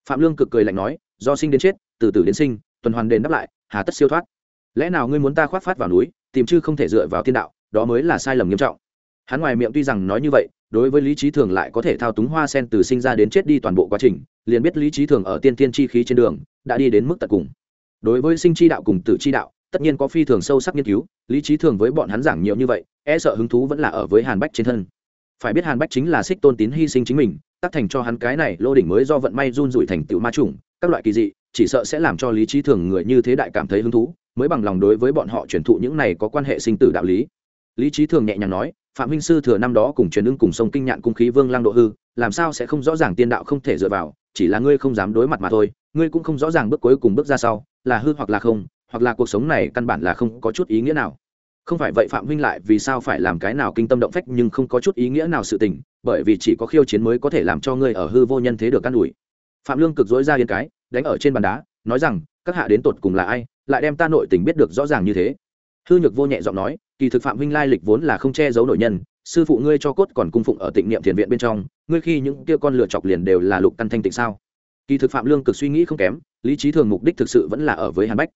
Phạm lương cực cười lạnh nói, do sinh đến chết, từ từ đến sinh, tuần hoàn đền đáp lại, hà tất siêu thoát lẽ nào ngươi muốn ta khoác phát vào núi, tìm chư không thể dựa vào thiên đạo, đó mới là sai lầm nghiêm trọng. Hắn ngoài miệng tuy rằng nói như vậy, đối với lý trí thường lại có thể thao túng hoa sen từ sinh ra đến chết đi toàn bộ quá trình, liền biết lý trí thường ở tiên tiên chi khí trên đường, đã đi đến mức tận cùng. Đối với sinh chi đạo cùng tử chi đạo, tất nhiên có phi thường sâu sắc nghiên cứu, lý trí thường với bọn hắn giảng nhiều như vậy e sợ hứng thú vẫn là ở với hàn bách trên thân. Phải biết hàn bách chính là xích tôn tín hy sinh chính mình, tác thành cho hắn cái này lô đỉnh mới do vận may run rủi thành tựu ma trùng các loại kỳ dị, chỉ sợ sẽ làm cho lý trí thường người như thế đại cảm thấy hứng thú mới bằng lòng đối với bọn họ truyền thụ những này có quan hệ sinh tử đạo lý lý trí thường nhẹ nhàng nói, phạm huynh sư thừa năm đó cùng truyền ưng cùng sông kinh nhạn cung khí vương lang độ hư, làm sao sẽ không rõ ràng tiên đạo không thể dựa vào, chỉ là ngươi không dám đối mặt mà thôi, ngươi cũng không rõ ràng bước cuối cùng bước ra sau, là hư hoặc là không, hoặc là cuộc sống này căn bản là không có chút ý nghĩa nào không phải vậy phạm huynh lại vì sao phải làm cái nào kinh tâm động phách nhưng không có chút ý nghĩa nào sự tình, bởi vì chỉ có khiêu chiến mới có thể làm cho ngươi ở hư vô nhân thế được căn đuổi. phạm lương cực dối ra yên cái, đánh ở trên bàn đá, nói rằng, các hạ đến tột cùng là ai lại đem ta nội tình biết được rõ ràng như thế. Hư nhược vô nhẹ giọng nói, kỳ thực phạm huynh lai lịch vốn là không che giấu nội nhân, sư phụ ngươi cho cốt còn cung phụng ở tịnh niệm thiền viện bên trong, ngươi khi những kia con lựa chọc liền đều là lục căn thanh tịnh sao? Kỳ thực phạm lương cực suy nghĩ không kém, lý trí thường mục đích thực sự vẫn là ở với hàn bách.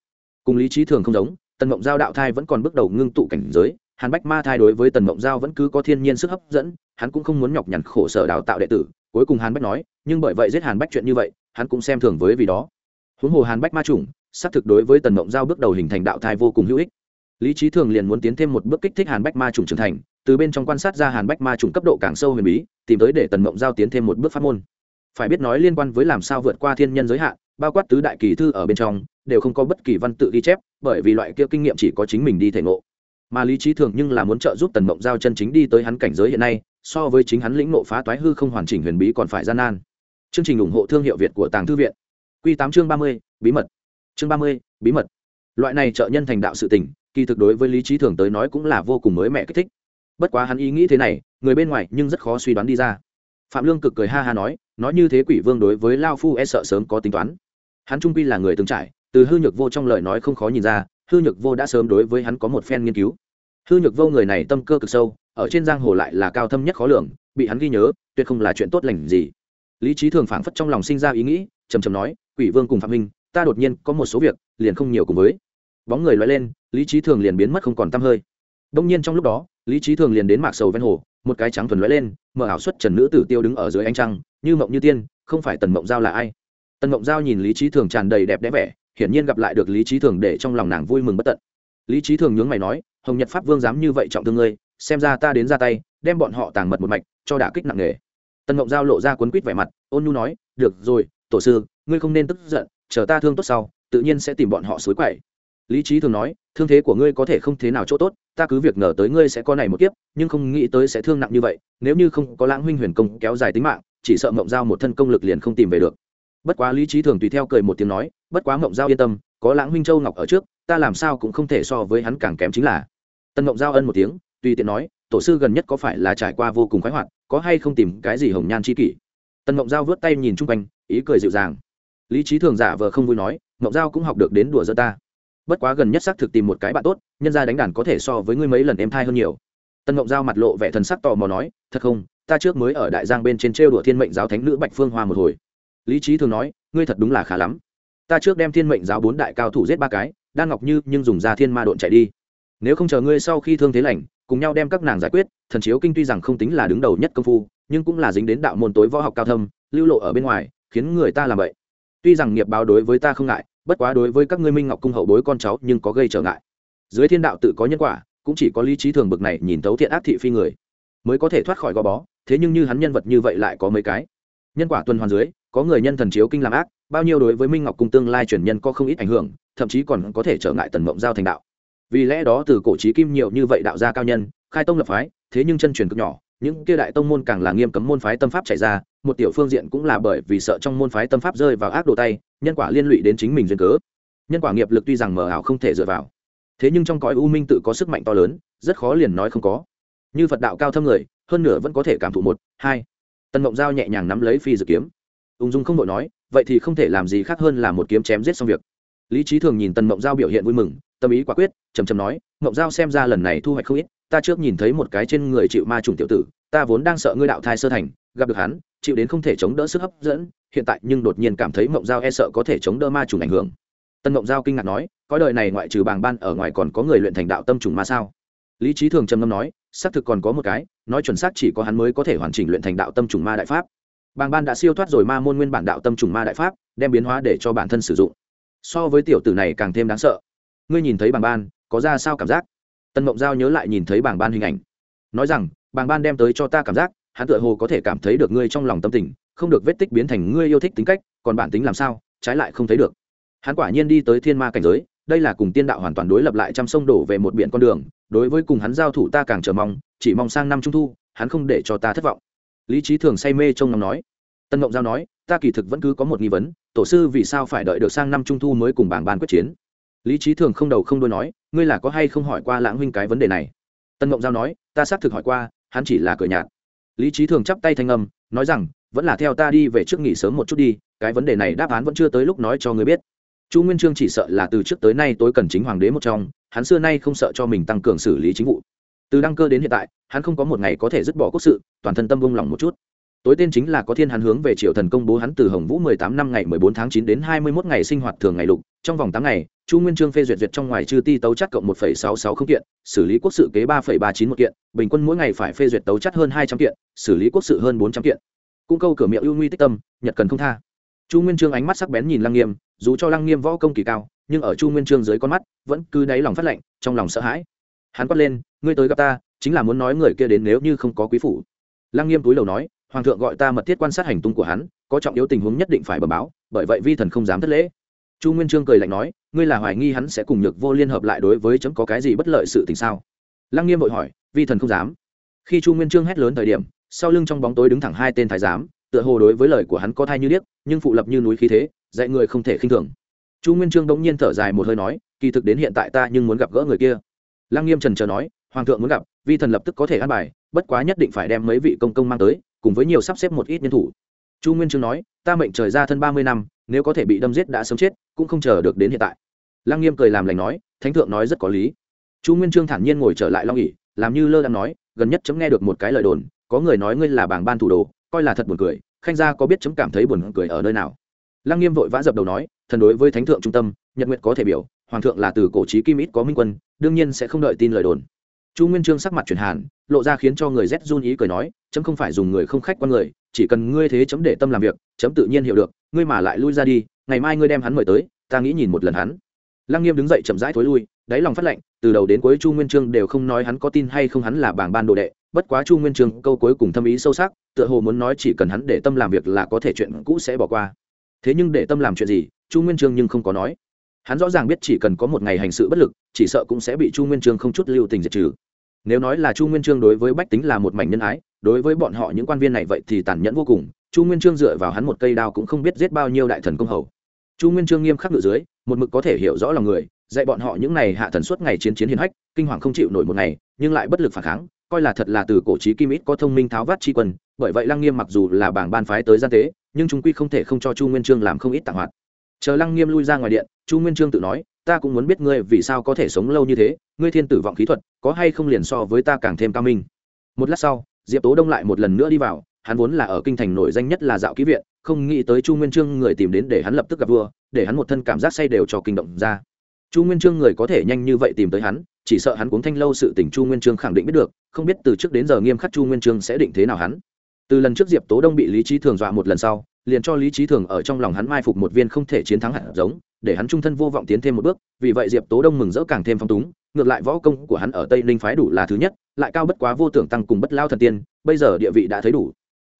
Cùng lý trí thường không giống, tần mộng giao đạo thai vẫn còn bước đầu ngưng tụ cảnh giới, hàn bách ma thai đối với tần mộng giao vẫn cứ có thiên nhiên sức hấp dẫn, hắn cũng không muốn nhọc nhằn khổ sở đào tạo đệ tử, cuối cùng hàn bách nói, nhưng bởi vậy giết hàn bách chuyện như vậy, hắn cũng xem thường với vì đó. Huống hồ hàn bách ma chủng xác thực đối với tần mộng giao bước đầu hình thành đạo thai vô cùng hữu ích. Lý trí thường liền muốn tiến thêm một bước kích thích hàn bách ma trùng trưởng thành, từ bên trong quan sát ra hàn bách ma trùng cấp độ càng sâu huyền bí, tìm tới để tần mộng giao tiến thêm một bước phát môn. Phải biết nói liên quan với làm sao vượt qua thiên nhân giới hạn, bao quát tứ đại kỳ thư ở bên trong, đều không có bất kỳ văn tự ghi chép, bởi vì loại kia kinh nghiệm chỉ có chính mình đi thể ngộ. Mà lý trí thường nhưng là muốn trợ giúp tần mộng giao chân chính đi tới hắn cảnh giới hiện nay, so với chính hắn lĩnh ngộ phá toái hư không hoàn chỉnh huyền bí còn phải gian nan. Chương trình ủng hộ thương hiệu việt của tàng thư viện. Q tám chương ba mươi, bí mật chương ba mươi, bí mật. Loại này trợ nhân thành đạo sự tình, kỳ thực đối với lý trí thường tới nói cũng là vô cùng mới mẻ kích thích. Bất quá hắn ý nghĩ thế này, người bên ngoài nhưng rất khó suy đoán đi ra. Phạm lương cực cười ha ha nói nói như thế quỷ vương đối với lao phu e sợ sớm có tính toán. Hắn trung quy là người từng trải, từ hư nhược vô trong lời nói không khó nhìn ra, hư nhược vô đã sớm đối với hắn có một phen nghiên cứu. Hư nhược vô người này tâm cơ cực sâu, ở trên giang hồ lại là cao thâm nhất khó lường, bị hắn ghi nhớ, tuyệt không là chuyện tốt lành gì. Lý trí thường phảng phất trong lòng sinh ra ý nghĩ trầm trầm nói, quỷ vương cùng phạm minh ta đột nhiên có một số việc, liền không nhiều cùng với. Bóng người loay lên, lý trí thường liền biến mất không còn t hơi. Đông nhiên trong lúc đó, lý trí thường liền đến mạc sầu ven hồ, một cái trắng thuần loay lên, mở ảo xuất trần nữ tử tiêu đứng ở dưới ánh trăng, như mộng như tiên, không phải tần mộng giao là ai? Tần mộng giao nhìn lý trí thường tràn đầy đẹp đẽ vẻ, hiển nhiên gặp lại được lý trí thường để trong lòng nàng vui mừng bất tận. Lý trí thường nhướng mày nói, hồng nhật pháp vương dám như vậy trọng thương ngươi, xem ra ta đến ra tay, đem bọn họ tàng mật một mạch, cho đả kích nặng nề. Tần mộng giao lộ ra cuốn quýt vẻ mặt, ôn nhu nói, được rồi, tổ sư, ngươi không nên tức giận chờ ta thương tốt sau, tự nhiên sẽ tìm bọn họ xối quậy. Lý trí thường nói, thương thế của ngươi có thể không thế nào chỗ tốt, ta cứ việc ngờ tới ngươi sẽ có này một kiếp, nhưng không nghĩ tới sẽ thương nặng như vậy, nếu như không có lãng huynh huyền công kéo dài tính mạng, chỉ sợ mộng giao một thân công lực liền không tìm về được. Bất quá lý trí thường tùy theo cười một tiếng nói, bất quá mộng giao yên tâm, có lãng huynh châu ngọc ở trước, ta làm sao cũng không thể so với hắn càng kém chính là. Tân mộng giao ân một tiếng, tùy tiện nói, tổ sư gần nhất có phải là trải qua vô cùng khoái hoạt, có hay không tìm cái gì hồng nhan chi kỷ? Tân mộng giao vớt tay nhìn chung quanh, ý cười dịu dàng lý trí thường giả vờ không vui nói, ngọc giao cũng học được đến đùa giỡn ta. Bất quá gần nhất xác thực tìm một cái bạn tốt, nhân ra đánh đàn có thể so với ngươi mấy lần em thai hơn nhiều. Tân ngọc giao mặt lộ vẻ thần sắc tò mò nói, thật không, ta trước mới ở đại giang bên trên trêu đùa thiên mệnh giáo thánh nữ bạch phương hoa một hồi. Lý trí thường nói, ngươi thật đúng là khá lắm. Ta trước đem thiên mệnh giáo bốn đại cao thủ giết ba cái đan ngọc như nhưng dùng ra thiên ma độn chạy đi. Nếu không chờ ngươi sau khi thương thế lành, cùng nhau đem các nàng giải quyết, thần chiếu kinh tuy rằng không tính là đứng đầu nhất công phu, nhưng cũng là dính đến đạo môn tối võ học cao thâm, lưu lộ ở bên ngoài, khiến người ta làm vậy tuy rằng nghiệp báo đối với ta không ngại, bất quá đối với các ngươi minh ngọc cung hậu bối con cháu nhưng có gây trở ngại. Dưới thiên đạo tự có nhân quả, cũng chỉ có lý trí thường bực này nhìn thấu thiện ác thị phi người, mới có thể thoát khỏi gò bó, thế nhưng như hắn nhân vật như vậy lại có mấy cái. Nhân quả tuần hoàn dưới, có người nhân thần chiếu kinh làm ác, bao nhiêu đối với minh ngọc cung tương lai truyền nhân có không ít ảnh hưởng, thậm chí còn có thể trở ngại tần mộng giao thành đạo. Vì lẽ đó từ cổ trí kim nhiều như vậy đạo gia cao nhân, khai tông lập phái, thế nhưng chân truyền cực nhỏ những kia đại tông môn càng là nghiêm cấm môn phái tâm pháp chạy ra, một tiểu phương diện cũng là bởi vì sợ trong môn phái tâm pháp rơi vào ác đồ tay, nhân quả liên lụy đến chính mình duyên cớ. Nhân quả nghiệp lực tuy rằng mờ ảo không thể dựa vào, thế nhưng trong cõi u minh tự có sức mạnh to lớn, rất khó liền nói không có. Như phật đạo cao thâm người, hơn nửa vẫn có thể cảm thụ một, hai. Tần mộng giao nhẹ nhàng nắm lấy phi dự kiếm. Ung dung không đội nói, vậy thì không thể làm gì khác hơn là một kiếm chém giết xong việc. Lý trí thường nhìn tần mộng giao biểu hiện vui mừng, tâm ý quả quyết trầm trầm nói, mộng giao xem ra lần này thu hoạch không ít ta trước nhìn thấy một cái trên người chịu ma trùng tiểu tử, ta vốn đang sợ ngươi đạo thai sơ thành, gặp được hắn, chịu đến không thể chống đỡ sức hấp dẫn, hiện tại nhưng đột nhiên cảm thấy mộng giao e sợ có thể chống đỡ ma trùng ảnh hưởng. Tân mộng giao kinh ngạc nói có đời này ngoại trừ bàng ban ở ngoài còn có người luyện thành đạo tâm trùng ma sao? Lý trí thường trầm ngâm nói, xác thực còn có một cái, nói chuẩn xác chỉ có hắn mới có thể hoàn chỉnh luyện thành đạo tâm trùng ma đại pháp. Bàng ban đã siêu thoát rồi ma môn nguyên bản đạo tâm trùng ma đại pháp, đem biến hóa để cho bản thân sử dụng. So với tiểu tử này càng thêm đáng sợ. Ngươi nhìn thấy bàng ban, có ra sao cảm giác? Tân mộng giao nhớ lại nhìn thấy bảng ban hình ảnh. Nói rằng bảng ban đem tới cho ta cảm giác, hắn tựa hồ có thể cảm thấy được ngươi trong lòng tâm tình, không được vết tích biến thành ngươi yêu thích tính cách, còn bản tính làm sao, trái lại không thấy được. Hắn quả nhiên đi tới thiên ma cảnh giới, đây là cùng tiên đạo hoàn toàn đối lập lại trăm sông đổ về một biển con đường, đối với cùng hắn giao thủ ta càng chờ mong, chỉ mong sang năm trung thu, hắn không để cho ta thất vọng. Lý trí thường say mê trông ngóng nói. Tân ngộng giao nói, ta kỳ thực vẫn cứ có một nghi vấn, tổ sư vì sao phải đợi được sang năm trung thu mới cùng bảng ban quyết chiến? Lý trí thường không đầu không đôi nói, ngươi là có hay không hỏi qua lãng huynh cái vấn đề này? Tân mộng giao nói, ta xác thực hỏi qua, hắn chỉ là cửa nhạt. Lý trí thường chắp tay thanh âm, nói rằng, vẫn là theo ta đi về trước nghỉ sớm một chút đi, cái vấn đề này đáp án vẫn chưa tới lúc nói cho ngươi biết. Chu nguyên trương chỉ sợ là từ trước tới nay tối cần chính hoàng đế một trong, hắn xưa nay không sợ cho mình tăng cường xử lý chính vụ. Từ đăng cơ đến hiện tại, hắn không có một ngày có thể dứt bỏ quốc sự, toàn thân tâm vung lòng một chút. Tối tên chính là có thiên hắn hướng về triều thần công bố hắn từ hồng vũ mười tám năm ngày mười bốn tháng chín đến hai mươi 21 ngày sinh hoạt thường ngày lục, trong vòng tám ngày chu nguyên trương phê duyệt duyệt trong ngoài chư ti tấu chất cộng một phẩy sáu sáu không kiện, xử lý quốc sự kế ba phẩy ba chín một kiện, bình quân mỗi ngày phải phê duyệt tấu chất hơn hai trăm kiện, xử lý quốc sự hơn bốn trăm kiện. Cung câu cửa miệng ưu nguy tích tâm, nhật cần không tha. Chu nguyên trương ánh mắt sắc bén nhìn lăng nghiêm, dù cho lăng nghiêm võ công kỳ cao, nhưng ở chu nguyên trương dưới con mắt, vẫn cứ đáy lòng phát lạnh, trong lòng sợ hãi. Hắn quát lên, ngươi tới gặp ta, chính là muốn nói người kia đến nếu như không có quý phủ. Lăng nghiêm túi đầu nói, hoàng thượng gọi ta mật thiết quan sát hành tung của hắn, có trọng yếu tình huống nhất định phải bẩm báo, bởi vậy vi thần không dám thất lễ. Chu nguyên trương cười lạnh nói ngươi là hoài nghi hắn sẽ cùng nhược vô liên hợp lại đối với chấm có cái gì bất lợi sự tình sao? Lăng nghiêm vội hỏi, vi thần không dám. Khi chu nguyên trương hét lớn thời điểm, sau lưng trong bóng tối đứng thẳng hai tên thái giám, tựa hồ đối với lời của hắn có thai như điếc, nhưng phụ lập như núi khí thế, dạy người không thể khinh thường. Chu nguyên trương đống nhiên thở dài một hơi nói, kỳ thực đến hiện tại ta nhưng muốn gặp gỡ người kia. Lăng nghiêm trần chờ nói, hoàng thượng muốn gặp, vi thần lập tức có thể ăn bài, bất quá nhất định phải đem mấy vị công công mang tới, cùng với nhiều sắp xếp một ít nhân thủ. Chu nguyên trương nói, ta mệnh trời ra thân ba mươi năm, nếu có thể bị đâm giết đã sớm chết cũng không chờ được đến hiện tại. Lăng nghiêm cười làm lành nói, thánh thượng nói rất có lý. Chu nguyên trương thản nhiên ngồi trở lại long ỉ làm như lơ đang nói, gần nhất chấm nghe được một cái lời đồn, có người nói ngươi là bảng ban thủ đồ, coi là thật buồn cười, khanh gia có biết chấm cảm thấy buồn cười ở nơi nào? Lăng nghiêm vội vã dập đầu nói, thần đối với thánh thượng trung tâm, nhật nguyện có thể biểu, hoàng thượng là từ cổ trí kim ít có minh quân, đương nhiên sẽ không đợi tin lời đồn chu nguyên trương sắc mặt chuyển hàn, lộ ra khiến cho người z run ý cười nói, chấm không phải dùng người không khách quan người, chỉ cần ngươi thế chấm để tâm làm việc, chấm tự nhiên hiểu được, ngươi mà lại lui ra đi, ngày mai ngươi đem hắn mời tới, ta nghĩ nhìn một lần hắn. Lăng nghiêm đứng dậy chậm rãi thối lui, đáy lòng phát lệnh, từ đầu đến cuối chu nguyên trương đều không nói hắn có tin hay không hắn là bảng ban đồ đệ, bất quá chu nguyên trương câu cuối cùng thâm ý sâu sắc, tựa hồ muốn nói chỉ cần hắn để tâm làm việc là có thể chuyện cũ sẽ bỏ qua. Thế nhưng để tâm làm chuyện gì, chu nguyên trương nhưng không có nói. Hắn rõ ràng biết chỉ cần có một ngày hành sự bất lực, chỉ sợ cũng sẽ bị chu nguyên trương không chút lưu tình diệt trừ nếu nói là chu nguyên trương đối với bách tính là một mảnh nhân ái, đối với bọn họ những quan viên này vậy thì tàn nhẫn vô cùng. Chu nguyên trương dựa vào hắn một cây đao cũng không biết giết bao nhiêu đại thần công hầu. Chu nguyên trương nghiêm khắc ngự dưới, một mực có thể hiểu rõ lòng người, dạy bọn họ những ngày hạ thần suốt ngày chiến chiến hiền hách, kinh hoàng không chịu nổi một ngày, nhưng lại bất lực phản kháng, coi là thật là từ cổ trí kim ít có thông minh tháo vát tri quân, bởi vậy lăng nghiêm mặc dù là bảng ban phái tới gian tế, nhưng chúng quy không thể không cho chu nguyên trương làm không ít tặng hoạt. Chờ lăng nghiêm lui ra ngoài điện, chu nguyên trương tự nói, ta cũng muốn biết ngươi vì sao có thể sống lâu như thế, ngươi thiên tử vọng khí thuật có hay không liền so với ta càng thêm cao minh. Một lát sau, diệp tố đông lại một lần nữa đi vào, hắn vốn là ở kinh thành nổi danh nhất là dạo ký viện, không nghĩ tới chu nguyên trương người tìm đến để hắn lập tức gặp vua, để hắn một thân cảm giác say đều cho kinh động ra. Chu nguyên trương người có thể nhanh như vậy tìm tới hắn, chỉ sợ hắn cuống thanh lâu sự tình chu nguyên trương khẳng định biết được, không biết từ trước đến giờ nghiêm khắc chu nguyên trương sẽ định thế nào hắn. Từ lần trước diệp tố đông bị lý trí thường dọa một lần sau, liền cho lý trí thường ở trong lòng hắn mai phục một viên không thể chiến thắng hạt giống, để hắn trung thân vô vọng tiến thêm một bước, vì vậy diệp tố đông mừng rỡ càng thêm phong túng ngược lại võ công của hắn ở tây ninh phái đủ là thứ nhất, lại cao bất quá vô tưởng tăng cùng bất lao thần tiên, bây giờ địa vị đã thấy đủ.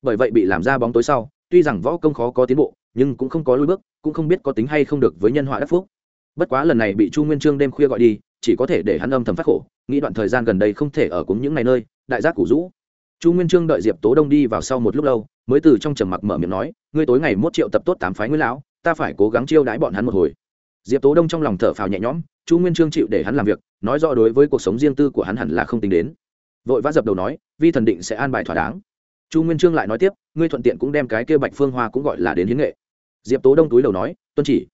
Bởi vậy bị làm ra bóng tối sau, tuy rằng võ công khó có tiến bộ, nhưng cũng không có lối bước, cũng không biết có tính hay không được với nhân họa đắc phúc. Bất quá lần này bị chu nguyên trương đêm khuya gọi đi, chỉ có thể để hắn âm thầm phát khổ, nghĩ đoạn thời gian gần đây không thể ở cùng những ngày nơi, đại giác củ rũ. Chu nguyên trương đợi diệp tố đông đi vào sau một lúc lâu, mới từ trong trầm mặc mở miệng nói, ngươi tối ngày mốt triệu tập tốt tám phái nguyên lão, ta phải cố gắng chiêu đãi bọn hắn một hồi diệp tố đông trong lòng thở phào nhẹ nhõm, chu nguyên trương chịu để hắn làm việc, nói rõ đối với cuộc sống riêng tư của hắn hẳn là không tính đến. Vội vã dập đầu nói, vi thần định sẽ an bài thỏa đáng. Chu nguyên trương lại nói tiếp, ngươi thuận tiện cũng đem cái kia bạch phương hoa cũng gọi là đến hiến nghệ. Diệp tố đông túi đầu nói, tuân chỉ.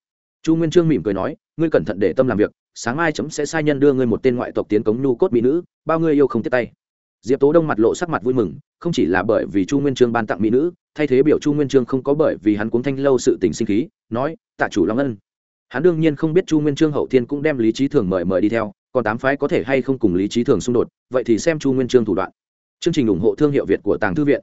Chu nguyên trương mỉm cười nói, ngươi cẩn thận để tâm làm việc, sáng mai chấm sẽ sai nhân đưa ngươi một tên ngoại tộc tiến cống nhu cốt mỹ nữ, bao ngươi yêu không tiếp tay. Diệp tố đông mặt lộ sắc mặt vui mừng, không chỉ là bởi vì chu nguyên trương ban tặng mỹ nữ, thay thế biểu chu nguyên trương không có bởi vì hắn cuốn thanh lâu sự tình sinh khí, nói, tạ chủ long ân hắn đương nhiên không biết chu nguyên trương hậu thiên cũng đem lý trí thường mời mời đi theo, còn tám phái có thể hay không cùng lý trí thường xung đột, vậy thì xem chu nguyên trương thủ đoạn. Chương trình ủng hộ thương hiệu việt của tàng thư viện.